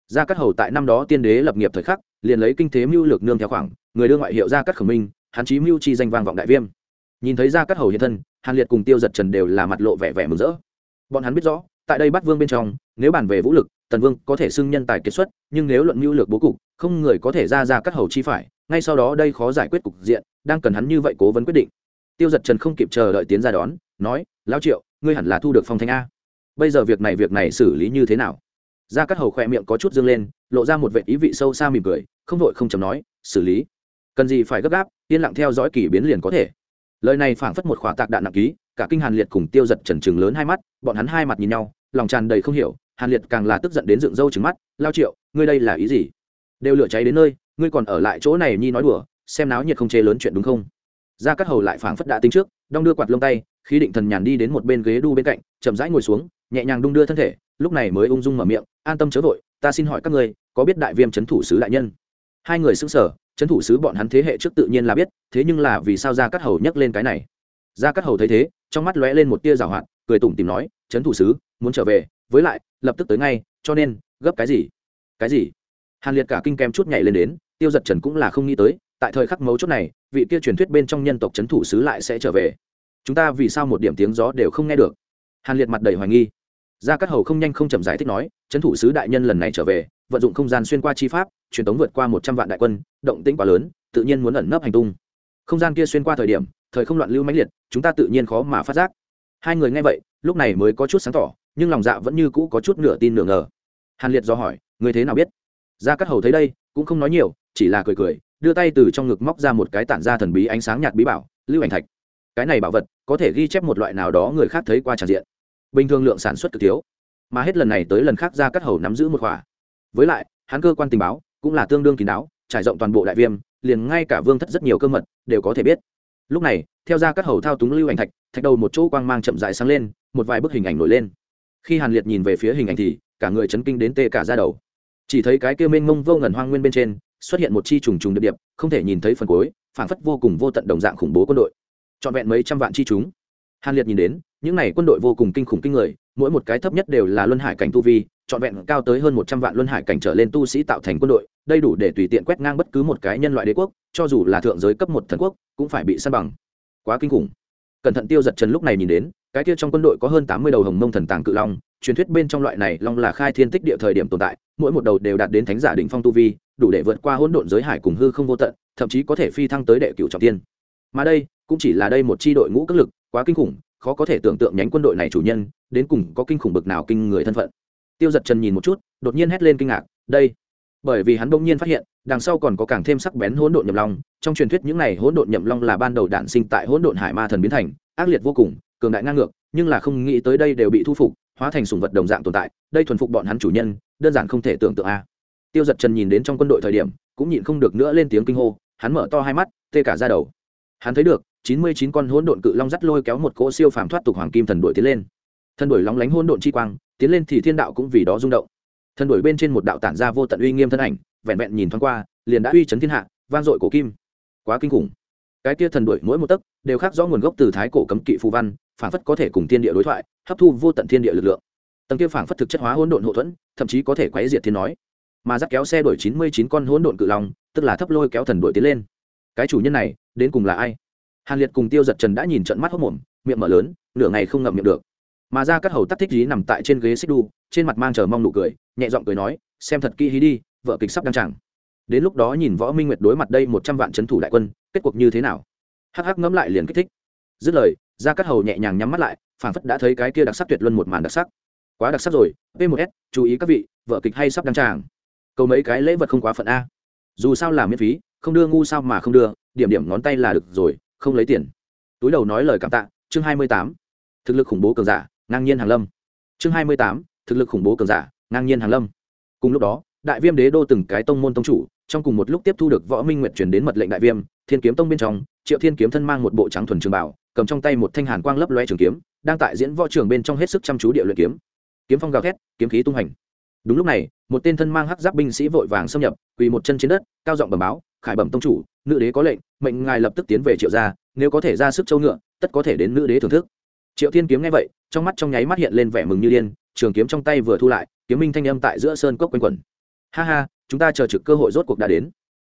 Gia cát hầu tại năm đó tiên đế lập nghiệp thời khắc, liền lấy kinh thế mưu lược nương theo khoảng, người đưa ngoại hiệu gia cát khẩu minh, hắn chí mưu chi danh vang vọng đại viêm. Nhìn thấy gia cát hầu hiện thân, hàn liệt cùng tiêu giật trần đều là mặt lộ vẻ vẻ mừng rỡ. Bọn hắn biết rõ, tại đây bắt vương bên trong, nếu bàn về vũ lực, tần vương có thể xưng nhân tài kiệt xuất, nhưng nếu luận mưu lược bố cục, không người có thể ra ra cát hầu chi phải, ngay sau đó đây khó giải quyết cục diện, đang cần hắn như vậy cố vấn quyết định tiêu giật trần không kịp chờ đợi tiến ra đón, nói, lão triệu, ngươi hẳn là thu được phong thanh a. Bây giờ việc này việc này xử lý như thế nào? Gia cát hầu khoe miệng có chút dương lên, lộ ra một vệ ý vị sâu xa mỉm cười, không vội không chầm nói, xử lý. Cần gì phải gấp gáp, yên lặng theo dõi kỳ biến liền có thể. Lời này phảng phất một khỏa tạc đạn nặng ký, cả kinh hàn liệt cùng tiêu giật trần trừng lớn hai mắt, bọn hắn hai mặt nhìn nhau, lòng tràn đầy không hiểu, hàn liệt càng là tức giận đến dựng râu trừng mắt lao triệu, ngươi đây là ý gì? Đều lửa cháy đến nơi, ngươi còn ở lại chỗ này nhi nói đùa, xem náo nhiệt không chê lớn chuyện đúng không? Gia cát hầu lại phảng phất đã tính trước, đong đưa quạt lông tay, khí định thần nhàn đi đến một bên ghế đu bên cạnh, chậm rãi ngồi xuống, nhẹ nhàng đung đưa thân thể, lúc này mới ung dung mở miệng, an tâm chớ vội, ta xin hỏi các ngươi, có biết đại viêm c thủ sứ đại nhân? Hai người xứng sở c thủ sứ bọn hắn thế hệ trước tự nhiên là biết, thế nhưng là vì sao gia cát hầu nhắc lên cái này? Gia cát hầu thấy thế, trong mắt lóe lên một tia rào hoạt, cười tủm tìm nói c thủ sứ, muốn trở về, với lại, lập tức tới ngay, cho nên, gấp cái gì? Cái gì? Hàn liệt cả kinh kem chút nhảy lên đến, tiêu giật trần cũng là không nghĩ tới, tại thời khắc mấu chốt này vị kia truyền thuyết bên trong nhân tộc c h ấ n thủ sứ lại sẽ trở về. Chúng ta vì sao một điểm tiếng gió đều không nghe được? Hàn liệt mặt đầy hoài nghi. Gia cát hầu không nhanh không chậm giải thích nói c h ấ n thủ sứ đại nhân lần này trở về, vận dụng không gian xuyên qua chi pháp, truyền tống vượt qua một trăm vạn đại quân, động tĩnh quá lớn, tự nhiên muốn ẩn nấp hành tung. Không gian kia xuyên qua thời điểm, thời không loạn lưu mãnh liệt, chúng ta tự nhiên khó mà phát giác. Hai người nghe vậy, lúc này mới có chút sáng tỏ, nhưng lòng dạ vẫn như cũ có chút nửa tin nửa ngờ. Hàn liệt do hỏi người thế nào biết? Gia cát hầu thấy đây, cũng không nói nhiều, chỉ là cười cười đưa tay từ trong ngực móc ra một cái tản ra thần bí ánh sáng nhạt bí bảo, lưu ảnh thạch. Cái này bảo vật có thể ghi chép một loại nào đó người khác thấy qua tràn diện. Bình thường lượng sản xuất cực thiếu, mà hết lần này tới lần khác ra cắt hầu nắm giữ một khỏa. Với lại, hắn cơ quan tình báo cũng là tương đương kín đáo, trải rộng toàn bộ đại viêm, liền ngay cả vương thất rất nhiều cơ mật đều có thể biết. Lúc này, theo ra cắt hầu thao túng lưu ảnh thạch thạch đầu một chỗ quang mang chậm dại sáng lên, một vài bức hình ảnh nổi lên. Khi hàn liệt nhìn về phía hình ảnh thì cả người chấn kinh đến tê cả ra đầu. Chỉ thấy cái kia mênh mông vô ngẩn hoang nguyên bên trên xuất hiện một chi trùng trùng điệp điệp, không thể nhìn thấy phần cuối phản phất vô cùng vô tận đồng dạng khủng bố quân đội. Trọn vẹn mấy trăm vạn chi chúng. Hàn liệt nhìn đến, những này quân đội vô cùng kinh khủng kinh người, mỗi một cái thấp nhất đều là luân hải cảnh tu vi, trọn vẹn cao tới hơn một trăm vạn luân hải cảnh trở lên tu sĩ tạo thành quân đội đây đủ để tùy tiện quét ngang bất cứ một cái nhân loại đế quốc, cho dù là thượng giới cấp một thần quốc, cũng phải bị săn bằng. Quá kinh khủng. Cẩn thận tiêu giật trần lúc này nhìn đến, cái kia trong quân đội có hơn tám mươi đầu hồng mông thần tàng cự long truyền thuyết bên trong loại này long là khai thiên tích địa thời điểm tồn tại, mỗi một đầu đều đạt đến thánh giả đỉnh phong tu vi, đủ để vượt qua hỗn độn giới hải cùng hư không vô tận, thậm chí có thể phi thăng tới đệ cửu trọng tiên mà đây, cũng chỉ là đây một chi đội ngũ cất lực, quá kinh khủng, khó có thể tưởng tượng nhánh quân đội này chủ nhân, đến cùng có kinh khủng bực nào kinh người thân phận. Tiêu giật trần nhìn một chút, đột nhiên hét lên kinh ngạc, đây! Bởi vì hắn bỗng nhiên phát hiện, đằng sau còn có càng thêm sắc bén hỗn độn nhậm long, trong truyền thuyết những này hỗn độn nhậm long là ban đầu đản sinh tại hỗn độn hải ma thần biến thành, ác liệt vô cùng, cường đại ngang ngược, nhưng là không nghĩ tới đây đều bị thu phục hóa thành sùng vật đồng dạng tồn tại, đây thuần phục bọn hắn chủ nhân, đơn giản không thể tưởng tượng a. Tiêu giật trần nhìn đến trong quân đội thời điểm, cũng nhịn không được nữa lên tiếng kinh hô, hắn mở to hai mắt, tê cả ra đầu. Hắn thấy được, chín mươi chín con hỗn độn cự long dắt lôi kéo một cỗ siêu phàm thoát tục hoàng kim thần đuổi tiến lên. Thân đuổi lóng lánh hỗn độn chi quang, tiến lên thì thiên đạo cũng vì đó rung động. Thân đuổi bên trên một đạo tản ra vô tận uy nghiêm thân ảnh, vẹn vẹn nhìn thoáng qua, liền đã uy chấn thiên hạ, vang dội cổ kim. Quá kinh khủng. Cái kia thần đuổi mỗi một tấc, đều khác rõ nguồn gốc từ thái cổ cấm kỵ phù văn phản phất có thể cùng thiên địa đối thoại, hấp thu vô tận thiên địa lực lượng. Tầng kia phản phất thực chất hóa hỗn độn hậu thuẫn, thậm chí có thể quấy diệt thiên nói. Mà dắt kéo xe đuổi chín mươi chín con hỗn độn cự long, tức là thấp lôi kéo thần đuổi tiến lên. Cái chủ nhân này, đến cùng là ai? Hàn liệt cùng tiêu giật trần đã nhìn trận mắt hốc mồm, miệng mở lớn, nửa ngày không ngậm miệng được. Mà ra các hầu tắc thích dí nằm tại trên ghế xích đu, trên mặt mang chờ mong nụ cười, nhẹ giọng cười nói, xem thật kỹ hí đi, vợ kịch sắp đăng chẳng đến lúc đó nhìn võ minh nguyệt đối mặt đây một trăm vạn c h ấ n thủ đại quân, kết cuộc như thế nào? Hắc hắc ngẫm lại liền kích thích. Dứt lời ra cắt hầu nhẹ nhàng nhắm mắt lại, phảng phất đã thấy cái kia đặc sắc tuyệt luân một màn đặc sắc. Quá đặc sắc rồi, p 1 s, chú ý các vị, vợ kịch hay sắp đăng tràng. Cầu mấy cái lễ vật không quá phận a. Dù sao là miễn phí, không đưa ngu sao mà không đưa, điểm điểm ngón tay là được rồi, không lấy tiền. Túi đầu nói lời cảm tạ, chương hai mươi tám. Thực lực khủng bố cường giả, ngang nhiên hàng lâm. Chương hai mươi tám, thực lực khủng bố cường giả, ngang nhiên hàng lâm. Cùng lúc đó, đại viêm đế đô từng cái tông môn tông chủ, trong cùng một lúc tiếp thu được võ minh nguyệt truyền đến mật lệnh đại viêm, thiên kiếm tông bên trong triệu thiên kiếm thân mang một bộ trắng thuần trường bảo cầm trong tay một thanh hàn quang lấp loe trường kiếm, đang tại diễn võ trường bên trong hết sức chăm chú địa luyện kiếm. Kiếm phong gào thét, kiếm khí tung hành. Đúng lúc này, một tên thân mang hắc giáp binh sĩ vội vàng xâm nhập, quỳ một chân trên đất, cao giọng bẩm báo, khải bẩm tông chủ, nữ đế có lệnh, mệnh ngài lập tức tiến về triệu gia, nếu có thể ra sức châu ngựa, tất có thể đến nữ đế thưởng thức. Triệu thiên kiếm nghe vậy, trong mắt trong nháy mắt hiện lên vẻ mừng như điên, trường kiếm trong tay vừa thu lại, kiếm minh thanh âm tại giữa sơn cốc quanh quẩn. Ha ha, chúng ta chờ trực cơ hội rốt cuộc đã đến.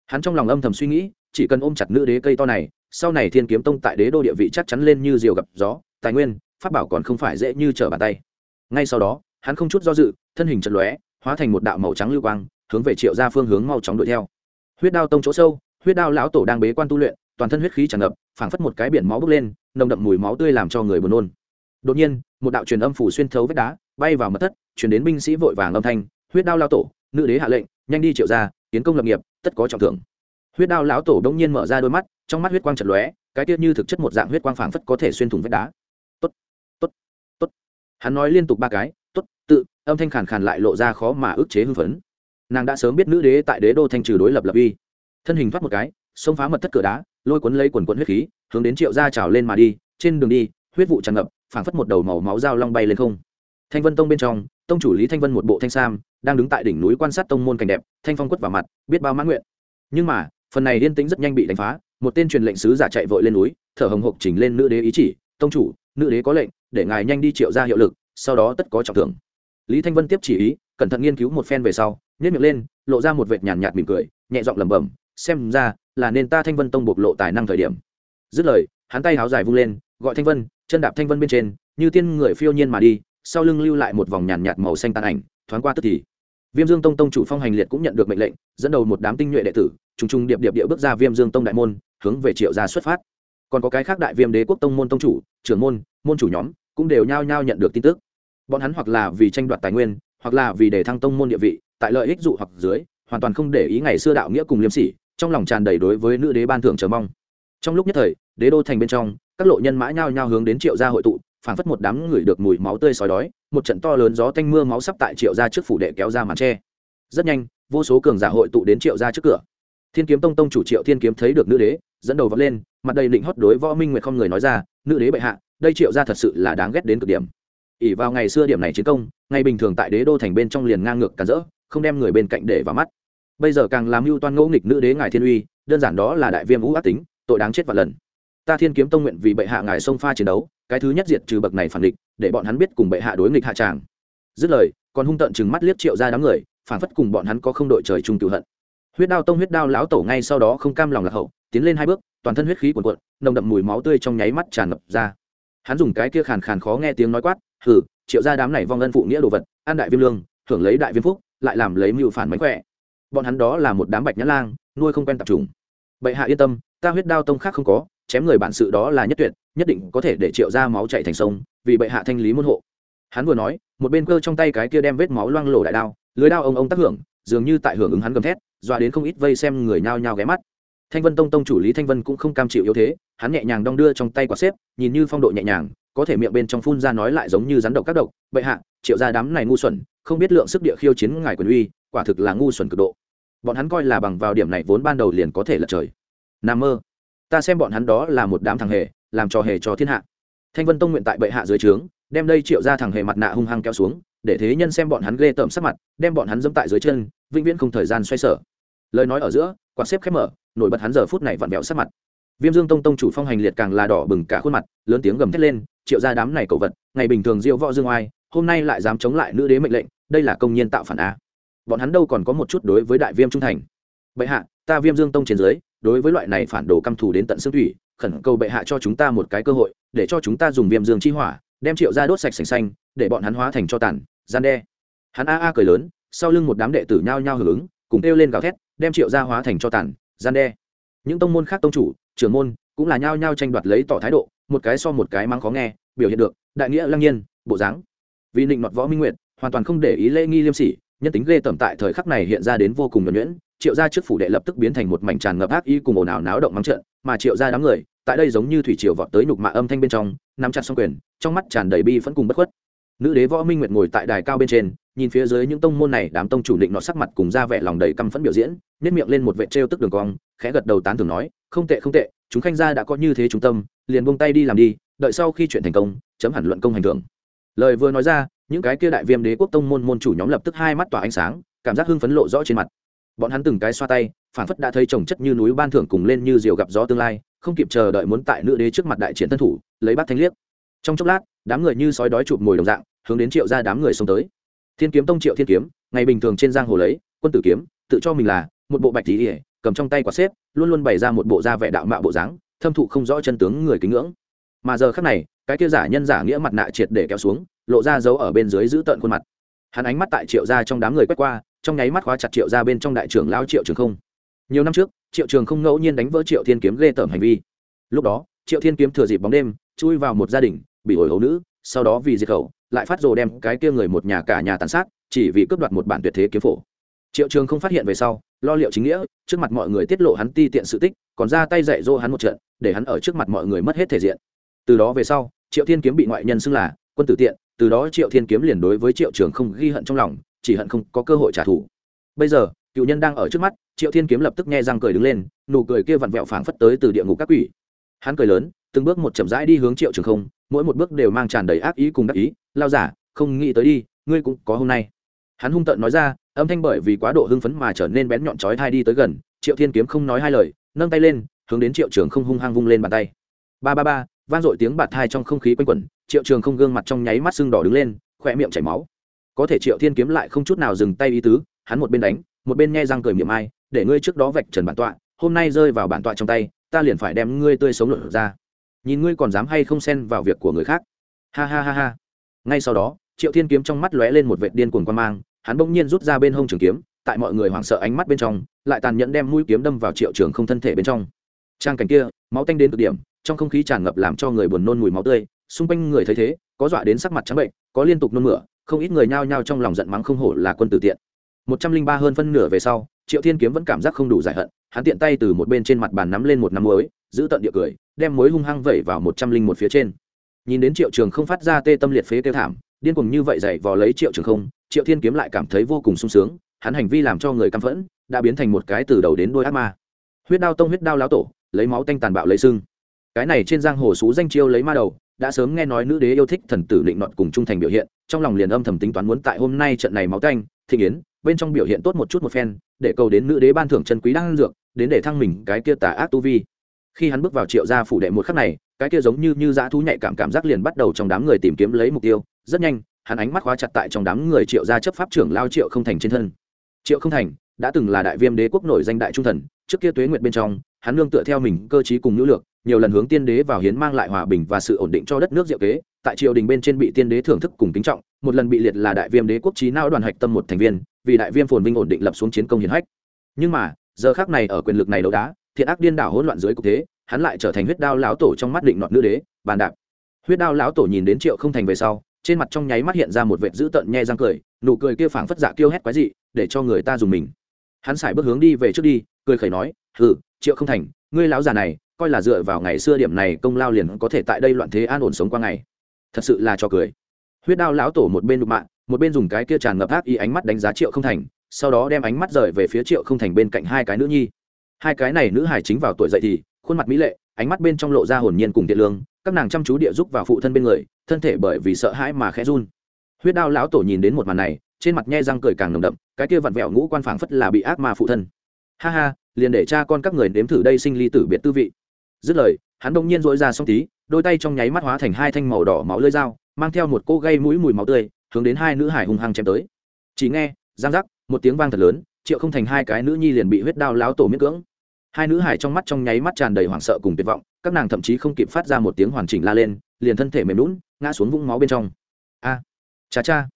Hắn trong lòng âm thầm suy nghĩ, chỉ cần ôm chặt nữ đế cây to này sau này thiên kiếm tông tại đế đô địa vị chắc chắn lên như diều gặp gió, tài nguyên, pháp bảo còn không phải dễ như trở bàn tay. Ngay sau đó, hắn không chút do dự, thân hình chật lóe, hóa thành một đạo màu trắng lưu quang, hướng về triệu ra phương hướng mau chóng đuổi theo. Huyết đao tông chỗ sâu, huyết đao lão tổ đang bế quan tu luyện, toàn thân huyết khí tràn ngập, phảng phất một cái biển máu bốc lên, nồng đậm mùi máu tươi làm cho người buồn nôn. Đột nhiên, một đạo truyền âm phủ xuyên thấu vách đá, bay vào mật thất chuyển đến binh sĩ vội vàng âm thanh, huyết đao lao tổ, nữ đế hạ lệnh, nhanh đi triệu ra tiến công lập nghiệp, tất có trọng thưởng huyết đao lão tổ đông nhiên mở ra đôi mắt, trong mắt huyết quang chật lóe, cái tiết như thực chất một dạng huyết quang phảng phất có thể xuyên thủng vách đá. Tốt tốt tốt. Hắn nói liên tục ba cái, tốt, tự, âm thanh khàn khàn lại lộ ra khó mà ức chế hưng phấn. Nàng đã sớm biết nữ đế tại đế đô thanh trừ đối lập lập uy. Thân hình thoát một cái, xông phá mật thất cửa đá, lôi cuốn lấy quần quận huyết khí, hướng đến triệu gia trào lên mà đi, trên đường đi, huyết vụ tràn ngập, phảng phất một đầu màu máu dao long bay lên không. Thanh vân tông bên trong, tông chủ lý thanh vân một bộ thanh sam, đang đứng tại đỉnh núi quan sát tông môn cảnh đẹp, thanh phong quất vào mặt, biết bao mãn nguyện. Nhưng mà phần này liên tĩnh rất nhanh bị đánh phá, một tên truyền lệnh sứ giả chạy vội lên núi, thở hồng hộc chỉnh lên nữ đế ý chỉ, tông chủ, nữ đế có lệnh, để ngài nhanh đi triệu ra hiệu lực, sau đó tất có trọng thưởng. Lý thanh vân tiếp chỉ ý, cẩn thận nghiên cứu một phen về sau nhét miệng lên, lộ ra một vệt nhàn nhạt mỉm cười, nhẹ giọng lẩm bẩm, xem ra là nên ta thanh vân tông bộc lộ tài năng thời điểm. Dứt lời, hắn tay háo dài vung lên, gọi thanh vân, chân đạp thanh vân bên trên, như tiên người phiêu nhiên mà đi, sau lưng lưu lại một vòng nhàn nhạt màu xanh tàn ảnh, thoáng qua tức thì. Viêm dương tông tông chủ phong hành liệt cũng nhận được mệnh lệnh, dẫn đầu một đám tinh nhuệ đệ tử trùng trùng điệp điệp địa bước ra viêm dương tông đại môn, hướng về triệu gia xuất phát. Còn có cái khác đại viêm đế quốc tông môn tông chủ, trưởng môn môn chủ nhóm, cũng đều nhao nhao nhận được tin tức. Bọn hắn hoặc là vì tranh đoạt tài nguyên, hoặc là vì để thăng tông môn địa vị, tại lợi ích dụ hoặc dưới, hoàn toàn không để ý ngày xưa đạo nghĩa cùng liêm sỉ, trong lòng tràn đầy đối với nữ đế ban thưởng chờ mong. Trong lúc nhất thời, đế đô thành bên trong, các lộ nhân mã nhao nhao hướng đến triệu gia hội tụ, phảng phất một đám người được mùi máu tươi sói đói, một trận to lớn gió tanh mưa máu sắp tại triệu gia trước phủ đệ kéo ra màn tre. Rất nhanh, vô số cường giả hội tụ đến triệu gia trước cửa thiên kiếm tông tông chủ triệu thiên kiếm thấy được nữ đế, dẫn đầu vọt lên, mặt đầy định hót đối võ minh nguyệt không người nói ra, nữ đế bệ hạ, đây triệu gia thật sự là đáng ghét đến cực điểm. Ỉ vào ngày xưa điểm này chiến công, ngày bình thường tại đế đô thành bên trong liền ngang ngược cản rỡ, không đem người bên cạnh để vào mắt. Bây giờ càng làm mưu toan ngẫu nghịch nữ đế ngài thiên uy, đơn giản đó là đại viêm vũ ác tính, tội đáng chết vạn lần. Ta thiên kiếm tông nguyện vì bệ hạ ngài sông pha chiến đấu, cái thứ nhất diệt trừ bậc này phản địch, để bọn hắn biết cùng bệ hạ đối nghịch hạ tràng. Dứt lời, còn hung tận chừng mắt liếc triệu ra đám người phản phất cùng bọn hắn có không đội trời chung cựu hận huyết đao tông huyết đao lão tổ ngay sau đó không cam lòng lạc hậu, tiến lên hai bước, toàn thân huyết khí cuồn cuộn, nồng đậm mùi máu tươi trong nháy mắt tràn ngập ra. Hắn dùng cái kia khàn khàn khó nghe tiếng nói quát hử triệu ra đám này vong ân phụ nghĩa đồ vật, an đại viêm lương hưởng lấy đại viêm phúc, lại làm lấy mưu phản mánh khỏe. Bọn hắn đó là một đám bạch nhã lang, nuôi không quen tập trung bệ hạ yên tâm, ta huyết đao tông khác không có, chém người bản sự đó là nhất tuyệt, nhất định có thể để triệu ra máu chạy thành sông, vì bệ hạ thanh lý môn hộ. Hắn vừa nói, một bên cơ trong tay cái kia đem vết máu loang lổ đại đao, lưới đao ông ông tác hưởng, dường như tại hưởng ứng hắn gầm thét dọa đến không ít vây xem người nhao nhao ghé mắt. Thanh vân tông tông chủ lý thanh vân cũng không cam chịu yếu thế, hắn nhẹ nhàng đong đưa trong tay quả xếp, nhìn như phong độ nhẹ nhàng, có thể miệng bên trong phun ra nói lại giống như rắn độc các độc. Bệ hạ, triệu ra đám này ngu xuẩn, không biết lượng sức địa khiêu chiến ngài quyền uy, quả thực là ngu xuẩn cực độ. Bọn hắn coi là bằng vào điểm này vốn ban đầu liền có thể lật trời. Nam mơ, ta xem bọn hắn đó là một đám thằng hề, làm trò hề cho thiên hạ. Thanh vân tông nguyện tại bệ hạ dưới trướng, đem đây triệu ra thằng hề mặt nạ hung hăng kéo xuống, để thế nhân xem bọn hắn ghê tởm sắc mặt, đem bọn hắn dẫm tại dưới chân, vĩnh viễn không thời gian xoay sở lời nói ở giữa, quạt xếp khép mở, nổi bật hắn giờ phút này vặn vẹo sát mặt. Viêm dương tông tông chủ phong hành liệt càng là đỏ bừng cả khuôn mặt, lớn tiếng gầm thét lên, triệu ra đám này cầu vật, ngày bình thường diêu võ dương oai, hôm nay lại dám chống lại nữ đế mệnh lệnh, đây là công nhân tạo phản á bọn hắn đâu còn có một chút đối với đại viêm trung thành. Bệ hạ, ta viêm dương tông trên dưới, đối với loại này phản đồ căm thù đến tận xương thủy, khẩn cầu bệ hạ cho chúng ta một cái cơ hội, để cho chúng ta dùng viêm dương chi hỏa, đem triệu ra đốt sạch sành xanh, để bọn hắn hóa thành cho tàn, gian đe. Hắn a a cười lớn, sau lưng một đám đệ tử nhao nhao hưởng ứng, cùng kêu lên gào thét đem triệu gia hóa thành cho tàn, gian đe. Những tông môn khác tông chủ, trưởng môn cũng là nhao nhao tranh đoạt lấy tỏ thái độ, một cái so một cái mang khó nghe, biểu hiện được đại nghĩa lăng nhiên, bộ dáng. Vì định nọt võ minh nguyệt, hoàn toàn không để ý lễ nghi liêm sỉ, nhân tính ghê tởm tại thời khắc này hiện ra đến vô cùng nhuẩn nhuyễn, triệu gia trước phủ đệ lập tức biến thành một mảnh tràn ngập ác y cùng ồn ào náo động mắng trận mà triệu gia đám người, tại đây giống như thủy triều vọt tới nhục mạ âm thanh bên trong, nắm chặt xong quyền, trong mắt tràn đầy bi phẫn cùng bất khuất. Nữ đế võ minh nguyệt ngồi tại đài cao bên trên nhìn phía dưới những tông môn này, đám tông chủ định nọ sắc mặt cùng ra vẻ lòng đầy căm phẫn biểu diễn nhét miệng lên một vệ trêu tức đường cong, khẽ gật đầu tán thường nói, không tệ không tệ, chúng khanh gia đã có như thế trung tâm, liền buông tay đi làm đi, đợi sau khi chuyện thành công, chấm hẳn luận công hành thưởng. Lời vừa nói ra, những cái kia đại viêm đế quốc tông môn môn chủ nhóm lập tức hai mắt tỏa ánh sáng, cảm giác hưng phấn lộ rõ trên mặt. Bọn hắn từng cái xoa tay phản phất đã thấy trồng chất như núi ban thưởng cùng lên như diều gặp gió tương lai, không kịp chờ đợi muốn tại nữ đế trước mặt đại triển thân thủ, lấy bát thanh liếc. Trong chốc lát, đám người như sói đói chụp ngồi đồng dạng, hướng đến triệu ra đám người xông tới thiên kiếm tông triệu thiên kiếm, ngày bình thường trên giang hồ lấy, quân tử kiếm, tự cho mình là một bộ bạch tí cầm trong tay quả xếp, luôn luôn bày ra một bộ da vẻ đạo mạo bộ dáng, thâm thụ không rõ chân tướng người kính ngưỡng. Mà giờ khác này, cái kia giả nhân giả nghĩa mặt nạ triệt để kéo xuống, lộ ra dấu ở bên dưới giữ tợn khuôn mặt. Hắn ánh mắt tại triệu ra trong đám người quét qua, trong nháy mắt khóa chặt triệu ra bên trong đại trưởng lao triệu trường không. Nhiều năm trước, triệu trường không ngẫu nhiên đánh vỡ triệu thiên kiếm ghê tởm hành vi. Lúc đó, triệu thiên kiếm thừa dịp bóng đêm, chui vào một gia đình, bị ổi hầu nữ, sau đó vì diệt khẩu lại phát rồ đem cái kia người một nhà cả nhà tàn sát, chỉ vì cướp đoạt một bản tuyệt thế kiếm phổ. Triệu trường không phát hiện về sau, lo liệu chính nghĩa, trước mặt mọi người tiết lộ hắn ti tiện sự tích, còn ra tay dạy dỗ hắn một trận, để hắn ở trước mặt mọi người mất hết thể diện. Từ đó về sau, triệu thiên kiếm bị ngoại nhân xưng là quân tử tiện, từ đó triệu thiên kiếm liền đối với triệu trường không ghi hận trong lòng, chỉ hận không có cơ hội trả thù. Bây giờ, cựu nhân đang ở trước mắt, triệu thiên kiếm lập tức nghe răng cười đứng lên, nụ cười kia vặn vẹo phảng phất tới từ địa ngục các quỷ. Hắn cười lớn từng bước một chậm rãi đi hướng triệu trường không, mỗi một bước đều mang tràn đầy ác ý cùng đắc ý, lao giả, không nghĩ tới đi, ngươi cũng có hôm nay. Hắn hung tợn nói ra, âm thanh bởi vì quá độ hưng phấn mà trở nên bén nhọn chói thai đi tới gần, triệu thiên kiếm không nói hai lời, nâng tay lên, hướng đến triệu trường không hung hăng vung lên bàn tay. Ba ba ba, vang dội tiếng bạt thai trong không khí quanh quẩn, triệu trường không gương mặt trong nháy mắt sưng đỏ đứng lên, khỏe miệng chảy máu. Có thể triệu thiên kiếm lại không chút nào dừng tay ý tứ, hắn một bên đánh, một bên nghe răng cười miệng ai, để ngươi trước đó vạch trần bản tọa, hôm nay rơi vào bản tọa trong tay, ta liền phải đem ngươi tươi sống lột ra nhìn ngươi còn dám hay không xen vào việc của người khác. Ha ha ha ha. Ngay sau đó, triệu thiên kiếm trong mắt lóe lên một vệt điên cuồng quan mang, hắn bỗng nhiên rút ra bên hông trường kiếm, tại mọi người hoảng sợ ánh mắt bên trong, lại tàn nhẫn đem mũi kiếm đâm vào triệu trường không thân thể bên trong. Trang cảnh kia, máu tanh đến cực điểm, trong không khí tràn ngập làm cho người buồn nôn mùi máu tươi, xung quanh người thấy thế, có dọa đến sắc mặt trắng bệnh, có liên tục nôn mửa, không ít người nhao nhao trong lòng giận mắng không hổ là quân tử tiện. Một trăm linh ba hơn phân nửa về sau, triệu thiên kiếm vẫn cảm giác không đủ giải hận hắn tiện tay từ một bên trên mặt bàn nắm lên một nắm muối giữ tận địa cười đem muối hung hăng vẩy vào một trăm linh một phía trên. Nhìn đến triệu trường không phát ra tê tâm liệt phế kêu thảm điên cuồng như vậy dậy vò lấy triệu trường không triệu thiên kiếm lại cảm thấy vô cùng sung sướng hắn hành vi làm cho người căm phẫn đã biến thành một cái từ đầu đến đôi ác ma. Huyết đao tông huyết đao láo tổ lấy máu tanh tàn bạo lấy xương, cái này trên giang hồ xú danh chiêu lấy ma đầu đã sớm nghe nói nữ đế yêu thích thần tử định nọt cùng trung thành biểu hiện trong lòng liền âm thầm tính toán muốn tại hôm nay trận này máu tanh thịnh yến bên trong biểu hiện tốt một chút một phen để cầu đến nữ đế ban thưởng chân quý đang dược đến để thăng mình cái kia tà ác tu vi. Khi hắn bước vào triệu gia phủ đệ một khắc này, cái kia giống như như dã thú nhạy cảm cảm giác liền bắt đầu trong đám người tìm kiếm lấy mục tiêu. Rất nhanh, hắn ánh mắt khóa chặt tại trong đám người triệu gia chấp pháp trưởng lao triệu không thành trên thân. Triệu không thành đã từng là đại viêm đế quốc nổi danh đại trung thần, trước kia tuế nguyệt bên trong, hắn nương tựa theo mình cơ chí cùng nữ lược, nhiều lần hướng tiên đế vào hiến mang lại hòa bình và sự ổn định cho đất nước diệu kế. Tại triều đình bên trên bị tiên đế thưởng thức cùng kính trọng, một lần bị liệt là đại viêm đế quốc trí não đoàn hạch tâm một thành viên, vì đại viêm phồn vinh ổn định lập xuống chiến công hiển hách. Nhưng mà giờ khác này ở quyền lực này đấu đá, thiện ác điên đảo hỗn loạn dưới cục thế, hắn lại trở thành huyết đao lão tổ trong mắt định nọt nữ đế, bàn đạp. Huyết đao lão tổ nhìn đến triệu không thành về sau, trên mặt trong nháy mắt hiện ra một vệt dữ tợn nhe răng cười, nụ cười kia phảng phất dạ kêu hét quái dị, để cho người ta dùng mình. Hắn xài bước hướng đi về trước đi, cười khẩy nói, hừ, triệu không thành, ngươi lão già này, coi là dựa vào ngày xưa điểm này công lao liền có thể tại đây loạn thế an ổn sống qua ngày. Thật sự là cho cười. Huyết đao lão tổ một bên đục mạng, một bên dùng cái kia tràn ngập ác ý ánh mắt đánh giá triệu không thành sau đó đem ánh mắt rời về phía triệu không thành bên cạnh hai cái nữ nhi. Hai cái này nữ hải chính vào tuổi dậy thì, khuôn mặt mỹ lệ, ánh mắt bên trong lộ ra hồn nhiên cùng tiện lương, các nàng chăm chú địa giúp vào phụ thân bên người, thân thể bởi vì sợ hãi mà khẽ run. Huyết đao lão tổ nhìn đến một màn này, trên mặt nhe răng cười càng nồng đậm, cái kia vặn vẹo ngũ quan phảng phất là bị ác mà phụ thân. Ha ha, liền để cha con các người nếm thử đây sinh ly tử biệt tư vị. Dứt lời, hắn đông nhiên dỗi ra xong tí, đôi tay trong nháy mắt hóa thành hai thanh màu đỏ máu lơi dao, mang theo một cô gây mũi mùi máu tươi, hướng đến hai nữ hải hung hăng chém tới. Chỉ nghe, giang giác một tiếng vang thật lớn, triệu không thành hai cái nữ nhi liền bị huyết đao láo tổ miễn cưỡng. Hai nữ hải trong mắt trong nháy mắt tràn đầy hoảng sợ cùng tuyệt vọng, các nàng thậm chí không kịp phát ra một tiếng hoàn chỉnh la lên, liền thân thể mềm lún ngã xuống vũng máu bên trong. A, cha cha,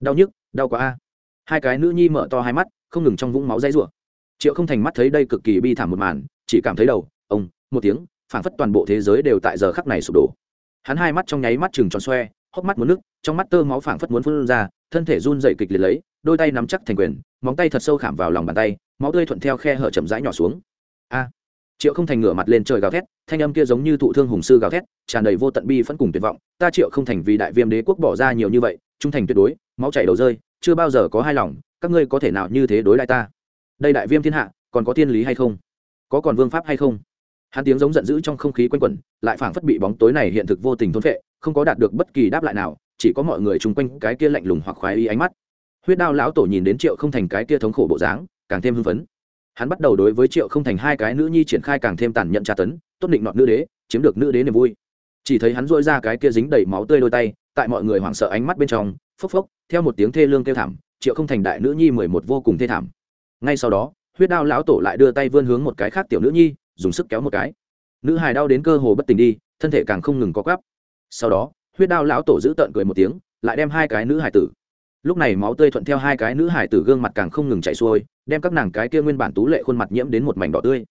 đau nhức, đau quá a. Hai cái nữ nhi mở to hai mắt, không ngừng trong vũng máu dãy rủa. Triệu không thành mắt thấy đây cực kỳ bi thảm một màn, chỉ cảm thấy đầu, ông, một tiếng phảng phất toàn bộ thế giới đều tại giờ khắc này sụp đổ. Hắn hai mắt trong nháy mắt chừng tròn xoe, hốc mắt muốn nước trong mắt tơ máu phảng phất muốn phun ra, thân thể run dậy kịch liệt lấy đôi tay nắm chắc thành quyền, móng tay thật sâu khảm vào lòng bàn tay, máu tươi thuận theo khe hở chậm rãi nhỏ xuống. A! Triệu không thành ngửa mặt lên trời gào thét, thanh âm kia giống như thụ thương hùng sư gào thét, tràn đầy vô tận bi phẫn cùng tuyệt vọng. Ta triệu không thành vì đại viêm đế quốc bỏ ra nhiều như vậy, trung thành tuyệt đối, máu chảy đầu rơi, chưa bao giờ có hai lòng, các ngươi có thể nào như thế đối lại ta? Đây đại viêm thiên hạ, còn có thiên lý hay không? Có còn vương pháp hay không? Hắn tiếng giống giận dữ trong không khí quanh quẩn, lại phảng phất bị bóng tối này hiện thực vô tình thôn vệ không có đạt được bất kỳ đáp lại nào, chỉ có mọi người chung quanh cái kia lạnh lùng hoặc khoái ý ánh mắt huyết đao lão tổ nhìn đến triệu không thành cái kia thống khổ bộ dáng, càng thêm hưng phấn. Hắn bắt đầu đối với triệu không thành hai cái nữ nhi triển khai càng thêm tàn nhẫn tra tấn, tốt định nọt nữ đế, chiếm được nữ đế niềm vui. Chỉ thấy hắn dỗi ra cái kia dính đầy máu tươi đôi tay, tại mọi người hoảng sợ ánh mắt bên trong, phốc phốc, theo một tiếng thê lương kêu thảm, triệu không thành đại nữ nhi mười một vô cùng thê thảm. Ngay sau đó, huyết đao lão tổ lại đưa tay vươn hướng một cái khác tiểu nữ nhi, dùng sức kéo một cái. Nữ hài đau đến cơ hồ bất tỉnh đi, thân thể càng không ngừng có gắp sau đó, huyết đao lão tổ giữ tợn cười một tiếng, lại đem hai cái nữ hài tử lúc này máu tươi thuận theo hai cái nữ hải tử gương mặt càng không ngừng chạy xuôi, đem các nàng cái kia nguyên bản tú lệ khuôn mặt nhiễm đến một mảnh đỏ tươi.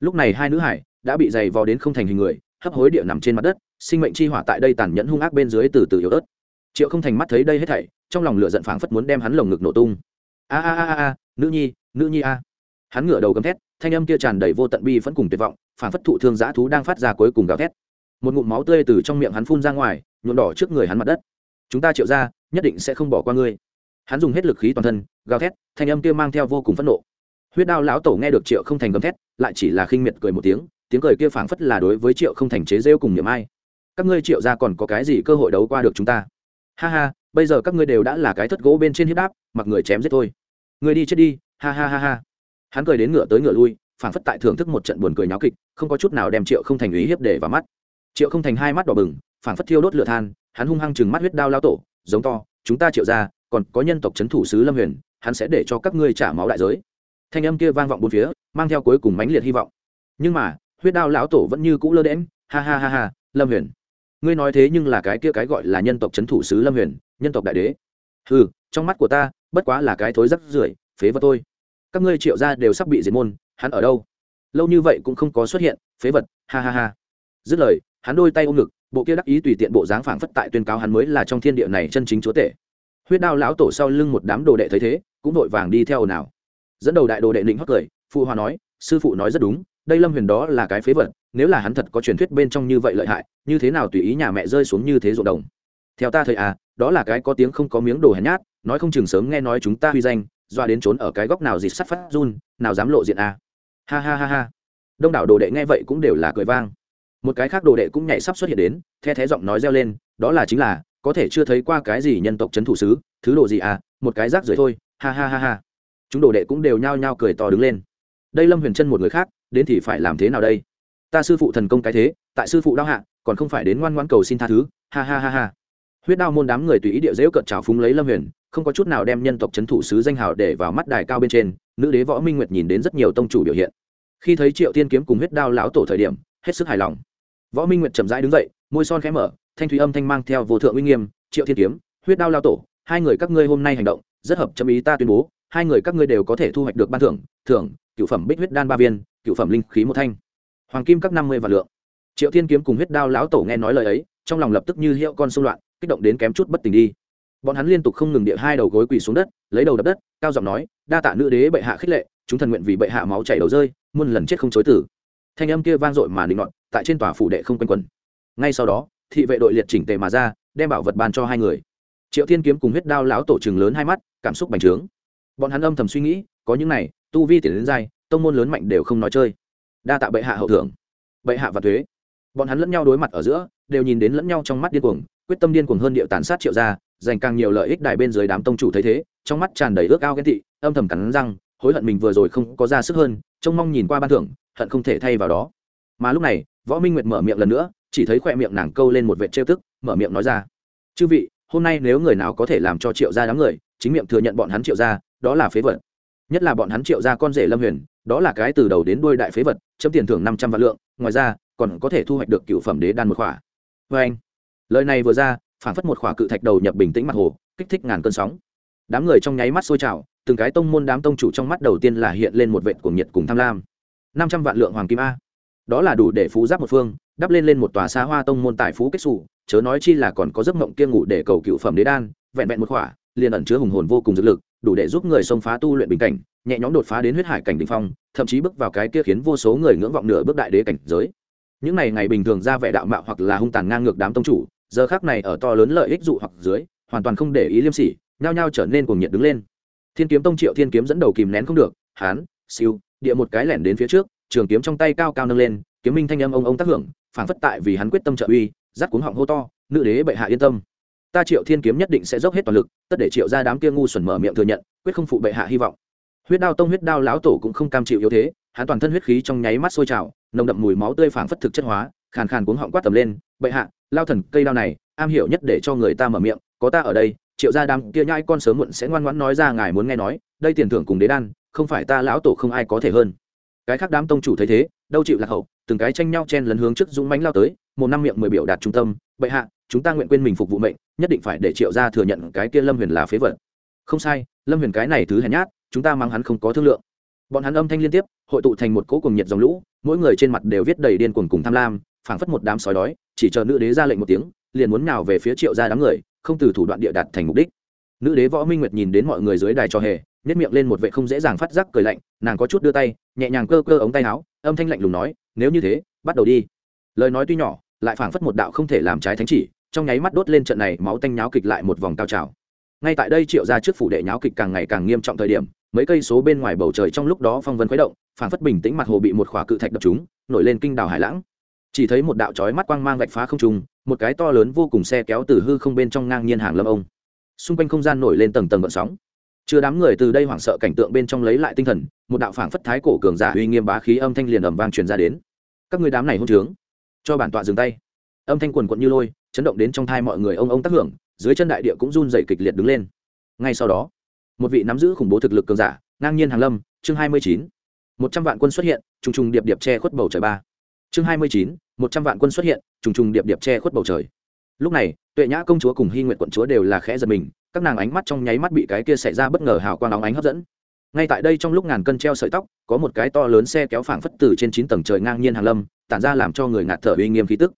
Lúc này hai nữ hải đã bị dày vò đến không thành hình người, hấp hối địa nằm trên mặt đất, sinh mệnh chi hỏa tại đây tàn nhẫn hung ác bên dưới từ từ yếu ớt. Triệu không thành mắt thấy đây hết thảy, trong lòng lửa giận phảng phất muốn đem hắn lồng ngực nổ tung. A a a a nữ nhi nữ nhi a. Hắn ngửa đầu gầm thét, thanh âm kia tràn đầy vô tận bi vẫn cùng tuyệt vọng, phảng phất thụ thương giã thú đang phát ra cuối cùng gào thét. Một ngụm máu tươi từ trong miệng hắn phun ra ngoài, nhuộm đỏ trước người hắn mặt đất chúng ta triệu ra, nhất định sẽ không bỏ qua ngươi. Hắn dùng hết lực khí toàn thân, gào thét, thanh âm kia mang theo vô cùng phẫn nộ. Huyết đao lão tổ nghe được triệu không thành gầm thét, lại chỉ là khinh miệt cười một tiếng tiếng cười kia phảng phất là đối với triệu không thành chế rêu cùng niệm ai. Các ngươi triệu ra còn có cái gì cơ hội đấu qua được chúng ta? Ha ha, bây giờ các ngươi đều đã là cái thất gỗ bên trên hiếp đáp, mặc người chém giết thôi. Người đi chết đi, ha ha ha ha. Hắn cười đến ngựa tới ngựa lui, phảng phất tại thưởng thức một trận buồn cười nháo kịch, không có chút nào đem triệu không thành ý hiếp để vào mắt. Triệu không thành hai mắt đỏ bừng, phảng phất thiêu đốt lửa than hắn hung hăng chừng mắt huyết đao lao tổ, giống to, chúng ta triệu ra còn có nhân tộc c h ấ n thủ sứ lâm huyền, hắn sẽ để cho các ngươi trả máu đại giới. Thanh âm kia vang vọng bốn phía, mang theo cuối cùng mãnh liệt hy vọng. Nhưng mà, huyết đao lão tổ vẫn như cũ lơ đễm ha ha ha ha, lâm huyền, ngươi nói thế nhưng là cái kia cái gọi là nhân tộc c h ấ n thủ sứ lâm huyền, nhân tộc đại đế. Ừ trong mắt của ta, bất quá là cái thối rắc rưởi, phế vật tôi các ngươi triệu ra đều sắp bị diệt môn, hắn ở đâu? Lâu như vậy cũng không có xuất hiện, phế vật, ha ha ha. Dứt lời, hắn đôi tay ôm ngực bộ kia đắc ý tùy tiện bộ dáng phảng phất tại tuyên cáo hắn mới là trong thiên địa này chân chính chúa tể. Huyết đao lão tổ sau lưng một đám đồ đệ thấy thế, cũng vội vàng đi theo ồn ào. Dẫn đầu đại đồ đệ định hót cười, phụ hòa nói, sư phụ nói rất đúng, đây lâm huyền đó là cái phế vật, nếu là hắn thật có truyền thuyết bên trong như vậy lợi hại, như thế nào tùy ý nhà mẹ rơi xuống như thế ruộng đồng? Theo ta thấy à đó là cái có tiếng không có miếng đồ hèn nhát, nói không chừng sớm nghe nói chúng ta huy danh, doa đến trốn ở cái góc nào dịt sắt phát run, nào dám lộ diện à. ha ha ha ha. Đông đảo đồ đệ nghe vậy cũng đều là cười vang một cái khác đồ đệ cũng nhảy sắp xuất hiện đến, the thé giọng nói reo lên, đó là chính là, có thể chưa thấy qua cái gì nhân tộc c h ấ n thủ sứ, thứ đồ gì à một cái rác rưởi thôi, ha ha ha ha. Chúng đồ đệ cũng đều nhao nhao cười to đứng lên. Đây lâm huyền chân một người khác, đến thì phải làm thế nào đây? Ta sư phụ thần công cái thế, tại sư phụ đao hạ, còn không phải đến ngoan ngoan cầu xin tha thứ, ha ha ha ha. Huyết đao môn đám người tùy ý địa dễu cận trào phúng lấy lâm huyền, không có chút nào đem nhân tộc c h ấ n thủ sứ danh hào để vào mắt đài cao bên trên, nữ đế võ minh nguyệt nhìn đến rất nhiều tông chủ biểu hiện. Khi thấy triệu tiên kiếm cùng huyết đao lão tổ thời điểm, hết sức hài lòng võ minh nguyệt chậm rãi đứng dậy, môi son khẽ mở, thanh thủy âm thanh mang theo vô thượng uy nghiêm, triệu thiên kiếm, huyết đao lao tổ, hai người các ngươi hôm nay hành động, rất hợp chấm ý ta tuyên bố, hai người các ngươi đều có thể thu hoạch được ban thưởng thưởng, cựu phẩm bích huyết đan ba viên, cựu phẩm linh khí một thanh. Hoàng kim các năm mươi vạn lượng. Triệu thiên kiếm cùng huyết đao lão tổ nghe nói lời ấy, trong lòng lập tức như hiệu con xung loạn, kích động đến kém chút bất tỉnh đi. Bọn hắn liên tục không ngừng địa hai đầu gối quỳ xuống đất, lấy đầu đập đất, cao giọng nói, đa tạ nữ đế bệ hạ khích lệ, chúng thần nguyện vì bệ hạ máu chảy đầu rơi, muôn lần chết không chối tử thanh âm kia vang dội mà định luận tại trên tòa phủ đệ không quanh quẩn. Ngay sau đó, thị vệ đội liệt chỉnh tề mà ra, đem bảo vật bàn cho hai người. Triệu thiên kiếm cùng huyết đao lão tổ trừng lớn hai mắt, cảm xúc bành trướng. Bọn hắn âm thầm suy nghĩ, có những này, tu vi tiền đến dai, tông môn lớn mạnh đều không nói chơi. Đa tạ bệ hạ hậu thưởng bệ hạ và thuế. Bọn hắn lẫn nhau đối mặt ở giữa, đều nhìn đến lẫn nhau trong mắt điên cuồng, quyết tâm điên cuồng hơn điệu tàn sát triệu gia dành càng nhiều lợi ích đài bên dưới đám tông chủ thấy thế, trong mắt tràn đầy ước ao ghen thị âm thầm cắn răng, hối hận mình vừa rồi không có ra sức hơn, trông mong nhìn qua ban thưởng hận không thể thay vào đó. Mà lúc này, võ minh nguyệt mở miệng lần nữa, chỉ thấy khoe miệng nàng câu lên một vệ trêu tức, mở miệng nói ra. Chư vị, hôm nay nếu người nào có thể làm cho triệu gia đám người, chính miệng thừa nhận bọn hắn triệu gia, đó là phế vật. Nhất là bọn hắn triệu gia con rể lâm huyền, đó là cái từ đầu đến đuôi đại phế vật, chấm tiền thưởng năm trăm vạn lượng, ngoài ra, còn có thể thu hoạch được cựu phẩm đế đan một khỏa. Vê anh, lời này vừa ra phản phất một khỏa cự thạch đầu nhập bình tĩnh mặt hồ, kích thích ngàn cơn sóng. Đám người trong nháy mắt sôi trào, từng cái tông môn đám tông chủ trong mắt đầu tiên là hiện lên một vệ cuồng nhiệt cùng tham lam năm trăm vạn lượng hoàng kim a. Đó là đủ để phú giáp một phương, đắp lên lên một tòa xa hoa tông môn tài phú kết xù chớ nói chi là còn có giấc mộng kia ngủ để cầu cựu phẩm đế đan, vẹn vẹn một khỏa, liền ẩn chứa hùng hồn vô cùng dược lực, đủ để giúp người xông phá tu luyện bình cảnh, nhẹ nhõm đột phá đến huyết hải cảnh đ phong, thậm chí bước vào cái kia khiến vô số người ngưỡng vọng nửa bước đại đế cảnh giới. Những này ngày bình thường ra vẻ đạo mạo hoặc là hung tàn ngang ngược đám tông chủ, giờ khác này ở to lớn lợi ích dụ hoặc dưới, hoàn toàn không để ý liêm sỉ, nhao nhao trở nên cuồng nhiệt đứng lên. Thiên kiếm tông triệu thiên kiếm dẫn đầu kìm nén không được, hán, siêu địa một cái lẻn đến phía trước, trường kiếm trong tay cao cao nâng lên, kiếm minh thanh âm ông ông tác hưởng, phảng phất tại vì hắn quyết tâm trợ uy giắt cuống họng hô to, nữ đế bệ hạ yên tâm. Ta triệu thiên kiếm nhất định sẽ dốc hết toàn lực, tất để triệu ra đám kia ngu xuẩn mở miệng thừa nhận, quyết không phụ bệ hạ hy vọng. Huyết đao tông huyết đao lão tổ cũng không cam chịu yếu thế, hắn toàn thân huyết khí trong nháy mắt sôi trào, nồng đậm mùi máu tươi phảng phất thực chất hóa, khàn khàn cuống họng quát tầm lên, bệ hạ, lao thần, cây đao này, am hiểu nhất để cho người ta mở miệng, có ta ở đây, triệu gia đám kia nhai con sớm muộn sẽ ngoan ngoãn nói ra ngài muốn nghe nói, đây tiền thưởng cùng đế đan không phải ta lão tổ không ai có thể hơn. Cái khác đám tông chủ thấy thế, đâu chịu lạc hậu, từng cái tranh nhau chen lấn hướng trước dũng mánh lao tới, một năm miệng mười biểu đạt trung tâm, bệ hạ, chúng ta nguyện quên mình phục vụ mệnh, nhất định phải để triệu gia thừa nhận cái kia lâm huyền là phế vật. Không sai, lâm huyền cái này thứ hèn nhát, chúng ta mang hắn không có thương lượng. Bọn hắn âm thanh liên tiếp, hội tụ thành một cỗ cùng nhiệt dòng lũ, mỗi người trên mặt đều viết đầy điên cuồng cùng tham lam, phảng phất một đám sói đói, chỉ chờ nữ đế ra lệnh một tiếng, liền muốn nào về phía triệu gia đám người, không từ thủ đoạn địa đạt thành mục đích. Nữ đế võ minh nguyệt nhìn đến mọi người dưới đài cho hề nhét miệng lên một vệ không dễ dàng phát giác cười lạnh, nàng có chút đưa tay, nhẹ nhàng cơ cơ ống tay áo, âm thanh lạnh lùng nói, nếu như thế, bắt đầu đi. Lời nói tuy nhỏ, lại phảng phất một đạo không thể làm trái thánh chỉ, trong nháy mắt đốt lên trận này máu tanh nháo kịch lại một vòng cao trào. Ngay tại đây triệu ra trước phủ đệ nháo kịch càng ngày càng nghiêm trọng thời điểm, mấy cây số bên ngoài bầu trời trong lúc đó phong vân khuấy động, phảng phất bình tĩnh mặt hồ bị một khỏa cự thạch đập chúng nổi lên kinh đảo hải lãng. Chỉ thấy một đạo chói mắt quang mang vạch phá không trung, một cái to lớn vô cùng xe kéo từ hư không bên trong ngang nhiên hàng lâm ông. Xung quanh không gian nổi lên tầng tầng gợn sóng chưa đám người từ đây hoảng sợ cảnh tượng bên trong lấy lại tinh thần, một đạo phảng phất thái cổ cường giả uy nghiêm bá khí âm thanh liền ầm vang truyền ra đến. Các người đám này hôn trướng, cho bản tọa dừng tay. Âm thanh quần quận như lôi, chấn động đến trong thai mọi người ông ông tác hưởng, dưới chân đại địa cũng run dày kịch liệt đứng lên. Ngay sau đó, một vị nắm giữ khủng bố thực lực cường giả, ngang nhiên hàng lâm, chương hai mươi chín. Một trăm vạn quân xuất hiện, trùng trùng điệp điệp che khuất bầu trời ba. Chương hai mươi chín, một trăm vạn quân xuất hiện, trùng trùng điệp điệp che khuất bầu trời. Lúc này, tuệ nhã công chúa cùng hy nguyện quận chúa đều là khẽ giật mình các nàng ánh mắt trong nháy mắt bị cái kia xảy ra bất ngờ hào quang óng ánh hấp dẫn. Ngay tại đây trong lúc ngàn cân treo sợi tóc, có một cái to lớn xe kéo phảng phất từ trên chín tầng trời ngang nhiên hàng lâm, tản ra làm cho người ngạt thở uy nghiêm khí tức.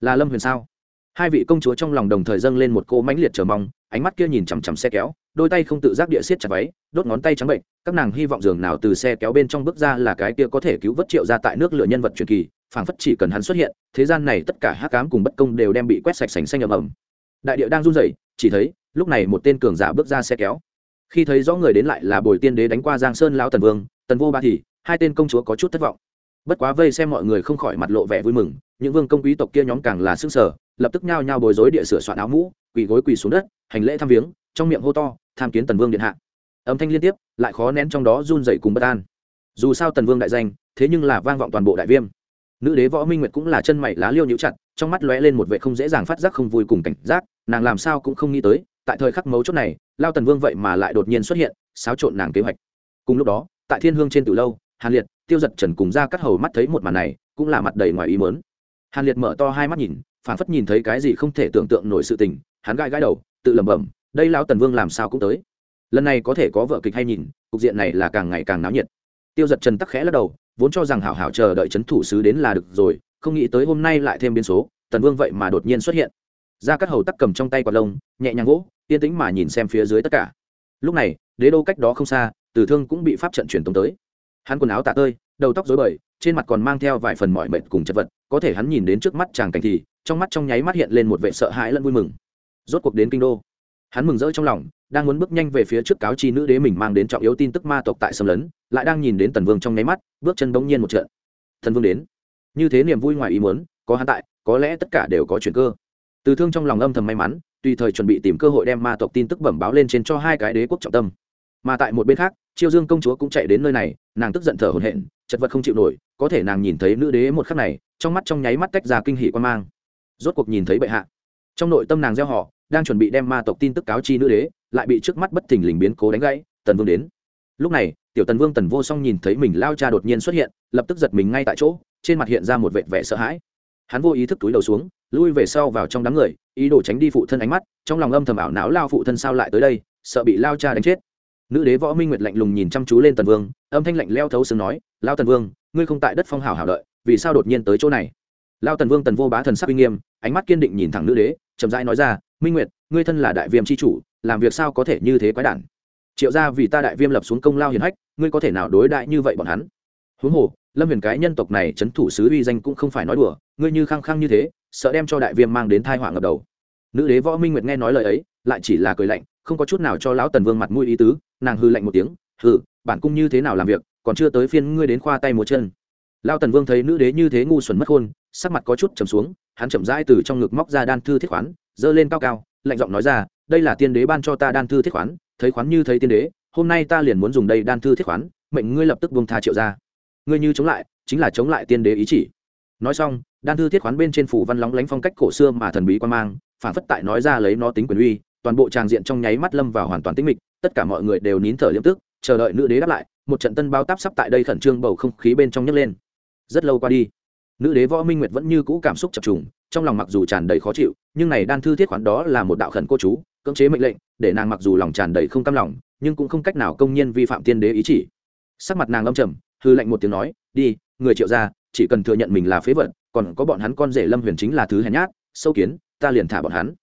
Là lâm huyền sao? Hai vị công chúa trong lòng đồng thời dâng lên một cô mãnh liệt chờ mong, ánh mắt kia nhìn chằm chằm xe kéo, đôi tay không tự giác địa siết chặt váy, đốt ngón tay trắng bệnh, các nàng hy vọng giường nào từ xe kéo bên trong bước ra là cái kia có thể cứu vớt triệu ra tại nước lửa nhân vật truyền kỳ, phảng phất chỉ cần hắn xuất hiện, thế gian này tất cả hắc cám cùng bất công đều đem bị quét sạch sành xanh ầm ầm. Đại địa đang run rẩy, chỉ thấy lúc này một tên cường giả bước ra xe kéo. Khi thấy rõ người đến lại là bồi tiên đế đánh qua giang sơn lão tần vương, tần vô ba thì, hai tên công chúa có chút thất vọng. Bất quá vây xem mọi người không khỏi mặt lộ vẻ vui mừng, những vương công quý tộc kia nhóm càng là sức sở lập tức nhao nhao bồi dối địa sửa soạn áo mũ, quỳ gối quỳ xuống đất, hành lễ thăm viếng, trong miệng hô to, tham kiến tần vương điện hạ. Âm thanh liên tiếp, lại khó nén trong đó run dậy cùng bất an. Dù sao tần vương đại danh, thế nhưng là vang vọng toàn bộ đại viêm. Nữ đế võ minh nguyệt cũng là chân mày lá liêu nhũ chặt, trong mắt lóe lên một vệ không dễ dàng phát giác không vui cùng cảnh giác, nàng làm sao cũng không nghĩ tới tại thời khắc mấu chốt này, lao tần vương vậy mà lại đột nhiên xuất hiện, xáo trộn nàng kế hoạch. Cùng lúc đó, tại thiên hương trên từ lâu, hàn liệt, tiêu giật trần cùng ra cắt hầu mắt thấy một màn này, cũng là mặt đầy ngoài ý mớn hàn liệt mở to hai mắt nhìn phản phất nhìn thấy cái gì không thể tưởng tượng nổi sự tình, hắn gãi gãi đầu, tự lẩm bẩm, đây lao tần vương làm sao cũng tới. Lần này có thể có vợ kịch hay nhìn, cục diện này là càng ngày càng náo nhiệt. Tiêu giật trần tắc khẽ lắc đầu, vốn cho rằng hảo hảo chờ đợi c h ấ n thủ sứ đến là được rồi, không nghĩ tới hôm nay lại thêm biến số, tần vương vậy mà đột nhiên xuất hiện. Ra các hầu tắc cầm trong tay quả lông, nhẹ nhàng gỗ yên tĩnh mà nhìn xem phía dưới tất cả. Lúc này, đế đô cách đó không xa tử thương cũng bị pháp trận truyền tống tới. Hắn quần áo tạ tơi, đầu tóc dối bời, trên mặt còn mang theo vài phần mọi mệt cùng chật vật, có thể hắn nhìn đến trước mắt chàng cảnh thì, trong mắt trong nháy mắt hiện lên một vệ sợ hãi lẫn vui mừng. Rốt cuộc đến kinh đô. Hắn mừng rỡ trong lòng, đang muốn bước nhanh về phía trước cáo chi nữ đế mình mang đến trọng yếu tin tức ma tộc tại xâm lấn, lại đang nhìn đến tần vương trong nháy mắt, bước chân bỗng nhiên một trận thần vương đến. Như thế niềm vui ngoài ý muốn, có hắn tại, có lẽ tất cả đều có chuyện cơ. Từ thương trong lòng âm thầm may mắn tùy thời chuẩn bị tìm cơ hội đem ma tộc tin tức bẩm báo lên trên cho hai cái đế quốc trọng tâm. Mà tại một bên khác, chiêu dương công chúa cũng chạy đến nơi này, nàng tức giận thở hổn hển, chật vật không chịu nổi, có thể nàng nhìn thấy nữ đế một khắc này, trong mắt trong nháy mắt tách ra kinh hỷ quan mang. Rốt cuộc nhìn thấy bệ hạ. Trong nội tâm nàng gieo họ, đang chuẩn bị đem ma tộc tin tức cáo chi nữ đế, lại bị trước mắt bất thình lình biến cố đánh gãy, tần vương đến. Lúc này, tiểu tần vương tần vô song nhìn thấy mình lao cha đột nhiên xuất hiện, lập tức giật mình ngay tại chỗ, trên mặt hiện ra một vệt vẻ sợ hãi. Hắn vô ý thức túi đầu xuống lui về sau vào trong đám người, ý đồ tránh đi phụ thân ánh mắt, trong lòng âm thầm ảo não lao phụ thân sao lại tới đây, sợ bị lao cha đánh chết. Nữ đế võ minh nguyệt lạnh lùng nhìn chăm chú lên tần vương, âm thanh lạnh leo thấu xương nói, lao tần vương, ngươi không tại đất phong hào hảo đợi, vì sao đột nhiên tới chỗ này? Lao tần vương tần vô bá thần sắc uy nghiêm, ánh mắt kiên định nhìn thẳng nữ đế, chậm rãi nói ra, minh nguyệt, ngươi thân là đại viêm tri chủ, làm việc sao có thể như thế quái đản? Triệu ra vì ta đại viêm lập xuống công lao hiền hách, ngươi có thể nào đối đại như vậy bọn hắn? Huống hồ lâm huyền cái nhân tộc này c h ấ n thủ sứ uy danh cũng không phải nói đùa, ngươi như khăng khăng như thế, sợ đem cho đại viêm mang đến thai họa ngập đầu. Nữ đế võ minh nguyệt nghe nói lời ấy, lại chỉ là cười lạnh, không có chút nào cho lão tần vương mặt mũi ý tứ, nàng hư lạnh một tiếng, hừ, bản cung như thế nào làm việc, còn chưa tới phiên ngươi đến khoa tay một chân. Lao tần vương thấy nữ đế như thế ngu xuẩn mất khôn sắc mặt có chút trầm xuống, hắn chậm rãi từ trong ngực móc ra đan thư thiết khoán, giơ lên cao cao, lạnh giọng nói ra, đây là tiên đế ban cho ta đan thư thiết khoán, thấy khoán như thấy tiên đế, hôm nay ta liền muốn dùng đây đan thư thiết khoán, mệnh ngươi lập tức buông tha triệu ra ngươi như chống lại, chính là chống lại tiên đế ý chỉ. Nói xong, đan thư thiết khoán bên trên phủ văn lóng lánh phong cách cổ xưa mà thần bí quan mang, phản phất tại nói ra lấy nó tính quyền uy, toàn bộ tràng diện trong nháy mắt lâm vào hoàn toàn tĩnh mịch, tất cả mọi người đều nín thở liêm tức, chờ đợi nữ đế đáp lại, một trận tân bao táp sắp tại đây khẩn trương bầu không khí bên trong nhấc lên. Rất lâu qua đi, nữ đế võ minh nguyệt vẫn như cũ cảm xúc chập trùng, trong lòng mặc dù tràn đầy khó chịu, nhưng này đan thư thiết khoán đó là một đạo khẩn cô chú, cưỡng chế mệnh lệnh, để nàng mặc dù lòng tràn đầy không cam lòng, nhưng cũng không cách nào công nhiên vi phạm tiên đế ý chỉ. Sắc mặt nàng lâm trầm hư lệnh một tiếng nói, đi, người triệu ra chỉ cần thừa nhận mình là phế vật, còn có bọn hắn con rể lâm huyền chính là thứ hèn nhát, sâu kiến, ta liền thả bọn hắn.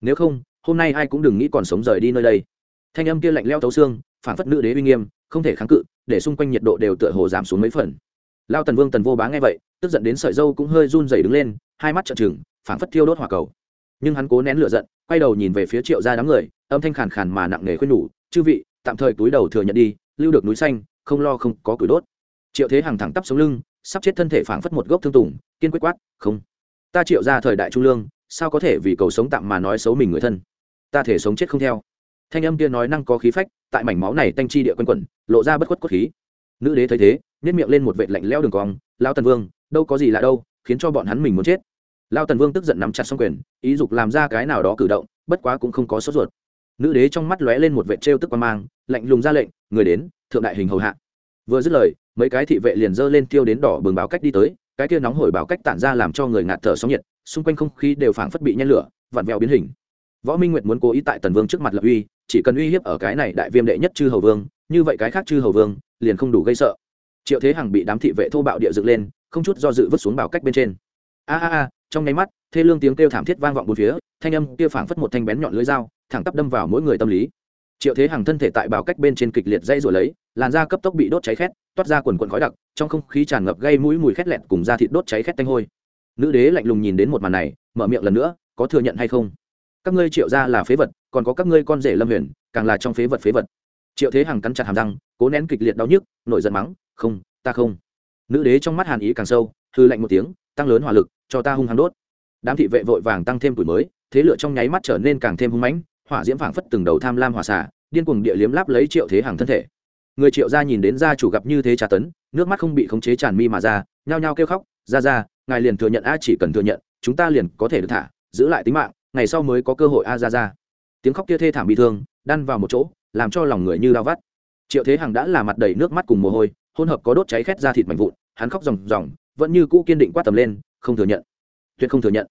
Nếu không, hôm nay ai cũng đừng nghĩ còn sống rời đi nơi đây. Thanh âm kia lạnh leo thấu xương phản phất nữ đế uy nghiêm, không thể kháng cự, để xung quanh nhiệt độ đều tựa hồ giảm xuống mấy phần. Lao tần vương tần vô bá nghe vậy, tức giận đến sợi dâu cũng hơi run dày đứng lên, hai mắt trợn trừng phản phất thiêu đốt hỏa cầu. Nhưng hắn cố nén lửa giận, quay đầu nhìn về phía triệu gia đám người, âm thanh khàn khàn mà nặng nề khuyên nhủ, chư vị, tạm thời túi đầu thừa nhận đi, lưu được núi xanh, không lo không có củi đốt triệu thế hàng thẳng tắp sống lưng, sắp chết thân thể phảng phất một gốc thương tùng, kiên quyết quát, không, ta triệu ra thời đại trung lương, sao có thể vì cầu sống tạm mà nói xấu mình người thân? Ta thể sống chết không theo. Thanh âm kia nói năng có khí phách, tại mảnh máu này tanh chi địa quân quẩn, lộ ra bất khuất cốt khí. Nữ đế thấy thế nhét miệng lên một vệ lạnh leo đường cong lao tần vương, đâu có gì lạ đâu, khiến cho bọn hắn mình muốn chết. Lao tần vương tức giận nắm chặt xong quyền, ý dục làm ra cái nào đó cử động, bất quá cũng không có sốt ruột. Nữ đế trong mắt lóe lên một vệ trêu tức quan mang, lạnh lùng ra lệnh, người đến, thượng đại hình hầu hạ. Vừa dứt lời mấy cái thị vệ liền dơ lên tiêu đến đỏ bừng báo cách đi tới, cái kia nóng hổi báo cách tản ra làm cho người ngạt thở sóng nhiệt, xung quanh không khí đều phảng phất bị nhen lửa, vặn vẹo biến hình. Võ minh nguyệt muốn cố ý tại tần vương trước mặt lập uy, chỉ cần uy hiếp ở cái này đại viêm đệ nhất chư hầu vương, như vậy cái khác chư hầu vương liền không đủ gây sợ. Triệu thế hằng bị đám thị vệ thô bạo địa dựng lên, không chút do dự vứt xuống bảo cách bên trên. A a a, trong nháy mắt, thê lương tiếng kêu thảm thiết vang vọng bốn phía, thanh âm kia phảng phất một thanh bén nhọn lưỡi dao, thẳng tắp đâm vào mỗi người tâm lý triệu thế hằng thân thể tại bảo cách bên trên kịch liệt dây rồi lấy, làn da cấp tốc bị đốt cháy khét, toát ra quần quần khói đặc, trong không khí tràn ngập gây mũi mùi khét lẹt cùng da thịt đốt cháy khét tanh hôi. Nữ đế lạnh lùng nhìn đến một màn này, mở miệng lần nữa, có thừa nhận hay không? Các ngươi triệu ra là phế vật, còn có các ngươi con rể lâm huyền, càng là trong phế vật phế vật. Triệu thế hằng cắn chặt hàm răng, cố nén kịch liệt đau nhức, nổi giận mắng, không, ta không. Nữ đế trong mắt hàn ý càng sâu, hư lạnh một tiếng, tăng lớn hỏa lực, cho ta hung hăng đốt. Đám thị vệ vội vàng tăng thêm tuổi mới, thế lửa trong nháy mắt trở nên càng thêm hung mãnh hỏa diễm phảng phất từng đầu tham lam hỏa xả điên cuồng địa liếm láp lấy triệu thế hàng thân thể. Người triệu gia nhìn đến gia chủ gặp như thế trà tấn, nước mắt không bị khống chế tràn mi mà ra, nhao nhao kêu khóc ra ra ngài liền thừa nhận, a, chỉ cần thừa nhận, chúng ta liền có thể được thả, giữ lại tính mạng, ngày sau mới có cơ hội, a ra ra tiếng khóc kia thê thảm bị thương, đan vào một chỗ, làm cho lòng người như lao vắt. Triệu thế hằng đã là mặt đầy nước mắt cùng mồ hôi hôn hợp có đốt cháy khét ra thịt mạnh vụn, hắn khóc ròng ròng, vẫn như cũ kiên định quát tầm lên, không thừa nhận, tuyệt không thừa nhận.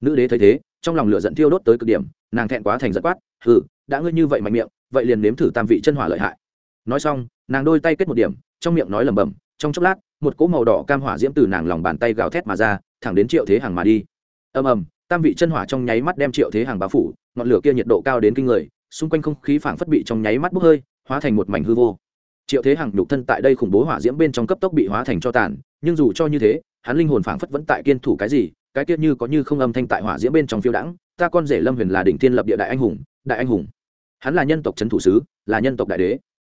Nữ đế thấy thế, trong lòng lửa giận thiêu đốt tới cực điểm nàng thẹn quá thành giận quát, hừ, đã ngươi như vậy mạnh miệng, vậy liền nếm thử tam vị chân hỏa lợi hại. Nói xong, nàng đôi tay kết một điểm, trong miệng nói lẩm bẩm, trong chốc lát, một cỗ màu đỏ cam hỏa diễm từ nàng lòng bàn tay gào thét mà ra, thẳng đến triệu thế hàng mà đi. Ầm ầm, tam vị chân hỏa trong nháy mắt đem triệu thế hàng bao phủ, ngọn lửa kia nhiệt độ cao đến kinh người, xung quanh không khí phảng phất bị trong nháy mắt bốc hơi, hóa thành một mảnh hư vô. Triệu thế hàng nhục thân tại đây khủng bố hỏa diễm bên trong cấp tốc bị hóa thành cho tàn, nhưng dù cho như thế, hắn linh hồn phảng phất vẫn tại kiên thủ cái gì, cái kia như có như không âm thanh tại hỏa diễm bên trong phiêu đãng ta con rể lâm huyền là đỉnh thiên lập địa đại anh hùng, đại anh hùng. Hắn là nhân tộc trấn thủ sứ, là nhân tộc đại đế.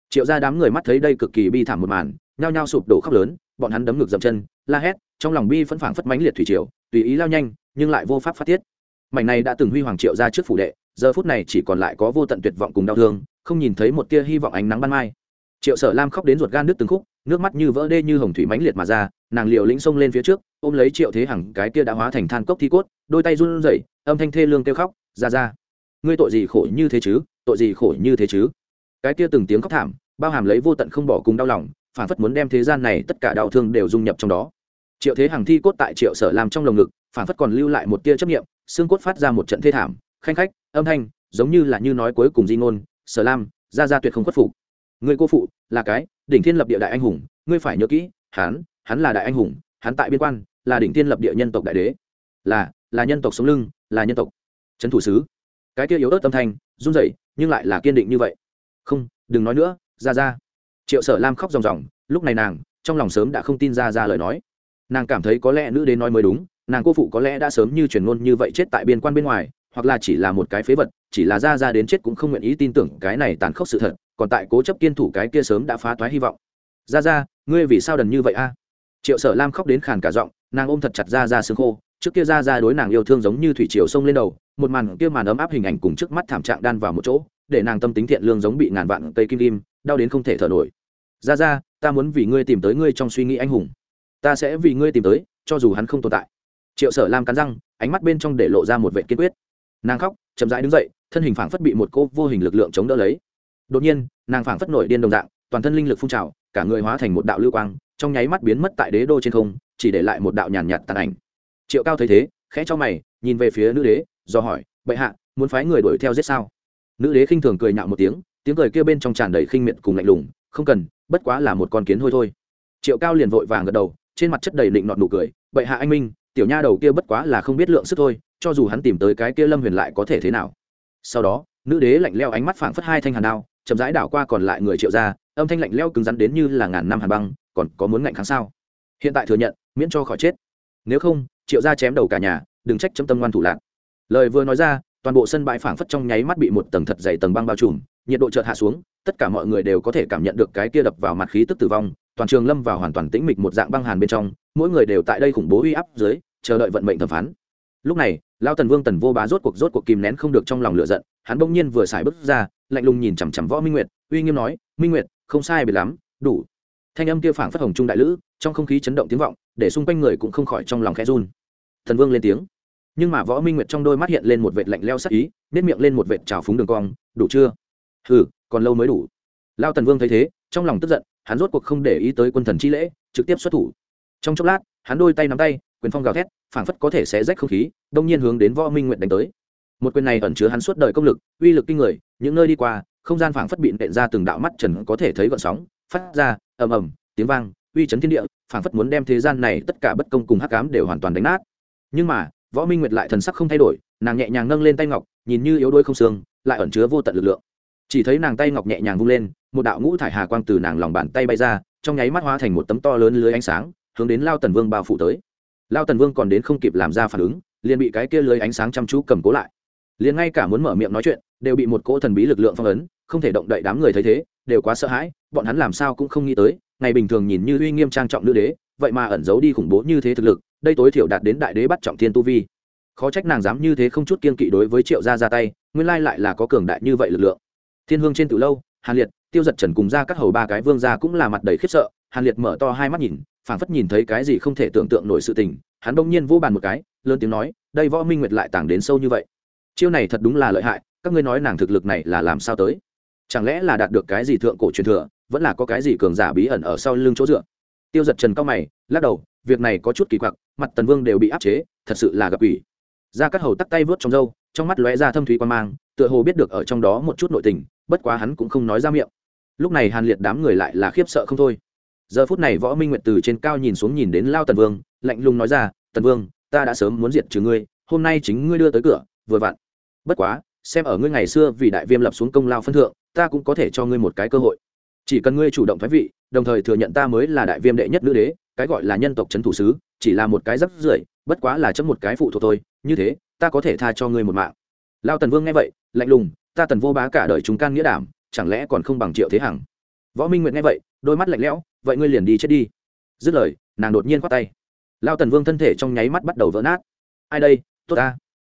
Triệu ra đám người mắt thấy đây cực kỳ bi thảm một màn, nhao nhao sụp đổ khóc lớn, bọn hắn đấm ngược dậm chân, la hét, trong lòng bi phẫn phảng phất mãnh liệt thủy triều, tùy ý lao nhanh, nhưng lại vô pháp phát tiết. Mảnh này đã từng huy hoàng triệu ra trước phủ đệ, giờ phút này chỉ còn lại có vô tận tuyệt vọng cùng đau thương, không nhìn thấy một tia hy vọng ánh nắng ban mai. Triệu sở lam khóc đến ruột gan nước từng khúc, nước mắt như vỡ đê như hồng thủy mãnh liệt mà ra, nàng liều lĩnh xông lên phía trước, ôm lấy triệu thế hằng cái kia đã hóa thành than cốc thi cốt, đôi tay run rẩy âm thanh thê lương kêu khóc, ra ra, ngươi tội gì khổ như thế chứ? Tội gì khổ như thế chứ? Cái kia từng tiếng khóc thảm, bao hàm lấy vô tận không bỏ cùng đau lòng, phản phất muốn đem thế gian này tất cả đau thương đều dung nhập trong đó. Triệu thế hằng thi cốt tại triệu sở làm trong lồng ngực, phản phất còn lưu lại một tia chấp nghiệm xương cốt phát ra một trận thê thảm, khanh khách, âm thanh, giống như là như nói cuối cùng di ngôn, sở lam, ra ra tuyệt không khuất phục. Người cô phụ, là cái, đỉnh thiên lập địa đại anh hùng, ngươi phải nhớ kỹ, hắn hắn là đại anh hùng, hắn tại biên quan, là đỉnh thiên lập địa nhân tộc đại đế, là là nhân tộc sống lưng là nhân tộc. Trấn thủ sứ. Cái kia yếu ớt tâm thanh, run rẩy, nhưng lại là kiên định như vậy. Không, đừng nói nữa, ra ra. Triệu sở lam khóc ròng ròng, lúc này nàng, trong lòng sớm đã không tin ra ra lời nói. Nàng cảm thấy có lẽ nữ đến nói mới đúng, nàng cô phụ có lẽ đã sớm như truyền ngôn như vậy chết tại biên quan bên ngoài, hoặc là chỉ là một cái phế vật, chỉ là ra ra đến chết cũng không nguyện ý tin tưởng cái này tàn khốc sự thật, còn tại cố chấp kiên thủ cái kia sớm đã phá toái hy vọng. Ra ra, ngươi vì sao đần như vậy a? Triệu sở lam khóc đến khàn cả giọng, nàng ôm thật chặt ra ra xương khô trước kia ra ra đối nàng yêu thương giống như thủy triều sông lên đầu, một màn kia màn ấm áp hình ảnh cùng trước mắt thảm trạng đan vào một chỗ, để nàng tâm tính thiện lương giống bị ngàn vạn cây kim kim đau đến không thể thở nổi. Ra ra, ta muốn vì ngươi tìm tới ngươi trong suy nghĩ anh hùng. Ta sẽ vì ngươi tìm tới, cho dù hắn không tồn tại. Triệu sở lam cắn răng, ánh mắt bên trong để lộ ra một vệ kiên quyết. Nàng khóc, chậm rãi đứng dậy, thân hình phảng phất bị một cô vô hình lực lượng chống đỡ lấy. Đột nhiên, nàng phảng phất nổi điên đồng dạng, toàn thân linh lực phun trào, cả người hóa thành một đạo lưu quang, trong nháy mắt biến mất tại đế đô trên không, chỉ để lại một đạo nhàn nhạt tàn ảnh triệu cao thấy thế, khẽ cho mày, nhìn về phía nữ đế, do hỏi, bệ hạ, muốn phái người đuổi theo giết sao? Nữ đế khinh thường cười nhạo một tiếng tiếng cười kia bên trong tràn đầy khinh miệt cùng lạnh lùng, không cần, bất quá là một con kiến hôi thôi. Triệu cao liền vội vàng gật đầu, trên mặt chất đầy định nọt nụ cười, bệ hạ anh minh, tiểu nha đầu kia bất quá là không biết lượng sức thôi, cho dù hắn tìm tới cái kia lâm huyền lại có thể thế nào? Sau đó, nữ đế lạnh leo ánh mắt phảng phất hai thanh hàn đao, chậm rãi đảo qua còn lại người triệu ra âm thanh lạnh leo cứng rắn đến như là ngàn năm hàn băng, còn có muốn ngạnh kháng sao? Hiện tại thừa nhận, miễn cho khỏi chết. Nếu không triệu ra chém đầu cả nhà, đừng trách chấm tâm ngoan thủ lạc. Lời vừa nói ra, toàn bộ sân bãi phảng phất trong nháy mắt bị một tầng thật dày tầng băng bao trùm, nhiệt độ chợt hạ xuống, tất cả mọi người đều có thể cảm nhận được cái kia đập vào mặt khí tức tử vong, toàn trường lâm vào hoàn toàn tĩnh mịch một dạng băng hàn bên trong, mỗi người đều tại đây khủng bố uy áp dưới, chờ đợi vận mệnh thẩm phán. Lúc này lao tần vương tần vô bá rốt cuộc rốt cuộc kìm nén không được trong lòng lửa giận, hắn bỗng nhiên vừa xài bước ra, lạnh lùng nhìn chằm chằm võ minh nguyệt, uy nghiêm nói, minh nguyệt, không sai biệt lắm, đủ. Thanh âm kia phảng phất hồng trung đại lữ, trong không khí chấn động tiếng vọng để xung quanh người cũng không khỏi trong lòng khẽ run. Thần vương lên tiếng. Nhưng mà võ minh nguyệt trong đôi mắt hiện lên một vệt lạnh leo sắc ý, nếp miệng lên một vệt trào phúng đường cong, đủ chưa? Ừ còn lâu mới đủ. Lao tần vương thấy thế, trong lòng tức giận, hắn rốt cuộc không để ý tới quân thần chi lễ, trực tiếp xuất thủ. Trong chốc lát, hắn đôi tay nắm tay, quyền phong gào thét, phảng phất có thể sẽ rách không khí, đông nhiên hướng đến võ minh nguyệt đánh tới. Một quyền này ẩn chứa hắn suốt đời công lực, uy lực kinh người, những nơi đi qua, không gian phảng phất bị nện ra từng đạo mắt trần có thể thấy gợn sóng, phát ra ầm ầm tiếng vang uy chấn thiên địa, phảng phất muốn đem thế gian này tất cả bất công cùng hắc ám đều hoàn toàn đánh nát. Nhưng mà, võ minh nguyệt lại thần sắc không thay đổi, nàng nhẹ nhàng nâng lên tay ngọc, nhìn như yếu đuối không xương, lại ẩn chứa vô tận lực lượng. Chỉ thấy nàng tay ngọc nhẹ nhàng vung lên, một đạo ngũ thải hà quang từ nàng lòng bàn tay bay ra, trong nháy mắt hóa thành một tấm to lớn lưới ánh sáng, hướng đến lao tần vương bao phủ tới. Lao tần vương còn đến không kịp làm ra phản ứng, liền bị cái kia lưới ánh sáng chăm chú cầm cố lại. Liền ngay cả muốn mở miệng nói chuyện, đều bị một cỗ thần bí lực lượng phong ấn, không thể động đậy đám người thấy thế, đều quá sợ hãi, bọn hắn làm sao cũng không nghĩ tới ngày bình thường nhìn như uy nghiêm trang trọng nữ đế, vậy mà ẩn giấu đi khủng bố như thế thực lực, đây tối thiểu đạt đến đại đế bắt trọng thiên tu vi. Khó trách nàng dám như thế không chút kiên kỵ đối với triệu gia ra tay, nguyên lai lại là có cường đại như vậy lực lượng. Thiên hương trên từ lâu, hàn liệt, tiêu giật trần cùng ra các hầu ba cái vương gia cũng là mặt đầy khiếp sợ, hàn liệt mở to hai mắt nhìn, phảng phất nhìn thấy cái gì không thể tưởng tượng nổi sự tình, hắn bỗng nhiên vô bàn một cái, lớn tiếng nói, đây võ minh nguyệt lại tàng đến sâu như vậy. Chiêu này thật đúng là lợi hại, các ngươi nói nàng thực lực này là làm sao tới? Chẳng lẽ là đạt được cái gì thượng cổ truyền thừa vẫn là có cái gì cường giả bí ẩn ở sau lưng chỗ dựa. Tiêu giật trần cao mày, lắc đầu, việc này có chút kỳ quặc, mặt tần vương đều bị áp chế, thật sự là gặp ủy ra các hầu tắt tay vớt trong râu, trong mắt lóe ra thâm thúy quan mang, tựa hồ biết được ở trong đó một chút nội tình, bất quá hắn cũng không nói ra miệng. Lúc này hàn liệt đám người lại là khiếp sợ không thôi. Giờ phút này võ minh nguyệt từ trên cao nhìn xuống nhìn đến lao tần vương, lạnh lùng nói ra, tần vương, ta đã sớm muốn diệt trừ ngươi, hôm nay chính ngươi đưa tới cửa, vừa vặn. Bất quá, xem ở ngươi ngày xưa vì đại viêm lập xuống công lao phân thượng, ta cũng có thể cho ngươi một cái cơ hội chỉ cần ngươi chủ động thoái vị, đồng thời thừa nhận ta mới là đại viêm đệ nhất nữ đế, cái gọi là nhân tộc c h ấ n thủ sứ, chỉ là một cái rắc rưởi, bất quá là chấm một cái phụ thuộc thôi, như thế, ta có thể tha cho ngươi một mạng. Lao tần vương nghe vậy, lạnh lùng, ta tần vô bá cả đời chúng can nghĩa đảm, chẳng lẽ còn không bằng triệu thế hằng? Võ minh nguyện nghe vậy, đôi mắt lạnh lẽo, vậy ngươi liền đi chết đi. Dứt lời, nàng đột nhiên khoát tay. Lao tần vương thân thể trong nháy mắt bắt đầu vỡ nát. Ai đây, tốt ta.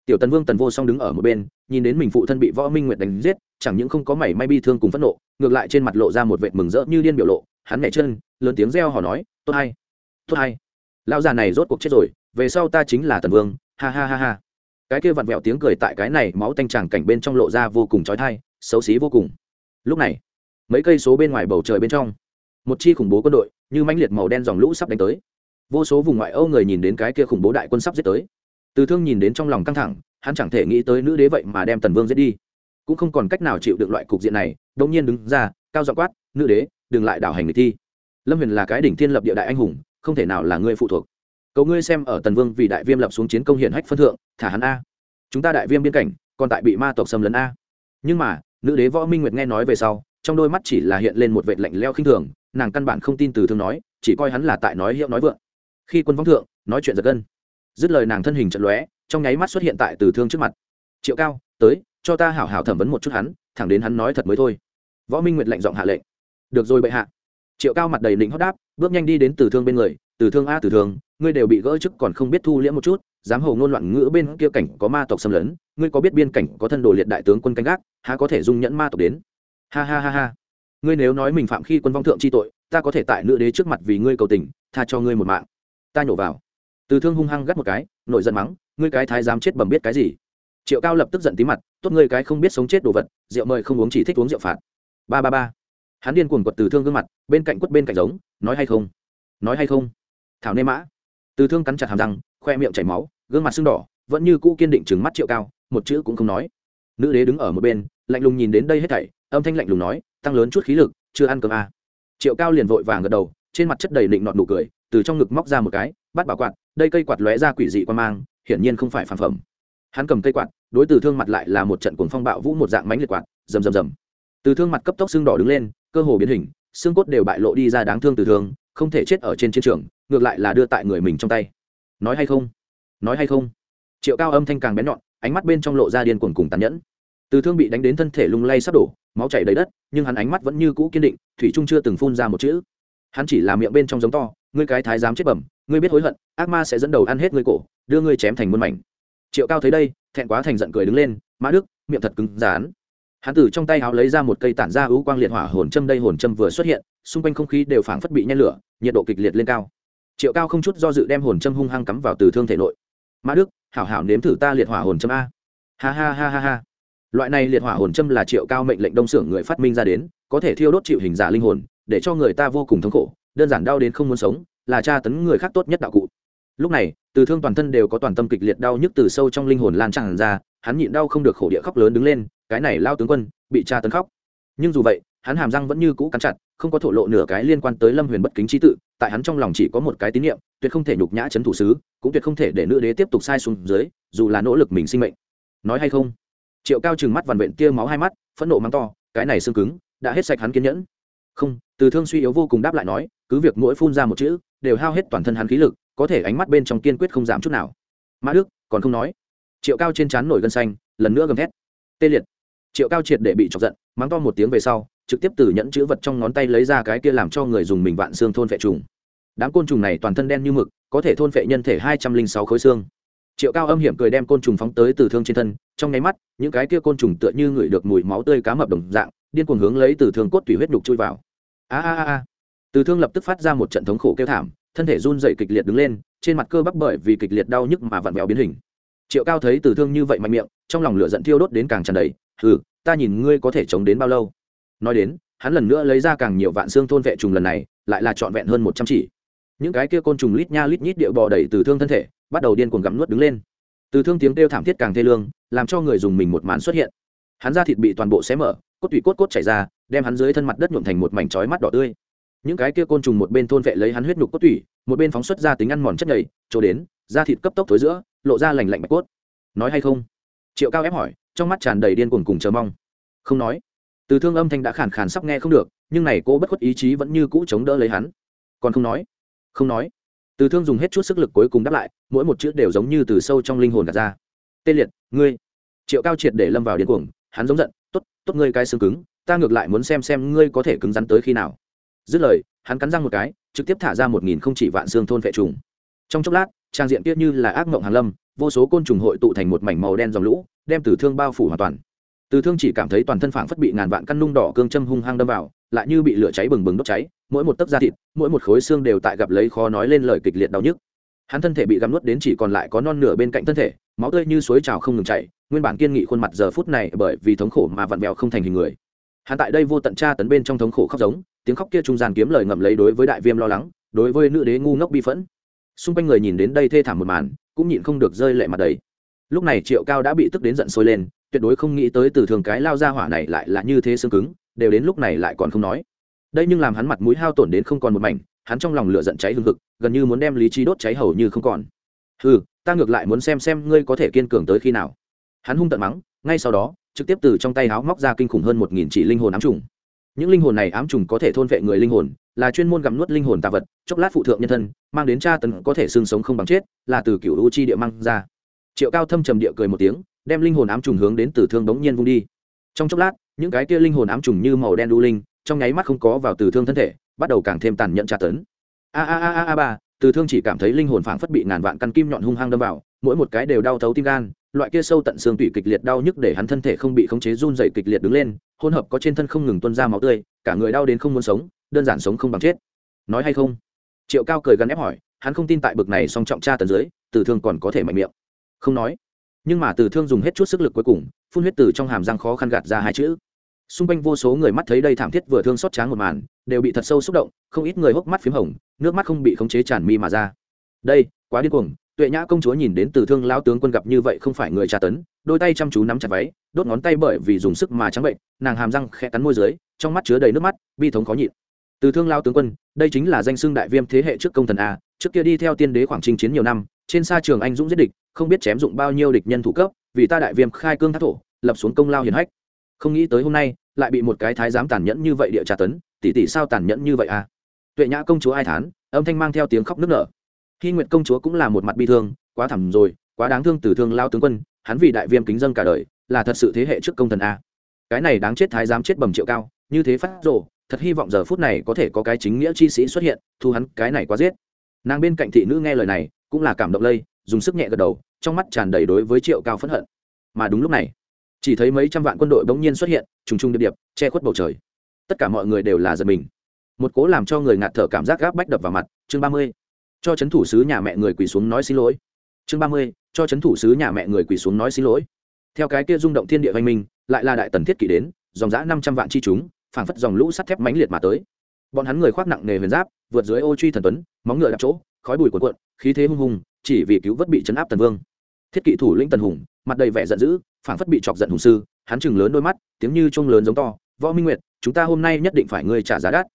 Tiểu tần vương tần vô song đứng ở một bên, nhìn đến mình phụ thân bị võ minh nguyệt đánh giết, chẳng những không có mảy may bi thương cùng phẫn nộ ngược lại trên mặt lộ ra một vệt mừng rỡ như điên biểu lộ, hắn nhảy chân, lớn tiếng reo hò nói, tốt hay tốt hay. Lão già này rốt cuộc chết rồi, về sau ta chính là tần vương. Ha ha ha ha. Cái kia vặn vẹo tiếng cười tại cái này máu tanh tràng cảnh bên trong lộ ra vô cùng trói thai xấu xí vô cùng. Lúc này, mấy cây số bên ngoài bầu trời bên trong, một chi khủng bố quân đội, như mãnh liệt màu đen dòng lũ sắp đánh tới. Vô số vùng ngoại âu người nhìn đến cái kia khủng bố đại quân sắp giết tới. Từ thương nhìn đến trong lòng căng thẳng, hắn chẳng thể nghĩ tới nữ đế vậy mà đem tần vương giết đi. Cũng không còn cách nào chịu được loại cục diện này đông nhiên đứng ra, cao dọ quát, nữ đế, đừng lại đảo hành người thi. Lâm huyền là cái đỉnh thiên lập địa đại anh hùng, không thể nào là ngươi phụ thuộc. Cầu ngươi xem ở tần vương vì đại viêm lập xuống chiến công hiển hách phân thượng, thả hắn a. Chúng ta đại viêm biên cảnh, còn tại bị ma tộc xâm lấn a. Nhưng mà, nữ đế võ minh nguyệt nghe nói về sau, trong đôi mắt chỉ là hiện lên một vệt lạnh leo khinh thường, nàng căn bản không tin từ thương nói, chỉ coi hắn là tại nói hiệu nói vượng. Khi quân võng thượng, nói chuyện giật gân. Dứt lời nàng thân hình trận lóe, trong nháy mắt xuất hiện tại từ thương trước mặt. Triệu cao, tới, cho ta hảo hảo thẩm vấn một chút hắn thẳng đến hắn nói thật mới thôi. Võ minh nguyệt lệnh giọng hạ lệnh. Được rồi bệ hạ. Triệu cao mặt đầy lĩnh hót đáp, bước nhanh đi đến từ thương bên người. Từ thương a, từ thương, ngươi đều bị gỡ chức còn không biết thu liễm một chút, dám hầu ngôn loạn ngữ bên kia cảnh có ma tộc xâm lấn, ngươi có biết biên cảnh có thân đồ liệt đại tướng quân canh gác, há có thể dung nhẫn ma tộc đến? Ha ha ha ha. Ngươi nếu nói mình phạm khi quân vong thượng chi tội, ta có thể tại nữ đế trước mặt vì ngươi cầu tình, tha cho ngươi một mạng. Ta nhổ vào. Từ thương hung hăng gắt một cái nội giận mắng, ngươi cái thái dám chết bầm biết cái gì? Triệu cao lập tức giận tí mặt, tốt ngươi cái không biết sống chết đồ vật, rượu mời không uống chỉ thích uống rượu phạt. Ba ba ba. Hắn điên cuồng quật từ thương gương mặt, bên cạnh quất bên cạnh giống, nói hay không? Nói hay không? Thảo nê mã. Từ thương cắn chặt hàm răng, khoe miệng chảy máu, gương mặt sưng đỏ, vẫn như cũ kiên định trừng mắt triệu cao, một chữ cũng không nói. Nữ đế đứng ở một bên, lạnh lùng nhìn đến đây hết thảy, âm thanh lạnh lùng nói, tăng lớn chút khí lực, chưa ăn cơm à. triệu cao liền vội vàng gật đầu, trên mặt chất đầy định nọt nụ cười, từ trong ngực móc ra một cái, bắt bảo quạt, đây cây quạt lóe ra quỷ dị quan mang, hiển nhiên không phải phản phẩm hắn cầm cây quạt, đối từ thương mặt lại là một trận cuồng phong bạo vũ một dạng mánh liệt quạt, rầm rầm rầm. Từ thương mặt cấp tốc xương đỏ đứng lên, cơ hồ biến hình, xương cốt đều bại lộ đi ra đáng thương từ thương, không thể chết ở trên chiến trường, ngược lại là đưa tại người mình trong tay. Nói hay không? Nói hay không? Triệu cao âm thanh càng bén nhọn, ánh mắt bên trong lộ ra điên cuồng cùng tàn nhẫn. Từ thương bị đánh đến thân thể lung lay sắp đổ, máu chảy đầy đất, nhưng hắn ánh mắt vẫn như cũ kiên định, thủy trung chưa từng phun ra một chữ. Hắn chỉ là miệng bên trong giống to, ngươi cái thái giám chết bẩm, ngươi biết hối hận, ác ma sẽ dẫn đầu ăn hết ngươi cổ, đưa ngươi chém thành muôn mảnh triệu cao thấy đây, thẹn quá thành giận cười đứng lên, mã đức, miệng thật cứng rán hắn tử trong tay áo lấy ra một cây tản ra ưu quang liệt hỏa hồn châm, đây hồn châm vừa xuất hiện, xung quanh không khí đều phảng phất bị nhen lửa, nhiệt độ kịch liệt lên cao. Triệu cao không chút do dự đem hồn châm hung hăng cắm vào từ thương thể nội. Mã đức, hảo hảo nếm thử ta liệt hỏa hồn châm a. Ha ha ha ha ha. Loại này liệt hỏa hồn châm là triệu cao mệnh lệnh đông xưởng người phát minh ra đến, có thể thiêu đốt chịu hình giả linh hồn, để cho người ta vô cùng thống khổ, đơn giản đau đến không muốn sống, là tra tấn người khác tốt nhất đạo cụ lúc này, từ thương toàn thân đều có toàn tâm kịch liệt đau nhức từ sâu trong linh hồn lan tràn ra, hắn nhịn đau không được khổ địa khóc lớn đứng lên, cái này lao tướng quân, bị tra tấn khóc. Nhưng dù vậy, hắn hàm răng vẫn như cũ cắn chặt, không có thổ lộ nửa cái liên quan tới lâm huyền bất kính trí tự, tại hắn trong lòng chỉ có một cái tín nhiệm tuyệt không thể nhục nhã chấn thủ sứ, cũng tuyệt không thể để nữ đế tiếp tục sai xuống dưới, dù là nỗ lực mình sinh mệnh. Nói hay không? Triệu cao chừng mắt vằn vện kia máu hai mắt, phẫn nộ mắng to, cái này xương cứng, đã hết sạch hắn kiên nhẫn. Không. Từ thương suy yếu vô cùng đáp lại nói, cứ việc mỗi phun ra một chữ, đều hao hết toàn thân hắn khí lực có thể ánh mắt bên trong kiên quyết không giảm chút nào. Mã đức, còn không nói. Triệu cao trên trán nổi gân xanh, lần nữa gầm thét. Tê liệt. Triệu cao triệt để bị chọc giận, mắng to một tiếng về sau, trực tiếp từ nhẫn chữ vật trong ngón tay lấy ra cái kia làm cho người dùng mình vạn xương thôn vệ trùng. Đám côn trùng này toàn thân đen như mực, có thể thôn vệ nhân thể hai trăm linh sáu khối xương. Triệu cao âm hiểm cười đem côn trùng phóng tới từ thương trên thân, trong nháy mắt, những cái kia côn trùng tựa như ngửi được mùi máu tươi cá mập đồng dạng, điên cuồng hướng lấy từ thương cốt tủy huyết nhục chui vào. A a a. Từ thương lập tức phát ra một trận thống khổ kêu thảm thân thể run dậy kịch liệt đứng lên, trên mặt cơ bắp bởi vì kịch liệt đau nhức mà vặn vẹo biến hình. Triệu cao thấy từ thương như vậy mạnh miệng, trong lòng lửa giận thiêu đốt đến càng tràn đầy ừ ta nhìn ngươi có thể chống đến bao lâu? Nói đến, hắn lần nữa lấy ra càng nhiều vạn xương thôn vệ trùng lần này, lại là trọn vẹn hơn một trăm chỉ. Những cái kia côn trùng lít nha lít nhít điệu bò đẩy từ thương thân thể, bắt đầu điên cuồng gặm nuốt đứng lên. Từ thương tiếng kêu thảm thiết càng thê lương, làm cho người dùng mình một màn xuất hiện. Hắn da thịt bị toàn bộ xé mở, cốt tủy cốt cốt chảy ra, đem hắn dưới thân mặt đất nhuộm thành một mảnh trói mắt đỏ tươi những cái kia côn trùng một bên thôn vệ lấy hắn huyết nhục cốt tủy, một bên phóng xuất ra tính ăn mòn chất nhầy, chỗ đến, da thịt cấp tốc thối giữa, lộ ra lành lạnh bạch cốt. Nói hay không? Triệu cao ép hỏi, trong mắt tràn đầy điên cuồng cùng chờ mong. Không nói. Từ thương âm thanh đã khàn khàn sắp nghe không được, nhưng này cô bất khuất ý chí vẫn như cũ chống đỡ lấy hắn. Còn không nói. Không nói. Từ thương dùng hết chút sức lực cuối cùng đáp lại, mỗi một chữ đều giống như từ sâu trong linh hồn đặt ra. Tê liệt, ngươi. Triệu cao triệt để lâm vào điên cuồng, hắn giống giận t ố t t ố t ngươi cái xương cứng, ta ngược lại muốn xem xem ngươi có thể cứng rắn tới khi nào dứt lời, hắn cắn răng một cái, trực tiếp thả ra một nghìn không chỉ vạn xương thôn vệ trùng. Trong chốc lát, trang diện tiết như là ác mộng hàn lâm, vô số côn trùng hội tụ thành một mảnh màu đen dòng lũ, đem từ thương bao phủ hoàn toàn. Từ thương chỉ cảm thấy toàn thân phảng phất bị ngàn vạn căn nung đỏ cương châm hung hăng đâm vào, lại như bị lửa cháy bừng bừng đốt cháy, mỗi một tấc da thịt, mỗi một khối xương đều tại gặp lấy khó nói lên lời kịch liệt đau nhức. Hắn thân thể bị gặm nuốt đến chỉ còn lại có non nửa bên cạnh thân thể, máu tươi như suối trào không ngừng chảy, nguyên bản kiên nghị khuôn mặt giờ phút này bởi vì thống khổ mà vặn vẹo không thành hình người. Hắn tại đây vô tận tra tấn bên trong thống khổ khóc giống tiếng khóc kia trung gian kiếm lời ngậm lấy đối với đại viêm lo lắng, đối với nữ đế ngu ngốc bi phẫn. Xung quanh người nhìn đến đây thê thảm một màn, cũng nhịn không được rơi lệ mặt đầy. Lúc này triệu cao đã bị tức đến giận sôi lên, tuyệt đối không nghĩ tới từ thường cái lao ra hỏa này lại là như thế xương cứng, đều đến lúc này lại còn không nói. Đây nhưng làm hắn mặt mũi hao tổn đến không còn một mảnh, hắn trong lòng lửa giận cháy hừng hực, gần như muốn đem lý trí đốt cháy hầu như không còn. Ừ ta ngược lại muốn xem xem ngươi có thể kiên cường tới khi nào. Hắn hung tận mắng, ngay sau đó, trực tiếp từ trong tay háo móc ra kinh khủng hơn một nghìn chỉ linh hồn ám trùng những linh hồn này ám trùng có thể thôn vệ người linh hồn, là chuyên môn gặm nuốt linh hồn tạ vật, chốc lát phụ thượng nhân thân, mang đến tra tấn có thể xương sống không bằng chết, là từ cựu u chi địa mang ra. Triệu cao thâm trầm địa cười một tiếng, đem linh hồn ám trùng hướng đến từ thương đống nhiên vung đi. Trong chốc lát, những cái kia linh hồn ám trùng như màu đen đu linh, trong nháy mắt không có vào từ thương thân thể, bắt đầu càng thêm tàn nhẫn tra tấn. A a a a a ba từ thương chỉ cảm thấy linh hồn phảng phất bị ngàn vạn căn kim nhọn hung hăng đâm vào, mỗi một cái đều đau thấu tim gan, loại kia sâu tận xương tủy kịch liệt đau nhức để hắn thân thể không bị khống chế run dày kịch liệt đứng lên hỗn hợp có trên thân không ngừng tuôn ra máu tươi, cả người đau đến không muốn sống, đơn giản sống không bằng chết. Nói hay không? Triệu cao cười gắn ép hỏi, hắn không tin tại bực này song trọng tra tấn dưới, từ thương còn có thể mạnh miệng. Không nói. Nhưng mà từ thương dùng hết chút sức lực cuối cùng, phun huyết từ trong hàm răng khó khăn gạt ra hai chữ. Xung quanh vô số người mắt thấy đây thảm thiết vừa thương xót tráng một màn, đều bị thật sâu xúc động, không ít người hốc mắt p h í m hồng, nước mắt không bị khống chế tràn mi mà ra. Đây, quá điên cuồng, tuệ nhã công chúa nhìn đến từ thương lao tướng quân gặp như vậy không phải người tra tấn, đôi tay chăm chú nắm chặt váy đốt ngón tay bởi vì dùng sức mà trắng bệnh, nàng hàm răng khẽ cắn môi dưới, trong mắt chứa đầy nước mắt, bi thống khó nhịn. Từ thương lao tướng quân, đây chính là danh xưng đại viêm thế hệ trước công thần a, trước kia đi theo tiên đế khoảng trình chiến nhiều năm, trên xa trường anh dũng giết địch, không biết chém dụng bao nhiêu địch nhân thủ cấp, vì ta đại viêm khai cương thác thổ, lập xuống công lao hiền hách. Không nghĩ tới hôm nay, lại bị một cái thái giám tàn nhẫn như vậy địa trà tấn, tỷ tỷ sao tàn nhẫn như vậy à tuệ nhã công chúa ai thán, âm thanh mang theo tiếng khóc nức nở. Khi nguyệt công chúa cũng là một mặt bi thương, quá thẳm rồi, quá đáng thương từ thương lao tướng quân, hắn vì đại viêm kính dân cả đời là thật sự thế hệ trước công thần a. Cái này đáng chết thái giám chết bầm triệu cao, như thế phát rồ, thật hy vọng giờ phút này có thể có cái chính nghĩa chi sĩ xuất hiện, thu hắn cái này quá giết. Nàng bên cạnh thị nữ nghe lời này, cũng là cảm động lây, dùng sức nhẹ gật đầu, trong mắt tràn đầy đối với triệu cao phẫn hận. Mà đúng lúc này, chỉ thấy mấy trăm vạn quân đội bỗng nhiên xuất hiện, trùng trùng điệp điệp, che khuất bầu trời. Tất cả mọi người đều là giật mình. Một cố làm cho người ngạt thở cảm giác gáp bách đập vào mặt, chương ba mươi. Cho c h ấ n thủ sứ nhà mẹ người quỳ xuống nói xin lỗi. Chương ba mươi, cho c h ấ n thủ sứ nhà mẹ người quỳ xuống nói xin lỗi theo cái kia rung động thiên địa văn minh, lại là đại tần thiết kỷ đến, dòng giã năm trăm vạn chi chúng, phảng phất dòng lũ sắt thép mãnh liệt mà tới. Bọn hắn người khoác nặng nề huyền giáp, vượt dưới ô truy thần tuấn, móng ngựa đạp chỗ, khói bùi cuộn cuộn, khí thế hung hùng, chỉ vì cứu vớt bị chấn áp tần vương. Thiết kỵ thủ lĩnh tần hùng, mặt đầy vẻ giận dữ, phảng phất bị chọc giận hùng sư, hắn chừng lớn đôi mắt, tiếng như trông lớn giống to, võ minh nguyệt, chúng ta hôm nay nhất định phải ngươi trả giá đắt.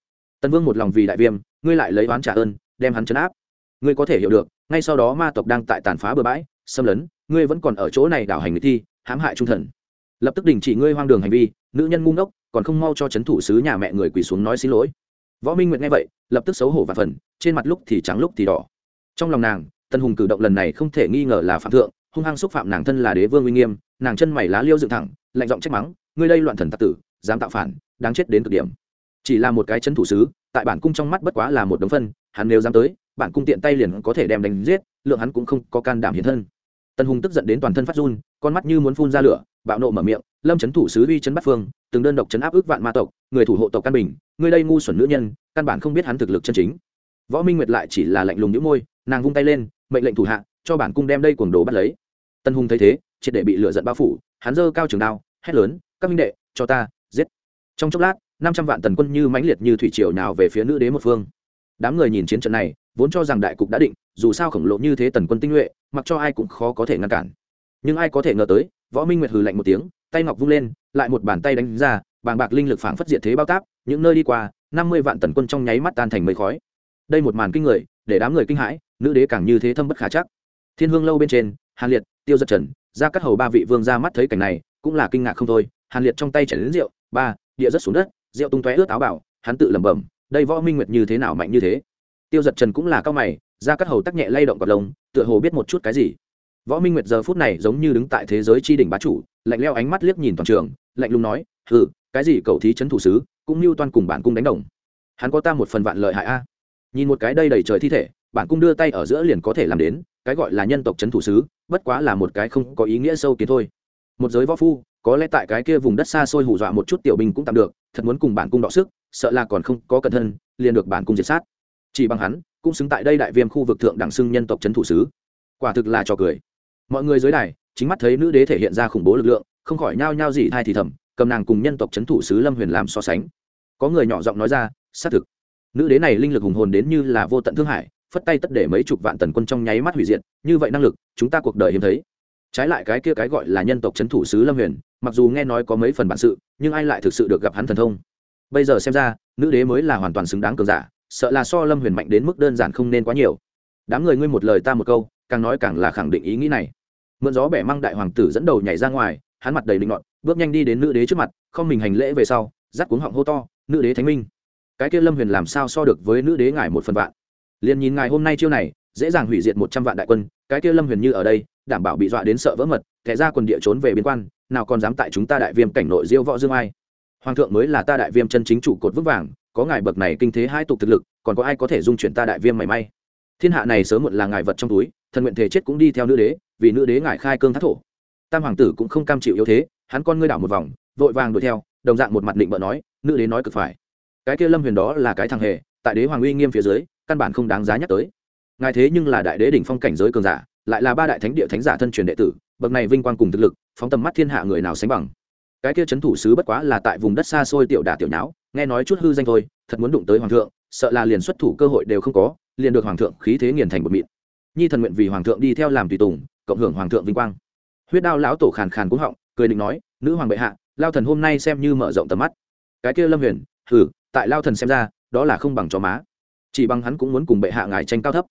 Tần vương một lòng vì đại viêm, ngươi lại lấy oán trả ơn, đem hắn chấn áp. Ngươi có thể hiểu được, ngay sau đó ma tộc đang tại tàn phá bừa bãi, xâm lấn, ngươi vẫn còn ở chỗ này đảo hành người thi hãm hại trung thần. Lập tức đình chỉ ngươi hoang đường hành vi, nữ nhân ngu ngốc, còn không mau cho c h ấ n thủ sứ nhà mẹ người quỳ xuống nói xin lỗi. Võ minh nguyệt nghe vậy, lập tức xấu hổ và phần, trên mặt lúc thì trắng lúc thì đỏ. Trong lòng nàng tân hùng cử động lần này không thể nghi ngờ là phạm thượng, hung hăng xúc phạm nàng thân là đế vương uy nghiêm, nàng chân mày lá liêu dựng thẳng, lạnh giọng trách mắng, ngươi đây loạn thần tạc tử, dám tạo phản, đáng chết đến cực điểm. Chỉ là một cái chân thủ sứ, tại bản cung trong mắt bất quá là một đống phân, hắn nếu dám tới, bản cung tiện tay liền có thể đem đánh giết, lượng hắn cũng không có can đảm hiện thân. Tần hùng tức giận đến toàn thân phát run, con mắt như muốn phun ra lửa, bạo nộ mở miệng, lâm chấn thủ sứ uy chấn bắt phương, từng đơn độc chấn áp ước vạn ma tộc, người thủ hộ tộc căn bình, người đây ngu xuẩn nữ nhân, căn bản không biết hắn thực lực chân chính. Võ minh nguyệt lại chỉ là lạnh lùng nhũ môi, nàng vung tay lên, mệnh lệnh thủ hạ, cho bản cung đem đây cuồng đồ bắt lấy. Tân hùng thấy thế, triệt để bị lửa giận bao phủ, hắn giơ cao trường đao, hét lớn, các minh đệ, cho ta, giết. Trong chốc lát, năm trăm vạn tần quân như mãnh liệt như thủy triều nào về phía nữ đế một phương đám người nhìn chiến trận này, vốn cho rằng đại cục đã định, dù sao khổng lồ như thế tần quân tinh nhuệ, mặc cho ai cũng khó có thể ngăn cản. Nhưng ai có thể ngờ tới, võ minh nguyệt hừ lạnh một tiếng, tay ngọc vung lên, lại một bàn tay đánh ra, bàng bạc linh lực phảng phất diệt thế bao táp, những nơi đi qua, năm mươi vạn tần quân trong nháy mắt tan thành mây khói. Đây một màn kinh người, để đám người kinh hãi, nữ đế càng như thế thâm bất khả chắc. Thiên hương lâu bên trên, hàn liệt, tiêu giật trần ra cắt hầu ba vị vương ra mắt thấy cảnh này, cũng là kinh ngạc không thôi. Hàn liệt trong tay chảy đến rượu, ba, địa rất xuống đất, rượu tung tóe ướt áo bảo hắn tự lẩm bẩm đây võ minh nguyệt như thế nào mạnh như thế? Tiêu giật trần cũng là cao mày ra các hầu tắc nhẹ lay động cọt lông, tựa hồ biết một chút cái gì. Võ minh nguyệt giờ phút này giống như đứng tại thế giới tri đỉnh bá chủ, lạnh leo ánh mắt liếc nhìn toàn trường, lạnh lùng nói ừ cái gì cầu thí trấn thủ sứ, cũng như toan cùng bản cung đánh đồng. Hắn có ta một phần vạn lợi hại a. Nhìn một cái đây đầy trời thi thể, bản cung đưa tay ở giữa liền có thể làm đến, cái gọi là nhân tộc trấn thủ sứ, bất quá là một cái không có ý nghĩa sâu kiến thôi. Một giới võ phu, có lẽ tại cái kia vùng đất xa xôi hù dọa một chút tiểu binh cũng tạm được, thật muốn cùng bản cung đọ sức sợ là còn không có cẩn thân, liền được bản cung diệt sát. Chỉ bằng hắn, cũng xứng tại đây đại viêm khu vực thượng đẳng xưng nhân tộc c h ấ n thủ sứ. Quả thực là trò cười. Mọi người dưới đài, chính mắt thấy nữ đế thể hiện ra khủng bố lực lượng, không khỏi nhao nhao gì thai thì thầm, cầm nàng cùng nhân tộc c h ấ n thủ sứ lâm huyền làm so sánh. Có người nhỏ giọng nói ra, xác thực, nữ đế này linh lực hùng hồn đến như là vô tận thương hải phất tay tất để mấy chục vạn tần quân trong nháy mắt hủy diệt, như vậy năng lực, chúng ta cuộc đời hiếm thấy. Trái lại cái kia cái gọi là nhân tộc trấn thủ sứ lâm huyền, mặc dù nghe nói có mấy phần bản sự, nhưng ai lại thực sự được gặp hắn thần thông? Bây giờ xem ra, nữ đế mới là hoàn toàn xứng đáng cường giả, sợ là so lâm huyền mạnh đến mức đơn giản không nên quá nhiều. Đám người ngươi một lời ta một câu, càng nói càng là khẳng định ý nghĩ này. Mượn gió bẻ mang đại hoàng tử dẫn đầu nhảy ra ngoài, hắn mặt đầy định ngọn bước nhanh đi đến nữ đế trước mặt, không mình hành lễ về sau dắt cuống họng hô to, nữ đế thánh minh, cái kia lâm huyền làm sao so được với nữ đế ngài một phần vạn? Liền nhìn ngài hôm nay chiêu này, dễ dàng hủy diệt một trăm vạn đại quân, cái kia lâm huyền như ở đây, đảm bảo bị dọa đến sợ vỡ mật thẻ ra quần địa trốn về biên quan, nào còn dám tại chúng ta đại viêm cảnh nội diêu võ dương ai? Hoàng thượng mới là ta đại viêm chân chính chủ cột vững vàng, có ngài bậc này kinh thế hai tục thực lực, còn có ai có thể dung chuyển ta đại viêm mảy may? Thiên hạ này sớm muộn là ngài vật trong túi, thần nguyện thể chết cũng đi theo nữ đế, vì nữ đế ngài khai cương thác thổ. Tam hoàng tử cũng không cam chịu yếu thế, hắn con ngươi đảo một vòng, vội vàng đuổi theo, đồng dạng một mặt định bợ nói, nữ đế nói cực phải. Cái kia lâm huyền đó là cái thằng hề, tại đế hoàng uy nghiêm phía dưới, căn bản không đáng giá nhắc tới. Ngài thế nhưng là đại đế đỉnh phong cảnh giới cường giả, lại là ba đại thánh địa thánh giả thân truyền đệ tử, bậc này vinh quang cùng thực lực, phóng tầm mắt thiên hạ người nào sánh bằng cái kia trấn thủ sứ bất quá là tại vùng đất xa xôi tiểu đả tiểu nháo, nghe nói chút hư danh thôi, thật muốn đụng tới hoàng thượng, sợ là liền xuất thủ cơ hội đều không có, liền được hoàng thượng khí thế nghiền thành một mịn. Nhi thần nguyện vì hoàng thượng đi theo làm tùy tùng, cộng hưởng hoàng thượng vinh quang. Huyết đao lão tổ khàn khàn cũng họng, cười định nói, nữ hoàng bệ hạ, lao thần hôm nay xem như mở rộng tầm mắt. Cái kia lâm huyền, hừ, tại lao thần xem ra, đó là không bằng chó má. Chỉ bằng hắn cũng muốn cùng bệ hạ ngài tranh cao thấp.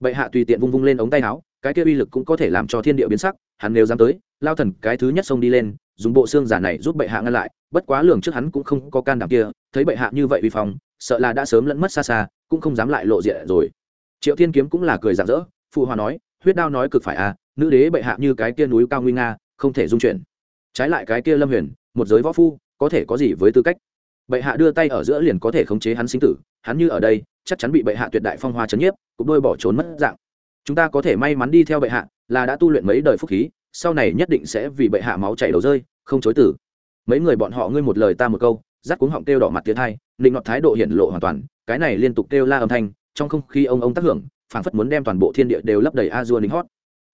Bệ hạ tùy tiện vung vung lên ống tay áo, cái kia uy lực cũng có thể làm cho thiên địa biến sắc, hắn nếu dám tới, lao thần cái thứ nhất xông đi lên dùng bộ xương giả này giúp bệ hạ ngăn lại, bất quá lường trước hắn cũng không có can đảm kia, thấy bệ hạ như vậy vi phong, sợ là đã sớm lẫn mất xa xa, cũng không dám lại lộ diện rồi. Triệu thiên kiếm cũng là cười rạng rỡ, phụ hòa nói, huyết đao nói cực phải à nữ đế bệ hạ như cái kia núi cao nguy nga, không thể dung chuyển. Trái lại cái kia lâm huyền, một giới võ phu, có thể có gì với tư cách? Bệ hạ đưa tay ở giữa liền có thể khống chế hắn sinh tử, hắn như ở đây, chắc chắn bị bệ hạ tuyệt đại phong hoa chấn nhiếp, cũng đôi bỏ trốn mất dạng. Chúng ta có thể may mắn đi theo bệ hạ, là đã tu luyện mấy đời phúc khí sau này nhất định sẽ vì bệ hạ máu chảy đầu rơi, không chối tử mấy người bọn họ ngươi một lời ta một câu, rắc cuống họng kêu đỏ mặt tiến hai, định ngọt thái độ hiện lộ hoàn toàn, cái này liên tục kêu la âm thanh, trong không khí ông ông tác hưởng, phảng phất muốn đem toàn bộ thiên địa đều lấp đầy a dua lính hót.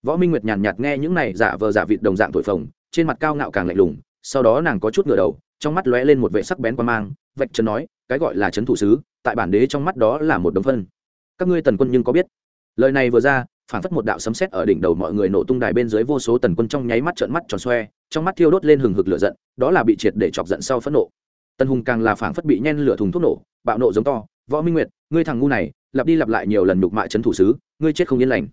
Võ minh nguyệt nhàn nhạt nghe những này giả vờ giả vịt đồng dạng thổi phồng, trên mặt cao ngạo càng lạnh lùng, sau đó nàng có chút ngửa đầu, trong mắt lóe lên một vệ sắc bén quan mang, vạch trần nói, cái gọi là trấn thủ sứ, tại bản đế trong mắt đó là một đồng phân. Các ngươi tần quân nhưng có biết. Lời này vừa ra phản phất một đạo sấm sét ở đỉnh đầu mọi người nổ tung đài bên dưới vô số tần quân trong nháy mắt trợn mắt tròn xoe, trong mắt thiêu đốt lên hừng hực lửa giận, đó là bị triệt để chọc giận sau phẫn nộ. Tần hùng càng là phản phất bị nhen lửa thùng thuốc nổ, bạo nộ giống to, võ minh nguyệt, ngươi thằng ngu này, lặp đi lặp lại nhiều lần nhục mại trấn thủ sứ, ngươi chết không yên lành.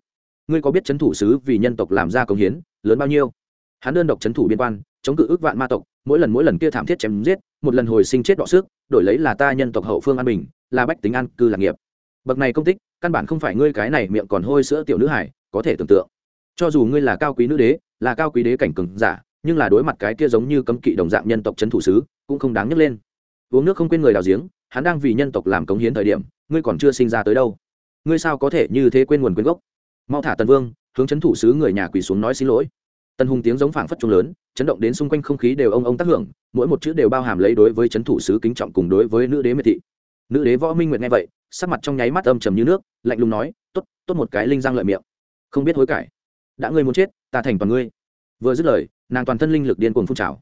Ngươi có biết trấn thủ sứ vì nhân tộc làm ra công hiến, lớn bao nhiêu? Hắn đơn độc trấn thủ biên quan, chống cự ước vạn ma tộc, mỗi lần mỗi lần kia thảm thiết chém giết, một lần hồi sinh chết đọ xước đổi lấy là ta nhân tộc hậu phương an bình, là bách tính an cư lạc nghiệp. Bậc này công tích căn bản không phải ngươi cái này miệng còn hôi sữa tiểu nữ hải có thể tưởng tượng. Cho dù ngươi là cao quý nữ đế, là cao quý đế cảnh cường giả, nhưng là đối mặt cái kia giống như cấm kỵ đồng dạng nhân tộc trấn thủ sứ, cũng không đáng nhấc lên. Uống nước không quên người đào giếng, hắn đang vì nhân tộc làm cống hiến thời điểm, ngươi còn chưa sinh ra tới đâu. Ngươi sao có thể như thế quên nguồn quên gốc? Mau thả tần vương, hướng chấn thủ sứ người nhà quỳ xuống nói xin lỗi. Tần hùng tiếng giống phảng phất trung lớn, chấn động đến xung quanh không khí đều ông ông tác hưởng, mỗi một chữ đều bao hàm lấy đối với chấn thủ sứ kính trọng cùng đối với nữ đế miệt thị. Nữ đế võ minh nguyệt nghe vậy sắc mặt trong nháy mắt âm trầm như nước, lạnh lùng nói, tốt tốt một cái linh răng lợi miệng. Không biết hối cải. Đã ngươi muốn chết, ta thành toàn ngươi. Vừa dứt lời, nàng toàn thân linh lực điên cuồng phun trào.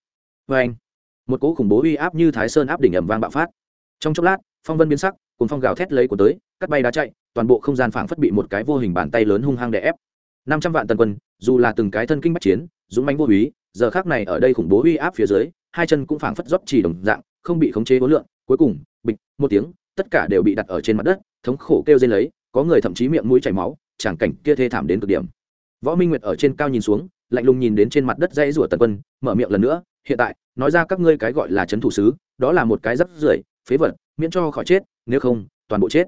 Vê anh, một cỗ khủng bố uy áp như thái sơn áp đỉnh ẩm vang bạo phát. Trong chốc lát, phong vân biến sắc cùng phong gào thét lấy của tới, cắt bay đá chạy, toàn bộ không gian phảng phất bị một cái vô hình bàn tay lớn hung hăng đè ép. Năm trăm vạn tần quân, dù là từng cái thân kinh bách chiến, dũng mãnh vô úy, giờ khác này ở đây khủng bố uy áp phía dưới, hai chân cũng phảng phất rót chỉ đồng dạng, không bị khống chế hối lượng cuối cùng, bịch, một tiếng tất cả đều bị đặt ở trên mặt đất, thống khổ kêu dây lấy, có người thậm chí miệng mũi chảy máu tràng cảnh kia thê thảm đến cực điểm. Võ minh nguyệt ở trên cao nhìn xuống, lạnh lùng nhìn đến trên mặt đất dãy rủa tần quân, mở miệng lần nữa, hiện tại, nói ra các ngươi cái gọi là trấn thủ sứ, đó là một cái rắp rưởi, phế vật, miễn cho khỏi chết, nếu không, toàn bộ chết.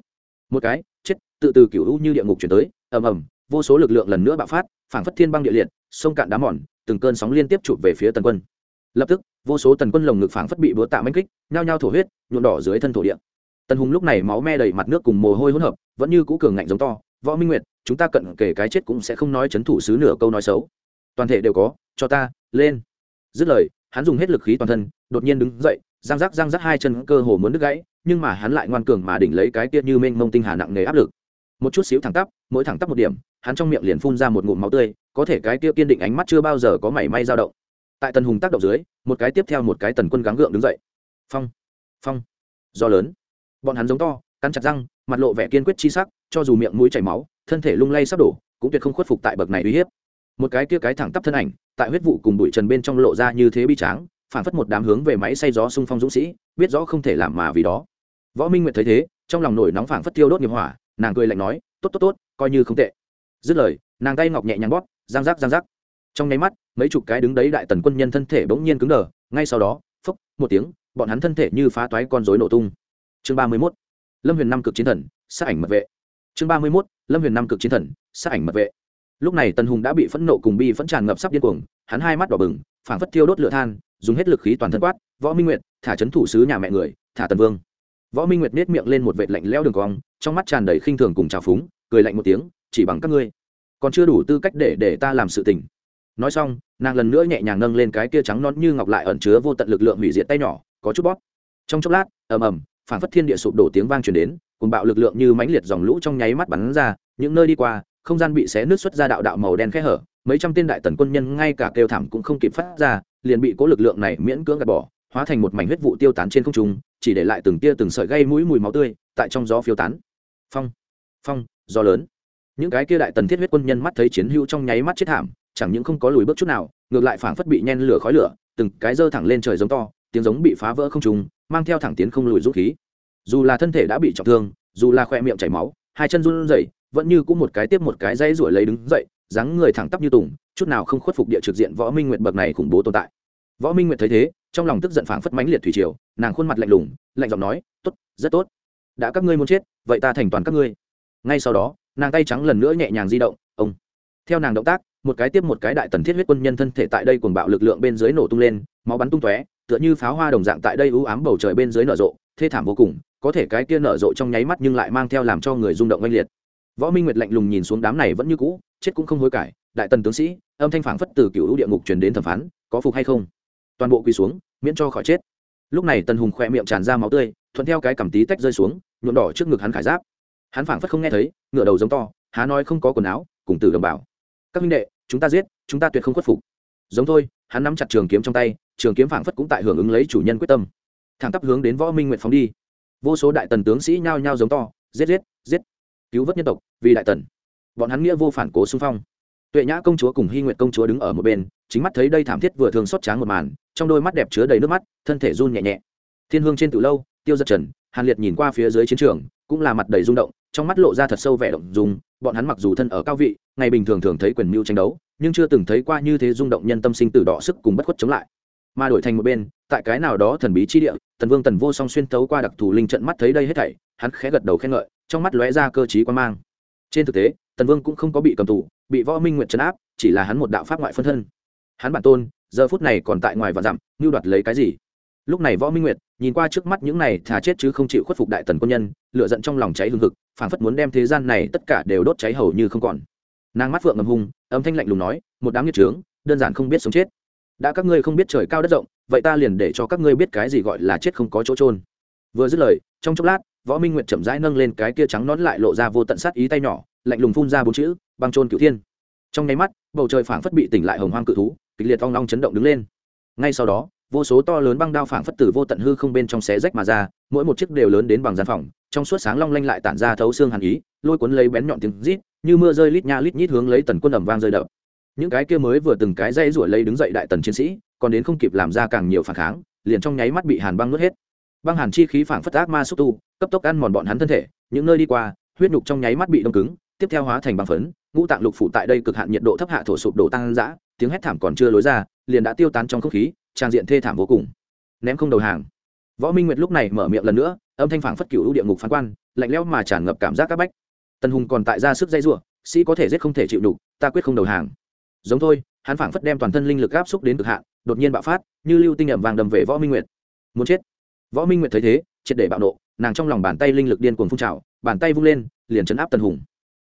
Một cái, chết, tự từ cựu u như địa ngục chuyển tới, ầm ầm, vô số lực lượng lần nữa bạo phát, phảng phất thiên băng địa liệt, sông cạn đá mòn, từng cơn sóng liên tiếp chụp về phía tần quân. Lập tức, vô số tần quân lồng ngực phảng phất bị búa tạ manh kích, nhao nhao thổ huyết, nhuộm đỏ dưới thân thổ địa tần hùng lúc này máu me đầy mặt nước cùng mồ hôi hỗn hợp, vẫn như cũ cường ngạnh giống to, võ minh nguyệt, chúng ta cận kể cái chết cũng sẽ không nói chấn thủ sứ nửa câu nói xấu. Toàn thể đều có, cho ta, lên. Dứt lời, hắn dùng hết lực khí toàn thân, đột nhiên đứng dậy giang rắc giang rắc hai chân cơ hồ muốn đứt gãy, nhưng mà hắn lại ngoan cường mà đỉnh lấy cái kia như mênh mông tinh hà nặng nề áp lực. Một chút xíu thẳng tắp, mỗi thẳng tắp một điểm, hắn trong miệng liền phun ra một ngụm máu tươi, có thể cái kia kiên định ánh mắt chưa bao giờ có mảy may dao động. Tại tần hùng tác động dưới, một cái tiếp theo một cái tần quân gắng gượng đứng dậy. Phong phong. Do lớn bọn hắn giống to cắn chặt răng mặt lộ vẻ kiên quyết chi sắc cho dù miệng mũi chảy máu thân thể lung lay sắp đổ cũng tuyệt không khuất phục tại bậc này uy hiếp. Một cái kia cái thẳng tắp thân ảnh tại huyết vụ cùng bụi trần bên trong lộ ra như thế bi tráng phản phất một đám hướng về máy xay gió xung phong dũng sĩ biết rõ không thể làm mà vì đó. Võ minh nguyệt thấy thế trong lòng nổi nóng phảng phất tiêu đốt nghiệp hỏa nàng cười lạnh nói tốt tốt tốt coi như không tệ. Dứt lời nàng tay ngọc nhẹ nhàng bóp giang giác giang giác, trong nháy mắt mấy chục cái đứng đấy đại tần quân nhân thân thể bỗng nhiên cứng đờ ngay sau đó phốc một tiếng bọn hắn thân thể như phá toái con rối nổ tung chương ba mươi mốt, lâm huyền năm cực chiến thần, sát ảnh mật vệ. Chương ba mươi mốt, lâm huyền năm cực chiến thần, sát ảnh mật vệ. Lúc này tần hùng đã bị phẫn nộ cùng bi vẫn tràn ngập sắp điên cuồng, hắn hai mắt đỏ bừng, phảng phất thiêu đốt lửa than, dùng hết lực khí toàn thân quát, võ minh nguyệt, thả chấn thủ sứ nhà mẹ người, thả tần vương. Võ minh nguyệt nết miệng lên một vệt lạnh leo đường cong, trong mắt tràn đầy khinh thường cùng trào phúng, cười lạnh một tiếng, chỉ bằng các ngươi, còn chưa đủ tư cách để để ta làm sự tình. Nói xong, nàng lần nữa nhẹ nhàng nâng lên cái kia trắng non như ngọc lại ẩn chứa vô tận lực lượng hủy diệt tay nhỏ, có chút bóp. Trong chốc lát, ầm ầm phản phất thiên địa sụp đổ tiếng vang truyền đến cùng bạo lực lượng như mãnh liệt dòng lũ trong nháy mắt bắn ra, những nơi đi qua, không gian bị xé nước xuất ra đạo đạo màu đen khẽ hở, mấy trăm tên đại tần quân nhân ngay cả kêu thảm cũng không kịp phát ra, liền bị cố lực lượng này miễn cưỡng gạt bỏ, hóa thành một mảnh huyết vụ tiêu tán trên không trung, chỉ để lại từng tia từng sợi gây mũi mùi máu tươi tại trong gió phiêu tán. Phong phong, gió lớn. Những cái kia đại tần thiết huyết quân nhân mắt thấy chiến hữu trong nháy mắt chết thảm, chẳng những không có lùi bước chút nào, ngược lại phảng phất bị nhen lửa khói lửa, từng cái dơ thẳng lên trời giống to tiếng giống bị phá vỡ không trùng mang theo thẳng tiến không lùi rút khí. Dù là thân thể đã bị trọng thương, dù là khoe miệng chảy máu, hai chân run rẩy, vẫn như cũng một cái tiếp một cái dãy ruổi lấy đứng dậy, dáng người thẳng tắp như tùng, chút nào không khuất phục địa trực diện võ minh nguyệt bậc này khủng bố tồn tại. Võ minh nguyệt thấy thế, trong lòng tức giận phảng phất mãnh liệt thủy triều, nàng khuôn mặt lạnh lùng, lạnh giọng nói, tốt, rất tốt. Đã các ngươi muốn chết, vậy ta thành toàn các ngươi. Ngay sau đó, nàng tay trắng lần nữa nhẹ nhàng di động, ông. Theo nàng động tác, một cái tiếp một cái đại tần thiết huyết quân nhân thân thể tại đây cuồng bạo lực lượng bên dưới nổ tung lên, máu bắn tung tóe tựa như pháo hoa đồng dạng tại đây u ám bầu trời bên dưới nở rộ, thê thảm vô cùng, có thể cái kia nở rộ trong nháy mắt nhưng lại mang theo làm cho người rung động oanh liệt. Võ minh nguyệt lạnh lùng nhìn xuống đám này vẫn như cũ, chết cũng không hối cải, đại tần tướng sĩ, âm thanh phảng phất từ cựu địa ngục truyền đến thẩm phán, có phục hay không? Toàn bộ quỳ xuống, miễn cho khỏi chết. Lúc này tần hùng khỏe miệng tràn ra máu tươi, thuận theo cái cảm tí tách rơi xuống, nhuộm đỏ trước ngực hắn khải giáp. Hắn phảng phất không nghe thấy ngựa đầu giống to, há nói không có quần áo, cùng tử đồng bào. Các minh đệ, chúng ta giết, chúng ta tuyệt không khuất phục. Giống thôi hắn nắm chặt trường kiếm trong tay, trường kiếm phảng phất cũng tại hưởng ứng lấy chủ nhân quyết tâm. Thẳng tắp hướng đến võ minh nguyện phóng đi. Vô số đại tần tướng sĩ nhao nhao giống to, giết giết giết. Cứu vớt nhân tộc, vì đại tần. Bọn hắn nghĩa vô phản cố xung phong. Tuệ nhã công chúa cùng hy nguyện công chúa đứng ở một bên, chính mắt thấy đây thảm thiết vừa thường xót tráng một màn, trong đôi mắt đẹp chứa đầy nước mắt, thân thể run nhẹ nhẹ. Thiên hương trên từ lâu, tiêu giật trần, hàn liệt nhìn qua phía dưới chiến trường, cũng là mặt đầy rung động, trong mắt lộ ra thật sâu vẻ động dùng bọn hắn mặc dù thân ở cao vị, ngày bình thường thường thấy quyền mưu tranh đấu nhưng chưa từng thấy qua như thế rung động nhân tâm sinh tử đỏ sức cùng bất khuất chống lại. Mà đổi thành một bên, tại cái nào đó thần bí chi địa, tần vương tần vô song xuyên tấu qua đặc thù linh trận mắt thấy đây hết thảy, hắn khẽ gật đầu khen ngợi, trong mắt lóe ra cơ t quan mang. Trên thực tế, tần vương cũng không có bị cầm tù, bị võ minh nguyện trấn áp, chỉ là hắn một đạo pháp ngoại phân thân. Hắn bản tôn, giờ phút này còn tại ngoài và dặm, mưu đoạt lấy cái gì? Lúc này võ minh nguyệt, nhìn qua trước mắt những này thà chết chứ không chịu khuất phục đại tần quân nhân lựa giận trong lòng cháy hương thực phảng phất muốn đem thế gian này tất cả đều đốt cháy hầu như không còn nàng mắt phượng ngầm hung, âm thanh lạnh lùng nói, một đám nghiệt trướng, đơn giản không biết sống chết. Đã các ngươi không biết trời cao đất rộng, vậy ta liền để cho các ngươi biết cái gì gọi là chết không có chỗ trôn vừa dứt lời, trong chốc lát, võ minh nguyệt chậm rãi nâng lên cái kia trắng nón lại lộ ra vô tận sát ý tay nhỏ, lạnh lùng phun ra bốn chữ, băng trôn cửu thiên. Trong nháy mắt, bầu trời phảng phất bị tỉnh lại hồng hoang cự thú, kịch liệt ong long chấn động đứng lên. Ngay sau đó, vô số to lớn băng đao phảng phất tử vô tận hư không bên trong xé rách mà ra, mỗi một chiếc đều lớn đến bằng gian phòng, trong suốt sáng long lanh lại tản ra thấu xương hàn ý, lôi cuốn lấy bén nhọn tiếng rít như mưa rơi lít nha lít nhít hướng lấy tần quân ẩm vang rơi đập. Những cái kia mới vừa từng cái dây rủa lấy đứng dậy đại tần chiến sĩ, còn đến không kịp làm ra càng nhiều phản kháng, liền trong nháy mắt bị hàn băng nuốt hết. Băng hàn chi khí phảng phất ác ma xúc tu, cấp tốc ăn mòn bọn hắn thân thể, những nơi đi qua, huyết nhục trong nháy mắt bị đông cứng, tiếp theo hóa thành băng phấn, ngũ tạng lục phủ tại đây cực hạn nhiệt độ thấp hạ thổ sụp đổ tăng dã, tiếng hét thảm còn chưa lối ra, liền đã tiêu tán trong không khí, trang diện thê thảm vô cùng. Ném không đầu hàng. Võ minh nguyệt lúc này mở miệng lần nữa, âm thanh phảng phất cựu địa ngục phán quan, lạnh lẽo mà tràn ngập cảm giác các bách tần hùng còn tại ra sức dây rủa sĩ có thể giết không thể chịu đủ ta quyết không đầu hàng. Giống thôi, hắn phảng phất đem toàn thân linh lực áp xúc đến cực hạn, đột nhiên bạo phát, như lưu tinh ẩm vàng đầm về võ minh nguyệt. Muốn chết. Võ minh nguyệt thấy thế, triệt để bạo nộ, nàng trong lòng bàn tay linh lực điên cuồng phun trào, bàn tay vung lên, liền chấn áp tần hùng.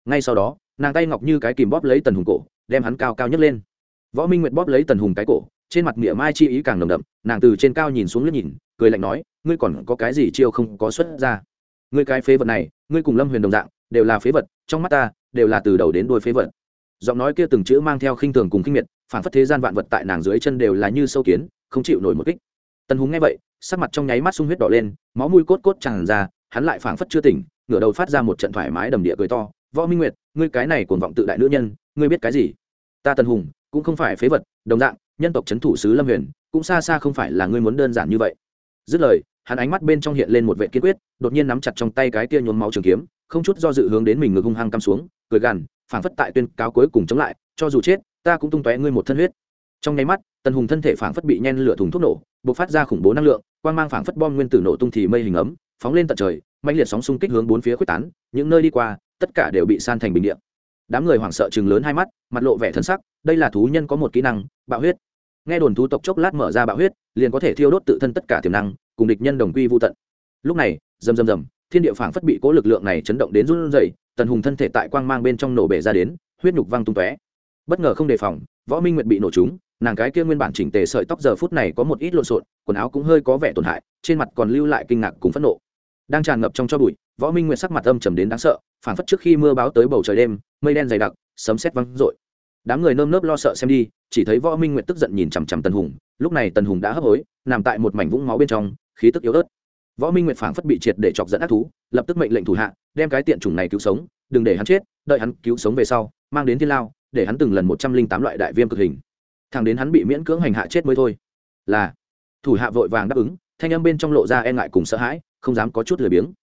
Ngay sau đó, nàng tay ngọc như cái kìm bóp lấy tần hùng cổ, đem hắn cao cao nhấc lên. Võ minh nguyệt bóp lấy tần hùng cái cổ, trên mặt mỉa mai chi ý càng nồng đậm, nàng từ trên cao nhìn xuống lướt nhìn, cười lạnh nói, ngươi còn có cái gì chiêu không có xuất ra? Ngươi cái phế vật này, ngươi cùng lâm huyền đồng dạng đều là phế vật, trong mắt ta, đều là từ đầu đến đuôi phế vật. Giọng nói kia từng chữ mang theo khinh thường cùng khinh miệt, phản phất thế gian vạn vật tại nàng dưới chân đều là như sâu kiến, không chịu nổi một kích. Tần hùng nghe vậy, sắc mặt trong nháy mắt sung huyết đỏ lên, máu mùi cốt cốt tràn ra, hắn lại phảng phất chưa tỉnh, ngửa đầu phát ra một trận thoải mái đầm địa cười to, võ minh nguyệt, ngươi cái này cuồng vọng tự đại nữ nhân, ngươi biết cái gì? Ta tần hùng, cũng không phải phế vật, đồng dạng, nhân tộc c h ấ n thủ sứ lâm huyền, cũng xa xa không phải là ngươi muốn đơn giản như vậy. Dứt lời, hắn ánh mắt bên trong hiện lên một vệ kiên quyết, đột nhiên nắm chặt trong tay cái kia nhốn máu trường kiếm không chút do dự hướng đến mình ngực hung hăng cắm xuống, cười gằn, phảng phất tại tuyên cáo cuối cùng chống lại, cho dù chết, ta cũng tung tóe ngươi một thân huyết. Trong nháy mắt, tần hùng thân thể phảng phất bị nhen lửa thùng thuốc nổ b ộ c phát ra khủng bố năng lượng quan g mang phảng phất bom nguyên tử nổ tung thì mây hình ấm, phóng lên tận trời mạnh liệt sóng xung kích hướng bốn phía quyết tán, những nơi đi qua, tất cả đều bị san thành bình điện đám người hoảng sợ chừng lớn hai mắt, mặt lộ vẻ thân sắc, đây là thú nhân có một kỹ năng, bạo huyết. Nghe đồn thú tộc chốc lát mở ra bạo huyết, liền có thể thiêu đốt tự thân tất cả tiềm năng, cùng địch nhân đồng quy vô tận. Lúc này, rầm rầm rầm thiên địa phảng phất bị cố lực lượng này chấn động đến run rẩy tần hùng thân thể tại quang mang bên trong nổ bể ra đến huyết nhục văng tung tóe. Bất ngờ không đề phòng võ minh nguyệt bị nổ trúng nàng cái kia nguyên bản chỉnh tề sợi tóc giờ phút này có một ít lộn xộn quần áo cũng hơi có vẻ tổn hại trên mặt còn lưu lại kinh ngạc cùng phẫn nộ. Đang tràn ngập trong cho bụi võ minh nguyệt sắc mặt âm trầm đến đáng sợ phảng phất trước khi mưa báo tới bầu trời đêm mây đen dày đặc sấm sét vang, rội đám người nơm nớp lo sợ xem đi chỉ thấy võ minh nguyệt tức giận nhìn chằm chằm tần hùng lúc này tần hùng đã hấp hối nằm tại một mảnh vũng máu bên trong khí tức yếu ớt võ minh nguyệt phảng phất bị triệt để chọc dẫn ác thú, lập tức mệnh lệnh thủ hạ, đem cái tiện chủng này cứu sống, đừng để hắn chết, đợi hắn cứu sống về sau, mang đến thiên lao, để hắn từng lần một trăm linh tám loại đại viêm cực hình. Thằng đến hắn bị miễn cưỡng hành hạ chết mới thôi. Là, thủ hạ vội vàng đáp ứng, thanh âm bên trong lộ ra e ngại cùng sợ hãi, không dám có chút lười biếng.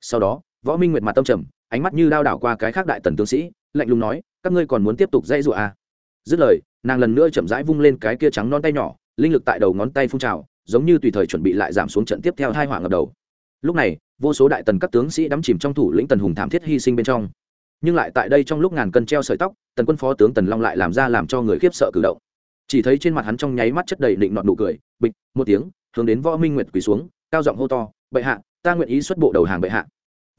Sau đó, võ minh nguyệt mặt tâm trầm, ánh mắt như đao đảo qua cái khác đại tần tướng sĩ, lạnh lùng nói, các ngươi còn muốn tiếp tục dây dụa à? Dứt lời, nàng lần nữa chậm rãi vung lên cái kia trắng non tay nhỏ, linh lực tại đầu ngón tay phun trào giống như tùy thời chuẩn bị lại giảm xuống trận tiếp theo hai hỏa ngập đầu. Lúc này, vô số đại tần các tướng sĩ đắm chìm trong thủ lĩnh tần hùng thảm thiết hy sinh bên trong. Nhưng lại tại đây trong lúc ngàn cân treo sợi tóc, tần quân phó tướng tần long lại làm ra làm cho người khiếp sợ cử động. Chỉ thấy trên mặt hắn trong nháy mắt chất đầy định nọt nụ cười, bịch, một tiếng, hướng đến võ minh nguyệt quỳ xuống, cao giọng hô to, bệ hạ, ta nguyện ý xuất bộ đầu hàng bệ hạ.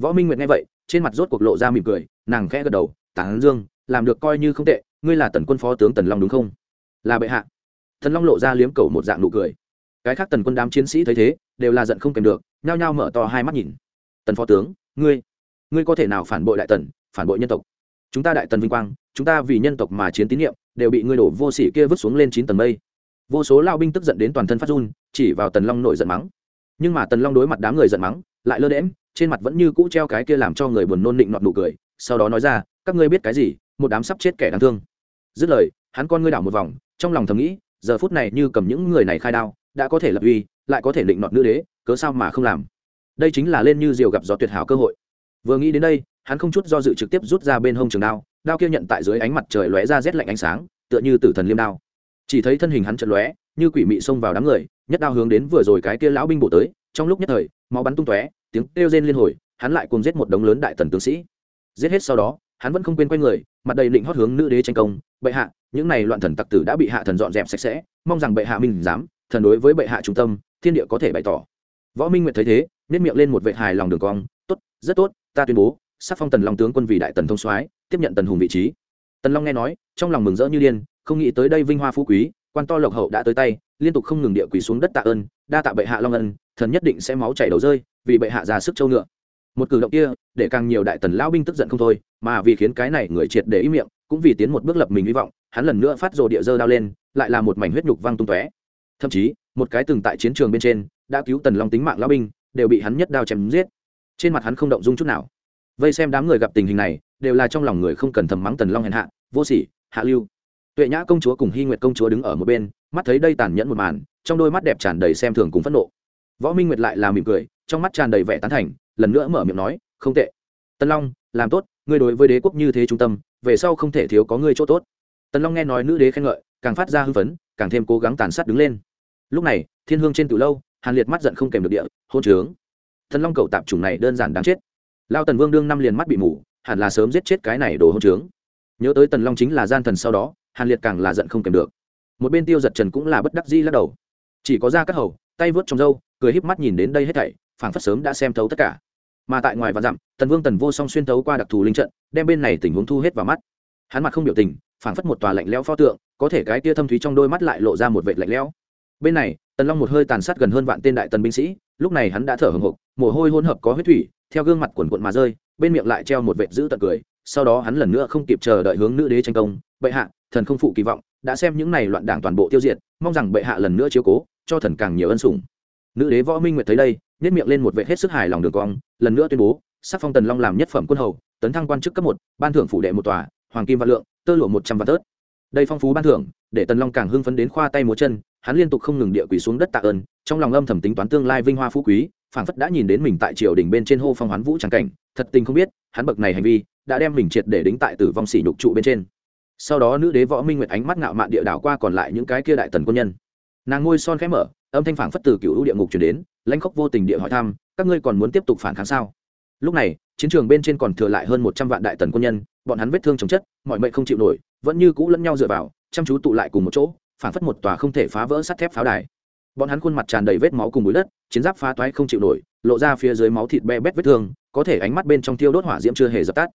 Võ minh nguyệt nghe vậy, trên mặt rốt cuộc lộ ra mỉm cười, nàng khẽ gật đầu, tán dương, làm được coi như không tệ, ngươi là tần quân phó tướng tần long đúng không? Là bệ hạ. Tần long lộ ra liếm cầu một dạng nụ cười cái khác tần quân đám chiến sĩ thấy thế, đều là giận không kèm được, nhao nhao mở to hai mắt nhìn. Tần phó tướng, ngươi ngươi có thể nào phản bội đại tần, phản bội nhân tộc? Chúng ta đại tần vinh quang, chúng ta vì nhân tộc mà chiến tín nhiệm đều bị ngươi đổ vô sỉ kia vứt xuống lên chín tầng mây. Vô số lao binh tức giận đến toàn thân phát run, chỉ vào tần long nổi giận mắng. Nhưng mà tần long đối mặt đám người giận mắng, lại lơ đễm trên mặt vẫn như cũ treo cái kia làm cho người buồn nôn định nọt nụ cười, sau đó nói ra, các ngươi biết cái gì, một đám sắp chết kẻ đáng thương. Dứt lời, hắn con ngươi đảo một vòng, trong lòng thầm nghĩ, giờ phút này như cầm những người này khai đao đã có thể lập uy, lại có thể định nọt nữ đế, cớ sao mà không làm? Đây chính là lên như diều gặp gió tuyệt hảo cơ hội. Vừa nghĩ đến đây, hắn không chút do dự trực tiếp rút ra bên hông trường đao đao kia nhận tại dưới ánh mặt trời lóe ra rét lạnh ánh sáng, tựa như tử thần liêm đao. Chỉ thấy thân hình hắn chật lóe, như quỷ mị xông vào đám người, nhất đao hướng đến vừa rồi cái kia lão binh bổ tới, trong lúc nhất thời, máu bắn tung tóe, tiếng kêu rên liên hồi, hắn lại cùng giết một đống lớn đại tần tướng sĩ. Giết hết sau đó, hắn vẫn không quên quay người, mặt đầy định hót hướng nữ đế tranh công, bệ hạ, những này loạn thần tặc tử đã bị hạ thần dọn dẹp sạch sẽ, mong rằng bệ hạ minh dám thần đối với bệ hạ trung tâm, thiên địa có thể bày tỏ. Võ minh nguyệt thấy thế nếp miệng lên một vệ hài lòng đường cong, tốt, rất tốt, ta tuyên bố sắc phong tần long tướng quân vì đại tần thông soái, tiếp nhận tần hùng vị trí. Tần long nghe nói, trong lòng mừng rỡ như điên, không nghĩ tới đây vinh hoa phú quý, quan to lộc hậu đã tới tay, liên tục không ngừng địa quỳ xuống đất tạ ơn, đa tạ bệ hạ long ân, thần nhất định sẽ máu chảy đầu rơi, vì bệ hạ ra sức châu ngựa. Một cử động kia, để càng nhiều đại tần lão binh tức giận không thôi, mà vì khiến cái này người triệt để ý miệng, cũng vì tiến một bước lập mình hy vọng, hắn lần nữa phát rồ địa dơ đao lên, lại là một mảnh huyết nhục văng tung tóe thậm chí, một cái từng tại chiến trường bên trên, đã cứu tần long tính mạng lão binh, đều bị hắn nhất đao chém giết. Trên mặt hắn không động dung chút nào. Vây xem đám người gặp tình hình này, đều là trong lòng người không cần thầm mắng tần long hèn hạ, vô sỉ, hạ lưu. Tuệ nhã công chúa cùng hy nguyệt công chúa đứng ở một bên, mắt thấy đây tàn nhẫn một màn, trong đôi mắt đẹp tràn đầy xem thường cùng phẫn nộ. Võ minh nguyệt lại là mỉm cười, trong mắt tràn đầy vẻ tán thành, lần nữa mở miệng nói, không tệ. Tân long, làm tốt, ngươi đối với đế quốc như thế trung tâm, về sau không thể thiếu có ngươi chỗ tốt. Tần long nghe nói nữ đế khen ngợi, càng phát ra hưng phấn, càng thêm cố gắng tàn sát đứng lên lúc này, thiên hương trên từ lâu, hàn liệt mắt giận không kèm được địa, hôn trướng. Thần long cầu tạp chủng này đơn giản đáng chết. Lao tần vương đương năm liền mắt bị mù, hẳn là sớm giết chết cái này đồ hôn trướng. Nhớ tới tần long chính là gian thần sau đó, hàn liệt càng là giận không kèm được. Một bên tiêu giật trần cũng là bất đắc di lắc đầu. Chỉ có ra các hầu, tay vớt trong râu, cười híp mắt nhìn đến đây hết thảy, phảng phất sớm đã xem thấu tất cả. Mà tại ngoài và dặm, tần vương tần vô song xuyên thấu qua đặc thù linh trận, đem bên này tình huống thu hết vào mắt. Hắn mặt không biểu tình, phảng phất một tòa lạnh lẽo pho tượng, có thể cái tia thâm thúy trong đôi mắt lại lộ ra một vệt lạnh lẽo bên này, tần long một hơi tàn sát gần hơn vạn tên đại tần binh sĩ, lúc này hắn đã thở hồng hộc, mồ hôi hỗn hợp có huyết thủy, theo gương mặt quần quận mà rơi, bên miệng lại treo một vệt giữ tận cười, sau đó hắn lần nữa không kịp chờ đợi hướng nữ đế tranh công, bệ hạ, thần không phụ kỳ vọng, đã xem những này loạn đảng toàn bộ tiêu diệt, mong rằng bệ hạ lần nữa chiếu cố, cho thần càng nhiều ân sủng. Nữ đế võ minh nguyệt thấy đây nhét miệng lên một vệ hết sức hài lòng đường cong, lần nữa tuyên bố, sắc phong tần long làm nhất phẩm quân hầu, tấn thăng quan chức cấp một, ban thưởng phủ đệ một tòa, hoàng kim văn lượng, tơ lụa một trăm vạn tớt. Đây phong phú ban thưởng, để tần long càng hưng phấn đến khoa tay múa chân hắn liên tục không ngừng địa quỳ xuống đất tạ ơn, trong lòng âm thầm tính toán tương lai vinh hoa phú quý, phảng phất đã nhìn đến mình tại triều đình bên trên hô phong hoán vũ tràng cảnh, thật tình không biết, hắn bậc này hành vi đã đem mình triệt để đính tại tử vong sỉ nhục trụ bên trên. Sau đó nữ đế võ minh nguyệt ánh mắt ngạo mạn địa đảo qua còn lại những cái kia đại tần quân nhân. Nàng ngôi son khẽ mở, âm thanh phảng phất từ cựu địa ngục chuyển đến, lãnh khốc vô tình địa hỏi thăm, các ngươi còn muốn tiếp tục phản kháng sao? Lúc này, chiến trường bên trên còn thừa lại hơn một trăm vạn đại tần quân nhân, bọn hắn vết thương chồng chất, mọi mệnh không chịu nổi, vẫn như cũ lẫn nhau dựa vào, chăm chú tụ lại cùng một chỗ phảng phất một tòa không thể phá vỡ sắt thép pháo đài. Bọn hắn khuôn mặt tràn đầy vết máu cùng bụi đất, chiến giáp phá toái không chịu nổi, lộ ra phía dưới máu thịt be bét vết thương, có thể ánh mắt bên trong tiêu đốt hỏa diễm chưa hề dập tắt.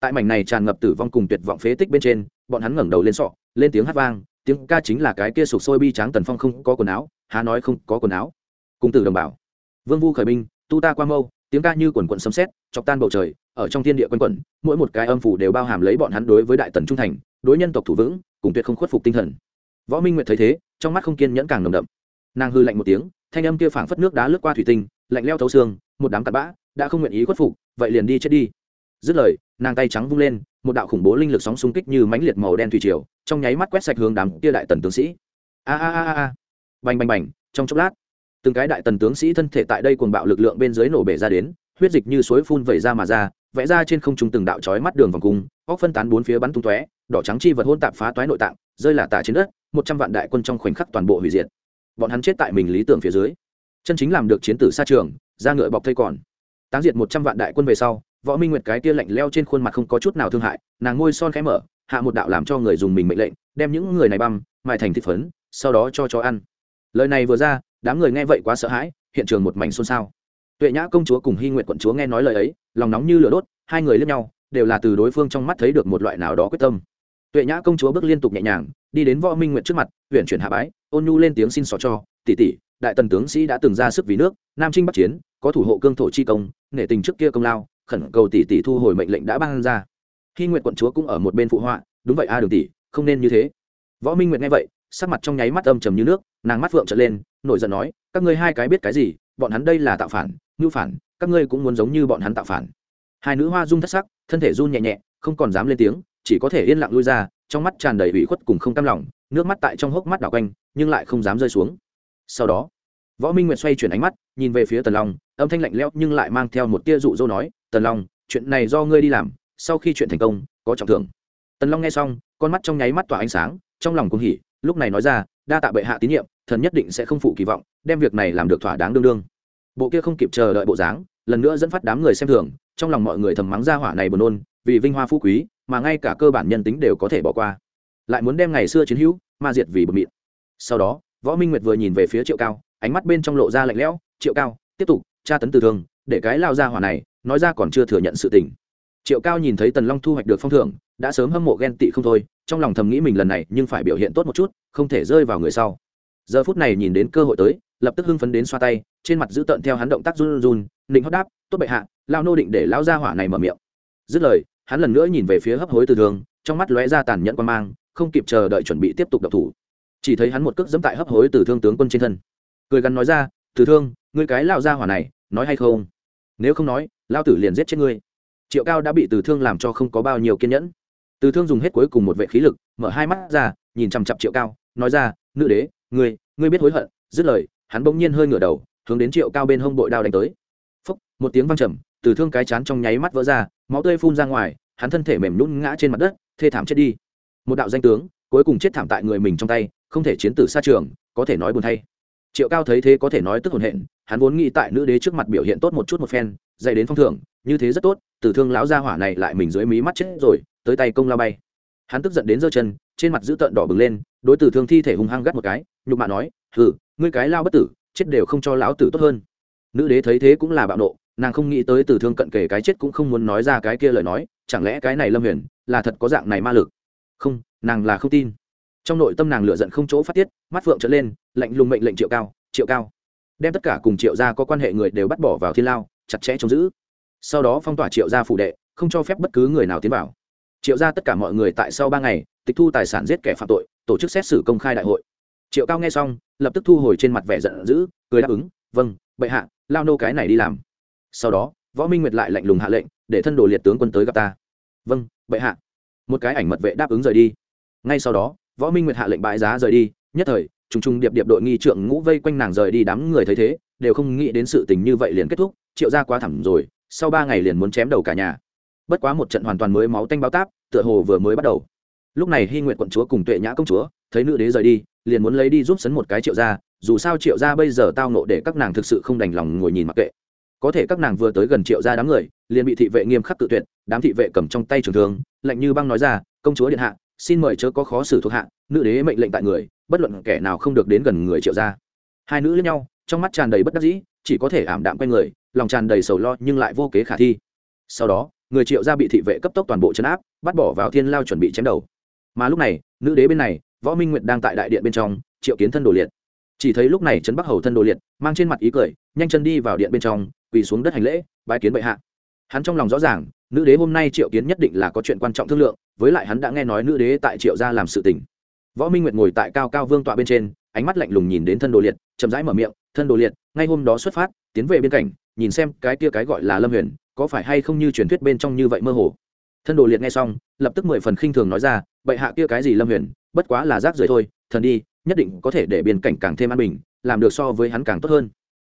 Tại mảnh này tràn ngập tử vong cùng tuyệt vọng phế tích bên trên, bọn hắn ngẩng đầu lên sọ, lên tiếng hát vang, tiếng ca chính là cái kia sụp sôi bi tráng tần phong không có quần áo, há nói không có quần áo. Cung tử đồng bảo vương vu khởi binh, tu ta qua mâu, tiếng ca như quần quận sấm sét, chọc tan bầu trời, ở trong thiên địa quanh quẩn, mỗi một cái âm phủ đều bao hàm lấy bọn hắn đối với đại tần trung thành, đối nhân tộc thủ vững, cùng tuyệt không khuất phục tinh thần võ minh nguyệt thấy thế, trong mắt không kiên nhẫn càng nồng đậm. Nàng hư lạnh một tiếng, thanh âm kia phảng phất nước đá lướt qua thủy tinh, lạnh leo thấu xương, một đám cặn bã, đã không nguyện ý khuất phục, vậy liền đi chết đi. Dứt lời, nàng tay trắng vung lên, một đạo khủng bố linh lực sóng xung kích như mãnh liệt màu đen thủy triều, trong nháy mắt quét sạch hướng đám kia đại tần tướng sĩ. A a a a bành bành bành, trong chốc lát, từng cái đại tần tướng sĩ thân thể tại đây cuồng bạo lực lượng bên dưới nổ bể ra đến, huyết dịch như suối phun vẩy ra mà ra, vẽ ra trên không trung từng đạo chói mắt đường vòng cung, óc phân tán bốn phía bắn tung tóe, đỏ trắng chi vật hôn tạp phá toái nội tạng, rơi là tả trên đất một trăm vạn đại quân trong khoảnh khắc toàn bộ hủy diệt. Bọn hắn chết tại mình lý tưởng phía dưới. Chân chính làm được chiến tử xa trường ra ngựa bọc thây còn. Táng diệt một trăm vạn đại quân về sau, võ minh nguyệt cái tia lạnh leo trên khuôn mặt không có chút nào thương hại, nàng ngôi son khẽ mở, hạ một đạo làm cho người dùng mình mệnh lệnh, đem những người này băm, mài thành thịt phấn, sau đó cho chó ăn. Lời này vừa ra, đám người nghe vậy quá sợ hãi, hiện trường một mảnh xôn xao. Tuệ nhã công chúa cùng hy nguyện quận chúa nghe nói lời ấy, lòng nóng như lửa đốt, hai người lướt nhau, đều là từ đối phương trong mắt thấy được một loại nào đó quyết tâm tuệ nhã công chúa bước liên tục nhẹ nhàng, đi đến võ minh nguyện trước mặt huyện chuyển hạ bái, ôn nhu lên tiếng xin xỏ cho, tỷ tỷ, đại tần tướng sĩ đã từng ra sức vì nước, nam trinh bắc chiến, có thủ hộ cương thổ chi công, nể tình trước kia công lao, khẩn cầu tỷ tỷ thu hồi mệnh lệnh đã ban ra. Khi nguyện quận chúa cũng ở một bên phụ họa, đúng vậy a đường tỷ, không nên như thế. Võ minh nguyệt nghe vậy, sắc mặt trong nháy mắt âm trầm như nước, nàng mắt phượng trở lên, nổi giận nói, các ngươi hai cái biết cái gì, bọn hắn đây là tạo phản, ngưu phản, các ngươi cũng muốn giống như bọn hắn tạo phản. Hai nữ hoa dung thất sắc, thân thể run nhẹ nhẹ, không còn dám lên tiếng chỉ có thể yên lặng lui ra, trong mắt tràn đầy ủy khuất cùng không cam lòng, nước mắt tại trong hốc mắt đảo quanh, nhưng lại không dám rơi xuống. Sau đó, võ minh nguyệt xoay chuyển ánh mắt, nhìn về phía tần long, âm thanh lạnh lẽo nhưng lại mang theo một tia dụ dỗ nói, tần long, chuyện này do ngươi đi làm, sau khi chuyện thành công, có trọng thưởng. Tần long nghe xong, con mắt trong nháy mắt tỏa ánh sáng, trong lòng cũng hỉ, lúc này nói ra, đa tạ bệ hạ tín nhiệm, thần nhất định sẽ không phụ kỳ vọng, đem việc này làm được thỏa đáng đương đương. Bộ kia không kịp chờ đợi bộ dáng, lần nữa dẫn phát đám người xem thường, trong lòng mọi người thầm mắng ra hỏa này buồn nôn, vì vinh hoa phú quý mà ngay cả cơ bản nhân tính đều có thể bỏ qua. Lại muốn đem ngày xưa chiến hữu, ma diệt vì bờ mịn sau đó, võ minh nguyệt vừa nhìn về phía triệu cao, ánh mắt bên trong lộ ra lạnh lẽo, triệu cao, tiếp tục, tra tấn từ thương để cái lao ra hỏa này, nói ra còn chưa thừa nhận sự tình. Triệu cao nhìn thấy tần long thu hoạch được phong thưởng, đã sớm hâm mộ ghen tị không thôi, trong lòng thầm nghĩ mình lần này nhưng phải biểu hiện tốt một chút, không thể rơi vào người sau. Giờ phút này nhìn đến cơ hội tới, lập tức hưng phấn đến xoa tay, trên mặt giữ tợn theo hắn động tác run run định hót đáp, tốt bệ hạ, lao nô định để lao ra hỏa này mở miệng. Dứt lời hắn lần nữa nhìn về phía hấp hối từ thường, trong mắt lóe ra tàn nhẫn quan mang, không kịp chờ đợi chuẩn bị tiếp tục đập thủ. Chỉ thấy hắn một cước dẫm tại hấp hối từ thương tướng quân trên thân. Cười gắn nói ra, từ thương, ngươi cái lao ra hỏa này, nói hay không? Nếu không nói lao tử liền giết chết ngươi. Triệu cao đã bị từ thương làm cho không có bao nhiêu kiên nhẫn. Từ thương dùng hết cuối cùng một vệ khí lực, mở hai mắt ra, nhìn chằm chặp triệu cao, nói ra, nữ đế, ngươi ngươi biết hối hận. Dứt lời, hắn bỗng nhiên hơi ngửa đầu, hướng đến triệu cao bên hông bội đao đánh tới. Phúc, một tiếng văng trầm từ thương cái chán trong nháy mắt vỡ ra, máu tươi phun ra ngoài, hắn thân thể mềm nhún ngã trên mặt đất, thê thảm chết đi. Một đạo danh tướng, cuối cùng chết thảm tại người mình trong tay, không thể chiến tử xa trường, có thể nói buồn thay. Triệu cao thấy thế có thể nói tức hồn hện, hắn vốn nghĩ tại nữ đế trước mặt biểu hiện tốt một chút một phen, dạy đến phong thưởng, như thế rất tốt Tử thương lão gia hỏa này lại mình dưới mí mắt chết rồi, tới tay công lao bay. Hắn tức giận đến giơ chân, trên mặt giữ tợn đỏ bừng lên, đối tử thương thi thể hung hăng gắt một cái, nhục mạ nói, hừ, ngươi cái lao bất tử, chết đều không cho lão tử tốt hơn. Nữ đế thấy thế cũng là bạo nộ nàng không nghĩ tới tử thương cận kề cái chết cũng không muốn nói ra cái kia lời nói, chẳng lẽ cái này lâm huyền là thật có dạng này ma lực? Không, nàng là không tin. Trong nội tâm nàng lựa giận không chỗ phát tiết, mắt phượng trở lên, lạnh lùng mệnh lệnh triệu cao triệu cao. Đem tất cả cùng triệu gia có quan hệ người đều bắt bỏ vào thiên lao, chặt chẽ chống giữ. Sau đó phong tỏa triệu gia phủ đệ, không cho phép bất cứ người nào tiến vào. Triệu gia tất cả mọi người tại sau ba ngày, tịch thu tài sản giết kẻ phạm tội, tổ chức xét xử công khai đại hội. Triệu cao nghe xong, lập tức thu hồi trên mặt vẻ giận dữ, cười đáp ứng vâng bệ hạ, lao nô cái này đi làm sau đó, võ minh nguyệt lại lạnh lùng hạ lệnh, để thân đồ liệt tướng quân tới gặp ta. Vâng bệ hạ. Một cái ảnh mật vệ đáp ứng rời đi. Ngay sau đó, võ minh nguyệt hạ lệnh bãi giá rời đi. Nhất thời, trùng trùng điệp điệp đội nghi trượng ngũ vây quanh nàng rời đi đám người thấy thế, đều không nghĩ đến sự tình như vậy liền kết thúc, triệu ra quá thẳm rồi, sau ba ngày liền muốn chém đầu cả nhà. Bất quá một trận hoàn toàn mới máu tanh báo táp, tựa hồ vừa mới bắt đầu. Lúc này hy nguyện quận chúa cùng tuệ nhã công chúa, thấy nữ đế rời đi, liền muốn lấy đi giúp sấn một cái triệu gia, dù sao triệu gia bây giờ tao nộ để các nàng thực sự không đành lòng ngồi nhìn mặc kệ có thể các nàng vừa tới gần triệu gia đám người, liền bị thị vệ nghiêm khắc tự tuyệt, đám thị vệ cầm trong tay trường thương, lạnh như băng nói ra, công chúa điện hạ, xin mời chớ có khó xử thuộc hạ, nữ đế mệnh lệnh tại người, bất luận kẻ nào không được đến gần người triệu gia. Hai nữ lẫn nhau, trong mắt tràn đầy bất đắc dĩ, chỉ có thể ảm đạm quanh người, lòng tràn đầy sầu lo nhưng lại vô kế khả thi. Sau đó, người triệu gia bị thị vệ cấp tốc toàn bộ chấn áp, bắt bỏ vào thiên lao chuẩn bị chém đầu. Mà lúc này, nữ đế bên này, võ minh nguyệt đang tại đại điện bên trong, triệu kiến thân đồ liệt. Chỉ thấy lúc này trấn bắc hầu thân đồ liệt, mang trên mặt ý cười, nhanh chân đi vào điện bên trong quỳ xuống đất hành lễ, bái kiến bệ hạ. Hắn trong lòng rõ ràng, nữ đế hôm nay triệu kiến nhất định là có chuyện quan trọng thương lượng, với lại hắn đã nghe nói nữ đế tại triệu gia làm sự tình. Võ minh nguyệt ngồi tại cao cao vương tọa bên trên, ánh mắt lạnh lùng nhìn đến thân đồ liệt, chậm rãi mở miệng, thân đồ liệt, ngay hôm đó xuất phát, tiến về biên cảnh nhìn xem cái kia cái gọi là lâm huyền, có phải hay không như truyền thuyết bên trong như vậy mơ hồ? Thân đồ liệt nghe xong, lập tức mười phần khinh thường nói ra, bệ hạ kia cái gì lâm huyền, bất quá là rác rưởi thôi, thần đi, nhất định có thể để biên cảnh càng thêm an bình, làm được so với hắn càng tốt hơn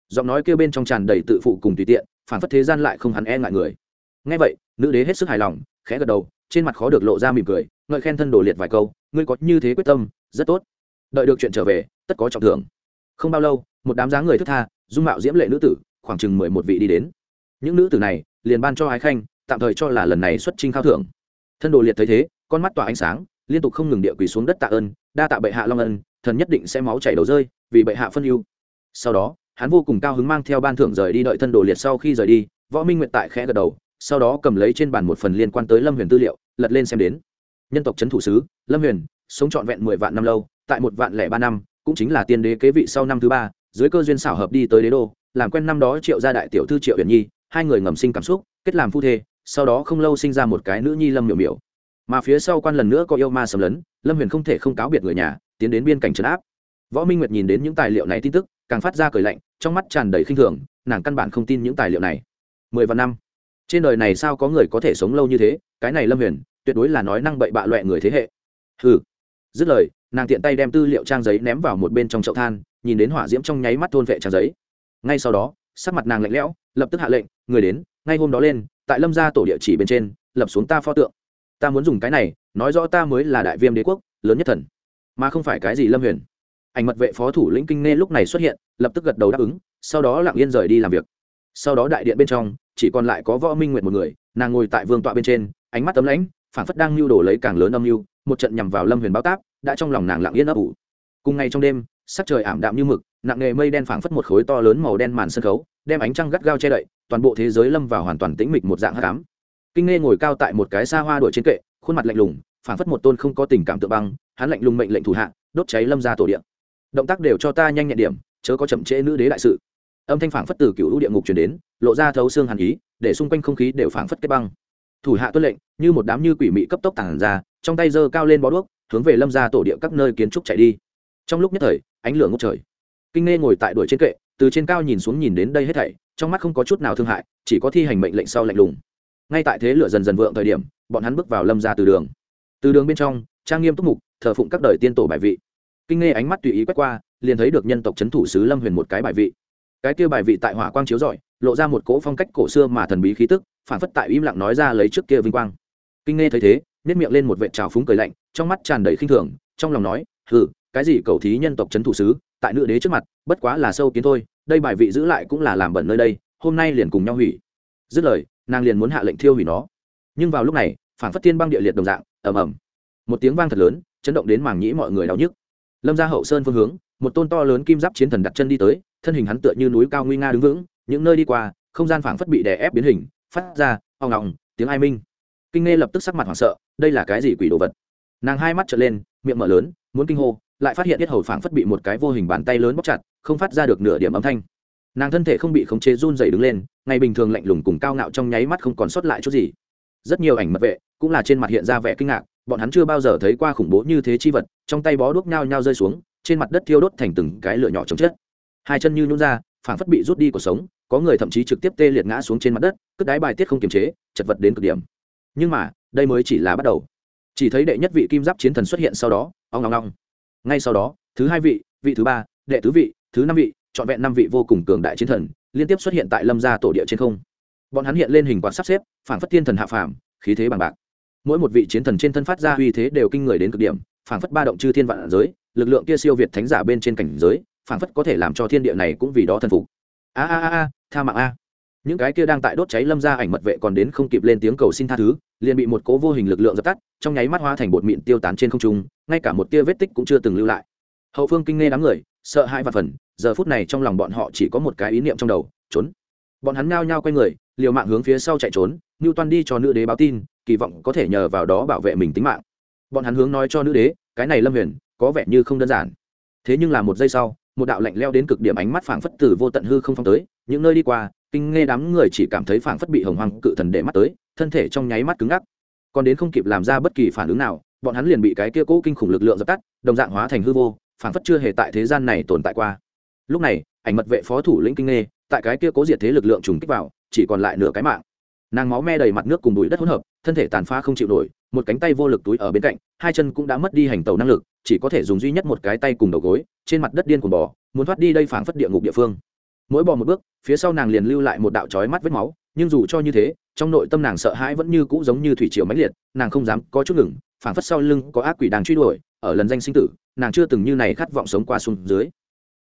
giọng nói kia bên trong tràn đầy tự phụ cùng tùy tiện, phản phất thế gian lại không hắn e ngại người. Ngay vậy, nữ đế hết sức hài lòng, khẽ gật đầu, trên mặt khó được lộ ra mỉm cười, ngợi khen thân đồ liệt vài câu, ngươi có như thế quyết tâm, rất tốt. Đợi được chuyện trở về, tất có trọng thưởng. Không bao lâu, một đám dáng người thức tha, dung mạo diễm lệ nữ tử, khoảng chừng mười một vị đi đến. Những nữ tử này, liền ban cho ái khanh, tạm thời cho là lần này xuất trinh khao thưởng. Thân đồ liệt thấy thế, con mắt tỏa ánh sáng, liên tục không ngừng địa quỳ xuống đất tạ ơn, đa tạ bệ hạ long ân, thần nhất định sẽ máu chảy đầu rơi, vì bệ hạ phân ưu. Sau đó hắn vô cùng cao hứng mang theo ban thưởng rời đi đợi thân đồ liệt sau khi rời đi, võ minh nguyệt tại khẽ gật đầu, sau đó cầm lấy trên bàn một phần liên quan tới lâm huyền tư liệu, lật lên xem đến. Nhân tộc c thủ sứ, lâm huyền, sống trọn vẹn mười vạn năm lâu, tại một vạn lẻ ba năm, cũng chính là tiên đế kế vị sau năm thứ ba, dưới cơ duyên xảo hợp đi tới đế đô, làm quen năm đó triệu gia đại tiểu thư triệu huyền nhi, hai người ngầm sinh cảm xúc, kết làm phu thê, sau đó không lâu sinh ra một cái nữ nhi lâm miểu miểu. Mà phía sau quan lần nữa có yêu ma sầm lấn, lâm huyền không thể không cáo biệt người nhà, tiến đến biên cảnh trấn áp võ minh nguyệt nhìn đến những tài liệu này tin tức càng phát ra cười lạnh trong mắt tràn đầy khinh thường nàng căn bản không tin những tài liệu này. Mười vạn năm. Trên đời này sao có người có thể sống lâu như thế? Cái này lâm huyền tuyệt đối là nói năng bậy bạ loẹ người thế hệ. Hừ, dứt lời nàng tiện tay đem tư liệu trang giấy ném vào một bên trong chậu than nhìn đến hỏa diễm trong nháy mắt thôn vệ trang giấy. Ngay sau đó sắc mặt nàng lạnh lẽo lập tức hạ lệnh người đến ngay hôm đó lên tại lâm gia tổ địa chỉ bên trên lập xuống ta pho tượng. Ta muốn dùng cái này nói rõ ta mới là đại viêm đế quốc lớn nhất thần mà không phải cái gì lâm huyền ảnh mật vệ phó thủ lĩnh kinh nê lúc này xuất hiện, lập tức gật đầu đáp ứng, sau đó lặng yên rời đi làm việc. Sau đó đại điện bên trong, chỉ còn lại có võ minh nguyệt một người, nàng ngồi tại vương tọa bên trên, ánh mắt tấm lãnh phản phất đang lưu đồ lấy càng lớn âm mưu, một trận nhằm vào lâm huyền báo táp, đã trong lòng nàng lặng yên ấp ủ. Cùng ngày trong đêm, sắc trời ảm đạm như mực, nặng nghề mây đen phảng phất một khối to lớn màu đen màn sân khấu, đem ánh trăng gắt gao che đậy, toàn bộ thế giới lâm vào hoàn toàn tĩnh mịch một dạng hắc ám. Kinh nghe ngồi cao tại một cái xa hoa đuổi trên kệ, khuôn mặt lạnh lùng, phảng phất một tôn không có tình cảm tự băng, hắn lạnh lùng mệnh lệnh thủ hạ, đốt cháy lâm ra tổ điện động tác đều cho ta nhanh nhẹn điểm, chớ có chậm trễ nữ đế đại sự. Âm thanh phảng phất từ cựu lũ địa ngục truyền đến, lộ ra thấu xương hàn ý, để xung quanh không khí đều phảng phất kết băng. Thủ hạ tuân lệnh, như một đám như quỷ mị cấp tốc tản ra, trong tay giơ cao lên bó đuốc, hướng về lâm ra tổ địa các nơi kiến trúc chạy đi. Trong lúc nhất thời, ánh lửa ngốc trời. Kinh nghe ngồi tại đuổi trên kệ, từ trên cao nhìn xuống nhìn đến đây hết thảy, trong mắt không có chút nào thương hại, chỉ có thi hành mệnh lệnh sau lạnh lùng. Ngay tại thế lửa dần dần vượng thời điểm, bọn hắn bước vào lâm ra từ đường. Từ đường bên trong, trang nghiêm túc mục, thờ phụng các đời tiên tổ bài vị kinh nghe ánh mắt tùy ý quét qua, liền thấy được nhân tộc c h ấ n thủ sứ lâm huyền một cái bài vị. Cái kia bài vị tại hỏa quang chiếu rọi, lộ ra một cỗ phong cách cổ xưa mà thần bí khí tức, phản phất tại im lặng nói ra lấy trước kia vinh quang. Kinh nghe thấy thế nếp miệng lên một vệ trào phúng cười lạnh, trong mắt tràn đầy khinh thường, trong lòng nói, hừ, cái gì cầu thí nhân tộc c h ấ n thủ sứ, tại nữ đế trước mặt, bất quá là sâu kiến thôi, đây bài vị giữ lại cũng là làm bẩn nơi đây, hôm nay liền cùng nhau hủy. Dứt lời, nàng liền muốn hạ lệnh thiêu hủy nó. Nhưng vào lúc này, phản phất thiên băng địa liệt đồng dạng, ầm ầm. Một tiếng vang thật lớn, chấn động đến màng nhĩ mọi người đau nhức lâm ra hậu sơn phương hướng, một tôn to lớn kim giáp chiến thần đặt chân đi tới, thân hình hắn tựa như núi cao nguy nga đứng vững, những nơi đi qua, không gian phảng phất bị đè ép biến hình, phát ra, ong ngọng tiếng ai minh. Kinh nghe lập tức sắc mặt hoảng sợ, đây là cái gì quỷ đồ vật? Nàng hai mắt trở lên, miệng mở lớn, muốn kinh hô, lại phát hiện biết hầu phảng phất bị một cái vô hình bàn tay lớn bóc chặt, không phát ra được nửa điểm âm thanh. Nàng thân thể không bị khống chế run dày đứng lên, ngày bình thường lạnh lùng cùng cao ngạo trong nháy mắt không còn sót lại chút gì. Rất nhiều ảnh mật vệ, cũng là trên mặt hiện ra vẻ kinh ngạc bọn hắn chưa bao giờ thấy qua khủng bố như thế chi vật, trong tay bó đuốc nhao nhao rơi xuống, trên mặt đất thiêu đốt thành từng cái lửa nhỏ chồng chết hai chân như nhún ra, phảng phất bị rút đi cuộc sống, có người thậm chí trực tiếp tê liệt ngã xuống trên mặt đất, cất đái bài tiết không kiềm chế, chật vật đến cực điểm. Nhưng mà, đây mới chỉ là bắt đầu. Chỉ thấy đệ nhất vị kim giáp chiến thần xuất hiện sau đó, ong ngong ngong ngay sau đó, thứ hai vị vị thứ ba, đệ tứ vị, thứ năm vị, trọn vẹn năm vị vô cùng cường đại chiến thần, liên tiếp xuất hiện tại lâm gia tổ địa trên không. Bọn hắn hiện lên hình quạt sắp xếp, phảng phất thiên thần hạ phàm, khí thế bằng bạc mỗi một vị chiến thần trên thân phát ra uy thế đều kinh người đến cực điểm, phảng phất ba động chư thiên vạn giới, lực lượng kia siêu việt thánh giả bên trên cảnh giới, phảng phất có thể làm cho thiên địa này cũng vì đó thần phục. A a a tha mạng a. Những cái kia đang tại đốt cháy lâm ra ảnh mật vệ còn đến không kịp lên tiếng cầu xin tha thứ, liền bị một cố vô hình lực lượng dập tắt, trong nháy mắt hóa thành bột mịn tiêu tán trên không trung, ngay cả một tia vết tích cũng chưa từng lưu lại. Hậu phương kinh nghe đám người, sợ hãi và phần, giờ phút này trong lòng bọn họ chỉ có một cái ý niệm trong đầu, trốn. Bọn hắn ngao nhao quay người, liều mạng hướng phía sau chạy trốn như toan đi cho nữ đế báo tin kỳ vọng có thể nhờ vào đó bảo vệ mình tính mạng. Bọn hắn hướng nói cho nữ đế, cái này lâm huyền, có vẻ như không đơn giản. Thế nhưng là một giây sau, một đạo lạnh leo đến cực điểm ánh mắt phảng phất từ vô tận hư không phong tới, những nơi đi qua, kinh nghe đám người chỉ cảm thấy phảng phất bị hồng hoàng cự thần để mắt tới, thân thể trong nháy mắt cứng ngắc. Còn đến không kịp làm ra bất kỳ phản ứng nào, bọn hắn liền bị cái kia cố kinh khủng lực lượng dập tắt, đồng dạng hóa thành hư vô, phảng phất chưa hề tại thế gian này tồn tại qua. Lúc này, ảnh mật vệ phó thủ lĩnh kinh nghe, tại cái kia cố diệt thế lực lượng trùng kích vào, chỉ còn lại nửa cái mạng. Nàng máu me đầy mặt nước cùng bụi đất hỗn hợp thân thể tàn phá không chịu nổi, một cánh tay vô lực túi ở bên cạnh, hai chân cũng đã mất đi hành tàu năng lực, chỉ có thể dùng duy nhất một cái tay cùng đầu gối, trên mặt đất điên cuồng bò, muốn thoát đi đây phảng phất địa ngục địa phương. Mỗi bò một bước, phía sau nàng liền lưu lại một đạo chói mắt vết máu, nhưng dù cho như thế, trong nội tâm nàng sợ hãi vẫn như cũ giống như thủy triều mãnh liệt, nàng không dám có chút ngừng, phảng phất sau lưng có ác quỷ đang truy đuổi, ở lần danh sinh tử, nàng chưa từng như này khát vọng sống qua xuống dưới.